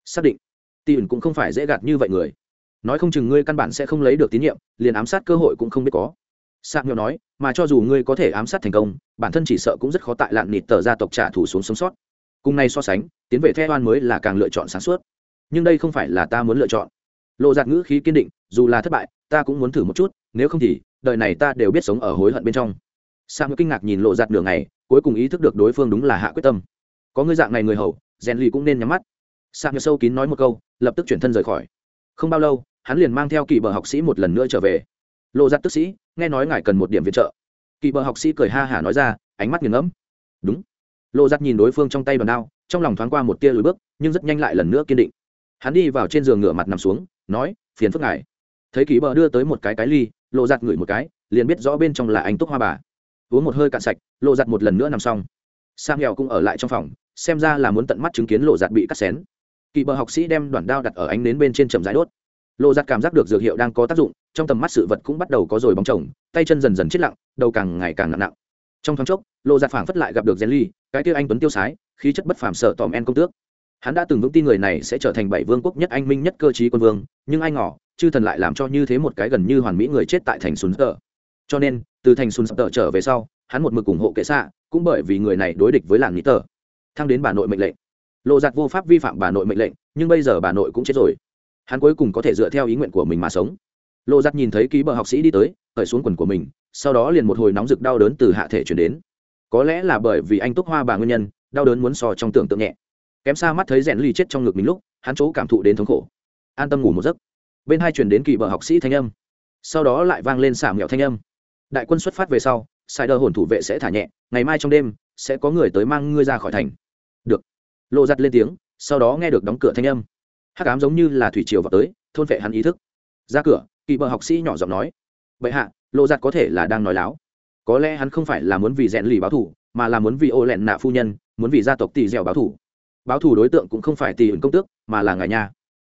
Xác định. Tiền cũng không phải dễ gạt như vậy người nói không chừng ngươi căn bản sẽ không lấy được tín nhiệm, liền ám sát cơ hội cũng không biết có. Sạc nghèo nói, mà cho dù ngươi có thể ám sát thành công, bản thân chỉ sợ cũng rất khó tại lạn nịt tờ gia tộc trả thù xuống sống sót. Cùng này so sánh, tiến về theo oan mới là càng lựa chọn sáng suốt. Nhưng đây không phải là ta muốn lựa chọn. Lộ giạt ngữ khí kiên định, dù là thất bại, ta cũng muốn thử một chút, nếu không thì, đời này ta đều biết sống ở hối hận bên trong. Sam kinh ngạc nhìn lộ giạt đường này cuối cùng ý thức được đối phương đúng là hạ quyết tâm. Có ngươi dạng này người hầu, rèn lì cũng nên nhắm mắt. Sam sâu kín nói một câu, lập tức chuyển thân rời khỏi. Không bao lâu hắn liền mang theo kỳ bờ học sĩ một lần nữa trở về. Lộ giặt tức sĩ, nghe nói ngài cần một điểm viện trợ. Kỳ bờ học sĩ cười ha hả nói ra, ánh mắt nghiền ngẫm. Đúng. Lộ giặt nhìn đối phương trong tay bàn đao, trong lòng thoáng qua một tia lùi bước, nhưng rất nhanh lại lần nữa kiên định. Hắn đi vào trên giường ngửa mặt nằm xuống, nói, phiền phức ngài. Thấy kỳ bờ đưa tới một cái cái ly, lộ giặt ngửi một cái, liền biết rõ bên trong là anh túc hoa bà. Uống một hơi cạn sạch, lộ giặt một lần nữa nằm xong. Sang nghèo cũng ở lại trong phòng, xem ra là muốn tận mắt chứng kiến lộ giặt bị cắt xén. Kỳ bờ học sĩ đem đoạn đao đặt ở ánh nến bên trên trầm rãi đốt lộ giặt cảm giác được dược hiệu đang có tác dụng, trong tầm mắt sự vật cũng bắt đầu có rồi bóng chồng, tay chân dần dần chết lặng, đầu càng ngày càng nặng nặng. Trong thoáng chốc lộ giặt phảng phất lại gặp được gen ly, cái tiêu anh tuấn tiêu sái, khí chất bất phàm sợ tòm en công tước. Hắn đã từng vững tin người này sẽ trở thành bảy vương quốc nhất anh minh nhất cơ chí quân vương, nhưng ai ngỏ chư thần lại làm cho như thế một cái gần như hoàn mỹ người chết tại thành sùn tờ cho nên, từ thành sùn tờ trở về sau, hắn một mực ủng hộ kệ xạ, cũng bởi vì người này đối địch với làng nghĩ tờ. Thăng đến bà nội mệnh lệnh. Lộ giặt vô pháp vi phạm bà nội mệnh lệnh, nhưng bây giờ bà nội cũng chết rồi hắn cuối cùng có thể dựa theo ý nguyện của mình mà sống. Lộ giặt nhìn thấy ký bờ học sĩ đi tới, cởi xuống quần của mình, sau đó liền một hồi nóng rực đau đớn từ hạ thể chuyển đến. Có lẽ là bởi vì anh túc hoa bà nguyên nhân, đau đớn muốn so trong tưởng tượng nhẹ. Kém xa mắt thấy rèn ly chết trong ngực mình lúc, hắn chỗ cảm thụ đến thống khổ. An tâm ngủ một giấc. Bên hai chuyển đến kỳ bờ học sĩ thanh âm. Sau đó lại vang lên xả mẹo thanh âm. Đại quân xuất phát về sau, sai đờ hồn thủ vệ sẽ thả nhẹ, ngày mai trong đêm, sẽ có người tới mang ngươi ra khỏi thành. Được. Lộ giặt lên tiếng, sau đó nghe được đóng cửa thanh âm hắc ám giống như là thủy triều vào tới, thôn vệ hắn ý thức. Ra cửa, kỳ bờ học sĩ nhỏ giọng nói vậy hạ lộ giặt có thể là đang nói láo. Có lẽ hắn không phải là muốn vì rèn lì báo thủ mà là muốn vì ô lẹn nạ phu nhân, muốn vì gia tộc tỷ dẻo báo thủ báo thủ đối tượng cũng không phải tỷ ứng công tước, mà là ngài nhà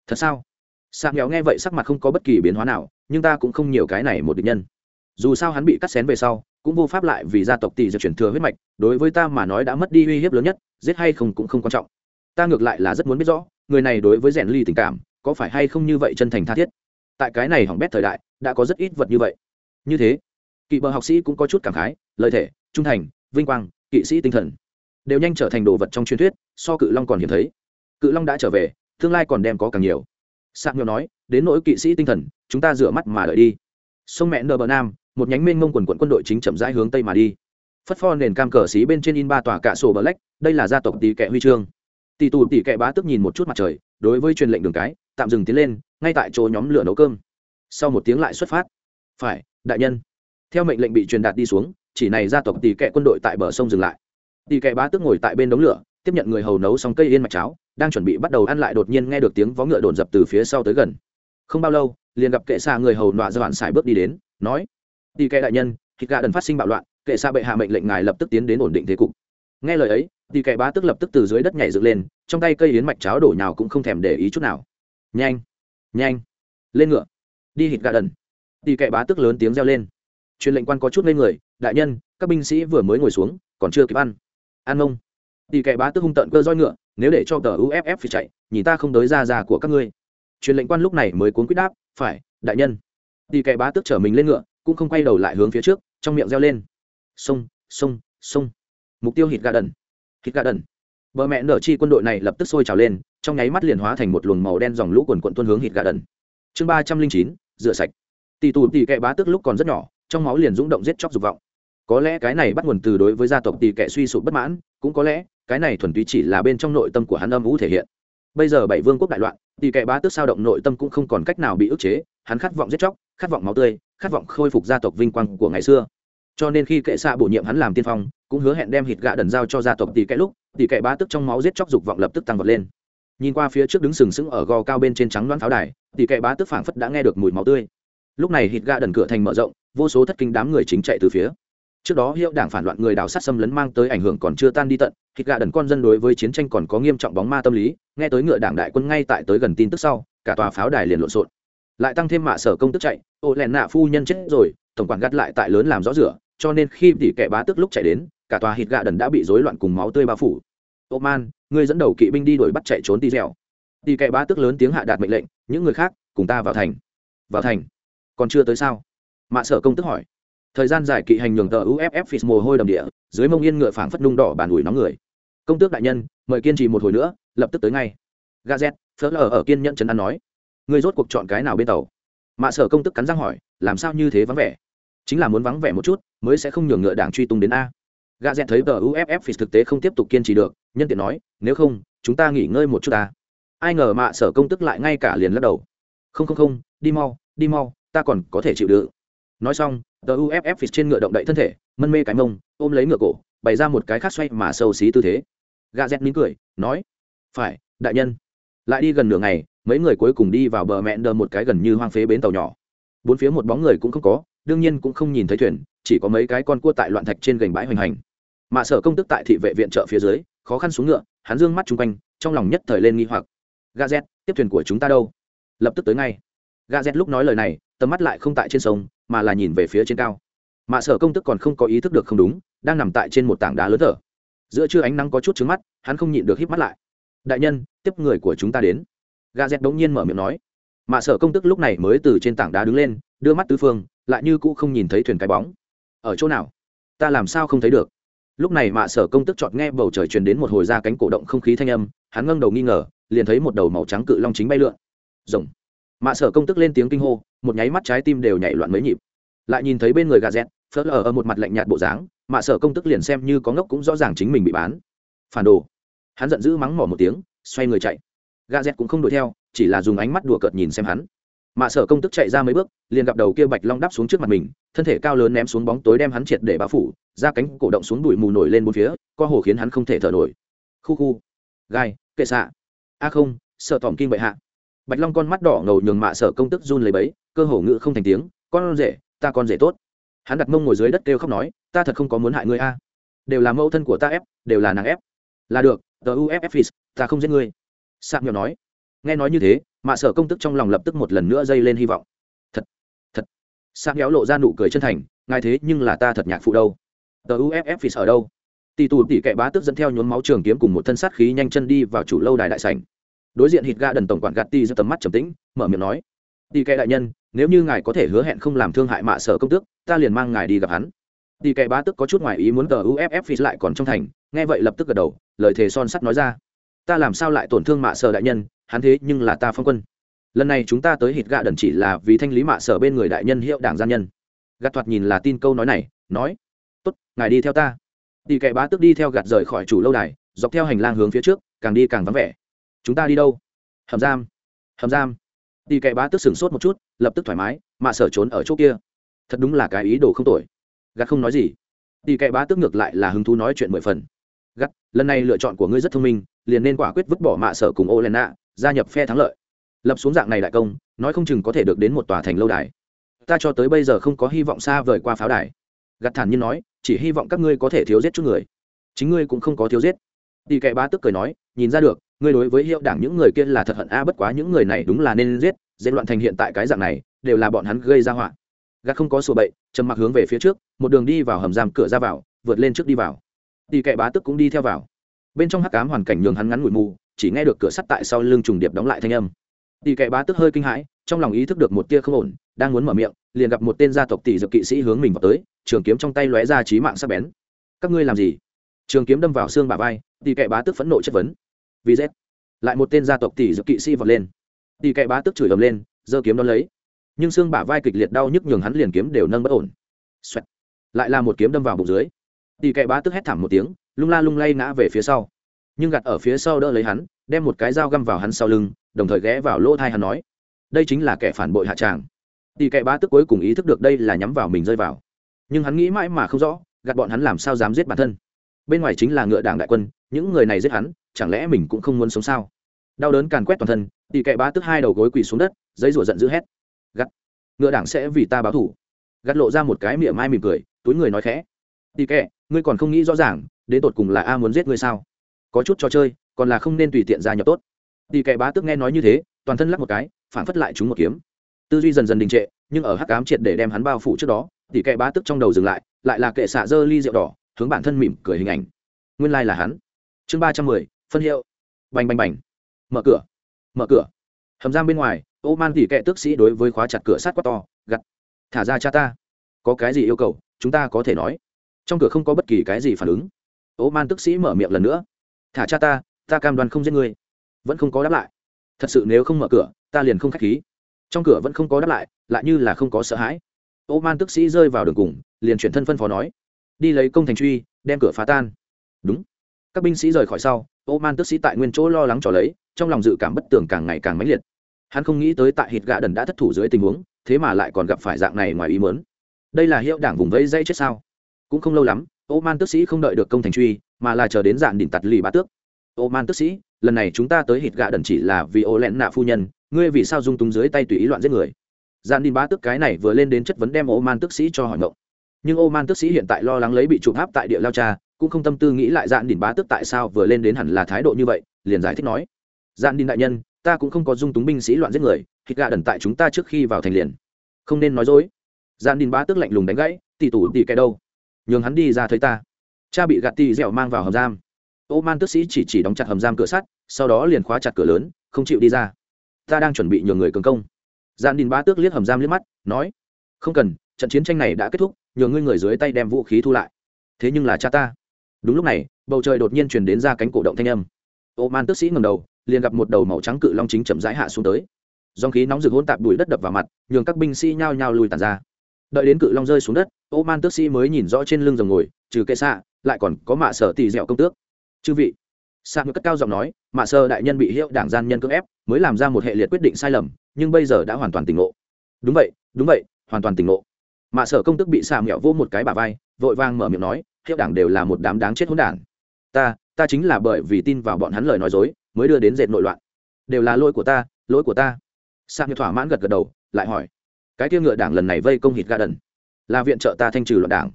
thật sao? Sạc nghèo nghe vậy sắc mặt không có bất kỳ biến hóa nào, nhưng ta cũng không nhiều cái này một định nhân. Dù sao hắn bị cắt xén về sau, cũng vô pháp lại vì gia tộc tỷ dẻo chuyển thừa huyết mạch, đối với ta mà nói đã mất đi uy hiếp lớn nhất, giết hay không cũng không quan trọng. Ta ngược lại là rất muốn biết rõ người này đối với rèn ly tình cảm, có phải hay không như vậy chân thành tha thiết? Tại cái này hỏng bét thời đại, đã có rất ít vật như vậy. Như thế, kỵ bờ học sĩ cũng có chút cảm khái lợi thể trung thành, vinh quang, kỵ sĩ tinh thần đều nhanh trở thành đồ vật trong truyền thuyết, so cự long còn hiếm thấy. Cự long đã trở về, tương lai còn đem có càng nhiều. Sạc nhiều nói, đến nỗi kỵ sĩ tinh thần, chúng ta rửa mắt mà đợi đi. Sông mẹ nờ bờ nam, một nhánh mênh mông quần quận quân đội chính chậm rãi hướng tây mà đi. Phất pho nền cam cờ xí bên trên in ba tòa cạ sổ bờ lách đây là gia tộc tỷ kệ huy chương tỷ tù tỷ kệ bá tức nhìn một chút mặt trời, đối với truyền lệnh đường cái, tạm dừng tiến lên, ngay tại chỗ nhóm lửa nấu cơm. Sau một tiếng lại xuất phát. Phải, đại nhân. Theo mệnh lệnh bị truyền đạt đi xuống, chỉ này gia tộc tỷ kệ quân đội tại bờ sông dừng lại. Tỷ kệ bá tức ngồi tại bên đống lửa, tiếp nhận người hầu nấu xong cây yên mạch cháo, đang chuẩn bị bắt đầu ăn lại đột nhiên nghe được tiếng vó ngựa đồn dập từ phía sau tới gần. Không bao lâu, liền gặp kệ xa người hầu nọa ra đoạn xài bước đi đến, nói tỷ kệ đại nhân, thịt gà đần phát sinh bạo loạn, kệ xa bệ hạ mệnh lệnh ngài lập tức tiến đến ổn định thế cục. Nghe lời ấy tỷ kệ bá tức lập tức từ dưới đất nhảy dựng lên, trong tay cây yến mạch cháo đổ nhào cũng không thèm để ý chút nào. Nhanh nhanh, lên ngựa, đi hít gà đần. Tỷ kệ bá tức lớn tiếng reo lên. Truyền lệnh quan có chút lên người, đại nhân, các binh sĩ vừa mới ngồi xuống, còn chưa kịp ăn. Ăn ông tỷ kệ bá tức hung tận cơ roi ngựa, nếu để cho tờ uff phải chạy nhìn ta không tới ra già của các ngươi. Truyền lệnh quan lúc này mới cuốn quyết đáp, phải, đại nhân. Tỷ kệ bá tức chở mình lên ngựa, cũng không quay đầu lại hướng phía trước, trong miệng reo lên. Sông sông sông. Mục tiêu hít gà đần hít gà đần. Bờ mẹ nở chi quân đội này lập tức sôi trào lên, trong nháy mắt liền hóa thành một luồng màu đen dòng lũ quần quận tuân hướng hít gà đần. Chương ba trăm linh chín, rửa sạch. Tỷ tù tỷ kệ bá tức lúc còn rất nhỏ, trong máu liền rung động giết chóc dục vọng. Có lẽ cái này bắt nguồn từ đối với gia tộc tỷ kệ suy sụp bất mãn, cũng có lẽ cái này thuần túy chỉ là bên trong nội tâm của hắn âm vũ thể hiện. Bây giờ bảy vương quốc đại loạn tỷ kệ bá tức sao động nội tâm cũng không còn cách nào bị ức chế, hắn khát vọng giết chóc, khát vọng máu tươi, khát vọng khôi phục gia tộc vinh quang của ngày xưa. Cho nên khi kệ xạ bổ nhiệm hắn làm tiên phong cũng hứa hẹn đem hít gạ đần giao cho gia tộc tỷ kệ lúc, tỷ kệ bá tức trong máu giết chóc dục vọng lập tức tăng vọt lên. Nhìn qua phía trước đứng sừng sững ở gò cao bên trên trắng đoán pháo đài, tỷ kệ bá tức phảng phất đã nghe được mùi máu tươi. Lúc này hít gạ đần cửa thành mở rộng, vô số thất kinh đám người chính chạy từ phía. Trước đó hiệu đảng phản loạn người đào sát xâm lấn mang tới ảnh hưởng còn chưa tan đi tận hít gạ đần con dân đối với chiến tranh còn có nghiêm trọng bóng ma tâm lý, nghe tới ngựa đảng đại quân ngay tại tới gần tin tức sau, cả tòa pháo đài liền lộn xộn. Lại tăng thêm mạ sở công tức chạy, ô lẹn nạ phu nhân chết rồi, tổng quản gắt lại tại lớn làm rõ rửa, cho nên khi tỷ kệ bá tức lúc chạy đến cả tòa hít gạ đần đã bị rối loạn cùng máu tươi bao phủ. Ô man, ngươi dẫn đầu kỵ binh đi đuổi bắt chạy trốn ti dẻo. Đi kẻ bá tức lớn tiếng hạ đạt mệnh lệnh, những người khác, cùng ta vào thành. Vào thành? Còn chưa tới sao? Mạ sở công tức hỏi. Thời gian dài kỵ hành nhường tờ uff phis mồ hôi đầm địa, dưới mông yên ngựa phảng phất nung đỏ bàn ủi nóng người. Công tước đại nhân, mời kiên trì một hồi nữa, lập tức tới ngay. Gazet phớt lờ ở kiên nhận trấn an nói. Ngươi rốt cuộc chọn cái nào bên tàu? Mạ sở công tức cắn răng hỏi, làm sao như thế vắng vẻ? Chính là muốn vắng vẻ một chút, mới sẽ không nhường ngựa đảng truy tung đến a gà dẹt thấy tờ uff phis thực tế không tiếp tục kiên trì được, nhân tiện nói, nếu không, chúng ta nghỉ ngơi một chút ta. Ai ngờ mạ sở công tức lại ngay cả liền lắc đầu. Không không không, đi mau đi mau, ta còn có thể chịu đựng. Nói xong, tờ uff phis trên ngựa động đậy thân thể, mân mê cái mông, ôm lấy ngựa cổ, bày ra một cái khác xoay mà sâu xí tư thế. Gà dẹt mỉm cười, nói, phải, đại nhân. Lại đi gần nửa ngày, mấy người cuối cùng đi vào bờ mẹn đờ một cái gần như hoang phế bến tàu nhỏ. Bốn phía một bóng người cũng không có, đương nhiên cũng không nhìn thấy thuyền, chỉ có mấy cái con cua tại loạn thạch trên gành bãi hoành hành mà sở công tức tại thị vệ viện trợ phía dưới, khó khăn xuống ngựa, hắn dương mắt chung quanh, trong lòng nhất thời lên nghi hoặc. Gazet tiếp thuyền của chúng ta đâu? Lập tức tới ngay. Gazet lúc nói lời này, tầm mắt lại không tại trên sông, mà là nhìn về phía trên cao. Mà sở công tức còn không có ý thức được không đúng, đang nằm tại trên một tảng đá lớn thở. Giữa trưa ánh nắng có chút trứng mắt, hắn không nhịn được híp mắt lại. Đại nhân, tiếp người của chúng ta đến. Ga z bỗng nhiên mở miệng nói. Mà sở công tức lúc này mới từ trên tảng đá đứng lên, đưa mắt tứ phương, lại như cũ không nhìn thấy thuyền cái bóng. Ở chỗ nào? Ta làm sao không thấy được? Lúc này mạ sở công tức chọn nghe bầu trời truyền đến một hồi ra cánh cổ động không khí thanh âm, hắn ngâng đầu nghi ngờ, liền thấy một đầu màu trắng cự long chính bay lượn. Rồng. Mạ sở công tức lên tiếng kinh hô, một nháy mắt trái tim đều nhảy loạn mấy nhịp. Lại nhìn thấy bên người gà dẹt, phớt lờ ở một mặt lạnh nhạt bộ dáng, mạ sở công tức liền xem như có ngốc cũng rõ ràng chính mình bị bán. Phản đồ. Hắn giận dữ mắng mỏ một tiếng, xoay người chạy. Gà dẹt cũng không đuổi theo, chỉ là dùng ánh mắt đùa cợt nhìn xem hắn mạ sở công tức chạy ra mấy bước, liền gặp đầu kia bạch long đắp xuống trước mặt mình, thân thể cao lớn ném xuống bóng tối đem hắn triệt để bao phủ ra cánh cổ động xuống đùi mù nổi lên bốn phía, co hồ khiến hắn không thể thở nổi. Khu khu. Gai, kệ xạ. A không, sợ tỏm kim bệ hạ. Bạch long con mắt đỏ ngầu nhường mạ sở công tức run lấy bấy cơ hồ ngự không thành tiếng, con rể, ta con rể tốt. Hắn đặt mông ngồi dưới đất kêu khóc nói, ta thật không có muốn hại ngươi a. Đều là mẫu thân của ta ép, đều là nàng ép. Là được, tờ uff ta không giết ngươi. Sạc nhỏ nói nghe nói như thế, mạ sở công tức trong lòng lập tức một lần nữa dây lên hy vọng. Thật thật. Sang kéo lộ ra nụ cười chân thành, ngài thế nhưng là ta thật nhạc phụ đâu. Tờ uff phì sở đâu? Tỷ tù tỷ kệ bá tức dẫn theo nhốn máu trường kiếm cùng một thân sát khí nhanh chân đi vào chủ lâu đài đại sảnh. Đối diện hít ga đần tổng quản gạt ti ra tầm mắt trầm tĩnh, mở miệng nói tỷ kệ đại nhân, nếu như ngài có thể hứa hẹn không làm thương hại mạ sở công tước, ta liền mang ngài đi gặp hắn. Tỷ kệ bá tức có chút ngoài ý muốn tờ uff phì lại còn trong thành, nghe vậy lập tức gật đầu, lời thề son sắt nói ra, ta làm sao lại tổn thương mạ sở đại nhân hắn thế nhưng là ta phong quân. Lần này chúng ta tới hít gạ đần chỉ là vì thanh lý mạ sở bên người đại nhân hiệu đảng gian nhân. Gạt thoạt nhìn là tin câu nói này, nói, tốt, ngài đi theo ta. Đi kệ bá tức đi theo gạt rời khỏi chủ lâu đài, dọc theo hành lang hướng phía trước, càng đi càng vắng vẻ. Chúng ta đi đâu? Hầm giam. Hầm giam. Đi kệ bá tức sửng sốt một chút, lập tức thoải mái, mạ sở trốn ở chỗ kia. Thật đúng là cái ý đồ không tội gạt không nói gì. Đi kệ bá tức ngược lại là hứng thú nói chuyện mười phần. Gắt lần này lựa chọn của ngươi rất thông minh, liền nên quả quyết vứt bỏ mạ sở cùng ô len nạ gia nhập phe thắng lợi. Lập xuống dạng này đại công, nói không chừng có thể được đến một tòa thành lâu đài. Ta cho tới bây giờ không có hy vọng xa vời qua pháo đài. Gặt thản nhiên nói, chỉ hy vọng các ngươi có thể thiếu giết chút người. Chính ngươi cũng không có thiếu giết. Đi kệ ba tức cười nói, nhìn ra được, ngươi đối với hiệu đảng những người kia là thật hận a, bất quá những người này đúng là nên giết, dễ loạn thành hiện tại cái dạng này, đều là bọn hắn gây ra họa. Gạt không có sổ bậy, trầm mặc hướng về phía trước, một đường đi vào hầm giam cửa ra vào, vượt lên trước đi vào. Tỷ kệ bá tức cũng đi theo vào. Bên trong hắc ám hoàn cảnh nhường hắn ngắn ngủi mù chỉ nghe được cửa sắt tại sau lưng trùng điệp đóng lại thanh âm. Tỷ kệ bá tức hơi kinh hãi, trong lòng ý thức được một tia không ổn, đang muốn mở miệng, liền gặp một tên gia tộc tỷ dược kỵ sĩ hướng mình vào tới, trường kiếm trong tay lóe ra trí mạng sắc bén. Các ngươi làm gì? Trường kiếm đâm vào xương bà vai, tỷ kệ bá tức phẫn nộ chất vấn. Vì z lại một tên gia tộc tỷ dược kỵ sĩ vọt lên. Tỷ kệ bá tức chửi ầm lên, giơ kiếm đón lấy. Nhưng xương bả vai kịch liệt đau nhức nhường hắn liền kiếm đều nâng bất ổn. Xoẹt. lại là một kiếm đâm vào bụng dưới. Tỷ kệ bá tức hét thảm một tiếng, lung la lung lay ngã về phía sau nhưng gạt ở phía sau đỡ lấy hắn, đem một cái dao găm vào hắn sau lưng, đồng thời ghé vào lỗ thai hắn nói, đây chính là kẻ phản bội hạ tràng. Tỷ kệ bá tức cuối cùng ý thức được đây là nhắm vào mình rơi vào. Nhưng hắn nghĩ mãi mà không rõ, gạt bọn hắn làm sao dám giết bản thân. Bên ngoài chính là ngựa đảng đại quân, những người này giết hắn, chẳng lẽ mình cũng không muốn sống sao? Đau đớn càn quét toàn thân, tỷ kệ bá tức hai đầu gối quỳ xuống đất, giấy rủa giận dữ hét gắt ngựa đảng sẽ vì ta báo thủ gắt lộ ra một cái miệng mai mỉm cười, túi người nói khẽ, tỷ kệ ngươi còn không nghĩ rõ ràng, đến tột cùng là a muốn giết ngươi sao? Có chút trò chơi, còn là không nên tùy tiện gia nhập tốt. Tỷ kệ bá tước nghe nói như thế, toàn thân lắc một cái, phản phất lại chúng một kiếm. Tư duy dần dần đình trệ, nhưng ở hắc cám triệt để đem hắn bao phủ trước đó, tỷ kệ bá tước trong đầu dừng lại lại là kệ xạ dơ ly rượu đỏ, hướng bản thân mỉm cười hình ảnh. Nguyên lai là hắn. Chương ba trăm mười, phân hiệu. Bành bành bành. Mở cửa. Mở cửa. Hầm giam bên ngoài, ô man tỉ kệ tước sĩ đối với khóa chặt cửa sát quá to gặt thả ra cha ta. Có cái gì yêu cầu, chúng ta có thể nói. Trong cửa không có bất kỳ cái gì phản ứng. Ô man tức sĩ mở miệng lần nữa thả cha ta ta cam đoan không giết ngươi. Vẫn không có đáp lại. Thật sự nếu không mở cửa, ta liền không k h á c h khí. Trong cửa vẫn không có đáp lại lại như là không có sợ hãi. Ô man tức sĩ rơi vào đường cùng, liền chuyển thân phân phó nói. Đi lấy công thành truy, đem cửa phá tan. Đúng. Các binh sĩ rời khỏi sau, ô man tức sĩ tại nguyên chỗ lo lắng trò lấy, trong lòng dự cảm bất tường càng ngày càng mãnh liệt. Hắn không nghĩ tới tại hít gà đần đã thất thủ dưới tình huống, thế mà lại còn gặp phải dạng này ngoài ý mớn đây là hiệu đảng vùng vẫy dây chết sao? Cũng không lâu lắm ô man Tước sĩ không đợi được công thành truy, mà là chờ đến dạng đỉnh tặt lì bá tước. Ô man Tước sĩ, lần này chúng ta tới hít gạ đần chỉ là vì ô lẹn nạ phu nhân, ngươi vì sao dung túng dưới tay tùy ý loạn giết người? Dạng đỉnh bá tước cái này vừa lên đến chất vấn đem ô man Tước sĩ cho hỏi ngộng. Nhưng ô man Tước sĩ hiện tại lo lắng lấy bị trục áp tại địa lao cha, cũng không tâm tư nghĩ lại dạn đỉnh bá tước tại sao vừa lên đến hẳn là thái độ như vậy, liền giải thích nói. Dạn đỉnh đại nhân, ta cũng không có dung túng binh sĩ loạn giết người hít gạ đần tại chúng ta trước khi vào thành liền. Không nên nói dối. Dạn đỉnh bá tước lạnh lùng đánh gãy, tỷ tủ, tỷ cái đâu? Nhường hắn đi ra thấy ta. Cha bị gạt tì dẻo mang vào hầm giam. Ô man tức sĩ chỉ chỉ đóng chặt hầm giam cửa sắt, sau đó liền khóa chặt cửa lớn, không chịu đi ra. Ta đang chuẩn bị nhường người cường công. Gian đình bá tước liếc hầm giam liếc mắt, nói, không cần, trận chiến tranh này đã kết thúc, nhường ngươi người dưới tay đem vũ khí thu lại. Thế nhưng là cha ta. Đúng lúc này, bầu trời đột nhiên truyền đến ra cánh cổ động thanh âm. Ô man tức sĩ ngầm đầu, liền gặp một đầu màu trắng cự long chính chậm rãi hạ xuống tới. Dòng khí nóng rực hôn tạp đuổi đất đập vào mặt, nhường các binh sĩ nhao nhao lùi tàn ra. Đợi đến cự long rơi xuống đất ô man tước sĩ mới nhìn rõ trên lưng rồng ngồi, trừ kệ xạ, lại còn có mạ sở tỳ dẻo công tước. Chư vị sa ngự cất cao giọng nói, mạ sơ đại nhân bị hiệu đảng gian nhân cưỡng ép, mới làm ra một hệ liệt quyết định sai lầm, nhưng bây giờ đã hoàn toàn tỉnh ngộ. Đúng vậy đúng vậy, hoàn toàn tỉnh ngộ. Mạ sở công tức bị xạ mẹo vô một cái bà vai, vội vang mở miệng nói, hiệu đảng đều là một đám đáng chết hỗn đản. Ta ta chính là bởi vì tin vào bọn hắn lời nói dối, mới đưa đến dệt nội loạn. Đều là lỗi của ta, lỗi của ta. Xà mẹo thỏa mãn gật gật đầu, lại hỏi, cái kia ngựa đảng lần này vây công hít ga đần là viện trợ ta thanh trừ loạn đảng.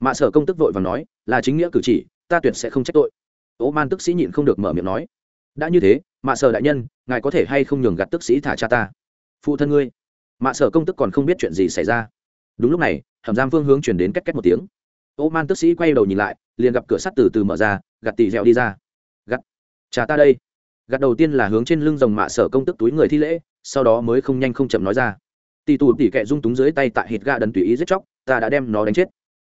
Mạ sở công tức vội và nói, là chính nghĩa cử chỉ, ta tuyệt sẽ không trách tội. Ố man tức sĩ nhịn không được mở miệng nói, đã như thế, mạ sở đại nhân, ngài có thể hay không nhường gạt tức sĩ thả cha ta? Phụ thân ngươi. Mạ sở công tức còn không biết chuyện gì xảy ra. Đúng lúc này hầm giam phương hướng chuyển đến cách cách một tiếng. Ô man tức sĩ quay đầu nhìn lại, liền gặp cửa sắt từ từ mở ra gặt tỉ dẻo đi ra. Gặt cha ta đây. Gặt đầu tiên là hướng trên lưng rồng mạ sở công tức túi người thi lễ, sau đó mới không nhanh không chậm nói ra. Tỷ tù tỉ kệ rung túng dưới tay tại hít ga đần tùy ý giết chóc ta đã đem nó đánh chết.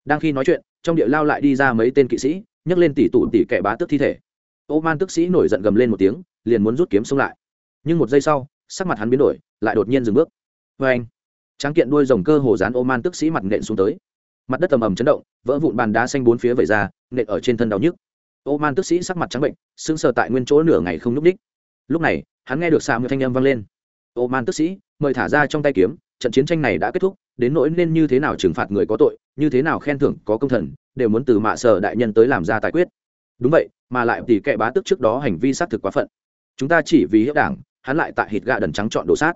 Đang khi nói chuyện, trong địa lao lại đi ra mấy tên kỵ sĩ, nhấc lên tỷ tụ tỉ kẻ bá tức thi thể. Ô man tức sĩ nổi giận gầm lên một tiếng, liền muốn rút kiếm xông lại. Nhưng một giây sau, sắc mặt hắn biến đổi, lại đột nhiên dừng bước. Vê anh, tráng kiện đuôi rồng cơ hồ dán ô man tức sĩ mặt nện xuống tới. Mặt đất tầm ầm chấn động, vỡ vụn bàn đá xanh bốn phía vẩy ra, nện ở trên thân đau nhức. Ô man tức sĩ sắc mặt trắng bệnh, sững sờ tại nguyên chỗ nửa ngày không nhúc ních lúc này, hắn nghe được xạ một thanh âm vang lên. Ô man tức sĩ, mời thả ra trong tay kiếm, trận chiến tranh này đã kết thúc đến nỗi nên như thế nào trừng phạt người có tội, như thế nào khen thưởng có công thần, đều muốn từ mạ sở đại nhân tới làm ra tài quyết. Đúng vậy, mà lại tỷ kệ bá tức trước đó hành vi xác thực quá phận. Chúng ta chỉ vì hiếp đảng, hắn lại tại hít gạ đần trắng chọn đồ sát.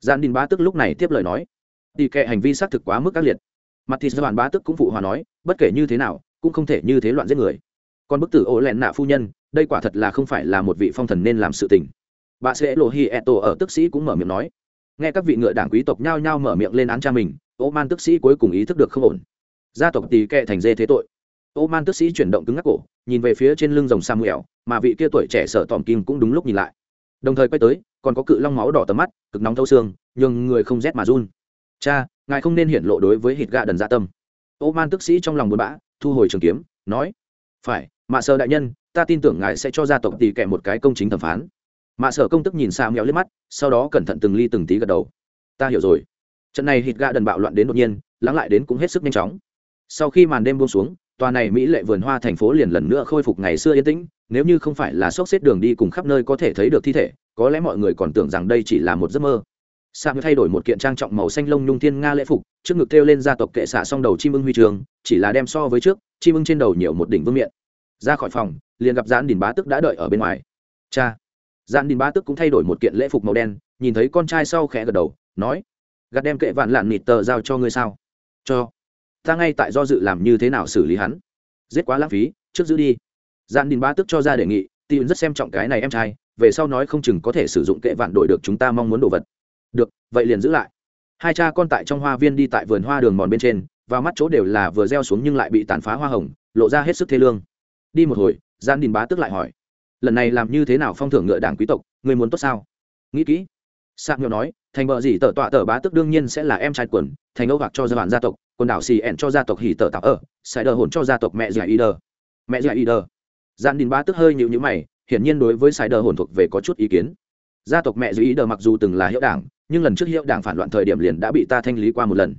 Gian đình bá tức lúc này tiếp lời nói, tỷ kệ hành vi xác thực quá mức các liệt. Mặt thịt đoàn bá tức cũng phụ hòa nói, bất kể như thế nào, cũng không thể như thế loạn giết người. Còn bức tử ô lẹn nạ phu nhân, đây quả thật là không phải là một vị phong thần nên làm sự tình. Bà sẽ lộ hi eto ở tức sĩ cũng mở miệng nói nghe các vị ngựa đảng quý tộc nhao nhao mở miệng lên án cha mình, ô man tức sĩ cuối cùng ý thức được không ổn. Gia tộc tì kệ thành dê thế tội. Ô man tức sĩ chuyển động cứng ngắc cổ, nhìn về phía trên lưng rồng samuel, mà vị kia tuổi trẻ sợ tòm kim cũng đúng lúc nhìn lại. Đồng thời quay tới, còn có cự long máu đỏ tầm mắt, cực nóng thâu xương nhưng người không rét mà run. Cha, ngài không nên hiện lộ đối với hít gạ đần dạ tâm. Ô man tức sĩ trong lòng buồn bã, thu hồi trường kiếm, nói, phải, mạ sợ đại nhân, ta tin tưởng ngài sẽ cho gia tộc tì kệ một cái công chính thẩm phán mạ sở công tức nhìn xa méo lên mắt sau đó cẩn thận từng ly từng tí gật đầu ta hiểu rồi trận này hít ga đần bạo loạn đến đột nhiên lắng lại đến cũng hết sức nhanh chóng sau khi màn đêm buông xuống tòa này mỹ lệ vườn hoa thành phố liền lần nữa khôi phục ngày xưa yên tĩnh nếu như không phải là sốc xếp đường đi cùng khắp nơi có thể thấy được thi thể có lẽ mọi người còn tưởng rằng đây chỉ là một giấc mơ Sam thay đổi một kiện trang trọng màu xanh lông nhung thiên nga lễ phục, trước ngực kêu lên gia tộc kệ xả song đầu chim ưng huy trường, chỉ là đem so với trước, chim ưng trên đầu nhiều một đỉnh vương miện. Ra khỏi phòng, liền gặp Giãn Đỉnh Bá Tức đã đợi ở bên ngoài. "Cha." Giãn đình Bá Tức cũng thay đổi một kiện lễ phục màu đen, nhìn thấy con trai sau khẽ gật đầu, nói: "Gạt đem kệ vạn lạn nịt tờ giao cho ngươi sao?" "Cho." "Ta ngay tại do dự làm như thế nào xử lý hắn." "Giết quá lãng phí, trước giữ đi." Giãn đình Bá Tức cho ra đề nghị, Tỷ rất xem trọng cái này em trai, về sau nói không chừng có thể sử dụng kệ vạn đổi được chúng ta mong muốn đồ vật được vậy liền giữ lại hai cha con tại trong hoa viên đi tại vườn hoa đường mòn bên trên và mắt chỗ đều là vừa gieo xuống nhưng lại bị tàn phá hoa hồng lộ ra hết sức thê lương đi một hồi gian đình bá tức lại hỏi lần này làm như thế nào phong thưởng ngựa đảng quý tộc người muốn tốt sao? Nghĩ kỹ. Sạc nghèo nói, thành vợ gì tờ tọa tờ bá tức đương nhiên sẽ là em trai quần, thành âu hoặc cho gia bản gia tộc, quần đảo xì ẹn cho gia tộc hỉ tờ tạo ở sài đờ hồn cho gia tộc mẹ già y đờ. Mẹ già y đờ. Gian đình bá tức hơi nhịu nhữ mày, hiển nhiên đối với sài đờ hồn thuộc về có chút ý kiến. Gia tộc mẹ già y đờ mặc dù từng là hiệu đảng, nhưng lần trước hiệu đảng phản loạn thời điểm liền đã bị ta thanh lý qua một lần.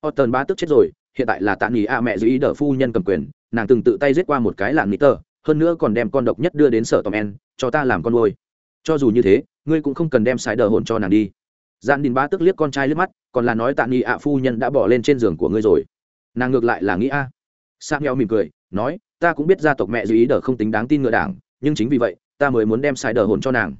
O tần bá tức chết rồi, hiện tại là tạ nghỉ a mẹ giữ ý đờ phu nhân cầm quyền, nàng từng tự tay giết qua một cái làng nít tờ hơn nữa còn đem con độc nhất đưa đến sở tòm en, cho ta làm con nuôi. Cho dù như thế, ngươi cũng không cần đem sai đờ hồn cho nàng đi. Gian đình ba tức liếc con trai liếc mắt, còn là nói tạ nghỉ ạ phu nhân đã bỏ lên trên giường của ngươi rồi. Nàng ngược lại là nghĩ a. Sa nghèo mỉm cười, nói, ta cũng biết gia tộc mẹ giữ ý đỡ không tính đáng tin ngựa đảng, nhưng chính vì vậy, ta mới muốn đem sai đờ hồn cho nàng.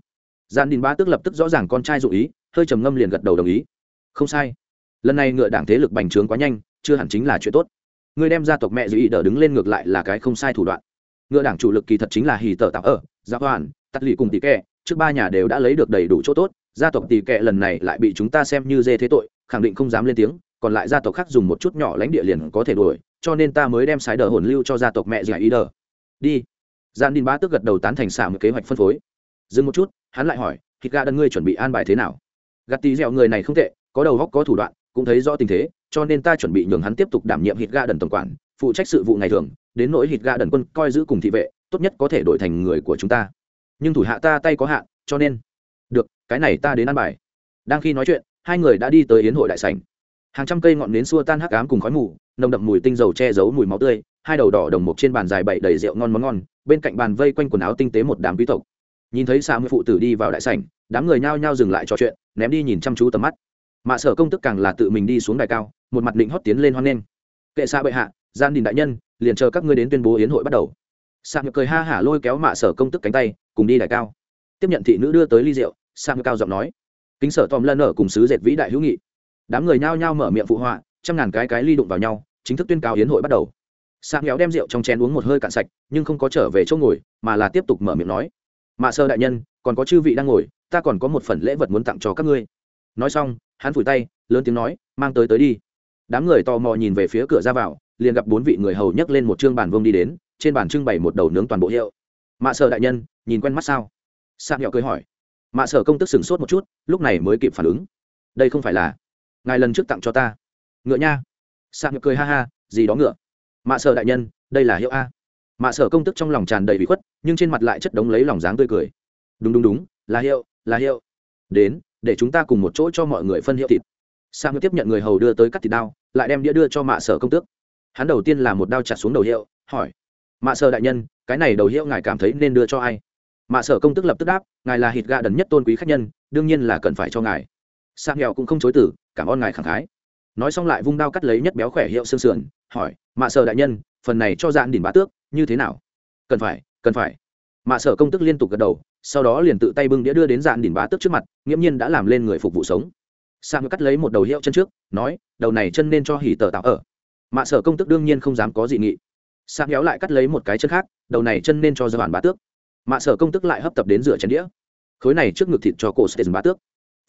Gian đình ba tức lập tức rõ ràng con trai dụ ý, hơi trầm ngâm liền gật đầu đồng ý. Không sai. Lần này ngựa đảng thế lực bành trướng quá nhanh, chưa hẳn chính là chuyện tốt. Ngươi đem gia tộc mẹ giữ ý đỡ đứng lên ngược lại là cái không sai thủ đoạn ngựa đảng chủ lực kỳ thật chính là hì tờ tạo ở dạ gia hoàn tắt lì cùng tỷ kẹ, trước ba nhà đều đã lấy được đầy đủ chỗ tốt, gia tộc tỷ kẹ lần này lại bị chúng ta xem như dê thế tội, khẳng định không dám lên tiếng, còn lại gia tộc khác dùng một chút nhỏ lãnh địa liền có thể đuổi, cho nên ta mới đem sái đờ hồn lưu cho gia tộc mẹ dạ giải ý đờ. Đi. Gian đinh bá tức gật đầu tán thành xả một kế hoạch phân phối. Dừng một chút, hắn lại hỏi, thịt gà đần ngươi chuẩn bị an bài thế nào? Gạt tí dẻo người này không tệ, có đầu góc, có thủ đoạn, cũng thấy rõ tình thế, cho nên ta chuẩn bị nhường hắn tiếp tục đảm nhiệm hít ga đần tổng quản, phụ trách sự vụ ngày thường đến nỗi hít gạ đần quân coi giữ cùng thị vệ, tốt nhất có thể đổi thành người của chúng ta. Nhưng thủ hạ ta tay có hạn, cho nên. Được, cái này ta đến ăn bài. Đang khi nói chuyện, hai người đã đi tới yến hội đại sảnh. Hàng trăm cây ngọn nến xua tan hắc ám cùng khói mù, nồng đậm mùi tinh dầu che giấu mùi máu tươi, hai đầu đỏ đồng mục trên bàn dài bậy đầy rượu ngon món ngon, bên cạnh bàn vây quanh quần áo tinh tế một đám quý tộc. Nhìn thấy xa mươi phụ tử đi vào đại sảnh, đám người nhao nhao dừng lại trò chuyện, ném đi nhìn chăm chú tầm mắt. Mạ sở công tức càng là tự mình đi xuống đài cao, một mặt định hót tiến lên hoan nghênh. Kệ xa bệ hạ, gian đình đại nhân liền chờ các ngươi đến tuyên bố yến hội bắt đầu. Sạc nhược cười ha hả lôi kéo mạ sở công tức cánh tay, cùng đi đại cao. Tiếp nhận thị nữ đưa tới ly rượu sạc nhược cao giọng nói, kính sở tòm lân ở cùng sứ dệt vĩ đại hữu nghị. Đám người nhao nhao mở miệng phụ họa, trăm ngàn cái cái ly đụng vào nhau, chính thức tuyên cáo yến hội bắt đầu. Sạc nhéo đem rượu trong chén uống một hơi cạn sạch, nhưng không có trở về chỗ ngồi, mà là tiếp tục mở miệng nói, mạ sơ đại nhân, còn có chư vị đang ngồi, ta còn có một phần lễ vật muốn tặng cho các ngươi. Nói xong, hắn phủi tay, lớn tiếng nói, mang tới tới đi. Đám người tò mò nhìn về phía cửa ra vào liền gặp bốn vị người hầu nhấc lên một chương bàn vương đi đến, trên bàn trưng bày một đầu nướng toàn bộ hiệu. Mạ sở đại nhân, nhìn quen mắt sao? Sạc nhỏ cười hỏi. Mạ sở công tức sửng sốt một chút, lúc này mới kịp phản ứng. Đây không phải là ngài lần trước tặng cho ta. Ngựa nha. Sạc nhỏ cười ha ha, gì đó ngựa. Mạ sở đại nhân, đây là hiệu a. Mạ sở công tức trong lòng tràn đầy bị khuất, nhưng trên mặt lại chất đống lấy lòng dáng tươi cười. Đúng đúng đúng, là hiệu là hiệu. Đến, để chúng ta cùng một chỗ cho mọi người phân hiệu thịt. Sang tiếp nhận người hầu đưa tới cắt thịt đao, lại đem đĩa đưa cho mạ sở công tước hắn đầu tiên là một đao chặt xuống đầu hiệu, hỏi, mạ sợ đại nhân, cái này đầu hiệu ngài cảm thấy nên đưa cho ai? Mạ sở công tức lập tức đáp, ngài là hít gà đần nhất tôn quý khách nhân, đương nhiên là cần phải cho ngài. Sang nghèo cũng không chối tử cảm ơn ngài khẳng khái. Nói xong lại vung đao cắt lấy nhất béo khỏe hiệu xương sườn, hỏi, mạ sở đại nhân, phần này cho dạn đỉnh bá tước, như thế nào? Cần phải cần phải. Mạ sở công tức liên tục gật đầu, sau đó liền tự tay bưng đĩa đưa đến dạn đỉnh bá tước trước mặt, nghiễm nhiên đã làm lên người phục vụ sống. Sang cắt lấy một đầu hiệu chân trước, nói, đầu này chân nên cho hỉ tờ tạo ở mạ sở công tức đương nhiên không dám có dị nghị. Sáng kéo lại cắt lấy một cái chân khác, đầu này chân nên cho gia bản bá tước. Mạ sở công tức lại hấp tập đến rửa chén đĩa. Khối này trước ngực thịt cho cổ stên bá tước.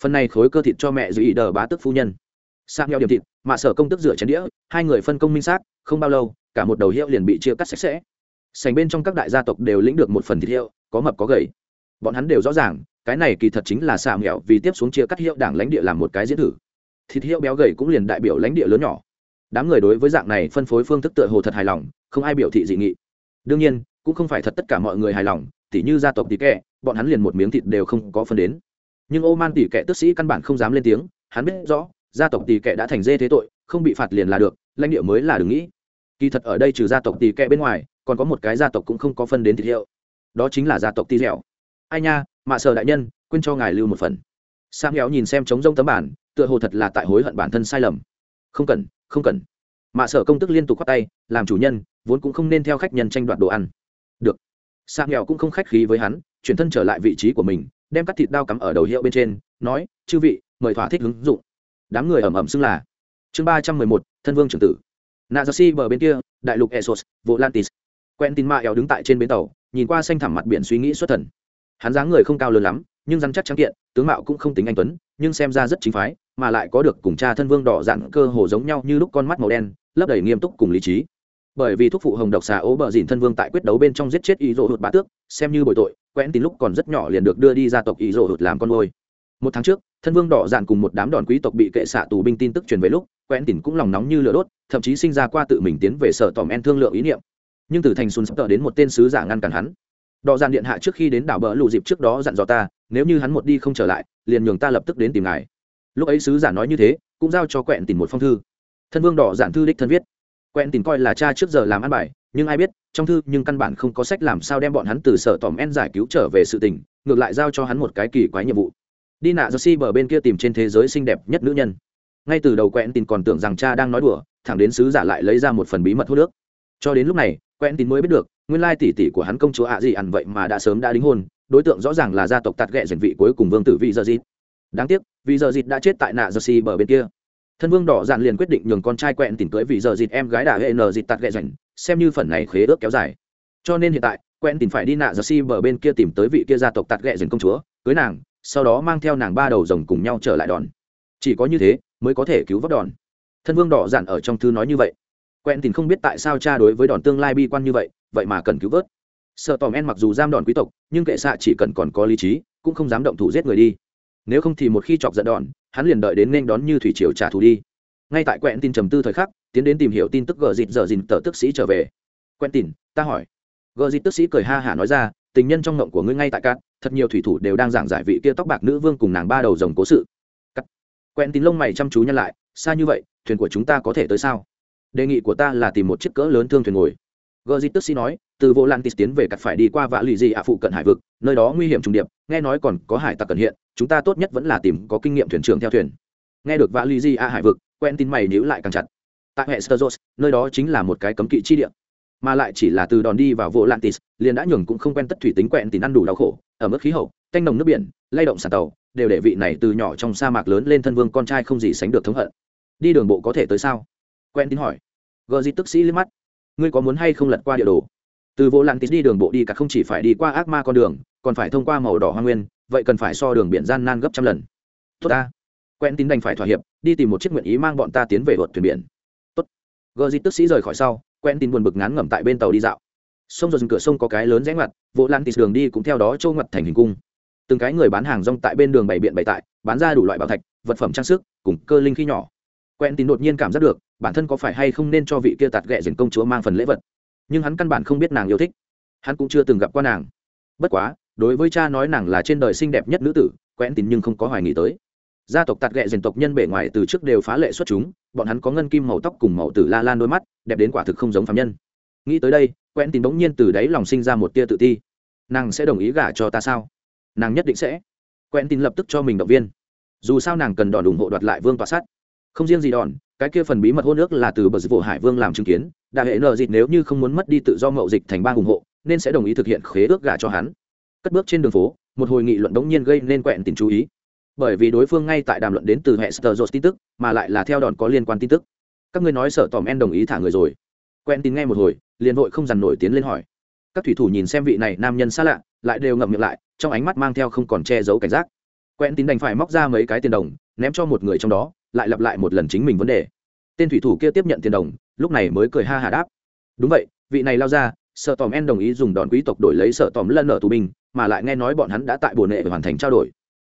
Phần này khối cơ thịt cho mẹ giữ ý đờ bá tước phu nhân. Sáng kéo điểm thịt mạ sở công tức rửa chén đĩa, hai người phân công minh xác, không bao lâu, cả một đầu hiệu liền bị chia cắt sạch sẽ. Sành bên trong các đại gia tộc đều lĩnh được một phần thịt hiệu, có mập có gầy. Bọn hắn đều rõ ràng, cái này kỳ thật chính là xà mẹo vì tiếp xuống chia cắt hiệu đảng lãnh địa làm một cái diễn thử. Thịt hiệu béo gầy cũng liền đại biểu lãnh địa lớn nhỏ đám người đối với dạng này phân phối phương thức tựa hồ thật hài lòng, không ai biểu thị dị nghị. Đương nhiên, cũng không phải thật tất cả mọi người hài lòng, tỉ như gia tộc tỷ kệ bọn hắn liền một miếng thịt đều không có phân đến. Nhưng ô man tỷ kệ tức sĩ căn bản không dám lên tiếng, hắn biết rõ, gia tộc tỷ kệ đã thành dê thế tội, không bị phạt liền là được, lãnh địa mới là đừng nghĩ. Kỳ thật ở đây trừ gia tộc tỷ kệ bên ngoài, còn có một cái gia tộc cũng không có phân đến thịt hiệu. Đó chính là gia tộc tỷ dẻo. Ai nha, mạ sở đại nhân, quên cho ngài lưu một phần. Sam héo nhìn xem trống rông tấm bản, tựa hồ thật là tại hối hận bản thân sai lầm. Không cần không cần. Mạ sở công tức liên tục khoát tay, làm chủ nhân, vốn cũng không nên theo khách nhân tranh đoạt đồ ăn. Được. Sang nghèo cũng không khách khí với hắn, chuyển thân trở lại vị trí của mình, đem cắt thịt đao cắm ở đầu hiệu bên trên, nói, chư vị, mời thỏa thích ứng dụng. Đám người ẩm ẩm xưng là. Chương ba trăm mười một, thân vương trưởng tử. Nạ giơ si bờ bên kia, đại lục esos volantis. Quen tin ma éo đứng tại trên bến tàu, nhìn qua xanh thẳm mặt biển suy nghĩ xuất thần. Hắn dáng người không cao lớn lắm, nhưng rắn chắc trắng kiện, tướng mạo cũng không tính anh tuấn nhưng xem ra rất chính phái, mà lại có được cùng cha thân vương đỏ dặn cơ hồ giống nhau như lúc con mắt màu đen, lấp đầy nghiêm túc cùng lý trí. Bởi vì thúc phụ hồng độc xà ố bờ dìn thân vương tại quyết đấu bên trong giết chết ý rỗ hụt bá tước, xem như bồi tội, quẽn tín lúc còn rất nhỏ liền được đưa đi gia tộc ý rỗ hụt làm con nuôi. Một tháng trước, thân vương đỏ dạn cùng một đám đòn quý tộc bị kệ xạ tù binh tin tức truyền về lúc, quẽn tín cũng lòng nóng như lửa đốt, thậm chí sinh ra qua tự mình tiến về sở tòm en thương lượng ý niệm. Nhưng từ thành xuân sắp tờ đến một tên sứ giả ngăn cản hắn. Đỏ dạn điện hạ trước khi đến đảo bờ lụ dịp trước đó dặn dò ta nếu như hắn một đi không trở lại, liền nhường ta lập tức đến tìm ngài. Lúc ấy sứ giả nói như thế, cũng giao cho quẹn tìm một phong thư. Thân vương đỏ giản thư đích thân viết. Quẹn tìm coi là cha trước giờ làm ăn bài, nhưng ai biết, trong thư nhưng căn bản không có sách làm sao đem bọn hắn từ sở tòm en giải cứu trở về sự tình, ngược lại giao cho hắn một cái kỳ quái nhiệm vụ. Đi nạ jersey bờ bên kia tìm trên thế giới xinh đẹp nhất nữ nhân. Ngay từ đầu quẹn tìm còn tưởng rằng cha đang nói đùa, thẳng đến sứ giả lại lấy ra một phần bí mật hút nước. Cho đến lúc này, quẹn tìm mới biết được, nguyên lai tỷ tỷ của hắn công chúa ạ gì ẩn vậy mà đã sớm đã đính hôn đối tượng rõ ràng là gia tộc tạt ghẹ dần vị cuối cùng vương tử vị giờ dịt đáng tiếc vì giờ dịt đã chết tại nạ giờ xì bờ bên kia. Thân vương đỏ dạn liền quyết định nhường con trai quẹn tìm cưới vì giờ dịt em gái đà hệ nờ dịt tạt ghẹ dành xem như phần này khế ước kéo dài. Cho nên hiện tại, quẹn tìm phải đi nạ giờ xì bờ bên kia tìm tới vị kia gia tộc tạt ghẹ dần công chúa, cưới nàng, sau đó mang theo nàng ba đầu rồng cùng nhau trở lại đòn. Chỉ có như thế, mới có thể cứu vớt đòn. Thân vương đỏ dạn ở trong thư nói như vậy. Quen tìm không biết tại sao cha đối với đòn tương lai bi quan như vậy vậy mà cần cứu vớt sợ tòm en mặc dù giam đòn quý tộc, nhưng kệ xạ chỉ cần còn có lý trí, cũng không dám động thủ giết người đi. Nếu không thì một khi chọc giận đòn, hắn liền đợi đến nên đón như thủy triều trả thù đi. Ngay tại quẹn tin trầm tư thời khắc, tiến đến tìm hiểu tin tức gờ dịt giờ dìn tờ tức sĩ trở về. Quen tin ta hỏi. Gờ dịt tức sĩ cười ha hả nói ra, tình nhân trong ngộng của ngươi ngay tại cát thật nhiều thủy thủ đều đang giảng giải vị kia tóc bạc nữ vương cùng nàng ba đầu rồng cố sự. Cắt. Quen tin lông mày chăm chú nhăn lại, xa như vậy, thuyền của chúng ta có thể tới sao? Đề nghị của ta là tìm một chiếc cỡ lớn thương thuyền ngồi gờ dịt tức sĩ nói, từ vô lan tis tiến về cắt phải đi qua vạ lì dị ạ phụ cận hải vực, nơi đó nguy hiểm trùng điệp, nghe nói còn có hải tặc cận hiện, chúng ta tốt nhất vẫn là tìm có kinh nghiệm thuyền trưởng theo thuyền. Nghe được vạ lì dị ạ hải vực, quen tin mày níu lại càng chặt. Tại hệ sơ nơi đó chính là một cái cấm kỵ chi địa, mà lại chỉ là từ đòn đi vào vô lantis liền đã nhường cũng không quen tất thủy tính Quen tín ăn đủ đau khổ, ở mức khí hậu canh nồng nước biển, lay động sàn tàu, đều để vị này từ nhỏ trong sa mạc lớn lên thân vương con trai không gì sánh được thống hận. Đi đường bộ có thể tới sao? Quen tín hỏi. Gờ gì tức sĩ liếc mắt ngươi có muốn hay không lật qua địa đồ? Từ vô lantis đi đường bộ đi cả không chỉ phải đi qua ác ma con đường, còn phải thông qua màu đỏ hoa nguyên, vậy cần phải so đường biển gian nan gấp trăm lần. Tốt ta. Quen tín đành phải thỏa hiệp, đi tìm một chiếc nguyện ý mang bọn ta tiến về vượt thuyền biển. Tốt. Gờ di tức sĩ rời khỏi sau, quen tin buồn bực ngán ngẩm tại bên tàu đi dạo. Sông rồi dừng cửa sông có cái lớn rẽ ngoặt vỗ lan tít đường đi cũng theo đó trâu ngoặt thành hình cung. Từng cái người bán hàng rong tại bên đường bày biện bày tại, bán ra đủ loại bảo thạch, vật phẩm trang sức, cùng cơ linh khi nhỏ. Quen tin đột nhiên cảm giác được bản thân có phải hay không nên cho vị kia tạt ghẹ dành công chúa mang phần lễ vật? Nhưng hắn căn bản không biết nàng yêu thích. Hắn cũng chưa từng gặp qua nàng. Bất quá, đối với cha nói nàng là trên đời xinh đẹp nhất nữ tử quen tin nhưng không có hoài nghị tới. Gia tộc tạt ghẹ dền tộc nhân bề ngoài từ trước đều phá lệ xuất chúng, bọn hắn có ngân kim màu tóc cùng màu tử la lan đôi mắt, đẹp đến quả thực không giống phạm nhân. Nghĩ tới đây quen tin bỗng nhiên từ đáy lòng sinh ra một tia tự ti. Nàng sẽ đồng ý gả cho ta sao? Nàng nhất định sẽ. Quen tin lập tức cho mình động viên. Dù sao nàng cần đòn ủng hộ đoạt lại vương tòa sát không riêng gì đòn, cái kia phần bí mật hôn ước là từ bờ dịch vụ hải vương làm chứng kiến đại hệ nợ dịt nếu như không muốn mất đi tự do mậu dịch thành bang ủng hộ, nên sẽ đồng ý thực hiện khế ước gả cho hắn. Cất bước trên đường phố, một hồi nghị luận đống nhiên gây nên quẹn tình chú ý. Bởi vì đối phương ngay tại đàm luận đến từ hệ sơ tin tức, mà lại là theo đòn có liên quan tin tức. Các ngươi nói sợ tòm en đồng ý thả người rồi. Quen tin nghe một hồi, liền vội không dằn nổi tiến lên hỏi. Các thủy thủ nhìn xem vị này nam nhân xa lạ, lại đều ngậm miệng lại, trong ánh mắt mang theo không còn che giấu cảnh giác. Quen tin đành phải móc ra mấy cái tiền đồng, ném cho một người trong đó lại lặp lại một lần chính mình vấn đề. Tên thủy thủ kia tiếp nhận tiền đồng, lúc này mới cười ha hà đáp. Đúng vậy, vị này lao ra, sợ tòm en đồng ý dùng đòn quý tộc đổi lấy sợ tòm lân ở tù binh, mà lại nghe nói bọn hắn đã tại bồn nệ hoàn thành trao đổi.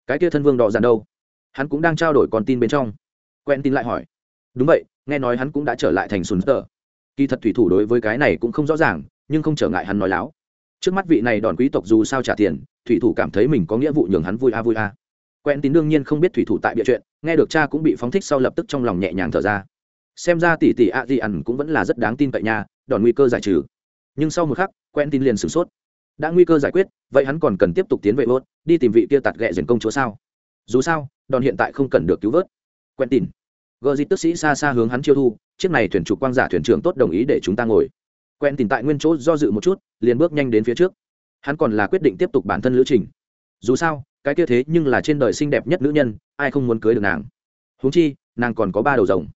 Cái kia thân vương đỏ dàn đâu? Hắn cũng đang trao đổi con tin bên trong. Quen tin lại hỏi. Đúng vậy, nghe nói hắn cũng đã trở lại thành sùn tờ. Kỳ thật thủy thủ đối với cái này cũng không rõ ràng, nhưng không trở ngại hắn nói láo. Trước mắt vị này đòn quý tộc dù sao trả tiền, thủy thủ cảm thấy mình có nghĩa vụ nhường hắn vui a vui a quen tín đương nhiên không biết thủy thủ tại địa chuyện, nghe được cha cũng bị phóng thích sau lập tức trong lòng nhẹ nhàng thở ra. Xem ra tỷ tỷ a di ẩn cũng vẫn là rất đáng tin cậy nha, đòn nguy cơ giải trừ. Nhưng sau một khắc, quen tin liền sửng sốt. Đã nguy cơ giải quyết, vậy hắn còn cần tiếp tục tiến về vớt đi tìm vị kia tạt ghẹ diền công chúa sao? Dù sao, đòn hiện tại không cần được cứu vớt. Quen tin gờ Di tức sĩ xa xa hướng hắn chiêu thu, chiếc này thuyền trục quang giả thuyền trưởng tốt đồng ý để chúng ta ngồi. Quen tín tại nguyên chỗ do dự một chút, liền bước nhanh đến phía trước. Hắn còn là quyết định tiếp tục bản thân lữ trình. Dù sao cái kia thế nhưng là trên đời xinh đẹp nhất nữ nhân, ai không muốn cưới được nàng? Huống chi, nàng còn có ba đầu rồng.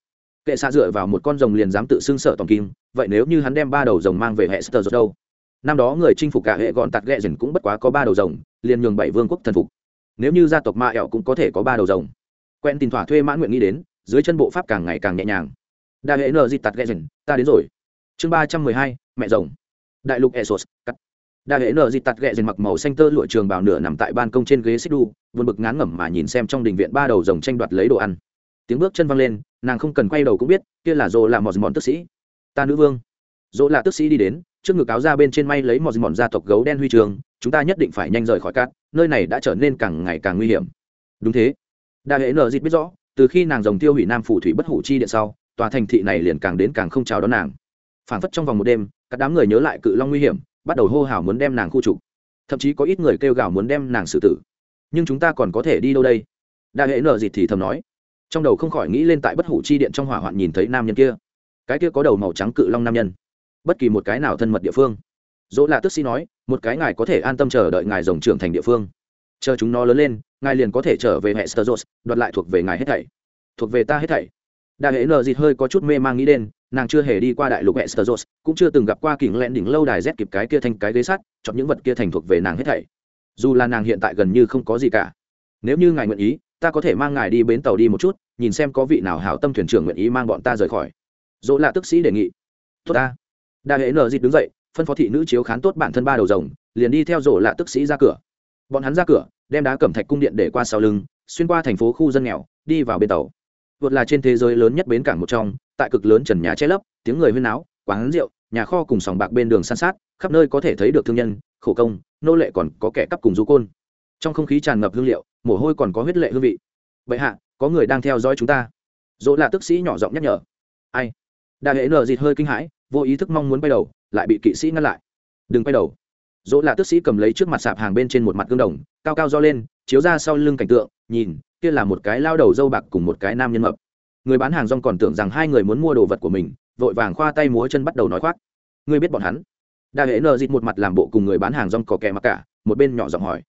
Kệ xạ dựa vào một con rồng liền dám tự xưng sợ tòng kim, vậy nếu như hắn đem ba đầu rồng mang về hệ sơ đâu? Năm đó người chinh phục cả hệ gọn tạt ghẹ dần cũng bất quá có ba đầu rồng, liền nhường bảy vương quốc thần phục. Nếu như gia tộc ma ẹo cũng có thể có ba đầu rồng. Quen tin thỏa thuê mãn nguyện nghĩ đến, dưới chân bộ pháp càng ngày càng nhẹ nhàng. Đại hệ nờ di tạt ghẹ dần ta đến rồi. Chương ba trăm mười hai, mẹ rồng. Đại lục esos cắt đa hệ nợ dịt tạt ghẹ dền mặc màu xanh tơ lụa trường bào nửa nằm tại ban công trên ghế xích đu vượt bực ngán ngẩm mà nhìn xem trong đình viện ba đầu rồng tranh đoạt lấy đồ ăn. Tiếng bước chân văng lên, nàng không cần quay đầu cũng biết, kia là dồ là mọt mòn tức sĩ. Ta nữ vương. Dỗ là tức sĩ đi đến, trước ngực áo ra bên trên may lấy mọt mòn gia tộc gấu đen huy trường, chúng ta nhất định phải nhanh rời khỏi cát, nơi này đã trở nên càng ngày càng nguy hiểm. Đúng thế. Đa hệ nợ dịt biết rõ, từ khi nàng rồng tiêu hủy nam phủ thủy bất hủ chi điện sau, tòa thành thị này liền càng đến càng không chào đón nàng. Phảng phất trong vòng một đêm, các đám người nhớ lại cự long nguy hiểm bắt đầu hô hào muốn đem nàng khu trục. Thậm chí có ít người kêu gào muốn đem nàng xử tử. Nhưng chúng ta còn có thể đi đâu đây? Đại hệ nợ dịt thì thầm nói. Trong đầu không khỏi nghĩ lên tại bất hủ chi điện trong hỏa hoạn nhìn thấy nam nhân kia. Cái kia có đầu màu trắng cự long nam nhân. Bất kỳ một cái nào thân mật địa phương. Dỗ là tức sĩ nói, một cái ngài có thể an tâm chờ đợi ngài rồng trưởng thành địa phương. Chờ chúng nó lớn lên, ngài liền có thể trở về hệ sơ đoạt lại thuộc về ngài hết thảy. Thuộc về ta hết thảy? Đại hệ nợ dịt hơi có chút mê mang nghĩ đến nàng chưa hề đi qua đại lục hệ cũng chưa từng gặp qua kỉnh lẹn đỉnh lâu đài rét kịp cái kia thành cái ghế sắt, chọn những vật kia thành thuộc về nàng hết thảy. Dù là nàng hiện tại gần như không có gì cả. Nếu như ngài nguyện ý, ta có thể mang ngài đi bến tàu đi một chút, nhìn xem có vị nào hảo tâm thuyền trưởng nguyện ý mang bọn ta rời khỏi. Dỗ là tức sĩ đề nghị. Tốt ta. Đa hệ nở dịt đứng dậy, phân phó thị nữ chiếu khán tốt bản thân ba đầu rồng, liền đi theo dỗ lạ tức sĩ ra cửa. Bọn hắn ra cửa, đem đá cẩm thạch cung điện để qua sau lưng, xuyên qua thành phố khu dân nghèo, đi vào bên tàu vượt là trên thế giới lớn nhất bến cảng một trong, tại cực lớn trần nhà che lấp, tiếng người huyên náo, quán rượu, nhà kho cùng sòng bạc bên đường san sát, khắp nơi có thể thấy được thương nhân, khổ công, nô lệ còn có kẻ cắp cùng du côn. Trong không khí tràn ngập hương liệu, mồ hôi còn có huyết lệ hương vị. Vậy hạ, có người đang theo dõi chúng ta. Dỗ là tức sĩ nhỏ giọng nhắc nhở. Ai? Đại hệ nờ dịt hơi kinh hãi, vô ý thức mong muốn quay đầu, lại bị kỵ sĩ ngăn lại. Đừng quay đầu. Dỗ là tức sĩ cầm lấy trước mặt sạp hàng bên trên một mặt gương đồng, cao cao do lên, chiếu ra sau lưng cảnh tượng, nhìn kia là một cái lao đầu dâu bạc cùng một cái nam nhân mập. Người bán hàng rong còn tưởng rằng hai người muốn mua đồ vật của mình, vội vàng khoa tay múa chân bắt đầu nói khoác. Ngươi biết bọn hắn? Đại hệ nợ dịt một mặt làm bộ cùng người bán hàng rong cỏ kè mặc cả, một bên nhỏ giọng hỏi.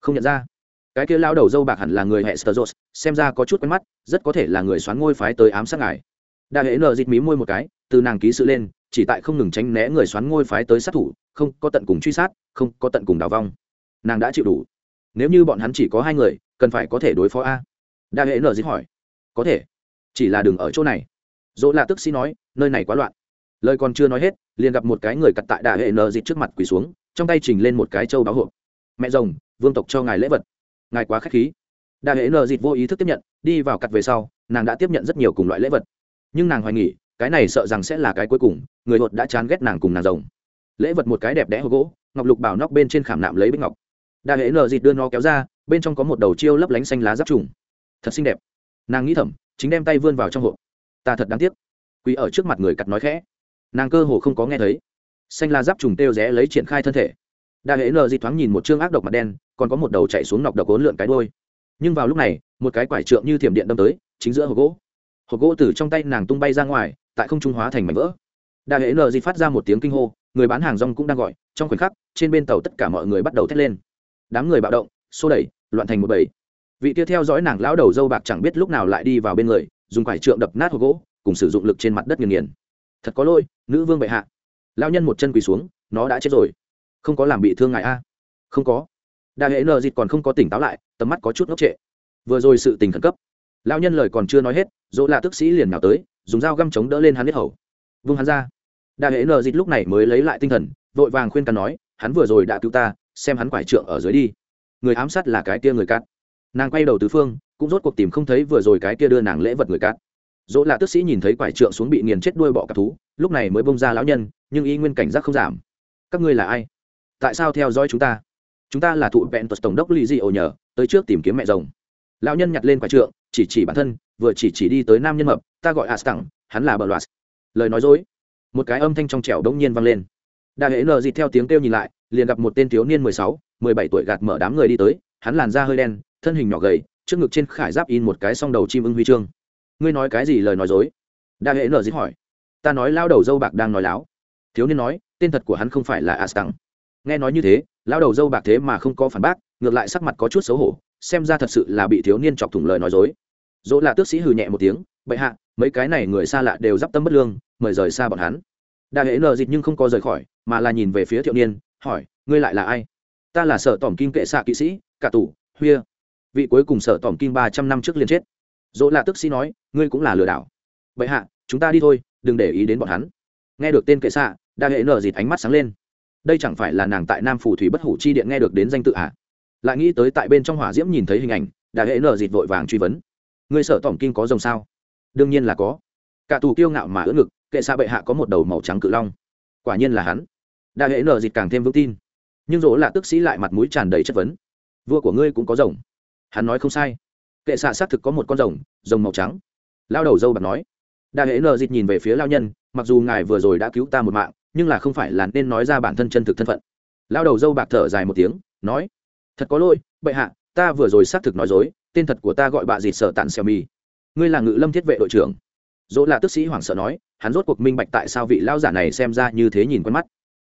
Không nhận ra. Cái kia lao đầu dâu bạc hẳn là người hệ sơ xem ra có chút quen mắt, rất có thể là người xoán ngôi phái tới ám sát ngài. Đại hệ nợ dịt mí môi một cái, từ nàng ký sự lên, chỉ tại không ngừng tránh né người xoán ngôi phái tới sát thủ, không có tận cùng truy sát, không có tận cùng đào vong. Nàng đã chịu đủ nếu như bọn hắn chỉ có hai người, cần phải có thể đối phó a. Đại hệ nờ dịt hỏi. Có thể. Chỉ là đừng ở chỗ này. Dỗ là tức sĩ nói, nơi này quá loạn. Lời còn chưa nói hết, liền gặp một cái người cặt tại đại hệ nờ dịt trước mặt quỳ xuống, trong tay trình lên một cái trâu báo hộp. Mẹ rồng, vương tộc cho ngài lễ vật. Ngài quá k h á c h khí. Đại hệ nờ dịt vô ý thức tiếp nhận, đi vào cặt về sau, nàng đã tiếp nhận rất nhiều cùng loại lễ vật. Nhưng nàng hoài nghỉ cái này sợ rằng sẽ là cái cuối cùng, người hột đã chán ghét nàng cùng nàng rồng. Lễ vật một cái đẹp đẽ hộp gỗ, ngọc lục bảo nóc bên trên khảm nạm lấy bích ngọc đại hệ nờ dịt đưa nó kéo ra, bên trong có một đầu chiêu lấp lánh xanh lá giáp trùng. Thật xinh đẹp. Nàng nghĩ thầm, chính đem tay vươn vào trong hộp. Ta thật đáng tiếc. Quý ở trước mặt người cặt nói khẽ. Nàng cơ hồ không có nghe thấy. Xanh lá giáp trùng têu rẽ lấy triển khai thân thể. Đại hệ nờ dịt thoáng nhìn một chương ác độc mặt đen, còn có một đầu chạy xuống nọc độc ốn lượn cái đôi nhưng vào lúc này, một cái quải trượng như thiểm điện đâm tới, chính giữa hộp gỗ. Hộp gỗ từ trong tay nàng tung bay ra ngoài, tại không trung hóa thành mảnh vỡ. Đại hệ nờ dịt phát ra một tiếng kinh hô, người bán hàng rong cũng đang gọi, trong khoảnh khắc, trên bên tàu tất cả mọi người bắt đầu thét lên đám người bạo động, xô đẩy, loạn thành một bầy. Vị kia theo dõi nàng lão đầu dâu bạc chẳng biết lúc nào lại đi vào bên người, dùng quải trượng đập nát hộp gỗ, cùng sử dụng lực trên mặt đất nghiền nghiền. Thật có lỗi, nữ vương bệ hạ. Lao nhân một chân quỳ xuống, nó đã chết rồi. Không có làm bị thương ngài a? Không có. Đại hệ nờ dịt còn không có tỉnh táo lại, tầm mắt có chút ngốc trệ. Vừa rồi sự tình khẩn cấp. Lão nhân lời còn chưa nói hết, dỗ lạ tức sĩ liền nhào tới, dùng dao găm chống đỡ lên hắn hết hầu. Vung hắn ra. Đại hệ nờ dịt lúc này mới lấy lại tinh thần, vội vàng khuyên can nói, hắn vừa rồi đã cứu ta xem hắn quải trượng ở dưới đi. Người ám sát là cái kia người cát. Nàng quay đầu tứ phương, cũng rốt cuộc tìm không thấy vừa rồi cái kia đưa nàng lễ vật người cát. Dỗ lạ tức sĩ nhìn thấy quải trượng xuống bị nghiền chết đuôi bọ cặp thú, lúc này mới bông ra lão nhân, nhưng y nguyên cảnh giác không giảm. Các ngươi là ai? Tại sao theo dõi chúng ta? Chúng ta là thụ vẹn tuật tổng đốc lì dị ổ nhờ, tới trước tìm kiếm mẹ rồng. Lão nhân nhặt lên quải trượng, chỉ chỉ bản thân, vừa chỉ chỉ đi tới nam nhân mập, ta gọi a stẳng hắn là bờ loạt lời nói dối. Một cái âm thanh trong trẻo đông nhiên vang lên đại hệ nờ dịt theo tiếng kêu nhìn lại, liền gặp một tên thiếu niên mười sáu, mười bảy tuổi gạt mở đám người đi tới, hắn làn da hơi đen, thân hình nhỏ gầy, trước ngực trên khải giáp in một cái song đầu chim ưng huy chương. Ngươi nói cái gì lời nói dối? Đại hệ nờ dịt hỏi. Ta nói lao đầu dâu bạc đang nói láo. Thiếu niên nói, tên thật của hắn không phải là astang. Nghe nói như thế, lao đầu dâu bạc thế mà không có phản bác, ngược lại sắc mặt có chút xấu hổ, xem ra thật sự là bị thiếu niên chọc thủng lời nói dối. Dỗ là tước sĩ hừ nhẹ một tiếng, bệ hạ, mấy cái này người xa lạ đều d i p tâm bất lương, mời rời xa bọn hắn đại hệ nờ dịch nhưng không có rời khỏi, mà là nhìn về phía thiệu niên, hỏi, ngươi lại là ai? Ta là sở tỏm kim kệ xạ kỵ sĩ, cả tủ huya. Vị cuối cùng sở tỏm kim ba trăm năm trước liền chết. Dỗ là tức sĩ nói, ngươi cũng là lừa đảo. Vậy hạ, chúng ta đi thôi, đừng để ý đến bọn hắn. Nghe được tên kệ xạ đại hệ nờ dịt ánh mắt sáng lên. Đây chẳng phải là nàng tại nam phủ thủy bất hủ chi điện nghe được đến danh tự ạ à? lại nghĩ tới tại bên trong hỏa diễm nhìn thấy hình ảnh đại hệ nợ dịt vội vàng truy vấn. Ngươi sở tỏm kim có rồng sao? Đương nhiên là có. Cả tù kiêu ngạo mà ưỡn ngực kệ xa bệ hạ có một đầu màu trắng cự long. Quả nhiên là hắn. Đại hệ nở dịt càng thêm vững tin. Nhưng dỗ là tức sĩ lại mặt mũi tràn đầy chất vấn. Vua của ngươi cũng có rồng. Hắn nói không sai. Kệ xạ xác thực có một con rồng rồng màu trắng. Lao đầu dâu bạc nói. Đại hệ nở dịt nhìn về phía lao nhân, mặc dù ngài vừa rồi đã cứu ta một mạng, nhưng là không phải là nên nói ra bản thân chân thực thân phận. Lao đầu dâu bạc thở dài một tiếng, nói. Thật có lỗi, bệ hạ, ta vừa rồi xác thực nói dối, tên thật của ta gọi bà dịt sở tàn xèo mì. Ngươi là ngự lâm thiết vệ đội trưởng dỗ là tức sĩ hoảng sợ nói, hắn rốt cuộc minh bạch tại sao vị lao giả này xem ra như thế nhìn quen mắt.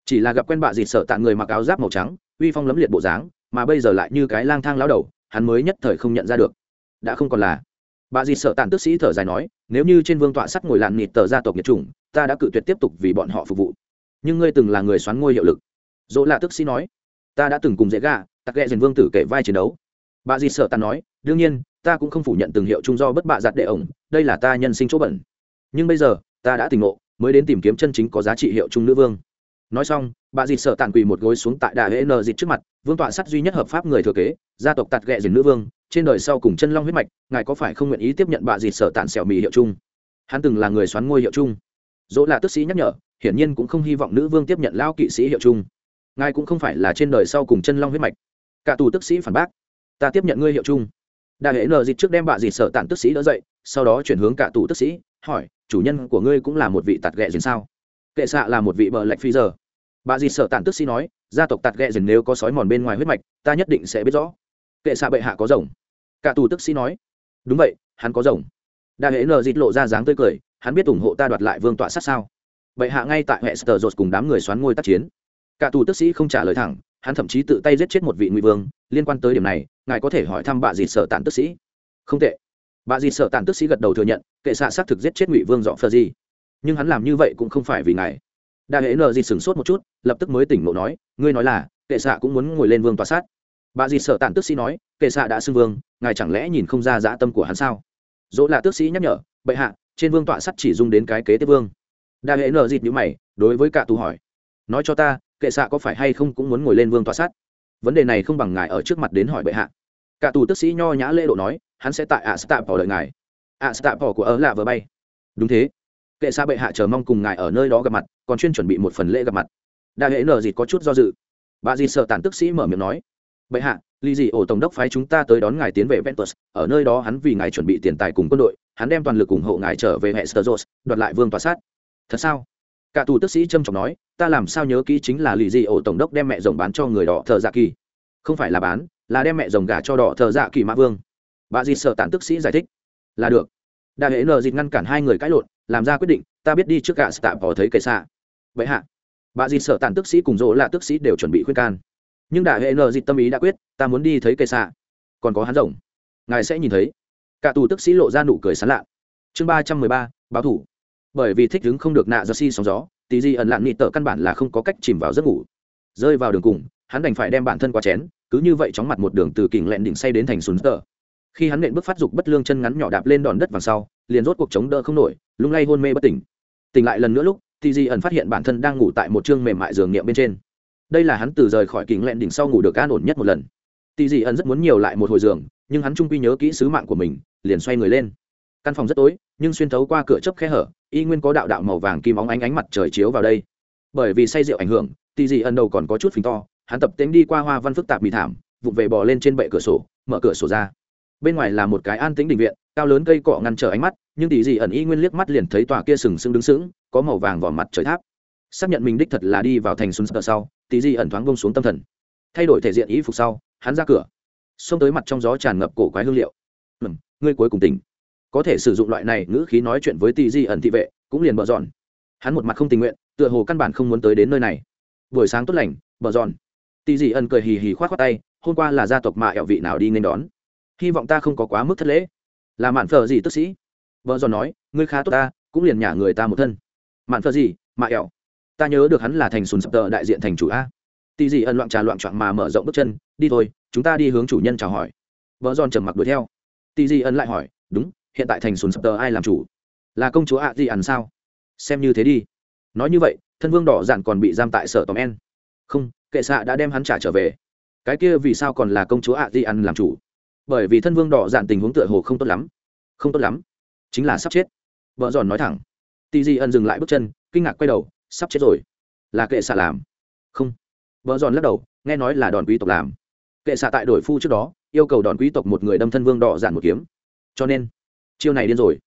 Chỉ là gặp quen bạ dịt sợ tạng người mặc áo giáp màu trắng, uy phong lấm liệt bộ dáng, mà bây giờ lại như cái lang thang lao đầu, hắn mới nhất thời không nhận ra được. Đã không còn là. Bà dịt sợ tàn tức sĩ thở dài nói, nếu như trên vương tọa sắt ngồi làn nịt tờ gia tộc nhiệt chủng, ta đã cự tuyệt tiếp tục vì bọn họ phục vụ. Nhưng ngươi từng là người xoắn ngôi hiệu lực. Dỗ là tức sĩ nói, ta đã từng cùng dễ gà, tặc ghẹ dền vương tử kể vai chiến đấu. Bà dịt sợ tàn nói, đương nhiên, ta cũng không phủ nhận từng hiệu chung do bất bạ giặt đệ ổng, đây là ta nhân sinh chỗ bẩn nhưng bây giờ, ta đã tỉnh ngộ, mới đến tìm kiếm chân chính có giá trị hiệu chung nữ vương. Nói xong, bà dịt sợ tàn quỳ một gối xuống tại đà hễ nờ dịt trước mặt, vương tọa sắt duy nhất hợp pháp người thừa kế, gia tộc tạt ghẹ dịt nữ vương, trên đời sau cùng chân long huyết mạch, ngài có phải không nguyện ý tiếp nhận bà dịt sợ tàn xẻo mì hiệu chung? Hắn từng là người xoắn ngôi hiệu chung. Dỗ là tức sĩ nhắc nhở, hiển nhiên cũng không hy vọng nữ vương tiếp nhận lao kỵ sĩ hiệu chung. Ngài cũng không phải là trên đời sau cùng chân long huyết mạch. Cả tù tức sĩ phản bác, ta tiếp nhận ngươi hiệu chung. Đà hệ nờ dịt trước đem bà dịt sợ tàn tức sĩ đỡ dậy, sau đó chuyển hướng cả tù tức sĩ, hỏi chủ nhân của ngươi cũng là một vị tạt ghẹ dền sao? Kệ xạ là một vị bờ lạch phi giờ. Bà dì sợ tàn tức sĩ nói, gia tộc tạt ghẹ dền nếu có sói mòn bên ngoài huyết mạch, ta nhất định sẽ biết rõ. Kệ xạ bệ hạ có rồng. Cả tù tức sĩ nói, đúng vậy, hắn có rồng. Đa hệ nờ dịt lộ ra dáng tươi cười, hắn biết ủng hộ ta đoạt lại vương tọa sát sao? Bệ hạ ngay tại hệ sờ cùng đám người xoán ngôi tác chiến. Cả tù tức sĩ không trả lời thẳng, hắn thậm chí tự tay giết chết một vị ngụy vương, liên quan tới điểm này, ngài có thể hỏi thăm bà dì sợ tàn tức sĩ. Không tệ bà dì sợ tàn tức sĩ gật đầu thừa nhận, kệ xạ xác thực giết chết ngụy vương dọn phờ gì nhưng hắn làm như vậy cũng không phải vì ngài. Đa hệ nờ dì sửng sốt một chút, lập tức mới tỉnh ngộ nói, ngươi nói là, kệ xạ cũng muốn ngồi lên vương tòa sát. Bà dì sợ tàn tức sĩ nói, kệ xạ đã xưng vương, ngài chẳng lẽ nhìn không ra dã tâm của hắn sao? Dỗ là tước sĩ nhắc nhở, bệ hạ, trên vương tọa sắt chỉ dung đến cái kế tiếp vương. Đa hệ nờ dịt nhữ mày, đối với cả tù hỏi, nói cho ta, kệ xạ có phải hay không cũng muốn ngồi lên vương tọa sát? Vấn đề này không bằng ngài ở trước mặt đến hỏi bệ hạ cả tù tức sĩ nho nhã lễ độ nói, hắn sẽ tại ạ stạp bỏ đợi ngài. Ạ stạp bỏ của ớ là vừa bay. Đúng thế. Kệ xa bệ hạ chờ mong cùng ngài ở nơi đó gặp mặt, còn chuyên chuẩn bị một phần lễ gặp mặt. Đại hệ nở dịt có chút do dự. Bà dì sợ tàn tức sĩ mở miệng nói, bệ hạ ly dị ổ tổng đốc phái chúng ta tới đón ngài tiến về ventus. Ở nơi đó hắn vì ngài chuẩn bị tiền tài cùng quân đội, hắn đem toàn lực ủng hộ ngài trở về hệ sơ đoạt lại vương tòa sát. Thật sao? Cả tù tức sĩ trâm trọng nói, ta làm sao nhớ kỹ chính là lì dị ổ tổng đốc đem mẹ rồng bán cho người đỏ thợ dạ kỳ. Không phải là bán là đem mẹ rồng gà cho đỏ thợ dạ kỳ mã vương. Bà di sợ tản tức sĩ giải thích. Là được. Đại hệ nờ dịt ngăn cản hai người cãi lộn, làm ra quyết định, ta biết đi trước cả tạm bỏ thấy cây xạ vậy hạ, bà di sợ tản tức sĩ cùng dỗ là tức sĩ đều chuẩn bị khuyên can. Nhưng đại hệ nờ dịt tâm ý đã quyết, ta muốn đi thấy cây xạ còn có hắn rồng. Ngài sẽ nhìn thấy. Cả tù tức sĩ lộ ra nụ cười sán lạ. Chương ba trăm mười ba, báo thủ. Bởi vì thích đứng không được nạ ra si sóng gió, tí di ẩn lạn nị tợ căn bản là không có cách chìm vào giấc ngủ. Rơi vào đường cùng hắn đành phải đem bản thân qua chén, cứ như vậy chóng mặt một đường từ kình lẹn đỉnh say đến thành sùn tờ. Khi hắn nện bước phát dục bất lương chân ngắn nhỏ đạp lên đòn đất vàng sau, liền rốt cuộc chống đỡ không nổi, lung lay hôn mê bất tỉnh. Tỉnh lại lần nữa lúc thì di ẩn phát hiện bản thân đang ngủ tại một chương mềm mại giường nghiệm bên trên. Đây là hắn từ rời khỏi kính lẹn đỉnh sau ngủ được an ổn nhất một lần. Tì dị ẩn rất muốn nhiều lại một hồi giường, nhưng hắn trung quy nhớ kỹ sứ mạng của mình, liền xoay người lên. Căn phòng rất tối, nhưng xuyên thấu qua cửa chớp khe hở, y nguyên có đạo đạo màu vàng kim óng ánh ánh mặt trời chiếu vào đây. Bởi vì say rượu ảnh hưởng, tì dị ẩn đầu còn có chút phình to hắn tập tính đi qua hoa văn phức tạp bị thảm vụng về bò lên trên bệ cửa sổ, mở cửa sổ ra. Bên ngoài là một cái an tĩnh đình viện, cao lớn cây cọ ngăn trở ánh mắt, nhưng tỷ dị ẩn y nguyên liếc mắt liền thấy tòa kia sừng sững đứng sững, có màu vàng vỏ mặt trời tháp. Xác nhận mình đích thật là đi vào thành xuân sờ sau, tỷ dị ẩn thoáng bông xuống tâm thần. Thay đổi thể diện ý phục sau, hắn ra cửa. Xông tới mặt trong gió tràn ngập cổ quái hương liệu. Mừng ngươi cuối cùng tỉnh. Có thể sử dụng loại này ngữ khí nói chuyện với tỷ dị ẩn thị vệ, cũng liền bờ giòn hắn một mặt không tình nguyện, tựa hồ căn bản không muốn tới đến nơi này. Buổi sáng tốt lành bờ giòn tỷ dị ẩn cười hì hì khoát khoát tay, hôm qua là gia tộc mạ ẹo vị nào đi nên đón. Hy vọng ta không có quá mức thất lễ. Là mạn phở gì tức sĩ? Vợ giòn nói, ngươi khá tốt ta, cũng liền nhả người ta một thân. Mạn phở gì, mạ ẹo? Ta nhớ được hắn là thành sùn sập tờ đại diện thành chủ a. Tỷ Dị ẩn loạn trà loạn trọn mà mở rộng bước chân, đi thôi, chúng ta đi hướng chủ nhân chào hỏi. Vợ giòn trầm mặc đuổi theo. Tỷ Dị ẩn lại hỏi, đúng, hiện tại thành sùn sập tờ ai làm chủ? Là công chúa ạ gì ẩn sao? Xem như thế đi. Nói như vậy, thân vương đỏ dạn còn bị giam tại sở tòm en không, kệ xạ đã đem hắn trả trở về. Cái kia vì sao còn là công chúa ạ di ăn làm chủ? Bởi vì thân vương đỏ dạn tình huống tựa hồ không tốt lắm. Không tốt lắm. Chính là sắp chết. Vợ giòn nói thẳng. Tì di ân dừng lại bước chân, kinh ngạc quay đầu, sắp chết rồi. Là kệ xạ làm. Không. Vợ giòn lắc đầu, nghe nói là đòn quý tộc làm. Kệ xạ tại đổi phu trước đó, yêu cầu đòn quý tộc một người đâm thân vương đỏ dạn một kiếm. Cho nên, chiêu này điên rồi.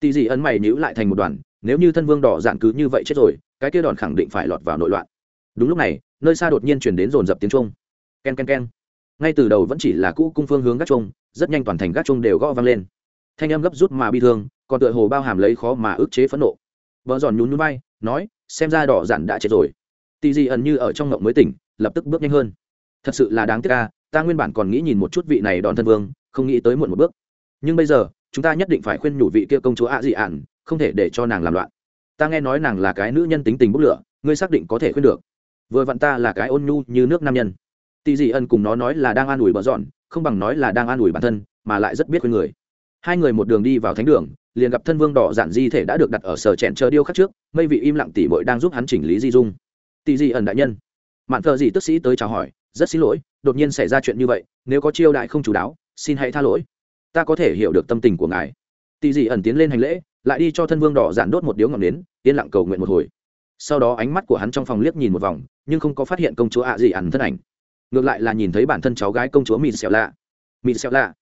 Tì di ân mày nhữ lại thành một đoàn, nếu như thân vương đỏ dạn cứ như vậy chết rồi, cái kia đòn khẳng định phải lọt vào nội loạn. Đúng lúc này nơi xa đột nhiên chuyển đến dồn dập tiếng trung k e n k e n k e n ngay từ đầu vẫn chỉ là cũ cung phương hướng gác trung rất nhanh toàn thành gác trung đều gõ vang lên. Thanh em gấp rút mà bi thương, còn tựa hồ bao hàm lấy khó mà ức chế phẫn nộ. Vợ giòn nhún nhún bay nói, xem ra đỏ giản đã chết rồi. Tì gì ẩn như ở trong ngộng mới tỉnh, lập tức bước nhanh hơn. Thật sự là đáng tiếc ca ta nguyên bản còn nghĩ nhìn một chút vị này đòn thân vương, không nghĩ tới muộn một bước. Nhưng bây giờ, chúng ta nhất định phải khuyên nhủ vị kia công chúa ạ dị ạn không thể để cho nàng làm loạn. Ta nghe nói nàng là cái nữ nhân tính tình bốc lửa, ngươi xác định có thể khuyên được vừa vặn ta là cái ôn nhu như nước nam nhân. Tỷ dị Ân cùng nó nói là đang an ủi bờ dọn, không bằng nói là đang an ủi bản thân, mà lại rất biết khuyên người. Hai người một đường đi vào thánh đường, liền gặp thân vương đỏ giản di thể đã được đặt ở sở chèn chờ điêu khắc trước, mây vị im lặng tỉ bội đang giúp hắn chỉnh lý di dung. Tỷ dị ẩn đại nhân. Mạn thợ dị tức sĩ tới chào hỏi, rất xin lỗi, đột nhiên xảy ra chuyện như vậy, nếu có chiêu đại không chú đáo, xin hãy tha lỗi. Ta có thể hiểu được tâm tình của ngài. Tỷ dị ẩn tiến lên hành lễ, lại đi cho thân vương đỏ giản đốt một điếu ngọn nến, yên lặng cầu nguyện một hồi sau đó ánh mắt của hắn trong phòng liếc nhìn một vòng, nhưng không có phát hiện công chúa ạ gì ẩn thân ảnh. Ngược lại là nhìn thấy bản thân cháu gái công chúa mịt xẹo lạ. Mịt xẹo lạ?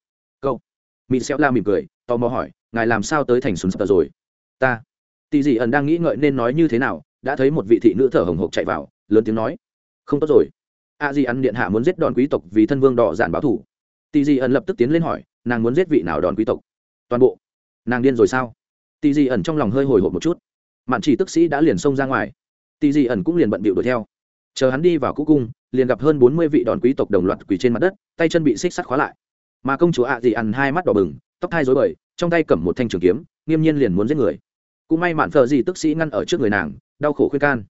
Câu. Mịt xẹo lạ mỉm cười, tò mò hỏi, ngài làm sao tới thành sùn sập rồi? Ta. Tỳ dị ẩn đang nghĩ ngợi nên nói như thế nào, đã thấy một vị thị nữ thở hồng hộc chạy vào, lớn tiếng nói, không tốt rồi. A di ăn điện hạ muốn giết đòn quý tộc vì thân vương đỏ giản báo thủ. Tỳ dị ẩn lập tức tiến lên hỏi, nàng muốn giết vị nào đòn quý tộc? Toàn bộ. Nàng điên rồi sao? Tỳ dị ẩn trong lòng hơi hồi hộp một chút mạn chỉ tức sĩ đã liền xông ra ngoài. Tỳ dị ẩn cũng liền bận bịu đuổi theo. Chờ hắn đi vào cũ cung, liền gặp hơn bốn mươi vị đòn quý tộc đồng loạt quỳ trên mặt đất, tay chân bị xích sắt khóa lại. Mà công chúa ạ dị ẩn hai mắt đỏ bừng, tóc thai dối bời, trong tay cầm một thanh trường kiếm, nghiêm nhiên liền muốn giết người. Cũng may mạn phờ dị tức sĩ ngăn ở trước người nàng, đau khổ khuyên can.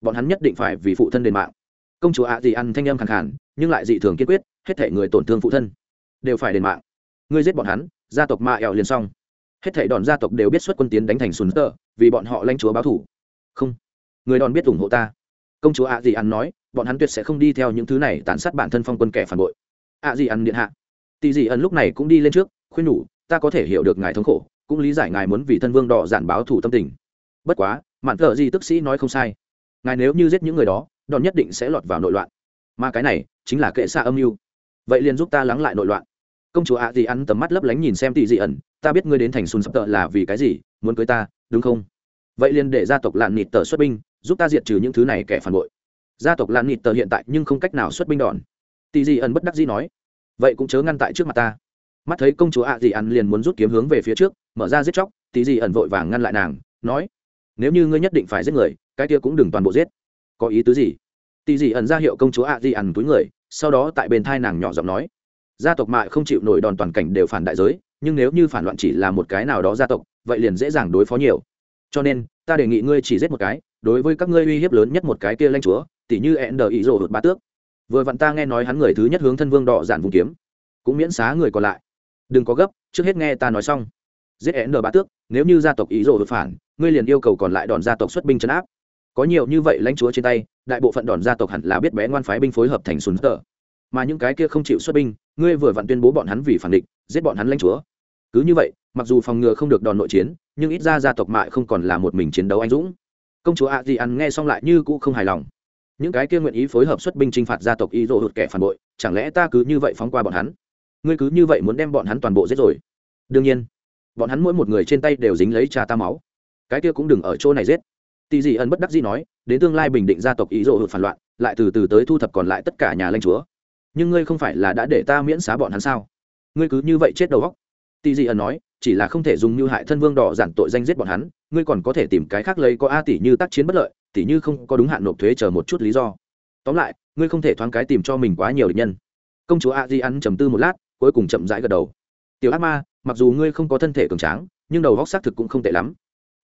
Bọn hắn nhất định phải vì phụ thân đền mạng. Công chúa ạ dị ăn thanh âm khẳng khản nhưng lại dị thường kiên quyết, hết thể người tổn thương phụ thân, đều phải đền mạng. Ngươi giết bọn hắn, gia tộc mạ ẹo liền xong hết thảy đòn gia tộc đều biết xuất quân tiến đánh thành sùn tơ, vì bọn họ lanh chúa báo thủ. Không. Người đòn biết ủng hộ ta. Công chúa ạ dị ăn nói, bọn hắn tuyệt sẽ không đi theo những thứ này tàn sát bản thân phong quân kẻ phản bội. Ạ dị ăn điện hạ. Tỷ dị ẩn lúc này cũng đi lên trước, khuyên nhủ, ta có thể hiểu được ngài thống khổ, cũng lý giải ngài muốn vì thân vương đỏ giản báo thủ tâm tình. Bất quá, mạn thợ gì tức sĩ nói không sai. Ngài nếu như giết những người đó, đòn nhất định sẽ lọt vào nội loạn. Mà cái này, chính là kệ xa âm mưu. Vậy liền giúp ta lắng lại nội loạn. Công chúa ạ Dị ăn tầm mắt lấp lánh nhìn xem tỷ dị ẩn ta biết ngươi đến thành xuân sập tợ là vì cái gì, muốn cưới ta, đúng không? Vậy liền để gia tộc lạn nịt tờ xuất binh, giúp ta diệt trừ những thứ này kẻ phản bội. Gia tộc lạn nịt tờ hiện tại nhưng không cách nào xuất binh đòn. Tỷ dị ẩn bất đắc dĩ nói, vậy cũng chớ ngăn tại trước mặt ta. Mắt thấy công chúa ạ dị ẩn liền muốn rút kiếm hướng về phía trước, mở ra giết chóc tỷ dị ẩn vội vàng ngăn lại nàng, nói, nếu như ngươi nhất định phải giết người, cái kia cũng đừng toàn bộ giết. Có ý tứ gì? Tỷ dị ẩn ra hiệu công chúa ạ dị ẩn túi người, sau đó tại bên thai nàng nhỏ giọng nói, gia tộc mại không chịu nổi đòn toàn cảnh đều phản đại giới nhưng nếu như phản loạn chỉ là một cái nào đó gia tộc, vậy liền dễ dàng đối phó nhiều. Cho nên, ta đề nghị ngươi chỉ giết một cái, đối với các ngươi uy hiếp lớn nhất một cái kia lanh chúa, tỷ như ẹn đờ ý rồ hụt ba tước. Vừa vặn ta nghe nói hắn người thứ nhất hướng thân vương đỏ giản vùng kiếm. Cũng miễn xá người còn lại. Đừng có gấp, trước hết nghe ta nói xong. Giết Ender ba tước, nếu như gia tộc ý rồ phản, ngươi liền yêu cầu còn lại đòn gia tộc xuất binh chấn áp. Có nhiều như vậy lãnh chúa trên tay, đại bộ phận đòn gia tộc hẳn là biết bé ngoan phái binh phối hợp thành sùn tờ. Mà những cái kia không chịu xuất binh, ngươi vừa vặn tuyên bố bọn hắn vì phản địch, giết bọn hắn lãnh chúa cứ như vậy, mặc dù phòng ngừa không được đòn nội chiến, nhưng ít ra gia tộc mại không còn là một mình chiến đấu anh dũng. Công chúa ạ di ăn nghe xong lại như cũ không hài lòng. Những cái kia nguyện ý phối hợp xuất binh chinh phạt gia tộc y rồ hụt kẻ phản bội, chẳng lẽ ta cứ như vậy phóng qua bọn hắn? Ngươi cứ như vậy muốn đem bọn hắn toàn bộ giết rồi. Đương nhiên, bọn hắn mỗi một người trên tay đều dính lấy cha ta máu. Cái kia cũng đừng ở chỗ này giết. Tỷ dị ẩn bất đắc dĩ nói, đến tương lai bình định gia tộc ý rồ hụt phản loạn, lại từ từ tới thu thập còn lại tất cả nhà lãnh chúa. Nhưng ngươi không phải là đã để ta miễn xá bọn hắn sao? Ngươi cứ như vậy chết đầu góc tỷ dị ẩn nói, chỉ là không thể dùng như hại thân vương đỏ giản tội danh giết bọn hắn, ngươi còn có thể tìm cái khác lấy có a tỷ như tác chiến bất lợi tỷ như không có đúng hạn nộp thuế chờ một chút lý do. Tóm lại, ngươi không thể thoáng cái tìm cho mình quá nhiều địch nhân. Công chúa a di ăn trầm tư một lát, cuối cùng chậm rãi gật đầu. Tiểu ác ma, mặc dù ngươi không có thân thể cường tráng, nhưng đầu góc xác thực cũng không tệ lắm.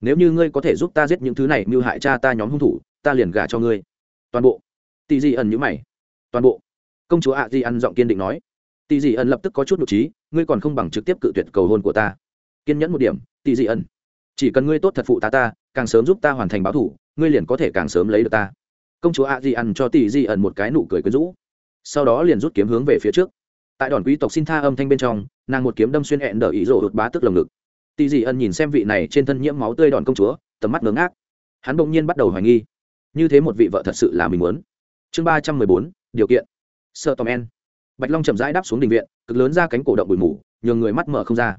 Nếu như ngươi có thể giúp ta giết những thứ này Mưu hại cha ta nhóm hung thủ, ta liền gả cho ngươi. Toàn bộ. Tỷ di ẩn nhữ mày. Toàn bộ. Công chúa a di ăn giọng kiên định nói tỷ Dị ẩn lập tức có chút nhục trí, ngươi còn không bằng trực tiếp cự tuyệt cầu hôn của ta. Kiên nhẫn một điểm tỷ Dị ẩn chỉ cần ngươi tốt thật phụ ta ta, càng sớm giúp ta hoàn thành báo thủ, ngươi liền có thể càng sớm lấy được ta. Công chúa a di ẩn cho tỷ Dị ẩn một cái nụ cười quyến rũ. Sau đó liền rút kiếm hướng về phía trước. Tại đòn quý tộc xin tha âm thanh bên trong, nàng một kiếm đâm xuyên hẹn đỡ ý rộ đột bá tức lồng ngực. Tỷ Dị ẩn nhìn xem vị này trên thân nhiễm máu tươi đòn công chúa, tầm mắt ngớ ngác. Hắn bỗng nhiên bắt đầu hoài nghi. Như thế một vị vợ thật sự là mình muốn. Chương ba trăm mười bốn, điều kiện. Sợ tòm en bạch long chậm rãi đáp xuống đình viện, cực lớn ra cánh cổ động bụi mù, nhường người mắt mở không ra.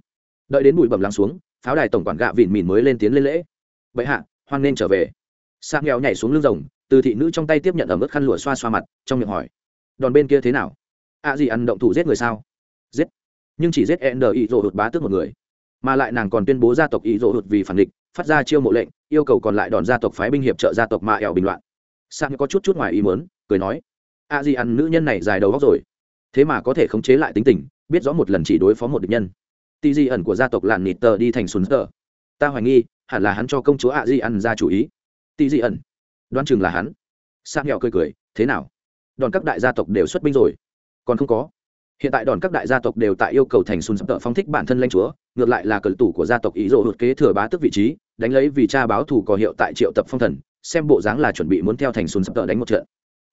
Đợi đến bụi bẩm lắng xuống, pháo đài tổng quản gạ vịn mìn mới lên tiến lên lễ. Bệ hạ, hoan nên trở về. Sa nghèo nhảy xuống lưng rồng, từ thị nữ trong tay tiếp nhận ẩm ướt khăn lụa xoa xoa mặt, trong miệng hỏi, đòn bên kia thế nào? Ạ à gì ăn động thủ giết người sao? Giết. Nhưng chỉ giết n ý rộ hụt bá tước một người. Mà lại nàng còn tuyên bố gia tộc ý rộ hụt vì phản địch, phát ra chiêu mộ lệnh, yêu cầu còn lại đòn gia tộc phái binh hiệp trợ gia tộc mạ ẻo bình loạn. Sang có chút chút ngoài ý mớn cười nói, a à gì ăn nữ nhân này dài đầu góc rồi thế mà có thể khống chế lại tính tình, biết rõ một lần chỉ đối phó một địch nhân. Tì di ẩn của gia tộc làn nịt tờ đi thành sùn tờ. Ta hoài nghi, hẳn là hắn cho công chúa ạ di ăn ra chủ ý. Tì di ẩn. Đoán chừng là hắn. Sang nghèo cười cười, thế nào? Đòn các đại gia tộc đều xuất binh rồi. Còn không có. Hiện tại đòn các đại gia tộc đều tại yêu cầu thành sùn tờ phóng thích bản thân lãnh chúa, ngược lại là cờ tủ của gia tộc ý rộ hụt kế thừa bá tức vị trí, đánh lấy vì cha báo thủ có hiệu tại triệu tập phong thần, xem bộ dáng là chuẩn bị muốn theo thành sùn tờ đánh một trận.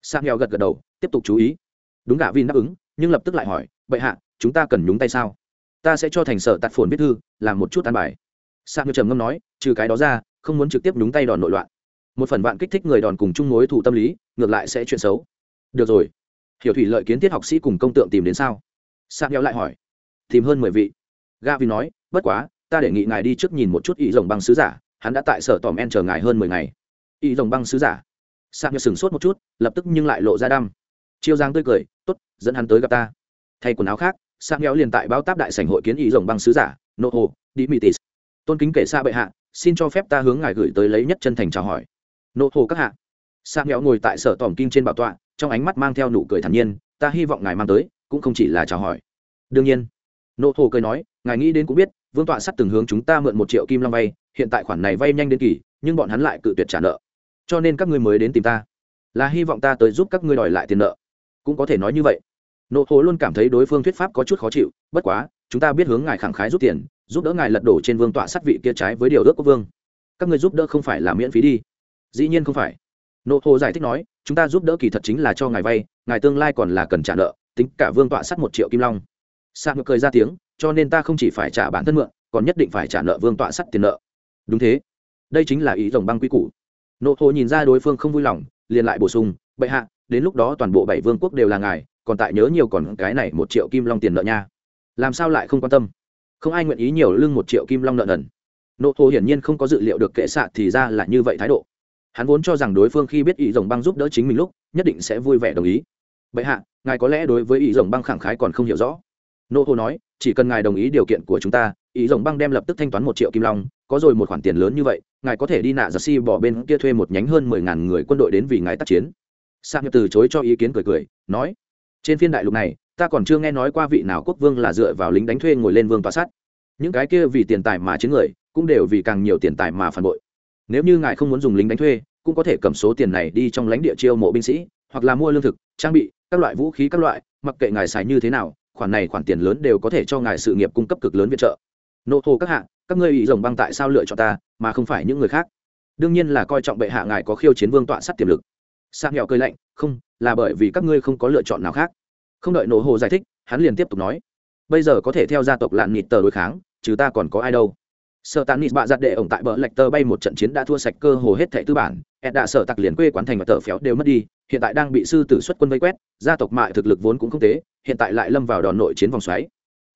Sang nghèo gật gật đầu, tiếp tục chú ý. Đúng gạ vin đáp ứng nhưng lập tức lại hỏi, bệ hạ, chúng ta cần nhúng tay sao? Ta sẽ cho thành sở tạt phồn viết thư, làm một chút an bài. Sang như trầm ngâm nói, trừ cái đó ra, không muốn trực tiếp nhúng tay đòn nội loạn. Một phần bạn kích thích người đòn cùng chung mối thủ tâm lý, ngược lại sẽ chuyện xấu. Được rồi. Hiểu thủy lợi kiến thiết học sĩ cùng công tượng tìm đến sao? Sang nhau lại hỏi. Tìm hơn mười vị. Gavi nói, bất quá, ta đề nghị ngài đi trước nhìn một chút ý rồng băng sứ giả, hắn đã tại sở tòm en chờ ngài hơn mười ngày. Ý rồng băng sứ giả. Sang nhau sửng sốt một chút, lập tức nhưng lại lộ ra đăm chiêu giang tươi cười, tốt, dẫn hắn tới gặp ta. Thay quần áo khác sang nghèo liền tại báo táp đại sảnh hội kiến ý rồng băng sứ giả, nô hồ dimitis tôn kính kể xa bệ hạ, xin cho phép ta hướng ngài gửi tới lấy nhất chân thành chào hỏi. Nô hồ các hạ. Sang nghèo ngồi tại sở tòm kim trên bảo tọa, trong ánh mắt mang theo nụ cười thản nhiên, ta hy vọng ngài mang tới, cũng không chỉ là chào hỏi. Đương nhiên. Nô hồ cười nói, ngài nghĩ đến cũng biết, vương tọa sắt từng hướng chúng ta mượn một triệu kim long vay, hiện tại khoản này vay nhanh đến kỳ, nhưng bọn hắn lại cự tuyệt trả nợ. Cho nên các ngươi mới đến tìm ta. Là hy vọng ta tới giúp các ngươi đòi lại tiền nợ cũng có thể nói như vậy. Nộ hồ luôn cảm thấy đối phương thuyết pháp có chút khó chịu, bất quá, chúng ta biết hướng ngài khẳng khái rút tiền, giúp đỡ ngài lật đổ trên vương tọa sát vị kia trái với điều ước của vương. Các người giúp đỡ không phải là miễn phí đi. Dĩ nhiên không phải. Nộ hồ giải thích nói, chúng ta giúp đỡ kỳ thật chính là cho ngài vay, ngài tương lai còn là cần trả nợ, tính cả vương tọa sắt một triệu kim long. Sa ngược cười ra tiếng, cho nên ta không chỉ phải trả bản thân mượn, còn nhất định phải trả nợ vương tọa sắt tiền nợ. Đúng thế. Đây chính là ý rồng băng quy củ. Nộ hồ nhìn ra đối phương không vui lòng, liền lại bổ sung, bệ hạ đến lúc đó toàn bộ bảy vương quốc đều là ngài, còn tại nhớ nhiều còn cái này một triệu kim long tiền nợ nha. Làm sao lại không quan tâm? Không ai nguyện ý nhiều lưng một triệu kim long nợ nần. Nộ hồ hiển nhiên không có dự liệu được kệ xạ thì ra là như vậy thái độ. Hắn vốn cho rằng đối phương khi biết ý rồng băng giúp đỡ chính mình lúc, nhất định sẽ vui vẻ đồng ý. Bệ hạ, ngài có lẽ đối với ý rồng băng khẳng khái còn không hiểu rõ. Nô hồ nói, chỉ cần ngài đồng ý điều kiện của chúng ta ý rồng băng đem lập tức thanh toán một triệu kim long, có rồi một khoản tiền lớn như vậy, ngài có thể đi nạ giặc si bỏ bên kia thuê một nhánh hơn mười ngàn người quân đội đến vì ngài tác chiến sang từ chối cho ý kiến cười cười, nói, trên phiên đại lục này, ta còn chưa nghe nói qua vị nào quốc vương là dựa vào lính đánh thuê ngồi lên vương tòa sát những cái kia vì tiền tài mà chiến người, cũng đều vì càng nhiều tiền tài mà phản bội. Nếu như ngài không muốn dùng lính đánh thuê, cũng có thể cầm số tiền này đi trong lãnh địa chiêu mộ binh sĩ, hoặc là mua lương thực, trang bị, các loại vũ khí các loại, mặc kệ ngài xài như thế nào, khoản này khoản tiền lớn đều có thể cho ngài sự nghiệp cung cấp cực lớn viện trợ. Nô thô các hạ, các ngươi ý rồng băng tại sao lựa chọn ta, mà không phải những người khác? Đương nhiên là coi trọng bệ hạ ngài có khiêu chiến vương tọa sắt tiềm lực sang nghèo cười lạnh, không, là bởi vì các ngươi không có lựa chọn nào khác. Không đợi nổ hồ giải thích, hắn liền tiếp tục nói, bây giờ có thể theo gia tộc lạn nhịt tờ đối kháng chứ ta còn có ai đâu. Sợ tàn nịt bạ giặt đệ ổng tại bờ lạch tờ bay một trận chiến đã thua sạch cơ hồ hết thẻ tư bản ed đã sợ tặc liền quê quán thành và tờ phéo đều mất đi, hiện tại đang bị sư tử xuất quân vây quét, gia tộc mại thực lực vốn cũng không tế, hiện tại lại lâm vào đòn nội chiến vòng xoáy.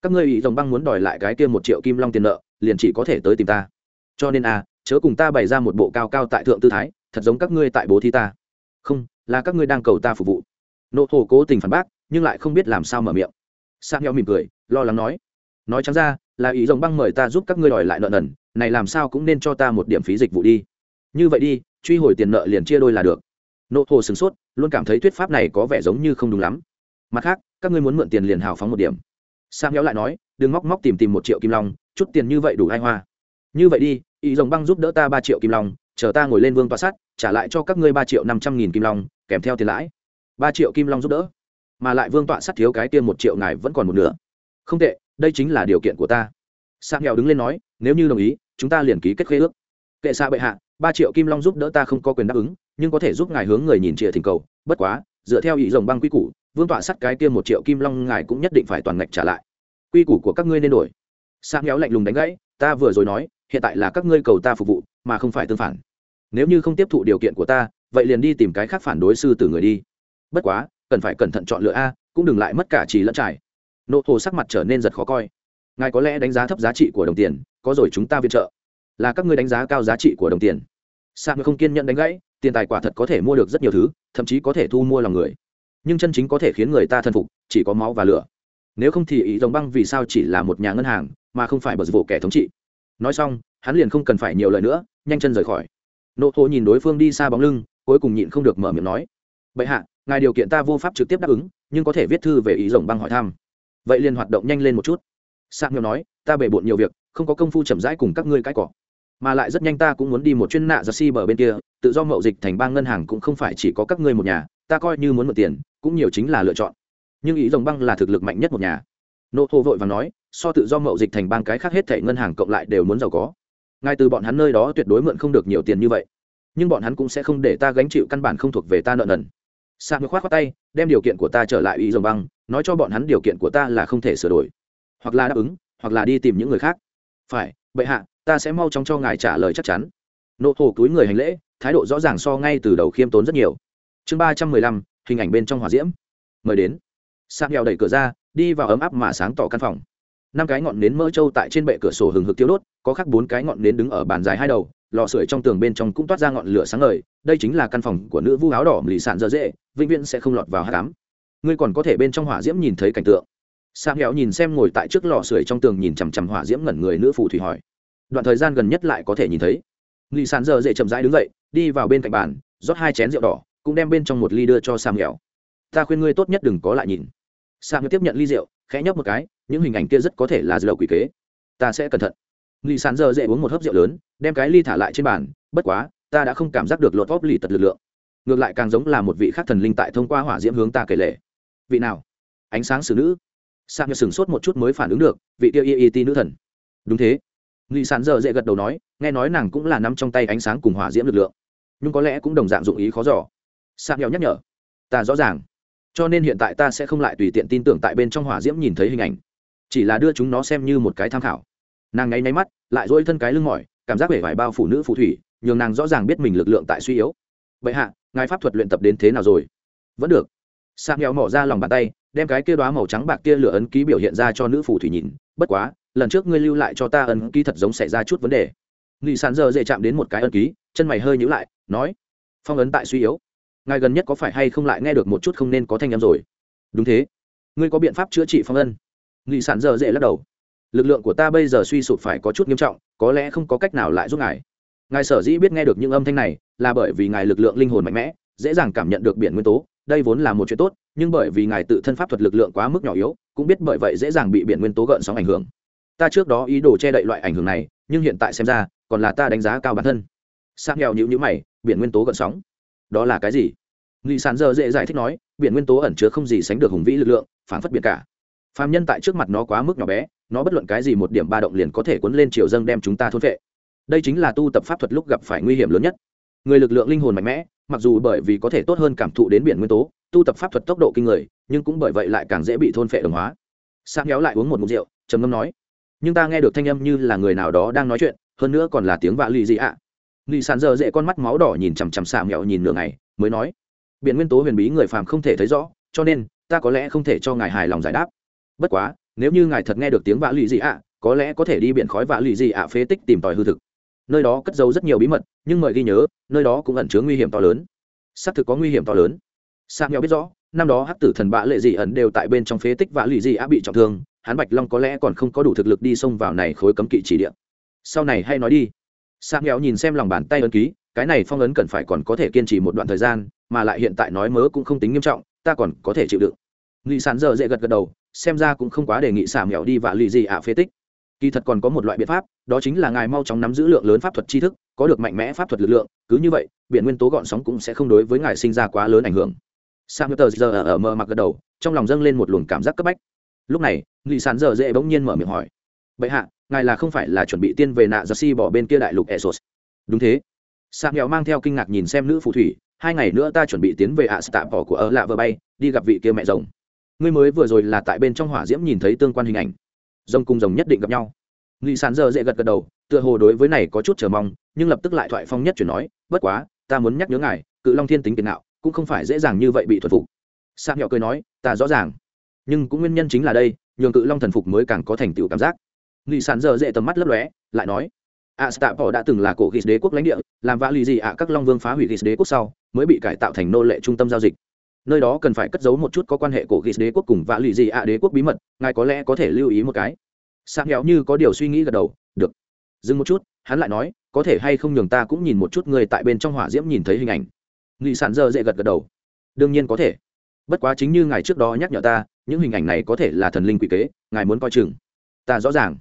Các ngươi ý dòng băng muốn đòi lại cái kia một triệu kim long tiền nợ, liền chỉ có thể tới tìm ta. Cho nên a chớ cùng ta bày ra một bộ cao cao tại thượng tư thái, thật giống các ngươi tại bố thi ta không, là các ngươi đang cầu ta phục vụ. Nộ thổ cố tình phản bác, nhưng lại không biết làm sao mở miệng. Sang nhau mỉm cười, lo lắng nói. Nói chẳng ra, là ý rồng băng mời ta giúp các ngươi đòi lại nợ nần, này làm sao cũng nên cho ta một điểm phí dịch vụ đi. Như vậy đi, truy hồi tiền nợ liền chia đôi là được. Nộ thổ sửng sốt, luôn cảm thấy thuyết pháp này có vẻ giống như không đúng lắm. Mặt khác, các ngươi muốn mượn tiền liền hào phóng một điểm. Sang nhau lại nói, đừng móc móc tìm tìm một triệu kim long, chút tiền như vậy đủ hai hoa. Như vậy đi, ý rồng băng giúp đỡ ta ba triệu kim long, chờ ta ngồi lên vương tòa sát trả lại cho các ngươi ba triệu năm trăm nghìn kim long, kèm theo tiền lãi. Ba triệu kim long giúp đỡ. Mà lại vương tọa sát thiếu cái kia một triệu ngài vẫn còn một nửa. Không tệ, đây chính là điều kiện của ta. Sang nghèo đứng lên nói, nếu như đồng ý, chúng ta liền ký kết khế ước. Kệ xa bệ hạ, ba triệu kim long giúp đỡ ta không có quyền đáp ứng, nhưng có thể giúp ngài hướng người nhìn trịa thỉnh cầu. Bất quá, dựa theo ý rồng băng quy củ, vương tọa sắt cái kia một triệu kim long ngài cũng nhất định phải toàn ngạch trả lại. Quy củ của các ngươi nên đổi. Sang nghèo lạnh lùng đánh gãy, ta vừa rồi nói, hiện tại là các ngươi cầu ta phục vụ, mà không phải tương phản nếu như không tiếp thụ điều kiện của ta, vậy liền đi tìm cái khác phản đối sư tử người đi. Bất quá, cần phải cẩn thận chọn lựa a, cũng đừng lại mất cả trì lẫn trải. Nộ hồ sắc mặt trở nên giật khó coi. Ngài có lẽ đánh giá thấp giá trị của đồng tiền, có rồi chúng ta viện trợ. Là các ngươi đánh giá cao giá trị của đồng tiền. Sao không kiên nhận đánh gãy, tiền tài quả thật có thể mua được rất nhiều thứ, thậm chí có thể thu mua lòng người. Nhưng chân chính có thể khiến người ta thân phục, chỉ có máu và lửa. Nếu không thì ý dòng băng vì sao chỉ là một nhà ngân hàng, mà không phải bật vụ kẻ thống trị. Nói xong, hắn liền không cần phải nhiều lời nữa, nhanh chân rời khỏi nộ thô nhìn đối phương đi xa bóng lưng, cuối cùng nhịn không được mở miệng nói, bệ hạ, ngài điều kiện ta vô pháp trực tiếp đáp ứng, nhưng có thể viết thư về ý rồng băng hỏi thăm. Vậy liền hoạt động nhanh lên một chút. Sạc nhiều nói, ta bể bộn nhiều việc, không có công phu chậm rãi cùng các ngươi cãi cọ. Mà lại rất nhanh ta cũng muốn đi một chuyên nạ ra si bờ bên kia, tự do mậu dịch thành bang ngân hàng cũng không phải chỉ có các ngươi một nhà, ta coi như muốn mượn tiền, cũng nhiều chính là lựa chọn. Nhưng ý rồng băng là thực lực mạnh nhất một nhà. Nô thô vội và nói, so tự do mậu dịch thành bang cái khác hết thể ngân hàng cộng lại đều muốn giàu có ngay từ bọn hắn nơi đó tuyệt đối mượn không được nhiều tiền như vậy. Nhưng bọn hắn cũng sẽ không để ta gánh chịu căn bản không thuộc về ta nợ nần. Sa ngược khoát khoát tay, đem điều kiện của ta trở lại ý dòng băng, nói cho bọn hắn điều kiện của ta là không thể sửa đổi. Hoặc là đáp ứng, hoặc là đi tìm những người khác. Phải, bệ hạ, ta sẽ mau chóng cho ngài trả lời chắc chắn. Nộ thổ túi người hành lễ, thái độ rõ ràng so ngay từ đầu khiêm tốn rất nhiều. Chương ba trăm mười lăm, hình ảnh bên trong hòa diễm. Mời đến. Sang nghèo đẩy cửa ra, đi vào ấm áp mà sáng tỏ căn phòng. Năm cái ngọn nến mỡ trâu tại trên bệ cửa sổ hừng hực tiêu đốt có khắc bốn cái ngọn nến đứng ở bàn dài hai đầu, lò sưởi trong tường bên trong cũng toát ra ngọn lửa sáng ngời, đây chính là căn phòng của nữ vu áo đỏ lì sạn dơ dễ vĩnh viễn sẽ không lọt vào hát cám ngươi còn có thể bên trong hỏa diễm nhìn thấy cảnh tượng. Sam nghèo nhìn xem ngồi tại trước lò sưởi trong tường nhìn chằm chằm hỏa diễm ngẩn người nữ phù thủy hỏi. Đoạn thời gian gần nhất lại có thể nhìn thấy. Lì sàn dơ dễ chậm rãi đứng dậy, đi vào bên cạnh bàn, rót hai chén rượu đỏ, cũng đem bên trong một ly đưa cho sam nghèo ta khuyên ngươi tốt nhất đừng có lại nhìn. Sam tiếp nhận ly rượu, khẽ nhấp một cái, những hình ảnh kia rất có thể là dầu quỷ kế. Ta sẽ cẩn thận lì sán giờ dễ uống một hớp rượu lớn, đem cái ly thả lại trên bàn, bất quá, ta đã không cảm giác được lột vóp lì tật lực lượng. Ngược lại càng giống là một vị khác thần linh tại thông qua hỏa diễm hướng ta kể lệ. Vị nào? Ánh sáng xử nữ. Sang sửng sốt một chút mới phản ứng được, vị tiêu y y ti nữ thần. Đúng thế. Lì sán giờ dễ gật đầu nói, nghe nói nàng cũng là nắm trong tay ánh sáng cùng hỏa diễm lực lượng. Nhưng có lẽ cũng đồng dạng dụng ý khó giỏ sang nghèo nhắc nhở. Ta rõ ràng. Cho nên hiện tại ta sẽ không lại tùy tiện tin tưởng tại bên trong hỏa diễm nhìn thấy hình ảnh. Chỉ là đưa chúng nó xem như một cái tham khảo nàng ngáy nháy mắt, lại dỗi thân cái lưng mỏi, cảm giác vẻ vải bao phụ nữ phù thủy, nhường nàng rõ ràng biết mình lực lượng tại suy yếu. Vậy hạ, ngài pháp thuật luyện tập đến thế nào rồi? Vẫn được. Sang nghèo mỏ ra lòng bàn tay, đem cái kia đoá màu trắng bạc kia lửa ấn ký biểu hiện ra cho nữ phù thủy nhìn, bất quá, lần trước ngươi lưu lại cho ta ấn ký thật giống xảy ra chút vấn đề. Nghị sàn giờ dễ chạm đến một cái ấn ký, chân mày hơi nhữ lại, nói, phong ấn tại suy yếu. Ngài gần nhất có phải hay không lại nghe được một chút không nên có thanh âm rồi? Đúng thế. Ngươi có biện pháp chữa trị phong ân nghị sản giờ dễ lắc đầu lực lượng của ta bây giờ suy sụp phải có chút nghiêm trọng, có lẽ không có cách nào lại giúp ngài. Ngài sở dĩ biết nghe được những âm thanh này là bởi vì ngài lực lượng linh hồn mạnh mẽ, dễ dàng cảm nhận được biển nguyên tố, đây vốn là một chuyện tốt, nhưng bởi vì ngài tự thân pháp thuật lực lượng quá mức nhỏ yếu, cũng biết bởi vậy dễ dàng bị biển nguyên tố gợn sóng ảnh hưởng. Ta trước đó ý đồ che đậy loại ảnh hưởng này, nhưng hiện tại xem ra, còn là ta đánh giá cao bản thân. Sang nghèo nhữ nhữ mày, biển nguyên tố gợn sóng? Đó là cái gì? Nghị sàn giờ dễ giải thích nói, biển nguyên tố ẩn chứa không gì sánh được hùng vĩ lực lượng, phản phất biển cả. Phàm nhân tại trước mặt nó quá mức nhỏ bé nó bất luận cái gì một điểm ba động liền có thể cuốn lên chiều dâng đem chúng ta thôn vệ. Đây chính là tu tập pháp thuật lúc gặp phải nguy hiểm lớn nhất. Người lực lượng linh hồn mạnh mẽ, mặc dù bởi vì có thể tốt hơn cảm thụ đến biển nguyên tố, tu tập pháp thuật tốc độ kinh người, nhưng cũng bởi vậy lại càng dễ bị thôn phệ đồng hóa. Sang kéo lại uống một mục rượu, trầm ngâm nói, nhưng ta nghe được thanh âm như là người nào đó đang nói chuyện, hơn nữa còn là tiếng vạ lì gì ạ? À. lì sàn giờ dễ con mắt máu đỏ nhìn chằm chằm xạ mẹo nhìn nửa ngày, mới nói biện nguyên tố huyền bí người phàm không thể thấy rõ, cho nên ta có lẽ không thể cho ngài hài lòng giải đáp. Bất quá nếu như ngài thật nghe được tiếng vạ lụy gì ạ, có lẽ có thể đi biển khói vạ lụy gì ạ phế tích tìm tòi hư thực. Nơi đó cất giấu rất nhiều bí mật, nhưng mời ghi nhớ, nơi đó cũng ẩn chứa nguy hiểm to lớn. Xác thực có nguy hiểm to lớn. Sang nhau biết rõ, năm đó hắc tử thần bạ lệ dị ẩn đều tại bên trong phế tích vạ lụy dị ạ bị trọng thương, hắn bạch long có lẽ còn không có đủ thực lực đi xông vào này khối cấm kỵ chỉ địa. Sau này hay nói đi. Sang nghèo nhìn xem lòng bàn tay ấn ký, cái này phong ấn cần phải còn có thể kiên trì một đoạn thời gian, mà lại hiện tại nói mớ cũng không tính nghiêm trọng, ta còn có thể chịu đựng. Nghị sản giờ dễ gật gật đầu xem ra cũng không quá đề nghị xả mẹo đi và lì gì ạ phế tích. Kỳ thật còn có một loại biện pháp, đó chính là ngài mau chóng nắm giữ lượng lớn pháp thuật tri thức, có được mạnh mẽ pháp thuật lực lượng, cứ như vậy biện nguyên tố gọn sóng cũng sẽ không đối với ngài sinh ra quá lớn ảnh hưởng. Sam tờ giờ ở mờ mặc gật đầu, trong lòng dâng lên một luồng cảm giác cấp bách. Lúc này, nghị sàn giờ dễ bỗng nhiên mở miệng hỏi. Bệ hạ, ngài là không phải là chuẩn bị tiên về nạ giặc si bỏ bên kia đại lục esos đúng thế. Sam nghèo mang theo kinh ngạc nhìn xem nữ phù thủy. Hai ngày nữa ta chuẩn bị tiến về ạ tạ bỏ của ở lạ vừa bay, đi gặp vị kia mẹ rồng ngươi mới vừa rồi là tại bên trong hỏa diễm nhìn thấy tương quan hình ảnh. Rồng cùng rồng nhất định gặp nhau. Nghị sản giờ dễ gật gật đầu, tựa hồ đối với này có chút chờ mong, nhưng lập tức lại thoại phong nhất chuyển nói, bất quá, ta muốn nhắc nhớ ngài, cự long thiên tính tiền nào cũng không phải dễ dàng như vậy bị thuần phục. Sa nhỏ cười nói, ta rõ ràng. Nhưng cũng nguyên nhân chính là đây, nhường cự long thần phục mới càng có thành tựu cảm giác. Nghị sản giờ dễ tầm mắt lấp lóe, lại nói a stạ bỏ đã từng là cổ ghis đế quốc lãnh địa, làm vã lì gì ạ, các long vương phá hủy ghis đế quốc sau, mới bị cải tạo thành nô lệ trung tâm giao dịch nơi đó cần phải cất giấu một chút có quan hệ cổ ghis đế quốc cùng vạ lụy gì ạ đế quốc bí mật, ngài có lẽ có thể lưu ý một cái. Sang nghèo như có điều suy nghĩ gật đầu, được, dừng một chút, hắn lại nói, có thể hay không nhường ta cũng nhìn một chút người tại bên trong hỏa diễm nhìn thấy hình ảnh. Nghị sản dơ dễ gật gật đầu, đương nhiên có thể. Bất quá chính như ngài trước đó nhắc nhở ta, những hình ảnh này có thể là thần linh quỷ kế, ngài muốn coi chừng. Ta rõ ràng.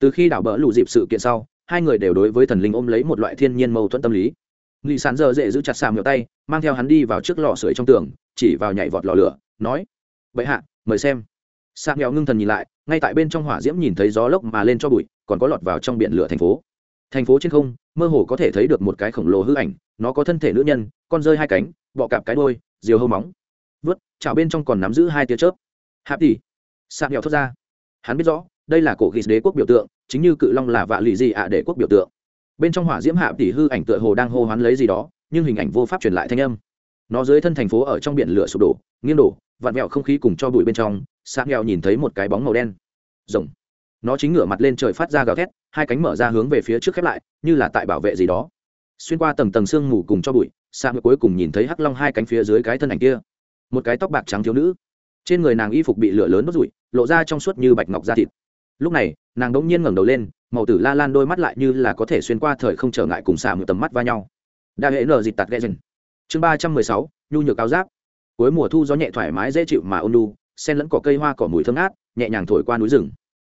Từ khi đảo bỡ lụ dịp sự kiện sau, hai người đều đối với thần linh ôm lấy một loại thiên nhiên mâu thuẫn tâm lý. Nghị sản dơ dễ giữ chặt sàm nghèo tay, mang theo hắn đi vào trước lò sưởi trong tường chỉ vào nhảy vọt lò lửa, nói, bệ hạ, mời xem. Xà mèo ngưng thần nhìn lại, ngay tại bên trong hỏa diễm nhìn thấy gió lốc mà lên cho bụi, còn có lọt vào trong biển lửa thành phố. Thành phố trên không, mơ hồ có thể thấy được một cái khổng lồ hư ảnh, nó có thân thể nữ nhân, con rơi hai cánh, bọ cạp cái đôi diều hâu móng. Vớt chảo bên trong còn nắm giữ hai tia chớp. Hạp tỷ sạc nghèo thốt ra. Hắn biết rõ, đây là cổ ghi đế quốc biểu tượng, chính như cự long là vạ lì gì ạ đế quốc biểu tượng. Bên trong hỏa diễm hạ tỷ hư ảnh tựa hồ đang hô hoán lấy gì đó, nhưng hình ảnh vô pháp truyền lại thanh âm nó dưới thân thành phố ở trong biển lửa sụp đổ, nghiêng đổ, vặn vẹo không khí cùng cho bụi bên trong sạc nghèo nhìn thấy một cái bóng màu đen. Rồng. Nó chính ngửa mặt lên trời phát ra gào thét, hai cánh mở ra hướng về phía trước khép lại, như là tại bảo vệ gì đó. Xuyên qua tầng tầng sương mù cùng cho bụi sa nghèo cuối cùng nhìn thấy hắc long hai cánh phía dưới cái thân ảnh kia. Một cái tóc bạc trắng thiếu nữ. Trên người nàng y phục bị lửa lớn đốt rụi, lộ ra trong suốt như bạch ngọc da thịt. Lúc này, nàng đ ỗ n g nhiên ngẩng đầu lên, màu tử la lan đôi mắt lại như là có thể xuyên qua thời không trở ngại cùng xả một tầm mắt va nhau. Đa hệ nờ dịt tạt ghe dần chương ba trăm mười sáu, nhu nhược áo giáp. Cuối mùa thu gió nhẹ thoải mái dễ chịu mà ôn lu sen lẫn cỏ cây hoa cỏ mùi thơm át nhẹ nhàng thổi qua núi rừng.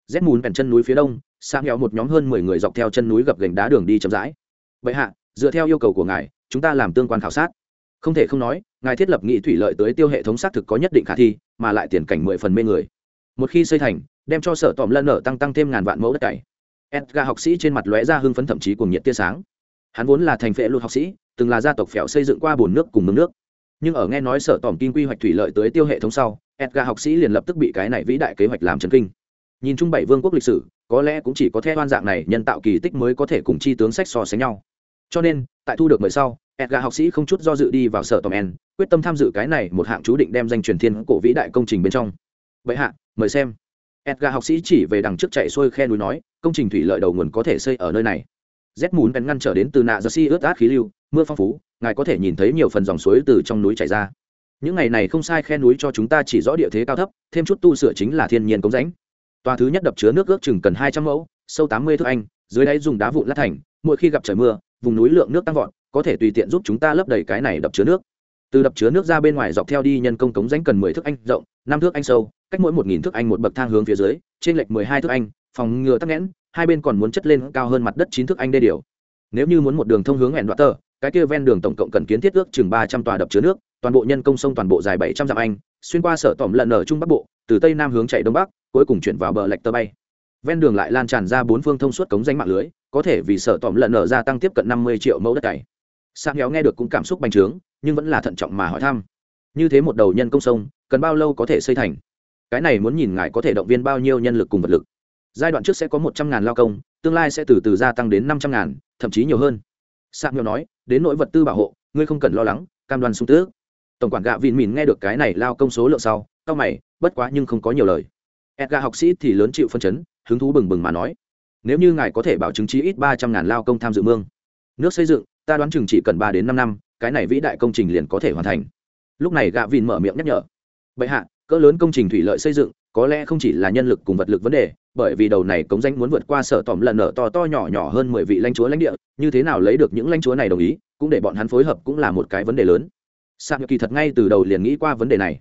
Rét mùn bèn chân núi phía đông sang nghèo một nhóm hơn mười người dọc theo chân núi gập gành đá đường đi chậm rãi. Vậy hạ, dựa theo yêu cầu của ngài, chúng ta làm tương quan khảo sát. Không thể không nói, ngài thiết lập nghị thủy lợi tới tiêu hệ thống xác thực có nhất định khả thi, mà lại tiền cảnh mười phần mê người. Một khi xây thành, đem cho sở tòm lân nở tăng tăng thêm ngàn vạn mẫu đất cày. Edgar học sĩ trên mặt lóe ra hưng phấn thậm chí cùng nhiệt tia sáng hắn vốn là thành phệ luật học sĩ, từng là gia tộc phèo xây dựng qua bồn nước cùng mương nước. Nhưng ở nghe nói sở tòm kinh quy hoạch thủy lợi tới tiêu hệ thống sau, edgar học sĩ liền lập tức bị cái này vĩ đại kế hoạch làm trần kinh. Nhìn chung bảy vương quốc lịch sử, có lẽ cũng chỉ có theo oan dạng này nhân tạo kỳ tích mới có thể cùng chi tướng sách so sánh nhau. Cho nên, tại thu được mời sau, edgar học sĩ không chút do dự đi vào sở tòm en, quyết tâm tham dự cái này một hạng chú định đem danh truyền thiên cổ vĩ đại công trình bên trong. Vậy hạ, mời xem. Edgar học sĩ chỉ về đằng trước chạy xuôi khe núi nói, công trình thủy lợi đầu nguồn có thể xây ở nơi này rét mùn bèn ngăn trở đến từ nạ jersey ướt át khí lưu, mưa phong phú, ngài có thể nhìn thấy nhiều phần dòng suối từ trong núi chảy ra. Những ngày này không sai khe núi cho chúng ta chỉ rõ địa thế cao thấp, thêm chút tu sửa chính là thiên nhiên cống rãnh. Tòa thứ nhất đập chứa nước ước chừng cần hai trăm mẫu, sâu tám mươi thước anh, dưới đáy dùng đá vụn lát thành, mỗi khi gặp trời mưa, vùng núi lượng nước tăng vọt, có thể tùy tiện giúp chúng ta lấp đầy cái này đập chứa nước. Từ đập chứa nước ra bên ngoài dọc theo đi nhân công cống rãnh cần mười thước anh rộng, năm thước anh sâu, cách mỗi một nghìn thước anh một bậc thang hướng phía dưới, trên lệch mười hai thước anh, phòng ngừa tắc nghẽn hai bên còn muốn chất lên cao hơn mặt đất chín thước anh đê điều. Nếu như muốn một đường thông hướng hẹn đoạn tờ cái kia ven đường tổng cộng cần kiến thiết ước chừng ba trăm tòa đập chứa nước, toàn bộ nhân công sông toàn bộ dài bảy trăm dặm anh, xuyên qua sở tỏm lần ở trung bắc bộ, từ tây nam hướng chạy đông bắc, cuối cùng chuyển vào bờ lạch tơ bay. Ven đường lại lan tràn ra bốn phương thông suốt cống danh mạng lưới, có thể vì sở tỏm lần nở ra tăng tiếp cận năm mươi triệu mẫu đất cày. Sang héo nghe được cũng cảm xúc bành trướng, nhưng vẫn là thận trọng mà hỏi thăm. Như thế một đầu nhân công sông, cần bao lâu có thể xây thành? Cái này muốn nhìn ngài có thể động viên bao nhiêu nhân lực cùng vật lực giai đoạn trước sẽ có một trăm ngàn lao công, tương lai sẽ từ từ gia tăng đến năm trăm ngàn, thậm chí nhiều hơn. Sạc héo nói, đến nỗi vật tư bảo hộ, ngươi không cần lo lắng, cam đoan sung tước. Tổng quản gạ vịn mìn nghe được cái này lao công số lượng sau cao mày, bất quá nhưng không có nhiều lời. Edgar học sĩ thì lớn chịu phân chấn, hứng thú bừng bừng mà nói, nếu như ngài có thể bảo chứng chí ít ba trăm ngàn lao công tham dự mương, nước xây dựng, ta đoán chừng chỉ cần ba đến năm năm, cái này vĩ đại công trình liền có thể hoàn thành. Lúc này gạ Vịn mở miệng nhắc nhở, bệ hạ, cỡ lớn công trình thủy lợi xây dựng, có lẽ không chỉ là nhân lực cùng vật lực vấn đề bởi vì đầu này cống danh muốn vượt qua sở tỏm lần nở to to nhỏ nhỏ hơn mười vị lãnh chúa lãnh địa, như thế nào lấy được những lãnh chúa này đồng ý, cũng để bọn hắn phối hợp cũng là một cái vấn đề lớn. Sạc kỳ thật ngay từ đầu liền nghĩ qua vấn đề này.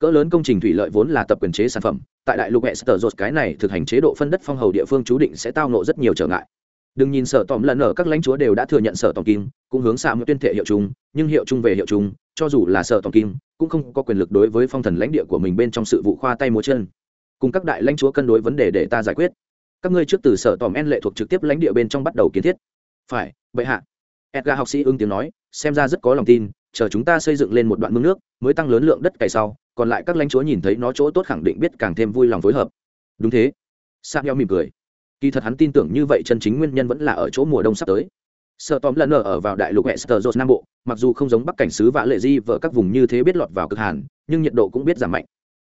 Cỡ lớn công trình thủy lợi vốn là tập quyền chế sản phẩm, tại đại lục hệ sở dột cái này thực hành chế độ phân đất phong hầu địa phương chú định sẽ tao nộ rất nhiều trở ngại. Đừng nhìn sở tòm lần ở các lãnh chúa đều đã thừa nhận sở tòm kim, cũng hướng xạ tuyên thệ hiệu chung nhưng hiệu chung về hiệu chung cho dù là sở tòm kim, cũng không có quyền lực đối với phong thần lãnh địa của mình bên trong sự vụ khoa tay múa chân cùng các đại lãnh chúa cân đối vấn đề để ta giải quyết. Các ngươi trước từ sở tòm en lệ thuộc trực tiếp lãnh địa bên trong bắt đầu kiến thiết. Phải vậy hạ. Edgar học sĩ ưng tiếng nói xem ra rất có lòng tin chờ chúng ta xây dựng lên một đoạn mương nước mới tăng lớn lượng đất cày sau còn lại các lãnh chúa nhìn thấy nó chỗ tốt khẳng định biết càng thêm vui lòng phối hợp. Đúng thế. Sa heo mỉm cười. Kỳ thật hắn tin tưởng như vậy chân chính nguyên nhân vẫn là ở chỗ mùa đông sắp tới. Sợ tóm lần ở vào đại lục Westeros Nam Bộ, mặc dù không giống Bắc cảnh sứ vã lệ di vợ các vùng như thế biết lọt vào cực hàn, nhưng nhiệt độ cũng biết giảm mạnh.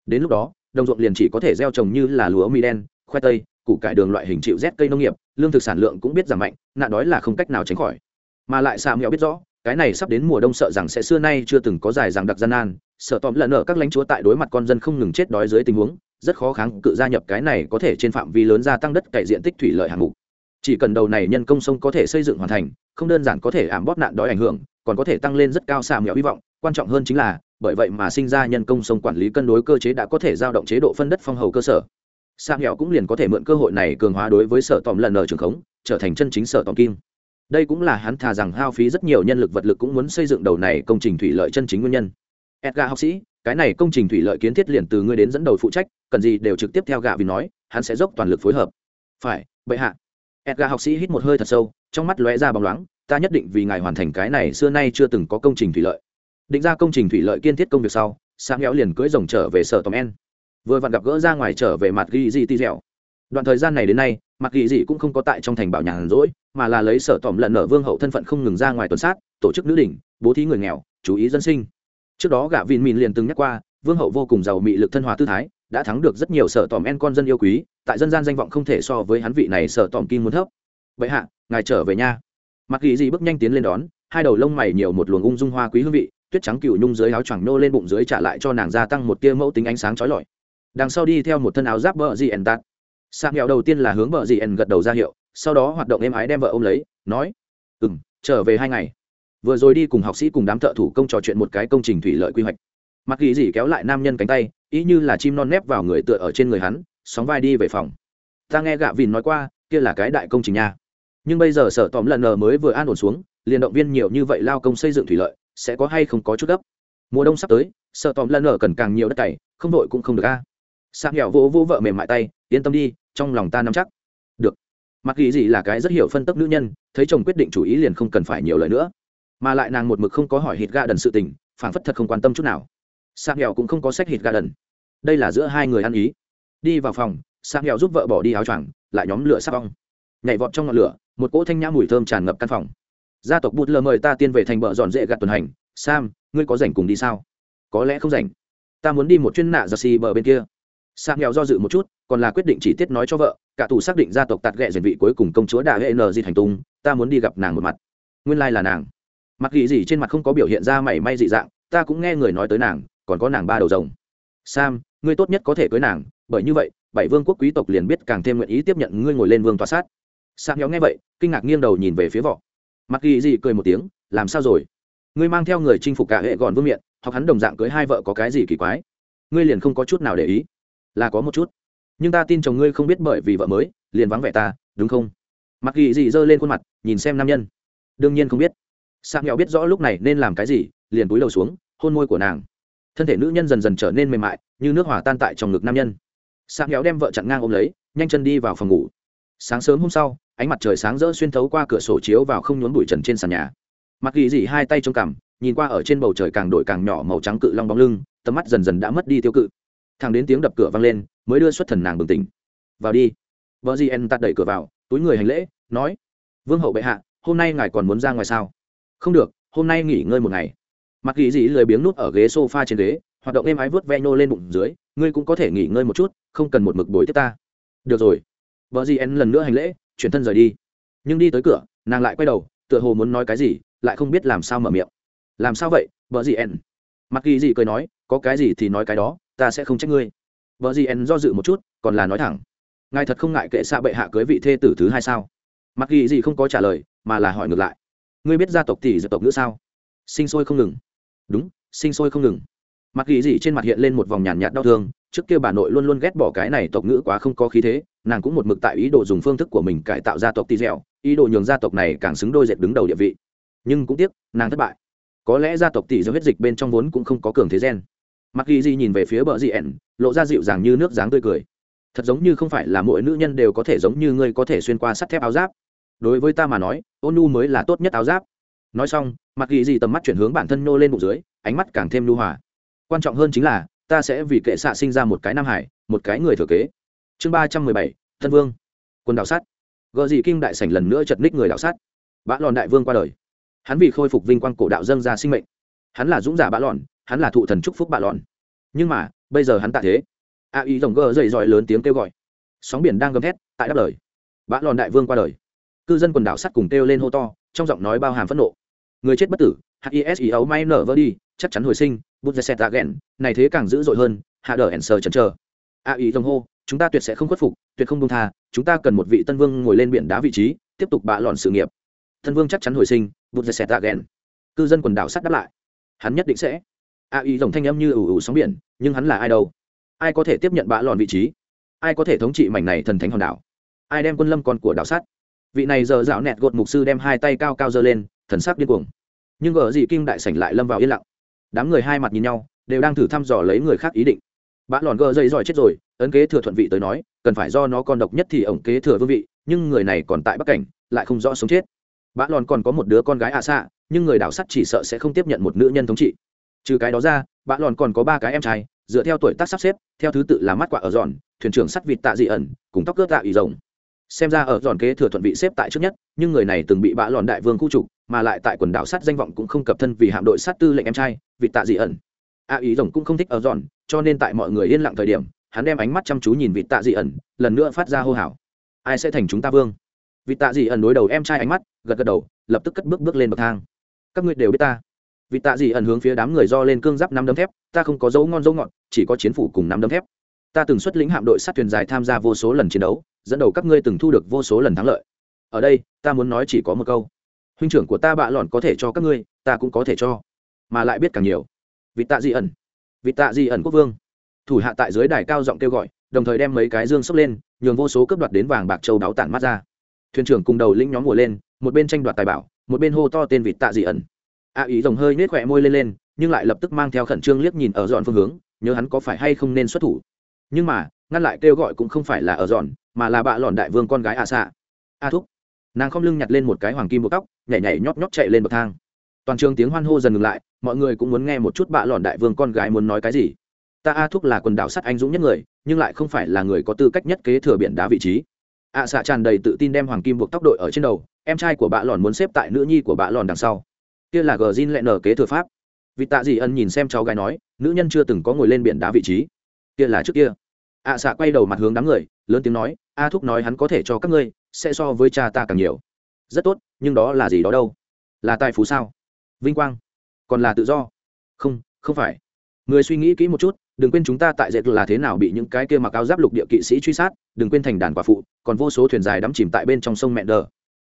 Đến lúc đó, đồng ruộng liền chỉ có thể gieo trồng như là lúa mì đen, khoai tây, củ cải đường loại hình chịu rét cây nông nghiệp, lương thực sản lượng cũng biết giảm mạnh, nạn đói là không cách nào tránh khỏi. Mà lại xà Mèo biết rõ, cái này sắp đến mùa đông sợ rằng sẽ xưa nay chưa từng có dài rằng đặc gian nan, sợ tóm lần ở các lãnh chúa tại đối mặt con dân không ngừng chết đói dưới tình huống, rất khó kháng cự gia nhập cái này có thể trên phạm vi lớn gia tăng đất cải diện tích thủy lợi hạng mục chỉ cần đầu này nhân công sông có thể xây dựng hoàn thành không đơn giản có thể ảm bóp nạn đói ảnh hưởng còn có thể tăng lên rất cao xà mèo hy vọng quan trọng hơn chính là, bởi vậy mà sinh ra nhân công sông quản lý cân đối cơ chế đã có thể giao động chế độ phân đất phong hầu cơ sở. Sang nghèo cũng liền có thể mượn cơ hội này cường hóa đối với sở tòm lần ở trường khống, trở thành chân chính sở tòm kim. Đây cũng là hắn thà rằng hao phí rất nhiều nhân lực vật lực cũng muốn xây dựng đầu này công trình thủy lợi chân chính nguyên nhân. Edgar học sĩ, cái này công trình thủy lợi kiến thiết liền từ ngươi đến dẫn đầu phụ trách, cần gì đều trực tiếp theo gạ vì nói, hắn sẽ dốc toàn lực phối hợp. Phải, bệ hạ. Edgar học sĩ hít một hơi thật sâu, trong mắt lóe ra bóng loáng, ta nhất định vì ngài hoàn thành cái này xưa nay chưa từng có công trình thủy lợi định ra công trình thủy lợi kiên thiết công việc sau sang héo liền cưỡi rồng trở về sở tòm en. Vừa vặn gặp gỡ ra ngoài trở về mặt ghi dị ti dẻo. Đoạn thời gian này đến nay, mặt ghi dị cũng không có tại trong thành bảo nhàn rỗi, mà là lấy sở tòm lần nở vương hậu thân phận không ngừng ra ngoài tuần sát, tổ chức nữ đỉnh, bố thí người nghèo, chú ý dân sinh. Trước đó gạ vin mìn liền từng nhắc qua, vương hậu vô cùng giàu mị lực thân hòa tư thái, đã thắng được rất nhiều sở tòm en con dân yêu quý, tại dân gian danh vọng không thể so với hắn vị này sở tòm kim muốn thấp. Vậy hạ, ngài trở về nha. Mặt ghi gì bước nhanh tiến lên đón, hai đầu lông mày nhiều một luồng ung dung hoa quý hương vị tuyết trắng cựu nhung dưới áo choàng nô lên bụng dưới trả lại cho nàng gia tăng một tia mẫu tính ánh sáng trói lọi. Đằng sau đi theo một thân áo giáp bờ gì ẩn tạt. Sang nghèo đầu tiên là hướng bờ gì ẩn gật đầu ra hiệu, sau đó hoạt động êm ái đem vợ ôm lấy, nói ừ m trở về hai ngày. Vừa rồi đi cùng học sĩ cùng đám thợ thủ công trò chuyện một cái công trình thủy lợi quy hoạch. Mặc ghi gì kéo lại nam nhân cánh tay, ý như là chim non nép vào người tựa ở trên người hắn, sóng vai đi về phòng. Ta nghe gạ vìn nói qua, kia là cái đại công trình nha. Nhưng bây giờ sở tóm lần nờ mới vừa an ổn xuống, liền động viên nhiều như vậy lao công xây dựng thủy lợi sẽ có hay không có chút gấp. Mùa đông sắp tới, sợ tòm lần ở cần càng nhiều đất cày, không đội cũng không được a. Sang hẹo vỗ vỗ vợ mềm mại tay, yên tâm đi, trong lòng ta nắm chắc. Được. Mặc kỳ gì là cái rất hiểu phân tấp nữ nhân, thấy chồng quyết định chủ ý liền không cần phải nhiều lời nữa. Mà lại nàng một mực không có hỏi hít ga đần sự tình phản phất thật không quan tâm chút nào. Sang nghèo cũng không có sách hít ga đần đây là giữa hai người ăn ý. Đi vào phòng sang nghèo giúp vợ bỏ đi áo choàng, lại nhóm lửa sắp ong. Nhảy vọt trong ngọn lửa, một cỗ thanh nhã mùi thơm tràn ngập căn phòng gia tộc bút lờ mời ta tiên về thành bờ dọn dễ gạt tuần hành. Sam, ngươi có rảnh cùng đi sao? Có lẽ không rảnh. Ta muốn đi một chuyên nạ ra xì bờ bên kia. Sam nghèo do dự một chút, còn là quyết định chỉ tiết nói cho vợ. Cả tù xác định gia tộc tạt ghẹ dành vị cuối cùng công chúa đà hệ n di thành tung. Ta muốn đi gặp nàng một mặt. Nguyên lai là nàng. Mặc ghi gì trên mặt không có biểu hiện ra mảy may dị dạng, ta cũng nghe người nói tới nàng, còn có nàng ba đầu rồng. Sam, ngươi tốt nhất có thể cưới nàng, bởi như vậy, bảy vương quốc quý tộc liền biết càng thêm nguyện ý tiếp nhận ngươi ngồi lên vương tòa sát. Sam nhóm nghe vậy, kinh ngạc nghiêng đầu nhìn về phía vỏ mặc ghi gì cười một tiếng, làm sao rồi? Ngươi mang theo người chinh phục cả hệ gòn vương miện, hoặc hắn đồng dạng cưới hai vợ có cái gì kỳ quái? Ngươi liền không có chút nào để ý. Là có một chút. Nhưng ta tin chồng ngươi không biết bởi vì vợ mới, liền vắng vẻ ta, đúng không? Mặc ghi gì giơ lên khuôn mặt, nhìn xem nam nhân. Đương nhiên không biết. Sang nghèo biết rõ lúc này nên làm cái gì, liền túi đầu xuống, hôn môi của nàng. Thân thể nữ nhân dần dần trở nên mềm mại, như nước hòa tan tại trong ngực nam nhân. Sáng nghèo đem vợ chặn ngang ôm lấy, nhanh chân đi vào phòng ngủ. Sáng sớm hôm sau ánh mặt trời sáng rỡ xuyên thấu qua cửa sổ chiếu vào không nhốn bụi trần trên sàn nhà. Mặc ghi dị hai tay trong cằm, nhìn qua ở trên bầu trời càng đổi càng nhỏ màu trắng cự long bóng lưng, tầm mắt dần dần đã mất đi tiêu cự. Thằng đến tiếng đập cửa vang lên, mới đưa xuất thần nàng bừng tỉnh. Vào đi. Vợ di en tạt đẩy cửa vào, túi người hành lễ, nói, vương hậu bệ hạ, hôm nay ngài còn muốn ra ngoài sao? Không được, hôm nay nghỉ ngơi một ngày. Mặc ghi dị lười biếng nút ở ghế sofa trên ghế, hoạt động êm ái vớt ve nhô lên bụng dưới, ngươi cũng có thể nghỉ ngơi một chút, không cần một mực bồi tiếp ta. Được rồi. Vợ di en lần nữa hành lễ chuyển thân rời đi. Nhưng đi tới cửa, nàng lại quay đầu, tựa hồ muốn nói cái gì, lại không biết làm sao mở miệng. Làm sao vậy vợ gì en mặc kỳ gì cười nói, có cái gì thì nói cái đó, ta sẽ không trách ngươi. Vợ gì en do dự một chút, còn là nói thẳng. Ngài thật không ngại kệ xạ bệ hạ cưới vị thê tử thứ hai sao? Mặc kỳ gì không có trả lời, mà là hỏi ngược lại. Ngươi biết gia tộc tỷ gia tộc nữa sao? Sinh sôi không ngừng. Đúng, sinh sôi không ngừng. Mặc kỳ gì trên mặt hiện lên một vòng nhàn nhạt đau thương, trước kia bà nội luôn luôn ghét bỏ cái này tộc ngữ quá không có khí thế nàng cũng một mực tại ý đồ dùng phương thức của mình cải tạo gia tộc tỳ dẻo ý đồ nhường gia tộc này càng xứng đôi dệt đứng đầu địa vị. Nhưng cũng tiếc, nàng thất bại. Có lẽ gia tộc tỷ do huyết dịch bên trong vốn cũng không có cường thế gen. Mặc ghi di nhìn về phía bờ dị ẻn lộ ra dịu dàng như nước dáng tươi cười. Thật giống như không phải là mỗi nữ nhân đều có thể giống như ngươi có thể xuyên qua sắt thép áo giáp. Đối với ta mà nói, ôn nu mới là tốt nhất áo giáp. Nói xong, mặc ghi di tầm mắt chuyển hướng bản thân nô lên bụng dưới, ánh mắt càng thêm lưu hòa. Quan trọng hơn chính là, ta sẽ vì kệ xạ sinh ra một cái nam hải, một cái người thừa kế chương ba trăm mười bảy thân vương. Quân đảo sát gợ dị kim đại sảnh lần nữa chật ních người đảo sát bã lòn đại vương qua đời. Hắn vì khôi phục vinh quang cổ đạo dân ra sinh mệnh. Hắn là dũng giả bã lòn, hắn là thụ thần chúc phúc bã lòn. Nhưng mà, bây giờ hắn tạ thế. A ý rồng gờ dậy dọi lớn tiếng kêu gọi. Sóng biển đang gầm thét, tại đáp lời. Bã lòn đại vương qua đời. Cư dân quần đảo sắt cùng kêu lên hô to, trong giọng nói bao hàm phẫn nộ. Người chết bất tử his ấu may nở vỡ đi, chắc chắn hồi sinh, bút ra tạ dạ ghẹn này thế càng dữ dội hơn, hạ đờ ẩn sờ chần chờ. A ý rồng hô chúng ta tuyệt sẽ không khuất phục, tuyệt không buông tha, chúng ta cần một vị tân vương ngồi lên biển đá vị trí, tiếp tục bạ lòn sự nghiệp. Tân vương chắc chắn hồi sinh, vụt ra xét ghen. Cư dân quần đảo sắt đáp lại. Hắn nhất định sẽ. A ý rồng thanh âm như ủ ủ sóng biển, nhưng hắn là ai đâu? Ai có thể tiếp nhận bạ lòn vị trí? Ai có thể thống trị mảnh này thần thánh hòn đảo? Ai đem quân lâm còn của đảo sắt vị này giờ dạo nẹt gột mục sư đem hai tay cao cao giơ lên, thần sắc điên cuồng. Nhưng gờ dị kim đại sảnh lại lâm vào yên lặng. Đám người hai mặt nhìn nhau, đều đang thử thăm dò lấy người khác ý định. Bã lòn gờ dây giỏi chết rồi ấn kế thừa thuận vị tới nói, cần phải do nó con độc nhất thì ổng kế thừa vương vị, nhưng người này còn tại bắc cảnh, lại không rõ sống chết. Bã lòn còn có một đứa con gái ạ à xạ, nhưng người đảo sắt chỉ sợ sẽ không tiếp nhận một nữ nhân thống trị. Trừ cái đó ra, bã lòn còn có ba cái em trai, dựa theo tuổi tác sắp xếp, theo thứ tự là mắt quạ ở giòn, thuyền trưởng sắt vịt tạ dị ẩn, cùng tóc cướp tạ ỉ rồng. Xem ra ở giòn kế thừa thuận vị xếp tại trước nhất, nhưng người này từng bị bã lòn đại vương khu trục, mà lại tại quần đảo sắt danh vọng cũng không cập thân vì hạm đội sắt tư lệnh em trai, vịt tạ dị ẩn. A ý rồng cũng không thích ở giòn, cho nên tại mọi người yên lặng thời điểm hắn đem ánh mắt chăm chú nhìn vịt tạ dị ẩn, lần nữa phát ra hô hào. Ai sẽ thành chúng ta vương? Vịt tạ dị ẩn đối đầu em trai ánh mắt, gật gật đầu, lập tức cất bước bước lên bậc thang. Các ngươi đều biết ta. Vịt tạ dị ẩn hướng phía đám người do lên cương giáp năm đấm thép, ta không có dấu ngon dấu ngọt, chỉ có chiến phủ cùng năm đấm thép. Ta từng xuất lĩnh hạm đội sát thuyền dài tham gia vô số lần chiến đấu, dẫn đầu các ngươi từng thu được vô số lần thắng lợi. Ở đây, ta muốn nói chỉ có một câu. Huynh trưởng của ta bạ lọn có thể cho các ngươi, ta cũng có thể cho. Mà lại biết càng nhiều. Vị tạ dị ẩn. Vị tạ dị ẩn quốc vương thủ hạ tại dưới đài cao giọng kêu gọi, đồng thời đem mấy cái dương sốc lên, nhường vô số cướp đoạt đến vàng bạc châu đáo tản mắt ra. Thuyền trưởng cùng đầu lĩnh nhóm mùa lên, một bên tranh đoạt tài bảo, một bên hô to tên vị tạ dị ẩn. A ý rồng hơi nết khỏe môi lên lên, nhưng lại lập tức mang theo khẩn trương liếc nhìn ở dọn phương hướng, nhớ hắn có phải hay không nên xuất thủ. Nhưng mà, ngăn lại kêu gọi cũng không phải là ở dọn, mà là bạ lọn đại vương con gái a xạ. A thúc. Nàng không lưng nhặt lên một cái hoàng kim buộc tóc, nhảy nhảy nhóp nhóp chạy lên bậc thang. Toàn trường tiếng hoan hô dần ngừng lại, mọi người cũng muốn nghe một chút bạ lọn đại vương con gái muốn nói cái gì ta a thúc là quần đảo sắt anh dũng nhất người, nhưng lại không phải là người có tư cách nhất kế thừa biển đá vị trí. ạ xạ tràn đầy tự tin đem hoàng kim buộc tóc đội ở trên đầu, em trai của bạ lòn muốn xếp tại nữ nhi của bạ lòn đằng sau. Kia là gờ zin lệ nở kế thừa pháp. Vì tạ dị ân nhìn xem cháu gái nói, nữ nhân chưa từng có ngồi lên biển đá vị trí. Kia là trước kia. ạ xạ quay đầu mặt hướng đám người, lớn tiếng nói, a thúc nói hắn có thể cho các ngươi, sẽ so với cha ta càng nhiều. Rất tốt, nhưng đó là gì đó đâu? Là tài phú sao? Vinh quang. Còn là tự do. Không không phải. Người suy nghĩ kỹ một chút đừng quên chúng ta tại dệt là thế nào bị những cái kia mặc áo giáp lục địa kỵ sĩ truy sát đừng quên thành đàn quả phụ còn vô số thuyền dài đắm chìm tại bên trong sông mẹ đờ.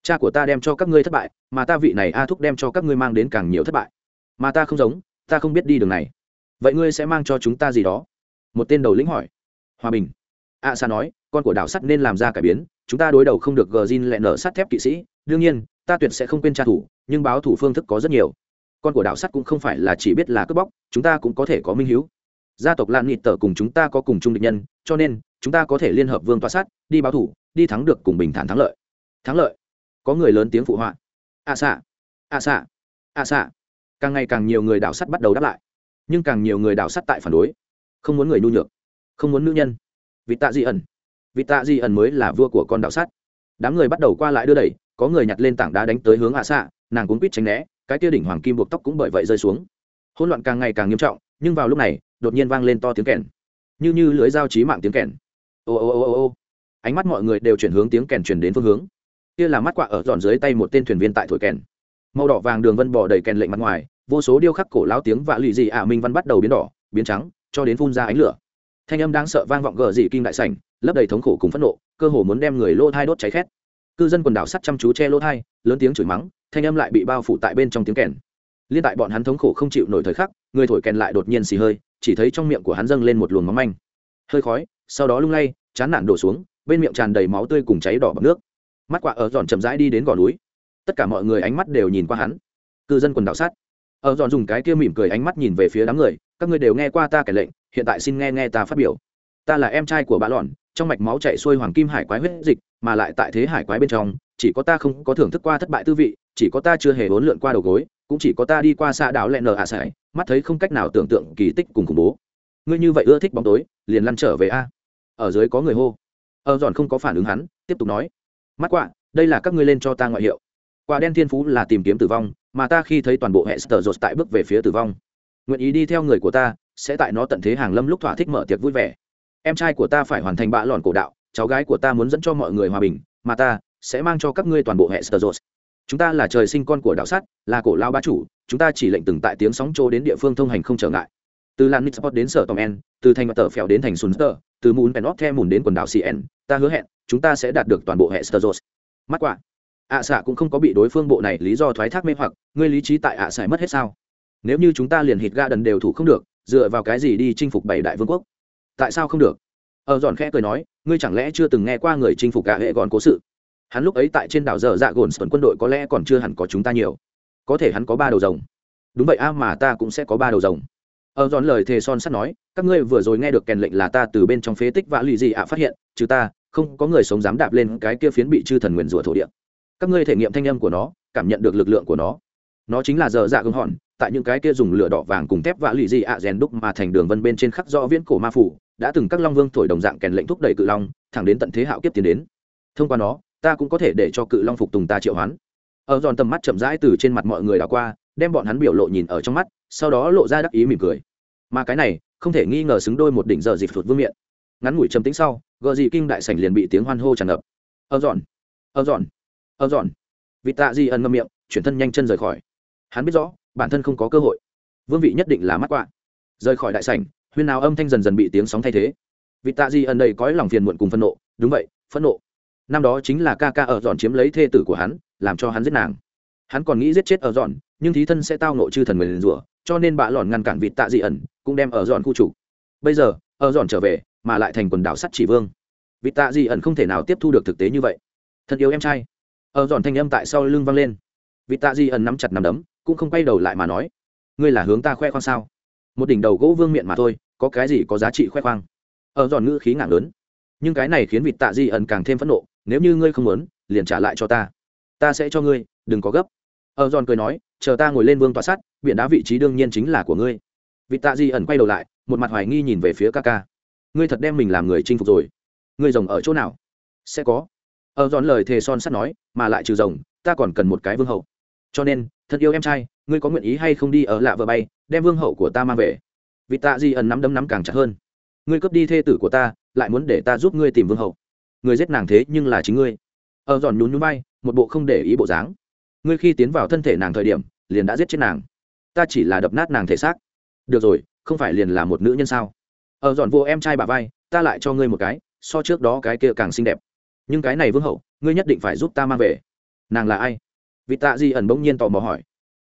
Cha của ta đem cho các ngươi thất bại mà ta vị này a thúc đem cho các ngươi mang đến càng nhiều thất bại. Mà ta không giống ta không biết đi đường này. Vậy ngươi sẽ mang cho chúng ta gì đó? Một tên đầu lĩnh hỏi. Hòa bình. A à, sa nói con của đảo sắt nên làm ra cải biến chúng ta đối đầu không được gờ zin lẹ nở sắt thép kỵ sĩ. Đương nhiên ta tuyệt sẽ không quên tra thủ nhưng báo thủ phương thức có rất nhiều. Con của đảo sắt cũng không phải là chỉ biết là cướp bóc chúng ta cũng có thể có minh hiếu gia tộc lan nịt tờ cùng chúng ta có cùng chung địch nhân, cho nên, chúng ta có thể liên hợp vương toa sát, đi báo thủ, đi thắng được cùng bình thản thắng lợi. Thắng lợi. Có người lớn tiếng phụ họa. A xạ. A xạ. A xạ. Càng ngày càng nhiều người đảo sắt bắt đầu đáp lại. Nhưng càng nhiều người đảo sắt tại phản đối. Không muốn người nhu nhược. Không muốn nữ nhân. Vì tạ di ẩn. Vì tạ di ẩn mới là vua của con đảo sắt. Đám người bắt đầu qua lại đưa đẩy, có người nhặt lên tảng đá đánh tới hướng a xạ, nàng cuốn quýt tránh né, cái tia đỉnh hoàng kim buộc tóc cũng bởi vậy rơi xuống. Hỗn loạn càng ngày càng nghiêm trọng nhưng vào lúc này, đột nhiên vang lên to tiếng kèn. Như như lưới dao trí mạng tiếng kèn. Ô ô ô ô ô. Ánh mắt mọi người đều chuyển hướng tiếng kèn chuyển đến phương hướng. Kia là mắt quạ ở dọn dưới tay một tên thuyền viên tại thổi kèn. Màu đỏ vàng đường vân bỏ đầy kèn lệnh mặt ngoài, vô số điêu khắc cổ lao tiếng vạ lụy dị ả minh văn bắt đầu biến đỏ, biến trắng, cho đến phun ra ánh lửa. Thanh âm đang sợ vang vọng gờ dị kim đại sảnh, lấp đầy thống khổ cùng phẫn nộ, cơ hồ muốn đem người lô thai đốt cháy khét. Cư dân quần đảo sắt chăm chú che lô thai, lớn tiếng chửi mắng, thanh âm lại bị bao phủ tại bên trong tiếng kèn liên tại bọn hắn thống khổ không chịu nổi thời khắc, người thổi kèn lại đột nhiên xì hơi, chỉ thấy trong miệng của hắn dâng lên một luồng móng manh. Hơi khói, sau đó lung lay, chán nản đổ xuống, bên miệng tràn đầy máu tươi cùng cháy đỏ bằng nước. Mắt quạ ở giòn chậm rãi đi đến gò núi. Tất cả mọi người ánh mắt đều nhìn qua hắn. Cư dân quần đảo sát. Ở giòn dùng cái kia mỉm cười ánh mắt nhìn về phía đám người, các ngươi đều nghe qua ta kể lệnh, hiện tại xin nghe nghe ta phát biểu. Ta là em trai của bá lòn trong mạch máu chạy xuôi hoàng kim hải quái huyết dịch, mà lại tại thế hải quái bên trong, chỉ có ta không có thưởng thức qua thất bại tư vị, chỉ có ta chưa hề hỗn lượn qua đầu gối cũng chỉ có ta đi qua xa đảo lẹn nở ạ sải, mắt thấy không cách nào tưởng tượng kỳ tích cùng khủng bố. Ngươi như vậy ưa thích bóng tối, liền lăn trở về a. Ở dưới có người hô. Ở giòn không có phản ứng hắn, tiếp tục nói. Mắt quạ, đây là các ngươi lên cho ta ngoại hiệu. Quả đen thiên phú là tìm kiếm tử vong, mà ta khi thấy toàn bộ hệ sờ rột tại bước về phía tử vong. Nguyện ý đi theo người của ta, sẽ tại nó tận thế hàng lâm lúc thỏa thích mở tiệc vui vẻ. Em trai của ta phải hoàn thành bạ lòn cổ đạo, cháu gái của ta muốn dẫn cho mọi người hòa bình, mà ta sẽ mang cho các ngươi toàn bộ hệ sờ rột chúng ta là trời sinh con của đạo sắt là cổ lao ba chủ, chúng ta chỉ lệnh từng tại tiếng sóng trô đến địa phương thông hành không trở ngại. Từ lan nitsport đến sở tom en, từ thành mặt tờ phèo đến thành sunster, từ mùn penot the mùn đến quần đảo cn ta hứa hẹn, chúng ta sẽ đạt được toàn bộ hệ sơ mắt quả ạ xạ cũng không có bị đối phương bộ này lý do thoái thác mê hoặc, ngươi lý trí tại ạ xạ mất hết sao? Nếu như chúng ta liền hít ga đần đều thủ không được, dựa vào cái gì đi chinh phục bảy đại vương quốc? Tại sao không được? Ở giòn khẽ cười nói, ngươi chẳng lẽ chưa từng nghe qua người chinh phục cả hệ gòn cố sự? Hắn lúc ấy tại trên đảo dở dạ gồn sơn quân đội có lẽ còn chưa hẳn có chúng ta nhiều. Có thể hắn có ba đầu rồng. Đúng vậy a, mà ta cũng sẽ có ba đầu rồng. Ở giòn lời thề son sắt nói, các ngươi vừa rồi nghe được kèn lệnh là ta từ bên trong phế tích vã lụy gì ạ phát hiện chứ ta, không có người sống dám đạp lên cái kia phiến bị chư thần nguyền rủa thổ địa. Các ngươi thể nghiệm thanh âm của nó, cảm nhận được lực lượng của nó. Nó chính là dở dạ gương hòn, tại những cái kia dùng lửa đỏ vàng cùng thép vã lụy gì ạ rèn đúc mà thành đường vân bên trên khắc rõ viễn cổ ma phủ, đã từng các long vương thổi đồng dạng kèn lệnh thúc đẩy cự long, thẳng đến tận thế hạo kiếp tiến đến. Thông qua nó ta cũng có thể để cho cự long phục tùng ta triệu hoán. Ở giòn tầm mắt chậm rãi từ trên mặt mọi người đảo qua đem bọn hắn biểu lộ nhìn ở trong mắt sau đó lộ ra đắc ý mỉm cười. Mà cái này không thể nghi ngờ xứng đôi một đỉnh giờ dịp phụt vương miện. Ngắn ngủi trầm tính sau gờ dị kinh đại sảnh liền bị tiếng hoan hô tràn ngập. Ở Giòn, ở Giòn, ở Giòn. vị tạ di ẩn ngâm miệng chuyển thân nhanh chân rời khỏi. Hắn biết rõ bản thân không có cơ hội. Vương vị nhất định là mắt quạ. Rời khỏi đại sảnh huyên nào âm thanh dần dần bị tiếng sóng thay thế. Vị tạ di ẩn đầy cõi lòng phiền muộn cùng phẫn nộ. Đúng vậy phẫn nộ năm đó chính là ca ca ở dọn chiếm lấy thê tử của hắn, làm cho hắn giết nàng. Hắn còn nghĩ giết chết ở dọn, nhưng thí thân sẽ tao nộ chư thần người liền rủa, cho nên bạ lòn ngăn cản vịt tạ dị ẩn, cũng đem ở dọn khu chủ bây giờ, ở dọn trở về, mà lại thành quần đảo sắt chỉ vương. Vịt tạ dị ẩn không thể nào tiếp thu được thực tế như vậy. Thân yêu em trai. Ở dọn thanh âm tại sau lưng vang lên. Vịt tạ dị ẩn nắm chặt nắm đấm, cũng không quay đầu lại mà nói, ngươi là hướng ta khoe khoang sao? Một đỉnh đầu gỗ vương miệng mà thôi, có cái gì có giá trị khoe khoang? Ở dọn ngữ khí ngạc lớn nhưng cái này khiến vịt tạ Di ẩn càng thêm phẫn nộ, nếu như ngươi không muốn, liền trả lại cho ta. Ta sẽ cho ngươi, đừng có gấp. Ở giòn cười nói, chờ ta ngồi lên vương tòa sắt biển đá vị trí đương nhiên chính là của ngươi. Vị tạ di ẩn quay đầu lại, một mặt hoài nghi nhìn về phía ca ca. Ngươi thật đem mình làm người chinh phục rồi. Ngươi rồng ở chỗ nào? Sẽ có. Ở giòn lời thề son sắt nói, mà lại trừ rồng, ta còn cần một cái vương hậu. Cho nên, thật yêu em trai, ngươi có nguyện ý hay không đi ở lạ vợ bay, đem vương hậu của ta mang về? Vị tạ di ẩn nắm đấm nắm càng chặt hơn. Ngươi cướp đi thê tử của ta lại muốn để ta giúp ngươi tìm vương hậu. Người giết nàng thế nhưng là chính ngươi. Ở giòn nhún nhún bay một bộ không để ý bộ dáng. Ngươi khi tiến vào thân thể nàng thời điểm, liền đã giết chết nàng. Ta chỉ là đập nát nàng thể xác. Được rồi, không phải liền là một nữ nhân sao? Ở giòn vô em trai bà vai, ta lại cho ngươi một cái, so trước đó cái kia càng xinh đẹp. Nhưng cái này vương hậu, ngươi nhất định phải giúp ta mang về. Nàng là ai? Vị tạ di ẩn bỗng nhiên tò mò hỏi.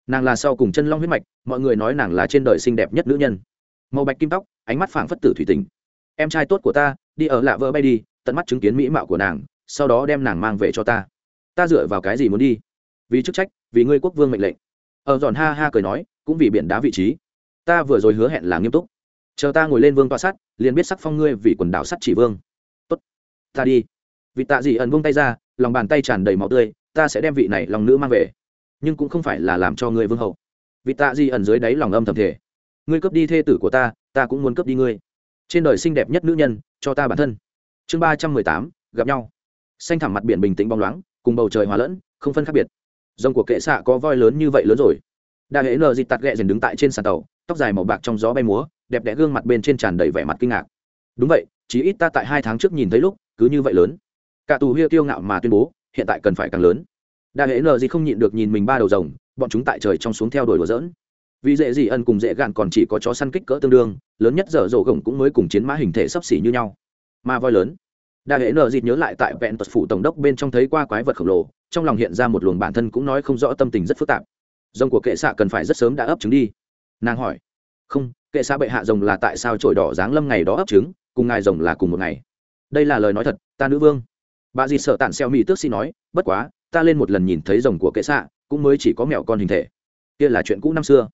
Nàng là sau cùng chân long huyết mạch, mọi người nói nàng là trên đời xinh đẹp nhất nữ nhân. Màu bạch kim tóc, ánh mắt phảng phất tử thủy tình em trai tốt của ta, đi ở lạ vỡ bay đi, tận mắt chứng kiến mỹ mạo của nàng, sau đó đem nàng mang về cho ta. Ta dựa vào cái gì muốn đi? Vì chức trách, vì ngươi quốc vương mệnh lệnh. Ở giòn ha ha cười nói, cũng vì biển đá vị trí. Ta vừa rồi hứa hẹn là nghiêm túc. Chờ ta ngồi lên vương toa sắt liền biết sắc phong ngươi vì quần đảo sắt chỉ vương. Tốt. Ta đi. Vị tạ dị ẩn vung tay ra, lòng bàn tay tràn đầy máu tươi, ta sẽ đem vị này lòng nữ mang về. Nhưng cũng không phải là làm cho ngươi vương hậu. Vị tạ dị ẩn dưới đáy lòng âm thầm thể ngươi cướp đi thê tử của ta ta cũng muốn cướp đi ngươi trên đời xinh đẹp nhất nữ nhân, cho ta bản thân. Chương ba trăm mười tám, gặp nhau. Xanh thẳm mặt biển bình tĩnh bóng loáng, cùng bầu trời hòa lẫn, không phân khác biệt. Rồng của kệ xạ có voi lớn như vậy lớn rồi. Đa hệ nờ dịt tạt ghẹ dần đứng tại trên sàn tàu, tóc dài màu bạc trong gió bay múa, đẹp đẽ gương mặt bên trên tràn đầy vẻ mặt kinh ngạc. Đúng vậy, chí ít ta tại hai tháng trước nhìn thấy lúc, cứ như vậy lớn. Cả tù huyê kiêu ngạo mà tuyên bố, hiện tại cần phải càng lớn. Đa hệ nờ dịt không nhịn được nhìn mình ba đầu rồng, bọn chúng tại trời trong xuống theo đuổi đùa dỡn vì dễ gì ân cùng dễ gạn còn chỉ có chó săn kích cỡ tương đương, lớn nhất giờ rổ gồng cũng mới cùng chiến mã hình thể sấp xỉ như nhau. Ma voi lớn. Đa hệ nờ dịt nhớ lại tại vẹn tật phủ tổng đốc bên trong thấy qua quái vật khổng lồ, trong lòng hiện ra một luồng bản thân cũng nói không rõ tâm tình rất phức tạp. Rồng của kệ xạ cần phải rất sớm đã ấp trứng đi. Nàng hỏi. Không, kệ xạ bệ hạ rồng là tại sao trổi đỏ giáng lâm ngày đó ấp trứng, cùng ngài rồng là cùng một ngày? Đây là lời nói thật, ta nữ vương. Bà dì sợ tản xeo mỹ tước xin nói, bất quá, ta lên một lần nhìn thấy rồng của kệ xạ, cũng mới chỉ có mẹo con hình thể. Kia là chuyện cũ năm xưa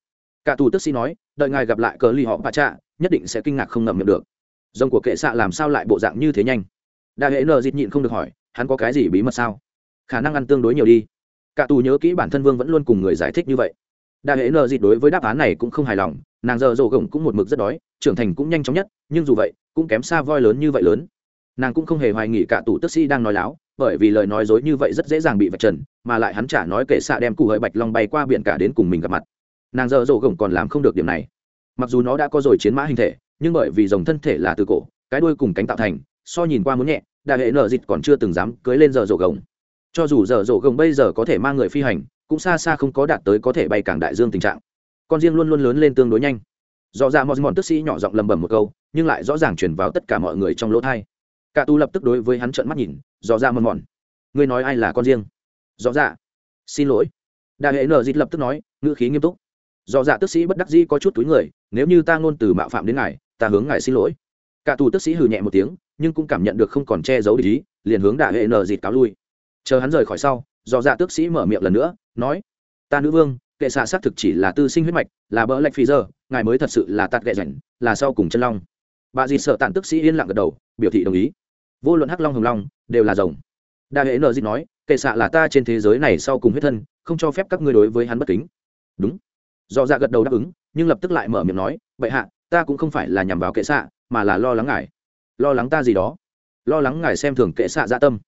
cả tù tức sĩ nói, đợi ngài gặp lại cờ ly họ bà trạ, nhất định sẽ kinh ngạc không ngậm miệng được. Rồng của kệ xạ làm sao lại bộ dạng như thế nhanh? Đại hệ nờ dịt nhịn không được hỏi, hắn có cái gì bí mật sao? Khả năng ăn tương đối nhiều đi. Cả tù nhớ kỹ bản thân vương vẫn luôn cùng người giải thích như vậy. Đại hệ nờ dịt đối với đáp án này cũng không hài lòng, nàng giờ rổ gồng cũng một mực rất đói, trưởng thành cũng nhanh chóng nhất, nhưng dù vậy, cũng kém xa voi lớn như vậy lớn. Nàng cũng không hề hoài nghị cả tù tức sĩ đang nói láo, bởi vì lời nói dối như vậy rất dễ dàng bị vạch trần, mà lại hắn trả nói kệ xạ đem cụ hợi bạch long bay qua biển cả đến cùng mình gặp mặt nàng dở dỗ gồng còn làm không được điểm này. Mặc dù nó đã có rồi chiến mã hình thể, nhưng bởi vì dòng thân thể là từ cổ, cái đuôi cùng cánh tạo thành, so nhìn qua muốn nhẹ, đại hệ nở dịt còn chưa từng dám cưới lên dở dỗ gồng. Cho dù dở dỗ gồng bây giờ có thể mang người phi hành, cũng xa xa không có đạt tới có thể bay cảng đại dương tình trạng. Con riêng luôn luôn lớn lên tương đối nhanh. Rõ ra mòn mòn tức sĩ nhỏ giọng lầm bầm một câu, nhưng lại rõ ràng chuyển vào tất cả mọi người trong lỗ thai cả tu lập tức đối với hắn trợn mắt nhìn, rõ ra mòn mòn ngươi nói ai là con riêng? Rõ ra xin lỗi. Đại hệ nở dịt lập tức nói, ngữ khí nghiêm túc do dạ tức sĩ bất đắc dĩ có chút túi người, nếu như ta ngôn từ mạo phạm đến ngài, ta hướng ngài xin lỗi. Cả tù tức sĩ hừ nhẹ một tiếng, nhưng cũng cảm nhận được không còn che giấu ý, liền hướng đại hệ nờ dịt cáo lui. Chờ hắn rời khỏi sau, do dạ tước sĩ mở miệng lần nữa, nói, ta nữ vương, kệ xạ xác thực chỉ là tư sinh huyết mạch, là bỡ lệch phi giờ ngài mới thật sự là tạt ghẹ rảnh, là sau cùng chân long. Bà dì sợ tàn tức sĩ yên lặng gật đầu, biểu thị đồng ý. Vô luận hắc long, hồng long, đều là rồng. Đại hệ nờ dịt nói, kệ xạ là ta trên thế giới này sau cùng huyết thân, không cho phép các ngươi đối với hắn bất kính. Đúng do dạ gật đầu đáp ứng, nhưng lập tức lại mở miệng nói vậy hạ, ta cũng không phải là nhằm vào kệ xạ, mà là lo lắng ngài. Lo lắng ta gì đó? Lo lắng ngài xem thường kệ xạ dạ tâm.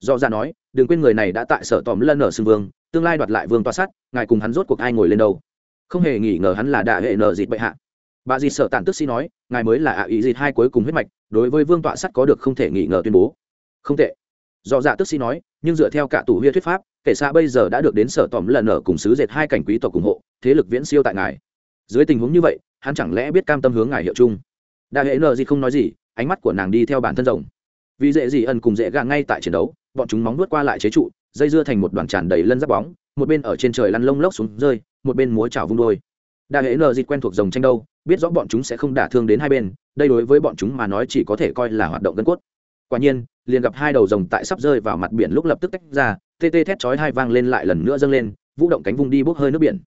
Do Dạ nói, đừng quên người này đã tại sở tòm lân ở xưng vương, tương lai đoạt lại vương toa sắt, ngài cùng hắn rốt cuộc ai ngồi lên đâu? Không hề nghĩ ngờ hắn là đại hệ nờ dịt bệ hạ. Bà dì sợ tản tức sĩ nói, ngài mới là ạ ý dịt hai cuối cùng huyết mạch, đối với vương tọa sắt có được không thể nghĩ ngờ tuyên bố. Không tệ. Do dạ tức sĩ nói, nhưng dựa theo cả tủ huyết thuyết pháp kể xa bây giờ đã được đến sở tòm lần ở cùng sứ dệt hai cảnh quý tộc ủng hộ thế lực viễn siêu tại ngài. Dưới tình huống như vậy, hắn chẳng lẽ biết cam tâm hướng ngài hiệu chung? Đại hệ nờ gì không nói gì, ánh mắt của nàng đi theo bản thân rồng. Vì dễ gì ẩn cùng dễ gà ngay tại chiến đấu, bọn chúng móng nuốt qua lại chế trụ, dây dưa thành một đoàn tràn đầy lân giáp bóng, một bên ở trên trời lăn lông lốc xuống rơi, một bên múa chảo vung đôi. Đại hệ nờ gì quen thuộc rồng tranh đâu, biết rõ bọn chúng sẽ không đả thương đến hai bên, đây đối với bọn chúng mà nói chỉ có thể coi là hoạt động gân cốt. Quả nhiên, liền gặp hai đầu rồng tại sắp rơi vào mặt biển lúc lập tức tách ra, tê tê thét chói hai vang lên lại lần nữa dâng lên, vũ động cánh vung đi bốc hơi nước biển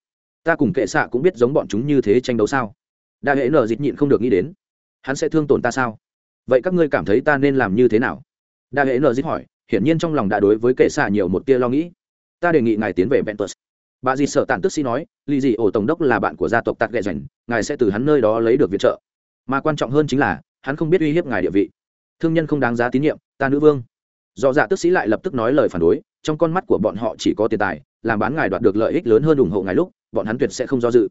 ta cùng kệ xạ cũng biết giống bọn chúng như thế tranh đấu sao? Đại hệ nở dịch nhịn không được nghĩ đến. Hắn sẽ thương tổn ta sao? Vậy các ngươi cảm thấy ta nên làm như thế nào? Đại hệ nở dịch hỏi hiển nhiên trong lòng đã đối với kệ xạ nhiều một tia lo nghĩ. Ta đề nghị ngài tiến về ventus. Bà dì sợ tàn tức sĩ nói lì dị ổ tổng đốc là bạn của gia tộc tạc ghẹ dành, ngài sẽ từ hắn nơi đó lấy được viện trợ. Mà quan trọng hơn chính là hắn không biết uy hiếp ngài địa vị. Thương nhân không đáng giá tín nhiệm ta nữ vương. Do dạ tức sĩ lại lập tức nói lời phản đối trong con mắt của bọn họ chỉ có tiền tài làm bán ngài đoạt được lợi ích lớn hơn ủng hộ ngài lúc bọn hắn tuyệt sẽ không do dự.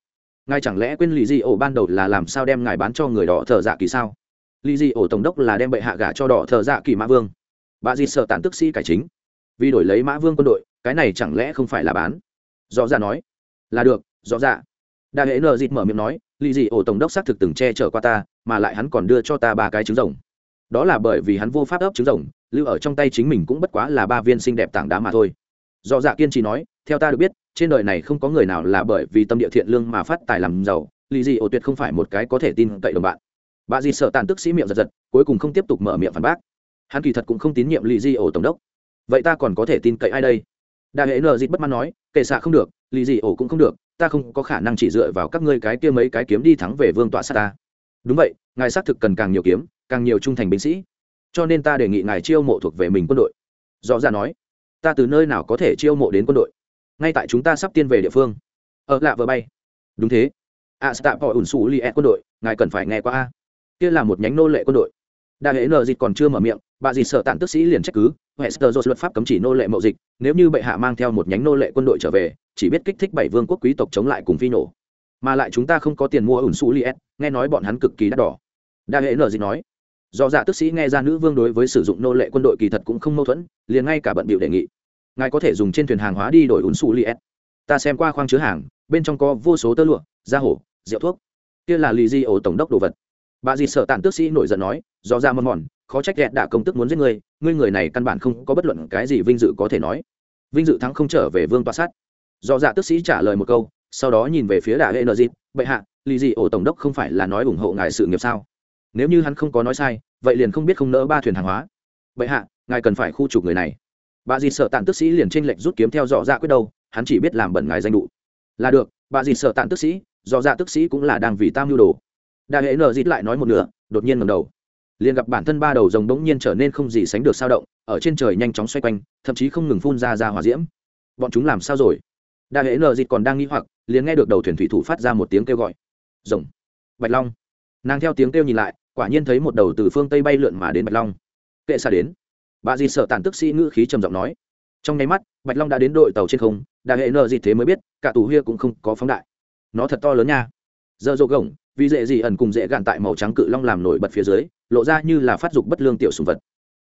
Ngài chẳng lẽ quên lì di ổ ban đầu là làm sao đem ngài bán cho người đỏ thợ dạ kỳ sao? Lì di ổ tổng đốc là đem bệ hạ gả cho đỏ thợ dạ kỳ mã vương. Bà di sợ tàn tức sĩ cải chính. Vì đổi lấy mã vương quân đội, cái này chẳng lẽ không phải là bán? Rõ ra nói, là được, rõ ra đại hệ nờ dịt mở miệng nói lì dị ổ tổng đốc xác thực từng che chở qua ta, mà lại hắn còn đưa cho ta ba cái trứng rồng. Đó là bởi vì hắn vô pháp ấp trứng rồng, lưu ở trong tay chính mình cũng bất quá là ba viên xinh đẹp tảng đá mà thôi do dạ kiên trì nói, theo ta được biết, trên đời này không có người nào là bởi vì tâm địa thiện lương mà phát tài làm giàu, lì dị ổ tuyệt không phải một cái có thể tin cậy đồng bạn. Bà dì sợ tàn tức sĩ miệng giật giật, cuối cùng không tiếp tục mở miệng phản bác. Hắn kỳ thật cũng không tín nhiệm lì dị ổ tổng đốc. Vậy ta còn có thể tin cậy ai đây? Đại hệ nợ dịt bất mãn nói, kệ xạ không được, lì dị ổ cũng không được, ta không có khả năng chỉ dựa vào các ngươi cái kia mấy cái kiếm đi thắng về vương tọa sát ta. Đúng vậy, ngài xác thực cần càng nhiều kiếm, càng nhiều trung thành binh sĩ. Cho nên ta đề nghị ngài chiêu mộ thuộc về mình quân đội. Rõ ra nói ta từ nơi nào có thể chiêu mộ đến quân đội? Ngay tại chúng ta sắp tiên về địa phương. Ở lạ vừa bay. Đúng thế. A stạ bỏ ủn xù li quân đội, ngài cần phải nghe qua a. Kia là một nhánh nô lệ quân đội. Đại hệ nợ dịch còn chưa mở miệng, bà dì sợ tàn tức sĩ liền trách cứ hester luật pháp cấm chỉ nô lệ mậu dịch, nếu như bệ hạ mang theo một nhánh nô lệ quân đội trở về, chỉ biết kích thích bảy vương quốc quý tộc chống lại cùng phi nổ. Mà lại chúng ta không có tiền mua ủn xù li nghe nói bọn hắn cực kỳ đắt đỏ. Đại hệ nợ dịch nói do dạ tức sĩ nghe ra nữ vương đối với sử dụng nô lệ quân đội kỳ thật cũng không mâu thuẫn, liền ngay cả bận bịu đề nghị. Ngài có thể dùng trên thuyền hàng hóa đi đổi ủn xù li ta xem qua khoang chứa hàng, bên trong có vô số tơ lụa, da hổ, rượu thuốc. Kia là lì di ổ tổng đốc đồ vật. Bà dì sợ tàn tước sĩ nổi giận nói, do ra mòn mòn, khó trách ghẹn đạ công tức muốn giết người. ngươi người này căn bản không có bất luận cái gì vinh dự có thể nói. Vinh dự thắng không trở về vương Toa sát. Do dạ tước sĩ trả lời một câu, sau đó nhìn về phía đà hệ nợ dịp, bệ hạ, lì dị ổ tổng đốc không phải là nói ủng hộ ngài sự nghiệp sao? Nếu như hắn không có nói sai, vậy liền không biết không nỡ ba thuyền hàng hóa. Bệ hạ, ngài cần phải khu trục người này. Bà dì sợ tàn tức sĩ liền tranh lệnh rút kiếm theo dọ dạ quyết đâu hắn chỉ biết làm bẩn ngài danh đụ là được, bà dì sợ tàn tức sĩ dọ dạ tức sĩ cũng là đang vì tam mưu đồ. Đại hệ nợ dít lại nói một nửa, đột nhiên ngầm đầu. Liền gặp bản thân ba đầu rồng bỗng nhiên trở nên không gì sánh được sao động, ở trên trời nhanh chóng xoay quanh, thậm chí không ngừng phun ra ra hỏa diễm. Bọn chúng làm sao rồi? Đại hệ nợ dít còn đang nghĩ hoặc, liền nghe được đầu thuyền thủy thủ phát ra một tiếng kêu gọi. Rồng. Bạch long. Nàng theo tiếng kêu nhìn lại quả nhiên thấy một đầu từ phương tây bay lượn mà đến bạch long. Kệ xa đến. Bà dì sợ tàn tức sĩ ngữ khí trầm giọng nói. Trong nháy mắt, bạch long đã đến đội tàu trên không đại hệ nợ gì thế mới biết, cả tù huya cũng không có phóng đại. Nó thật to lớn nha. Giờ rộ gồng vì dễ gì ẩn cùng dễ gạn tại màu trắng cự long làm nổi bật phía dưới, lộ ra như là phát dục bất lương tiểu sùng vật.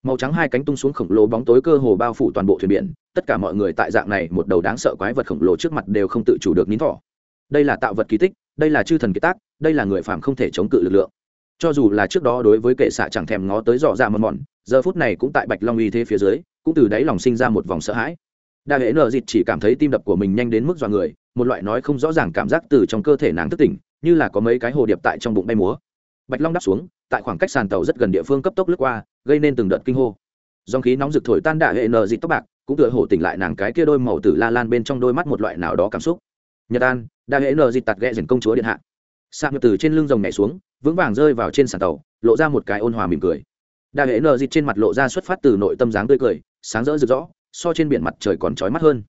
Màu trắng hai cánh tung xuống khổng lồ bóng tối cơ hồ bao phủ toàn bộ thuyền biển, tất cả mọi người tại dạng này một đầu đáng sợ quái vật khổng lồ trước mặt đều không tự chủ được nín thỏ đây là tạo vật kỳ tích, đây là chư thần kỳ tác, đây là người phàm không thể chống cự lực lượng cho dù là trước đó đối với kệ xạ chẳng thèm ngó tới dọ ra mòn mòn, giờ phút này cũng tại bạch long uy thế phía dưới, cũng từ đáy lòng sinh ra một vòng sợ hãi. Đa hệ nợ dịt chỉ cảm thấy tim đập của mình nhanh đến mức dọa người, một loại nói không rõ ràng cảm giác từ trong cơ thể nàng thức tỉnh, như là có mấy cái hồ điệp tại trong bụng bay múa. Bạch long đáp xuống, tại khoảng cách sàn tàu rất gần địa phương cấp tốc lướt qua, gây nên từng đợt kinh hô. Dòng khí nóng rực thổi tan đạ hệ nợ dịt tóc bạc, cũng tựa hổ tỉnh lại nàng cái kia đôi màu tử la lan bên trong đôi mắt một loại nào đó cảm xúc. Nhật an, đa hệ nợ dịt tạt ghẹ dần công chúa điện hạ. Sạc từ trên lưng rồng nhảy xuống vững vàng rơi vào trên sàn tàu, lộ ra một cái ôn hòa mỉm cười. Đa hệ nợ dịt trên mặt lộ ra xuất phát từ nội tâm dáng tươi cười, sáng rỡ rực rõ so trên biển mặt trời còn trói mắt hơn.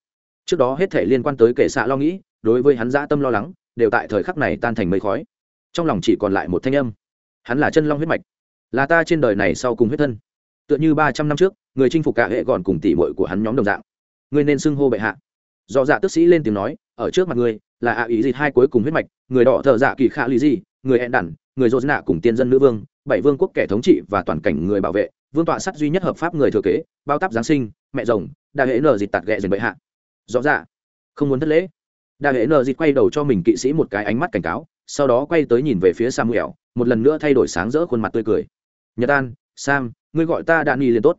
Trước đó hết thể liên quan tới kệ xạ lo nghĩ, đối với hắn dã tâm lo lắng, đều tại thời khắc này tan thành mây khói. Trong lòng chỉ còn lại một thanh âm. Hắn là chân long huyết mạch. Là ta trên đời này sau cùng huyết thân. Tựa như ba trăm năm trước, người chinh phục cả hệ gọn cùng tỷ muội của hắn nhóm đồng dạng. Ngươi nên xưng hô bệ hạ. Do dạ tức sĩ lên tiếng nói, ở trước mặt ngươi, là ạ ý gì hai cuối cùng huyết mạch, người đỏ thợ dạ kỳ khả lý gì, người hẹn đản người dô nạ cùng tiên dân nữ vương, bảy vương quốc kẻ thống trị và toàn cảnh người bảo vệ, vương tọa sắt duy nhất hợp pháp người thừa kế, bao táp giáng sinh, mẹ rồng, đa hệ nờ dịt tạt ghẹ dần bệ hạ. Rõ ràng, không muốn thất lễ. Đa hệ nờ dịt quay đầu cho mình kỵ sĩ một cái ánh mắt cảnh cáo, sau đó quay tới nhìn về phía samuel, một lần nữa thay đổi sáng rỡ khuôn mặt tươi cười. Nhật an, sam, ngươi gọi ta đạn nghi liền tốt.